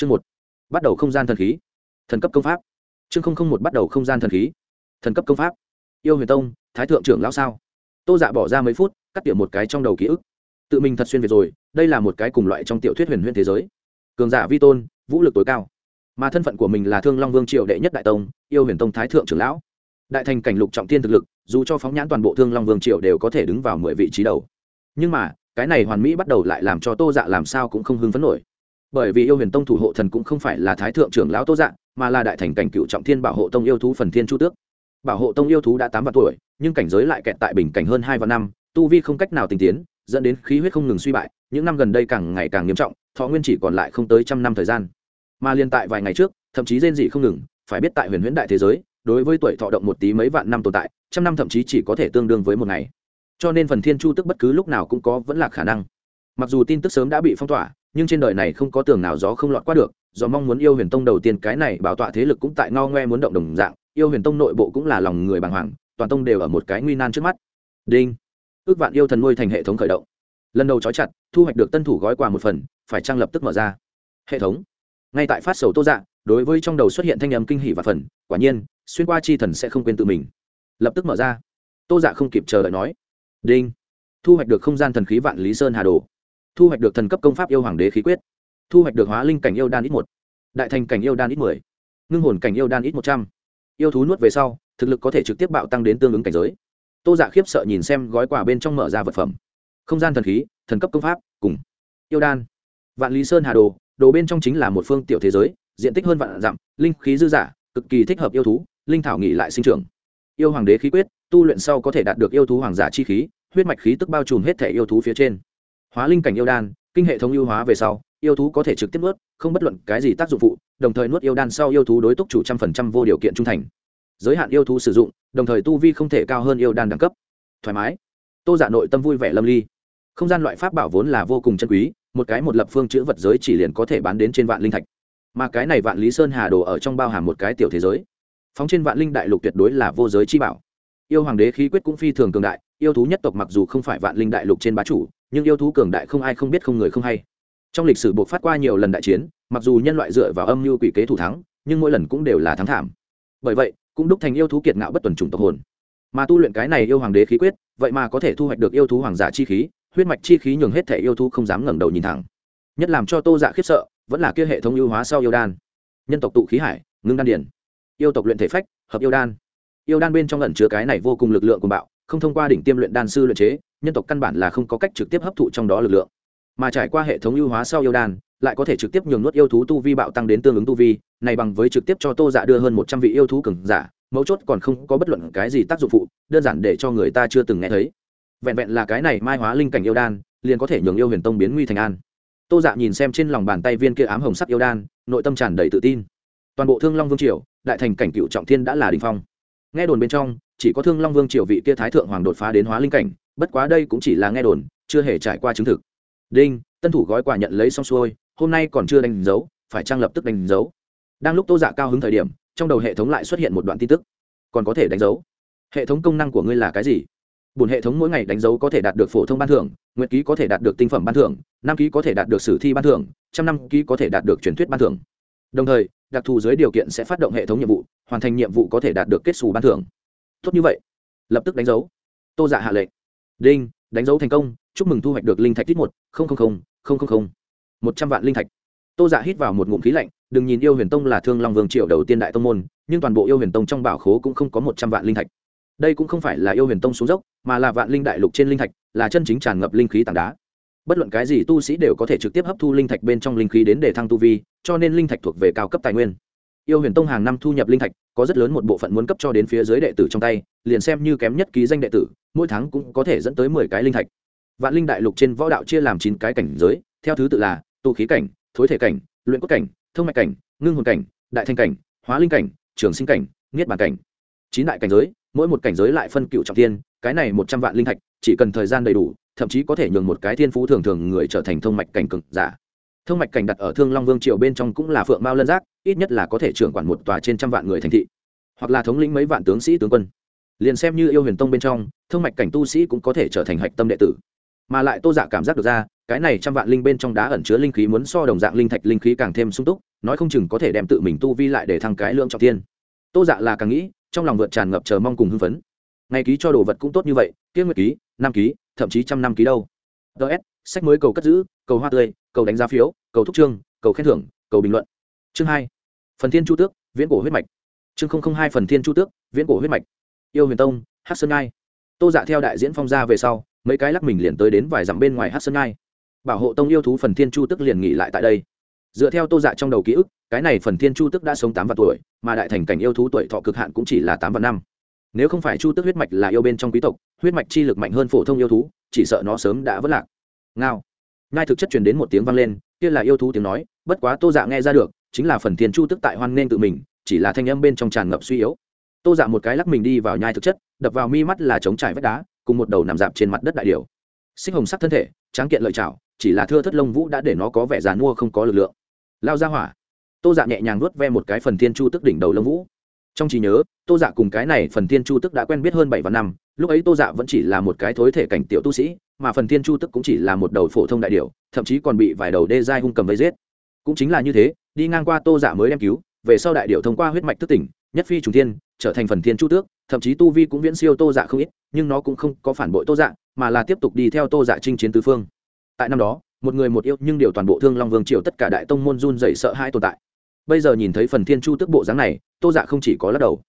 chương một. Bắt đầu không gian thần khí. Thần cấp công pháp. Chương không không một bắt đầu không gian thần khí. Thần cấp công pháp. Yêu huyền tông, thái thượng trưởng lão sao? Tô dạ bỏ ra mấy phút, cắt tiệm một cái trong đầu ký ức. Tự mình thật xuyên việt rồi, đây là một cái cùng loại trong tiểu thuyết huyền huyền thế giới. Cường giả vi tôn, vũ lực tối cao. Mà thân phận của mình là thương long vương triệu đệ nhất đại tông, yêu huyền tông thái thượng trưởng lão. Đại thành cảnh lục trọng tiên thực lực, dù cho phóng nhãn toàn bộ thương long vương triệu đều có thể đứng vào mười vị trí đầu. Nhưng mà, cái này hoàn mỹ bắt đầu lại làm cho tô dạ làm sao cũng không hưng phấn nổi bởi vì yêu huyền tông thủ hộ thần cũng không phải là thái thượng trưởng lão tô dạng mà là đại thành cảnh cựu trọng thiên bảo hộ tông yêu thú phần thiên chu tước. Bảo hộ tông yêu thú đã tám vạn tuổi, nhưng cảnh giới lại kẹt tại bình cảnh hơn hai vạn năm, tu vi không cách nào tinh tiến, dẫn đến khí huyết không ngừng suy bại, những năm gần đây càng ngày càng nghiêm trọng, thọ nguyên chỉ còn lại không tới trăm năm thời gian. Mà liên tại vài ngày trước, thậm chí rên dị không ngừng, phải biết tại huyền huyễn đại thế giới, đối với tuổi thọ động một tí mấy vạn năm tồn tại, trăm năm thậm chí chỉ có thể tương đương với một ngày. Cho nên phần thiên chu tức bất cứ lúc nào cũng có vẫn là khả năng. Mặc dù tin tức sớm đã bị phong tỏa nhưng trên đời này không có tường nào gió không lọt qua được, do mong muốn yêu huyền tông đầu tiên cái này bảo tọa thế lực cũng tại ngao ngoe muốn động đồng dạng, yêu huyền tông nội bộ cũng là lòng người bàng hoàng, toàn tông đều ở một cái nguy nan trước mắt. Đinh. Ước vạn yêu thần nuôi thành hệ thống khởi động. Lần đầu trói chặt, thu hoạch được tân thủ gói quà một phần, phải trang lập tức mở ra? Hệ thống. Ngay tại phát sầu tô dạ đối với trong đầu xuất hiện thanh âm kinh hỷ và phần, quả nhiên, xuyên qua chi thần sẽ không quên tự mình. Lập tức mở ra. Tô dạ không kịp chờ đợi nói. Đinh. Thu hoạch được không gian thần khí vạn lý sơn hà đồ thu hoạch được thần cấp công pháp yêu hoàng đế khí quyết, thu hoạch được hóa linh cảnh yêu đan ít một, đại thành cảnh yêu đan ít mười, ngưng hồn cảnh yêu đan ít một trăm. Yêu thú nuốt về sau, thực lực có thể trực tiếp bạo tăng đến tương ứng cảnh giới. Tô dạ khiếp sợ nhìn xem gói quà bên trong mở ra vật phẩm. Không gian thần khí, thần cấp công pháp, cùng yêu đan. Vạn lý sơn hà đồ đồ bên trong chính là một phương tiểu thế giới, diện tích hơn vạn dặm, linh khí dư giả, cực kỳ thích hợp yêu thú, linh thảo nghỉ lại sinh trưởng. Yêu hoàng đế khí quyết, tu luyện sau có thể đạt được yêu thú hoàng giả chi khí, huyết mạch khí tức bao trùm hết thể yêu thú phía trên hóa linh cảnh yêu đan, kinh hệ thống ưu hóa về sau, yêu thú có thể trực tiếp nuốt, không bất luận cái gì tác dụng phụ, đồng thời nuốt yêu đan sau yêu thú đối túc chủ trăm phần trăm vô điều kiện trung thành. Giới hạn yêu thú sử dụng, đồng thời tu vi không thể cao hơn yêu đan đẳng cấp. Thoải mái. Tô giả dạ nội tâm vui vẻ lâm ly. Không gian loại pháp bảo vốn là vô cùng chân quý, một cái một lập phương chữ vật giới chỉ liền có thể bán đến trên vạn linh thạch. Mà cái này vạn lý sơn hà đồ ở trong bao hàm một cái tiểu thế giới. Phóng trên vạn linh đại lục tuyệt đối là vô giới chi bảo. Yêu hoàng đế khí quyết cũng phi thường cường đại, yêu thú nhất tộc mặc dù không phải vạn linh đại lục trên bá chủ nhưng yêu thú cường đại không ai không biết không người không hay. Trong lịch sử buộc phát qua nhiều lần đại chiến, mặc dù nhân loại dựa vào âm mưu quỷ kế thủ thắng, nhưng mỗi lần cũng đều là thắng thảm. Bởi vậy, cũng đúc thành yêu thú kiệt ngạo bất tuần chủng tộc hồn. Mà tu luyện cái này yêu hoàng đế khí quyết, vậy mà có thể thu hoạch được yêu thú hoàng giả chi khí, huyết mạch chi khí nhường hết thể yêu thú không dám ngẩng đầu nhìn thẳng. Nhất làm cho tô dạ khiếp sợ, vẫn là kia hệ thống ưu hóa sau yêu đan. Nhân tộc tụ khí hải, ngưng đan điển yêu tộc luyện thể phách, hợp yêu đan. Yêu đan bên trong ẩn chứa cái này vô cùng lực lượng của bạo không thông qua đỉnh tiêm luyện đan sư luyện chế, nhân tộc căn bản là không có cách trực tiếp hấp thụ trong đó lực lượng. Mà trải qua hệ thống ưu hóa sau yêu đan, lại có thể trực tiếp nhường nuốt yêu thú tu vi bạo tăng đến tương ứng tu vi, này bằng với trực tiếp cho tô dạ đưa hơn một trăm vị yêu thú cường giả, mấu chốt còn không có bất luận cái gì tác dụng phụ, đơn giản để cho người ta chưa từng nghe thấy. Vẹn vẹn là cái này mai hóa linh cảnh yêu đan, liền có thể nhường yêu huyền tông biến nguy thành an. Tô dạ nhìn xem trên lòng bàn tay viên kia ám hồng sắc yêu đan, nội tâm tràn đầy tự tin. Toàn bộ thương long vương triều, đại thành cảnh cựu trọng thiên đã là đình phong. Nghe đồn bên trong chỉ có thương long vương triều vị kia thái thượng hoàng đột phá đến hóa linh cảnh, bất quá đây cũng chỉ là nghe đồn, chưa hề trải qua chứng thực. Đinh, tân thủ gói quà nhận lấy xong xuôi, hôm nay còn chưa đánh dấu, phải trang lập tức đánh dấu? Đang lúc tô dạ cao hứng thời điểm, trong đầu hệ thống lại xuất hiện một đoạn tin tức. Còn có thể đánh dấu? Hệ thống công năng của ngươi là cái gì? Bùn hệ thống mỗi ngày đánh dấu có thể đạt được phổ thông ban thưởng nguyện ký có thể đạt được tinh phẩm ban thưởng, năm ký có thể đạt được sử thi ban thưởng, trăm năm ký có thể đạt được truyền thuyết ban thưởng. Đồng thời, đặc thù dưới điều kiện sẽ phát động hệ thống nhiệm vụ, hoàn thành nhiệm vụ có thể đạt được kết xù ban thưởng tốt như vậy. Lập tức đánh dấu. Tô dạ hạ lệnh. Đinh, đánh dấu thành công, chúc mừng thu hoạch được linh thạch tít một một trăm vạn linh thạch. Tô dạ hít vào một ngụm khí lạnh, đừng nhìn yêu huyền tông là thương long vương triệu đầu tiên đại tông môn, nhưng toàn bộ yêu huyền tông trong bảo khố cũng không có một trăm vạn linh thạch. Đây cũng không phải là yêu huyền tông xuống dốc, mà là vạn linh đại lục trên linh thạch, là chân chính tràn ngập linh khí tảng đá. Bất luận cái gì tu sĩ đều có thể trực tiếp hấp thu linh thạch bên trong linh khí đến để thăng tu vi, cho nên linh thạch thuộc về cao cấp tài nguyên yêu huyền tông hàng năm thu nhập linh thạch, có rất lớn một bộ phận muốn cấp cho đến phía dưới đệ tử trong tay, liền xem như kém nhất ký danh đệ tử, mỗi tháng cũng có thể dẫn tới mười cái linh thạch. Vạn linh đại lục trên võ đạo chia làm chín cái cảnh giới, theo thứ tự là Tụ khí cảnh, thối thể cảnh, luyện cốt cảnh, thông mạch cảnh, ngưng hồn cảnh, đại thanh cảnh, hóa linh cảnh, trường sinh cảnh, niết bàn cảnh. Chín đại cảnh giới, mỗi một cảnh giới lại phân cựu trọng thiên cái này một trăm vạn linh thạch, chỉ cần thời gian đầy đủ, thậm chí có thể nhường một cái thiên phú thường thường người trở thành thông mạch cảnh cực giả thông mạch cảnh đặt ở thương long vương triều bên trong cũng là phượng mao lân giác, ít nhất là có thể trưởng quản một tòa trên trăm vạn người thành thị, hoặc là thống lĩnh mấy vạn tướng sĩ tướng quân. Liền xem như yêu huyền tông bên trong, thương mạch cảnh tu sĩ cũng có thể trở thành hạch tâm đệ tử. Mà lại tô giả cảm giác được ra, cái này trăm vạn linh bên trong đá ẩn chứa linh khí muốn so đồng dạng linh thạch linh khí càng thêm sung túc, nói không chừng có thể đem tự mình tu vi lại để thăng cái lượng trọng thiên. tô dạ là càng nghĩ, trong lòng vượt tràn ngập chờ mong cùng hưng phấn. Ngày ký cho đồ vật cũng tốt như vậy, kia nguyệt ký, năm ký, thậm chí trăm năm ký đâu. Ts sách mới cầu cất giữ, cầu hoa tươi, cầu đánh giá phiếu, cầu thúc trương cầu khen thưởng, cầu bình luận. Chương hai, phần thiên chu tước, viễn cổ huyết mạch. Chương không không hai phần thiên chu tước, viễn cổ huyết mạch. Yêu huyền tông hát sơn ngai. Tô dạ theo đại diễn phong ra về sau, mấy cái lắc mình liền tới đến vài dặm bên ngoài hát sơn ngai. Bảo hộ tông yêu thú phần thiên chu tức liền nghỉ lại tại đây. Dựa theo tô dạ trong đầu ký ức, cái này phần thiên chu tức đã sống tám vạn tuổi, mà đại thành cảnh yêu thú tuổi thọ cực hạn cũng chỉ là tám vạn năm. Nếu không phải chu tức huyết mạch là yêu bên trong quý tộc, huyết mạch chi lực mạnh hơn phổ thông yêu thú, chỉ sợ nó sớm đã vất lạc ngao. Ngai thực chất truyền đến một tiếng vang lên, kia là yêu thú tiếng nói, bất quá tô dạ nghe ra được, chính là phần thiên chu tức tại hoan nên tự mình, chỉ là thanh âm bên trong tràn ngập suy yếu. Tô dạ một cái lắc mình đi vào nhai thực chất, đập vào mi mắt là chống trải vách đá, cùng một đầu nằm dạp trên mặt đất đại điều sinh hồng sắc thân thể, tráng kiện lợi chảo chỉ là thưa thất lông vũ đã để nó có vẻ dàn mua không có lực lượng. Lao ra hỏa. Tô dạ nhẹ nhàng nuốt ve một cái phần thiên chu tức đỉnh đầu lông vũ. Trong trí nhớ, tô dạ cùng cái này phần thiên chu tức đã quen biết hơn bảy và năm, lúc ấy tô dạ vẫn chỉ là một cái thối thể cảnh tiểu tu sĩ mà phần thiên chu tức cũng chỉ là một đầu phổ thông đại điệu thậm chí còn bị vài đầu đê dai hung cầm vây giết. Cũng chính là như thế, đi ngang qua tô giả mới đem cứu, về sau đại điệu thông qua huyết mạch thức tỉnh, nhất phi trùng thiên, trở thành phần thiên chu tước, thậm chí tu vi cũng viễn siêu tô dạ không ít, nhưng nó cũng không có phản bội tô dạ mà là tiếp tục đi theo tô dạ chinh chiến tứ phương. Tại năm đó, một người một yêu nhưng điều toàn bộ thương long vương triều tất cả đại tông môn run dậy sợ hai tồn tại. Bây giờ nhìn thấy phần thiên chu tước bộ dáng này, tô dạ không chỉ có lắc đầu.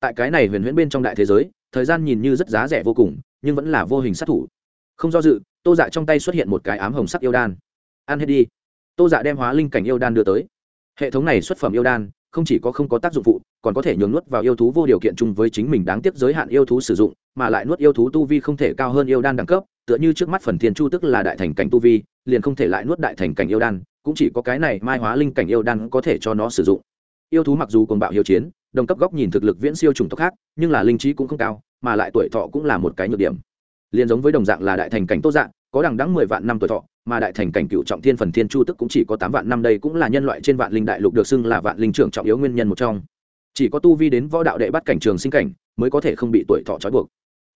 Tại cái này huyền huyễn bên trong đại thế giới, thời gian nhìn như rất giá rẻ vô cùng, nhưng vẫn là vô hình sát thủ không do dự, tô dạ trong tay xuất hiện một cái ám hồng sắc yêu đan. Ăn hết đi. Tô dạ đem hóa linh cảnh yêu đan đưa tới. Hệ thống này xuất phẩm yêu đan, không chỉ có không có tác dụng phụ, còn có thể nhường nuốt vào yêu thú vô điều kiện chung với chính mình đáng tiếc giới hạn yêu thú sử dụng, mà lại nuốt yêu thú tu vi không thể cao hơn yêu đan đẳng cấp, tựa như trước mắt phần thiên chu tức là đại thành cảnh tu vi, liền không thể lại nuốt đại thành cảnh yêu đan, cũng chỉ có cái này mai hóa linh cảnh yêu đan có thể cho nó sử dụng. Yêu thú mặc dù còn bạo hiệu chiến, đồng cấp góc nhìn thực lực viễn siêu chủng tộc khác, nhưng là linh trí cũng không cao, mà lại tuổi thọ cũng là một cái nhược điểm liền giống với đồng dạng là đại thành cảnh tô dạng, có đằng đắng mười vạn năm tuổi thọ, mà đại thành cảnh cựu trọng thiên phần thiên chu tức cũng chỉ có tám vạn năm đây cũng là nhân loại trên vạn linh đại lục được xưng là vạn linh trưởng trọng yếu nguyên nhân một trong. Chỉ có tu vi đến võ đạo đệ bắt cảnh trường sinh cảnh, mới có thể không bị tuổi thọ trói buộc.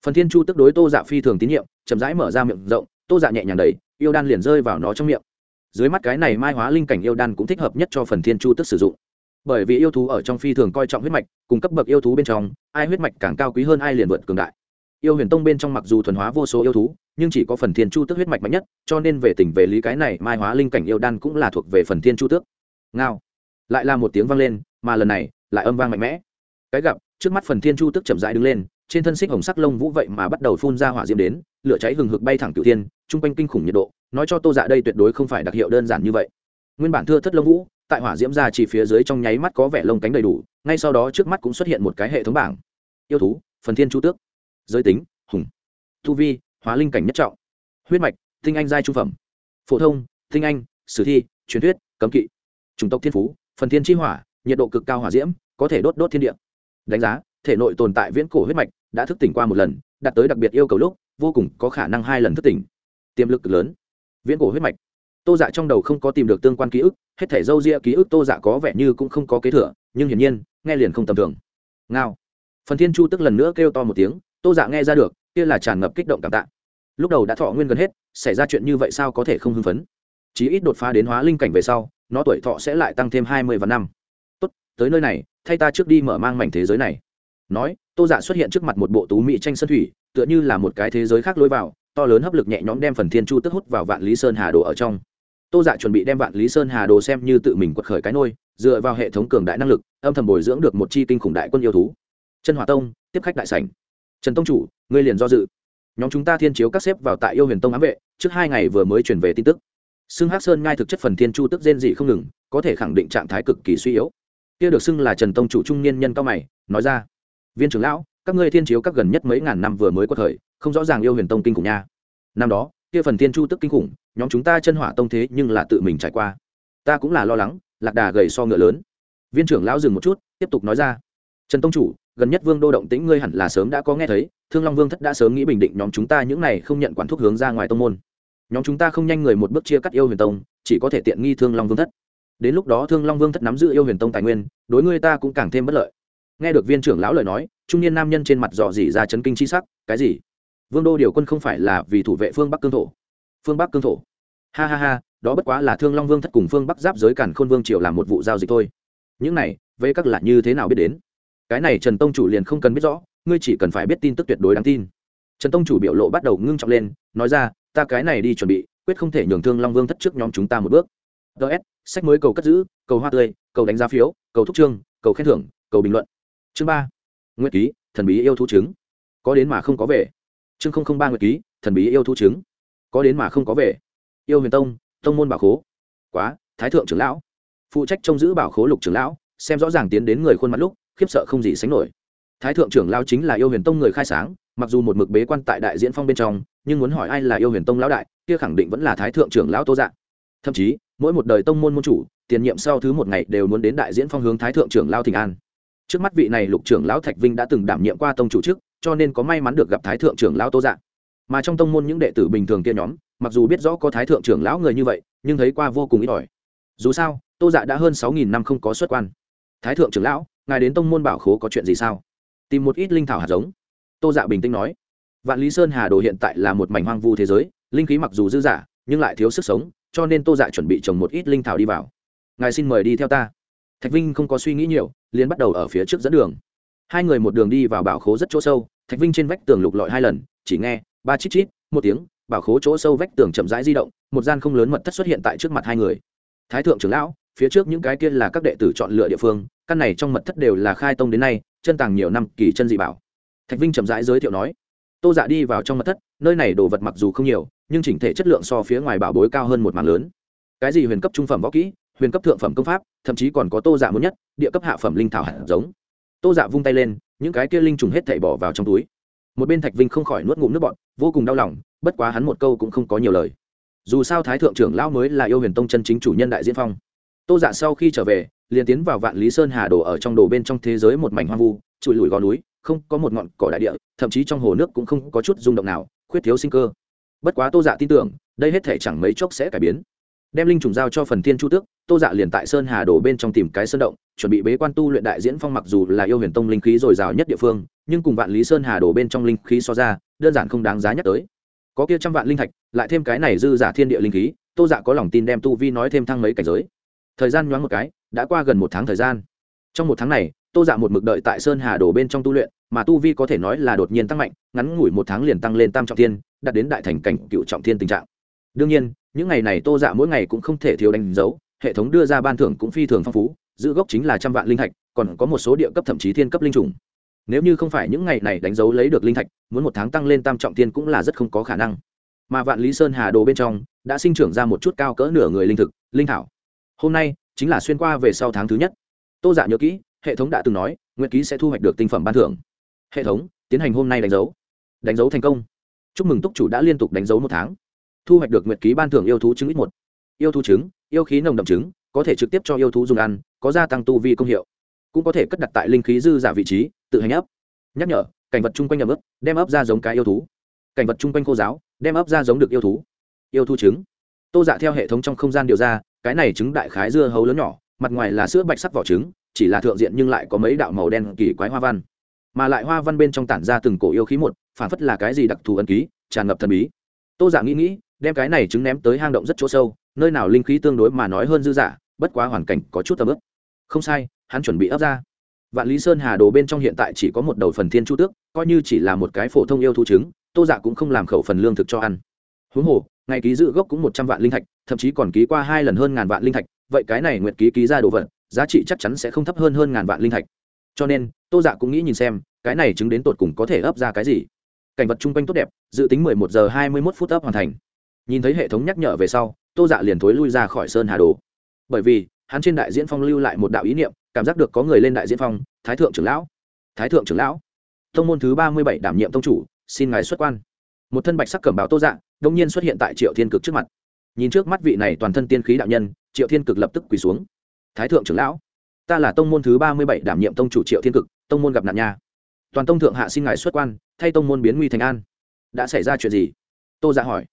Phần thiên chu tức đối tô dạ phi thường tín nhiệm, chậm rãi mở ra miệng rộng, tô dạ nhẹ nhàng đầy yêu đan liền rơi vào nó trong miệng. Dưới mắt cái này mai hóa linh cảnh yêu đan cũng thích hợp nhất cho phần thiên chu tức sử dụng. Bởi vì yêu thú ở trong phi thường coi trọng huyết mạch, cùng cấp bậc yêu thú bên trong, ai huyết mạch càng cao quý hơn ai liền vượt cường đại yêu huyền tông bên trong mặc dù thuần hóa vô số yêu thú, nhưng chỉ có phần thiên chu tước huyết mạch mạnh nhất, cho nên về tỉnh về lý cái này mai hóa linh cảnh yêu đan cũng là thuộc về phần thiên chu tước. Ngao. Lại là một tiếng vang lên, mà lần này, lại âm vang mạnh mẽ. Cái gặp, trước mắt phần thiên chu tước chậm rãi đứng lên, trên thân xích hồng sắc lông vũ vậy mà bắt đầu phun ra hỏa diễm đến, lửa cháy hừng hực bay thẳng cửu thiên, chung quanh kinh khủng nhiệt độ, nói cho tô dạ đây tuyệt đối không phải đặc hiệu đơn giản như vậy. Nguyên bản thưa thất lông vũ, tại hỏa diễm ra chỉ phía dưới trong nháy mắt có vẻ lông cánh đầy đủ, ngay sau đó trước mắt cũng xuất hiện một cái hệ thống bảng. Yêu thú, phần thiên chu tước giới tính, hùng. Thu vi, hóa linh cảnh nhất trọng. Huyết mạch, tinh anh giai trung phẩm. Phổ thông, tinh anh, sử thi, truyền thuyết, cấm kỵ. Chủng tộc thiên phú, phần thiên chi hỏa, nhiệt độ cực cao hỏa diễm, có thể đốt đốt thiên địa. Đánh giá, thể nội tồn tại viễn cổ huyết mạch đã thức tỉnh qua một lần, đạt tới đặc biệt yêu cầu lúc, vô cùng có khả năng hai lần thức tỉnh. Tiềm lực cực lớn. Viễn cổ huyết mạch. Tô dạ trong đầu không có tìm được tương quan ký ức, hết thể dâu ria ký ức tô dạ có vẻ như cũng không có kế thừa, nhưng hiển nhiên, nghe liền không tầm thường. Ngao. Phần thiên chu tức lần nữa kêu to một tiếng tô dạ nghe ra được, kia là tràn ngập kích động cảm tạ. Lúc đầu đã thọ nguyên gần hết, xảy ra chuyện như vậy sao có thể không hưng phấn? Chí ít đột phá đến hóa linh cảnh về sau, nó tuổi thọ sẽ lại tăng thêm hai mươi và năm. Tốt, tới nơi này, thay ta trước đi mở mang mảnh thế giới này. Nói, tô dạ xuất hiện trước mặt một bộ tú mỹ tranh sân thủy, tựa như là một cái thế giới khác lối vào, to lớn hấp lực nhẹ nhõm đem phần thiên chu tức hút vào vạn lý sơn hà đồ ở trong. Tô dạ chuẩn bị đem vạn lý sơn hà đồ xem như tự mình quật khởi cái nôi, dựa vào hệ thống cường đại năng lực, âm thầm bồi dưỡng được một chi kinh khủng đại quân yêu thú. Chân hòa tông, tiếp khách đại sảnh trần tông chủ, ngươi liền do dự. Nhóm chúng ta thiên chiếu các xếp vào tại yêu huyền tông ám vệ, trước hai ngày vừa mới chuyển về tin tức. Xưng hắc sơn ngai thực chất phần thiên chu tức rên dị không ngừng, có thể khẳng định trạng thái cực kỳ suy yếu. Kia được xưng là trần tông chủ trung niên nhân cao mày, nói ra, viên trưởng lão, các ngươi thiên chiếu các gần nhất mấy ngàn năm vừa mới có thời, không rõ ràng yêu huyền tông kinh khủng nha. Năm đó, kia phần thiên chu tức kinh khủng, nhóm chúng ta chân hỏa tông thế nhưng là tự mình trải qua. Ta cũng là lo lắng, lạc đà gầy so ngựa lớn. Viên trưởng lão dừng một chút, tiếp tục nói ra, trần tông chủ gần nhất vương đô động tĩnh ngươi hẳn là sớm đã có nghe thấy, thương long vương thất đã sớm nghĩ bình định nhóm chúng ta những này không nhận quản thuốc hướng ra ngoài tông môn. Nhóm chúng ta không nhanh người một bước chia cắt yêu huyền tông, chỉ có thể tiện nghi thương long vương thất. Đến lúc đó thương long vương thất nắm giữ yêu huyền tông tài nguyên, đối ngươi ta cũng càng thêm bất lợi. Nghe được viên trưởng lão lời nói, trung niên nam nhân trên mặt dò dỉ ra chấn kinh chi sắc, cái gì? Vương đô điều quân không phải là vì thủ vệ phương bắc cương thổ? Phương bắc cương thổ? Ha ha ha, đó bất quá là thương long vương thất cùng phương bắc giáp giới cản khôn vương triều làm một vụ giao dịch thôi. Những này với các là như thế nào biết đến? Cái này trần tông chủ liền không cần biết rõ, ngươi chỉ cần phải biết tin tức tuyệt đối đáng tin. Trần tông chủ biểu lộ bắt đầu ngưng trọng lên, nói ra, ta cái này đi chuẩn bị, quyết không thể nhường thương long vương thất trước nhóm chúng ta một bước. Ts sách mới cầu cất giữ, cầu hoa tươi, cầu đánh giá phiếu, cầu thúc trương cầu khen thưởng, cầu bình luận. Chương ba, nguyệt ký, thần bí yêu thú chứng có đến mà không có về. Chương không không ba nguyệt ký, thần bí yêu thú chứng có đến mà không có về. Yêu huyền tông tông môn bảo khố. Quá, thái thượng trưởng lão. Phụ trách trông giữ bảo khố lục trưởng lão, xem rõ ràng tiến đến người khuôn mặt lúc khiếp sợ không gì sánh nổi. Thái thượng trưởng lão chính là yêu huyền tông người khai sáng, mặc dù một mực bế quan tại đại diễn phong bên trong, nhưng muốn hỏi ai là yêu huyền tông lão đại, kia khẳng định vẫn là thái thượng trưởng lão tô dạng thậm chí, mỗi một đời tông môn môn chủ, tiền nhiệm sau thứ một ngày đều muốn đến đại diễn phong hướng thái thượng trưởng lao thịnh an. Trước mắt vị này lục trưởng lão thạch vinh đã từng đảm nhiệm qua tông chủ chức, cho nên có may mắn được gặp thái thượng trưởng lão tô dạng mà trong tông môn những đệ tử bình thường kia nhóm, mặc dù biết rõ có thái thượng trưởng lão người như vậy, nhưng thấy qua vô cùng ít ỏi. Dù sao, tô dạ đã hơn sáu nghìn năm không có xuất quan. Thái thượng trưởng lão ngài đến tông môn bảo khố có chuyện gì sao? Tìm một ít linh thảo hạt giống. Tô dạ bình tĩnh nói. Vạn lý sơn hà đồ hiện tại là một mảnh hoang vu thế giới, linh khí mặc dù dư dả, nhưng lại thiếu sức sống, cho nên tô dạ chuẩn bị trồng một ít linh thảo đi vào. Ngài xin mời đi theo ta. Thạch vinh không có suy nghĩ nhiều, liền bắt đầu ở phía trước dẫn đường. Hai người một đường đi vào bảo khố rất chỗ sâu, thạch vinh trên vách tường lục lọi hai lần, chỉ nghe ba chít chít, một tiếng, bảo khố chỗ sâu vách tường chậm rãi di động, một gian không lớn mật thất xuất hiện tại trước mặt hai người. Thái thượng trưởng lão, phía trước những cái kia là các đệ tử chọn lựa địa phương căn này trong mật thất đều là khai tông đến nay, chân tàng nhiều năm kỳ chân dị bảo. Thạch vinh chậm rãi giới thiệu nói, tô dạ đi vào trong mật thất, nơi này đồ vật mặc dù không nhiều, nhưng chỉnh thể chất lượng so phía ngoài bảo bối cao hơn một mảng lớn. Cái gì huyền cấp trung phẩm võ kỹ, huyền cấp thượng phẩm công pháp, thậm chí còn có tô dạ muốn nhất, địa cấp hạ phẩm linh thảo hạt giống. Tô dạ vung tay lên, những cái kia linh trùng hết thảy bỏ vào trong túi. Một bên thạch vinh không khỏi nuốt ngụm nước bọn vô cùng đau lòng, bất quá hắn một câu cũng không có nhiều lời. Dù sao thái thượng trưởng lão mới là yêu huyền tông chân chính chủ nhân đại diễn phong tô dạ sau khi trở về, liền tiến vào vạn lý sơn hà đồ ở trong đồ bên trong thế giới một mảnh hoang vu, trụi lùi gò núi, không có một ngọn cỏ đại địa, thậm chí trong hồ nước cũng không có chút rung động nào, khuyết thiếu sinh cơ. Bất quá tô dạ tin tưởng, đây hết thể chẳng mấy chốc sẽ cải biến. Đem linh trùng giao cho phần thiên chu tước, tô dạ liền tại sơn hà đổ bên trong tìm cái sơn động, chuẩn bị bế quan tu luyện đại diễn phong mặc dù là yêu huyền tông linh khí dồi dào nhất địa phương, nhưng cùng vạn lý sơn hà đổ bên trong linh khí so ra, đơn giản không đáng giá nhắc tới. Có kia trăm vạn linh thạch, lại thêm cái này dư giả thiên địa linh khí, tô dạ có lòng tin đem tu vi nói thêm thăng mấy cảnh giới thời gian nhoáng một cái, đã qua gần một tháng thời gian. Trong một tháng này, tô dạ một mực đợi tại sơn hà đổ bên trong tu luyện, mà tu vi có thể nói là đột nhiên tăng mạnh, ngắn ngủi một tháng liền tăng lên tam trọng thiên, đạt đến đại thành cảnh cựu trọng thiên tình trạng. Đương nhiên, những ngày này tô dạ mỗi ngày cũng không thể thiếu đánh dấu, hệ thống đưa ra ban thưởng cũng phi thường phong phú, giữ gốc chính là trăm vạn linh thạch, còn có một số địa cấp thậm chí thiên cấp linh trùng. Nếu như không phải những ngày này đánh dấu lấy được linh thạch, muốn một tháng tăng lên tam trọng thiên cũng là rất không có khả năng. Mà vạn lý sơn hà đồ bên trong, đã sinh trưởng ra một chút cao cỡ nửa người linh thực, linh thảo hôm nay chính là xuyên qua về sau tháng thứ nhất. Tô giả nhớ kỹ, hệ thống đã từng nói, nguyện ký sẽ thu hoạch được tinh phẩm ban thưởng. Hệ thống, tiến hành hôm nay đánh dấu. Đánh dấu thành công. Chúc mừng túc chủ đã liên tục đánh dấu một tháng. Thu hoạch được nguyện ký ban thưởng yêu thú chứng ít một. Yêu thú trứng, yêu khí nồng đậm trứng, có thể trực tiếp cho yêu thú dùng ăn, có gia tăng tu vi công hiệu. Cũng có thể cất đặt tại linh khí dư giả vị trí, tự hành ấp. Nhắc nhở, cảnh vật chung quanh ẩm ướp đem ấp ra giống cái yêu thú. Cảnh vật chung quanh khô giáo, đem ấp ra giống được yêu thú. Yêu thú trứng. Tô dạ theo hệ thống trong không gian điều ra cái này trứng đại khái dưa hấu lớn nhỏ, mặt ngoài là sữa bạch sắc vỏ trứng, chỉ là thượng diện nhưng lại có mấy đạo màu đen kỳ quái hoa văn. Mà lại hoa văn bên trong tản ra từng cổ yêu khí một, phản phất là cái gì đặc thù ân ký, tràn ngập thần bí. Tô giả nghĩ nghĩ, đem cái này trứng ném tới hang động rất chỗ sâu, nơi nào linh khí tương đối mà nói hơn dư giả, bất quá hoàn cảnh có chút tầm ướp không sai, hắn chuẩn bị ấp ra. Vạn lý sơn hà đồ bên trong hiện tại chỉ có một đầu phần thiên chu tước, coi như chỉ là một cái phổ thông yêu thú trứng, tô dạ cũng không làm khẩu phần lương thực cho ăn. Huống hồ, ngày ký dự gốc cũng một trăm vạn linh thạch thậm chí còn ký qua hai lần hơn ngàn vạn linh thạch, vậy cái này nguyện ký ký ra đồ vật, giá trị chắc chắn sẽ không thấp hơn hơn ngàn vạn linh thạch. Cho nên, tô dạ cũng nghĩ nhìn xem, cái này chứng đến tột cùng có thể ấp ra cái gì. Cảnh vật chung quanh tốt đẹp, dự tính mười một giờ hai mươi mốt phút ấp hoàn thành. Nhìn thấy hệ thống nhắc nhở về sau, tô dạ liền thối lui ra khỏi sơn hà đồ. Bởi vì, hắn trên đại diễn phong lưu lại một đạo ý niệm, cảm giác được có người lên đại diễn phong, thái thượng trưởng lão. Thái thượng trưởng lão. Thông môn thứ ba mươi bảy đảm nhiệm tông chủ, xin ngài xuất quan. Một thân bạch sắc cẩm báo tô dạ đông nhiên xuất hiện tại triệu thiên cực trước mặt nhìn trước mắt vị này toàn thân tiên khí đạo nhân, triệu thiên cực lập tức quỳ xuống. Thái thượng trưởng lão, ta là tông môn thứ ba mươi bảy đảm nhiệm tông chủ triệu thiên cực, tông môn gặp nạn nha. Toàn tông thượng hạ xin ngài xuất quan, thay tông môn biến nguy thành an. Đã xảy ra chuyện gì? Tô dạ hỏi.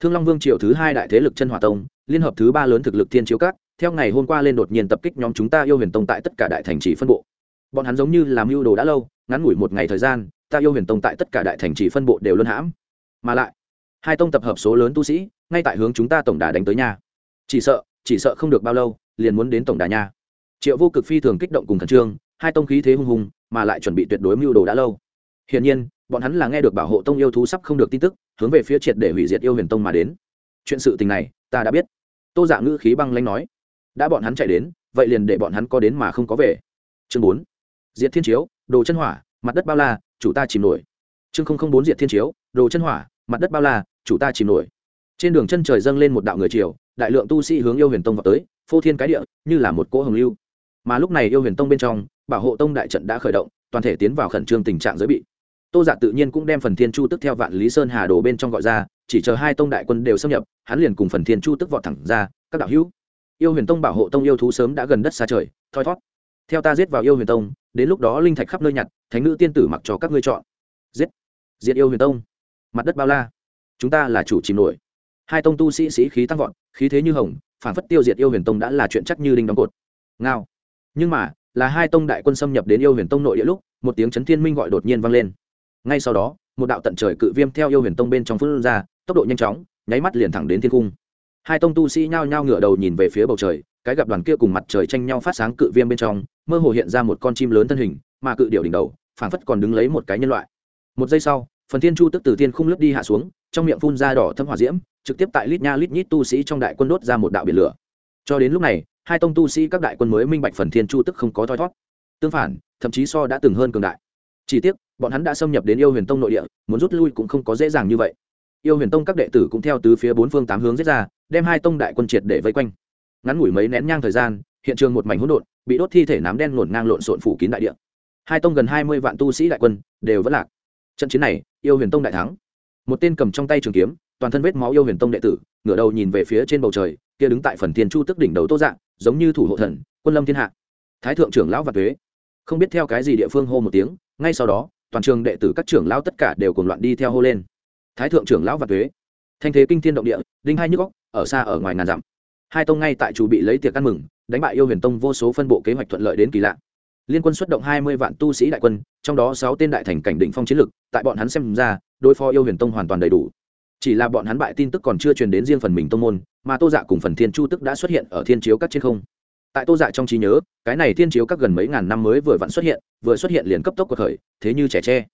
Thương long vương triều thứ hai đại thế lực chân hòa tông, liên hợp thứ ba lớn thực lực thiên chiếu cát theo ngày hôm qua lên đột nhiên tập kích nhóm chúng ta yêu huyền tông tại tất cả đại thành trì phân bộ. Bọn hắn giống như làm mưu đồ đã lâu, ngắn ngủi một ngày thời gian, ta yêu huyền tông tại tất cả đại thành trì phân bộ đều luân hãm. Mà lại, hai tông tập hợp số lớn tu sĩ ngay tại hướng chúng ta tổng đà đánh tới nhà chỉ sợ chỉ sợ không được bao lâu, liền muốn đến tổng đà nha. Triệu vô cực phi thường kích động cùng khẩn trương, hai tông khí thế hung hùng, mà lại chuẩn bị tuyệt đối mưu đồ đã lâu. Hiển nhiên, bọn hắn là nghe được bảo hộ tông yêu thú sắp không được tin tức, hướng về phía triệt để hủy diệt yêu huyền tông mà đến. Chuyện sự tình này, ta đã biết. Tô giả ngữ khí băng lanh nói. Đã bọn hắn chạy đến, vậy liền để bọn hắn có đến mà không có về. Chương bốn. Diệt thiên chiếu, đồ chân hỏa, mặt đất bao la, chủ ta chìm nổi. Chương không không bốn diệt thiên chiếu, đồ chân hỏa, mặt đất bao la, chủ ta chìm nổi trên đường chân trời dâng lên một đạo người triều, đại lượng tu sĩ hướng yêu huyền tông vào tới, phô thiên cái địa, như là một cỗ hồng lưu. Mà lúc này yêu huyền tông bên trong, bảo hộ tông đại trận đã khởi động, toàn thể tiến vào khẩn trương tình trạng giới bị. Tô giả dạ tự nhiên cũng đem phần thiên chu tức theo vạn lý sơn hà đồ bên trong gọi ra, chỉ chờ hai tông đại quân đều xâm nhập, hắn liền cùng phần thiên chu tức vọt thẳng ra, các đạo hữu. Yêu huyền tông bảo hộ tông yêu thú sớm đã gần đất xa trời, thoi thót theo ta giết vào yêu huyền tông, đến lúc đó linh thạch khắp nơi nhặt, thánh nữ tiên tử mặc cho các ngươi chọn. Giết. Diệt yêu huyền tông. Mặt đất bao la. Chúng ta là chủ chìm nổi hai tông tu sĩ sĩ khí tăng vọt, khí thế như hồng phản phất tiêu diệt yêu huyền tông đã là chuyện chắc như đinh đóng cột. Ngao. Nhưng mà, là hai tông đại quân xâm nhập đến yêu huyền tông nội địa lúc, một tiếng chấn thiên minh gọi đột nhiên vang lên. Ngay sau đó, một đạo tận trời cự viêm theo yêu huyền tông bên trong phương ra, tốc độ nhanh chóng, nháy mắt liền thẳng đến thiên cung. Hai tông tu sĩ nhao nhao ngửa đầu nhìn về phía bầu trời, cái gặp đoàn kia cùng mặt trời tranh nhau phát sáng cự viêm bên trong, mơ hồ hiện ra một con chim lớn thân hình, mà cự điệu đỉnh đầu, phảng phất còn đứng lấy một cái nhân loại. Một giây sau, phần thiên chu tức từ thiên khung lướt đi hạ xuống, trong miệng phun ra đỏ thâm hỏa diễm trực tiếp tại lít nha lít nhít tu sĩ trong đại quân đốt ra một đạo biển lửa. Cho đến lúc này, hai tông tu sĩ các đại quân mới minh bạch phần thiên chu tức không có thoi thót. Tương phản, thậm chí so đã từng hơn cường đại. Chỉ tiếc, bọn hắn đã xâm nhập đến yêu huyền tông nội địa, muốn rút lui cũng không có dễ dàng như vậy. Yêu huyền tông các đệ tử cũng theo từ phía bốn phương tám hướng giết ra, đem hai tông đại quân triệt để vây quanh. Ngắn ngủi mấy nén nhang thời gian, hiện trường một mảnh hỗn độn, bị đốt thi thể nám đen ngổn ngang lộn xộn phủ kín đại địa. Hai tông gần hai mươi vạn tu sĩ đại quân đều vẫn lạc. Trận chiến này, yêu huyền tông đại thắng. Một tên cầm trong tay trường kiếm toàn thân vết máu yêu huyền tông đệ tử, ngửa đầu nhìn về phía trên bầu trời, kia đứng tại phần thiên chu tức đỉnh đầu tô dạng, giống như thủ hộ thần, quân lâm thiên hạ. Thái thượng trưởng lão và thuế không biết theo cái gì địa phương hô một tiếng, ngay sau đó, toàn trường đệ tử các trưởng lão tất cả đều cùng loạn đi theo hô lên. Thái thượng trưởng lão và thuế thanh thế kinh thiên động địa, đinh hai nhức góc ở xa ở ngoài ngàn dặm. Hai tông ngay tại chủ bị lấy tiệc ăn mừng, đánh bại yêu huyền tông vô số phân bộ kế hoạch thuận lợi đến kỳ lạ. Liên quân xuất động hai mươi vạn tu sĩ đại quân, trong đó sáu tên đại thành cảnh định phong chiến lực, tại bọn hắn xem ra, đối phó yêu huyền tông hoàn toàn đầy đủ chỉ là bọn hắn bại tin tức còn chưa truyền đến riêng phần mình tông môn, mà tô dạ cùng phần thiên chu tức đã xuất hiện ở thiên chiếu các trên không. Tại tô dạ trong trí nhớ, cái này thiên chiếu các gần mấy ngàn năm mới vừa vặn xuất hiện, vừa xuất hiện liền cấp tốc cuộc khởi, thế như trẻ tre.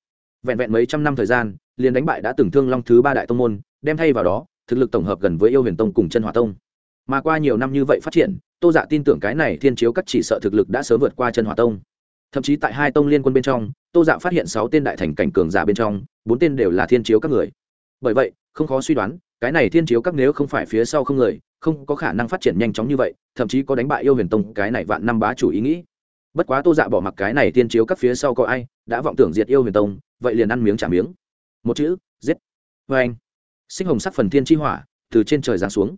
Vẹn vẹn mấy trăm năm thời gian, liền đánh bại đã từng thương long thứ ba đại tông môn, đem thay vào đó, thực lực tổng hợp gần với yêu huyền tông cùng chân hòa tông. Mà qua nhiều năm như vậy phát triển, tô dạ tin tưởng cái này thiên chiếu các chỉ sợ thực lực đã sớm vượt qua chân hòa tông. Thậm chí tại hai tông liên quân bên trong, tô dạ phát hiện sáu tên đại thành cảnh cường giả bên trong, bốn tên đều là thiên chiếu các người. Bởi vậy không khó suy đoán, cái này thiên chiếu các nếu không phải phía sau không người, không có khả năng phát triển nhanh chóng như vậy, thậm chí có đánh bại yêu huyền tông cái này vạn năm bá chủ ý nghĩ. Bất quá tô dạ bỏ mặc cái này thiên chiếu các phía sau có ai, đã vọng tưởng diệt yêu huyền tông, vậy liền ăn miếng trả miếng. Một chữ, giết. Vê anh, sinh hồng sắc phần thiên chi hỏa, từ trên trời giáng xuống.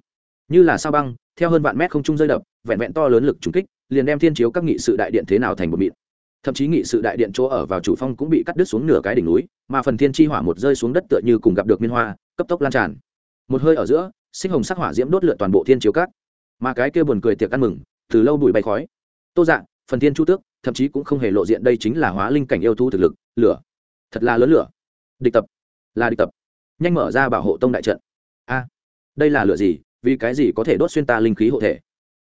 Như là sao băng, theo hơn vạn mét không trung rơi đập, vẹn vẹn to lớn lực trúng kích, liền đem thiên chiếu các nghị sự đại điện thế nào thành một mịn. Thậm chí nghị sự đại điện chỗ ở vào chủ phong cũng bị cắt đứt xuống nửa cái đỉnh núi, mà phần thiên chi hỏa một rơi xuống đất tựa như cùng gặp được miên hoa cấp tốc lan tràn. Một hơi ở giữa sinh hồng sắc hỏa diễm đốt lượn toàn bộ thiên chiếu cát. Mà cái kia buồn cười tiệc ăn mừng, từ lâu bụi bay khói. Tô dạng phần thiên chu tước, thậm chí cũng không hề lộ diện đây chính là hóa linh cảnh yêu thu thực lực, lửa. Thật là lớn lửa. Địch tập. Là địch tập. Nhanh mở ra bảo hộ tông đại trận. A, đây là lửa gì? Vì cái gì có thể đốt xuyên ta linh khí hộ thể?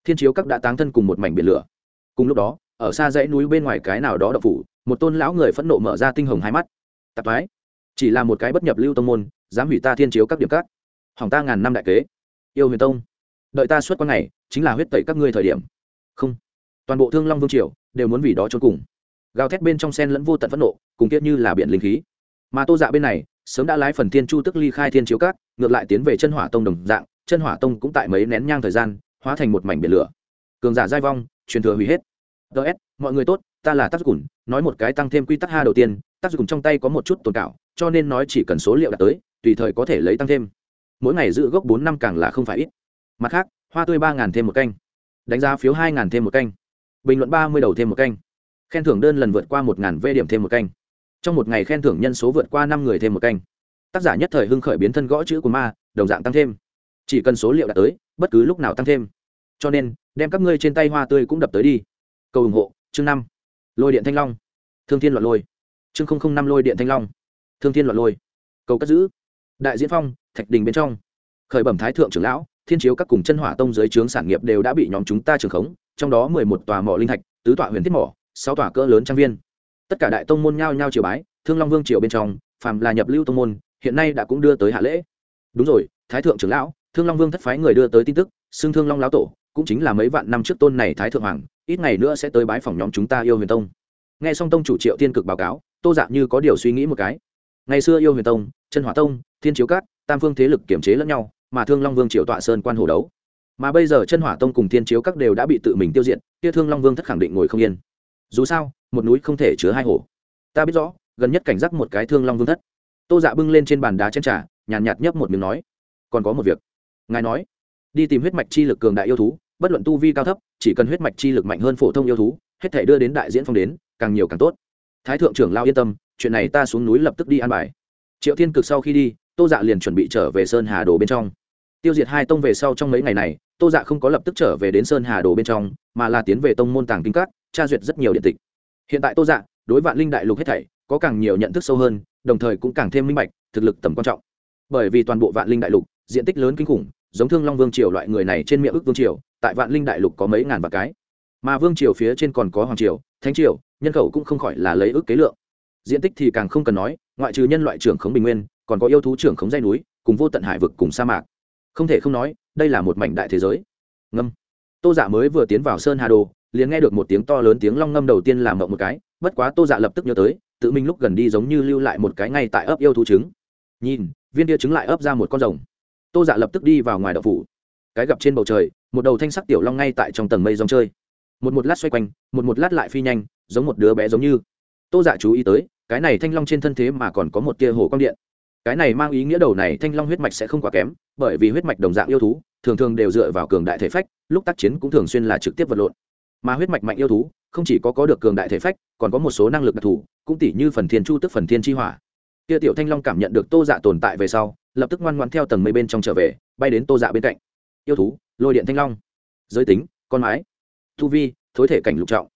Thiên chiếu các đã táng thân cùng một mảnh biển lửa. Cùng lúc đó, ở xa dãy núi bên ngoài cái nào đó đậu phủ, một tôn lão người phẫn nộ mở ra tinh hồng hai mắt. Tạp thoái. Chỉ là một cái bất nhập lưu tông môn dám hủy ta thiên chiếu các điểm cát. Hỏng ta ngàn năm đại kế. Yêu huyền tông, đợi ta suốt qua ngày, chính là huyết tẩy các ngươi thời điểm. Không. Toàn bộ thương long vương triều đều muốn vì đó trốn cùng. Gào thét bên trong sen lẫn vô tận phẫn nộ, cùng kiếp như là biển linh khí. Mà tô dạ bên này, sớm đã lái phần thiên chu tức ly khai thiên chiếu cát ngược lại tiến về chân hỏa tông đồng dạng, chân hỏa tông cũng tại mấy nén nhang thời gian, hóa thành một mảnh biển lửa. Cường giả giai vong, truyền thừa hủy hết. Ts mọi người tốt, ta là tác dụng nói một cái tăng thêm quy tắc ha đầu tiên tác dụng trong tay có một chút tồn cảo, cho nên nói chỉ cần số liệu đạt tới tùy thời có thể lấy tăng thêm. Mỗi ngày giữ gốc bốn năm càng là không phải ít. Mặt khác, hoa tươi ba ngàn thêm một canh. Đánh giá phiếu hai ngàn thêm một canh. Bình luận ba mươi đầu thêm một canh. Khen thưởng đơn lần vượt qua một ngàn v điểm thêm một canh. Trong một ngày khen thưởng nhân số vượt qua năm người thêm một canh. Tác giả nhất thời hưng khởi biến thân gõ chữ của ma, đồng dạng tăng thêm. Chỉ cần số liệu đạt tới, bất cứ lúc nào tăng thêm. Cho nên, đem các ngươi trên tay hoa tươi cũng đập tới đi. Cầu ủng hộ, chương năm. Lôi điện thanh long. Thương thiên loạn lôi. Chương năm lôi điện thanh long. Thương thiên loạn lôi. Cầu cất giữ đại diễn phong, thạch đình bên trong. Khởi bẩm thái thượng trưởng lão, thiên chiếu các cùng chân hỏa tông dưới trướng sản nghiệp đều đã bị nhóm chúng ta trường khống, trong đó mười một tòa mỏ linh thạch, tứ tọa huyền thiết mỏ, sáu tòa cỡ lớn trang viên. Tất cả đại tông môn nhao nhao triều bái, thương long vương triều bên trong, phàm là nhập lưu tông môn, hiện nay đã cũng đưa tới hạ lễ. Đúng rồi, thái thượng trưởng lão, thương long vương thất phái người đưa tới tin tức, xưng thương long lão tổ, cũng chính là mấy vạn năm trước tôn này thái thượng hoàng, ít ngày nữa sẽ tới bái phòng nhóm chúng ta yêu huyền tông. Nghe xong tông chủ triệu tiên cực báo cáo, tô dạng như có điều suy nghĩ một cái. Ngày xưa yêu huyền tông, chân hỏa tông thiên chiếu cát, tam phương thế lực kiểm chế lẫn nhau, mà thương long vương triệu tọa sơn quan hồ đấu. Mà bây giờ chân hỏa tông cùng thiên chiếu các đều đã bị tự mình tiêu diệt, kia thương long vương thất khẳng định ngồi không yên. Dù sao, một núi không thể chứa hai hồ. Ta biết rõ, gần nhất cảnh giác một cái thương long vương thất. Tô dạ bưng lên trên bàn đá chén trà, nhàn nhạt nhấp một miếng nói, còn có một việc. Ngài nói, đi tìm huyết mạch chi lực cường đại yêu thú, bất luận tu vi cao thấp, chỉ cần huyết mạch chi lực mạnh hơn phổ thông yêu thú, hết thể đưa đến đại diễn phong đến, càng nhiều càng tốt. Thái thượng trưởng lao yên tâm, chuyện này ta xuống núi lập tức đi an bài. Triệu thiên cực sau khi đi tô dạ liền chuẩn bị trở về sơn hà đồ bên trong. Tiêu diệt hai tông về sau trong mấy ngày này, tô dạ không có lập tức trở về đến sơn hà đồ bên trong, mà là tiến về tông môn tàng kinh cát tra duyệt rất nhiều điện tịch. Hiện tại tô dạ đối vạn linh đại lục hết thảy, có càng nhiều nhận thức sâu hơn, đồng thời cũng càng thêm minh bạch, thực lực tầm quan trọng. Bởi vì toàn bộ vạn linh đại lục, diện tích lớn kinh khủng, giống thương long vương triều loại người này trên miệng ước vương triều, tại vạn linh đại lục có mấy ngàn vạn cái. Mà vương triều phía trên còn có hoàng triều, thánh triều, nhân khẩu cũng không khỏi là lấy ước kế lượng. Diện tích thì càng không cần nói, ngoại trừ nhân loại trưởng khống bình nguyên còn có yêu thú trưởng khống dây núi, cùng vô tận hải vực cùng sa mạc. Không thể không nói, đây là một mảnh đại thế giới. Ngâm. Tô giả dạ mới vừa tiến vào sơn hà đồ, liền nghe được một tiếng to lớn tiếng long ngâm đầu tiên làm mộng một cái, bất quá tô dạ lập tức nhớ tới, tự mình lúc gần đi giống như lưu lại một cái ngay tại ấp yêu thú trứng. Nhìn, viên tia trứng lại ấp ra một con rồng. Tô dạ lập tức đi vào ngoài đậu phủ. Cái gặp trên bầu trời, một đầu thanh sắc tiểu long ngay tại trong tầng mây rong chơi. Một một lát xoay quanh, một một lát lại phi nhanh, giống một đứa bé giống như. Tô dạ chú ý tới, cái này thanh long trên thân thế mà còn có một tia hồ quang điện cái này mang ý nghĩa đầu này thanh long huyết mạch sẽ không quá kém, bởi vì huyết mạch đồng dạng yêu thú, thường thường đều dựa vào cường đại thể phách, lúc tác chiến cũng thường xuyên là trực tiếp vật lộn. Mà huyết mạch mạnh yêu thú, không chỉ có có được cường đại thể phách, còn có một số năng lực đặc thù, cũng tỷ như phần thiên chu tức phần thiên chi hỏa. Kia tiểu thanh long cảm nhận được tô dạ tồn tại về sau, lập tức ngoan ngoan theo tầng mây bên trong trở về, bay đến tô dạ bên cạnh. Yêu thú, lôi điện thanh long. Giới tính, con mái. Thu vi, thối thể cảnh lục trọng.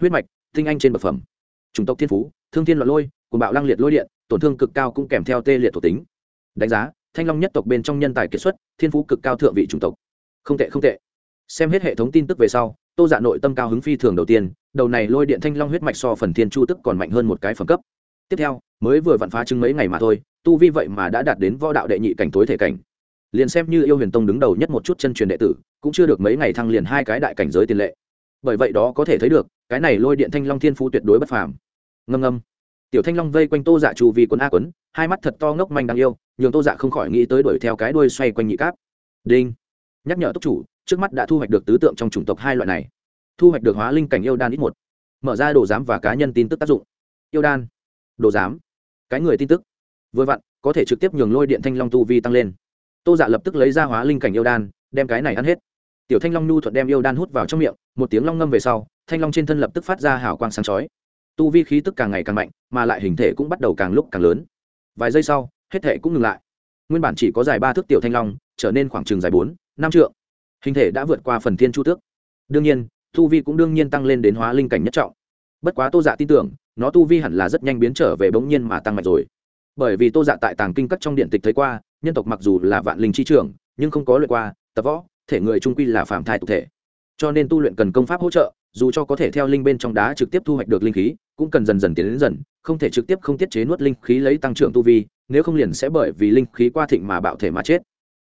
Huyết mạch, tinh anh trên bậc phẩm. Chủng tộc thiên phú, thương thiên loạn lôi cùng bạo lăng liệt lôi điện tổn thương cực cao cũng kèm theo tê liệt thuộc tính. Đánh giá, thanh long nhất tộc bên trong nhân tài kiệt xuất, thiên phú cực cao thượng vị chủng tộc. Không tệ không tệ. Xem hết hệ thống tin tức về sau, tô dạ nội tâm cao hứng phi thường đầu tiên, đầu này lôi điện thanh long huyết mạch so phần thiên chu tức còn mạnh hơn một cái phẩm cấp. Tiếp theo, mới vừa vặn phá chứng mấy ngày mà thôi, tu vi vậy mà đã đạt đến võ đạo đệ nhị cảnh tối thể cảnh. Liền xem như yêu huyền tông đứng đầu nhất một chút chân truyền đệ tử, cũng chưa được mấy ngày thăng liền hai cái đại cảnh giới tiền lệ. Bởi vậy đó có thể thấy được, cái này lôi điện thanh long thiên phú tuyệt đối bất phàm. Ngâm ngâm tiểu thanh long vây quanh tô dạ chu vì quân a quấn, hai mắt thật to ngốc manh đáng yêu, nhường tô dạ không khỏi nghĩ tới đuổi theo cái đuôi xoay quanh nhị cáp. Đinh. Nhắc nhở túc chủ, trước mắt đã thu hoạch được tứ tượng trong chủng tộc hai loại này. Thu hoạch được hóa linh cảnh yêu đan ít một. Mở ra đồ giám và cá nhân tin tức tác dụng. Yêu đan. Đồ giám. Cái người tin tức. Vừa vặn, có thể trực tiếp nhường lôi điện thanh long tu vi tăng lên. Tô dạ lập tức lấy ra hóa linh cảnh yêu đan, đem cái này ăn hết. Tiểu thanh long nhu thuận đem yêu đan hút vào trong miệng, một tiếng long ngâm về sau, thanh long trên thân lập tức phát ra hào quang sáng chói tu vi khí tức càng ngày càng mạnh, mà lại hình thể cũng bắt đầu càng lúc càng lớn. Vài giây sau, hết thể cũng ngừng lại. Nguyên bản chỉ có dài ba thước tiểu thanh long, trở nên khoảng chừng dài bốn, năm trượng. Hình thể đã vượt qua phần thiên chu tước. Đương nhiên, tu vi cũng đương nhiên tăng lên đến hóa linh cảnh nhất trọng. Bất quá tô dạ tin tưởng, nó tu vi hẳn là rất nhanh biến trở về bỗng nhiên mà tăng mạnh rồi. Bởi vì tô dạ tại tàng kinh các trong điện tịch thấy qua, nhân tộc mặc dù là vạn linh chi trưởng, nhưng không có luyện qua, tập võ, thể người trung quy là phạm thai tục thể cho nên tu luyện cần công pháp hỗ trợ, dù cho có thể theo linh bên trong đá trực tiếp thu hoạch được linh khí, cũng cần dần dần tiến đến dần, không thể trực tiếp không tiết chế nuốt linh khí lấy tăng trưởng tu vi, nếu không liền sẽ bởi vì linh khí qua thịnh mà bạo thể mà chết.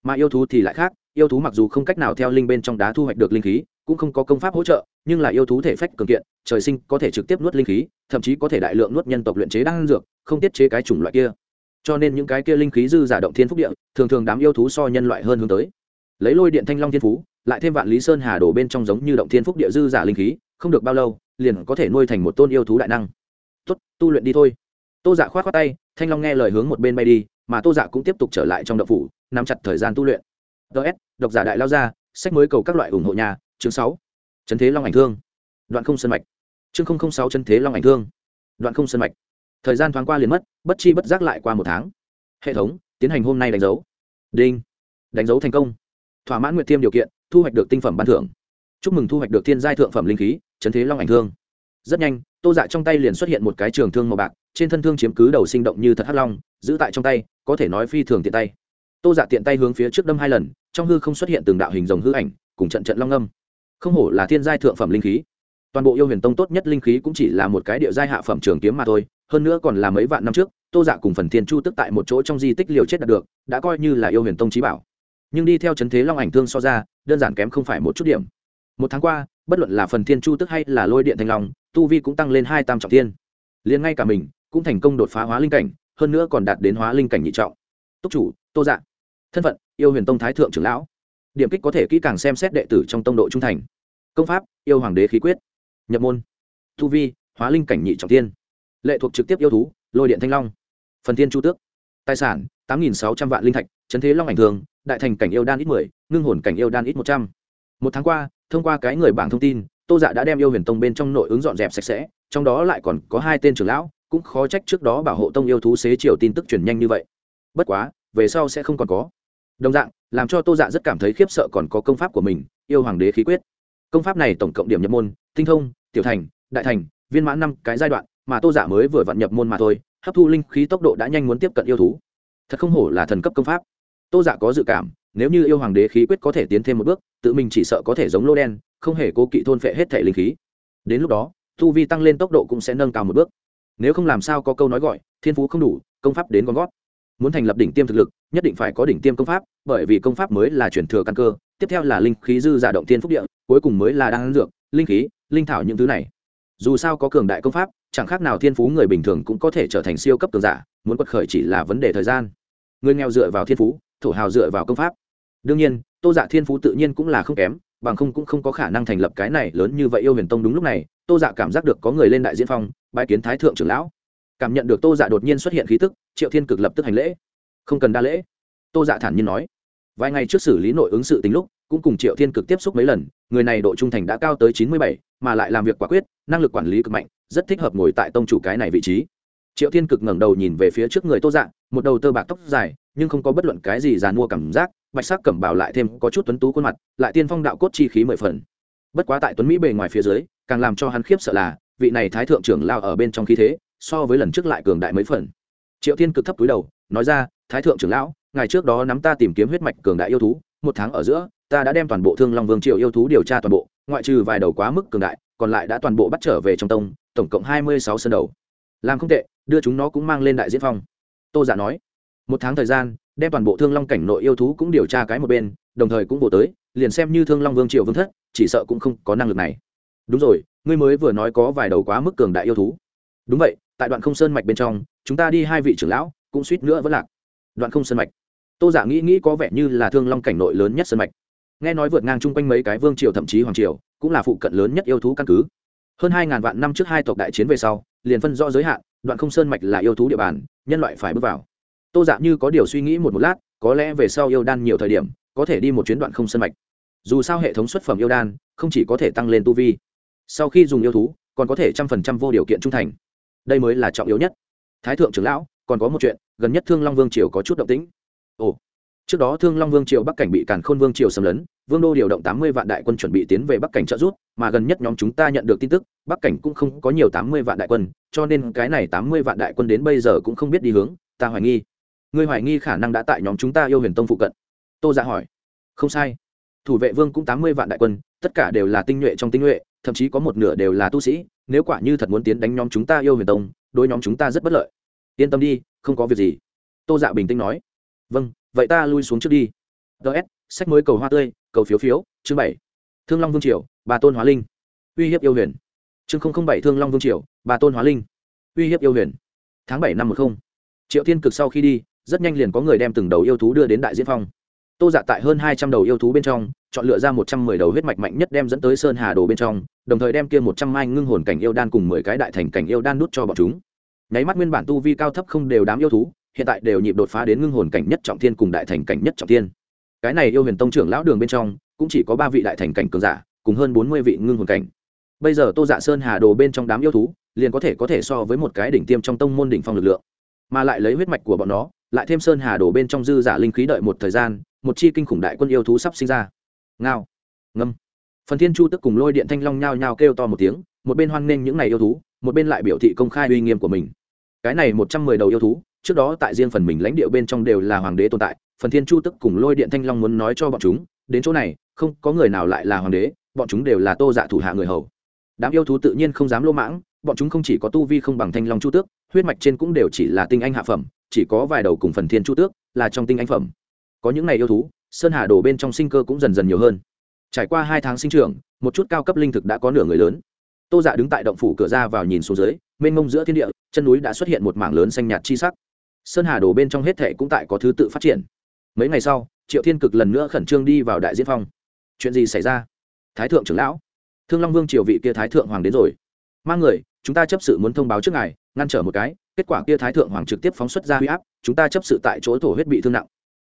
Mà yêu thú thì lại khác, yêu thú mặc dù không cách nào theo linh bên trong đá thu hoạch được linh khí, cũng không có công pháp hỗ trợ, nhưng là yêu thú thể phách cường kiện, trời sinh có thể trực tiếp nuốt linh khí, thậm chí có thể đại lượng nuốt nhân tộc luyện chế đan dược, không tiết chế cái chủng loại kia. Cho nên những cái kia linh khí dư giả động thiên phúc địa, thường thường đám yêu thú so nhân loại hơn hướng tới. Lấy lôi điện thanh long thiên phú lại thêm vạn lý sơn hà đổ bên trong giống như động thiên phúc địa dư giả linh khí, không được bao lâu, liền có thể nuôi thành một tôn yêu thú đại năng. Tốt, tu luyện đi thôi. Tô dạ k h o á t khoác tay, thanh long nghe lời hướng một bên bay đi, mà tô dạ cũng tiếp tục trở lại trong đậu phủ, nắm chặt thời gian tu luyện. Ts độc giả đại lao ra, sách mới cầu các loại ủng hộ nhà, chương sáu. Trấn thế long ảnh thương. Đoạn không sân mạch. Chương sáu trấn thế long ảnh thương. Đoạn không sân mạch. Thời gian thoáng qua liền mất, bất chi bất giác lại qua một tháng. Hệ thống, tiến hành hôm nay đánh dấu. Đinh. Đánh dấu thành công. Thỏa mãn nguyệt thiêm điều kiện thu hoạch được tinh phẩm ban thưởng. Chúc mừng thu hoạch được thiên giai thượng phẩm linh khí, chấn thế long ảnh thương. Rất nhanh, tô dạ trong tay liền xuất hiện một cái trường thương màu bạc, trên thân thương chiếm cứ đầu sinh động như thật hắc long, giữ tại trong tay, có thể nói phi thường tiện tay. Tô dạ tiện tay hướng phía trước đâm hai lần, trong hư không xuất hiện từng đạo hình dòng hư ảnh, cùng trận trận long âm không hổ là thiên giai thượng phẩm linh khí. Toàn bộ yêu huyền tông tốt nhất linh khí cũng chỉ là một cái địa giai hạ phẩm trường kiếm mà thôi, hơn nữa còn là mấy vạn năm trước, tô dạ cùng phần thiên chu tức tại một chỗ trong di tích liều chết đạt được, đã coi như là yêu huyền tông trí bảo nhưng đi theo chấn thế long ảnh thương so ra, đơn giản kém không phải một chút điểm. Một tháng qua, bất luận là phần thiên chu tức hay là lôi điện thanh long, tu vi cũng tăng lên hai tam trọng thiên. Liền ngay cả mình, cũng thành công đột phá hóa linh cảnh, hơn nữa còn đạt đến hóa linh cảnh nhị trọng. Túc chủ, tô dạ. Thân phận, yêu huyền tông thái thượng trưởng lão. Điểm kích có thể kỹ càng xem xét đệ tử trong tông độ trung thành. Công pháp, yêu hoàng đế khí quyết. Nhập môn, tu vi, hóa linh cảnh nhị trọng tiên lệ thuộc trực tiếp yêu thú, lôi điện thanh long. Phần thiên chu tước. Tài sản, tám nghìn sáu trăm vạn linh thạch trấn thế long ảnh thường đại thành cảnh yêu đan ít mười, ngưng hồn cảnh yêu đan ít một trăm. Một tháng qua, thông qua cái người bảng thông tin, tô dạ đã đem yêu huyền tông bên trong nội ứng dọn dẹp sạch sẽ, trong đó lại còn có hai tên trưởng lão, cũng khó trách trước đó bảo hộ tông yêu thú xế chiều tin tức truyền nhanh như vậy. Bất quá, về sau sẽ không còn có. Đồng dạng, làm cho tô dạ rất cảm thấy khiếp sợ còn có công pháp của mình, yêu hoàng đế khí quyết. Công pháp này tổng cộng điểm nhập môn, tinh thông, tiểu thành, đại thành, viên mãn năm cái giai đoạn, mà tô dạ mới vừa vặn nhập môn mà thôi, hấp thu linh khí tốc độ đã nhanh muốn tiếp cận yêu thú. Thật không hổ là thần cấp công pháp tô dạ có dự cảm, nếu như yêu hoàng đế khí quyết có thể tiến thêm một bước, tự mình chỉ sợ có thể giống lô đen, không hề cố kỵ thôn phệ hết thể linh khí. Đến lúc đó thu vi tăng lên tốc độ cũng sẽ nâng cao một bước. Nếu không làm sao có câu nói gọi, thiên phú không đủ, công pháp đến con gót. Muốn thành lập đỉnh tiêm thực lực, nhất định phải có đỉnh tiêm công pháp, bởi vì công pháp mới là chuyển thừa căn cơ, tiếp theo là linh khí dư giả động tiên phúc địa, cuối cùng mới là đan dược, linh khí, linh thảo những thứ này. Dù sao có cường đại công pháp, chẳng khác nào thiên phú người bình thường cũng có thể trở thành siêu cấp cường giả, muốn quật khởi chỉ là vấn đề thời gian. Người nghèo dựa vào thiên phú thổ hào dựa vào công pháp. Đương nhiên, tô dạ thiên phú tự nhiên cũng là không kém, bằng không cũng không có khả năng thành lập cái này lớn như vậy yêu huyền tông đúng lúc này, tô dạ cảm giác được có người lên đại diễn phong bãi kiến thái thượng trưởng lão. Cảm nhận được tô dạ đột nhiên xuất hiện khí tức, triệu thiên cực lập tức hành lễ. Không cần đa lễ. Tô dạ thản nhiên nói. Vài ngày trước xử lý nội ứng sự tính lúc, cũng cùng triệu thiên cực tiếp xúc mấy lần, người này độ trung thành đã cao tới chín mươi bảy, mà lại làm việc quả quyết, năng lực quản lý cực mạnh, rất thích hợp ngồi tại tông chủ cái này vị trí triệu thiên cực ngẩng đầu nhìn về phía trước người tô dạng, một đầu tơ bạc tóc dài nhưng không có bất luận cái gì dàn mua cảm giác bạch sắc cẩm bảo lại thêm có chút tuấn tú khuôn mặt lại tiên phong đạo cốt chi khí mười phần. Bất quá tại tuấn mỹ bề ngoài phía dưới càng làm cho hắn khiếp sợ là vị này thái thượng trưởng lao ở bên trong khí thế so với lần trước lại cường đại mấy phần. Triệu thiên cực thấp túi đầu nói ra thái thượng trưởng lão ngày trước đó nắm ta tìm kiếm huyết mạch cường đại yêu thú một tháng ở giữa ta đã đem toàn bộ thương long vương triều yêu thú điều tra toàn bộ ngoại trừ vài đầu quá mức cường đại còn lại đã toàn bộ bắt trở về trong tông tổng cộng hai mươi sáu sân đầu làm không tệ, đưa chúng nó cũng mang lên đại diễn phong. Tô giả dạ nói, một tháng thời gian, đem toàn bộ thương long cảnh nội yêu thú cũng điều tra cái một bên, đồng thời cũng bổ tới, liền xem như thương long vương triều vương thất, chỉ sợ cũng không có năng lực này. Đúng rồi, ngươi mới vừa nói có vài đầu quá mức cường đại yêu thú. Đúng vậy, tại đoạn không sơn mạch bên trong, chúng ta đi hai vị trưởng lão, cũng suýt nữa vẫn lạc. Đoạn không sơn mạch. Tô giả nghĩ nghĩ có vẻ như là thương long cảnh nội lớn nhất sơn mạch. Nghe nói vượt ngang chung quanh mấy cái vương triều thậm chí hoàng triều, cũng là phụ cận lớn nhất yêu thú căn cứ hơn hai ngàn vạn năm trước hai tộc đại chiến về sau, liền phân rõ giới hạn, đoạn không sơn mạch là yêu thú địa bàn, nhân loại phải bước vào. Tô dạ như có điều suy nghĩ một một lát, có lẽ về sau yêu đan nhiều thời điểm, có thể đi một chuyến đoạn không sơn mạch. Dù sao hệ thống xuất phẩm yêu đan, không chỉ có thể tăng lên tu vi, sau khi dùng yêu thú, còn có thể trăm phần trăm vô điều kiện trung thành. Đây mới là trọng yếu nhất. Thái thượng trưởng lão, còn có một chuyện, gần nhất thương long vương triều có chút động tĩnh. Ồ trước đó thương long vương triều bắc cảnh bị càn khôn vương triều xâm lấn, vương đô điều động tám mươi vạn đại quân chuẩn bị tiến về bắc cảnh trợ giúp, mà gần nhất nhóm chúng ta nhận được tin tức, bắc cảnh cũng không có nhiều tám mươi vạn đại quân, cho nên cái này tám mươi vạn đại quân đến bây giờ cũng không biết đi hướng, ta hoài nghi. Ngươi hoài nghi khả năng đã tại nhóm chúng ta yêu huyền tông phụ cận. Tô dạ hỏi. Không sai. Thủ vệ vương cũng tám mươi vạn đại quân, tất cả đều là tinh nhuệ trong tinh nhuệ, thậm chí có một nửa đều là tu sĩ, nếu quả như thật muốn tiến đánh nhóm chúng ta yêu huyền tông, đối nhóm chúng ta rất bất lợi. Yên tâm đi, không có việc gì. Tô dạ bình tĩnh nói. Vâng vậy ta lui xuống trước đi. Ts sách mới cầu hoa tươi, cầu phiếu phiếu, chương bảy. Thương long vương triều, bà tôn hóa linh. Uy hiếp yêu huyền. Chương bảy thương long vương triều, bà tôn hóa linh. Uy hiếp yêu huyền. Tháng bảy năm một không. Triệu thiên cực sau khi đi, rất nhanh liền có người đem từng đầu yêu thú đưa đến đại diễn phong. Tô dạ tại hơn hai trăm đầu yêu thú bên trong, chọn lựa ra một trăm mười đầu huyết mạch mạnh nhất đem dẫn tới sơn hà đồ bên trong, đồng thời đem kia một trăm mai ngưng hồn cảnh yêu đan cùng mười cái đại thành cảnh yêu đan nút cho bọn chúng. Nháy mắt nguyên bản tu vi cao thấp không đều đám yêu thú hiện tại đều nhịp đột phá đến ngưng hồn cảnh nhất trọng thiên cùng đại thành cảnh nhất trọng thiên. Cái này yêu huyền tông trưởng lão đường bên trong, cũng chỉ có ba vị đại thành cảnh cường giả, cùng hơn bốn mươi vị ngưng hồn cảnh. Bây giờ tô dạ sơn hà đồ bên trong đám yêu thú, liền có thể có thể so với một cái đỉnh tiêm trong tông môn đỉnh phong lực lượng. Mà lại lấy huyết mạch của bọn nó, lại thêm sơn hà đồ bên trong dư giả linh khí đợi một thời gian, một chi kinh khủng đại quân yêu thú sắp sinh ra. Ngao. Ngâm. Phần thiên chu tức cùng lôi điện thanh long nhao nhao kêu to một tiếng, một bên hoan nghênh những này yêu thú, một bên lại biểu thị công khai uy nghiêm của mình. Cái này một trăm mười đầu yêu thú trước đó tại riêng phần mình lãnh địa bên trong đều là hoàng đế tồn tại, phần thiên chu tức cùng lôi điện thanh long muốn nói cho bọn chúng, đến chỗ này, không có người nào lại là hoàng đế, bọn chúng đều là tô dạ thủ hạ người hầu. Đám yêu thú tự nhiên không dám lô mãng, bọn chúng không chỉ có tu vi không bằng thanh long chu tước, huyết mạch trên cũng đều chỉ là tinh anh hạ phẩm, chỉ có vài đầu cùng phần thiên chu tước là trong tinh anh phẩm. Có những ngày yêu thú, sơn hà đổ bên trong sinh cơ cũng dần dần nhiều hơn. Trải qua hai tháng sinh trưởng, một chút cao cấp linh thực đã có nửa người lớn. Tô dạ đứng tại động phủ cửa ra vào nhìn xuống dưới, mênh mông giữa thiên địa, chân núi đã xuất hiện một mảng lớn xanh nhạt chi sắc sơn hà đổ bên trong hết thệ cũng tại có thứ tự phát triển. Mấy ngày sau triệu thiên cực lần nữa khẩn trương đi vào đại diễn phong. Chuyện gì xảy ra? Thái thượng trưởng lão. Thương long vương triều vị kia thái thượng hoàng đến rồi. Mang người chúng ta chấp sự muốn thông báo trước ngày, ngăn trở một cái kết quả kia thái thượng hoàng trực tiếp phóng xuất ra huy áp chúng ta chấp sự tại chỗ thổ huyết bị thương nặng.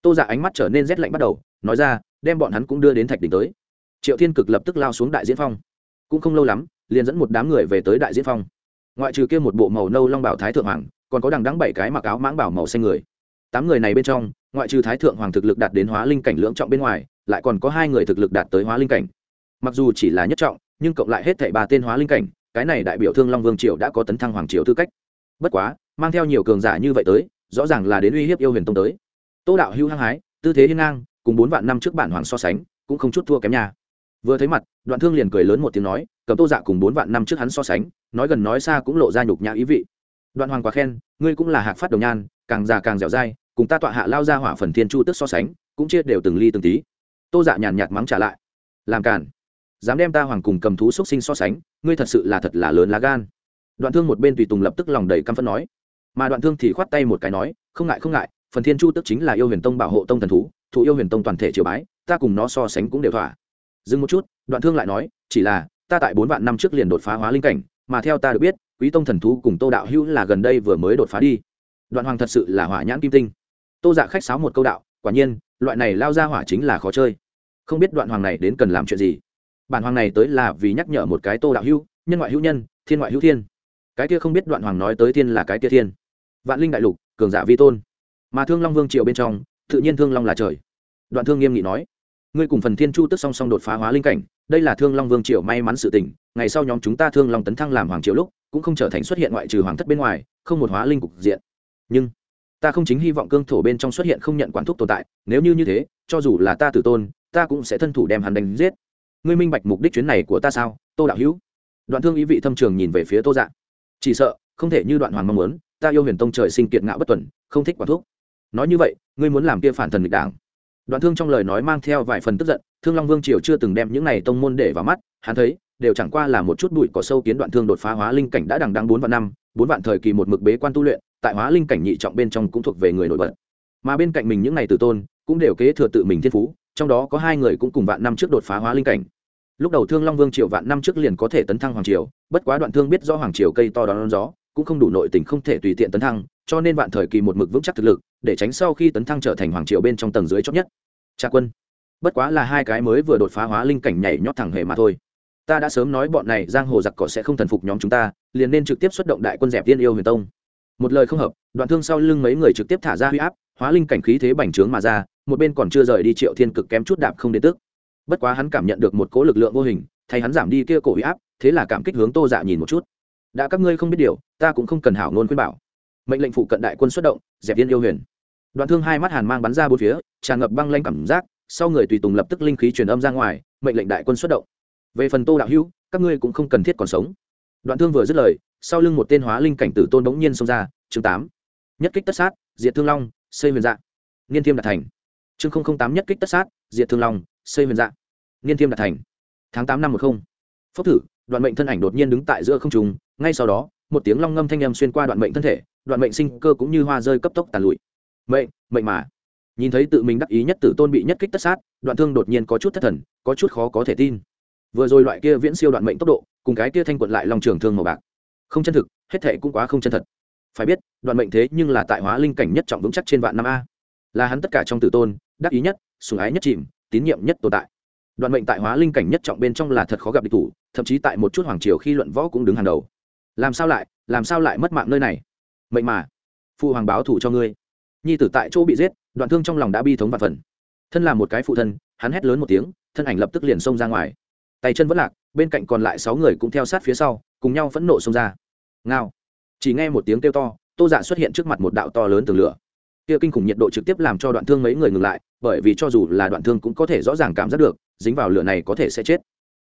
Tô giả dạ ánh mắt trở nên rét lạnh bắt đầu nói ra đem bọn hắn cũng đưa đến thạch đỉnh tới. Triệu thiên cực lập tức lao xuống đại diễn phong. Cũng không lâu lắm liền dẫn một đám người về tới đại diễn phong. Ngoại trừ kia một bộ màu nâu long bảo thái thượng hoàng còn có đằng đắng bảy cái mặc áo mãng bảo màu xanh người. Tám người này bên trong, ngoại trừ thái thượng hoàng thực lực đạt đến hóa linh cảnh lưỡng trọng bên ngoài, lại còn có hai người thực lực đạt tới hóa linh cảnh. Mặc dù chỉ là nhất trọng, nhưng cộng lại hết thảy ba tên hóa linh cảnh, cái này đại biểu thương long vương triều đã có tấn thăng hoàng triều tư cách. Bất quá, mang theo nhiều cường giả như vậy tới, rõ ràng là đến uy hiếp yêu huyền tông tới. Tô đạo hưu hăng hái, tư thế hiên ngang, cùng bốn vạn năm trước bản hoàng so sánh, cũng không chút thua kém nhà vừa thấy mặt, đoạn thương liền cười lớn một tiếng nói, cầm tô dạ cùng bốn vạn năm trước hắn so sánh, nói gần nói xa cũng lộ ra nhục nhã ý vị đoạn hoàng quá khen, ngươi cũng là hạc phát đồng nhan, càng già càng dẻo dai, cùng ta tọa hạ lao ra hỏa phần thiên chu tức so sánh, cũng chia đều từng ly từng tí. Tô dạ nhàn nhạt mắng trả lại. Làm cản dám đem ta hoàng cùng cầm thú xúc sinh so sánh, ngươi thật sự là thật là lớn lá gan. Đoạn thương một bên tùy tùng lập tức lòng đầy căm phẫn nói. Mà đoạn thương thì khoát tay một cái nói, không ngại không ngại, phần thiên chu tức chính là yêu huyền tông bảo hộ tông thần thú, thụ yêu huyền tông toàn thể triều bái, ta cùng nó so sánh cũng đều thỏa. Dừng một chút, đoạn thương lại nói, chỉ là, ta tại bốn vạn năm trước liền đột phá hóa linh cảnh, mà theo ta được biết quý tông thần thú cùng tô đạo hữu là gần đây vừa mới đột phá đi. Đoạn hoàng thật sự là hỏa nhãn kim tinh. Tô dạ khách sáo một câu đạo, quả nhiên, loại này lao ra hỏa chính là khó chơi. Không biết đoạn hoàng này đến cần làm chuyện gì. Bản hoàng này tới là vì nhắc nhở một cái tô đạo hữu, nhân ngoại hữu nhân, thiên ngoại hữu thiên. Cái kia không biết đoạn hoàng nói tới thiên là cái kia thiên. Vạn linh đại lục, cường giả vi tôn. Mà thương long vương triều bên trong, tự nhiên thương long là trời. Đoạn thương nghiêm nghị nói, ngươi cùng phần thiên chu tức song song đột phá hóa linh cảnh, đây là thương long vương triều may mắn sự tình, ngày sau nhóm chúng ta thương long tấn thăng làm hoàng triều lúc cũng không trở thành xuất hiện ngoại trừ hoàng thất bên ngoài, không một hóa linh cục diện. Nhưng, ta không chính hy vọng cương thổ bên trong xuất hiện không nhận quản thúc tồn tại, nếu như như thế, cho dù là ta tử tôn, ta cũng sẽ thân thủ đem hắn đánh giết. Ngươi minh bạch mục đích chuyến này của ta sao, tô đạo hữu? Đoạn thương ý vị thâm trường nhìn về phía tô dạ. Chỉ sợ, không thể như đoạn hoàng mong muốn, ta yêu huyền tông trời sinh kiệt ngạo bất tuần, không thích quản thúc. Nói như vậy, ngươi muốn làm kia phản thần lịch đảng. Đoạn thương trong lời nói mang theo vài phần tức giận, thương long vương triều chưa từng đem những này tông môn để vào mắt, hắn thấy đều chẳng qua là một chút bụi cỏ sâu kiến đoạn thương đột phá hóa linh cảnh đã đằng đăng bốn vạn năm, bốn vạn thời kỳ một mực bế quan tu luyện, tại hóa linh cảnh nhị trọng bên trong cũng thuộc về người nổi bật. Mà bên cạnh mình những ngày tử tôn cũng đều kế thừa tự mình thiên phú, trong đó có hai người cũng cùng vạn năm trước đột phá hóa linh cảnh. Lúc đầu thương long vương triệu vạn năm trước liền có thể tấn thăng hoàng triều, bất quá đoạn thương biết do hoàng triều cây to đón gió, cũng không đủ nội tình không thể tùy tiện tấn thăng, cho nên vạn thời kỳ một mực vững chắc thực lực, để tránh sau khi tấn thăng trở thành hoàng triều bên trong tầng dưới chót nhất. Trà quân, bất quá là hai cái mới vừa đột phá hóa linh cảnh nhảy nhót thẳng hề mà thôi ta đã sớm nói bọn này giang hồ giặc cỏ sẽ không thần phục nhóm chúng ta, liền nên trực tiếp xuất động đại quân dẹp tiên yêu huyền tông. Một lời không hợp, đoạn thương sau lưng mấy người trực tiếp thả ra huy áp, hóa linh cảnh khí thế bành trướng mà ra, một bên còn chưa rời đi triệu thiên cực kém chút đạp không đến tức. Bất quá hắn cảm nhận được một cố lực lượng vô hình, thay hắn giảm đi kia cổ huy áp, thế là cảm kích hướng tô dạ nhìn một chút. Đã các ngươi không biết điều, ta cũng không cần hảo ngôn khuyên bảo. Mệnh lệnh phụ cận đại quân xuất động, dẹp viên yêu huyền. Đoạn thương hai mắt hàn mang bắn ra bốn phía, tràn ngập băng lanh cảm giác, sau người tùy tùng lập tức linh khí truyền âm ra ngoài, mệnh lệnh đại quân xuất động về phần tô đạo hữu các ngươi cũng không cần thiết còn sống. Đoạn thương vừa dứt lời sau lưng một tên hóa linh cảnh tử tôn bỗng nhiên xông ra chương tám. Nhất kích tất sát diệt thương long xây huyền dạng, niên thiêm đạt thành. Chương tám nhất kích tất sát diệt thương long xây huyền dạng, niên thiêm đạt thành. Tháng tám năm một không. Phốc thử đoạn mệnh thân ảnh đột nhiên đứng tại giữa không trùng ngay sau đó một tiếng long ngâm thanh âm xuyên qua đoạn mệnh thân thể đoạn mệnh sinh cơ cũng như hoa rơi cấp tốc tàn lụi. Mệnh mệnh mà. Nhìn thấy tự mình đắc ý nhất tử tôn bị nhất kích tất sát đoạn thương đột nhiên có chút thất thần có chút khó có thể tin vừa rồi loại kia viễn siêu đoạn mệnh tốc độ, cùng cái kia thanh quận lại lòng trường thương màu bạc. Không chân thực, hết thệ cũng quá không chân thật. Phải biết, đoạn mệnh thế nhưng là tại hóa linh cảnh nhất trọng vững chắc trên vạn năm a. Là hắn tất cả trong tử tôn, đắc ý nhất sùng ái nhất chìm, tín nhiệm nhất tồn tại. Đoạn mệnh tại hóa linh cảnh nhất trọng bên trong là thật khó gặp địch thủ, thậm chí tại một chút hoàng triều khi luận võ cũng đứng hàng đầu. Làm sao lại, làm sao lại mất mạng nơi này? Mệnh mà, phụ hoàng báo thủ cho ngươi. Nhi tử tại chỗ bị giết, đoạn thương trong lòng đã bi thống và phần. Thân là một cái phụ thân, hắn hét lớn một tiếng, thân ảnh lập tức liền xông ra ngoài tay chân vẫn lạc, bên cạnh còn lại sáu người cũng theo sát phía sau, cùng nhau phẫn nộ xông ra. Ngao. Chỉ nghe một tiếng kêu to, tô dạ xuất hiện trước mặt một đạo to lớn tường lửa. Kia kinh khủng nhiệt độ trực tiếp làm cho đoạn thương mấy người ngừng lại, bởi vì cho dù là đoạn thương cũng có thể rõ ràng cảm giác được, dính vào lửa này có thể sẽ chết.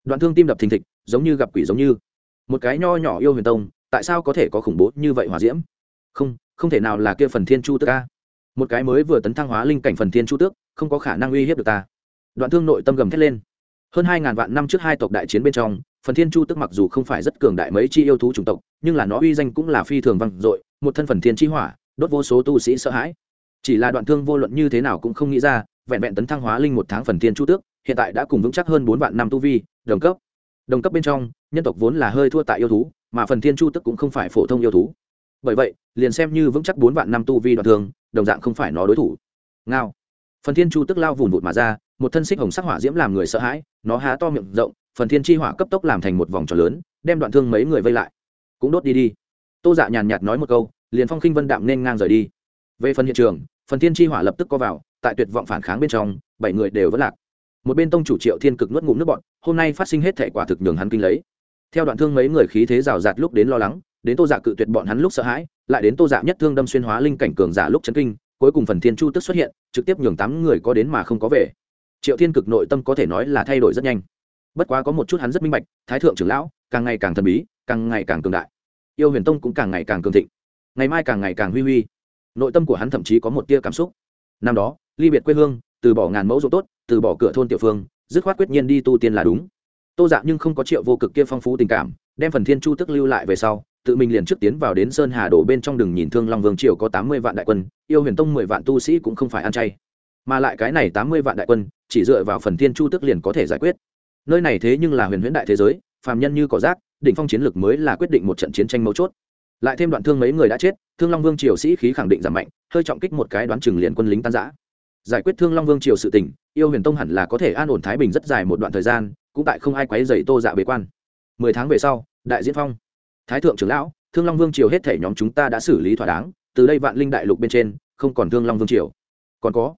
Đoạn thương tim đập thình thịch, giống như gặp quỷ giống như. Một cái nho nhỏ yêu huyền tông, tại sao có thể có khủng bố như vậy hòa diễm? Không không thể nào là kia phần thiên chu tước ca một cái mới vừa tấn thăng hóa linh cảnh phần thiên chu tước, không có khả năng uy hiếp được ta. Đoạn thương nội tâm gầm thét lên hơn hai ngàn vạn năm trước hai tộc đại chiến bên trong, phần thiên chu tức mặc dù không phải rất cường đại mấy chi yêu thú chủng tộc, nhưng là nó uy danh cũng là phi thường vang dội, một thân phần thiên chi hỏa, đốt vô số tu sĩ sợ hãi. Chỉ là đoạn thương vô luận như thế nào cũng không nghĩ ra, vẹn vẹn tấn thăng hóa linh một tháng phần thiên chu tước, hiện tại đã cùng vững chắc hơn bốn vạn năm tu vi, đồng cấp. Đồng cấp bên trong, nhân tộc vốn là hơi thua tại yêu thú, mà phần thiên chu tức cũng không phải phổ thông yêu thú. Bởi vậy, liền xem như vững chắc bốn vạn năm tu vi đoạn thương, đồng dạng không phải nó đối thủ. Ngao. Phần thiên chu tức lao vùn vụt mà ra một thân xích hồng sắc hỏa diễm làm người sợ hãi, nó há to miệng rộng, phần thiên chi hỏa cấp tốc làm thành một vòng tròn lớn, đem đoạn thương mấy người vây lại. Cũng đốt đi đi. Tô dạ nhàn nhạt nói một câu, liền phong khinh vân đạm nên ngang rời đi. Về phần hiện trường, phần thiên chi hỏa lập tức co vào, tại tuyệt vọng phản kháng bên trong, bảy người đều vẫn lạc. Một bên tông chủ triệu thiên cực nuốt ngụm nước bọn hôm nay phát sinh hết thể quả thực nhường hắn kinh lấy. Theo đoạn thương mấy người khí thế rào rạt lúc đến lo lắng, đến tô dạ cự tuyệt bọn hắn lúc sợ hãi, lại đến tô dạ nhất thương đâm xuyên hóa linh cảnh cường giả lúc chấn kinh, cuối cùng phần thiên chu tức xuất hiện, trực tiếp nhường tám người có đến mà không có về triệu thiên cực nội tâm có thể nói là thay đổi rất nhanh. Bất quá có một chút hắn rất minh bạch, thái thượng trưởng lão càng ngày càng thần bí, càng ngày càng cường đại. Yêu huyền tông cũng càng ngày càng cường thịnh. Ngày mai càng ngày càng huy huy. Nội tâm của hắn thậm chí có một tia cảm xúc. Năm đó, ly biệt quê hương, từ bỏ ngàn mẫu ruộng tốt, từ bỏ cửa thôn tiểu phương, dứt khoát quyết nhiên đi tu tiên là đúng. Tô dạ nhưng không có triệu vô cực kia phong phú tình cảm, đem phần thiên chu tức lưu lại về sau, tự mình liền trước tiến vào đến sơn hà đổ bên trong đường nhìn thương long vương triều có tám mươi vạn đại quân, yêu huyền tông mười vạn tu sĩ cũng không phải ăn chay mà lại cái này tám mươi vạn đại quân, chỉ dựa vào phần thiên chu tức liền có thể giải quyết. Nơi này thế nhưng là huyền huyễn đại thế giới, phàm nhân như cỏ rác, đỉnh phong chiến lược mới là quyết định một trận chiến tranh mấu chốt. Lại thêm đoạn thương mấy người đã chết, thương long vương triều sĩ khí khẳng định giảm mạnh, hơi trọng kích một cái đoán chừng liền quân lính tan giã giải quyết thương long vương triều sự tình, yêu huyền tông hẳn là có thể an ổn thái bình rất dài một đoạn thời gian, cũng tại không ai quấy dày tô dạ bế quan. Mười tháng về sau, đại diễn phong. Thái thượng trưởng lão, thương long vương triều hết thể nhóm chúng ta đã xử lý thỏa đáng, từ đây vạn linh đại lục bên trên, không còn thương long vương triều. Còn có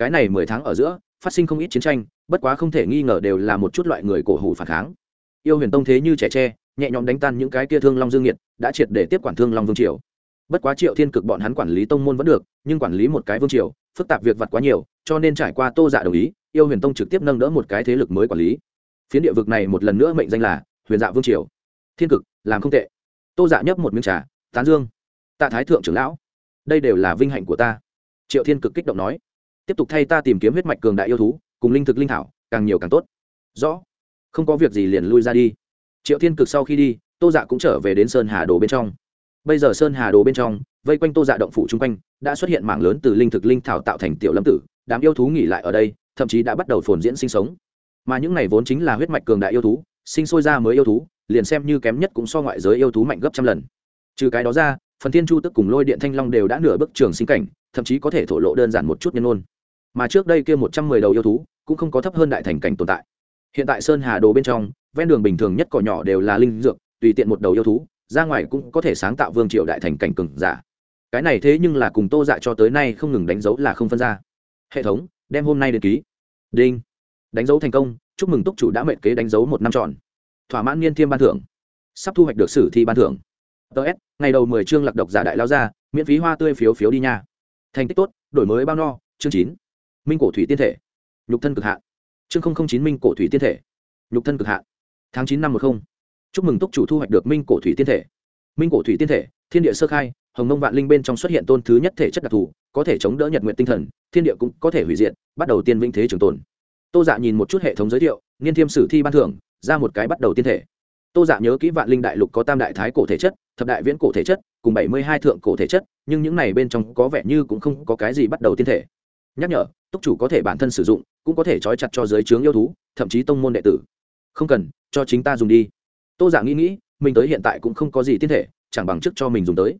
cái này mười tháng ở giữa, phát sinh không ít chiến tranh, bất quá không thể nghi ngờ đều là một chút loại người cổ hủ phản kháng. Yêu huyền tông thế như trẻ tre, nhẹ nhõm đánh tan những cái kia thương long dương nhiệt đã triệt để tiếp quản thương long vương triều. Bất quá triệu thiên cực bọn hắn quản lý tông môn vẫn được, nhưng quản lý một cái vương triều, phức tạp việc vặt quá nhiều, cho nên trải qua tô dạ đồng ý, yêu huyền tông trực tiếp nâng đỡ một cái thế lực mới quản lý. Phiến địa vực này một lần nữa mệnh danh là huyền dạ vương triều. Thiên cực, làm không tệ. Tô dạ nhấp một miếng trà, tán dương. Tạ thái thượng trưởng lão, đây đều là vinh hạnh của ta. Triệu thiên cực kích động nói tiếp tục thay ta tìm kiếm huyết mạch cường đại yêu thú, cùng linh thực linh thảo, càng nhiều càng tốt. Rõ. Không có việc gì liền lui ra đi. Triệu thiên cực sau khi đi, tô dạ cũng trở về đến sơn hà đồ bên trong. Bây giờ sơn hà đồ bên trong, vây quanh tô dạ động phủ chung quanh, đã xuất hiện mảng lớn từ linh thực linh thảo tạo thành tiểu lâm tử, đám yêu thú nghỉ lại ở đây, thậm chí đã bắt đầu phồn diễn sinh sống. Mà những này vốn chính là huyết mạch cường đại yêu thú, sinh sôi ra mới yêu thú, liền xem như kém nhất cũng so ngoại giới yêu thú mạnh gấp trăm lần. Trừ cái đó ra, phần thiên chu tức cùng lôi điện thanh long đều đã nửa bước trường sinh cảnh, thậm chí có thể thổ lộ đơn giản một chút nhân ôn mà trước đây kia một trăm mười đầu yêu thú cũng không có thấp hơn đại thành cảnh tồn tại. Hiện tại sơn hà đồ bên trong, ven đường bình thường nhất cỏ nhỏ đều là linh dược, tùy tiện một đầu yêu thú, ra ngoài cũng có thể sáng tạo vương triều đại thành cảnh cừng giả. Cái này thế nhưng là cùng tô dạ cho tới nay không ngừng đánh dấu là không phân ra. Hệ thống, đem hôm nay đến ký. Đinh. Đánh dấu thành công, chúc mừng túc chủ đã mệnh kế đánh dấu một năm tròn. Thỏa mãn niên thiêm ban thưởng. Sắp thu hoạch được sử thi ban thưởng. Ts ngày đầu mười chương lạc độc giả đại lao ra, miễn phí hoa tươi phiếu phiếu đi nha. Thành tích tốt, đổi mới bao no, chương chín minh cổ thủy tiên thể, nhục thân cực hạ chương chín minh cổ thủy tiên thể, nhục thân cực hạ. tháng chín năm một không. Chúc mừng túc chủ thu hoạch được minh cổ thủy tiên thể. Minh cổ thủy tiên thể, thiên địa sơ khai, hồng nông vạn linh bên trong xuất hiện tôn thứ nhất thể chất đặc thù, có thể chống đỡ nhật nguyện tinh thần, thiên địa cũng có thể hủy diệt, bắt đầu tiên vĩnh thế trường tồn. Tô dạ nhìn một chút hệ thống giới thiệu, niên thiêm sử thi ban thưởng, ra một cái bắt đầu tiên thể. Tô dạ nhớ kỹ vạn linh đại lục có tam đại thái cổ thể chất, thập đại viễn cổ thể chất, cùng bảy mươi hai thượng cổ thể chất, nhưng những này bên trong có vẻ như cũng không có cái gì bắt đầu tiên thể nhắc nhở, túc chủ có thể bản thân sử dụng, cũng có thể trói chặt cho giới trướng yêu thú, thậm chí tông môn đệ tử. Không cần, cho chính ta dùng đi. Tô giả nghĩ nghĩ, mình tới hiện tại cũng không có gì tiên thể, chẳng bằng chức cho mình dùng tới.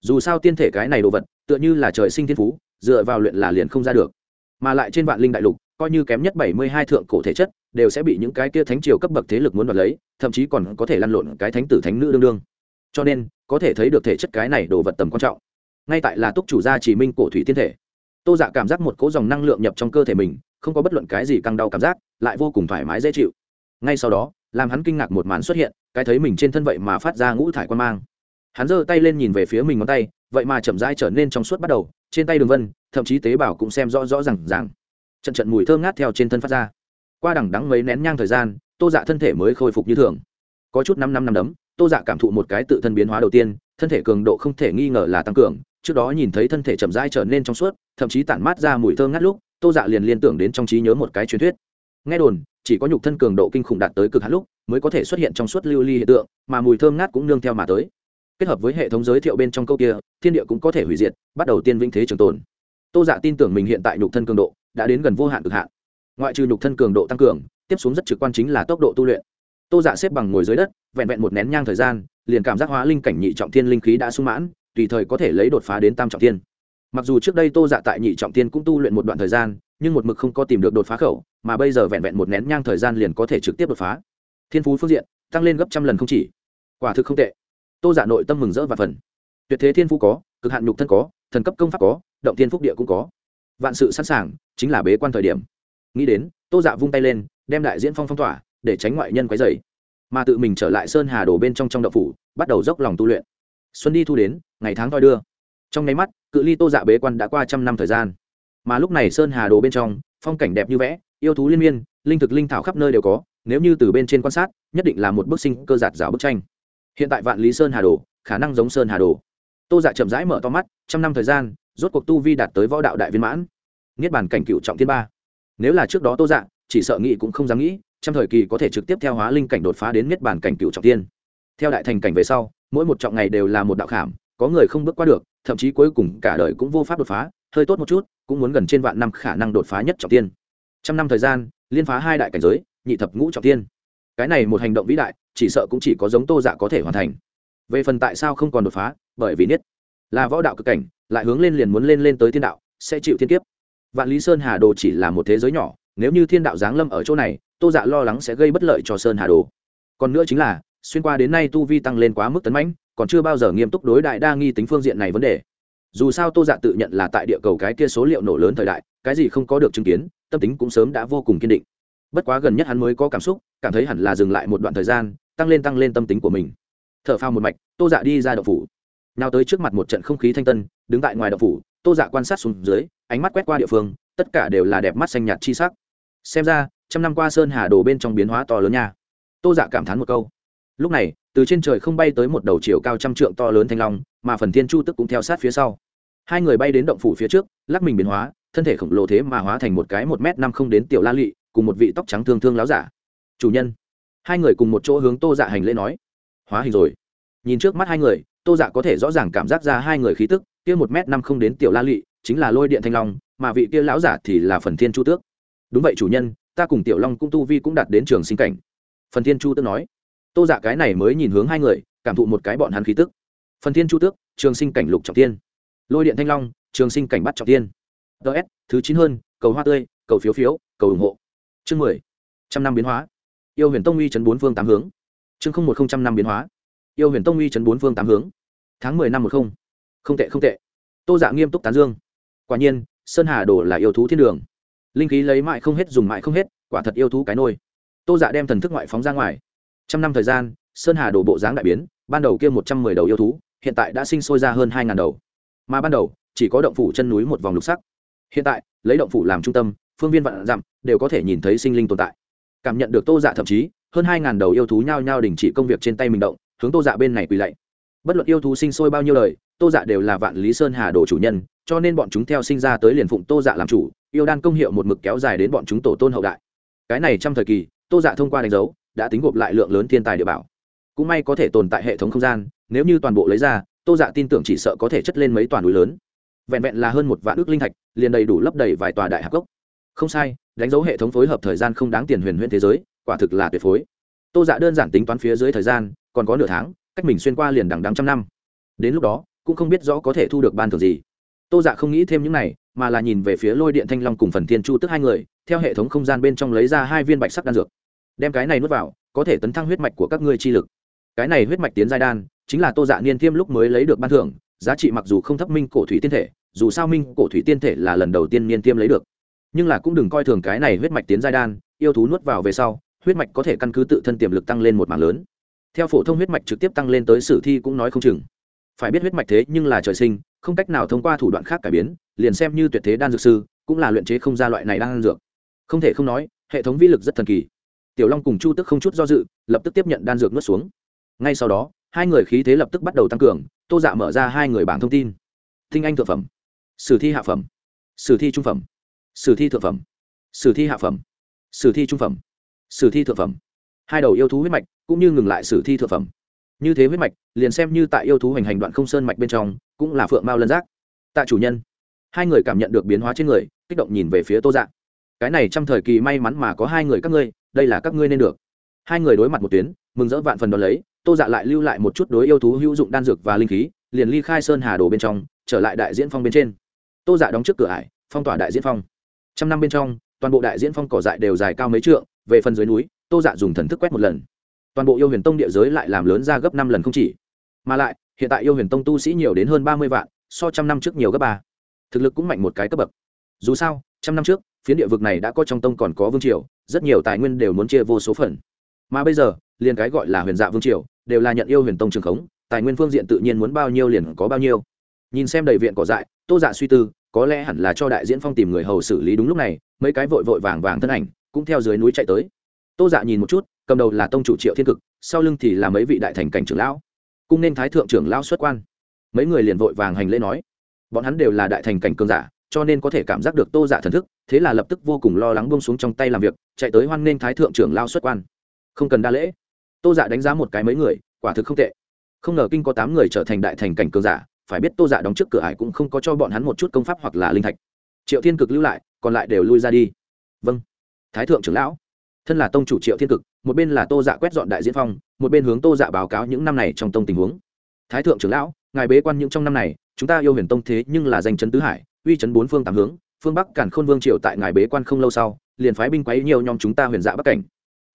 Dù sao tiên thể cái này đồ vật, tựa như là trời sinh thiên phú, dựa vào luyện là liền không ra được. Mà lại trên vạn linh đại lục, coi như kém nhất bảy mươi hai thượng cổ thể chất, đều sẽ bị những cái kia thánh triều cấp bậc thế lực muốn đoạt lấy, thậm chí còn có thể lăn lộn cái thánh tử thánh nữ đương đương. Cho nên, có thể thấy được thể chất cái này đồ vật tầm quan trọng. Ngay tại là túc chủ gia chỉ minh cổ thủy tiên thể tô dạ cảm giác một cỗ dòng năng lượng nhập trong cơ thể mình, không có bất luận cái gì căng đau cảm giác, lại vô cùng thoải mái dễ chịu. Ngay sau đó, làm hắn kinh ngạc một màn xuất hiện, cái thấy mình trên thân vậy mà phát ra ngũ thải quan mang. Hắn giơ tay lên nhìn về phía mình ngón tay, vậy mà chậm rãi trở nên trong suốt bắt đầu, trên tay đường vân, thậm chí tế bào cũng xem rõ rõ r à n g r trận trận mùi thơm ngát theo trên thân phát ra. Qua đằng đắng mấy nén nhang thời gian, tô dạ thân thể mới khôi phục như thường. Có chút năm năm năm đấm, tô dạ cảm thụ một cái tự thân biến hóa đầu tiên, thân thể cường độ không thể nghi ngờ là tăng cường trước đó nhìn thấy thân thể chậm rãi trở nên trong suốt, thậm chí tản mát ra mùi thơm ngát lúc, tô dạ liền liên tưởng đến trong trí nhớ một cái truyền thuyết. Nghe đồn, chỉ có nhục thân cường độ kinh khủng đạt tới cực hạn lúc, mới có thể xuất hiện trong suốt lưu ly hiện tượng, mà mùi thơm ngát cũng nương theo mà tới. Kết hợp với hệ thống giới thiệu bên trong câu kia, thiên địa cũng có thể hủy diệt, bắt đầu tiên vĩnh thế trường tồn. Tô dạ tin tưởng mình hiện tại nhục thân cường độ đã đến gần vô hạn cực hạn. Ngoại trừ nhục thân cường độ tăng cường, tiếp xuống rất trực quan chính là tốc độ tu luyện. Tô dạ xếp bằng ngồi dưới đất, vẹn vẹn một nén nhang thời gian, liền cảm giác hóa linh cảnh nhị trọng thiên linh khí đã sung mãn tùy thời có thể lấy đột phá đến tam trọng thiên. Mặc dù trước đây tô dạ tại nhị trọng thiên cũng tu luyện một đoạn thời gian, nhưng một mực không có tìm được đột phá khẩu, mà bây giờ vẹn vẹn một nén nhang thời gian liền có thể trực tiếp đột phá. Thiên phú phương diện, tăng lên gấp trăm lần không chỉ. Quả thực không tệ. Tô giả nội tâm mừng rỡ và phần tuyệt thế thiên phú có, cực hạn nhục thân có, thần cấp công pháp có, động thiên phúc địa cũng có. Vạn sự sẵn sàng, chính là bế quan thời điểm. Nghĩ đến, tô dạ vung tay lên, đem đại diễn phong phong tỏa, để tránh ngoại nhân quấy dày mà tự mình trở lại sơn hà đổ bên trong trong đậu phủ, bắt đầu dốc lòng tu luyện xuân đi thu đến, ngày tháng thoi đưa. Trong nháy mắt, cự ly tô dạ bế quan đã qua trăm năm thời gian. Mà lúc này sơn hà đồ bên trong, phong cảnh đẹp như vẽ, yêu thú liên miên, linh thực linh thảo khắp nơi đều có, nếu như từ bên trên quan sát, nhất định là một bức sinh cơ giạt rào bức tranh. Hiện tại vạn lý sơn hà đồ, khả năng giống sơn hà đồ. Tô dạ chậm rãi mở to mắt, trăm năm thời gian, rốt cuộc tu vi đạt tới võ đạo đại viên mãn. Niết bàn cảnh cựu trọng thiên ba. Nếu là trước đó tô dạ chỉ sợ nghĩ cũng không dám nghĩ trong thời kỳ có thể trực tiếp theo hóa linh cảnh đột phá đến niết bàn cảnh cựu trọng thiên theo đại thành cảnh về sau, mỗi một trọng ngày đều là một đạo khảm, có người không bước qua được, thậm chí cuối cùng cả đời cũng vô pháp đột phá, hơi tốt một chút, cũng muốn gần trên vạn năm khả năng đột phá nhất trọng tiên. Trăm năm thời gian, liên phá hai đại cảnh giới, nhị thập ngũ trọng tiên. Cái này một hành động vĩ đại, chỉ sợ cũng chỉ có giống tô dạ có thể hoàn thành. Về phần tại sao không còn đột phá, bởi vì niết là võ đạo cực cảnh, lại hướng lên liền muốn lên lên tới thiên đạo, sẽ chịu thiên kiếp. Vạn lý sơn hà đồ chỉ là một thế giới nhỏ, nếu như thiên đạo giáng lâm ở chỗ này, tô dạ lo lắng sẽ gây bất lợi cho sơn hà đồ. Còn nữa chính là xuyên qua đến nay tu vi tăng lên quá mức tấn mãnh, còn chưa bao giờ nghiêm túc đối đại đa nghi tính phương diện này vấn đề. Dù sao tô dạ tự nhận là tại địa cầu cái kia số liệu nổ lớn thời đại, cái gì không có được chứng kiến, tâm tính cũng sớm đã vô cùng kiên định. Bất quá gần nhất hắn mới có cảm xúc, cảm thấy hẳn là dừng lại một đoạn thời gian, tăng lên tăng lên tâm tính của mình. T h ở phao một mạch, tô dạ đi ra đậu phủ. Nào tới trước mặt một trận không khí thanh tân, đứng tại ngoài đậu phủ, tô dạ quan sát xuống dưới, ánh mắt quét qua địa phương, tất cả đều là đẹp mắt xanh nhạt chi sắc. Xem ra, trăm năm qua sơn hà đồ bên trong biến hóa to lớn nha. Tô dạ cảm thán một câu lúc này, từ trên trời không bay tới một đầu chiều cao trăm trượng to lớn thanh long, mà phần thiên chu tức cũng theo sát phía sau. Hai người bay đến động phủ phía trước, lắc mình biến hóa, thân thể khổng lồ thế mà hóa thành một cái một m năm không đến tiểu la lị, cùng một vị tóc trắng thương thương láo giả. Chủ nhân. Hai người cùng một chỗ hướng tô dạ hành lễ nói. Hóa hình rồi. Nhìn trước mắt hai người, tô dạ có thể rõ ràng cảm giác ra hai người khí tức, kia một m năm không đến tiểu la lị, chính là lôi điện thanh long, mà vị kia lão giả thì là phần thiên chu tước. Đúng vậy chủ nhân, ta cùng tiểu long cung tu vi cũng đạt đến trường sinh cảnh. Phần thiên chu tước nói tô dạ cái này mới nhìn hướng hai người, cảm thụ một cái bọn hắn khí tức. Phần thiên chu tước, trường sinh cảnh lục trọng tiên lôi điện thanh long, trường sinh cảnh bắt trọng tiên ts thứ chín hơn, cầu hoa tươi, cầu phiếu phiếu, cầu ủng hộ. Chương mười, trăm năm biến hóa. Yêu huyền tông uy chấn bốn phương tám hướng. Chương không một không trăm năm biến hóa. Yêu huyền tông uy chấn bốn phương tám hướng. Tháng mười năm một không. Không tệ không tệ. Tô dạ nghiêm túc tán dương. Quả nhiên, sơn hà đồ là yêu thú thiên đường. Linh khí lấy mại không hết, dùng mại không hết, quả thật yêu thú cái nôi. Tô dạ đem thần thức ngoại phóng ra ngoài trăm năm thời gian, sơn hà đổ bộ dáng đại biến, ban đầu kia một trăm mười đầu yêu thú, hiện tại đã sinh sôi ra hơn hai ngàn đầu. Mà ban đầu, chỉ có động phủ chân núi một vòng lục sắc. Hiện tại, lấy động phủ làm trung tâm, phương viên vạn dặm, đều có thể nhìn thấy sinh linh tồn tại. Cảm nhận được tô dạ thậm chí, hơn hai ngàn đầu yêu thú nhao nhao đình chỉ công việc trên tay mình động, hướng tô dạ bên này quỳ lạy. Bất luận yêu thú sinh sôi bao nhiêu lời tô dạ đều là vạn lý sơn hà đồ chủ nhân, cho nên bọn chúng theo sinh ra tới liền phụng tô dạ làm chủ, yêu đan công hiệu một mực kéo dài đến bọn chúng tổ tôn hậu đại. Cái này trong thời kỳ, tô dạ thông qua đánh dấu đã tính gộp lại lượng lớn thiên tài địa bảo. Cũng may có thể tồn tại hệ thống không gian, nếu như toàn bộ lấy ra, tô dạ tin tưởng chỉ sợ có thể chất lên mấy toàn núi lớn. Vẹn vẹn là hơn một vạn ước linh thạch, liền đầy đủ lấp đầy vài tòa đại hạc gốc không sai, đánh dấu hệ thống phối hợp thời gian không đáng tiền huyền huyễn thế giới, quả thực là tuyệt phối. Tô dạ đơn giản tính toán phía dưới thời gian, còn có nửa tháng, cách mình xuyên qua liền đằng đằng trăm năm. Đến lúc đó, cũng không biết rõ có thể thu được ban thưởng gì. Tô dạ không nghĩ thêm những này, mà là nhìn về phía lôi điện thanh long cùng phần thiên chu tức hai người, theo hệ thống không gian bên trong lấy ra hai viên bạch sắc đan dược đem cái này nuốt vào, có thể tấn thăng huyết mạch của các ngươi chi lực. Cái này huyết mạch tiến giai đan, chính là tô dạ niên thiêm lúc mới lấy được ban thưởng, giá trị mặc dù không thấp minh cổ thủy tiên thể, dù sao minh cổ thủy tiên thể là lần đầu tiên niên thiêm lấy được. Nhưng là cũng đừng coi thường cái này huyết mạch tiến giai đan, yêu thú nuốt vào về sau, huyết mạch có thể căn cứ tự thân tiềm lực tăng lên một mảng lớn. Theo phổ thông huyết mạch trực tiếp tăng lên tới sử thi cũng nói không chừng. Phải biết huyết mạch thế nhưng là trời sinh, không cách nào thông qua thủ đoạn khác cải biến, liền xem như tuyệt thế đan dược sư, cũng là luyện chế không ra loại này đan dược. Không thể không nói, hệ thống vi lực rất thần kỳ tiểu long cùng chu tức không chút do dự, lập tức tiếp nhận đan dược nuốt xuống. Ngay sau đó, hai người khí thế lập tức bắt đầu tăng cường, tô dạ mở ra hai người bảng thông tin. Tinh anh thượng phẩm, sử thi hạ phẩm, sử thi trung phẩm, sử thi thượng phẩm, sử thi hạ phẩm, sử thi trung phẩm, sử thi thượng phẩm. Hai đầu yêu thú huyết mạch cũng như ngừng lại sử thi thượng phẩm. Như thế huyết mạch, liền xem như tại yêu thú hành hành đoạn không sơn mạch bên trong, cũng là phượng mao lân giác. Tạ chủ nhân, hai người cảm nhận được biến hóa trên người, kích động nhìn về phía tô dạ. Cái này trong thời kỳ may mắn mà có hai người các ngươi đây là các ngươi nên được. Hai người đối mặt một tuyến, mừng rỡ vạn phần đón lấy, tô dạ lại lưu lại một chút đối yêu thú hữu dụng đan dược và linh khí, liền ly khai sơn hà đồ bên trong, trở lại đại diễn phong bên trên. Tô dạ đóng trước cửa ải, phong tỏa đại diễn phong. Trăm năm bên trong, toàn bộ đại diễn phong cỏ dại đều dài cao mấy trượng, về phần dưới núi, tô dạ dùng thần thức quét một lần. Toàn bộ yêu huyền tông địa giới lại làm lớn ra gấp năm lần không chỉ. Mà lại, hiện tại yêu huyền tông tu sĩ nhiều đến hơn ba mươi vạn, so trăm năm trước nhiều gấp ba. Thực lực cũng mạnh một cái cấp bậc. Dù sao, trăm năm trước phiến địa vực này đã có trong tông còn có vương triều, rất nhiều tài nguyên đều muốn chia vô số phần. Mà bây giờ, liền cái gọi là huyền dạ vương triều, đều là nhận yêu huyền tông trường khống, tài nguyên phương diện tự nhiên muốn bao nhiêu liền có bao nhiêu. Nhìn xem đầy viện cỏ dại, tô dạ suy tư, có lẽ hẳn là cho đại diễn phong tìm người hầu xử lý đúng lúc này, mấy cái vội vội vàng vàng thân ảnh cũng theo dưới núi chạy tới. Tô dạ nhìn một chút, cầm đầu là tông chủ triệu thiên cực, sau lưng thì là mấy vị đại thành cảnh trưởng lão cung nên thái thượng trưởng lão xuất quan. Mấy người liền vội vàng hành lễ nói, bọn hắn đều là đại thành cảnh cường giả cho nên có thể cảm giác được tô dạ thần thức, thế là lập tức vô cùng lo lắng bông xuống trong tay làm việc, chạy tới hoan nghênh thái thượng trưởng lao xuất quan. Không cần đa lễ. Tô dạ đánh giá một cái mấy người, quả thực không tệ. Không ngờ kinh có tám người trở thành đại thành cảnh cường giả, phải biết tô dạ đóng trước cửa ải cũng không có cho bọn hắn một chút công pháp hoặc là linh thạch. Triệu thiên cực lưu lại, còn lại đều lui ra đi. Vâng. Thái thượng trưởng lão. Thân là tông chủ triệu thiên cực, một bên là tô dạ quét dọn đại diễn phong, một bên hướng tô dạ báo cáo những năm này trong tông tình huống. Thái thượng trưởng lão, ngài bế quan những trong năm này, chúng ta yêu huyền tông thế nhưng là danh chấn tứ hải uy chấn bốn phương tám hướng, phương bắc cản khôn vương triều tại ngài bế quan không lâu sau, liền phái binh quấy nhiều nhóm chúng ta huyền dạ bắc cảnh.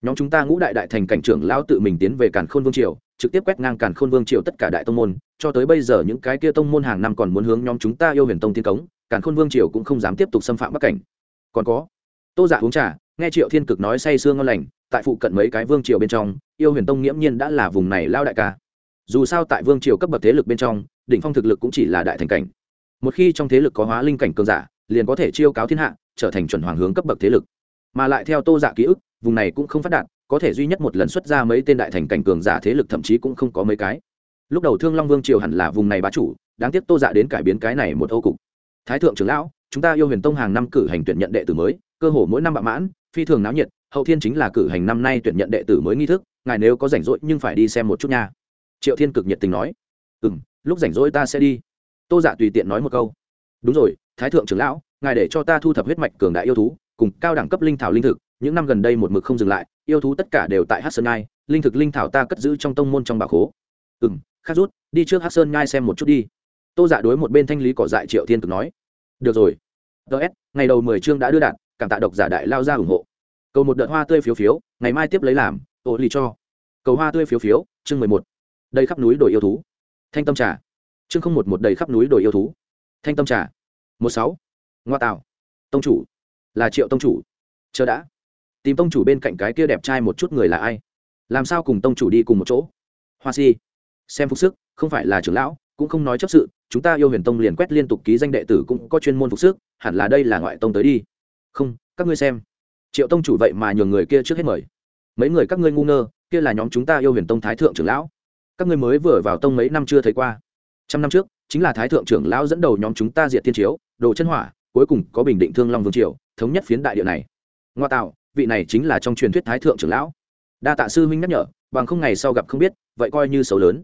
Nhóm chúng ta ngũ đại đại thành cảnh trưởng lão tự mình tiến về cản khôn vương triều, trực tiếp quét ngang cản khôn vương triều tất cả đại tông môn, cho tới bây giờ những cái kia tông môn hàng năm còn muốn hướng nhóm chúng ta yêu huyền tông tiên cống cản khôn vương triều cũng không dám tiếp tục xâm phạm bắc cảnh. Còn có, tô giả dạ uống trà, nghe triệu thiên cực nói say sương ngon lành, tại phụ cận mấy cái vương triều bên trong, yêu huyền tông nghiễm nhiên đã là vùng này lao đại ca. Dù sao tại vương triều cấp bậc thế lực bên trong, đỉnh phong thực lực cũng chỉ là đại thành cảnh một khi trong thế lực có hóa linh cảnh cường giả, liền có thể chiêu cáo thiên hạ, trở thành chuẩn hoàng hướng cấp bậc thế lực. Mà lại theo tô dạ ký ức, vùng này cũng không phát đạt, có thể duy nhất một lần xuất ra mấy tên đại thành cảnh cường giả thế lực thậm chí cũng không có mấy cái. Lúc đầu thương long vương triều hẳn là vùng này bá chủ, đáng tiếc tô dạ đến cải biến cái này một ô cục. Thái thượng trưởng lão, chúng ta yêu huyền tông hàng năm cử hành tuyển nhận đệ tử mới, cơ hồ mỗi năm bạ mãn, phi thường náo nhiệt, hậu thiên chính là cử hành năm nay tuyển nhận đệ tử mới nghi thức, ngài nếu có rảnh rỗi nhưng phải đi xem một chút nha. Triệu thiên cực nhiệt tình nói. Ừ m lúc rảnh rỗi ta sẽ đi tô dạ tùy tiện nói một câu. Đúng rồi, thái thượng trưởng lão, ngài để cho ta thu thập huyết mạch cường đại yêu thú, cùng cao đẳng cấp linh thảo linh thực, những năm gần đây một mực không dừng lại, yêu thú tất cả đều tại hát sơn ngai linh thực linh thảo ta cất giữ trong tông môn trong bà khố. Ừ m khát rút, đi trước hát sơn ngai xem một chút đi. Tô dạ đối một bên thanh lý cỏ dại triệu thiên cực nói. Được rồi. Ts ngày đầu mười chương đã đưa đạt, cảm tạ độc giả đại lao ra ủng hộ. Cầu một đợt hoa tươi phiếu phiếu, ngày mai tiếp lấy làm, ô lý cho. Cầu hoa tươi phiếu phiếu, chương mười một. Đây khắp núi đồi yêu thú. Thanh tâm trà chương không một một đầy khắp núi đồi yêu thú. Thanh tâm trà. Một sáu. Ngoa tạo tông chủ. Là triệu tông chủ. Chờ đã. Tìm tông chủ bên cạnh cái kia đẹp trai một chút người là ai? Làm sao cùng tông chủ đi cùng một chỗ? Hoa si. Xem phục sức, không phải là trưởng lão, cũng không nói chấp sự, chúng ta yêu huyền tông liền quét liên tục ký danh đệ tử cũng có chuyên môn phục sức, hẳn là đây là ngoại tông tới đi. Không, các ngươi xem. Triệu tông chủ vậy mà nhường người kia trước hết mời. Mấy người các ngươi ngu ngơ, kia là nhóm chúng ta yêu huyền tông thái thượng trưởng lão. Các ngươi mới vừa vào tông mấy năm chưa thấy qua trăm năm trước, chính là thái thượng trưởng lão dẫn đầu nhóm chúng ta diệt thiên chiếu, đồ chân hỏa, cuối cùng có bình định thương long vương triều, thống nhất phiến đại địa này. Ngoa tạo, vị này chính là trong truyền thuyết thái thượng trưởng lão. Đa tạ sư huynh nhắc nhở, bằng không ngày sau gặp không biết, vậy coi như xấu lớn.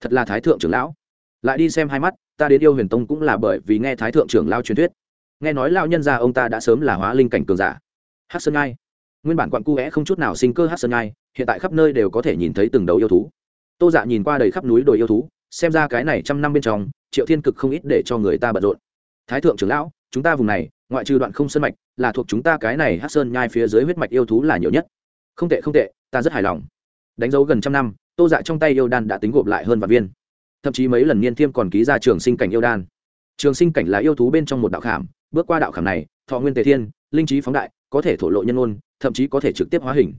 Thật là thái thượng trưởng lão. Lại đi xem hai mắt, ta đến yêu huyền tông cũng là bởi vì nghe thái thượng trưởng lao truyền thuyết. Nghe nói lao nhân gia ông ta đã sớm là hóa linh cảnh cường giả. Hát sơn ngai. Nguyên bản quặn cu vẽ không chút nào sinh cơ hát sơn ngai, hiện tại khắp nơi đều có thể nhìn thấy từng đầu yêu thú. Tô dạ nhìn qua đầy khắp núi đồi yêu thú xem ra cái này trăm năm bên trong, triệu thiên cực không ít để cho người ta bận rộn. Thái thượng trưởng lão, chúng ta vùng này, ngoại trừ đoạn không sơn mạch, là thuộc chúng ta cái này hát sơn nhai phía dưới huyết mạch yêu thú là nhiều nhất. Không tệ không tệ, ta rất hài lòng. Đánh dấu gần trăm năm, tô dạ trong tay yêu đan đã tính gộp lại hơn vạn viên. Thậm chí mấy lần niên thiêm còn ký ra trường sinh cảnh yêu đan. Trường sinh cảnh là yêu thú bên trong một đạo khảm, bước qua đạo khảm này, thọ nguyên tề thiên, linh trí phóng đại, có thể thổ lộ nhân ôn, thậm chí có thể trực tiếp hóa hình.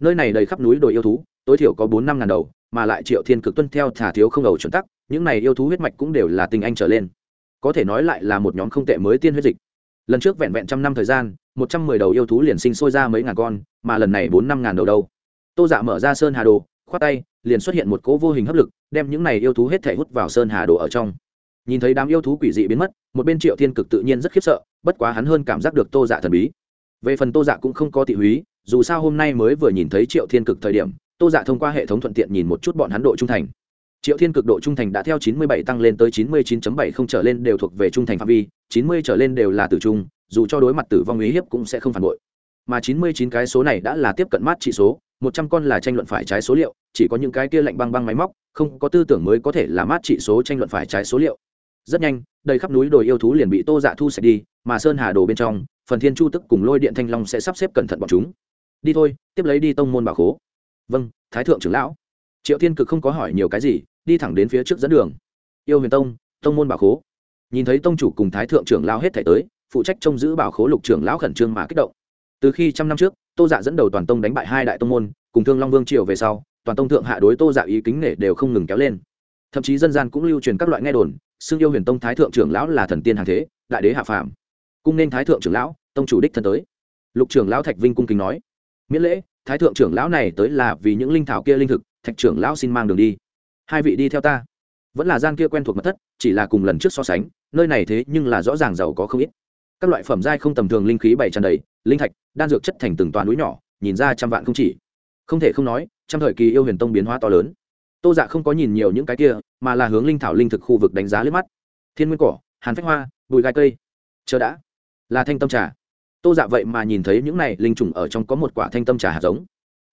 Nơi này đầy khắp núi đồi yêu thú tối thiểu có bốn năm ngàn đầu, mà lại triệu thiên cực tuân theo thả thiếu không đầu chuẩn tắc, những này yêu thú huyết mạch cũng đều là tình anh trở lên. Có thể nói lại là một nhóm không tệ mới tiên huyết dịch. Lần trước vẹn vẹn trăm năm thời gian, một trăm mười đầu yêu thú liền sinh sôi ra mấy ngàn con, mà lần này bốn năm ngàn đầu đâu? Tô dạ mở ra sơn hà đồ, khoát tay, liền xuất hiện một cỗ vô hình hấp lực, đem những này yêu thú hết thể hút vào sơn hà đồ ở trong. Nhìn thấy đám yêu thú quỷ dị biến mất, một bên triệu thiên cực tự nhiên rất khiếp sợ, bất quá hắn hơn cảm giác được tô dạ thần bí. Về phần tô dạ cũng không có thị húy, dù sao hôm nay mới vừa nhìn thấy triệu thiên cực thời điểm tô dạ thông qua hệ thống thuận tiện nhìn một chút bọn hắn độ trung thành. Triệu thiên cực độ trung thành đã theo 97 tăng lên tới 99.7 không trở lên đều thuộc về trung thành phạm vi 90 trở lên đều là tử trung, dù cho đối mặt tử vong uy hiếp cũng sẽ không phản bội. Mà 99 cái số này đã là tiếp cận mát trị số 100 con là tranh luận phải trái số liệu, chỉ có những cái kia lạnh băng băng máy móc, không có tư tưởng mới có thể là mát trị số tranh luận phải trái số liệu. Rất nhanh, đầy khắp núi đồi yêu thú liền bị tô dạ thu sạch đi, mà sơn hà đồ bên trong, phần thiên chu tức cùng lôi điện thanh long sẽ sắp xếp cẩn thận bọn chúng. Đi thôi, tiếp lấy đi tông môn bảo khố vâng thái thượng trưởng lão. Triệu thiên cực không có hỏi nhiều cái gì, đi thẳng đến phía trước dẫn đường. Yêu huyền tông tông môn bảo khố. Nhìn thấy tông chủ cùng thái thượng trưởng lao hết thể tới, phụ trách trông giữ bảo khố lục trưởng lão khẩn trương mà kích động. Từ khi trăm năm trước, tô dạ dẫn đầu toàn tông đánh bại hai đại tông môn, cùng thương long vương triều về sau, toàn tông thượng hạ đối tô dạ ý kính nể đều không ngừng kéo lên. Thậm chí dân gian cũng lưu truyền các loại nghe đồn, xưng yêu huyền tông thái thượng trưởng lão là thần tiên hàng thế, đại đế hạ phàm. Cung nên thái thượng trưởng lão, tông chủ đích thân tới. Lục trưởng lão thạch vinh cung kính nói, miễn lễ thái thượng trưởng lão này tới là vì những linh thảo kia linh thực, thạch trưởng lão xin mang đường đi. Hai vị đi theo ta. Vẫn là gian kia quen thuộc mật thất, chỉ là cùng lần trước so sánh, nơi này thế nhưng là rõ ràng giàu có không ít. Các loại phẩm giai không tầm thường linh khí bày tràn đầy, linh thạch, đan dược chất thành từng toàn núi nhỏ, nhìn ra trăm vạn không chỉ. Không thể không nói trong thời kỳ yêu huyền tông biến hóa to lớn. Tô dạ không có nhìn nhiều những cái kia, mà là hướng linh thảo linh thực khu vực đánh giá liếc mắt. Thiên nguyên cỏ, hàn phách hoa, bụi gai cây. Chờ đã. Là thanh tâm trà tô dạ vậy mà nhìn thấy những này linh trùng ở trong có một quả thanh tâm trà hạt giống.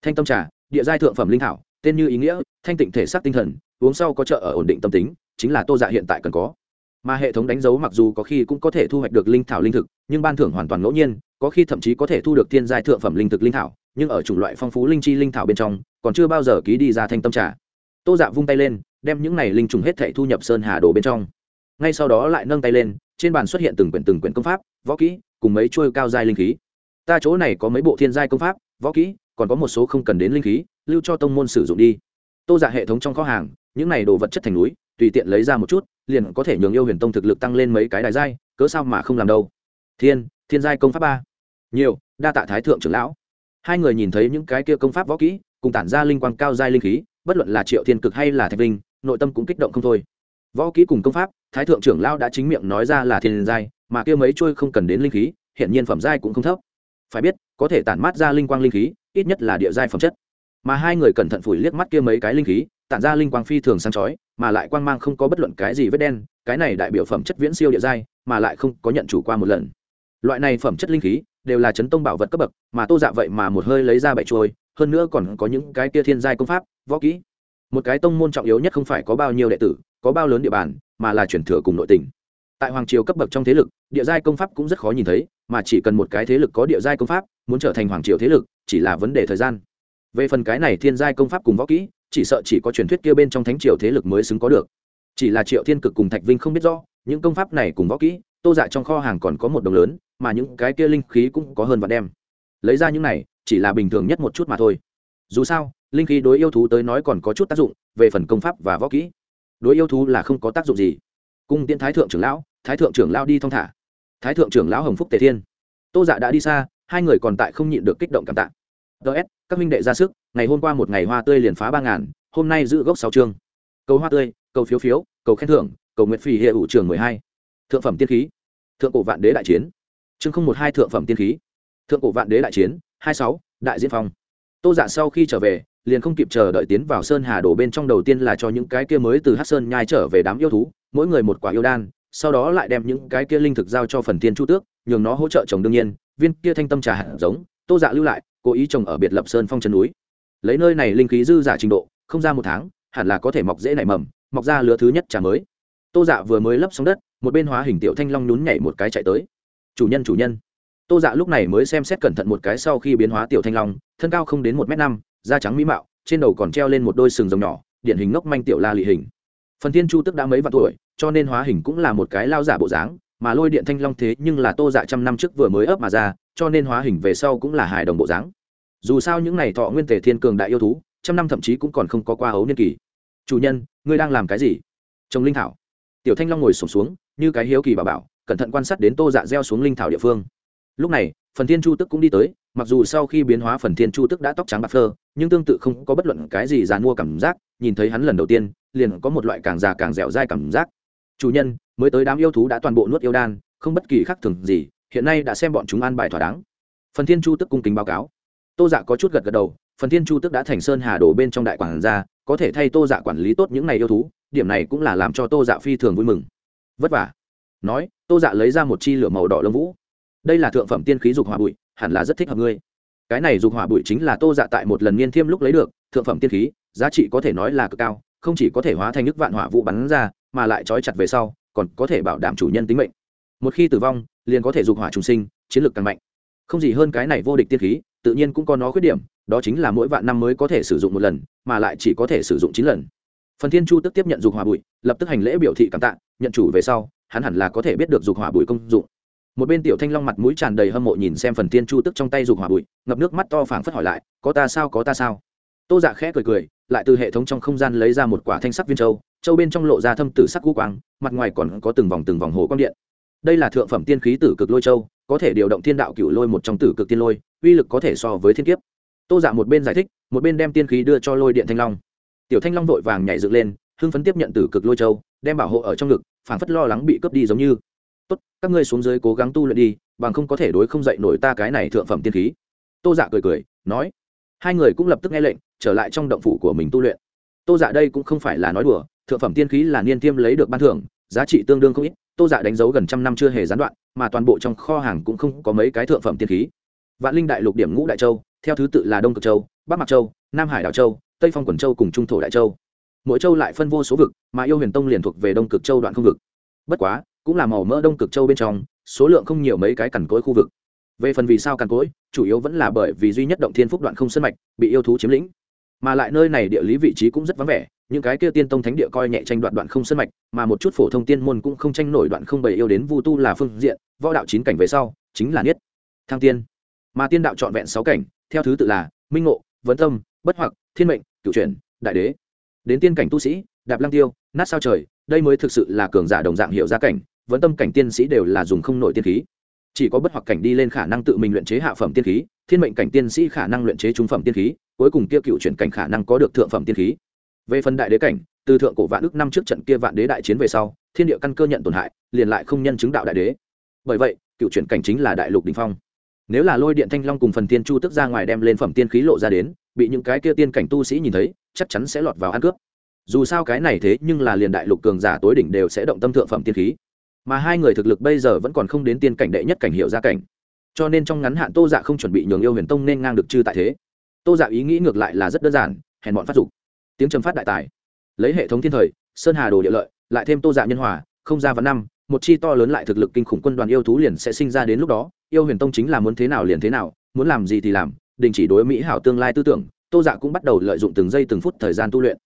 Thanh tâm trà, địa giai thượng phẩm linh thảo, tên như ý nghĩa, thanh tịnh thể xác tinh thần, uống sau có trợ ở ổn định tâm tính, chính là tô dạ hiện tại cần có. Mà hệ thống đánh dấu mặc dù có khi cũng có thể thu hoạch được linh thảo linh thực, nhưng ban thưởng hoàn toàn ngẫu nhiên, có khi thậm chí có thể thu được thiên giai thượng phẩm linh thực linh thảo, nhưng ở chủng loại phong phú linh chi linh thảo bên trong, còn chưa bao giờ ký đi ra thanh tâm trà. Tô dạ vung tay lên, đem những này linh trùng hết thể thu nhập sơn hà đồ bên trong. Ngay sau đó lại nâng tay lên, trên bàn xuất hiện từng quyển từng quyển công pháp, võ kỹ cùng mấy chuôi cao giai linh khí. Ta chỗ này có mấy bộ thiên giai công pháp, võ kỹ, còn có một số không cần đến linh khí, lưu cho tông môn sử dụng đi. Tô giả hệ thống trong kho hàng, những này đồ vật chất thành núi, tùy tiện lấy ra một chút, liền có thể nhường yêu huyền tông thực lực tăng lên mấy cái đài giai, cớ sao mà không làm đâu. Thiên thiên giai công pháp ba. Nhiều, đa tạ thái thượng trưởng lão. Hai người nhìn thấy những cái kia công pháp võ kỹ, cùng tản ra linh quang cao giai linh khí, bất luận là triệu thiên cực hay là thạch vinh, nội tâm cũng kích động không thôi. Võ kỹ cùng công pháp, thái thượng trưởng lão đã chính miệng nói ra là thiên giai mà kia mấy trôi không cần đến linh khí hiện nhiên phẩm giai cũng không thấp. Phải biết, có thể tản mát ra linh quang linh khí, ít nhất là địa giai phẩm chất. Mà hai người cẩn thận phủi liếc mắt kia mấy cái linh khí, tản ra linh quang phi thường sáng chói, mà lại quang mang không có bất luận cái gì vết đen, cái này đại biểu phẩm chất viễn siêu địa giai, mà lại không có nhận chủ qua một lần. Loại này phẩm chất linh khí, đều là chấn tông bảo vật cấp bậc, mà tô dạ vậy mà một hơi lấy ra bảy trôi hơn nữa còn có những cái kia thiên giai công pháp, võ kỹ. Một cái tông môn trọng yếu nhất không phải có bao nhiêu đệ tử, có bao lớn địa bàn, mà là chuyển thừa cùng nội tình tại hoàng triều cấp bậc trong thế lực, địa giai công pháp cũng rất khó nhìn thấy, mà chỉ cần một cái thế lực có địa giai công pháp, muốn trở thành hoàng triều thế lực, chỉ là vấn đề thời gian. Về phần cái này thiên giai công pháp cùng võ kỹ, chỉ sợ chỉ có truyền thuyết kia bên trong thánh triều thế lực mới xứng có được. Chỉ là triệu thiên cực cùng thạch vinh không biết rõ, những công pháp này cùng võ kỹ, tô dạ trong kho hàng còn có một đồng lớn, mà những cái kia linh khí cũng có hơn vạn đem. Lấy ra những này, chỉ là bình thường nhất một chút mà thôi. Dù sao, linh khí đối yêu thú tới nói còn có chút tác dụng, về phần công pháp và võ kỹ, đối yêu thú là không có tác dụng gì cung tiễn thái thượng trưởng lão, thái thượng trưởng lão đi thong thả. Thái thượng trưởng lão hồng phúc tề thiên. Tô dạ đã đi xa, hai người còn tại không nhịn được kích động cảm tạ. Ts các minh đệ ra sức, ngày hôm qua một ngày hoa tươi liền phá ba ngàn, hôm nay giữ gốc sáu chương. Cầu hoa tươi, cầu phiếu phiếu, cầu khen thưởng, cầu nguyện phì hệ ủ trường mười hai. Thượng phẩm tiên khí. Thượng cổ vạn đế đại chiến. Chương không một hai thượng phẩm tiên khí. Thượng cổ vạn đế đại chiến, hai sáu, đại diễn phong. Tô dạ sau khi trở về liền không kịp chờ đợi tiến vào sơn hà đổ bên trong đầu tiên là cho những cái kia mới từ hát sơn nhai trở về đám yêu thú, mỗi người một quả yêu đan, sau đó lại đem những cái kia linh thực giao cho phần tiên chu tước, nhường nó hỗ trợ trồng đương nhiên, viên kia thanh tâm trà hạt giống, tô dạ lưu lại, cố ý trồng ở biệt lập sơn phong chân núi. Lấy nơi này linh khí dư giả trình độ, không ra một tháng, hẳn là có thể mọc dễ nảy mầm, mọc ra lứa thứ nhất trà mới. Tô dạ vừa mới lấp xong đất, một bên hóa hình tiểu thanh long nhún nhảy một cái chạy tới. Chủ nhân chủ nhân. Tô dạ lúc này mới xem xét cẩn thận một cái sau khi biến hóa tiểu thanh long, thân cao không đến một m năm da trắng mỹ mạo trên đầu còn treo lên một đôi sừng rồng nhỏ điển hình ngốc manh tiểu la lị hình. Phần thiên chu tức đã mấy vạn tuổi cho nên hóa hình cũng là một cái lao giả bộ dáng mà lôi điện thanh long thế nhưng là tô dạ trăm năm trước vừa mới ấp mà ra cho nên hóa hình về sau cũng là hài đồng bộ dáng. Dù sao những n à y thọ nguyên tề thiên cường đại yêu thú trăm năm thậm chí cũng còn không có qua ấu niên kỳ. Chủ nhân ngươi đang làm cái gì? Trồng linh thảo. Tiểu thanh long ngồi sổm xuống, xuống như cái hiếu kỳ bà bảo cẩn thận quan sát đến tô dạ gieo xuống linh thảo địa phương lúc này, phần thiên chu tức cũng đi tới, mặc dù sau khi biến hóa phần thiên chu tức đã tóc trắng bạc phơ, nhưng tương tự không có bất luận cái gì dàn mua cảm giác, nhìn thấy hắn lần đầu tiên, liền có một loại càng già càng dẻo dai cảm giác. Chủ nhân, mới tới đám yêu thú đã toàn bộ nuốt yêu đan, không bất kỳ khác thường gì, hiện nay đã xem bọn chúng an bài thỏa đáng. Phần thiên chu tức cung kính báo cáo. Tô dạ có chút gật gật đầu, phần thiên chu tức đã thành sơn hà đổ bên trong đại quản gia, có thể thay tô dạ quản lý tốt những này yêu thú, điểm này cũng là làm cho tô dạ phi thường vui mừng. Vất vả. Nói, tô dạ lấy ra một chi lửa màu đỏ lông vũ đây là thượng phẩm tiên khí dục hỏa bụi, hẳn là rất thích hợp ngươi. Cái này dục hỏa bụi chính là tô dạ tại một lần niên thiêm lúc lấy được, thượng phẩm tiên khí, giá trị có thể nói là cực cao, không chỉ có thể hóa thành nước vạn hỏa vụ bắn ra, mà lại trói chặt về sau, còn có thể bảo đảm chủ nhân tính mệnh. Một khi tử vong, liền có thể dục hỏa trùng sinh, chiến lược càng mạnh. Không gì hơn cái này vô địch tiên khí, tự nhiên cũng có nó khuyết điểm, đó chính là mỗi vạn năm mới có thể sử dụng một lần, mà lại chỉ có thể sử dụng chín lần. Phần thiên chu tức tiếp nhận dục hỏa bụi, lập tức hành lễ biểu thị cảm tạ, nhận chủ về sau, hắn hẳn là có thể biết được dục hỏa bụi công dụng một bên tiểu thanh long mặt mũi tràn đầy hâm mộ nhìn xem phần thiên chu tức trong tay dục hỏa bụi, ngập nước mắt to phảng phất hỏi lại, có ta sao, có ta sao? Tô dạ khẽ cười cười, lại từ hệ thống trong không gian lấy ra một quả thanh sắc viên châu châu bên trong lộ ra thâm tử sắc cú quang, mặt ngoài còn có từng vòng từng vòng hồ quang điện. Đây là thượng phẩm tiên khí tử cực lôi châu, có thể điều động thiên đạo cựu lôi một trong tử cực tiên lôi, uy lực có thể so với thiên kiếp. Tô dạ một bên giải thích, một bên đem tiên khí đưa cho lôi điện thanh long. Tiểu thanh long vội vàng nhảy dựng lên, hưng phấn tiếp nhận tử cực lôi châu, đem bảo hộ ở trong ngực, phảng phất lo lắng bị cướp đi giống như tốt, các ngươi xuống dưới cố gắng tu luyện đi, bằng không có thể đối không dậy nổi ta cái này thượng phẩm tiên khí. Tô dạ cười cười, nói. Hai người cũng lập tức nghe lệnh, trở lại trong động phủ của mình tu luyện. Tô dạ đây cũng không phải là nói đùa, thượng phẩm tiên khí là niên tiêm lấy được ban thưởng, giá trị tương đương không ít, tô dạ đánh dấu gần trăm năm chưa hề gián đoạn, mà toàn bộ trong kho hàng cũng không có mấy cái thượng phẩm tiên khí. Vạn linh đại lục điểm ngũ đại châu, theo thứ tự là đông cực châu, bắc mạc châu, nam hải đảo châu, tây phong quần châu cùng trung thổ đại châu. Mỗi châu lại phân vô số vực, mà yêu huyền tông liền thuộc về đông cực châu đoạn không vực. Bất quá cũng là màu mỡ đông cực châu bên trong, số lượng không nhiều mấy cái cằn cối khu vực. Về phần vì sao cằn cối chủ yếu vẫn là bởi vì duy nhất động thiên phúc đoạn không sân mạch, bị yêu thú chiếm lĩnh. Mà lại nơi này địa lý vị trí cũng rất vắng vẻ, những cái kia tiên tông thánh địa coi nhẹ tranh đoạn đoạn không sân mạch, mà một chút phổ thông tiên môn cũng không tranh nổi đoạn không bày yêu đến vu tu là phương diện, võ đạo chín cảnh về sau, chính là niết. Thăng tiên. Mà tiên đạo trọn vẹn sáu cảnh, theo thứ tự là minh ngộ, vấn tâm, bất hoặc, thiên mệnh cựu truyền đại đế. Đến tiên cảnh tu sĩ, đạp lăng tiêu, nát sao trời, đây mới thực sự là cường giả đồng dạng hiệu gia cảnh vẫn tâm cảnh tiên sĩ đều là dùng không nổi tiên khí. Chỉ có bất hoặc cảnh đi lên khả năng tự mình luyện chế hạ phẩm tiên khí, thiên mệnh cảnh tiên sĩ khả năng luyện chế trung phẩm tiên khí, cuối cùng kia cựu chuyển cảnh khả năng có được thượng phẩm tiên khí. Về phần đại đế cảnh, từ thượng cổ vạn ước năm trước trận kia vạn đế đại chiến về sau, thiên địa căn cơ nhận tổn hại, liền lại không nhân chứng đạo đại đế. Bởi vậy, cựu chuyển cảnh chính là đại lục đình phong. Nếu là lôi điện thanh long cùng phần tiên chu tức ra ngoài đem lên phẩm tiên khí lộ ra đến, bị những cái kia tiên cảnh tu sĩ nhìn thấy, chắc chắn sẽ lọt vào ăn cướp. Dù sao cái này thế nhưng là liền đại lục cường giả tối đỉnh đều sẽ động tâm thượng phẩm tiên khí mà hai người thực lực bây giờ vẫn còn không đến tiên cảnh đệ nhất cảnh hiệu gia cảnh. Cho nên trong ngắn hạn tô dạ không chuẩn bị nhường yêu huyền tông nên ngang được chư tại thế. Tô dạ ý nghĩ ngược lại là rất đơn giản, hèn bọn phát dục. Tiếng trầm phát đại tài. Lấy hệ thống thiên thời, sơn hà đồ địa lợi, lại thêm tô dạ nhân hòa, không ra vào năm, một chi to lớn lại thực lực kinh khủng quân đoàn yêu thú liền sẽ sinh ra đến lúc đó. Yêu huyền tông chính là muốn thế nào liền thế nào, muốn làm gì thì làm, đình chỉ đối mỹ hảo tương lai tư tưởng. Tô dạ cũng bắt đầu lợi dụng từng giây từng phút thời gian tu luyện.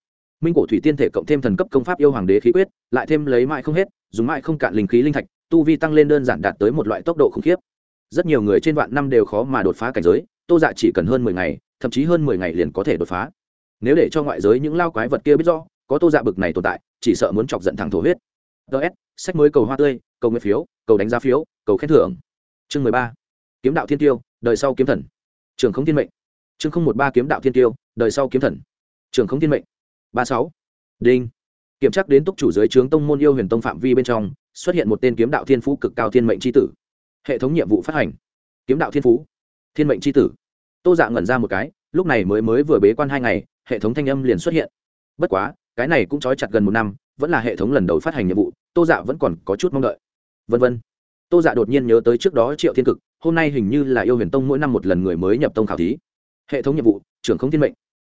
Minh cổ thủy tiên thể cộng thêm thần cấp công pháp yêu hoàng đế khí quyết, lại thêm lấy mãi không hết dùng mãi không cạn linh khí linh thạch, tu vi tăng lên đơn giản đạt tới một loại tốc độ khủng khiếp. Rất nhiều người trên vạn năm đều khó mà đột phá cảnh giới, tô dạ chỉ cần hơn mười ngày, thậm chí hơn mười ngày liền có thể đột phá. Nếu để cho ngoại giới những lao quái vật kia biết rõ, có tô dạ bực này tồn tại, chỉ sợ muốn chọc giận thẳng thổ huyết. Ts sách mới cầu hoa tươi, cầu nguyện phiếu, cầu đánh giá phiếu, cầu khen thưởng. Chương mười ba, kiếm đạo thiên tiêu, đời sau kiếm thần. Trường không thiên mệnh. Chương không một ba, kiếm đạo thiên tiêu, đời sau kiếm thần. Trường không thiên mệnh. Ba sáu. Đinh kiểm tra đến túc chủ giới trướng tông môn yêu huyền tông phạm vi bên trong, xuất hiện một tên kiếm đạo thiên phú cực cao thiên mệnh c tử. Hệ thống nhiệm vụ phát hành. Kiếm đạo thiên phú. Thiên mệnh c tử. Tô dạ ngẩn ra một cái, lúc này mới mới vừa bế quan hai ngày, hệ thống thanh âm liền xuất hiện. Bất quá, cái này cũng trói chặt gần một năm, vẫn là hệ thống lần đầu phát hành nhiệm vụ, tô dạ vẫn còn có chút mong đợi. Vân vân. Tô dạ đột nhiên nhớ tới trước đó triệu thiên cực, hôm nay hình như là yêu huyền tông mỗi năm một lần người mới nhập tông khảo thí. Hệ thống nhiệm vụ, trưởng không thiên mệnh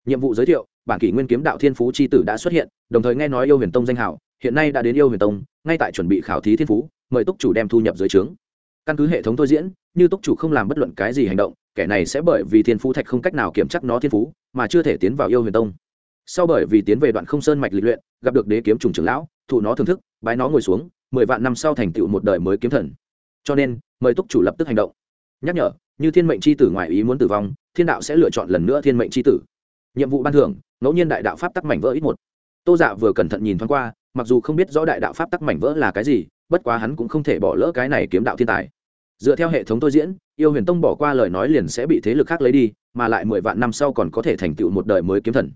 nhiệm vụ giới thiệu, bản kỷ nguyên kiếm đạo thiên phú c h i tử đã xuất hiện, đồng thời nghe nói yêu huyền tông danh hảo hiện nay đã đến yêu huyền tông, ngay tại chuẩn bị khảo thí thiên phú, mời túc chủ đem thu nhập dưới trướng. Căn cứ hệ thống thôi diễn, như túc chủ không làm bất luận cái gì hành động, kẻ này sẽ bởi vì thiên phú thạch không cách nào kiểm chắc nó thiên phú, mà chưa thể tiến vào yêu huyền tông. Sau bởi vì tiến về đoạn không sơn mạch lịch luyện, gặp được đế kiếm trùng trưởng lão, thụ nó thưởng thức, bái nó ngồi xuống, mười vạn năm sau thành tựu một đời mới kiếm thần. Cho nên, mời túc chủ lập tức hành động. Nhắc nhở, như thiên mệnh c h i tử ngoài ý muốn tử vong, thiên đạo sẽ lựa chọn lần nữa thiên mệnh c h i tử nhiệm vụ ban thưởng, ngẫu nhiên đại đạo pháp tắc mảnh vỡ ít một. Tô dạ vừa cẩn thận nhìn thoáng qua, mặc dù không biết rõ đại đạo pháp tắc mảnh vỡ là cái gì, bất quá hắn cũng không thể bỏ lỡ cái này kiếm đạo thiên tài. Dựa theo hệ thống tôi diễn, yêu huyền tông bỏ qua lời nói liền sẽ bị thế lực khác lấy đi, mà lại mười vạn năm sau còn có thể thành tựu một đời mới kiếm thần.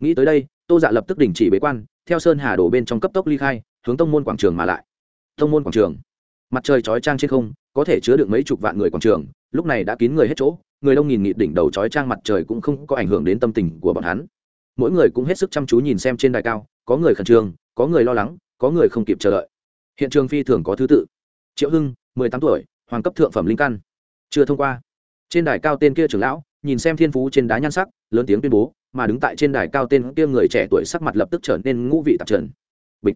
Nghĩ tới đây, tô dạ lập tức đình chỉ bế quan, theo sơn hà đổ bên trong cấp tốc ly khai, hướng tông môn quảng trường mà lại. Tông môn quảng trường. Mặt trời chói trang trên không, có thể chứa được mấy chục vạn người quảng trường, lúc này đã kín người hết chỗ người đông nghìn nghị đỉnh đầu chói trang mặt trời cũng không có ảnh hưởng đến tâm tình của bọn hắn. Mỗi người cũng hết sức chăm chú nhìn xem trên đài cao, có người khẩn trương, có người lo lắng, có người không kịp chờ đợi. Hiện trường phi thường có thứ tự. Triệu hưng, mười tám tuổi, hoàng cấp thượng phẩm linh căn. Chưa thông qua. Trên đài cao tên kia trưởng lão, nhìn xem thiên phú trên đá nhan sắc, lớn tiếng tuyên bố, mà đứng tại trên đài cao tên kia người trẻ tuổi sắc mặt lập tức trở nên ngũ vị tạp trần. Bịch.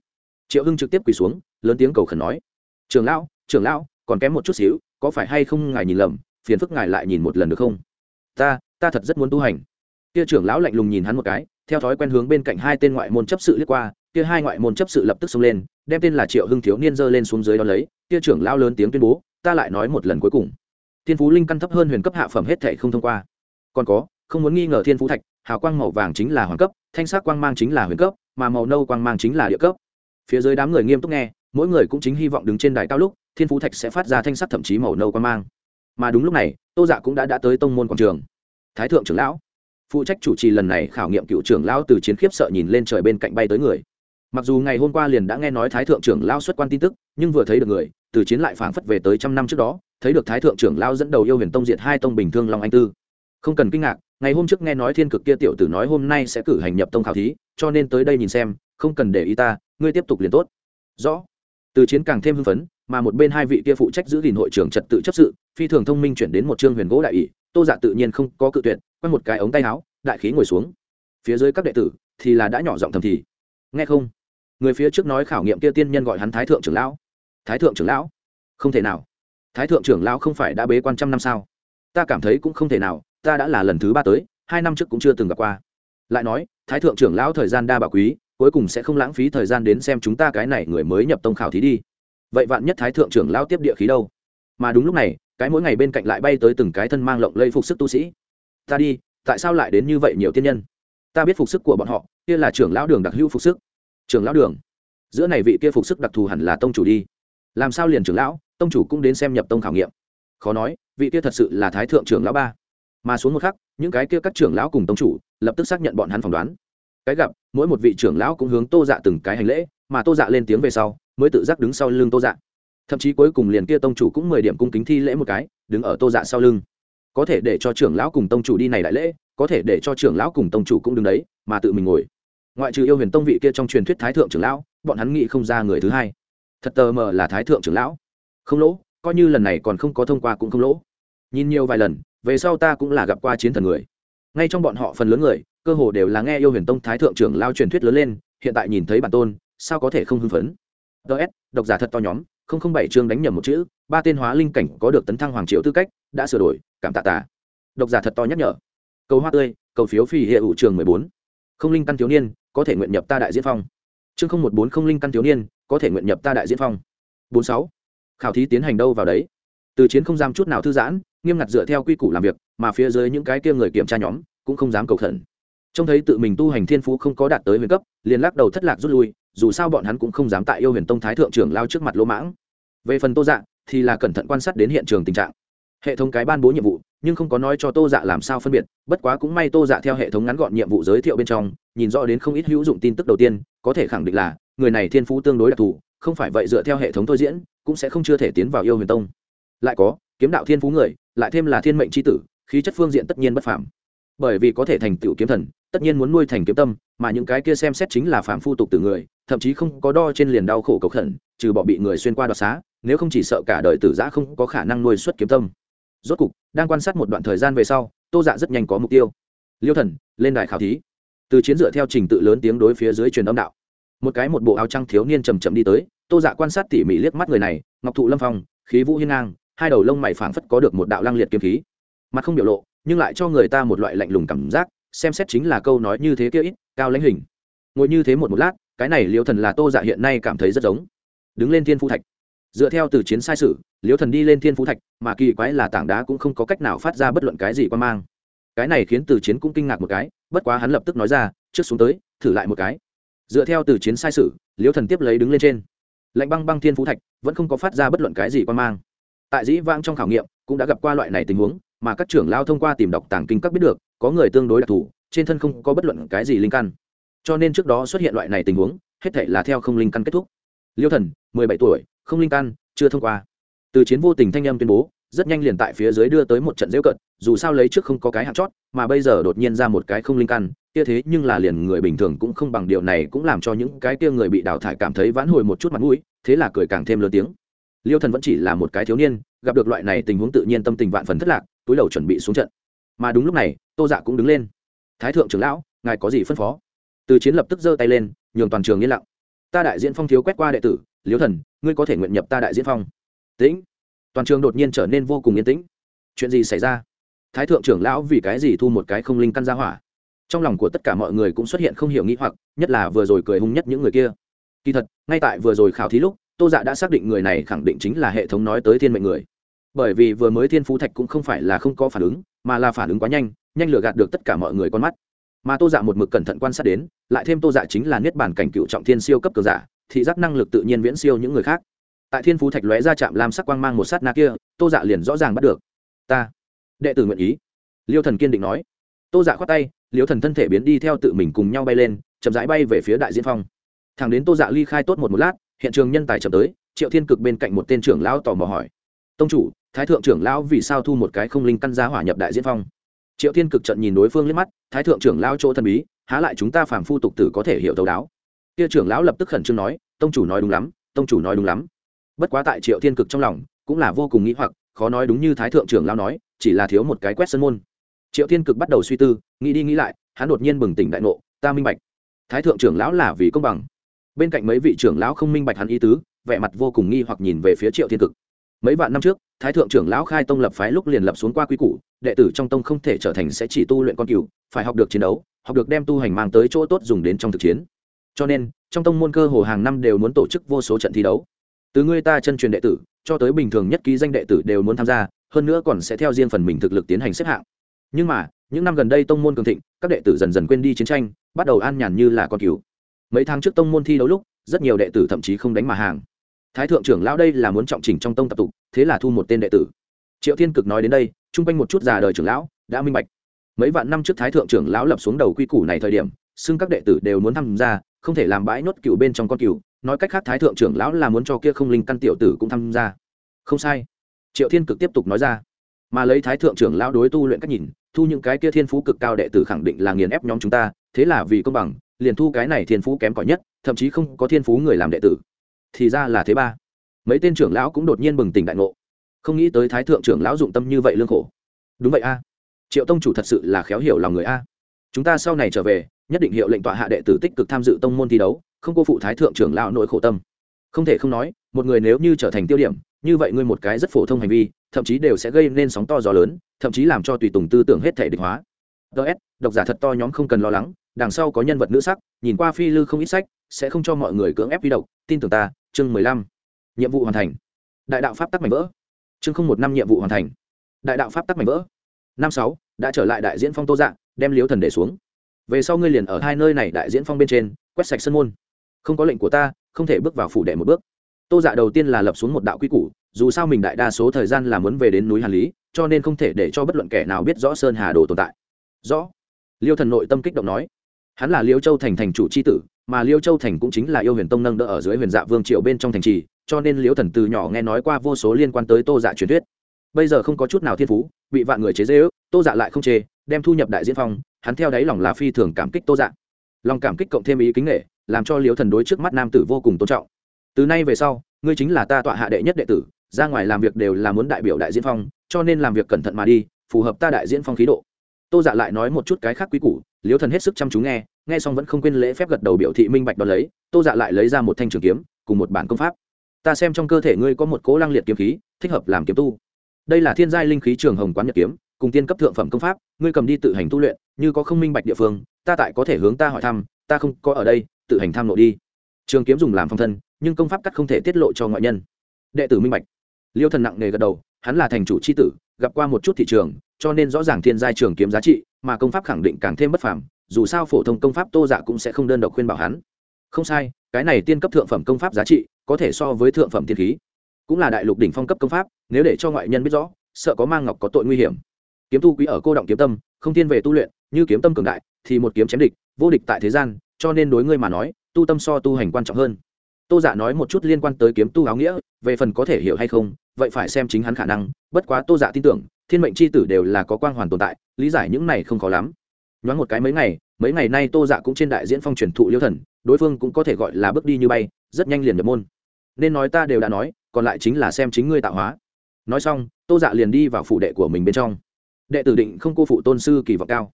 Triệu hưng trực tiếp quỳ xuống, lớn tiếng cầu khẩn nói. Trưởng lão trưởng lão, còn kém một chút xíu, có phải hay không ngài nhìn lầm phiền phức ngài lại nhìn một lần được không? Ta ta thật rất muốn tu hành. Kia trưởng lão lạnh lùng nhìn hắn một cái, theo thói quen hướng bên cạnh hai tên ngoại môn chấp sự liếc qua, kia hai ngoại môn chấp sự lập tức xông lên, đem tên là triệu hưng thiếu niên dơ lên xuống dưới đó lấy, kia trưởng lão lớn tiếng tuyên bố, ta lại nói một lần cuối cùng. Thiên phú linh căn thấp hơn huyền cấp hạ phẩm hết thể không thông qua. Còn có, không muốn nghi ngờ thiên phú thạch, hào quang màu vàng chính là hoàng cấp, thanh sắc quang mang chính là huyền cấp, mà màu nâu quang mang chính là địa cấp. Phía dưới đám người nghiêm túc nghe, mỗi người cũng chính hy vọng đứng trên đài cao lúc, thiên phú thạch sẽ phát ra thanh sắc thậm chí màu nâu quang mang mà đúng lúc này, tô dạ cũng đã đã tới tông môn quảng trường. Thái thượng trưởng lão, phụ trách chủ trì lần này khảo nghiệm cựu trưởng lão từ chiến khiếp sợ nhìn lên trời bên cạnh bay tới người. Mặc dù ngày hôm qua liền đã nghe nói thái thượng trưởng lão xuất quan tin tức, nhưng vừa thấy được người, từ chiến lại phảng phất về tới trăm năm trước đó, thấy được thái thượng trưởng lão dẫn đầu yêu huyền tông diệt hai tông bình thương long anh tư. Không cần kinh ngạc, ngày hôm trước nghe nói thiên cực kia tiểu tử nói hôm nay sẽ cử hành nhập tông khảo thí, cho nên tới đây nhìn xem, không cần để ý ta, ngươi tiếp tục liền tốt. Rõ. Từ chiến càng thêm hưng phấn mà một bên hai vị kia phụ trách giữ gìn hội trưởng trật tự chấp sự, phi thường thông minh chuyển đến một chương huyền gỗ đại ỷ, tô dạ tự nhiên không có cự tuyệt quay một cái ống tay áo, đại khí ngồi xuống. Phía dưới các đệ tử thì là đã nhỏ giọng thầm thì, nghe không? Người phía trước nói khảo nghiệm kia tiên nhân gọi hắn thái thượng trưởng lão. Thái thượng trưởng lão? Không thể nào. Thái thượng trưởng lão không phải đã bế quan trăm năm sao? Ta cảm thấy cũng không thể nào, ta đã là lần thứ ba tới, hai năm trước cũng chưa từng gặp qua. Lại nói, thái thượng trưởng lão thời gian đa bảo quý, cuối cùng sẽ không lãng phí thời gian đến xem chúng ta cái này người mới nhập tông khảo thí đi vậy vạn nhất thái thượng trưởng lão tiếp địa khí đâu? Mà đúng lúc này, cái mỗi ngày bên cạnh lại bay tới từng cái thân mang lộng lây phục sức tu sĩ. Ta đi, tại sao lại đến như vậy nhiều tiên nhân? Ta biết phục sức của bọn họ, kia là trưởng lão đường đặc hữu phục sức. Trưởng lão đường? Giữa này vị kia phục sức đặc thù hẳn là tông chủ đi. Làm sao liền trưởng lão, tông chủ cũng đến xem nhập tông khảo nghiệm. Khó nói, vị kia thật sự là thái thượng trưởng lão ba. Mà xuống một khắc, những cái kia các trưởng lão cùng tông chủ lập tức xác nhận bọn hắn phỏng đoán. Cái gặp, mỗi một vị trưởng lão cũng hướng tô dạ từng cái hành lễ, mà tô dạ lên tiếng về sau mới tự giác đứng sau lưng tô dạ. Thậm chí cuối cùng liền kia tông chủ cũng mười điểm cung kính thi lễ một cái, đứng ở tô dạ sau lưng. Có thể để cho trưởng lão cùng tông chủ đi này đại lễ, có thể để cho trưởng lão cùng tông chủ cũng đứng đấy, mà tự mình ngồi. Ngoại trừ yêu huyền tông vị kia trong truyền thuyết thái thượng trưởng lão, bọn hắn nghĩ không ra người thứ hai. Thật tờ mờ là thái thượng trưởng lão. Không lỗ, coi như lần này còn không có thông qua cũng không lỗ. Nhìn nhiều vài lần, về sau ta cũng là gặp qua chiến thần người. Ngay trong bọn họ phần lớn người, cơ hồ đều là nghe yêu huyền tông thái thượng trưởng lao truyền thuyết lớn lên, hiện tại nhìn thấy bản tôn, sao có thể không hưng phấn? Ts độc giả thật to nhóm, không không bảy chương đánh nhầm một chữ, ba tên hóa linh cảnh có được tấn thăng hoàng triệu tư cách, đã sửa đổi, cảm tạ tả độc giả thật to nhắc nhở. Cầu hoa tươi, cầu phiếu phi hệ ủ trường mười bốn. Không linh căn thiếu niên, có thể nguyện nhập ta đại diễn phong. Chương không một bốn không linh căn thiếu niên, có thể nguyện nhập ta đại diễn phong. Bốn sáu. Khảo thí tiến hành đâu vào đấy? Từ chiến không dám chút nào thư giãn, nghiêm ngặt dựa theo quy củ làm việc, mà phía dưới những cái kia người kiểm tra nhóm, cũng không dám cầu khẩn. Trông thấy tự mình tu hành thiên phú không có đạt tới huyền cấp, liền lắc đầu thất lạc rút lui dù sao bọn hắn cũng không dám tại yêu huyền tông thái thượng trưởng lao trước mặt lỗ mãng. Về phần tô dạ thì là cẩn thận quan sát đến hiện trường tình trạng. Hệ thống cái ban bố nhiệm vụ, nhưng không có nói cho tô dạ làm sao phân biệt, bất quá cũng may tô dạ theo hệ thống ngắn gọn nhiệm vụ giới thiệu bên trong, nhìn rõ đến không ít hữu dụng tin tức đầu tiên, có thể khẳng định là, người này thiên phú tương đối đặc thù, không phải vậy dựa theo hệ thống thôi diễn, cũng sẽ không chưa thể tiến vào yêu huyền tông. Lại có, kiếm đạo thiên phú người, lại thêm là thiên mệnh tri tử, khí chất phương diện tất nhiên bất phạm bởi vì có thể thành tựu kiếm thần, tất nhiên muốn nuôi thành kiếm tâm mà những cái kia xem xét chính là phạm phu tục từ người, thậm chí không có đo trên liền đau khổ cầu khẩn, trừ bỏ bị người xuyên qua đoạt xá, nếu không chỉ sợ cả đời tử giã không có khả năng nuôi xuất kiếm tâm. Rốt cục, đang quan sát một đoạn thời gian về sau, tô dạ rất nhanh có mục tiêu. Liêu thần, lên đài khảo thí. Từ chiến dựa theo trình tự lớn tiếng đối phía dưới truyền âm đạo. Một cái một bộ áo trăng thiếu niên chầm chậm đi tới, tô dạ quan sát tỉ mỉ liếc mắt người này, ngọc thụ lâm phong, khí vũ hiên ngang, hai đầu lông mày phảng phất có được một đạo lăng liệt kiếm khí. Mặt không biểu lộ, nhưng lại cho người ta một loại lạnh lùng cảm giác xem xét chính là câu nói như thế kia ít, cao lãnh hình. Ngồi như thế một một lát, cái này liêu thần là tô dạ hiện nay cảm thấy rất giống. Đứng lên thiên phu thạch. Dựa theo từ chiến sai sử liêu thần đi lên thiên phú thạch, mà kỳ quái là tảng đá cũng không có cách nào phát ra bất luận cái gì quan mang. Cái này khiến từ chiến cũng kinh ngạc một cái, bất quá hắn lập tức nói ra, trước xuống tới, thử lại một cái. Dựa theo từ chiến sai sử liêu thần tiếp lấy đứng lên trên. Lạnh băng băng thiên phú thạch, vẫn không có phát ra bất luận cái gì quan mang. Tại dĩ vãng trong khảo nghiệm, cũng đã gặp qua loại này tình huống mà các trưởng lao thông qua tìm đọc tàng kinh các biết được, có người tương đối đặc thù, trên thân không có bất luận cái gì linh căn. Cho nên trước đó xuất hiện loại này tình huống, hết thể là theo không linh căn kết thúc. Liêu thần, mười bảy tuổi, không linh căn, chưa thông qua. Từ chiến vô tình thanh âm tuyên bố, rất nhanh liền tại phía dưới đưa tới một trận dễu cận, dù sao lấy trước không có cái hạt chót, mà bây giờ đột nhiên ra một cái không linh căn, kia thế nhưng là liền người bình thường cũng không bằng điều này cũng làm cho những cái kia người bị đào thải cảm thấy vãn hồi một chút mặt mũi, thế là cười càng thêm lớn tiếng. Liêu thần vẫn chỉ là một cái thiếu niên, gặp được loại này tình huống tự nhiên tâm tình vạn phần thất lạc túi đầu chuẩn bị xuống trận. Mà đúng lúc này, tô dạ cũng đứng lên. Thái thượng trưởng lão, ngài có gì phân phó? Từ chiến lập tức giơ tay lên, nhường toàn trường yên lặng. Ta đại diễn phong thiếu quét qua đệ tử liếu thần, ngươi có thể nguyện nhập ta đại diễn phong. Tĩnh. Toàn trường đột nhiên trở nên vô cùng yên tĩnh. Chuyện gì xảy ra? Thái thượng trưởng lão vì cái gì thu một cái không linh căn ra hỏa? Trong lòng của tất cả mọi người cũng xuất hiện không hiểu nghĩ hoặc, nhất là vừa rồi cười hung nhất những người kia. Kỳ thật, ngay tại vừa rồi khảo thí lúc, tô dạ đã xác định người này khẳng định chính là hệ thống nói tới thiên mệnh người bởi vì vừa mới thiên phú thạch cũng không phải là không có phản ứng, mà là phản ứng quá nhanh nhanh lừa gạt được tất cả mọi người con mắt. Mà tô dạ một mực cẩn thận quan sát đến, lại thêm tô dạ chính là niết bản cảnh cựu trọng thiên siêu cấp cường giả, thị giác năng lực tự nhiên viễn siêu những người khác. Tại thiên phú thạch lóe ra chạm làm sắc quang mang một sát na kia, tô dạ liền rõ ràng bắt được. Ta. Đệ tử nguyện ý. Liêu thần kiên định nói. Tô dạ khoát tay, liêu thần thân thể biến đi theo tự mình cùng nhau bay lên, chậm rãi bay về phía đại diễn phong. Thằng đến tô dạ ly khai tốt một một lát, hiện trường nhân tài chậm tới, triệu thiên cực bên cạnh một tên trưởng lão tò mò hỏi. Tông chủ thái thượng trưởng lão vì sao thu một cái không linh căn gia hỏa nhập đại diễn phong? Triệu thiên cực trận nhìn đối phương liếc mắt, thái thượng trưởng lão chỗ thần bí, há lại chúng ta phàm phu tục tử có thể hiểu thấu đáo. Kia trưởng lão lập tức khẩn trương nói, tông chủ nói đúng lắm, tông chủ nói đúng lắm. Bất quá tại triệu thiên cực trong lòng, cũng là vô cùng nghĩ hoặc, khó nói đúng như thái thượng trưởng lão nói, chỉ là thiếu một cái quét sân môn. Triệu thiên cực bắt đầu suy tư, nghĩ đi nghĩ lại, hắn đột nhiên bừng tỉnh đại ngộ, ta minh bạch. Thái thượng trưởng lão là vì công bằng. Bên cạnh mấy vị trưởng lão không minh bạch hắn ý tứ, vẻ mặt vô cùng nghi hoặc nhìn về phía triệu thiên cực. Mấy vạn năm trước thái thượng trưởng lão khai tông lập phái lúc liền lập xuống qua quy củ, đệ tử trong tông không thể trở thành sẽ chỉ tu luyện con cừu, phải học được chiến đấu, học được đem tu hành mang tới chỗ tốt dùng đến trong thực chiến. Cho nên, trong tông môn cơ hồ hàng năm đều muốn tổ chức vô số trận thi đấu. Từ người ta chân truyền đệ tử, cho tới bình thường nhất ký danh đệ tử đều muốn tham gia, hơn nữa còn sẽ theo riêng phần mình thực lực tiến hành xếp hạng. Nhưng mà, những năm gần đây tông môn cường thịnh, các đệ tử dần dần quên đi chiến tranh, bắt đầu an nhàn như là con cừu. Mấy tháng trước tông môn thi đấu lúc, rất nhiều đệ tử thậm chí không đánh mà hàng. Thái thượng trưởng lão đây là muốn trọng trình trong tông tập tục thế là thu một tên đệ tử. Triệu thiên cực nói đến đây, chung quanh một chút già đời trưởng lão đã minh bạch. Mấy vạn năm trước thái thượng trưởng lão lập xuống đầu quy củ này thời điểm, xưng các đệ tử đều muốn tham gia, không thể làm bãi nốt cựu bên trong con cựu nói cách khác thái thượng trưởng lão là muốn cho kia không linh căn tiểu tử cũng tham gia. Không sai. Triệu thiên cực tiếp tục nói ra. Mà lấy thái thượng trưởng lão đối tu luyện cách nhìn, thu những cái kia thiên phú cực cao đệ tử khẳng định là nghiền ép nhóm chúng ta, thế là vì công bằng, liền thu cái này thiên phú kém cỏi nhất, thậm chí không có thiên phú người làm đệ tử. Thì ra là thế ba mấy tên trưởng lão cũng đột nhiên bừng tỉnh đại ngộ. Không nghĩ tới thái thượng trưởng lão dụng tâm như vậy lương khổ. Đúng vậy a. Triệu tông chủ thật sự là khéo hiểu lòng người a. Chúng ta sau này trở về, nhất định hiệu lệnh tọa hạ đệ tử tích cực tham dự tông môn thi đấu, không cô phụ thái thượng trưởng lão nỗi khổ tâm. Không thể không nói, một người nếu như trở thành tiêu điểm, như vậy ngươi một cái rất phổ thông hành vi, thậm chí đều sẽ gây nên sóng to gió lớn, thậm chí làm cho tùy tùng tư tưởng hết thể địch hóa. Ts độc giả thật to nhóm không cần lo lắng, đằng sau có nhân vật nữ sắc, nhìn qua phi lư không ít sách, sẽ không cho mọi người cưỡng ép vi độc tin tưởng ta, chương mười lăm nhiệm vụ hoàn thành. Đại đạo pháp tắc mảnh vỡ. Chương không một năm nhiệm vụ hoàn thành. Đại đạo pháp tắc mảnh vỡ. Năm sáu, đã trở lại đại diễn phong tô dạng, đem liếu thần để xuống. Về sau ngươi liền ở hai nơi này đại diễn phong bên trên, quét sạch sân môn. Không có lệnh của ta, không thể bước vào phủ đệ một bước. Tô dạ đầu tiên là lập xuống một đạo quy củ, dù sao mình đại đa số thời gian là muốn về đến núi hàn lý, cho nên không thể để cho bất luận kẻ nào biết rõ sơn hà đồ tồn tại. Rõ. Liêu thần nội tâm kích động nói. Hắn là liêu châu thành thành chủ c h i tử, mà liêu châu thành cũng chính là yêu huyền tông nâng đỡ ở dưới huyền dạ vương triệu bên trong thành trì cho nên liễu thần từ nhỏ nghe nói qua vô số liên quan tới tô dạ truyền thuyết. Bây giờ không có chút nào thiên phú, bị vạn người chế dễ ước tô dạ lại không chê, đem thu nhập đại diễn phong, hắn theo đáy lòng là phi thường cảm kích tô dạ. Lòng cảm kích cộng thêm ý kính nghệ làm cho liễu thần đối trước mắt nam tử vô cùng tôn trọng. Từ nay về sau, ngươi chính là ta tọa hạ đệ nhất đệ tử, ra ngoài làm việc đều là muốn đại biểu đại diễn phong, cho nên làm việc cẩn thận mà đi, phù hợp ta đại diễn phong khí độ. Tô dạ lại nói một chút cái khác quý củ, liễu thần hết sức chăm chú nghe nghe xong vẫn không quên lễ phép gật đầu biểu thị minh bạch đón lấy, tô dạ lại lấy ra một thanh trường kiếm, cùng một bản công pháp ta xem trong cơ thể ngươi có một cố lăng liệt kiếm khí, thích hợp làm kiếm tu. Đây là thiên giai linh khí trường hồng quán nhật kiếm, cùng tiên cấp thượng phẩm công pháp, ngươi cầm đi tự hành tu luyện, như có không minh bạch địa phương, ta tại có thể hướng ta hỏi thăm, ta không có ở đây, tự hành tham lộ đi. Trường kiếm dùng làm phong thân, nhưng công pháp cắt không thể tiết lộ cho ngoại nhân. Đệ tử minh bạch. Liêu thần nặng nề gật đầu, hắn là thành chủ c h i tử, gặp qua một chút thị trường, cho nên rõ ràng thiên giai trường kiếm giá trị, mà công pháp khẳng định càng thêm bất phàm, dù sao phổ thông công pháp tô dạ cũng sẽ không đơn độc khuyên bảo hắn. Không sai, cái này tiên cấp thượng phẩm công pháp giá trị có thể so với thượng phẩm tiên khí. Cũng là đại lục đỉnh phong cấp công pháp, nếu để cho ngoại nhân biết rõ, sợ có mang ngọc có tội nguy hiểm. Kiếm tu quý ở cô động kiếm tâm, không thiên về tu luyện, như kiếm tâm cường đại, thì một kiếm chém địch, vô địch tại thế gian, cho nên đối ngươi mà nói, tu tâm so tu hành quan trọng hơn. Tô giả dạ nói một chút liên quan tới kiếm tu áo nghĩa, về phần có thể hiểu hay không, vậy phải xem chính hắn khả năng, bất quá tô giả dạ tin tưởng, thiên mệnh c h i tử đều là có quang hoàn tồn tại, lý giải những này không khó lắm. Nhoáng một cái mấy ngày mấy ngày nay tô dạ cũng trên đại diễn phong truyền thụ liêu thần, đối phương cũng có thể gọi là bước đi như bay, rất nhanh liền nhập môn nên nói ta đều đã nói, còn lại chính là xem chính ngươi tạo hóa. Nói xong, tô dạ liền đi vào phủ đệ của mình bên trong. Đệ tử định không cô phụ tôn sư kỳ vọng cao.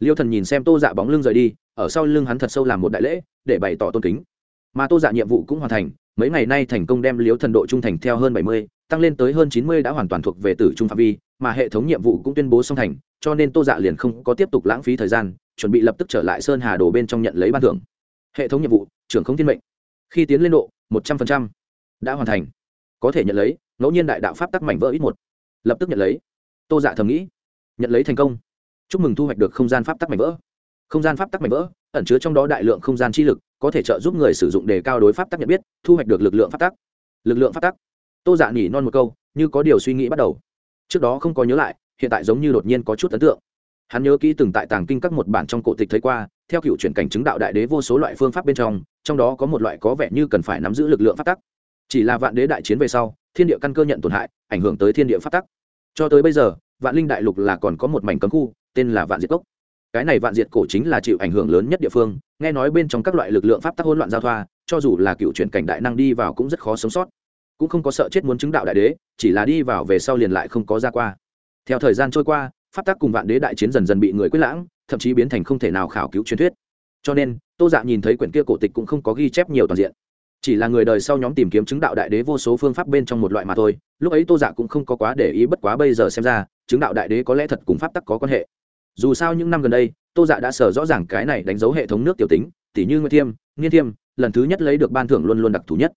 Liêu thần nhìn xem tô dạ bóng lưng rời đi, ở sau lưng hắn thật sâu làm một đại lễ, để bày tỏ tôn kính. Mà tô dạ nhiệm vụ cũng hoàn thành, mấy ngày nay thành công đem liêu thần độ trung thành theo hơn bảy mươi, tăng lên tới hơn chín mươi đã hoàn toàn thuộc về tử trung phạm vi, mà hệ thống nhiệm vụ cũng tuyên bố song thành, cho nên tô dạ liền không có tiếp tục lãng phí thời gian, chuẩn bị lập tức trở lại sơn hà đồ bên trong nhận lấy ban thưởng. Hệ thống nhiệm vụ, trưởng không thiên mệnh. Khi tiến lên độ, một trăm linh đã hoàn thành. Có thể nhận lấy, ngẫu nhiên đại đạo pháp tắc mảnh vỡ ít một. Lập tức nhận lấy. Tô dạ thầm nghĩ. Nhận lấy thành công. Chúc mừng thu hoạch được không gian pháp tắc mảnh vỡ. Không gian pháp tắc mảnh vỡ, ẩn chứa trong đó đại lượng không gian chi lực, có thể trợ giúp người sử dụng đề cao đối pháp tắc nhận biết, thu hoạch được lực lượng pháp tắc. Lực lượng pháp tắc. Tô dạ nhỉ non một câu, như có điều suy nghĩ bắt đầu. Trước đó không có nhớ lại, hiện tại giống như đột nhiên có chút ấn tượng. Hắn nhớ kỹ từng tại tàng kinh các một bản trong cổ tịch thấy qua, theo cựu chuyển cảnh chứng đạo đại đế vô số loại phương pháp bên trong trong đó có một loại có vẻ như cần phải nắm giữ lực lượng pháp tắc chỉ là vạn đế đại chiến về sau, thiên địa căn cơ nhận tổn hại, ảnh hưởng tới thiên địa phát tắc. Cho tới bây giờ, vạn linh đại lục là còn có một mảnh cấm khu, tên là vạn diệt cốc. Cái này vạn diệt cổ chính là chịu ảnh hưởng lớn nhất địa phương, nghe nói bên trong các loại lực lượng pháp tắc hỗn loạn giao thoa, cho dù là cựu chuyển cảnh đại năng đi vào cũng rất khó sống sót. Cũng không có sợ chết muốn chứng đạo đại đế, chỉ là đi vào về sau liền lại không có ra qua. Theo thời gian trôi qua, pháp tắc cùng vạn đế đại chiến dần dần bị người quyết lãng, thậm chí biến thành không thể nào khảo cứu truyền thuyết. Cho nên, tô dạ nhìn thấy quyển kia cổ tịch cũng không có ghi chép nhiều toàn diện chỉ là người đời sau nhóm tìm kiếm chứng đạo đại đế vô số phương pháp bên trong một loại mà thôi, lúc ấy tô dạ cũng không có quá để ý, bất quá bây giờ xem ra, chứng đạo đại đế có lẽ thật cùng pháp tắc có quan hệ. Dù sao những năm gần đây, tô dạ đã sở rõ ràng cái này đánh dấu hệ thống nước tiểu tính tỷ như nguyên thiêm, nghiên thiêm, lần thứ nhất lấy được ban thưởng luôn luôn đặc thù nhất.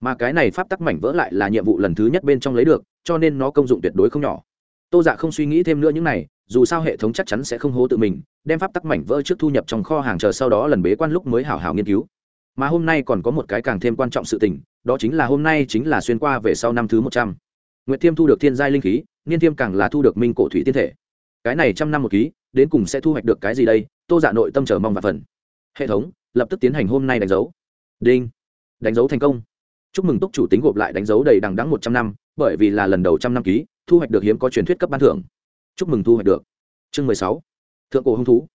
Mà cái này pháp tắc mảnh vỡ lại là nhiệm vụ lần thứ nhất bên trong lấy được, cho nên nó công dụng tuyệt đối không nhỏ. Tô dạ không suy nghĩ thêm nữa những này, dù sao hệ thống chắc chắn sẽ không hố tự mình, đem pháp tắc mảnh vỡ trước thu nhập trong kho hàng chờ sau đó lần bế quan lúc mới hảo hảo nghiên cứu mà hôm nay còn có một cái càng thêm quan trọng sự tình, đó chính là hôm nay chính là xuyên qua về sau năm thứ một trăm. Nguyệt thiêm thu được thiên giai linh khí, niên thiêm càng là thu được minh cổ thủy tiên thể. Cái này trăm năm một ký, đến cùng sẽ thu hoạch được cái gì đây? Tô dạ nội tâm chờ mong và phần hệ thống, lập tức tiến hành hôm nay đánh dấu. Đinh. Đánh dấu thành công. Chúc mừng túc chủ tính gộp lại đánh dấu đầy đằng đắng một trăm năm, bởi vì là lần đầu trăm năm ký, thu hoạch được hiếm có truyền thuyết cấp ban thưởng. Chúc mừng thu hoạch được. Chương mười sáu. Thượng cổ hung thú.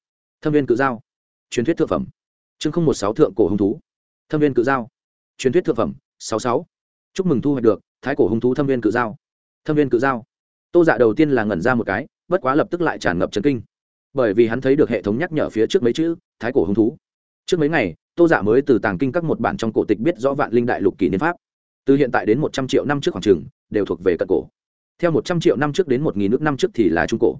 Thâm viên cự giao. Truyền thuyết thượng phẩm chương không một sáu thượng cổ hung thú. Thâm viên cự giao. Truyền thuyết thượng phẩm, sáu sáu. Chúc mừng thu hoạch được, thái cổ hung thú thâm viên cự giao. Thâm viên cự giao. Tô dạ đầu tiên là ngẩn ra một cái, bất quá lập tức lại tràn ngập trấn kinh. Bởi vì hắn thấy được hệ thống nhắc nhở phía trước mấy chữ, thái cổ hung thú. Trước mấy ngày, tô dạ mới từ tàng kinh các một bản trong cổ tịch biết rõ vạn linh đại lục kỷ niên pháp. Từ hiện tại đến một trăm triệu năm trước khoảng trường, đều thuộc về cận cổ. Theo một trăm triệu năm trước đến một nghìn nước năm trước thì là trung cổ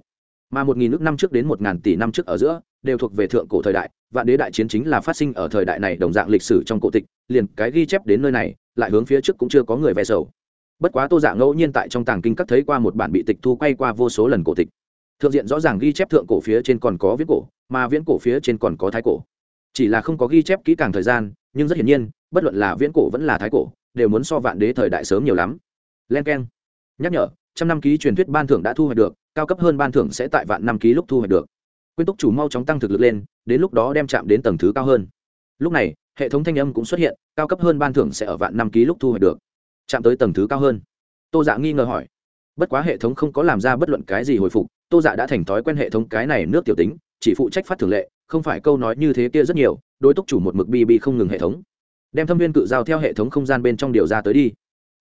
mà một nghìn nước năm trước đến một ngàn tỷ năm trước ở giữa, đều thuộc về thượng cổ thời đại, vạn đế đại chiến chính là phát sinh ở thời đại này đồng dạng lịch sử trong cổ tịch, liền cái ghi chép đến nơi này, lại hướng phía trước cũng chưa có người vẽ sầu. Bất quá tô giả ngẫu nhiên tại trong tàng kinh các thấy qua một bản bị tịch thu quay qua vô số lần cổ tịch. Thượng diện rõ ràng ghi chép thượng cổ phía trên còn có viễn cổ, mà viễn cổ phía trên còn có thái cổ. Chỉ là không có ghi chép kỹ càng thời gian, nhưng rất hiển nhiên, bất luận là viễn cổ vẫn là thái cổ, đều muốn so vạn đế thời đại sớm nhiều lắm. Len k e n nhắc nhở, trăm năm ký truyền thuyết ban thưởng đã thu hoạch được cao cấp hơn ban thưởng sẽ tại vạn năm ký lúc thu hoạch được. Quyên túc chủ mau chóng tăng thực lực lên, đến lúc đó đem chạm đến tầng thứ cao hơn. Lúc này, hệ thống thanh âm cũng xuất hiện, cao cấp hơn ban thưởng sẽ ở vạn năm ký lúc thu hoạch được. Chạm tới tầng thứ cao hơn. Tô dạ nghi ngờ hỏi. Bất quá hệ thống không có làm ra bất luận cái gì hồi phục, tô dạ đã thành thói quen hệ thống cái này nước tiểu tính, chỉ phụ trách phát thường lệ, không phải câu nói như thế kia rất nhiều, đối túc chủ một mực bi bi không ngừng hệ thống. Đem thâm viên cự giao theo hệ thống không gian bên trong điều ra tới đi.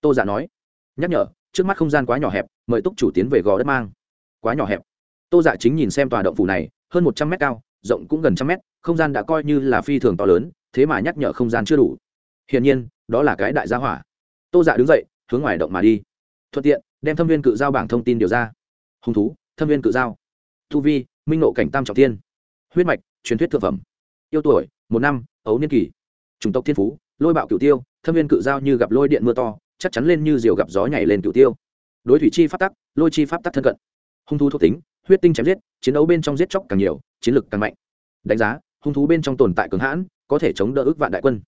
Tô dạ nói. Nhắc nhở, trước mắt không gian quá nhỏ hẹp, mời túc chủ tiến về gò đất mang quá nhỏ hẹp. Tô dạ chính nhìn xem tòa động phủ này, hơn một trăm mét cao, rộng cũng gần trăm mét, không gian đã coi như là phi thường to lớn, thế mà nhắc nhở không gian chưa đủ. Hiển nhiên, đó là cái đại gia hỏa. Tô dạ đứng dậy, hướng ngoài động mà đi. Thuận tiện, đem thâm viên cự giao bảng thông tin điều ra. Hung thú, thâm viên cự giao. Thu vi, minh nộ cảnh tam trọng tiên huyết mạch, truyền thuyết thực phẩm. Yêu tuổi, một năm, ấu niên kỳ chủng tộc thiên phú, lôi bạo cửu tiêu, thâm viên cự giao như gặp lôi điện mưa to, chắc chắn lên như diều gặp gió nhảy lên cửu tiêu. Đối thủy chi pháp tắc, lôi chi pháp tắc thân cận hung thú thuộc tính, huyết tinh chém giết, chiến đấu bên trong giết chóc càng nhiều, chiến lực càng mạnh. Đánh giá, hung thú bên trong tồn tại cường hãn, có thể chống đỡ ước vạn đại quân.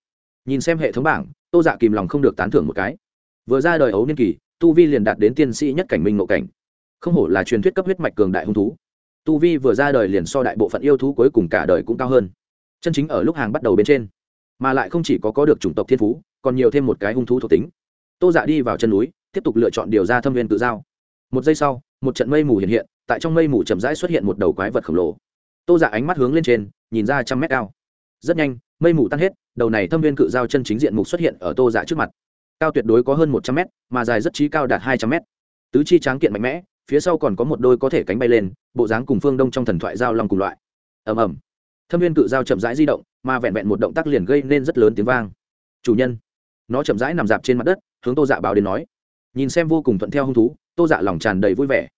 Nhìn xem hệ thống bảng, tô dạ kìm lòng không được tán thưởng một cái. Vừa ra đời ấu niên kỳ, tu vi liền đạt đến tiên sĩ nhất cảnh minh ngộ cảnh. Không hổ là truyền thuyết cấp huyết mạch cường đại hung thú. Tu vi vừa ra đời liền so đại bộ phận yêu thú cuối cùng cả đời cũng cao hơn. Chân chính ở lúc hàng bắt đầu bên trên. Mà lại không chỉ có có được chủng tộc thiên phú, còn nhiều thêm một cái hung thú thuộc tính. Tô dạ đi vào chân núi, tiếp tục lựa chọn điều ra thâm viên tự giao. Một giây sau một trận mây mù hiện hiện, tại trong mây mù chậm rãi xuất hiện một đầu quái vật khổng lồ. Tô dạ ánh mắt hướng lên trên, nhìn ra trăm mét cao. Rất nhanh, mây mù tan hết, đầu này thâm viên cự giao chân chính diện mục xuất hiện ở tô dạ trước mặt. Cao tuyệt đối có hơn một trăm mét, mà dài rất trí cao đạt hai trăm mét. Tứ chi tráng kiện mạnh mẽ, phía sau còn có một đôi có thể cánh bay lên, bộ dáng cùng phương đông trong thần thoại giao long cùng loại. Ầm ầm. Thâm viên cự giao chậm rãi di động, mà vẹn vẹn một động tác liền gây nên rất lớn tiếng vang. Chủ nhân. Nó chậm rãi nằm dạp trên mặt đất, hướng tô dạ báo đến nói nhìn xem vô cùng thuận theo hung thú, tô dạ lòng tràn đầy vui vẻ.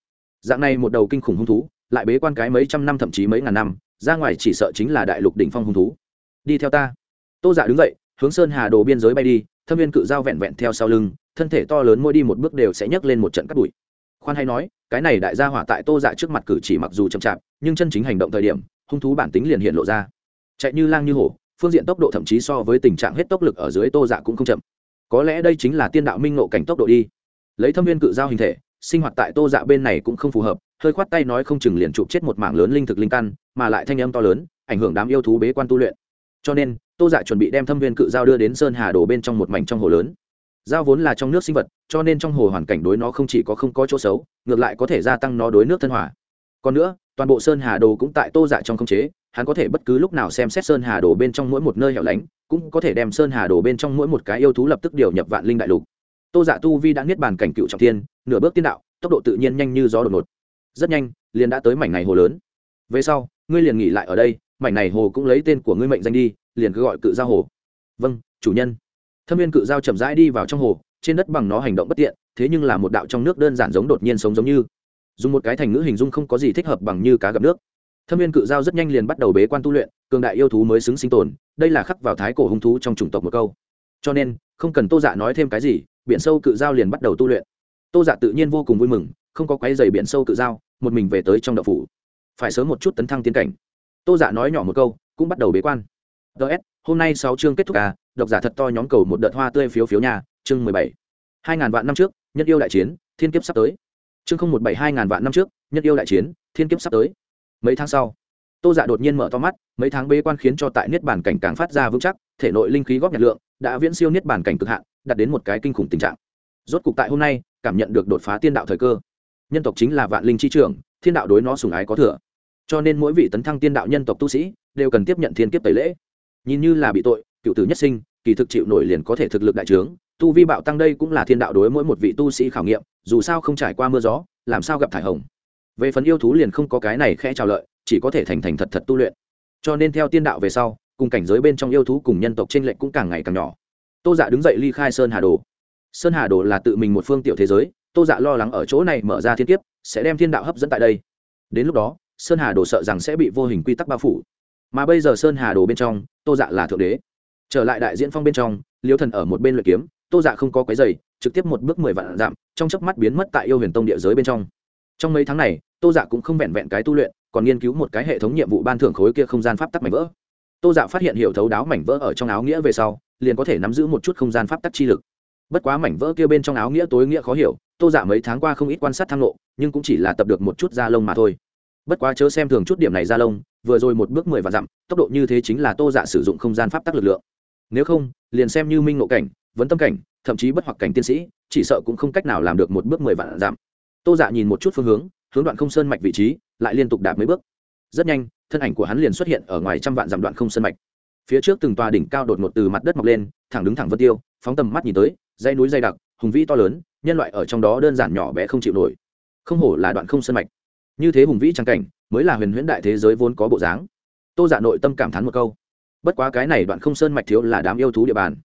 Dạng này một đầu kinh khủng hung thú, lại bế quan cái mấy trăm năm thậm chí mấy ngàn năm, ra ngoài chỉ sợ chính là đại lục đỉnh phong hung thú. Đi theo ta. Tô dạ đứng dậy, hướng sơn hà đồ biên giới bay đi, thâm viên cự giao vẹn vẹn theo sau lưng, thân thể to lớn mỗi đi một bước đều sẽ nhấc lên một trận cắt bụi. Khoan hay nói, cái này đại gia hỏa tại tô dạ trước mặt cử chỉ mặc dù chậm chạp, nhưng chân chính hành động thời điểm, hung thú bản tính liền hiện lộ ra. Chạy như lang như hổ, phương diện tốc độ thậm chí so với tình trạng hết tốc lực ở dưới tô dạ cũng không chậm. Có lẽ đây chính là tiên đạo minh nộ cảnh tốc độ đi lấy thâm viên cự giao hình thể, sinh hoạt tại tô dạ bên này cũng không phù hợp, hơi khoát tay nói không chừng liền chụp chết một mảng lớn linh thực linh căn, mà lại thanh âm to lớn, ảnh hưởng đám yêu thú bế quan tu luyện. Cho nên, tô dạ chuẩn bị đem thâm viên cự giao đưa đến sơn hà đổ bên trong một mảnh trong hồ lớn. Giao vốn là trong nước sinh vật, cho nên trong hồ hoàn cảnh đối nó không chỉ có không có chỗ xấu, ngược lại có thể gia tăng nó đối nước thân hòa. Còn nữa, toàn bộ sơn hà đồ cũng tại tô dạ trong không chế, hắn có thể bất cứ lúc nào xem xét sơn hà đồ bên trong mỗi một nơi hẻo lánh, cũng có thể đem sơn hà đồ bên trong mỗi một cái yêu thú lập tức điều nhập vạn linh đại lục tô dạ tu vi đã niết bàn cảnh cựu trọng tiên nửa bước tiên đạo, tốc độ tự nhiên nhanh như gió đột ngột. Rất nhanh, liền đã tới mảnh này hồ lớn. Về sau, ngươi liền nghỉ lại ở đây, mảnh này hồ cũng lấy tên của ngươi mệnh danh đi, liền cứ gọi cự giao hồ. Vâng chủ nhân. Thâm viên cự giao chậm rãi đi vào trong hồ, trên đất bằng nó hành động bất tiện, thế nhưng là một đạo trong nước đơn giản giống đột nhiên sống giống như. Dùng một cái thành ngữ hình dung không có gì thích hợp bằng như cá gặp nước. Thâm viên cự giao rất nhanh liền bắt đầu bế quan tu luyện, cường đại yêu thú mới xứng sinh tồn, đây là khắc vào thái cổ hung thú trong chủng tộc một câu. Cho nên, không cần tô dạ nói thêm cái gì biển sâu cự giao liền bắt đầu tu luyện. Tô dạ tự nhiên vô cùng vui mừng, không có quái dày biển sâu cự giao, một mình về tới trong đậu phủ. Phải sớm một chút tấn thăng tiến cảnh. Tô dạ nói nhỏ một câu, cũng bắt đầu bế quan. Ts hôm nay sáu chương kết thúc à độc giả thật to nhóm cầu một đợt hoa tươi phiếu phiếu nhà, chương mười bảy. Hai ngàn vạn năm trước, nhất yêu đại chiến, thiên kiếp sắp tới. Chương không một bảy hai ngàn vạn năm trước, nhất yêu đại chiến, thiên kiếp sắp tới. Mấy tháng sau, tô dạ đột nhiên mở to mắt, mấy tháng bế quan khiến cho tại niết bản cảnh càng phát ra vững chắc, thể nội linh khí góp nhặt lượng, đã viễn siêu niết bản cảnh cực hạn đạt đến một cái kinh khủng tình trạng. Rốt cục tại hôm nay, cảm nhận được đột phá tiên đạo thời cơ. Nhân tộc chính là vạn linh chi trưởng, thiên đạo đối nó sùng ái có thừa. Cho nên mỗi vị tấn thăng tiên đạo nhân tộc tu sĩ đều cần tiếp nhận thiên kiếp tẩy lễ. Nhìn như là bị tội, cựu tử nhất sinh, kỳ thực chịu nổi liền có thể thực lực đại trướng, tu vi bạo tăng đây cũng là thiên đạo đối mỗi một vị tu sĩ khảo nghiệm, dù sao không trải qua mưa gió, làm sao gặp thải hồng. Về phần yêu thú liền không có cái này khẽ trào lợi, chỉ có thể thành thành thật thật tu luyện. Cho nên theo tiên đạo về sau, cùng cảnh giới bên trong yêu thú cùng nhân tộc t r ê n lệch cũng càng ngày càng nhỏ tô dạ đứng dậy ly khai sơn hà đồ. Sơn hà đồ là tự mình một phương tiểu thế giới, tô dạ lo lắng ở chỗ này mở ra thiên kiếp, sẽ đem thiên đạo hấp dẫn tại đây. Đến lúc đó, sơn hà đồ sợ rằng sẽ bị vô hình quy tắc bao phủ. Mà bây giờ sơn hà đồ bên trong, tô dạ là thượng đế. Trở lại đại diễn phong bên trong, liêu thần ở một bên luyện kiếm, tô dạ không có cái giày trực tiếp một bước mười vạn dặm, trong chớp mắt biến mất tại yêu huyền tông địa giới bên trong. Trong mấy tháng này, tô dạ cũng không vẹn vẹn cái tu luyện, còn nghiên cứu một cái hệ thống nhiệm vụ ban thưởng khối kia không gian pháp tắc mảnh vỡ tô dạ phát hiện hiểu thấu đáo mảnh vỡ ở trong áo nghĩa về sau, liền có thể nắm giữ một chút không gian pháp tắc chi lực. Bất quá mảnh vỡ kia bên trong áo nghĩa tối nghĩa khó hiểu, tô dạ mấy tháng qua không ít quan sát thăng lộ nhưng cũng chỉ là tập được một chút da lông mà thôi. Bất quá chớ xem thường chút điểm này da lông, vừa rồi một bước mười vạn dặm, tốc độ như thế chính là tô dạ sử dụng không gian pháp tắc lực lượng. Nếu không, liền xem như minh ngộ cảnh, vấn tâm cảnh, thậm chí bất hoặc cảnh tiên sĩ, chỉ sợ cũng không cách nào làm được một bước mười vạn giảm tô dạ nhìn một chút phương hướng hướng đoạn không sơn mạch vị trí, lại liên tục đạp mấy bước. Rất nhanh thân ảnh của hắn liền xuất hiện ở ngoài trăm vạn dặm đoạn không sơn mạch. Phía trước từng tòa đỉnh cao đột ngột từ mặt đất mọc lên, thẳng đứng thẳng vân tiêu, phóng tầm mắt nhìn tới, dãy núi dày đặc, hùng vĩ to lớn, nhân loại ở trong đó đơn giản nhỏ bé không chịu nổi. Không hổ là đoạn không sơn mạch. Như thế hùng vĩ trang cảnh, mới là huyền huyễn đại thế giới vốn có bộ dáng. Tô dạ nội tâm cảm thán một câu. Bất quá cái này đoạn không sơn mạch thiếu là đám yêu thú địa bàn.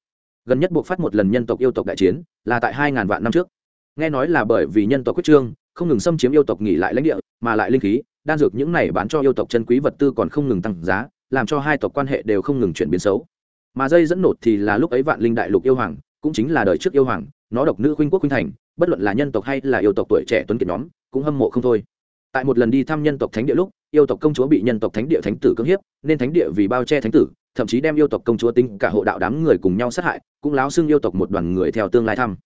Gần nhất buộc phát một lần nhân tộc yêu tộc đại chiến, là tại hai ngàn vạn năm trước. Nghe nói là bởi vì nhân tộc quyết trương không ngừng xâm chiếm yêu tộc nghỉ lại lãnh địa, mà lại linh khí, đan dược những này bán cho yêu tộc chân quý vật tư còn không ngừng tăng giá, làm cho hai tộc quan hệ đều không ngừng chuyển biến xấu. Mà dây dẫn nột thì là lúc ấy vạn linh đại lục yêu hoàng, cũng chính là đời trước yêu hoàng, nó độc nữ khuynh quốc khuynh thành, bất luận là nhân tộc hay là yêu tộc tuổi trẻ tuấn kiệt nhóm, cũng hâm mộ không thôi. Tại một lần đi thăm nhân tộc thánh địa lúc, yêu tộc công chúa bị nhân tộc thánh địa thánh tử cưỡng hiếp, nên thánh địa vì bao che thánh tử, thậm chí đem yêu tộc công chúa tính cả hộ đạo đám người cùng nhau sát hại, cũng láo xưng yêu tộc một đoàn người theo tương lai thăm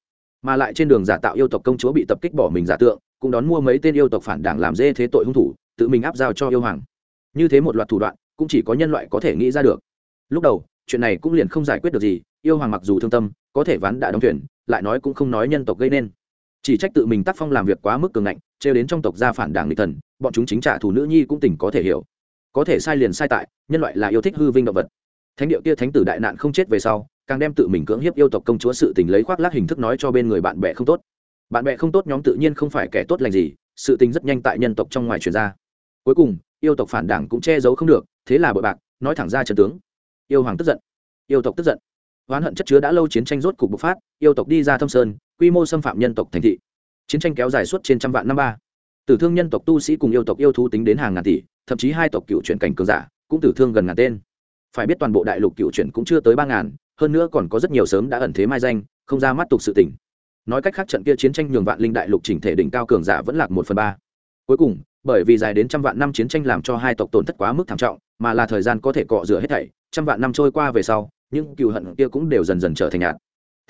mà lại trên đường giả tạo yêu tộc công chúa bị tập kích bỏ mình giả tượng, cũng đón mua mấy tên yêu tộc phản đảng làm dê thế tội hung thủ, tự mình áp giao cho yêu hoàng. Như thế một loạt thủ đoạn, cũng chỉ có nhân loại có thể nghĩ ra được. Lúc đầu, chuyện này cũng liền không giải quyết được gì, yêu hoàng mặc dù thương tâm, có thể ván đã đóng thuyền, lại nói cũng không nói nhân tộc gây nên. Chỉ trách tự mình tác phong làm việc quá mức cường ngạnh, trêu đến trong tộc gia phản đảng nghịch thần, bọn chúng chính trả thù nữ nhi cũng tỉnh có thể hiểu. Có thể sai liền sai tại, nhân loại là yêu thích hư vinh động vật. Thánh điệu kia thánh tử đại nạn không chết về sau càng đem tự mình cưỡng hiếp yêu tộc công chúa sự tình lấy khoác lác hình thức nói cho bên người bạn bè không tốt. Bạn bè không tốt nhóm tự nhiên không phải kẻ tốt lành gì, sự tình rất nhanh tại nhân tộc trong ngoài truyền ra. Cuối cùng, yêu tộc phản đảng cũng che giấu không được, thế là bội bạc, nói thẳng ra trận tướng. Yêu hoàng tức giận. Yêu tộc tức giận. Oán hận chất chứa đã lâu chiến tranh rốt cục bộc phát, yêu tộc đi ra thâm sơn, quy mô xâm phạm nhân tộc thành thị. Chiến tranh kéo dài suốt trên trăm vạn năm ba. Tử thương nhân tộc tu sĩ cùng yêu tộc yêu thú tính đến hàng ngàn tỷ, thậm chí hai tộc cựu chuyển cảnh cường giả cũng tử thương gần ngàn tên. Phải biết toàn bộ đại lục cựu chuyển cũng chưa tới ba ngàn hơn nữa còn có rất nhiều sớm đã ẩn thế mai danh, không ra mắt tục sự tỉnh nói cách khác trận kia chiến tranh nhường vạn linh đại lục chỉnh thể đỉnh cao cường giả vẫn lạc một phần ba. Cuối cùng, bởi vì dài đến trăm vạn năm chiến tranh làm cho hai tộc tổn thất quá mức thảm trọng, mà là thời gian có thể cọ rửa hết thảy, trăm vạn năm trôi qua về sau, những cựu hận kia cũng đều dần dần trở thành nhạt.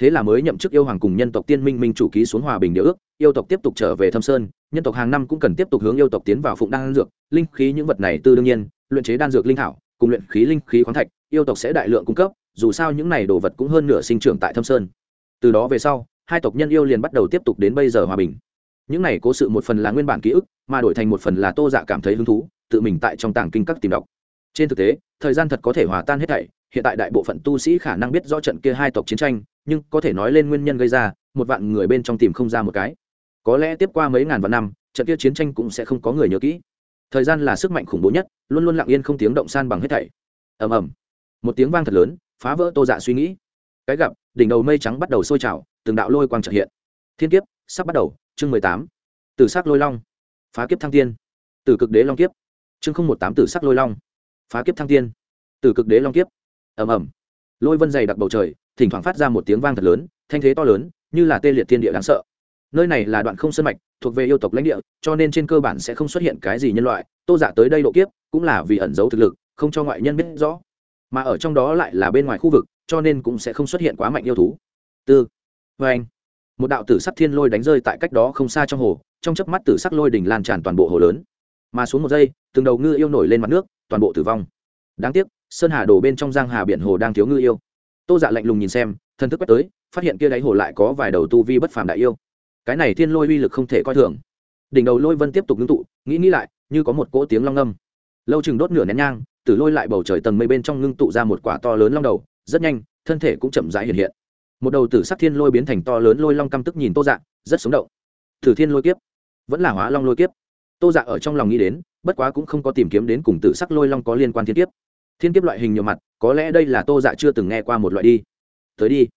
Thế là mới nhậm chức yêu hoàng cùng nhân tộc tiên minh minh chủ ký xuống hòa bình địa ước, yêu tộc tiếp tục trở về thâm sơn, nhân tộc hàng năm cũng cần tiếp tục hướng yêu tộc tiến vào phụng đan dược, linh khí những vật này tư đương nhiên, luyện chế đan dược linh thảo, cùng luyện khí linh khí khoáng thạch, yêu tộc sẽ đại lượng cung cấp dù sao những này đồ vật cũng hơn nửa sinh trưởng tại thâm sơn. Từ đó về sau, hai tộc nhân yêu liền bắt đầu tiếp tục đến bây giờ hòa bình. Những này cố sự một phần là nguyên bản ký ức, mà đổi thành một phần là tô dạ cảm thấy hứng thú, tự mình tại trong tàng kinh các tìm đọc. Trên thực tế, thời gian thật có thể hòa tan hết thảy, hiện tại đại bộ phận tu sĩ khả năng biết rõ trận kia hai tộc chiến tranh, nhưng có thể nói lên nguyên nhân gây ra, một vạn người bên trong tìm không ra một cái. Có lẽ tiếp qua mấy ngàn vạn năm, trận kia chiến tranh cũng sẽ không có người nhớ kỹ. Thời gian là sức mạnh khủng bố nhất, luôn luôn lặng yên không tiếng động san bằng hết thảy. Ầm ầm. Một tiếng vang thật lớn phá vỡ tô dạ suy nghĩ. Cái gặp, đỉnh đầu mây trắng bắt đầu sôi trào, từng đạo lôi quang trợ hiện. Thiên kiếp, sắp bắt đầu, chương mười tám. Từ s ắ c lôi long. Phá kiếp thăng tiên từ cực đế long kiếp. Chương không một tám từ sắc lôi long. Phá kiếp thăng tiên từ cực đế long kiếp. Ầm ầm. Lôi vân dày đặc bầu trời, thỉnh thoảng phát ra một tiếng vang thật lớn, thanh thế to lớn, như là tê liệt thiên địa đáng sợ. Nơi này là đoạn không sân mạch, thuộc về yêu tộc lãnh địa, cho nên trên cơ bản sẽ không xuất hiện cái gì nhân loại. Tô giả dạ tới đây độ kiếp, cũng là vì ẩn giấu thực lực, không cho ngoại nhân biết rõ mà ở trong đó lại là bên ngoài khu vực, cho nên cũng sẽ không xuất hiện quá mạnh yêu thú. Tư, vê anh. Một đạo tử sắc thiên lôi đánh rơi tại cách đó không xa trong hồ, trong chớp mắt tử sắc lôi đỉnh lan tràn toàn bộ hồ lớn. Mà xuống một giây, từng đầu ngư yêu nổi lên mặt nước, toàn bộ tử vong. Đáng tiếc, sơn hà đổ bên trong giang hà biển hồ đang thiếu ngư yêu. Tô dạ lạnh lùng nhìn xem thân thức quét tới, phát hiện kia đáy hồ lại có vài đầu tu vi bất phàm đại yêu. Cái này thiên lôi uy lực không thể coi thường. Đỉnh đầu lôi vân tiếp tục ngưng tụ, nghĩ nghĩ lại, như có một cỗ tiếng long ngâm. Lâu chừng đốt nửa nén nhang tử lôi lại bầu trời tầng mây bên trong ngưng tụ ra một quả to lớn long đầu, rất nhanh, thân thể cũng chậm rãi hiện hiện. Một đầu tử sắc thiên lôi biến thành to lớn lôi long căm tức nhìn tô dạ rất sống động. Thử thiên lôi kiếp, vẫn là hóa long lôi kiếp. Tô dạ ở trong lòng nghĩ đến, bất quá cũng không có tìm kiếm đến cùng tử sắc lôi long có liên quan thiên kiếp. Thiên kiếp loại hình nhiều mặt, có lẽ đây là tô dạ chưa từng nghe qua một loại đi. Tới đi.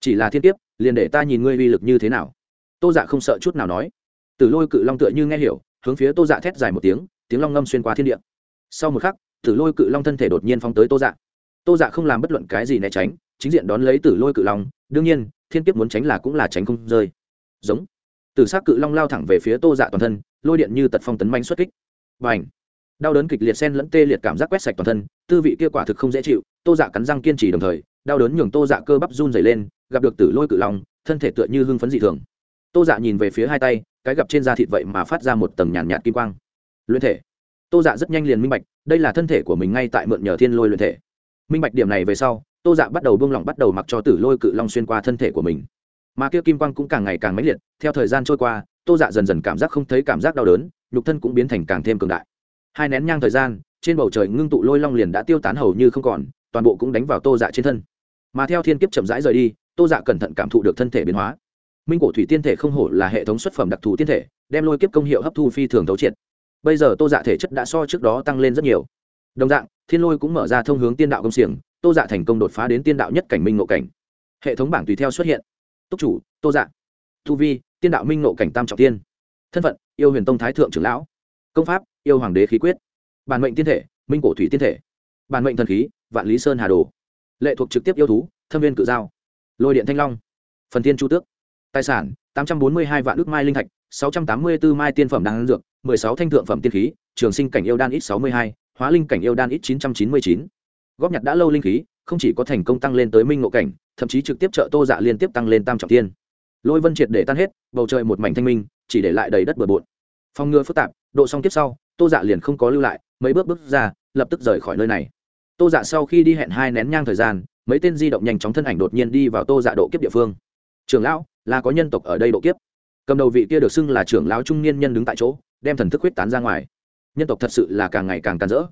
Chỉ là thiên kiếp, liền để ta nhìn ngươi uy lực như thế nào. Tô dạ không sợ chút nào nói. Tử lôi cự long tựa như nghe hiểu, hướng phía tô dạ thét dài một tiếng tiếng long ngâm xuyên qua thiên địa. Sau một khắc tử lôi cự long thân thể đột nhiên phóng tới tô dạ. Tô dạ không làm bất luận cái gì né tránh chính diện đón lấy tử lôi cự long. Đương nhiên thiên kiếp muốn tránh là cũng là tránh không rơi. Giống. Tử s á c cự long lao thẳng về phía tô dạ toàn thân lôi điện như tật phong tấn manh xuất kích. Và ảnh đau đớn kịch liệt sen lẫn tê liệt cảm giác quét sạch toàn thân tư vị kia quả thực không dễ chịu tô dạ cắn răng kiên trì đồng thời đau đớn nhường tô dạ cơ bắp run dày lên gặp được tử lôi cự long thân thể tựa như hưng phấn dị thường. Tô dạ nhìn về phía hai tay cái gặp trên da thịt vậy mà phát ra một tầng nhàn nhạt, nhạt kim quang. Luyện thể tô dạ rất nhanh liền minh bạch, đây là thân thể của mình ngay tại mượn nhờ thiên lôi luyện thể. Minh bạch điểm này về sau, tô dạ bắt đầu buông lỏng, bắt đầu mặc cho tử lôi cự long xuyên qua thân thể của mình. Mà kia kim quang cũng càng ngày càng mãnh liệt, theo thời gian trôi qua, tô dạ dần dần cảm giác không thấy cảm giác đau đớn, nhục thân cũng biến thành càng thêm cường đại. Hai nén nhang thời gian, trên bầu trời ngưng tụ lôi long liền đã tiêu tán hầu như không còn, toàn bộ cũng đánh vào tô dạ trên thân. Mà theo thiên kiếp chậm rãi rời đi, tô dạ cẩn thận cảm thụ được thân thể biến hóa. Minh cổ thủy tiên thể không hổ là hệ thống xuất phẩm đặc thù tiên thể, đem lôi kiếp công hiệu hấp thu phi thường thấu triệt bây giờ tô dạ thể chất đã so trước đó tăng lên rất nhiều. Đồng dạng, thiên lôi cũng mở ra thông hướng tiên đạo công xiềng, tô dạ thành công đột phá đến tiên đạo nhất cảnh minh ngộ cảnh. Hệ thống bảng tùy theo xuất hiện. Túc chủ, tô dạ. Thu vi, tiên đạo minh ngộ cảnh tam trọng tiên. Thân phận, yêu huyền tông thái thượng trưởng lão. Công pháp, yêu hoàng đế khí quyết. Bản mệnh tiên thể, minh cổ thủy tiên thể. Bản mệnh thần khí, vạn lý sơn hà đồ. Lệ thuộc trực tiếp yêu thú, thâm viên cự giao. Lôi điện thanh long. Phần tiên chu tước. Tài sản, tám trăm bốn mươi hai vạn ước mai linh thạch, sáu trăm tám mươi 684 mai tiên phẩm đan dược mười sáu thanh thượng phẩm tiên khí, trường sinh cảnh yêu đan ít sáu mươi hai, hóa linh cảnh yêu đan ít chín trăm chín mươi chín. Góp nhặt đã lâu linh khí, không chỉ có thành công tăng lên tới minh ngộ cảnh, thậm chí trực tiếp trợ tô dạ liên tiếp tăng lên tam trọng thiên lôi vân triệt để tan hết, bầu trời một mảnh thanh minh, chỉ để lại đầy đất bừa bộn. Phong ngừa phức tạp, độ xong tiếp sau, tô dạ liền không có lưu lại, mấy bước bước ra, lập tức rời khỏi nơi này. Tô dạ sau khi đi hẹn hai nén nhang thời gian, mấy tên di động nhanh chóng thân ảnh đột nhiên đi vào tô dạ độ kiếp địa phương. Trưởng lão, là có nhân tộc ở đây độ kiếp. Cầm đầu vị kia được xưng là trưởng lão trung niên nhân đứng tại chỗ đem thần thức huyết tán ra ngoài. Nhân tộc thật sự là càng ngày càng tàn rỡ.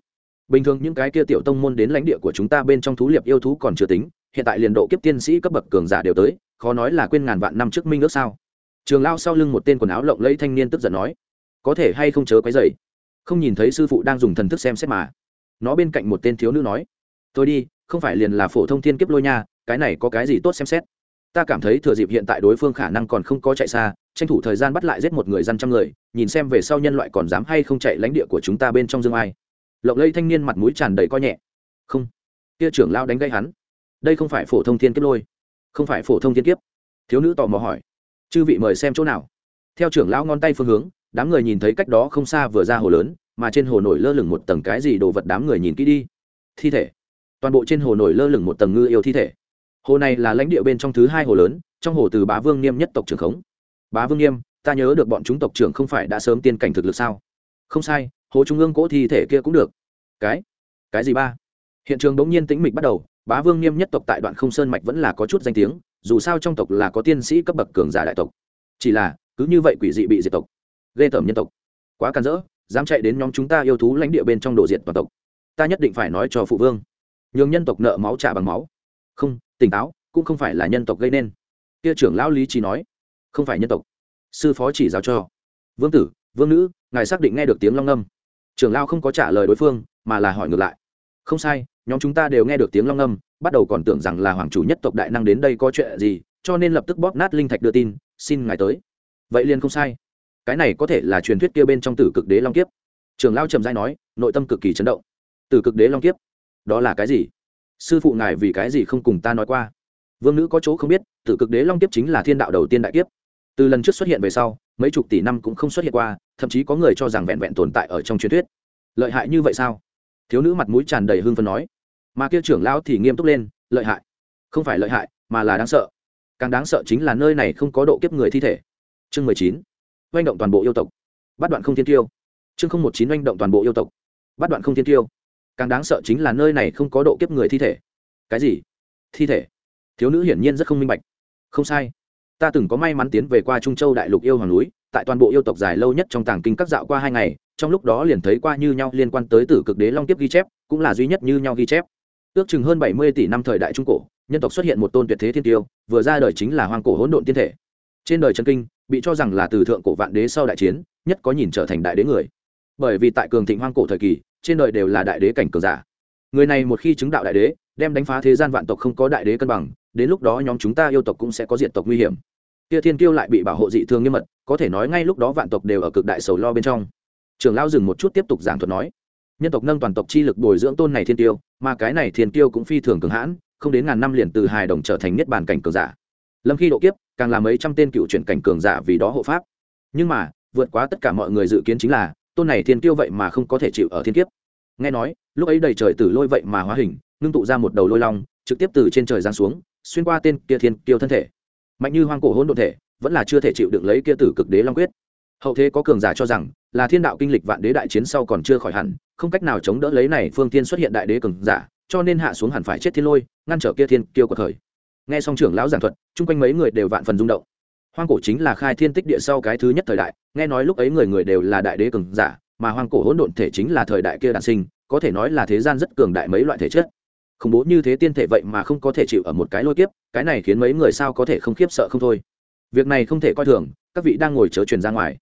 Bình thường những cái kia tiểu tông môn đến lãnh địa của chúng ta bên trong thú liệp yêu thú còn chưa tính, hiện tại liền độ kiếp tiên sĩ cấp bậc cường giả đều tới, khó nói là quên ngàn vạn năm trước minh ước sao. Trường lao sau lưng một tên quần áo lộng lẫy thanh niên tức giận nói, có thể hay không chớ quấy dày không nhìn thấy sư phụ đang dùng thần thức xem xét mà, nó bên cạnh một tên thiếu nữ nói tôi đi, không phải liền là phổ thông thiên kiếp lôi nha, cái này có cái gì tốt xem xét? Ta cảm thấy thừa dịp hiện tại đối phương khả năng còn không có chạy xa, tranh thủ thời gian bắt lại giết một người dân trăm người, nhìn xem về sau nhân loại còn dám hay không chạy lãnh địa của chúng ta bên trong dương ai. Lộng lây thanh niên mặt mũi tràn đầy coi nhẹ. Không. Kia trưởng lao đánh gây hắn. Đây không phải phổ thông thiên kiếp lôi. Không phải phổ thông thiên kiếp. Thiếu nữ tò mò hỏi. Chư vị mời xem chỗ nào. Theo trưởng lão ngón tay phương hướng, đám người nhìn thấy cách đó không xa vừa ra hồ lớn, mà trên hồ nổi lơ lửng một tầng cái gì đồ vật đám người nhìn kỹ đi. Thi thể. Toàn bộ trên hồ nổi lơ lửng một tầng ngư yêu thi thể hồ này là lãnh địa bên trong thứ hai hồ lớn, trong hồ từ bá vương niêm nhất tộc trưởng khống. Bá vương niêm, ta nhớ được bọn chúng tộc trưởng không phải đã sớm tiên cảnh thực lực sao? Không sai, hồ trung ương cỗ thi thể kia cũng được. Cái? Cái gì ba? Hiện trường bỗng nhiên tĩnh mịch bắt đầu, bá vương niêm nhất tộc tại đoạn không sơn mạch vẫn là có chút danh tiếng, dù sao trong tộc là có tiên sĩ cấp bậc cường giả đại tộc. Chỉ là, cứ như vậy quỷ dị bị diệt tộc. Ghê tởm nhân tộc. Quá càn rỡ, dám chạy đến nhóm chúng ta yêu thú lãnh địa bên trong đồ diệt toàn tộc. Ta nhất định phải nói cho phụ vương. Nhường nhân tộc nợ máu trả bằng máu. Không tỉnh táo, cũng không phải là nhân tộc gây nên. Kia trưởng lão lý trí nói, không phải nhân tộc. Sư phó chỉ giáo cho. Vương tử, vương nữ, ngài xác định nghe được tiếng long ngâm. Trưởng lão không có trả lời đối phương, mà là hỏi ngược lại. Không sai, nhóm chúng ta đều nghe được tiếng long ngâm, bắt đầu còn tưởng rằng là hoàng chủ nhất tộc đại năng đến đây có chuyện gì, cho nên lập tức bóp nát linh thạch đưa tin, xin ngài tới. Vậy liền không sai. Cái này có thể là truyền thuyết kia bên trong tử cực đế long kiếp. Trường lao trầm dai nói, nội tâm cực kỳ chấn động. Tử cực đế long kiếp? Đó là cái gì? Sư phụ ngài vì cái gì không cùng ta nói qua? Vương nữ có chỗ không biết, tử cực đế long kiếp chính là thiên đạo đầu tiên đại kiếp. Từ lần trước xuất hiện về sau, mấy chục tỷ năm cũng không xuất hiện qua, thậm chí có người cho rằng vẹn vẹn tồn tại ở trong truyền thuyết. Lợi hại như vậy sao? Thiếu nữ mặt mũi tràn đầy hương phân nói. Mà kia trưởng lão thì nghiêm túc lên, lợi hại. Không phải lợi hại, mà là đáng sợ. Càng đáng sợ chính là nơi này không có độ kiếp người thi thể. Chương mười chín. Oanh động toàn bộ yêu tộc. Bắt đoạn không thiên tiêu. Chương không một chín oanh động toàn bộ yêu tộc. Bắt đoạn không thiên tiêu càng đáng sợ chính là nơi này không có độ kiếp người thi thể. Cái gì? Thi thể? Thiếu nữ hiển nhiên rất không minh bạch. Không sai. Ta từng có may mắn tiến về qua trung châu đại lục yêu hoàng núi, tại toàn bộ yêu tộc dài lâu nhất trong tàng kinh các dạo qua hai ngày, trong lúc đó liền thấy qua như nhau liên quan tới tử cực đế long kiếp ghi chép, cũng là duy nhất như nhau ghi chép. Ước chừng hơn bảy mươi tỷ năm thời đại trung cổ, nhân tộc xuất hiện một tôn tuyệt thế thiên tiêu, vừa ra đời chính là hoang cổ hỗn độn tiên thể. Trên đời chân kinh, bị cho rằng là từ thượng cổ vạn đế sau đại chiến, nhất có nhìn trở thành đại đế người. Bởi vì tại cường thịnh hoang cổ thời kỳ trên đời đều là đại đế cảnh cường giả. Người này một khi chứng đạo đại đế, đem đánh phá thế gian vạn tộc không có đại đế cân bằng, đến lúc đó nhóm chúng ta yêu tộc cũng sẽ có diện tộc nguy hiểm. Kia thiên kiêu lại bị bảo hộ dị thương nghiêm mật, có thể nói ngay lúc đó vạn tộc đều ở cực đại sầu lo bên trong. Trường lao dừng một chút tiếp tục giảng thuật nói, nhân tộc nâng toàn tộc chi lực bồi dưỡng tôn này thiên tiêu mà cái này thiên tiêu cũng phi thường cường hãn, không đến ngàn năm liền từ hài đồng trở thành niết bàn cảnh cường giả. Lâm khi độ kiếp, càng là mấy trăm tên cựu chuyển cảnh cường giả vì đó hộ pháp. Nhưng mà, vượt quá tất cả mọi người dự kiến chính là tôn này thiên tiêu vậy mà không có thể chịu ở thiên kiếp. Nghe nói, lúc ấy đầy trời tử lôi vậy mà hóa hình, ngưng tụ ra một đầu lôi long, trực tiếp từ trên trời giáng xuống, xuyên qua tên kia thiên tiêu thân thể. Mạnh như hoang cổ hôn đ ộ thể, vẫn là chưa thể chịu đựng lấy kia tử cực đế long quyết. Hậu thế có cường giả cho rằng, là thiên đạo kinh lịch vạn đế đại chiến sau còn chưa khỏi hẳn, không cách nào chống đỡ lấy này phương tiên xuất hiện đại đế cường giả, cho nên hạ xuống hẳn phải chết thiên lôi, ngăn trở kia thiên kiêu của thời. Nghe xong trưởng lão giảng thuật, chung quanh mấy người đều vạn phần rung động hoang cổ chính là khai thiên tích địa sau cái thứ nhất thời đại nghe nói lúc ấy người người đều là đại đế cường giả mà hoang cổ hỗn độn thể chính là thời đại kia đản sinh có thể nói là thế gian rất cường đại mấy loại thể chất. Khủng bố như thế tiên thể vậy mà không có thể chịu ở một cái lôi kiếp cái này khiến mấy người sao có thể không khiếp sợ không thôi. Việc này không thể coi thường các vị đang ngồi chớ truyền ra ngoài.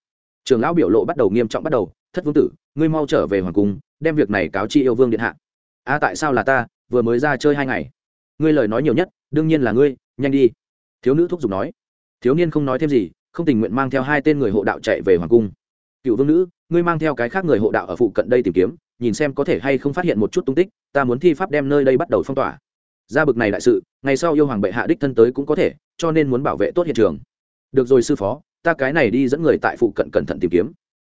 Trường lão biểu lộ bắt đầu nghiêm trọng bắt đầu thất vương tử ngươi mau trở về hoàng cung đem việc này cáo chi yêu vương điện hạ. A à, tại sao là ta? Vừa mới ra chơi hai ngày. Ngươi lời nói nhiều nhất đương nhiên là ngươi nhanh đi. Thiếu nữ thúc giục nói thiếu niên không nói thêm gì, không tình nguyện mang theo hai tên người hộ đạo chạy về hoàng cung. Cựu vương nữ, ngươi mang theo cái khác người hộ đạo ở phụ cận đây tìm kiếm, nhìn xem có thể hay không phát hiện một chút tung tích, ta muốn thi pháp đem nơi đây bắt đầu phong tỏa. Ra bực này đại sự, ngày sau yêu hoàng bệ hạ đích thân tới cũng có thể, cho nên muốn bảo vệ tốt hiện trường. Được rồi sư phó, ta cái này đi dẫn người tại phụ cận cẩn thận tìm kiếm.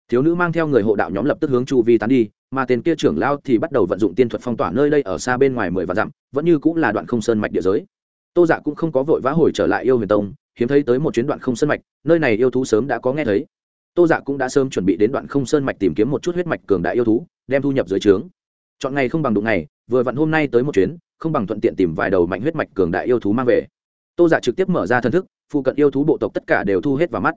Thiếu nữ mang theo người hộ đạo nhóm lập tức hướng chu vi tán đi, mà tên kia trưởng lao thì bắt đầu vận dụng tiên thuật phong tỏa nơi đây ở xa bên ngoài mười vạn dặm, vẫn như cũng là đoạn không sơn mạch địa giới. Tô dạ cũng không có vội vã hồi trở lại yêu huyền tông hiếm thấy tới một chuyến đoạn không sơn mạch, nơi này yêu thú sớm đã có nghe thấy. Tô dạ cũng đã sớm chuẩn bị đến đoạn không sơn mạch tìm kiếm một chút huyết mạch cường đại yêu thú, đem thu nhập dưới trướng. Chọn ngày không bằng đụng ngày, vừa vặn hôm nay tới một chuyến, không bằng thuận tiện tìm vài đầu mạnh huyết mạch cường đại yêu thú mang về. Tô dạ trực tiếp mở ra thân thức, phụ cận yêu thú bộ tộc tất cả đều thu hết vào mắt.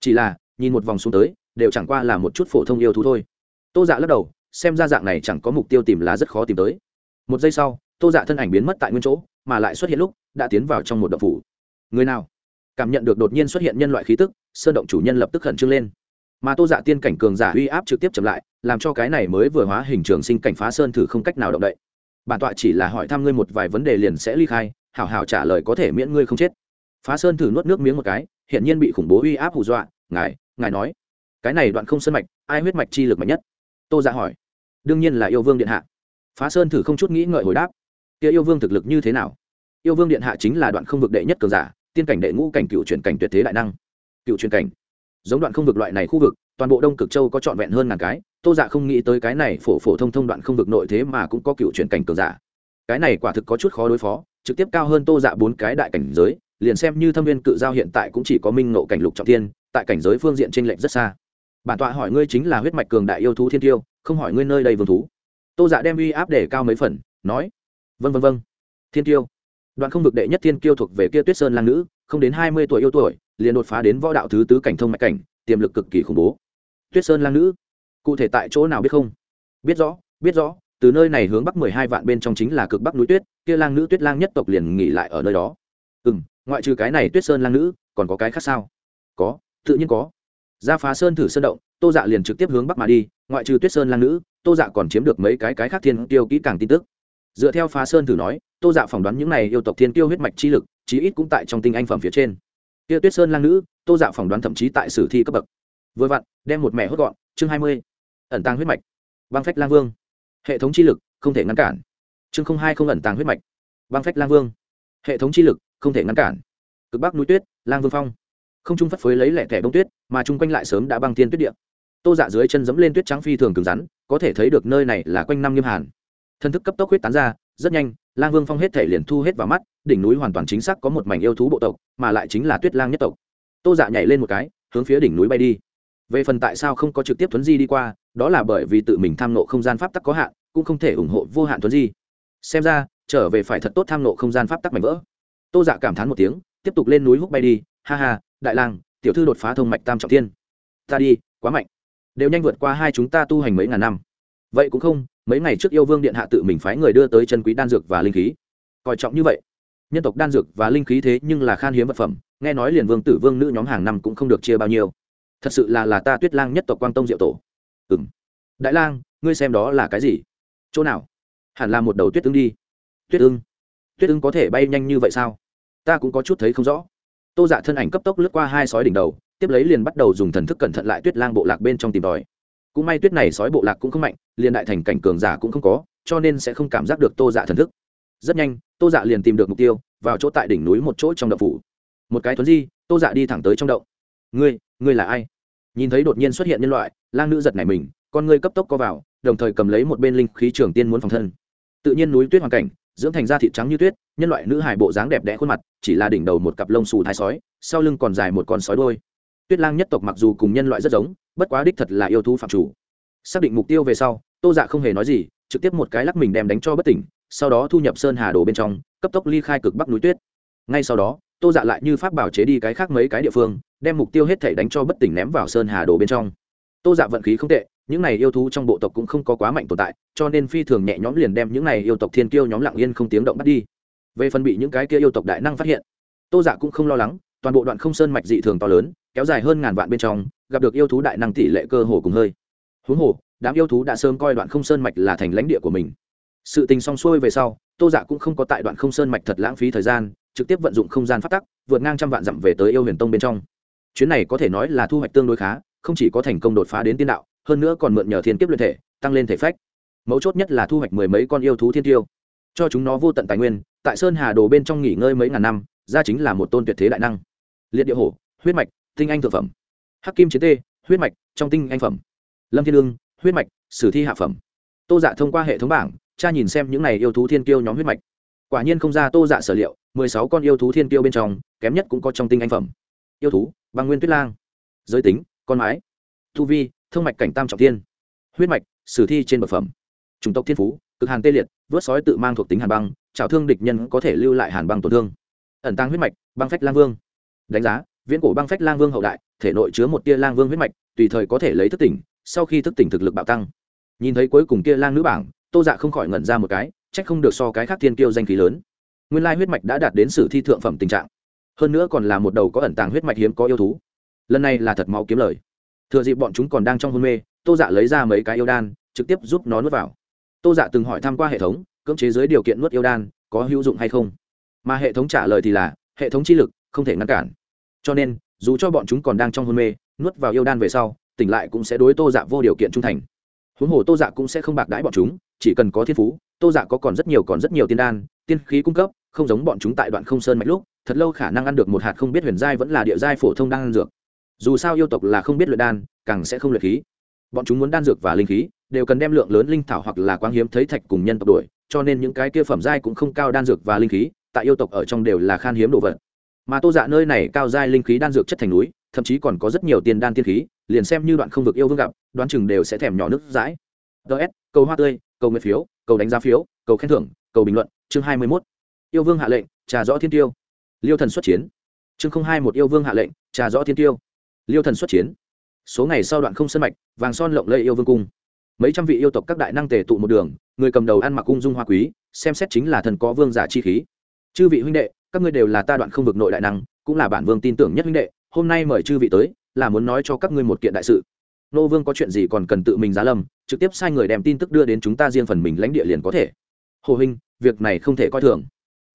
Chỉ là, nhìn một vòng xuống tới, đều chẳng qua là một chút phổ thông yêu thú thôi. Tô dạ lắc đầu, xem ra dạng này chẳng có mục tiêu tìm là rất khó tìm tới. Một giây sau, tô dạ thân ảnh biến mất tại nguyên chỗ, mà lại xuất hiện lúc, đã tiến vào trong một đậu phủ. Người nào? Cảm nhận được đột nhiên xuất hiện nhân loại khí tức, sơn động chủ nhân lập tức khẩn trương lên. Mà tô dạ tiên cảnh cường giả uy áp trực tiếp chậm lại, làm cho cái này mới vừa hóa hình trường sinh cảnh phá sơn thử không cách nào động đậy. Bản tọa chỉ là hỏi thăm ngươi một vài vấn đề liền sẽ ly khai, hảo hảo trả lời có thể miễn ngươi không chết. Phá sơn thử nuốt nước miếng một cái hiện nhiên bị khủng bố uy áp hù dọa, ngài ngài nói, cái này đoạn không sơn mạch, ai huyết mạch chi lực mạnh nhất? Tô dạ hỏi. Đương nhiên là yêu vương điện hạ. Phá sơn thử không chút nghĩ ngợi hồi đáp. Kia yêu vương thực lực như thế nào? Yêu vương điện hạ chính là đoạn không vực đệ nhất cường giả tiên cảnh đệ ngũ cảnh cựu truyền cảnh tuyệt thế đại năng. Cựu truyền cảnh. Giống đoạn không vực loại này khu vực, toàn bộ đông cực châu có trọn vẹn hơn ngàn cái, tô dạ không nghĩ tới cái này phổ phổ thông thông đoạn không vực nội thế mà cũng có cựu truyền cảnh cường giả. Cái này quả thực có chút khó đối phó, trực tiếp cao hơn tô dạ bốn cái đại cảnh giới, liền xem như thâm viên cự giao hiện tại cũng chỉ có minh nộ cảnh lục trọng tiên tại cảnh giới phương diện t r ê n lệch rất xa. Bản tọa hỏi ngươi chính là huyết mạch cường đại yêu thú thiên tiêu, không hỏi ngươi nơi đây vương thú. Tô dạ đem uy áp để cao mấy phần, nói vân vân vân thiên tiêu đoạn không vực đệ nhất thiên kiêu thuộc về kia tuyết sơn lang nữ, không đến hai mươi tuổi yêu tuổi, liền đột phá đến võ đạo thứ tứ cảnh thông mạch cảnh, tiềm lực cực kỳ khủng bố. Tuyết sơn lang nữ, cụ thể tại chỗ nào biết không? Biết rõ biết rõ, từ nơi này hướng bắc mười hai vạn bên trong chính là cực bắc núi tuyết, kia lang nữ tuyết lang nhất tộc liền nghỉ lại ở nơi đó. Ừ m ngoại trừ cái này tuyết sơn lang nữ, còn có cái khác sao? Có, tự nhiên có. Ra phá sơn thử sơn động, tô dạ liền trực tiếp hướng bắc mà đi, ngoại trừ tuyết sơn lang nữ, tô dạ còn chiếm được mấy cái cái khác thiên tiêu kỹ càng tin tức dựa theo phá sơn thử nói, tô dạ phỏng đoán những này yêu tộc thiên tiêu huyết mạch chi lực, chí ít cũng tại trong tinh anh phẩm phía trên. Kia tuyết sơn lang nữ, tô dạ phỏng đoán thậm chí tại sử thi cấp bậc. Vừa vặn, đem một mẹ hốt gọn, chương hai mươi. Ẩn tàng huyết mạch. Băng phách lang vương. Hệ thống chi lực, không thể ngăn cản. Chương không hai không ẩn tàng huyết mạch. Băng phách lang vương. Hệ thống chi lực, không thể ngăn cản. Cực bắc núi tuyết, lang vương phong. Không trung phất phới lấy lẻ thẻ bông tuyết, mà chung quanh lại sớm đã băng tiên tuyết điện tô dạ dưới chân dẫm lên tuyết trắng phi thường cứng rắn, có thể thấy được nơi này là quanh năm nghiêm hàn thân thức cấp tốc huyết tán ra, rất nhanh, lang vương phong hết thể liền thu hết vào mắt, đỉnh núi hoàn toàn chính xác có một mảnh yêu thú bộ tộc, mà lại chính là tuyết lang nhất tộc. Tô dạ nhảy lên một cái, hướng phía đỉnh núi bay đi. Về phần tại sao không có trực tiếp thuấn di đi qua, đó là bởi vì tự mình tham nộ không gian pháp tắc có hạn, cũng không thể ủng hộ vô hạn thuấn di. Xem ra, trở về phải thật tốt tham nộ không gian pháp tắc mạnh vỡ. Tô dạ cảm thán một tiếng, tiếp tục lên núi húc bay đi. Ha ha, đại lang, tiểu thư đột phá thông mạch tam trọng thiên. Ta đi, quá mạnh. Đều nhanh vượt qua hai chúng ta tu hành mấy ngàn năm. Vậy cũng không mấy ngày trước yêu vương điện hạ tự mình phái người đưa tới chân quý đan dược và linh khí. Coi trọng như vậy. Nhân tộc đan dược và linh khí thế nhưng là khan hiếm vật phẩm, nghe nói liền vương tử vương nữ nhóm hàng năm cũng không được chia bao nhiêu. Thật sự là là ta tuyết lang nhất tộc quang tông diệu tổ. Ừ m đại lang, ngươi xem đó là cái gì? Chỗ nào? Hẳn là một đầu tuyết ưng đi. Tuyết ưng? Tuyết ưng có thể bay nhanh như vậy sao? Ta cũng có chút thấy không rõ. Tô dạ thân ảnh cấp tốc lướt qua hai sói đỉnh đầu, tiếp lấy liền bắt đầu dùng thần thức cẩn thận lại tuyết lang bộ lạc bên trong tìm tòi cũng may tuyết này sói bộ lạc cũng không mạnh, liền đại thành cảnh cường giả cũng không có, cho nên sẽ không cảm giác được tô dạ thần thức. Rất nhanh, tô dạ liền tìm được mục tiêu, vào chỗ tại đỉnh núi một chỗ trong động phủ. Một cái thuấn di, tô dạ đi thẳng tới trong động. Ngươi ngươi là ai? Nhìn thấy đột nhiên xuất hiện nhân loại, lang nữ giật này mình, con ngươi cấp tốc co vào, đồng thời cầm lấy một bên linh khí trường tiên muốn phòng thân. Tự nhiên núi tuyết hoàn cảnh, dưỡng thành da thịt trắng như tuyết, nhân loại nữ hài bộ dáng đẹp đẽ khuôn mặt, chỉ là đỉnh đầu một cặp lông xù thái sói, sau lưng còn dài một con sói đôi tuyết lang nhất tộc mặc dù cùng nhân loại rất giống bất quá đích thật là yêu thú phạm chủ. Xác định mục tiêu về sau, tô dạ không hề nói gì, trực tiếp một cái lắc mình đem đánh cho bất tỉnh, sau đó thu nhập sơn hà đồ bên trong, cấp tốc ly khai cực bắc núi tuyết. Ngay sau đó, tô dạ lại như pháp bảo chế đi cái khác mấy cái địa phương, đem mục tiêu hết thể đánh cho bất tỉnh ném vào sơn hà đồ bên trong. Tô dạ vận khí không tệ, những này yêu thú trong bộ tộc cũng không có quá mạnh tồn tại, cho nên phi thường nhẹ nhõm liền đem những này yêu tộc thiên kiêu nhóm lặng yên không tiếng động bắt đi. Về phần bị những cái kia yêu tộc đại năng phát hiện, tô dạ cũng không lo lắng toàn bộ đoạn không sơn mạch dị thường to lớn, kéo dài hơn ngàn vạn bên trong, gặp được yêu thú đại năng tỷ lệ cơ hồ cùng hơi. Huống hồ, đám yêu thú đã sớm coi đoạn không sơn mạch là thành lãnh địa của mình. Sự tình xong xuôi về sau, tô dạ cũng không có tại đoạn không sơn mạch thật lãng phí thời gian, trực tiếp vận dụng không gian phát tắc, vượt ngang trăm vạn dặm về tới yêu huyền tông bên trong. Chuyến này có thể nói là thu hoạch tương đối khá, không chỉ có thành công đột phá đến tiên đạo, hơn nữa còn mượn nhờ thiên kiếp luyện thể, tăng lên thể phách. Mấu chốt nhất là thu hoạch mười mấy con yêu thú thiên tiêu. Cho chúng nó vô tận tài nguyên, tại sơn hà đồ bên trong nghỉ ngơi mấy ngàn năm, ra chính là một tôn tuyệt thế đại năng liệt địa hổ, huyết mạch, tinh anh thực phẩm. Hắc kim chiến tê, huyết mạch, trong tinh anh phẩm. Lâm thiên lương, huyết mạch, sử thi hạ phẩm. Tô dạ thông qua hệ thống bảng cha nhìn xem những này yêu thú thiên kiêu nhóm huyết mạch. Quả nhiên không ra tô dạ sở liệu, mười sáu con yêu thú thiên kiêu bên trong, kém nhất cũng có trong tinh anh phẩm. Yêu thú, băng nguyên tuyết lang. Giới tính, con mái. Thu vi thương mạch cảnh tam trọng thiên. Huyết mạch, sử thi trên bậc phẩm. Chủng tộc thiên phú, cực hàn tê liệt, vớt sói tự mang thuộc tính hàn băng trào thương địch nhân có thể lưu lại hàn băng tổn thương. Ẩn tăng huyết mạch, băng phách lang vương đánh giá, viễn cổ băng phách lang vương hậu đại, thể nội chứa một tia lang vương huyết mạch, tùy thời có thể lấy thức tỉnh, sau khi thức tỉnh thực lực bạo tăng. Nhìn thấy cuối cùng kia lang nữ bảng, tô dạ không khỏi ngẩn ra một cái trách không được so cái khác thiên kiêu danh khí lớn. Nguyên lai huyết mạch đã đạt đến sử thi thượng phẩm tình trạng. Hơn nữa còn là một đầu có ẩn tàng huyết mạch hiếm có yêu thú. Lần này là thật máu kiếm lời. Thừa dịp bọn chúng còn đang trong hôn mê, tô dạ lấy ra mấy cái yêu đan, trực tiếp giúp nó nuốt vào. Tô dạ từng hỏi thăm qua hệ thống, cưỡng chế dưới điều kiện nuốt yêu đan, có hữu dụng hay không? Mà hệ thống trả lời thì là, hệ thống chi lực, không thể ngăn cản cho nên, dù cho bọn chúng còn đang trong hôn mê, nuốt vào yêu đan về sau, tỉnh lại cũng sẽ đối tô dạ vô điều kiện trung thành. Huống hồ tô dạ cũng sẽ không bạc đãi bọn chúng, chỉ cần có thiên phú, tô dạ có còn rất nhiều còn rất nhiều tiên đan, tiên khí cung cấp, không giống bọn chúng tại đoạn không sơn mạch lúc, thật lâu khả năng ăn được một hạt không biết huyền giai vẫn là địa giai phổ thông đan dược. Dù sao yêu tộc là không biết luyện đan, càng sẽ không luyện khí. Bọn chúng muốn đan dược và linh khí, đều cần đem lượng lớn linh thảo hoặc là quang hiếm thấy thạch cùng nhân tộc đuổi, cho nên những cái kia phẩm giai cũng không cao đan dược và linh khí, tại yêu tộc ở trong đều là khan hiếm đồ vật mà tô dạ nơi này cao giai linh khí đan dược chất thành núi, thậm chí còn có rất nhiều tiền đan tiên khí, liền xem như đoạn không vực yêu vương gặp, đoán chừng đều sẽ thèm nhỏ nước dãi. Ts cầu hoa tươi, cầu nguyện phiếu, cầu đánh giá phiếu, cầu khen thưởng, cầu bình luận, chương hai mươi mốt. Yêu vương hạ lệnh, trà rõ thiên tiêu. Liêu thần xuất chiến. Chương không hai một yêu vương hạ lệnh, trà rõ thiên tiêu. Liêu thần xuất chiến. Số ngày sau đoạn không sân mạch, vàng son lộng lây yêu vương cung. Mấy trăm vị yêu tộc các đại năng tề tụ một đường, người cầm đầu ăn mặc cung dung hoa quý, xem xét chính là thần có vương giả chi khí. Chư vị huynh đệ các ngươi đều là ta đoạn không vực nội đại năng, cũng là bản vương tin tưởng nhất huynh đệ, hôm nay mời chư vị tới, là muốn nói cho các ngươi một kiện đại sự. Nô vương có chuyện gì còn cần tự mình giá lâm, trực tiếp sai người đem tin tức đưa đến chúng ta riêng phần mình lãnh địa liền có thể. Hồ huynh, việc này không thể coi thường.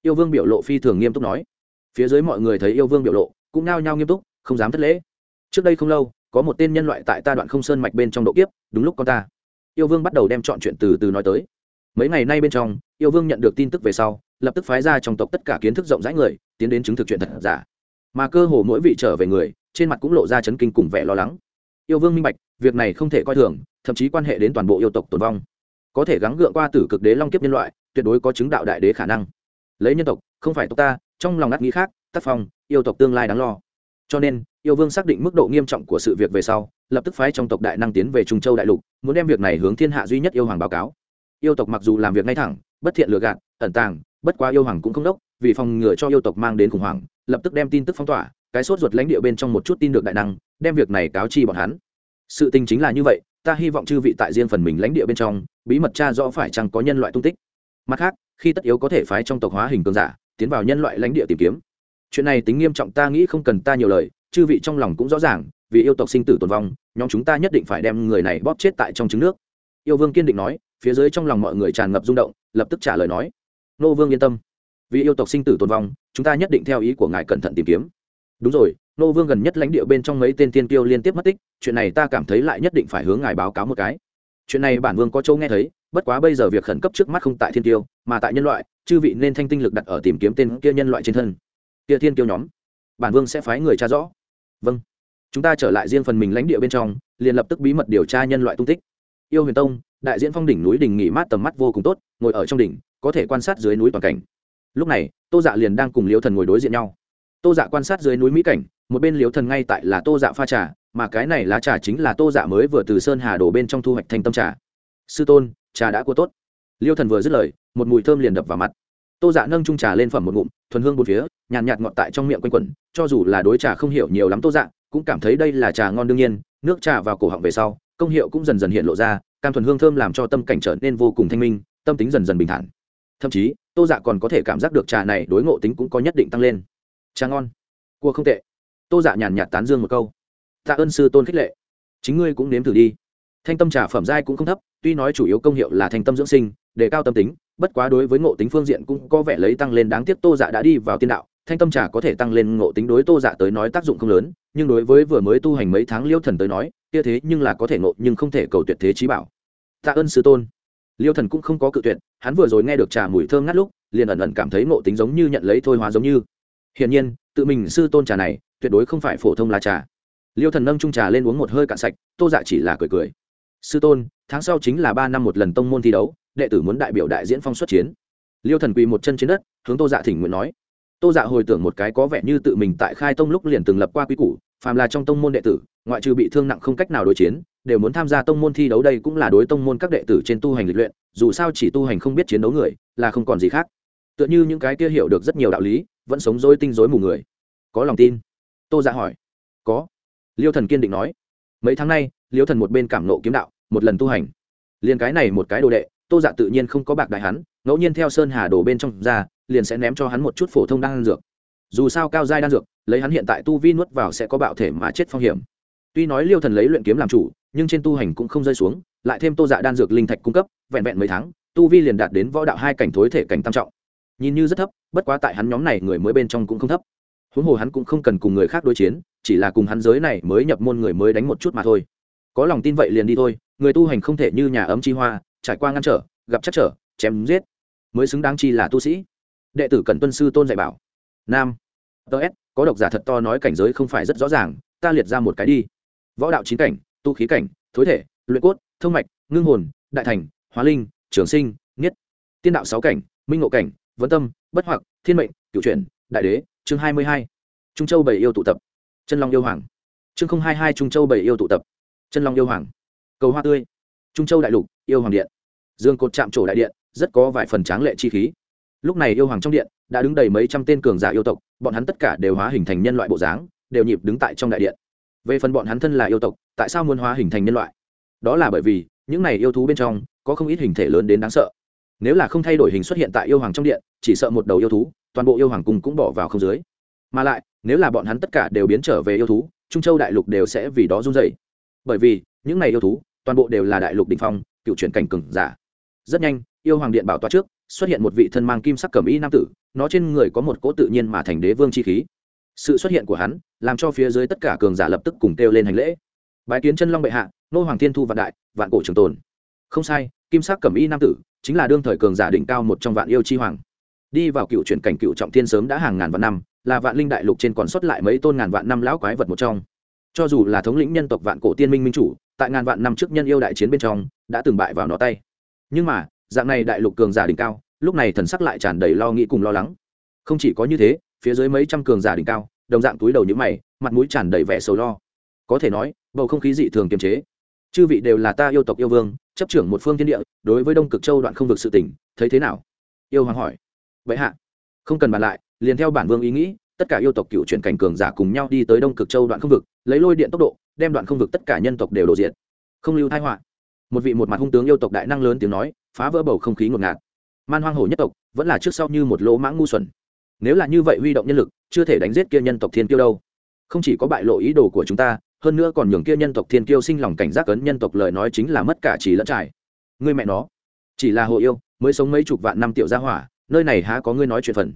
Yêu vương biểu lộ phi thường nghiêm túc nói. Phía dưới mọi người thấy yêu vương biểu lộ, cũng nao nhao nghiêm túc, không dám thất lễ. Trước đây không lâu, có một tên nhân loại tại ta đoạn không sơn mạch bên trong độ kiếp, đúng lúc con ta. Yêu vương bắt đầu đem chọn chuyện từ từ nói tới. Mấy ngày nay bên trong, yêu vương nhận được tin tức về sau lập tức phái ra trong tộc tất cả kiến thức rộng rãi người, tiến đến chứng thực chuyện thật giả. Mà cơ hồ mỗi vị trở về người, trên mặt cũng lộ ra chấn kinh cùng vẻ lo lắng. Yêu vương minh bạch, việc này không thể coi thường, thậm chí quan hệ đến toàn bộ yêu tộc tồn vong. Có thể gắng gượng qua tử cực đế long kiếp nhân loại, tuyệt đối có chứng đạo đại đế khả năng. Lấy nhân tộc, không phải tộc ta, trong lòng ngắt nghĩ khác, tác phong, yêu tộc tương lai đáng lo. Cho nên, yêu vương xác định mức độ nghiêm trọng của sự việc về sau, lập tức phái trong tộc đại năng tiến về trung châu đại lục, muốn đem việc này hướng thiên hạ duy nhất yêu hoàng báo cáo. Yêu tộc mặc dù làm việc ngay thẳng, bất thiện lừa gạt, ẩn tàng bất quá yêu hoàng cũng không đốc, vì phòng ngừa cho yêu tộc mang đến khủng hoảng, lập tức đem tin tức phong tỏa, cái sốt ruột lãnh địa bên trong một chút tin được đại năng, đem việc này cáo chi bọn hắn. Sự tình chính là như vậy, ta hy vọng chư vị tại riêng phần mình lãnh địa bên trong, bí mật cha rõ phải chăng có nhân loại tung tích. Mặt khác, khi tất yếu có thể phái trong tộc hóa hình cường giả, tiến vào nhân loại lãnh địa tìm kiếm. Chuyện này tính nghiêm trọng ta nghĩ không cần ta nhiều lời, chư vị trong lòng cũng rõ ràng, vì yêu tộc sinh tử tồn vong, nhóm chúng ta nhất định phải đem người này bóp chết tại trong trứng nước. Yêu vương kiên định nói, phía dưới trong lòng mọi người tràn ngập rung động, lập tức trả lời nói nô vương yên tâm. Vì yêu tộc sinh tử tồn vong, chúng ta nhất định theo ý của ngài cẩn thận tìm kiếm. Đúng rồi, nô vương gần nhất lãnh địa bên trong mấy tên tiên tiêu liên tiếp mất tích, chuyện này ta cảm thấy lại nhất định phải hướng ngài báo cáo một cái. Chuyện này bản vương có châu nghe thấy, bất quá bây giờ việc khẩn cấp trước mắt không tại thiên tiêu mà tại nhân loại, chư vị nên thanh tinh lực đặt ở tìm kiếm tên kia nhân loại trên thân. Kia thiên tiêu nhóm, bản vương sẽ phái người tra rõ. Vâng. Chúng ta trở lại riêng phần mình lãnh địa bên trong, liền lập tức bí mật điều tra nhân loại tung tích. Yêu huyền tông, đại diễn phong đỉnh núi đỉnh nghỉ mát tầm mắt vô cùng tốt, ngồi ở trong đỉnh có thể quan sát dưới núi toàn cảnh. Lúc này, tô dạ liền đang cùng liêu thần ngồi đối diện nhau. Tô dạ quan sát dưới núi mỹ cảnh, một bên liêu thần ngay tại là tô dạ pha trà, mà cái này lá trà chính là tô dạ mới vừa từ sơn hà đổ bên trong thu hoạch thành tâm trà. Sư tôn, trà đã cua tốt. Liêu thần vừa dứt lời, một mùi thơm liền đập vào mặt. Tô dạ nâng trung trà lên phẩm một ngụm, thuần hương một phía, nhàn nhạt ngọt tại trong miệng quanh quẩn, cho dù là đối trà không hiểu nhiều lắm tô dạ cũng cảm thấy đây là trà ngon đương nhiên, nước trà vào cổ họng về sau, công hiệu cũng dần dần hiện lộ ra, cam thuần hương thơm làm cho tâm cảnh trở nên vô cùng thanh minh, tâm tính dần dần bình thản thậm chí, tô dạ còn có thể cảm giác được trà này đối ngộ tính cũng có nhất định tăng lên. Trà ngon. Cua không tệ. Tô dạ nhàn nhạt tán dương một câu. Tạ ơn sư tôn khích lệ. Chính ngươi cũng nếm thử đi. Thanh tâm trà phẩm giai cũng không thấp, tuy nói chủ yếu công hiệu là thanh tâm dưỡng sinh đề cao tâm tính, bất quá đối với ngộ tính phương diện cũng có vẻ lấy tăng lên đáng tiếc tô dạ đã đi vào tiên đạo, thanh tâm trà có thể tăng lên ngộ tính đối tô dạ tới nói tác dụng không lớn, nhưng đối với vừa mới tu hành mấy tháng liêu thần tới nói, kia thế nhưng là có thể ngộ nhưng không thể cầu tuyệt thế trí bảo. Tạ ơn sư tôn liêu thần cũng không có cự tuyệt, hắn vừa rồi nghe được trà mùi thơm ngắt lúc, liền ẩn ẩn cảm thấy ngộ tính giống như nhận lấy thôi hóa giống như. Hiển nhiên, tự mình sư tôn trà này, tuyệt đối không phải phổ thông là trà. Liêu thần nâng trung trà lên uống một hơi cạn sạch, tô dạ chỉ là cười cười. Sư tôn, tháng sau chính là ba năm một lần tông môn thi đấu, đệ tử muốn đại biểu đại diễn phong xuất chiến. Liêu thần quỳ một chân trên đất, hướng tô dạ thỉnh nguyện nói. Tô dạ hồi tưởng một cái có vẻ như tự mình tại khai tông lúc liền từng lập qua quy củ, phàm là trong tông môn đệ tử, ngoại trừ bị thương nặng không cách nào đối chiến đều muốn tham gia tông môn thi đấu đây cũng là đối tông môn các đệ tử trên tu hành lịch luyện, dù sao chỉ tu hành không biết chiến đấu người, là không còn gì khác. Tựa như những cái kia hiểu được rất nhiều đạo lý, vẫn sống dối tinh dối mù người. Có lòng tin? Tô dạ hỏi. Có. Liêu thần kiên định nói. Mấy tháng nay, liêu thần một bên cảm nộ kiếm đạo, một lần tu hành. Liền cái này một cái đồ đệ, tô dạ tự nhiên không có bạc đại hắn, ngẫu nhiên theo sơn hà đổ bên trong ra, liền sẽ ném cho hắn một chút phổ thông đan dược. Dù sao cao giai đan dược, lấy hắn hiện tại tu vi nuốt vào sẽ có bạo thể mà chết phong hiểm tuy nói liêu thần lấy luyện kiếm làm chủ, nhưng trên tu hành cũng không rơi xuống, lại thêm tô dạ đan dược linh thạch cung cấp, vẹn vẹn mấy tháng, tu vi liền đạt đến võ đạo hai cảnh thối thể cảnh tam trọng. Nhìn như rất thấp, bất quá tại hắn nhóm này người mới bên trong cũng không thấp. Huống hồ hắn cũng không cần cùng người khác đối chiến, chỉ là cùng hắn giới này mới nhập môn người mới đánh một chút mà thôi. Có lòng tin vậy liền đi thôi, người tu hành không thể như nhà ấm chi hoa, trải qua ngăn trở, gặp chắc trở, chém giết. Mới xứng đáng chi là tu sĩ. Đệ tử cần tuân sư tôn dạy bảo. Nam. Ts có độc giả thật to nói cảnh giới không phải rất rõ ràng, ta liệt ra một cái đi võ đạo chín cảnh, tu khí cảnh, thối thể, luyện cốt, thông mạch, ngưng hồn, đại thành, hóa linh, trường sinh nghiết tiên đạo sáu cảnh, minh ngộ cảnh vấn tâm, bất hoặc, thiên mệnh cựu truyền đại đế, chương hai mươi hai. Trung châu bảy yêu tụ tập. Chân long yêu hoàng. Chương không hai hai trung châu bảy yêu tụ tập. Chân long yêu hoàng. Cầu hoa tươi. Trung châu đại lục, yêu hoàng điện. Dương cột chạm trổ đại điện, rất có vài phần tráng lệ chi khí. Lúc này yêu hoàng trong điện đã đứng đầy mấy trăm tên cường giả yêu tộc, bọn hắn tất cả đều hóa hình thành nhân loại bộ dáng, đều nhịp đứng tại trong đại điện về phần bọn hắn thân là yêu tộc, tại sao muốn hóa hình thành nhân loại? Đó là bởi vì, những này yêu thú bên trong, có không ít hình thể lớn đến đáng sợ. Nếu là không thay đổi hình xuất hiện tại yêu hoàng trong điện, chỉ sợ một đầu yêu thú, toàn bộ yêu hoàng cùng cũng bỏ vào không dưới. Mà lại, nếu là bọn hắn tất cả đều biến trở về yêu thú, trung châu đại lục đều sẽ vì đó run dày bởi vì, những này yêu thú, toàn bộ đều là đại lục đình phong, cựu chuyển cảnh cừng giả. Rất nhanh, yêu hoàng điện bảo toa trước, xuất hiện một vị thân mang kim sắc cẩm y nam tử, nó trên người có một cỗ tự nhiên mà thành đế vương chi khí sự xuất hiện của hắn làm cho phía dưới tất cả cường giả lập tức cùng kêu lên hành lễ. Bái kiến chân long bệ hạ, nô hoàng thiên thu vạn đại, vạn cổ trường tồn. Không sai, kim sắc cẩm y nam tử chính là đương thời cường giả đỉnh cao một trong vạn yêu chi hoàng. Đi vào cựu chuyển cảnh cựu trọng thiên sớm đã hàng ngàn vạn năm, là vạn linh đại lục trên còn xuất lại mấy tôn ngàn vạn năm lão quái vật một trong. Cho dù là thống lĩnh nhân tộc vạn cổ tiên minh minh chủ, tại ngàn vạn năm trước nhân yêu đại chiến bên trong, đã từng bại vào nó tay. Nhưng mà, dạng này đại lục cường giả đỉnh cao, lúc này thần sắc lại tràn đầy lo nghĩ cùng lo lắng. Không chỉ có như thế phía dưới mấy trăm cường giả đỉnh cao, đồng dạng túi đầu như mày, mặt mũi tràn đầy vẻ sầu lo. Có thể nói, bầu không khí dị thường kiềm chế. Chư vị đều là ta yêu tộc yêu vương, chấp trưởng một phương thiên địa, đối với đông cực châu đoạn không vực sự tỉnh thấy thế nào? Yêu hoàng hỏi. Vậy hạ, không cần bàn lại, liền theo bản vương ý nghĩ, tất cả yêu tộc cựu chuyển cảnh cường giả cùng nhau đi tới đông cực châu đoạn không vực, lấy lôi điện tốc độ, đem đoạn không vực tất cả nhân tộc đều đổ diện không lưu thái họa. Một vị một mặt hung tướng yêu tộc đại năng lớn tiếng nói, phá vỡ bầu không khí ngột ngạt. Man hoang hổ nhất tộc, vẫn là trước sau như một lỗ mãng ngu xuẩn nếu là như vậy huy động nhân lực, chưa thể đánh giết kia nhân tộc thiên kiêu đâu. Không chỉ có bại lộ ý đồ của chúng ta, hơn nữa còn nhường kia nhân tộc thiên kiêu sinh lòng cảnh giác ấn nhân tộc lời nói chính là mất cả chỉ lẫn trải. Người mẹ nó, chỉ là hồ yêu, mới sống mấy chục vạn năm tiểu gia hỏa, nơi này há có ngươi nói chuyện phần.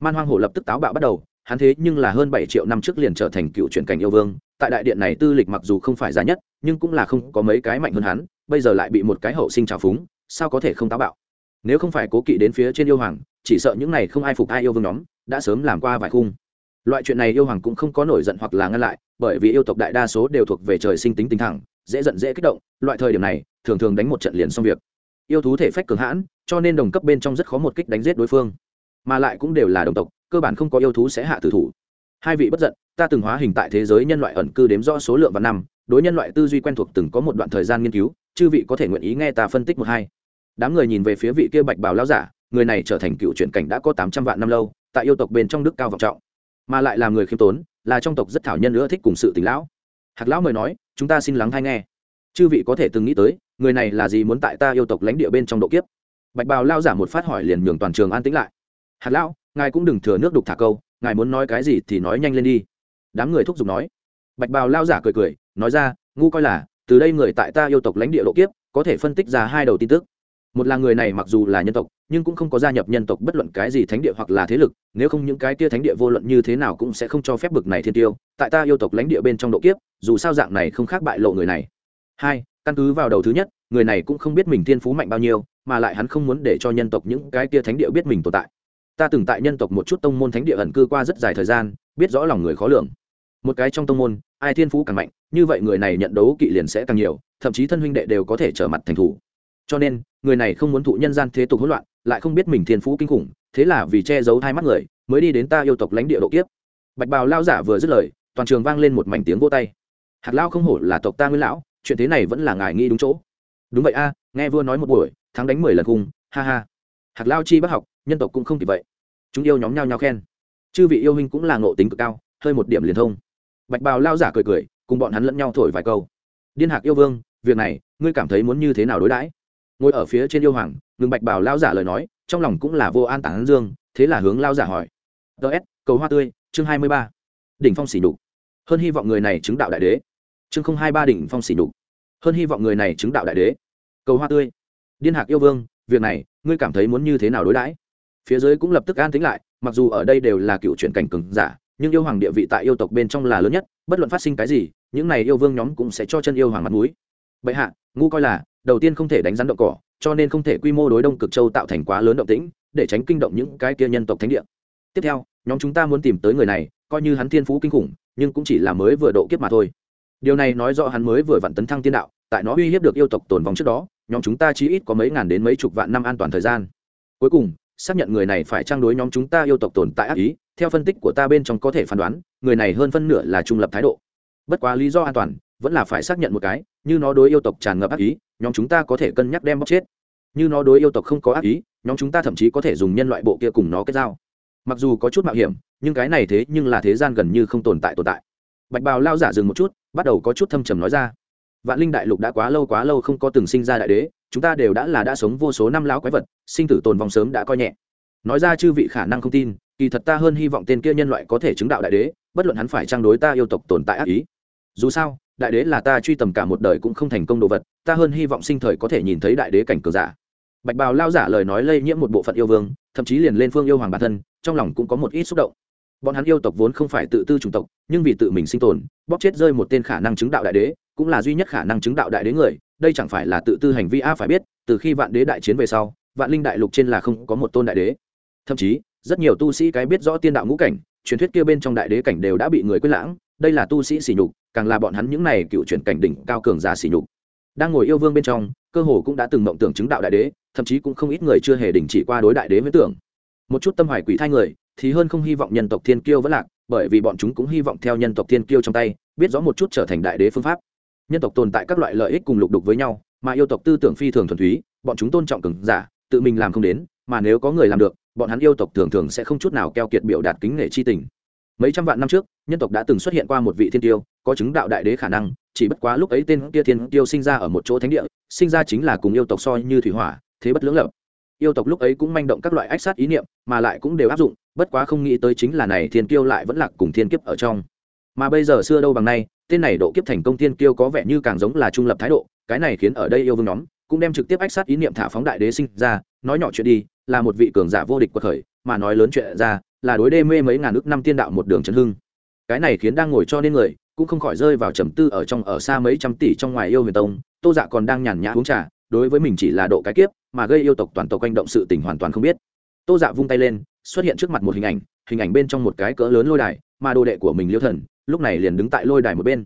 Man hoang hổ lập tức táo bạo bắt đầu, hắn thế nhưng là hơn bảy triệu năm trước liền trở thành cựu truyền cảnh yêu vương, tại đại điện này tư lịch mặc dù không phải giá nhất, nhưng cũng là không có mấy cái mạnh hơn hắn, bây giờ lại bị một cái hậu sinh trào phúng, sao có thể không táo bạo? Nếu không phải cố kỵ đến phía trên yêu hoàng chỉ sợ những này không ai phục ai yêu vương nhóm, đã sớm làm qua vài khung. Loại chuyện này yêu hoàng cũng không có nổi giận hoặc là ngăn lại, bởi vì yêu tộc đại đa số đều thuộc về trời sinh tính tính thẳng, dễ giận dễ kích động, loại thời điểm này, thường thường đánh một trận liền xong việc. Yêu thú thể phách cường hãn, cho nên đồng cấp bên trong rất khó một kích đánh giết đối phương. Mà lại cũng đều là đồng tộc, cơ bản không có yêu thú sẽ hạ tử thủ. Hai vị bất giận, ta từng hóa hình tại thế giới nhân loại ẩn cư đếm rõ số lượng và năm, đối nhân loại tư duy quen thuộc từng có một đoạn thời gian nghiên cứu, chư vị có thể nguyện ý nghe ta phân tích một hai. Đám người nhìn về phía vị kia bạch bảo lao giả người này trở thành cựu chuyển cảnh đã có tám trăm vạn năm lâu, tại yêu tộc bên trong đức cao vọng trọng. Mà lại là người khiêm tốn, là trong tộc rất thảo nhân nữa thích cùng sự tình lão. Hạc lão mời nói, chúng ta xin lắng hay nghe. Chư vị có thể từng nghĩ tới, người này là gì muốn tại ta yêu tộc lãnh địa bên trong độ kiếp? Bạch bào lao giả một phát hỏi liền nhường toàn trường an tĩnh lại. Hạt lão, ngài cũng đừng thừa nước đục thả câu, ngài muốn nói cái gì thì nói nhanh lên đi. Đám người thúc giục nói. Bạch bào lao giả cười cười, nói ra, ngu coi là, từ đây người tại ta yêu tộc lãnh địa độ kiếp, có thể phân tích ra hai đầu tin tức một là người này mặc dù là nhân tộc, nhưng cũng không có gia nhập nhân tộc bất luận cái gì thánh địa hoặc là thế lực, nếu không những cái kia thánh địa vô luận như thế nào cũng sẽ không cho phép bực này thiên tiêu. Tại ta yêu tộc lãnh địa bên trong độ kiếp, dù sao dạng này không khác bại lộ người này. Hai, căn cứ vào đầu thứ nhất, người này cũng không biết mình thiên phú mạnh bao nhiêu, mà lại hắn không muốn để cho nhân tộc những cái kia thánh địa biết mình tồn tại. Ta từng tại nhân tộc một chút tông môn thánh địa ẩn cư qua rất dài thời gian, biết rõ lòng người khó lường. Một cái trong tông môn, ai thiên phú càng mạnh, như vậy người này nhận đấu kỵ liền sẽ càng nhiều, thậm chí thân huynh đệ đều có thể trở mặt thành thủ. Cho nên người này không muốn thụ nhân gian thế tục hỗn loạn, lại không biết mình thiên phú kinh khủng, thế là vì che giấu hai mắt người, mới đi đến ta yêu tộc lãnh địa độ kiếp. Bạch bào lao giả vừa dứt lời, toàn trường vang lên một mảnh tiếng vô tay. Hạt lao không hổ là tộc ta nguyên lão, chuyện thế này vẫn là ngài nghĩ đúng chỗ. Đúng vậy a, nghe vua nói một buổi, thắng đánh mười lần cung ha ha. Hạt lao chi bác học, nhân tộc cũng không kịp vậy. Chúng yêu nhóm nhau nhau khen. Chư vị yêu huynh cũng là ngộ tính cực cao, hơi một điểm liền thông. Bạch bào lao giả cười cười, cùng bọn hắn lẫn nhau thổi vài câu. Điên hạc yêu vương, việc này, ngươi cảm thấy muốn như thế nào đối đãi? Ngồi ở phía trên yêu hoàng, ngừng bạch bào lao giả lời nói, trong lòng cũng là vô an tản dương, thế là hướng lao giả hỏi. Ts cầu hoa tươi, chương hai mươi ba. Đỉnh phong xỉ đục hơn hy vọng người này chứng đạo đại đế. Chương không hai ba đỉnh phong xỉ đục hơn hy vọng người này chứng đạo đại đế. Cầu hoa tươi. Điên hạc yêu vương, việc này, ngươi cảm thấy muốn như thế nào đối đãi? Phía dưới cũng lập tức an tính lại, mặc dù ở đây đều là cựu truyện cảnh cừng giả, nhưng yêu hoàng địa vị tại yêu tộc bên trong là lớn nhất, bất luận phát sinh cái gì, những này yêu vương nhóm cũng sẽ cho chân yêu hoàng mặt mũi. Bệ hạ, ngu coi là đầu tiên không thể đánh rắn động cỏ, cho nên không thể quy mô đối đông cực châu tạo thành quá lớn động tĩnh, để tránh kinh động những cái kia nhân tộc thánh địa. Tiếp theo, nhóm chúng ta muốn tìm tới người này, coi như hắn thiên phú kinh khủng, nhưng cũng chỉ là mới vừa độ kiếp mà thôi. Điều này nói rõ hắn mới vừa vặn tấn thăng tiên đạo, tại nó uy hiếp được yêu tộc tồn vong trước đó, nhóm chúng ta chỉ ít có mấy ngàn đến mấy chục vạn năm an toàn thời gian. Cuối cùng, xác nhận người này phải trang đối nhóm chúng ta yêu tộc tồn tại ác ý, theo phân tích của ta bên trong có thể phán đoán, người này hơn phân nửa là trung lập thái độ. Bất quá lý do an toàn, vẫn là phải xác nhận một cái, như nó đối yêu tộc tràn ngập ác ý nhóm chúng ta có thể cân nhắc đem bóc chết. Như nó đối yêu tộc không có ác ý, nhóm chúng ta thậm chí có thể dùng nhân loại bộ kia cùng nó kết giao. Mặc dù có chút mạo hiểm, nhưng cái này thế nhưng là thế gian gần như không tồn tại tồn tại. Bạch bào lao giả dừng một chút, bắt đầu có chút thâm trầm nói ra. Vạn linh đại lục đã quá lâu quá lâu không có từng sinh ra đại đế, chúng ta đều đã là đã sống vô số năm lão quái vật, sinh tử tồn vong sớm đã coi nhẹ. Nói ra chư vị khả năng không tin, kỳ thật ta hơn hy vọng tên kia nhân loại có thể chứng đạo đại đế, bất luận hắn phải trang đối ta yêu tộc tồn tại ác ý. Dù sao đại đế là ta truy tầm cả một đời cũng không thành công đồ vật, ta hơn hy vọng sinh thời có thể nhìn thấy đại đế cảnh cường giả. Bạch bào lao giả lời nói lây nhiễm một bộ phận yêu vương, thậm chí liền lên phương yêu hoàng bản thân, trong lòng cũng có một ít xúc động. Bọn hắn yêu tộc vốn không phải tự tư chủng tộc, nhưng vì tự mình sinh tồn, bóp chết rơi một tên khả năng chứng đạo đại đế, cũng là duy nhất khả năng chứng đạo đại đế người, đây chẳng phải là tự tư hành vi a, phải biết, từ khi vạn đế đại chiến về sau, vạn linh đại lục trên là không có một tôn đại đế. Thậm chí, rất nhiều tu sĩ cái biết rõ tiên đạo ngũ cảnh, truyền thuyết kia bên trong đại đế cảnh đều đã bị người quên lãng, đây là tu sĩ sỉ nhục càng là bọn hắn những này cựu truyền cảnh đỉnh cao cường giả sỉ nhục. Đang ngồi yêu vương bên trong, cơ hồ cũng đã từng mộng tưởng chứng đạo đại đế, thậm chí cũng không ít người chưa hề đình chỉ qua đối đại đế với tưởng. Một chút tâm hoài quỷ thai người, thì hơn không hy vọng nhân tộc thiên kiêu vẫn lạc, bởi vì bọn chúng cũng hy vọng theo nhân tộc thiên kiêu trong tay, biết rõ một chút trở thành đại đế phương pháp. Nhân tộc tồn tại các loại lợi ích cùng lục đục với nhau, mà yêu tộc tư tưởng phi thường thuần túy, bọn chúng tôn trọng cường giả, tự mình làm không đến, mà nếu có người làm được, bọn hắn yêu tộc thường thường sẽ không chút nào keo kiệt biểu đạt kính nể chi tình. Mấy trăm vạn năm trước, nhân tộc đã từng xuất hiện qua một vị thiên tiêu có chứng đạo đại đế khả năng, chỉ bất quá lúc ấy tên kia thiên tiêu sinh ra ở một chỗ thánh địa, sinh ra chính là cùng yêu tộc soi như thủy hỏa, thế bất lưỡng lập. Yêu tộc lúc ấy cũng manh động các loại ách sát ý niệm, mà lại cũng đều áp dụng, bất quá không nghĩ tới chính là này thiên kiêu lại vẫn lạc cùng thiên kiếp ở trong. Mà bây giờ xưa đâu bằng nay, tên này độ kiếp thành công thiên kiêu có vẻ như càng giống là trung lập thái độ, cái này khiến ở đây yêu vương nhóm cũng đem trực tiếp ách sát ý niệm thả phóng đại đế sinh ra, nói nhỏ chuyện đi, là một vị cường giả vô địch quật khởi, mà nói lớn chuyện ra, là đối đê mê mấy ngàn ước năm tiên đạo một đường chấn hưng. Cái này khiến đang ngồi cho nên người cũng không khỏi rơi vào trầm tư ở trong ở xa mấy trăm tỷ trong ngoài yêu huyền tông, tô dạ còn đang nhàn nhã uống trà, đối với mình chỉ là độ cái kiếp, mà gây yêu tộc toàn tộc quanh động sự tình hoàn toàn không biết. Tô dạ vung tay lên, xuất hiện trước mặt một hình ảnh hình ảnh bên trong một cái cỡ lớn lôi đài, mà đồ đệ của mình liêu thần, lúc này liền đứng tại lôi đài một bên.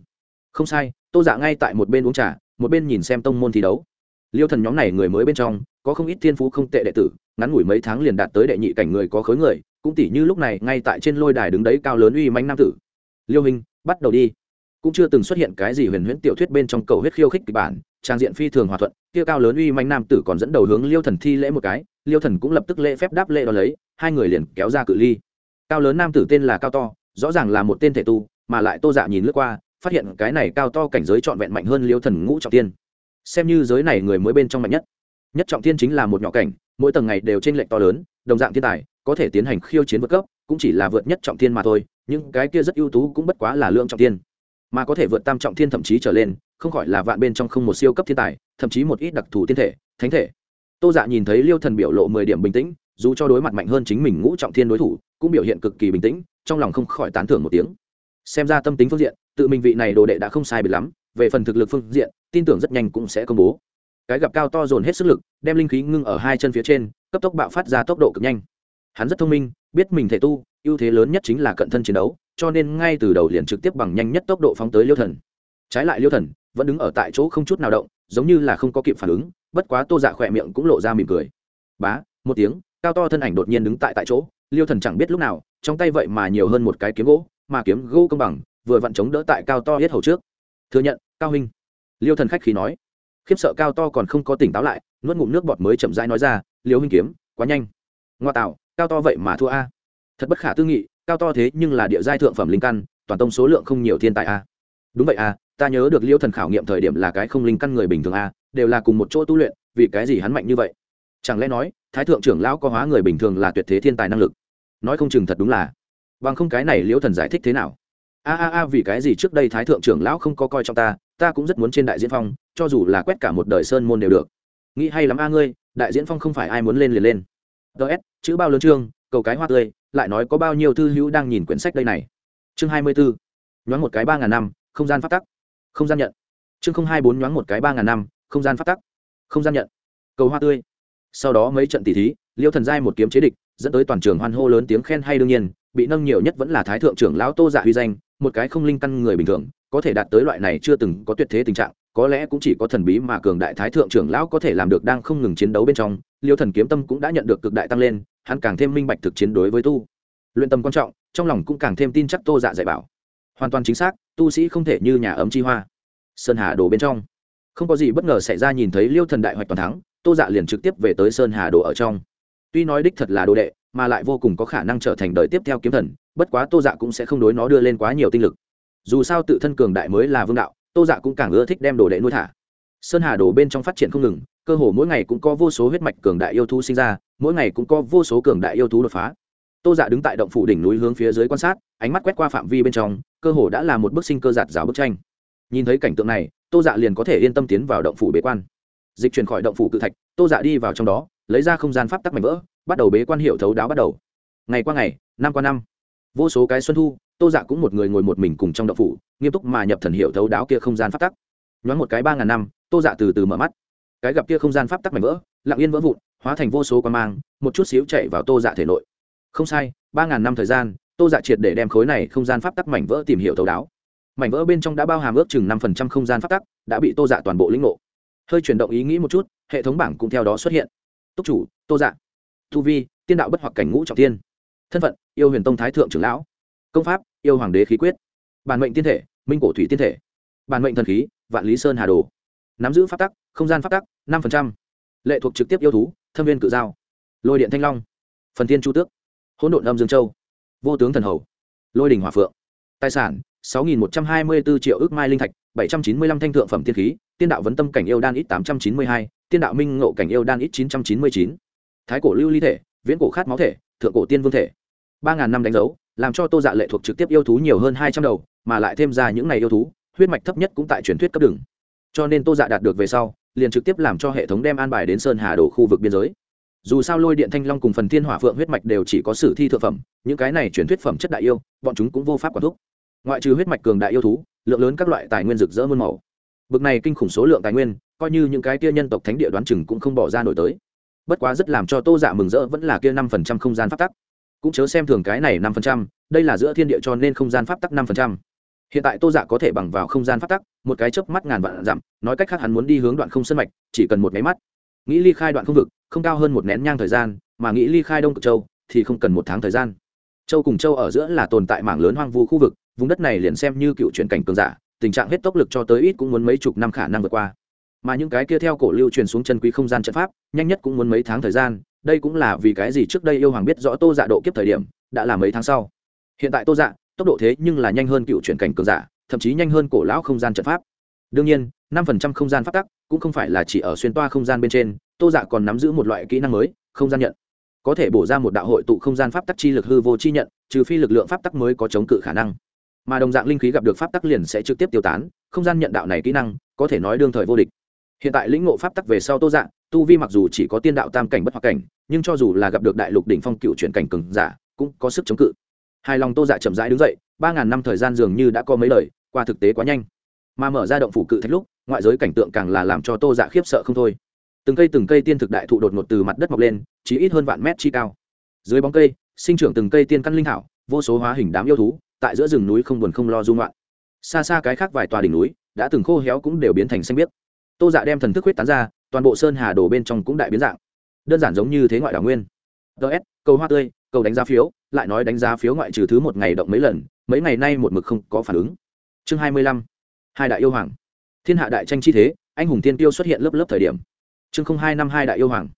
Không sai, tô dạ ngay tại một bên uống trà, một bên nhìn xem tông môn thi đấu. Liêu thần nhóm này người mới bên trong, có không ít thiên phú không tệ đệ tử, ngắn ngủi mấy tháng liền đạt tới đệ nhị cảnh người có khối người, cũng tỷ như lúc này ngay tại trên lôi đài đứng đấy cao lớn uy manh nam tử. Liêu hình bắt đầu đi cũng chưa từng xuất hiện cái gì huyền huyễn tiểu thuyết bên trong cầu huyết khiêu khích kịch bản, trang diện phi thường hòa thuận, kia cao lớn uy manh nam tử còn dẫn đầu hướng liêu thần thi lễ một cái, liêu thần cũng lập tức lễ phép đáp lễ đ ó lấy, hai người liền kéo ra cự ly. Cao lớn nam tử tên là cao to, rõ ràng là một tên thể tu, mà lại tô dạ nhìn lướt qua, phát hiện cái này cao to cảnh giới trọn vẹn mạnh hơn liêu thần ngũ trọng tiên. Xem như giới này người mới bên trong mạnh nhất. Nhất trọng tiên chính là một nhỏ cảnh, mỗi tầng ngày đều t r ê n lệch to lớn, đồng dạng thiên tài, có thể tiến hành khiêu chiến vượt cấp, cũng chỉ là vượt nhất trọng thiên mà thôi, những cái kia rất ưu tú cũng bất quá là lượng trọng thiên mà có thể vượt tam trọng thiên thậm chí trở lên, không khỏi là vạn bên trong không một siêu cấp thiên tài, thậm chí một ít đặc thù thiên thể, thánh thể. Tô dạ nhìn thấy liêu thần biểu lộ mười điểm bình tĩnh, dù cho đối mặt mạnh hơn chính mình ngũ trọng thiên đối thủ, cũng biểu hiện cực kỳ bình tĩnh, trong lòng không khỏi tán thưởng một tiếng. Xem ra tâm tính phương diện, tự mình vị này đồ đệ đã không sai biệt lắm, về phần thực lực phương diện, tin tưởng rất nhanh cũng sẽ công bố. Cái gặp cao to dồn hết sức lực, đem linh khí ngưng ở hai chân phía trên, cấp tốc bạo phát ra tốc độ cực nhanh. Hắn rất thông minh, biết mình thể tu, ưu thế lớn nhất chính là cận thân chiến đấu cho nên ngay từ đầu liền trực tiếp bằng nhanh nhất tốc độ phóng tới liêu thần. Trái lại liêu thần vẫn đứng ở tại chỗ không chút nào động, giống như là không có kịp phản ứng, bất quá tô dạ khỏe miệng cũng lộ ra mỉm cười. Bá, một tiếng, cao to thân ảnh đột nhiên đứng tại tại chỗ, liêu thần chẳng biết lúc nào, trong tay vậy mà nhiều hơn một cái kiếm gỗ, mà kiếm gỗ công bằng, vừa vặn chống đỡ tại cao to hết hầu trước. Thừa nhận, cao huynh. Liêu thần khách khí nói. Khiếp sợ cao to còn không có tỉnh táo lại, nuốt ngụm nước bọt mới chậm rãi nói ra, liêu huynh kiếm, quá nhanh. Ngoa tạo, cao to vậy mà thua a. Thật bất khả tư nghị cao to thế nhưng là địa giai thượng phẩm linh căn, toàn tông số lượng không nhiều thiên tài a. Đúng vậy a, ta nhớ được liêu thần khảo nghiệm thời điểm là cái không linh căn người bình thường a, đều là cùng một chỗ tu luyện, vì cái gì hắn mạnh như vậy? Chẳng lẽ nói, thái thượng trưởng lão có hóa người bình thường là tuyệt thế thiên tài năng lực? Nói không chừng thật đúng là. Bằng không cái này liễu thần giải thích thế nào? A a a, vì cái gì trước đây thái thượng trưởng lão không có coi trong ta ta cũng rất muốn trên đại diễn phong, cho dù là quét cả một đời sơn môn đều được. Nghĩ hay lắm a ngươi, đại diễn phong không phải ai muốn lên liền lên. Ts chữ bao lớn chương, cầu cái hoa tươi lại nói có bao nhiêu thư hữu đang nhìn quyển sách đây này. Chương hai mươi bốn nhoáng một cái ba ngàn năm, không gian phát tắc. Không gian nhận. Chương không hai bốn nhoáng một cái ba ngàn năm, không gian phát tắc. Không gian nhận. Cầu hoa tươi. Sau đó mấy trận tỷ thí, liêu thần giai một kiếm chế địch, dẫn tới toàn trường hoan hô lớn tiếng khen hay đương nhiên, bị nâng nhiều nhất vẫn là thái thượng trưởng lão tô dạ huy danh, một cái không linh căn người bình thường, có thể đạt tới loại này chưa từng có tuyệt thế tình trạng, có lẽ cũng chỉ có thần bí mà cường đại thái thượng trưởng lão có thể làm được đang không ngừng chiến đấu bên trong. Liêu thần kiếm tâm cũng đã nhận được cực đại tăng lên hắn càng thêm minh bạch thực chiến đối với tu. Luyện tâm quan trọng, trong lòng cũng càng thêm tin chắc tô dạ dạy bảo. Hoàn toàn chính xác, tu sĩ không thể như nhà ấm chi hoa. Sơn hà đồ bên trong. Không có gì bất ngờ xảy ra nhìn thấy liêu thần đại hoạch toàn thắng, tô dạ liền trực tiếp về tới sơn hà đồ ở trong. Tuy nói đích thật là đồ đệ, mà lại vô cùng có khả năng trở thành đời tiếp theo kiếm thần, bất quá tô dạ cũng sẽ không đối nó đưa lên quá nhiều tinh lực. Dù sao tự thân cường đại mới là vương đạo, tô dạ cũng càng ưa thích đem đồ đệ nuôi thả. Sơn hà đồ bên trong phát triển không ngừng, cơ hồ mỗi ngày cũng có vô số huyết mạch cường đại yêu thú sinh ra mỗi ngày cũng có vô số cường đại yêu thú đột phá. Tô dạ đứng tại động phủ đỉnh núi hướng phía dưới quan sát, ánh mắt quét qua phạm vi bên trong, cơ hồ đã là một bức sinh cơ giạt rào bức tranh. Nhìn thấy cảnh tượng này, tô dạ liền có thể yên tâm tiến vào động phủ bế quan. Dịch chuyển khỏi động phủ cự thạch, tô dạ đi vào trong đó, lấy ra không gian pháp tắc mảnh vỡ, bắt đầu bế quan hiệu thấu đáo bắt đầu. Ngày qua ngày, năm qua năm, vô số cái xuân thu, tô dạ cũng một người ngồi một mình cùng trong động phủ, nghiêm túc mà nhập thần hiệu thấu đáo kia không gian pháp tắc. Nhoáng một cái ba ngàn năm, tô dạ từ từ mở mắt. Cái gặp kia không gian pháp tắc mảnh vỡ lặng yên vỡ vụn, hóa thành vô số quan mang, một chút xíu chạy vào tô dạ thể nội. Không sai, ba ngàn năm thời gian, tô dạ triệt để đem khối này không gian pháp tắc mảnh vỡ tìm hiểu thấu đáo. Mảnh vỡ bên trong đã bao hàm ước chừng năm phần trăm không gian pháp tắc, đã bị tô dạ toàn bộ lĩnh ngộ. Hơi chuyển động ý nghĩ một chút, hệ thống bảng cũng theo đó xuất hiện. Túc chủ, tô dạ. Tu vi, tiên đạo bất hoặc cảnh ngũ trọng tiên. Thân phận, yêu huyền tông thái thượng trưởng lão. Công pháp, yêu hoàng đế khí quyết. Bản mệnh tiên thể, minh cổ thủy tiên thể. Bản mệnh thần khí, vạn lý sơn hà đồ. Nắm giữ pháp tắc, không gian pháp tắc, năm phần trăm lệ thuộc trực tiếp yêu thú, thâm viên cự giao. Lôi điện thanh long. Phần tiên chu tước. Hỗn độn âm dương châu. Vô tướng thần hầu. Lôi đình hòa phượng. Tài sản, sáu nghìn một trăm hai mươi bốn triệu ước mai linh thạch, bảy trăm chín mươi lăm thanh thượng phẩm tiên khí, tiên đạo vấn tâm cảnh yêu đan ít tám trăm chín mươi hai, tiên đạo minh ngộ cảnh yêu đan ít chín trăm chín mươi chín. Thái cổ lưu ly thể, viễn cổ khát máu thể, thượng cổ tiên vương thể. ba ngàn năm đánh dấu, làm cho tô dạ lệ thuộc trực tiếp yêu thú nhiều hơn hai trăm đầu, mà lại thêm ra những này yêu thú, huyết mạch thấp nhất cũng tại truyền thuyết cấp đường. Cho nên tô dạ đạt được về sau liền trực tiếp làm cho hệ thống đem an bài đến sơn hà đổ khu vực biên giới. Dù sao lôi điện thanh long cùng phần thiên hỏa phượng huyết mạch đều chỉ có sử thi thượng phẩm, những cái này truyền thuyết phẩm chất đại yêu, bọn chúng cũng vô pháp quản thúc. Ngoại trừ huyết mạch cường đại yêu thú, lượng lớn các loại tài nguyên rực rỡ muôn màu. Bực này kinh khủng số lượng tài nguyên, coi như những cái kia nhân tộc thánh địa đoán chừng cũng không bỏ ra nổi tới. Bất quá rất làm cho tô dạ mừng rỡ vẫn là kia năm phần trăm không gian pháp tắc. Cũng chớ xem thường cái này năm phần trăm, đây là giữa thiên địa cho nên không gian pháp tắc năm phần trăm hiện tại tô dạ có thể bằng vào không gian phát tắc, một cái chớp mắt ngàn vạn dặm, nói cách khác hắn muốn đi hướng đoạn không sân mạch, chỉ cần một máy mắt. Nghĩ ly khai đoạn không vực, không cao hơn một nén nhang thời gian, mà nghĩ ly khai đông cực châu, thì không cần một tháng thời gian. Châu cùng châu ở giữa là tồn tại mảng lớn hoang vu khu vực, vùng đất này liền xem như cựu chuyển cảnh cường giả, tình trạng hết tốc lực cho tới ít cũng muốn mấy chục năm khả năng vượt qua. Mà những cái kia theo cổ lưu truyền xuống chân quý không gian trận pháp, nhanh nhất cũng muốn mấy tháng thời gian, đây cũng là vì cái gì trước đây yêu hoàng biết rõ tô dạ độ kiếp thời điểm, đã là mấy tháng sau. Hiện tại tô dạ tốc độ thế nhưng là nhanh hơn cựu chuyển cảnh cường giả, thậm chí nhanh hơn cổ lão không gian trận pháp. Đương nhiên, năm phần trăm không gian phát tắc cũng không phải là chỉ ở xuyên toa không gian bên trên, tô dạ còn nắm giữ một loại kỹ năng mới, không gian nhận. Có thể bổ ra một đạo hội tụ không gian pháp tắc chi lực hư vô chi nhận, trừ phi lực lượng pháp tắc mới có chống cự khả năng. Mà đồng dạng linh khí gặp được pháp tắc liền sẽ trực tiếp tiêu tán, không gian nhận đạo này kỹ năng, có thể nói đương thời vô địch. Hiện tại lĩnh ngộ pháp tắc về sau tô dạng tu vi mặc dù chỉ có tiên đạo tam cảnh bất hoặc cảnh, nhưng cho dù là gặp được đại lục đỉnh phong cựu chuyển cảnh cường giả, cũng có sức chống cự hài lòng tô dạ chậm rãi đứng dậy, ba ngàn năm thời gian dường như đã có mấy lời qua thực tế quá nhanh. Mà mở ra động phủ cự thạch lúc, ngoại giới cảnh tượng càng là làm cho tô dạ khiếp sợ không thôi. Từng cây từng cây tiên thực đại thụ đột ngột từ mặt đất mọc lên chỉ ít hơn vạn mét chi cao. Dưới bóng cây, sinh trưởng từng cây tiên căn linh hảo vô số hóa hình đám yêu thú, tại giữa rừng núi không buồn không lo dung loạn xa xa cái khác vài tòa đỉnh núi, đã từng khô héo cũng đều biến thành xanh biếc. Tô dạ đem thần thức huyết tán ra, toàn bộ sơn hà đổ bên trong cũng đại biến dạng. Đơn giản giống như thế ngoại đảo nguyên. Ts câu hoa tươi câu đánh giá phiếu lại nói đánh giá phiếu ngoại trừ thứ một ngày động mấy lần, mấy ngày nay một mực không có phản ứng. Chương hai mươi lăm, hai đại yêu hoàng. Thiên hạ đại tranh chi thế, anh hùng tiên tiêu xuất hiện lớp lớp thời điểm. Chương không hai năm hai đại yêu hoàng.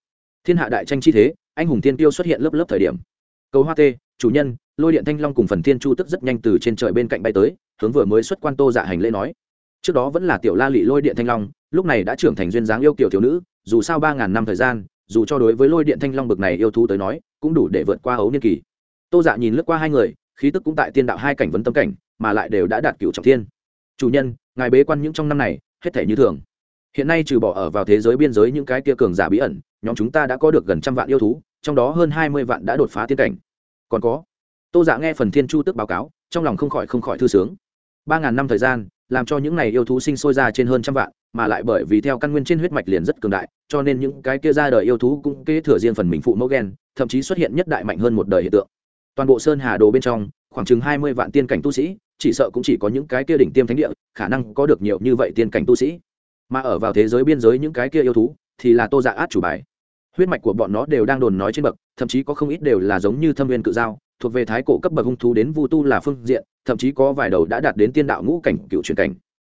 Thiên hạ đại tranh chi thế, anh hùng tiên tiêu xuất hiện lớp lớp thời điểm. Cầu hoa tê, chủ nhân, lôi điện thanh long cùng phần thiên chu tức rất nhanh từ trên trời bên cạnh bay tới, hướng vừa mới xuất quan tô dạ hành lễ nói. Trước đó vẫn là tiểu la lị lôi điện thanh long, lúc này đã trưởng thành duyên dáng yêu kiểu thiếu nữ, dù sao ba ngàn năm thời gian, dù cho đối với lôi điện thanh long bực này yêu thú tới nói, cũng đủ để vượt qua ấu niên kỳ tô dạ nhìn lướt qua hai người, khí tức cũng tại tiên đạo hai cảnh vấn tâm cảnh, mà lại đều đã đạt cựu trọng thiên. Chủ nhân, ngài bế quan những trong năm này, hết thể như thường. Hiện nay trừ bỏ ở vào thế giới biên giới những cái kia cường giả bí ẩn, nhóm chúng ta đã có được gần trăm vạn yêu thú, trong đó hơn hai mươi vạn đã đột phá tiên cảnh. Còn có, tô dạ nghe phần thiên chu tức báo cáo, trong lòng không khỏi không khỏi thư sướng. Ba ngàn năm thời gian, làm cho những này yêu thú sinh sôi ra trên hơn trăm vạn, mà lại bởi vì theo căn nguyên trên huyết mạch liền rất cường đại, cho nên những cái kia ra đời yêu thú cũng kế thừa riêng phần mình phụ mẫu gen, thậm chí xuất hiện nhất đại mạnh hơn một đời hiện tượng toàn bộ sơn hà đồ bên trong, khoảng chừng hai mươi vạn tiên cảnh tu sĩ, chỉ sợ cũng chỉ có những cái kia đỉnh tiêm thánh địa, khả năng có được nhiều như vậy tiên cảnh tu sĩ. Mà ở vào thế giới biên giới những cái kia yêu thú, thì là tô dạ át chủ bài. Huyết mạch của bọn nó đều đang đồn nói trên bậc, thậm chí có không ít đều là giống như thâm viên cự giao thuộc về thái cổ cấp bậc hung thú đến vu tu là phương diện, thậm chí có vài đầu đã đạt đến tiên đạo ngũ cảnh, cựu truyền cảnh.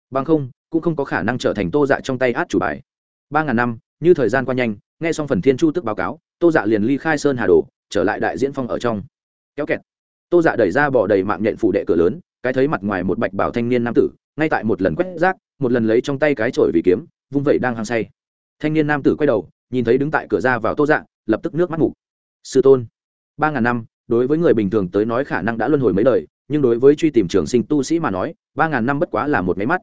Bằng không, cũng không có khả năng trở thành tô dạ trong tay át chủ bài. Ba ngàn năm, như thời gian qua nhanh, nghe xong phần thiên chu tức báo cáo, tô dạ liền ly khai sơn hà đồ, trở lại đại diễn phong ở trong kéo kẹt. Tô dạ đẩy ra bỏ đầy mạng nhện phủ đệ cửa lớn, cái thấy mặt ngoài một bạch bảo thanh niên nam tử, ngay tại một lần quét rác, một lần lấy trong tay cái chổi vì kiếm, vung vẩy đang hăng say. Thanh niên nam tử quay đầu, nhìn thấy đứng tại cửa ra vào tô dạ lập tức nước mắt ngủ. Sư tôn, ba ngàn năm, đối với người bình thường tới nói khả năng đã luân hồi mấy đời, nhưng đối với truy tìm trường sinh tu sĩ mà nói, ba ngàn năm bất quá là một máy mắt.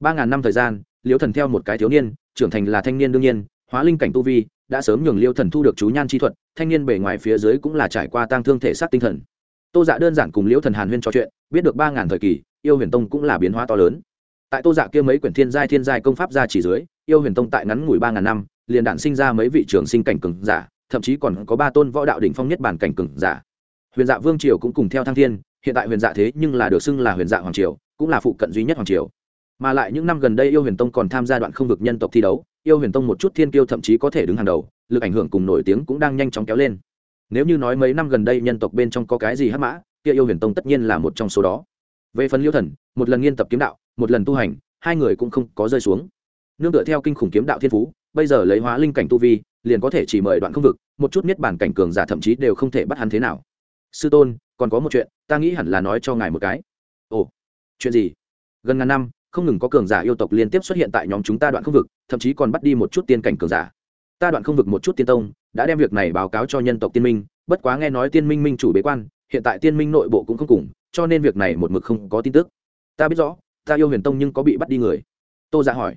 Ba ngàn năm thời gian liêu thần theo một cái thiếu niên, trưởng thành là thanh niên đương nhiên, hóa linh cảnh tu vi, đã sớm nhường liêu thần thu được chú nhan chi thuật thanh niên bề ngoài phía dưới cũng là trải qua tang thương thể xác tinh thần. Tô dạ đơn giản cùng liễu thần hàn huyên trò chuyện, biết được ba ngàn thời kỳ, yêu huyền tông cũng là biến hóa to lớn. Tại tô dạ kia mấy quyển thiên giai thiên giai công pháp ra chỉ dưới, yêu huyền tông tại ngắn ngủi ba ngàn năm, liền đản sinh ra mấy vị trưởng sinh cảnh cường giả, thậm chí còn có ba tôn võ đạo đỉnh phong nhất bản cảnh cường giả. Huyền dạ vương triều cũng cùng theo thăng thiên, hiện tại huyền dạ thế nhưng là được xưng là huyền dạ hoàng triều, cũng là phụ cận duy nhất hoàng triều. Mà lại những năm gần đây yêu huyền tông còn tham gia đoạn không vực nhân tộc thi đấu, yêu huyền tông một chút thiên kiêu thậm chí có thể đứng hàng đầu lực ảnh hưởng cùng nổi tiếng cũng đang nhanh chóng kéo lên. Nếu như nói mấy năm gần đây nhân tộc bên trong có cái gì hắc mã, kia yêu huyền tông tất nhiên là một trong số đó. Về phần liêu thần, một lần nghiên tập kiếm đạo, một lần tu hành, hai người cũng không có rơi xuống. Nương tựa theo kinh khủng kiếm đạo thiên phú, bây giờ lấy hóa linh cảnh tu vi, liền có thể chỉ mời đoạn không vực, một chút miết bản cảnh cường giả thậm chí đều không thể bắt hắn thế nào. Sư tôn, còn có một chuyện, ta nghĩ hẳn là nói cho ngài một cái. Ồ, chuyện gì? Gần ngàn năm, không ngừng có cường giả yêu tộc liên tiếp xuất hiện tại nhóm chúng ta đoạn không vực, thậm chí còn bắt đi một chút tiên cảnh cường giả ta đoạn không vực một chút tiên tông, đã đem việc này báo cáo cho nhân tộc tiên minh, bất quá nghe nói tiên minh minh chủ bế quan, hiện tại tiên minh nội bộ cũng không cùng, cho nên việc này một mực không có tin tức. Ta biết rõ, ta yêu huyền tông nhưng có bị bắt đi người. Tô giả hỏi.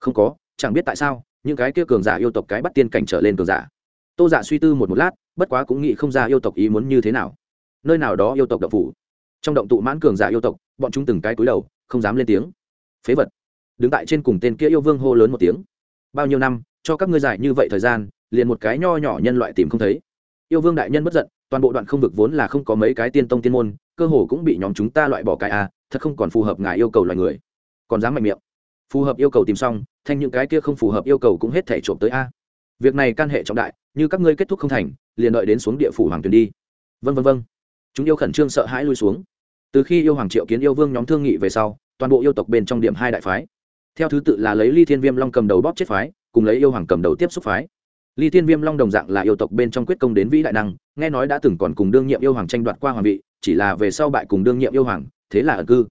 Không có, chẳng biết tại sao, những cái kia cường giả yêu tộc cái bắt tiên cảnh trở lên cường giả. Tô giả suy tư một một lát, bất quá cũng nghĩ không ra yêu tộc ý muốn như thế nào. Nơi nào đó yêu tộc động phủ. Trong động tụ mãn cường giả yêu tộc, bọn chúng từng cái cúi đầu, không dám lên tiếng. Phế vật. Đứng tại trên cùng tên kia yêu vương hô lớn một tiếng. Bao nhiêu năm cho các ngươi giải như vậy thời gian liền một cái nho nhỏ nhân loại tìm không thấy. Yêu vương đại nhân bất giận toàn bộ đoạn không vực vốn là không có mấy cái tiên tông tiên môn cơ hồ cũng bị nhóm chúng ta loại bỏ cái a à, thật không còn phù hợp ngài yêu cầu loài người. Còn dám mạnh miệng. Phù hợp yêu cầu tìm xong thành những cái kia không phù hợp yêu cầu cũng hết thể trộm tới a. Việc này can hệ trọng đại như các ngươi kết thúc không thành liền đợi đến xuống địa phủ hoàng tuyền đi. Vân vân vân chúng yêu khẩn trương sợ hãi lui xuống. Từ khi yêu hoàng triệu kiến yêu vương nhóm thương nghị về sau toàn bộ yêu tộc bên trong điểm hai đại phái. Theo thứ tự là lấy ly thiên viêm long cầm đầu bóp chết phái cùng lấy yêu hoàng cầm đầu tiếp xúc phái. Ly thiên viêm long đồng dạng là yêu tộc bên trong quyết công đến vĩ đại năng, nghe nói đã từng còn cùng đương nhiệm yêu hoàng tranh đoạt qua hoàng vị, chỉ là về sau bại cùng đương nhiệm yêu hoàng, thế là ẩn cư.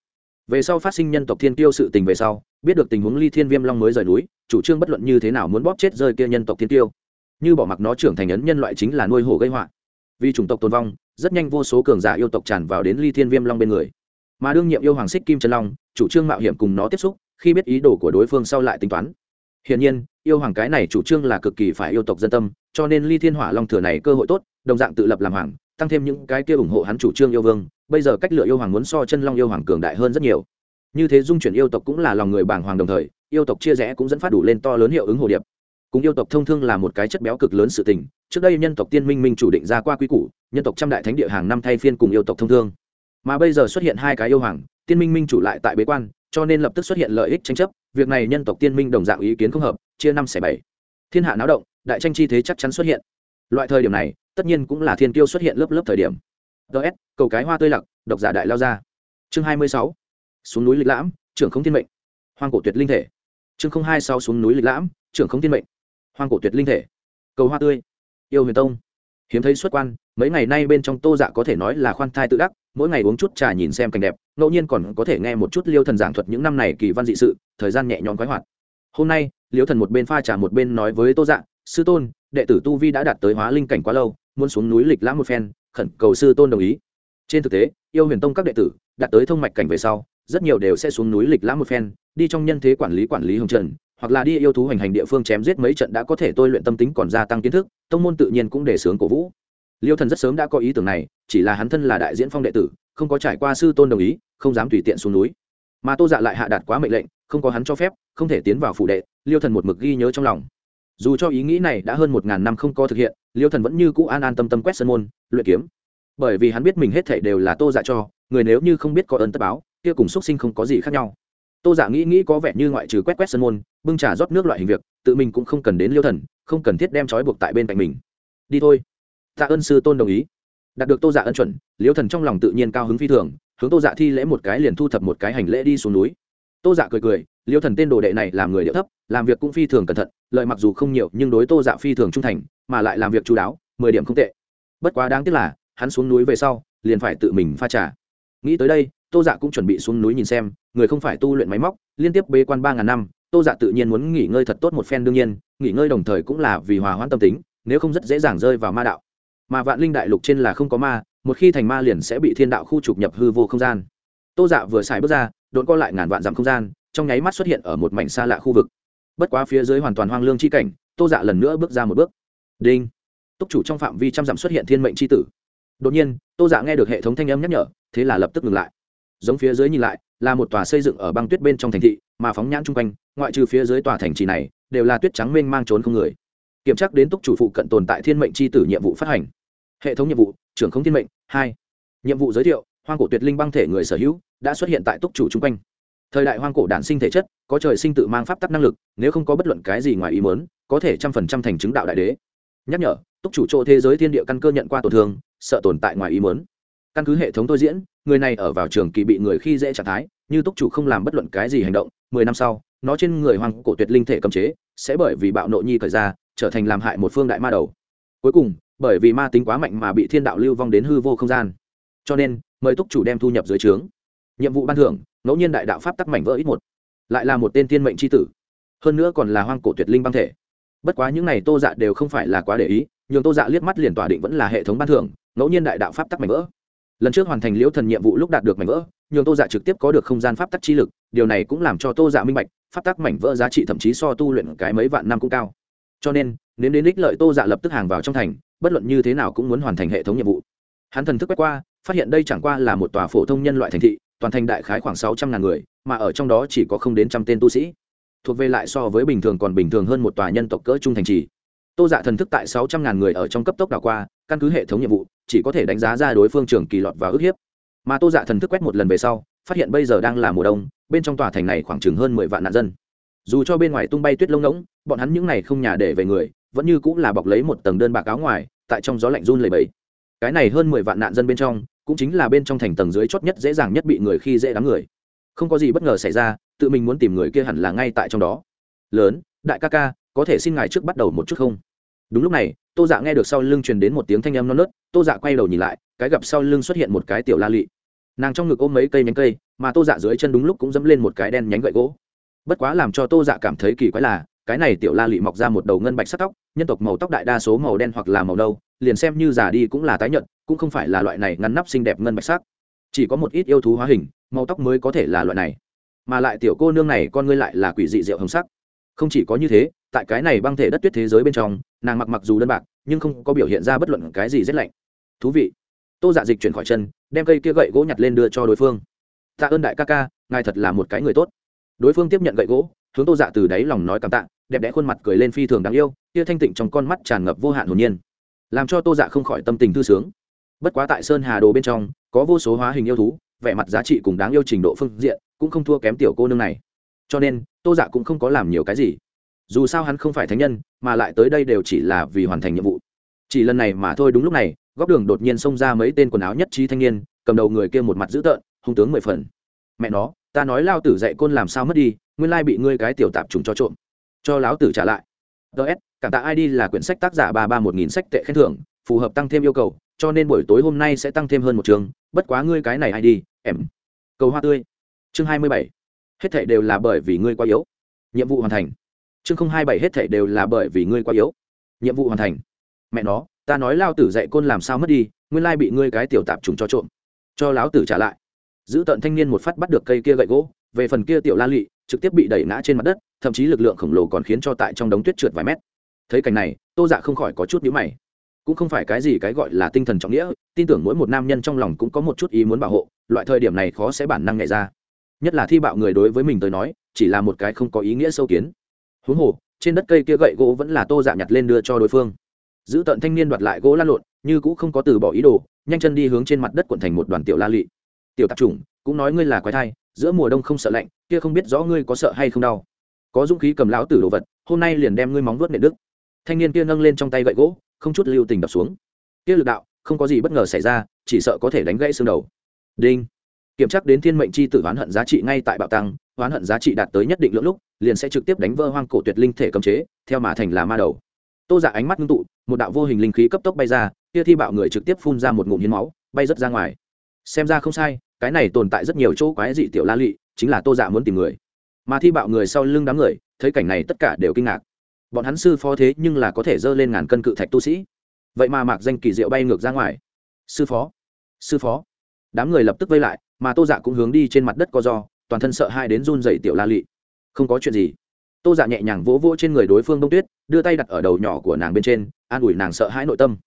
Về sau phát sinh nhân tộc thiên tiêu sự tình về sau, biết được tình huống ly thiên viêm long mới rời núi, chủ trương bất luận như thế nào muốn bóp chết rơi kia nhân tộc thiên tiêu như bỏ mặc nó trưởng thành ấn nhân loại chính là nuôi hổ gây họa. Vì chủng tộc tồn vong, rất nhanh vô số cường giả yêu tộc tràn vào đến ly thiên viêm long bên người. Mà đương nhiệm yêu hoàng xích kim trần long, chủ trương mạo hiểm cùng nó tiếp xúc, khi biết ý đồ của đối phương sau lại tính toán hiển nhiên, yêu hoàng cái này chủ trương là cực kỳ phải yêu tộc dân tâm, cho nên ly thiên hỏa long thừa này cơ hội tốt, đồng dạng tự lập làm hoàng, tăng thêm những cái kia ủng hộ hắn chủ trương yêu vương, bây giờ cách lựa yêu hoàng muốn so chân long yêu hoàng cường đại hơn rất nhiều. Như thế dung chuyển yêu tộc cũng là lòng người bảng hoàng đồng thời, yêu tộc chia rẽ cũng dẫn phát đủ lên to lớn hiệu ứng hồ điệp. Cùng yêu tộc thông thương là một cái chất béo cực lớn sự tình, trước đây nhân tộc tiên minh minh chủ định ra qua quy củ, nhân tộc trăm đại thánh địa hàng năm thay phiên cùng yêu tộc thông thương. Mà bây giờ xuất hiện hai cái yêu hoàng, tiên minh minh chủ lại tại bế quan cho nên lập tức xuất hiện lợi ích tranh chấp, việc này nhân tộc tiên minh đồng dạng ý kiến không hợp, chia năm xẻ bảy. Thiên hạ náo động, đại tranh chi thế chắc chắn xuất hiện. Loại thời điểm này, tất nhiên cũng là thiên kiêu xuất hiện lớp lớp thời điểm. Ts cầu cái hoa tươi lặc, độc giả đại lao ra. Chương hai mươi sáu, xuống núi lịch lãm, trưởng không thiên mệnh. Hoang cổ tuyệt linh thể. Chương không hai sáu, xuống núi lịch lãm, trưởng không thiên mệnh. Hoang cổ tuyệt linh thể. Cầu hoa tươi. Yêu huyền tông. Hiếm thấy xuất quan, mấy ngày nay bên trong tô dạ có thể nói là khoan thai tự đắc mỗi ngày uống chút trà nhìn xem cảnh đẹp, ngẫu nhiên còn có thể nghe một chút liêu thần giảng thuật những năm này kỳ văn dị sự, thời gian nhẹ nhõm khoái hoạt. Hôm nay, liêu thần một bên pha trà một bên nói với tô dạ sư tôn, đệ tử tu vi đã đạt tới hóa linh cảnh quá lâu, muốn xuống núi lịch lãm một phen, khẩn cầu sư tôn đồng ý. Trên thực tế, yêu huyền tông các đệ tử, đạt tới thông mạch cảnh về sau, rất nhiều đều sẽ xuống núi lịch lãm một phen, đi trong nhân thế quản lý quản lý hồng trần, hoặc là đi yêu thú hành hành địa phương chém giết mấy trận đã có thể tôi luyện tâm tính còn gia tăng kiến thức, tông môn tự nhiên cũng để sướng cổ vũ liêu thần rất sớm đã có ý tưởng này, chỉ là hắn thân là đại diễn phong đệ tử, không có trải qua sư tôn đồng ý, không dám tùy tiện xuống núi. Mà tô dạ lại hạ đạt quá mệnh lệnh, không có hắn cho phép, không thể tiến vào phủ đệ, liêu thần một mực ghi nhớ trong lòng. Dù cho ý nghĩ này đã hơn một ngàn năm không có thực hiện, liêu thần vẫn như cũ an an tâm tâm quét sân môn, luyện kiếm. Bởi vì hắn biết mình hết thể đều là tô dạ cho, người nếu như không biết có ơn tất báo, kia cùng xuất sinh không có gì khác nhau. Tô giả dạ nghĩ nghĩ có vẻ như ngoại trừ quét quét sân môn, bưng trà rót nước loại hình việc, tự mình cũng không cần đến liêu thần, không cần thiết đem trói buộc tại bên cạnh mình. Đi thôi tạ ơn sư tôn đồng ý. Đạt được tô dạ ân chuẩn liêu thần trong lòng tự nhiên cao hứng phi thường, hướng tô dạ thi lễ một cái liền thu thập một cái hành lễ đi xuống núi. Tô dạ cười cười liêu thần tên đồ đệ này làm người điệu thấp, làm việc cũng phi thường cẩn thận, lợi mặc dù không nhiều, nhưng đối tô dạ phi thường trung thành, mà lại làm việc chú đáo, mười điểm không tệ. Bất quá đáng tiếc là, hắn xuống núi về sau, liền phải tự mình pha trà. Nghĩ tới đây, tô dạ cũng chuẩn bị xuống núi nhìn xem, người không phải tu luyện máy móc, liên tiếp bế quan ba ngàn năm, tô dạ tự nhiên muốn nghỉ ngơi thật tốt một phen, đương nhiên, nghỉ ngơi đồng thời cũng là vì hòa hoãn tâm tính, nếu không rất dễ dàng rơi vào ma đạo mà vạn linh đại lục trên là không có ma, một khi thành ma liền sẽ bị thiên đạo khu trục nhập hư vô không gian. Tô dạ vừa xài bước ra, đột co lại ngàn vạn dặm không gian, trong nháy mắt xuất hiện ở một mảnh xa lạ khu vực. Bất quá phía dưới hoàn toàn hoang lương c h i cảnh, tô dạ lần nữa bước ra một bước. Đinh! Túc chủ trong phạm vi trăm dặm xuất hiện thiên mệnh c h i tử. Đột nhiên, tô dạ nghe được hệ thống thanh âm nhắc nhở, thế là lập tức ngừng lại. Giống phía dưới nhìn lại, là một tòa xây dựng ở băng tuyết bên trong thành thị, mà phóng nhãn chung quanh, ngoại trừ phía dưới tòa thành trì này, đều là tuyết trắng mênh mang trốn không người. Kiểm tra đến túc chủ phụ cận tồn tại thiên mệnh c h i tử nhiệm vụ phát hành hệ thống nhiệm vụ, trưởng không thiên mệnh, hai. Nhiệm vụ giới thiệu, hoang cổ tuyệt linh băng thể người sở hữu, đã xuất hiện tại túc chủ chung quanh. Thời đại hoang cổ đản sinh thể chất, có trời sinh tự mang pháp tắc năng lực, nếu không có bất luận cái gì ngoài ý mớn có thể trăm phần trăm thành chứng đạo đại đế. Nhắc nhở, túc chủ chỗ thế giới thiên địa căn cơ nhận qua tổn thương, sợ tồn tại ngoài ý mớn căn cứ hệ thống tôi diễn, người này ở vào trường kỳ bị người khi dễ trạng thái, như túc chủ không làm bất luận cái gì hành động, mười năm sau, nó trên người hoang cổ tuyệt linh thể cầm chế, sẽ bởi vì bạo nộ nhi thời ra trở thành làm hại một phương đại ma đầu. Cuối cùng bởi vì ma tính quá mạnh mà bị thiên đạo lưu vong đến hư vô không gian. Cho nên, mời túc chủ đem thu nhập dưới trướng. Nhiệm vụ ban thưởng, ngẫu nhiên đại đạo pháp tắc mảnh vỡ ít một. Lại là một tên thiên mệnh c h i tử. Hơn nữa còn là hoang cổ tuyệt linh băng thể. Bất quá những n à y tô dạ đều không phải là quá để ý, nhường tô dạ liếc mắt liền tỏa định vẫn là hệ thống ban thưởng, ngẫu nhiên đại đạo pháp tắc mảnh vỡ. Lần trước hoàn thành liễu thần nhiệm vụ lúc đạt được mảnh vỡ, nhường tô dạ trực tiếp có được không gian pháp tắc chi lực, điều này cũng làm cho tô dạ minh bạch, pháp tắc mảnh vỡ giá trị thậm chí so tu luyện cái mấy vạn năm cũng cao. Cho nên, nếu đến ích lợi tô dạ lập tức hàng vào trong thành bất luận như thế nào cũng muốn hoàn thành hệ thống nhiệm vụ. Hắn thần thức quét qua, phát hiện đây chẳng qua là một tòa phổ thông nhân loại thành thị, toàn thành đại khái khoảng sáu trăm ngàn người, mà ở trong đó chỉ có không đến trăm tên tu sĩ. Thuộc về lại so với bình thường còn bình thường hơn một tòa nhân tộc cỡ trung thành trì. Tô dạ thần thức tại sáu trăm ngàn người ở trong cấp tốc đảo qua, căn cứ hệ thống nhiệm vụ, chỉ có thể đánh giá ra đối phương trường kỳ lọt và ức hiếp. Mà tô dạ thần thức quét một lần về sau, phát hiện bây giờ đang là mùa đông, bên trong tòa thành này khoảng chừng hơn mười vạn nạn dân. Dù cho bên ngoài tung bay tuyết lông ngỗng, bọn hắn những n à y không nhà để về người vẫn như cũng là bọc lấy một tầng đơn bạc áo ngoài, tại trong gió lạnh run lầy bẫy cái này hơn mười vạn nạn dân bên trong, cũng chính là bên trong thành tầng dưới chót nhất dễ dàng nhất bị người khi dễ đám người. Không có gì bất ngờ xảy ra, tự mình muốn tìm người kia hẳn là ngay tại trong đó. Lớn, đại ca ca, có thể xin ngài trước bắt đầu một chút không? Đúng lúc này, tô dạ nghe được sau lưng truyền đến một tiếng thanh âm non nớt, tô dạ quay đầu nhìn lại, cái gặp sau lưng xuất hiện một cái tiểu la lị. Nàng trong ngực ôm mấy cây nhánh cây, mà tô dạ dưới chân đúng lúc cũng dẫm lên một cái đen nhánh gậy gỗ. Bất quá làm cho tô dạ cảm thấy kỳ quái là cái này tiểu la lị mọc ra một đầu ngân bạch sắc tóc, nhân tộc màu tóc đại đa số màu đen hoặc là màu nâu, liền xem như già đi cũng là tái nhợt, cũng không phải là loại này ngăn nắp xinh đẹp ngân bạch sắc. Chỉ có một ít yêu thú hóa hình, màu tóc mới có thể là loại này. Mà lại tiểu cô nương này con ngươi lại là quỷ dị rượu hồng sắc. Không chỉ có như thế, tại cái này băng thể đất tuyết thế giới bên trong, nàng mặc mặc dù đơn bạc, nhưng không có biểu hiện ra bất luận cái gì rét lạnh. Thú vị. Tô dạ dịch chuyển khỏi chân, đem cây kia gậy gỗ nhặt lên đưa cho đối phương. Tạ ơn đại ca ca, ngài thật là một cái người tốt. Đối phương tiếp nhận gậy gỗ, hướng tô dạ từ đáy lòng nói cảm tạ đẹp đẽ khuôn mặt cười lên phi thường đáng yêu kia thanh tịnh trong con mắt tràn ngập vô hạn hồn nhiên, làm cho tô dạ không khỏi tâm tình thư sướng. Bất quá tại sơn hà đồ bên trong, có vô số hóa hình yêu thú, vẻ mặt giá trị cùng đáng yêu trình độ phương diện cũng không thua kém tiểu cô nương này. Cho nên, tô dạ cũng không có làm nhiều cái gì. Dù sao hắn không phải thánh nhân, mà lại tới đây đều chỉ là vì hoàn thành nhiệm vụ. Chỉ lần này mà thôi đúng lúc này, góc đường đột nhiên xông ra mấy tên quần áo nhất trí thanh niên, cầm đầu người kia một mặt dữ tợn, hung tướng mười phần. Mẹ nó, ta nói lao tử dạy côn làm sao mất đi, nguyên lai bị ngươi cái tiểu tạp trùng cho trộm cho lão tử trả lại. Ts cảm tạ id là quyển sách tác giả ba ba một nghìn sách tệ khen thưởng, phù hợp tăng thêm yêu cầu, cho nên buổi tối hôm nay sẽ tăng thêm hơn một trường, bất quá ngươi cái này id em. Cầu hoa tươi. Chương hai mươi bảy. Hết thảy đều là bởi vì ngươi quá yếu. Nhiệm vụ hoàn thành. Chương không hai bảy, hết thảy đều là bởi vì ngươi quá yếu. Nhiệm vụ hoàn thành. Mẹ nó, ta nói lao tử dạy côn làm sao mất đi, nguyên lai bị ngươi cái tiểu tạp trùng cho trộm. Cho lão tử trả lại. Giữ tận thanh niên một phát bắt được cây kia gậy gỗ, về phần kia tiểu la lị, trực tiếp bị đẩy ngã trên mặt đất thậm chí lực lượng khổng lồ còn khiến cho tại trong đống tuyết trượt vài mét. Thấy cảnh này, tô dạ không khỏi có chút nhữ mày. Cũng không phải cái gì cái gọi là tinh thần trọng nghĩa, tin tưởng mỗi một nam nhân trong lòng cũng có một chút ý muốn bảo hộ, loại thời điểm này khó sẽ bản năng nhảy ra. Nhất là thi bạo người đối với mình tới nói, chỉ là một cái không có ý nghĩa sâu kiến. Huống hồ, trên đất cây kia gậy gỗ vẫn là tô dạ nhặt lên đưa cho đối phương. Giữ tận thanh niên đoạt lại gỗ lan lộn, như cũng không có từ bỏ ý đồ, nhanh chân đi hướng trên mặt đất quận thành một đoàn tiểu la lị. Tiểu tạp chủng, cũng nói ngươi là quái thai, giữa mùa đông không sợ lạnh, kia không biết rõ ngươi có sợ hay không đau có dũng khí cầm lão tử đồ vật, hôm nay liền đem ngươi móng vuốt nệ đức thanh niên kia nâng lên trong tay gậy gỗ, không chút lưu tình đập xuống. Kia lực đạo, không có gì bất ngờ xảy ra, chỉ sợ có thể đánh gãy xương đầu. Đinh. Kiểm tra đến thiên mệnh chi tử oán hận giá trị ngay tại bạo tăng oán hận giá trị đạt tới nhất định lượng lúc, liền sẽ trực tiếp đánh vỡ hoang cổ tuyệt linh thể cấm chế, theo mà thành là ma đầu. Tô giả dạ ánh mắt ngưng tụ, một đạo vô hình linh khí cấp tốc bay ra, kia thi bạo người trực tiếp phun ra một ngụm hiến máu, bay rất ra ngoài. Xem ra không sai, cái này tồn tại rất nhiều chỗ quái dị tiểu la lị, chính là tô dạ muốn tìm người mà thi bạo người sau lưng đám người, thấy cảnh này tất cả đều kinh ngạc. Bọn hắn sư phó thế nhưng là có thể dơ lên ngàn cân cự thạch tu sĩ. Vậy mà mạc danh kỳ diệu bay ngược ra ngoài. Sư phó sư phó. Đám người lập tức vây lại, mà tô dạ cũng hướng đi trên mặt đất co do, toàn thân sợ hai đến run dậy tiểu la lị. Không có chuyện gì. Tô dạ nhẹ nhàng vỗ vỗ trên người đối phương đông tuyết, đưa tay đặt ở đầu nhỏ của nàng bên trên, an ủi nàng sợ hãi nội tâm.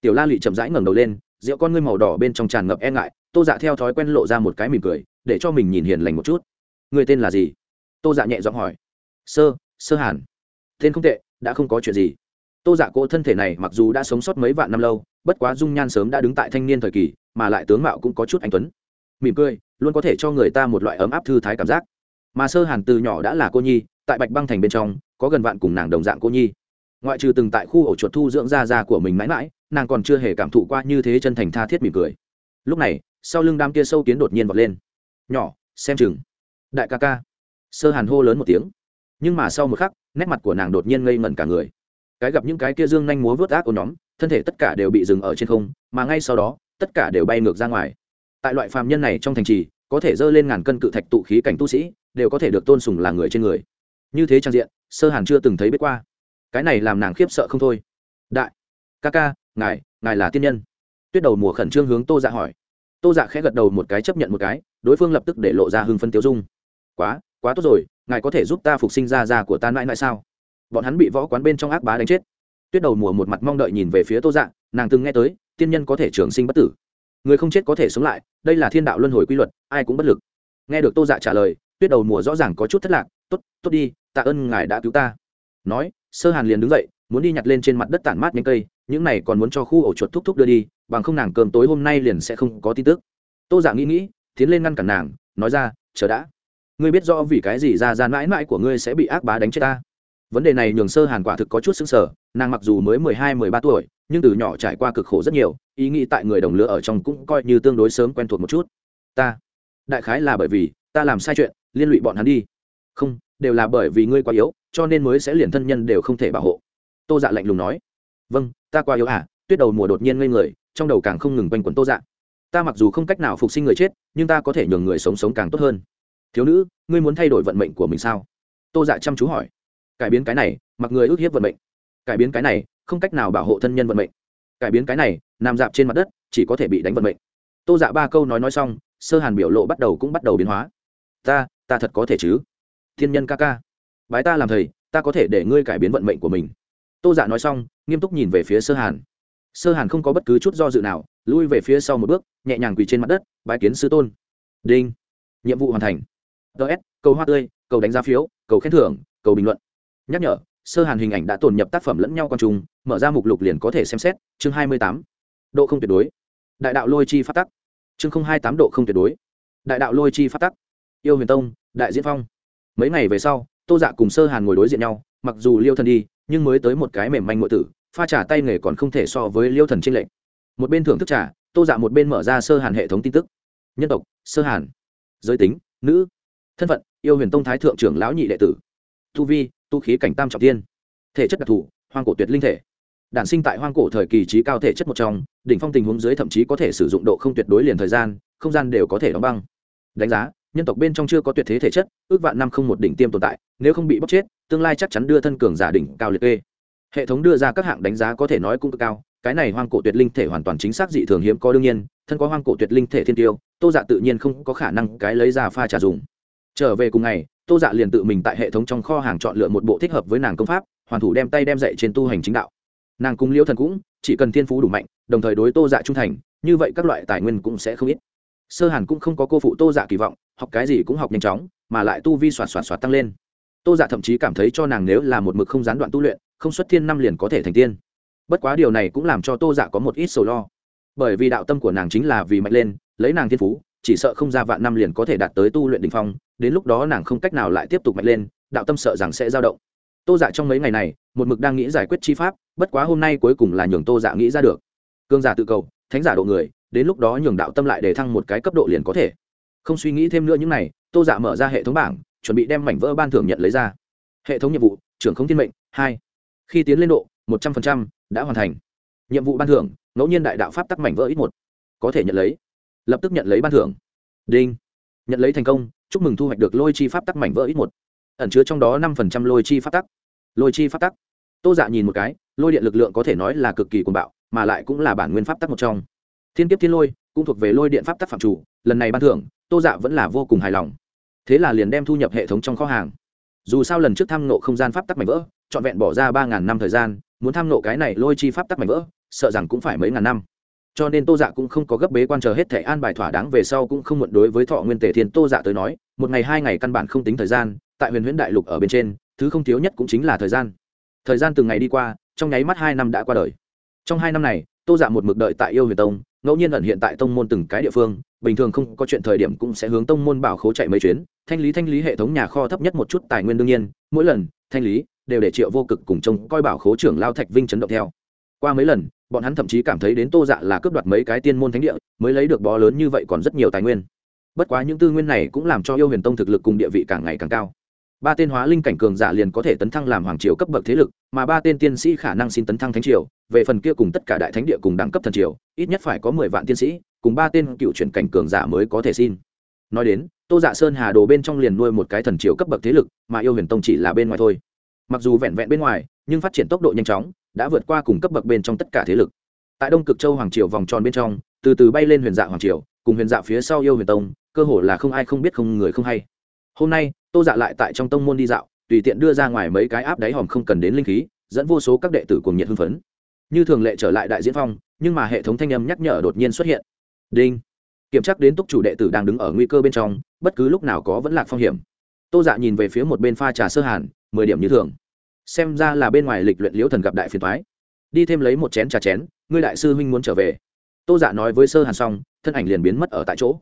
Tiểu la lị chậm rãi ngẩng đầu lên, rượu con ngươi màu đỏ bên trong tràn ngập e ngại, tô dạ theo thói quen lộ ra một cái mỉm cười, để cho mình nhìn hiền lành một chút. Người tên là gì? Tô dạ nhẹ giọng hỏi. Sơ sơ hàn, tên không tệ, đã không có chuyện gì. Tô dạ cỗ thân thể này mặc dù đã sống sót mấy vạn năm lâu, bất quá dung nhan sớm đã đứng tại thanh niên thời kỳ, mà lại tướng mạo cũng có chút anh tuấn. Mỉm cười, luôn có thể cho người ta một loại ấm áp thư thái cảm giác. Mà sơ hàn từ nhỏ đã là cô nhi, tại bạch băng thành bên trong, có gần vạn cùng nàng đồng dạng cô nhi. Ngoại trừ từng tại khu ổ chuột thu dưỡng da da của mình mãi mãi, nàng còn chưa hề cảm thụ qua như thế chân thành tha thiết mỉm cười. Lúc này, sau lưng đám kia sâu kiến đột nhiên vọt lên. Nhỏ, xem chừng. Đại ca ca sơ hàn hô lớn một tiếng. Nhưng mà sau một khắc, nét mặt của nàng đột nhiên ngây ngẩn cả người. Cái gặp những cái kia dương nhanh múa vớt ác của nhóm, thân thể tất cả đều bị dừng ở trên không, mà ngay sau đó, tất cả đều bay ngược ra ngoài. Tại loại phàm nhân này trong thành trì, có thể dơ lên ngàn cân cự thạch tụ khí cảnh tu sĩ, đều có thể được tôn sùng là người trên người. Như thế trang diện, sơ hàn chưa từng thấy biết qua. Cái này làm nàng khiếp sợ không thôi. Đại, ca ca, ngài ngài là tiên nhân. Tuyết đầu mùa khẩn trương hướng tô dạ hỏi. Tô dạ khẽ gật đầu một cái chấp nhận một cái, đối phương lập tức để lộ ra hưng phân tiêu dung. Quá quá tốt rồi, ngài có thể giúp ta phục sinh ra ra của ta mãi mãi sao? Bọn hắn bị võ quán bên trong ác bá đánh chết. Tuyết đầu mùa một mặt mong đợi nhìn về phía tô dạ nàng từng nghe tới, tiên nhân có thể trường sinh bất tử. Người không chết có thể sống lại, đây là thiên đạo luân hồi quy luật, ai cũng bất lực. Nghe được tô dạ trả lời, tuyết đầu mùa rõ ràng có chút thất lạc t ố t tốt đi, tạ ơn ngài đã cứu ta. Nói, sơ hàn liền đứng dậy, muốn đi nhặt lên trên mặt đất tản mát những cây, những này còn muốn cho khu ổ chuột thúc thúc đưa đi, bằng không nàng cơm tối hôm nay liền sẽ không có tin tức. Tô dạ nghĩ nghĩ, tiến lên ngăn cản nàng, nói ra, chờ đã ngươi biết rõ vì cái gì ra ra mãi mãi của ngươi sẽ bị ác bá đánh chết ta? Vấn đề này nhường sơ hàn quả thực có chút xứng sở nàng mặc dù mới mười hai, mười ba tuổi, nhưng từ nhỏ trải qua cực khổ rất nhiều, ý nghĩ tại người đồng lứa ở trong cũng coi như tương đối sớm quen thuộc một chút. Ta, đại khái là bởi vì ta làm sai chuyện, liên lụy bọn hắn đi. Không, đều là bởi vì ngươi quá yếu, cho nên mới sẽ liền thân nhân đều không thể bảo hộ. Tô dạ lạnh lùng nói. Vâng ta quá yếu à tuyết đầu mùa đột nhiên ngây người, trong đầu càng không ngừng quanh quẩn tô dạ. Ta mặc dù không cách nào phục sinh người chết, nhưng ta có thể nhường người sống sống càng tốt hơn thiếu nữ ngươi muốn thay đổi vận mệnh của mình sao tô dạ chăm chú hỏi cải biến cái này mặc người ước hiếp vận mệnh cải biến cái này không cách nào bảo hộ thân nhân vận mệnh cải biến cái này nằm dạp trên mặt đất chỉ có thể bị đánh vận mệnh tô dạ ba câu nói nói xong sơ hàn biểu lộ bắt đầu cũng bắt đầu biến hóa ta ta thật có thể chứ thiên nhân ca ca bái ta làm thầy ta có thể để ngươi cải biến vận mệnh của mình tô dạ nói xong nghiêm túc nhìn về phía sơ hàn sơ hàn không có bất cứ chút do dự nào lui về phía sau một bước nhẹ nhàng quỳ trên mặt đất bái kiến sư tôn đinh nhiệm vụ hoàn thành ts cầu hoa tươi, cầu đánh giá phiếu, cầu khen thưởng, cầu bình luận. Nhắc nhở, sơ hàn hình ảnh đã tồn nhập tác phẩm lẫn nhau con trùng mở ra mục lục liền có thể xem xét, chương hai mươi tám. Độ không tuyệt đối. Đại đạo lôi chi phát tắc. Chương không hai tám độ không tuyệt đối. Đại đạo lôi chi phát tắc. Yêu huyền tông, đại diễn phong. Mấy ngày về sau, tô dạ cùng sơ hàn ngồi đối diện nhau, mặc dù liêu thần đi, nhưng mới tới một cái mềm manh ngội tử, pha trả tay nghề còn không thể so với liêu thần trinh lệnh một bên thưởng thức trả tô dạ một bên mở ra sơ hàn hệ thống tin tức. Nhân tộc, sơ hàn. Giới tính, nữ thân phận, yêu huyền tông thái thượng trưởng lão nhị đệ tử. Tu vi, tu khí cảnh tam trọng tiên thể chất đặc thù, hoang cổ tuyệt linh thể. Đản sinh tại hoang cổ thời kỳ trí cao thể chất một trong, đỉnh phong tình huống dưới thậm chí có thể sử dụng độ không tuyệt đối liền thời gian, không gian đều có thể đóng băng. Đánh giá, nhân tộc bên trong chưa có tuyệt thế thể chất, ước vạn năm không một đỉnh tiêm tồn tại, nếu không bị bóc chết, tương lai chắc chắn đưa thân cường giả đỉnh cao liệt kê. Hệ thống đưa ra các hạng đánh giá có thể nói cũng cực cao, cái này hoang cổ tuyệt linh thể hoàn toàn chính xác dị thường hiếm có đương nhiên, thân có hoang cổ tuyệt linh thể thiên tiêu, tô dạ tự nhiên không có khả năng cái lấy ra pha trà dùng trở về cùng ngày, tô dạ liền tự mình tại hệ thống trong kho hàng chọn lựa một bộ thích hợp với nàng công pháp, hoàn thủ đem tay đem dạy trên tu hành chính đạo. Nàng cung liễu thần cũng, chỉ cần thiên phú đủ mạnh, đồng thời đối tô dạ trung thành, như vậy các loại tài nguyên cũng sẽ không ít. Sơ hàn cũng không có cô phụ tô dạ kỳ vọng, học cái gì cũng học nhanh chóng, mà lại tu vi soạt soạt soạt tăng lên. Tô dạ thậm chí cảm thấy cho nàng nếu là một mực không gián đoạn tu luyện, không xuất thiên năm liền có thể thành tiên. Bất quá điều này cũng làm cho tô dạ có một ít sầu lo. Bởi vì đạo tâm của nàng chính là vì mạnh lên, lấy nàng thiên phú chỉ sợ không ra vạn năm liền có thể đạt tới tu luyện đỉnh phong, đến lúc đó nàng không cách nào lại tiếp tục mạnh lên, đạo tâm sợ rằng sẽ dao động. Tô dạ trong mấy ngày này, một mực đang nghĩ giải quyết chi pháp, bất quá hôm nay cuối cùng là nhường tô dạ nghĩ ra được. Cương giả tự cầu, thánh giả độ người, đến lúc đó nhường đạo tâm lại để thăng một cái cấp độ liền có thể. Không suy nghĩ thêm nữa những này, tô dạ mở ra hệ thống bảng, chuẩn bị đem mảnh vỡ ban thưởng nhận lấy ra. Hệ thống nhiệm vụ, trưởng không thiên mệnh, hai. Khi tiến lên độ, một trăm linh đã hoàn thành. Nhiệm vụ ban thưởng, ngẫu nhiên đại đạo pháp tắc mảnh vỡ ít một. Có thể nhận lấy lập tức nhận lấy ban thưởng. Đinh. Nhận lấy thành công, chúc mừng thu hoạch được lôi chi pháp tắc mảnh vỡ ít một. Ẩn chứa trong đó năm phần trăm lôi chi pháp tắc. Lôi chi pháp tắc. Tô dạ nhìn một cái, lôi điện lực lượng có thể nói là cực kỳ cuồng bạo, mà lại cũng là bản nguyên pháp tắc một trong. Thiên kiếp thiên lôi, cũng thuộc về lôi điện pháp tắc phạm chủ, lần này ban thưởng, tô dạ vẫn là vô cùng hài lòng. Thế là liền đem thu nhập hệ thống trong kho hàng. Dù sao lần trước tham nộ không gian pháp tắc mảnh vỡ, trọn vẹn bỏ ra ba ngàn năm thời gian, muốn tham nộ cái này lôi chi pháp tắc mảnh vỡ, sợ rằng cũng phải mấy ngàn năm cho nên tô dạ cũng không có gấp bế quan chờ hết thẻ an bài thỏa đáng về sau cũng không muộn đối với thọ nguyên tề thiên tô dạ tới nói, một ngày hai ngày căn bản không tính thời gian, tại huyền huyễn đại lục ở bên trên, thứ không thiếu nhất cũng chính là thời gian. Thời gian từng ngày đi qua, trong nháy mắt hai năm đã qua đời. Trong hai năm này, tô dạ một mực đợi tại yêu huyền tông, ngẫu nhiên ẩn hiện tại tông môn từng cái địa phương, bình thường không có chuyện thời điểm cũng sẽ hướng tông môn bảo khố chạy mấy chuyến, thanh lý thanh lý hệ thống nhà kho thấp nhất một chút tài nguyên đương nhiên, mỗi lần, thanh lý, đều để triệu vô cực cùng trông coi bảo khố trưởng lao thạch vinh chấn động theo. Qua mấy lần bọn hắn thậm chí cảm thấy đến tô dạ là cướp đoạt mấy cái tiên môn thánh địa, mới lấy được bó lớn như vậy còn rất nhiều tài nguyên. Bất quá những tư nguyên này cũng làm cho yêu huyền tông thực lực cùng địa vị càng ngày càng cao. Ba tên hóa linh cảnh cường giả liền có thể tấn thăng làm hoàng triều cấp bậc thế lực, mà ba tên tiên sĩ khả năng xin tấn thăng thánh triều, về phần kia cùng tất cả đại thánh địa cùng đẳng cấp thần triều, ít nhất phải có mười vạn tiên sĩ, cùng ba tên cựu chuyển cảnh cường giả mới có thể xin. Nói đến, tô dạ sơn hà đồ bên trong liền nuôi một cái thần triều cấp bậc thế lực, mà yêu huyền tông chỉ là bên ngoài thôi. Mặc dù vẹn vẹn bên ngoài, nhưng phát triển tốc độ nhanh chóng đã vượt qua cùng cấp bậc bên trong tất cả thế lực. Tại đông cực châu hoàng triều vòng tròn bên trong, từ từ bay lên huyền dạ hoàng triều, cùng huyền dạ phía sau yêu huyền tông, cơ hồ là không ai không biết không người không hay. Hôm nay, tô dạ lại tại trong tông môn đi dạo, tùy tiện đưa ra ngoài mấy cái áp đáy hòm không cần đến linh khí, dẫn vô số các đệ tử cùng nhiệt hưng phấn. Như thường lệ trở lại đại diễn phong, nhưng mà hệ thống thanh âm nhắc nhở đột nhiên xuất hiện. Đinh. Kiểm tra đến túc chủ đệ tử đang đứng ở nguy cơ bên trong, bất cứ lúc nào có vẫn lạc phong hiểm. Tô dạ nhìn về phía một bên pha trà sơ hàn, mười điểm như thường xem ra là bên ngoài lịch luyện liễu thần gặp đại phiền thoái. Đi thêm lấy một chén trà chén, ngươi đại sư huynh muốn trở về. Tô dạ nói với sơ hàn xong, thân ảnh liền biến mất ở tại chỗ.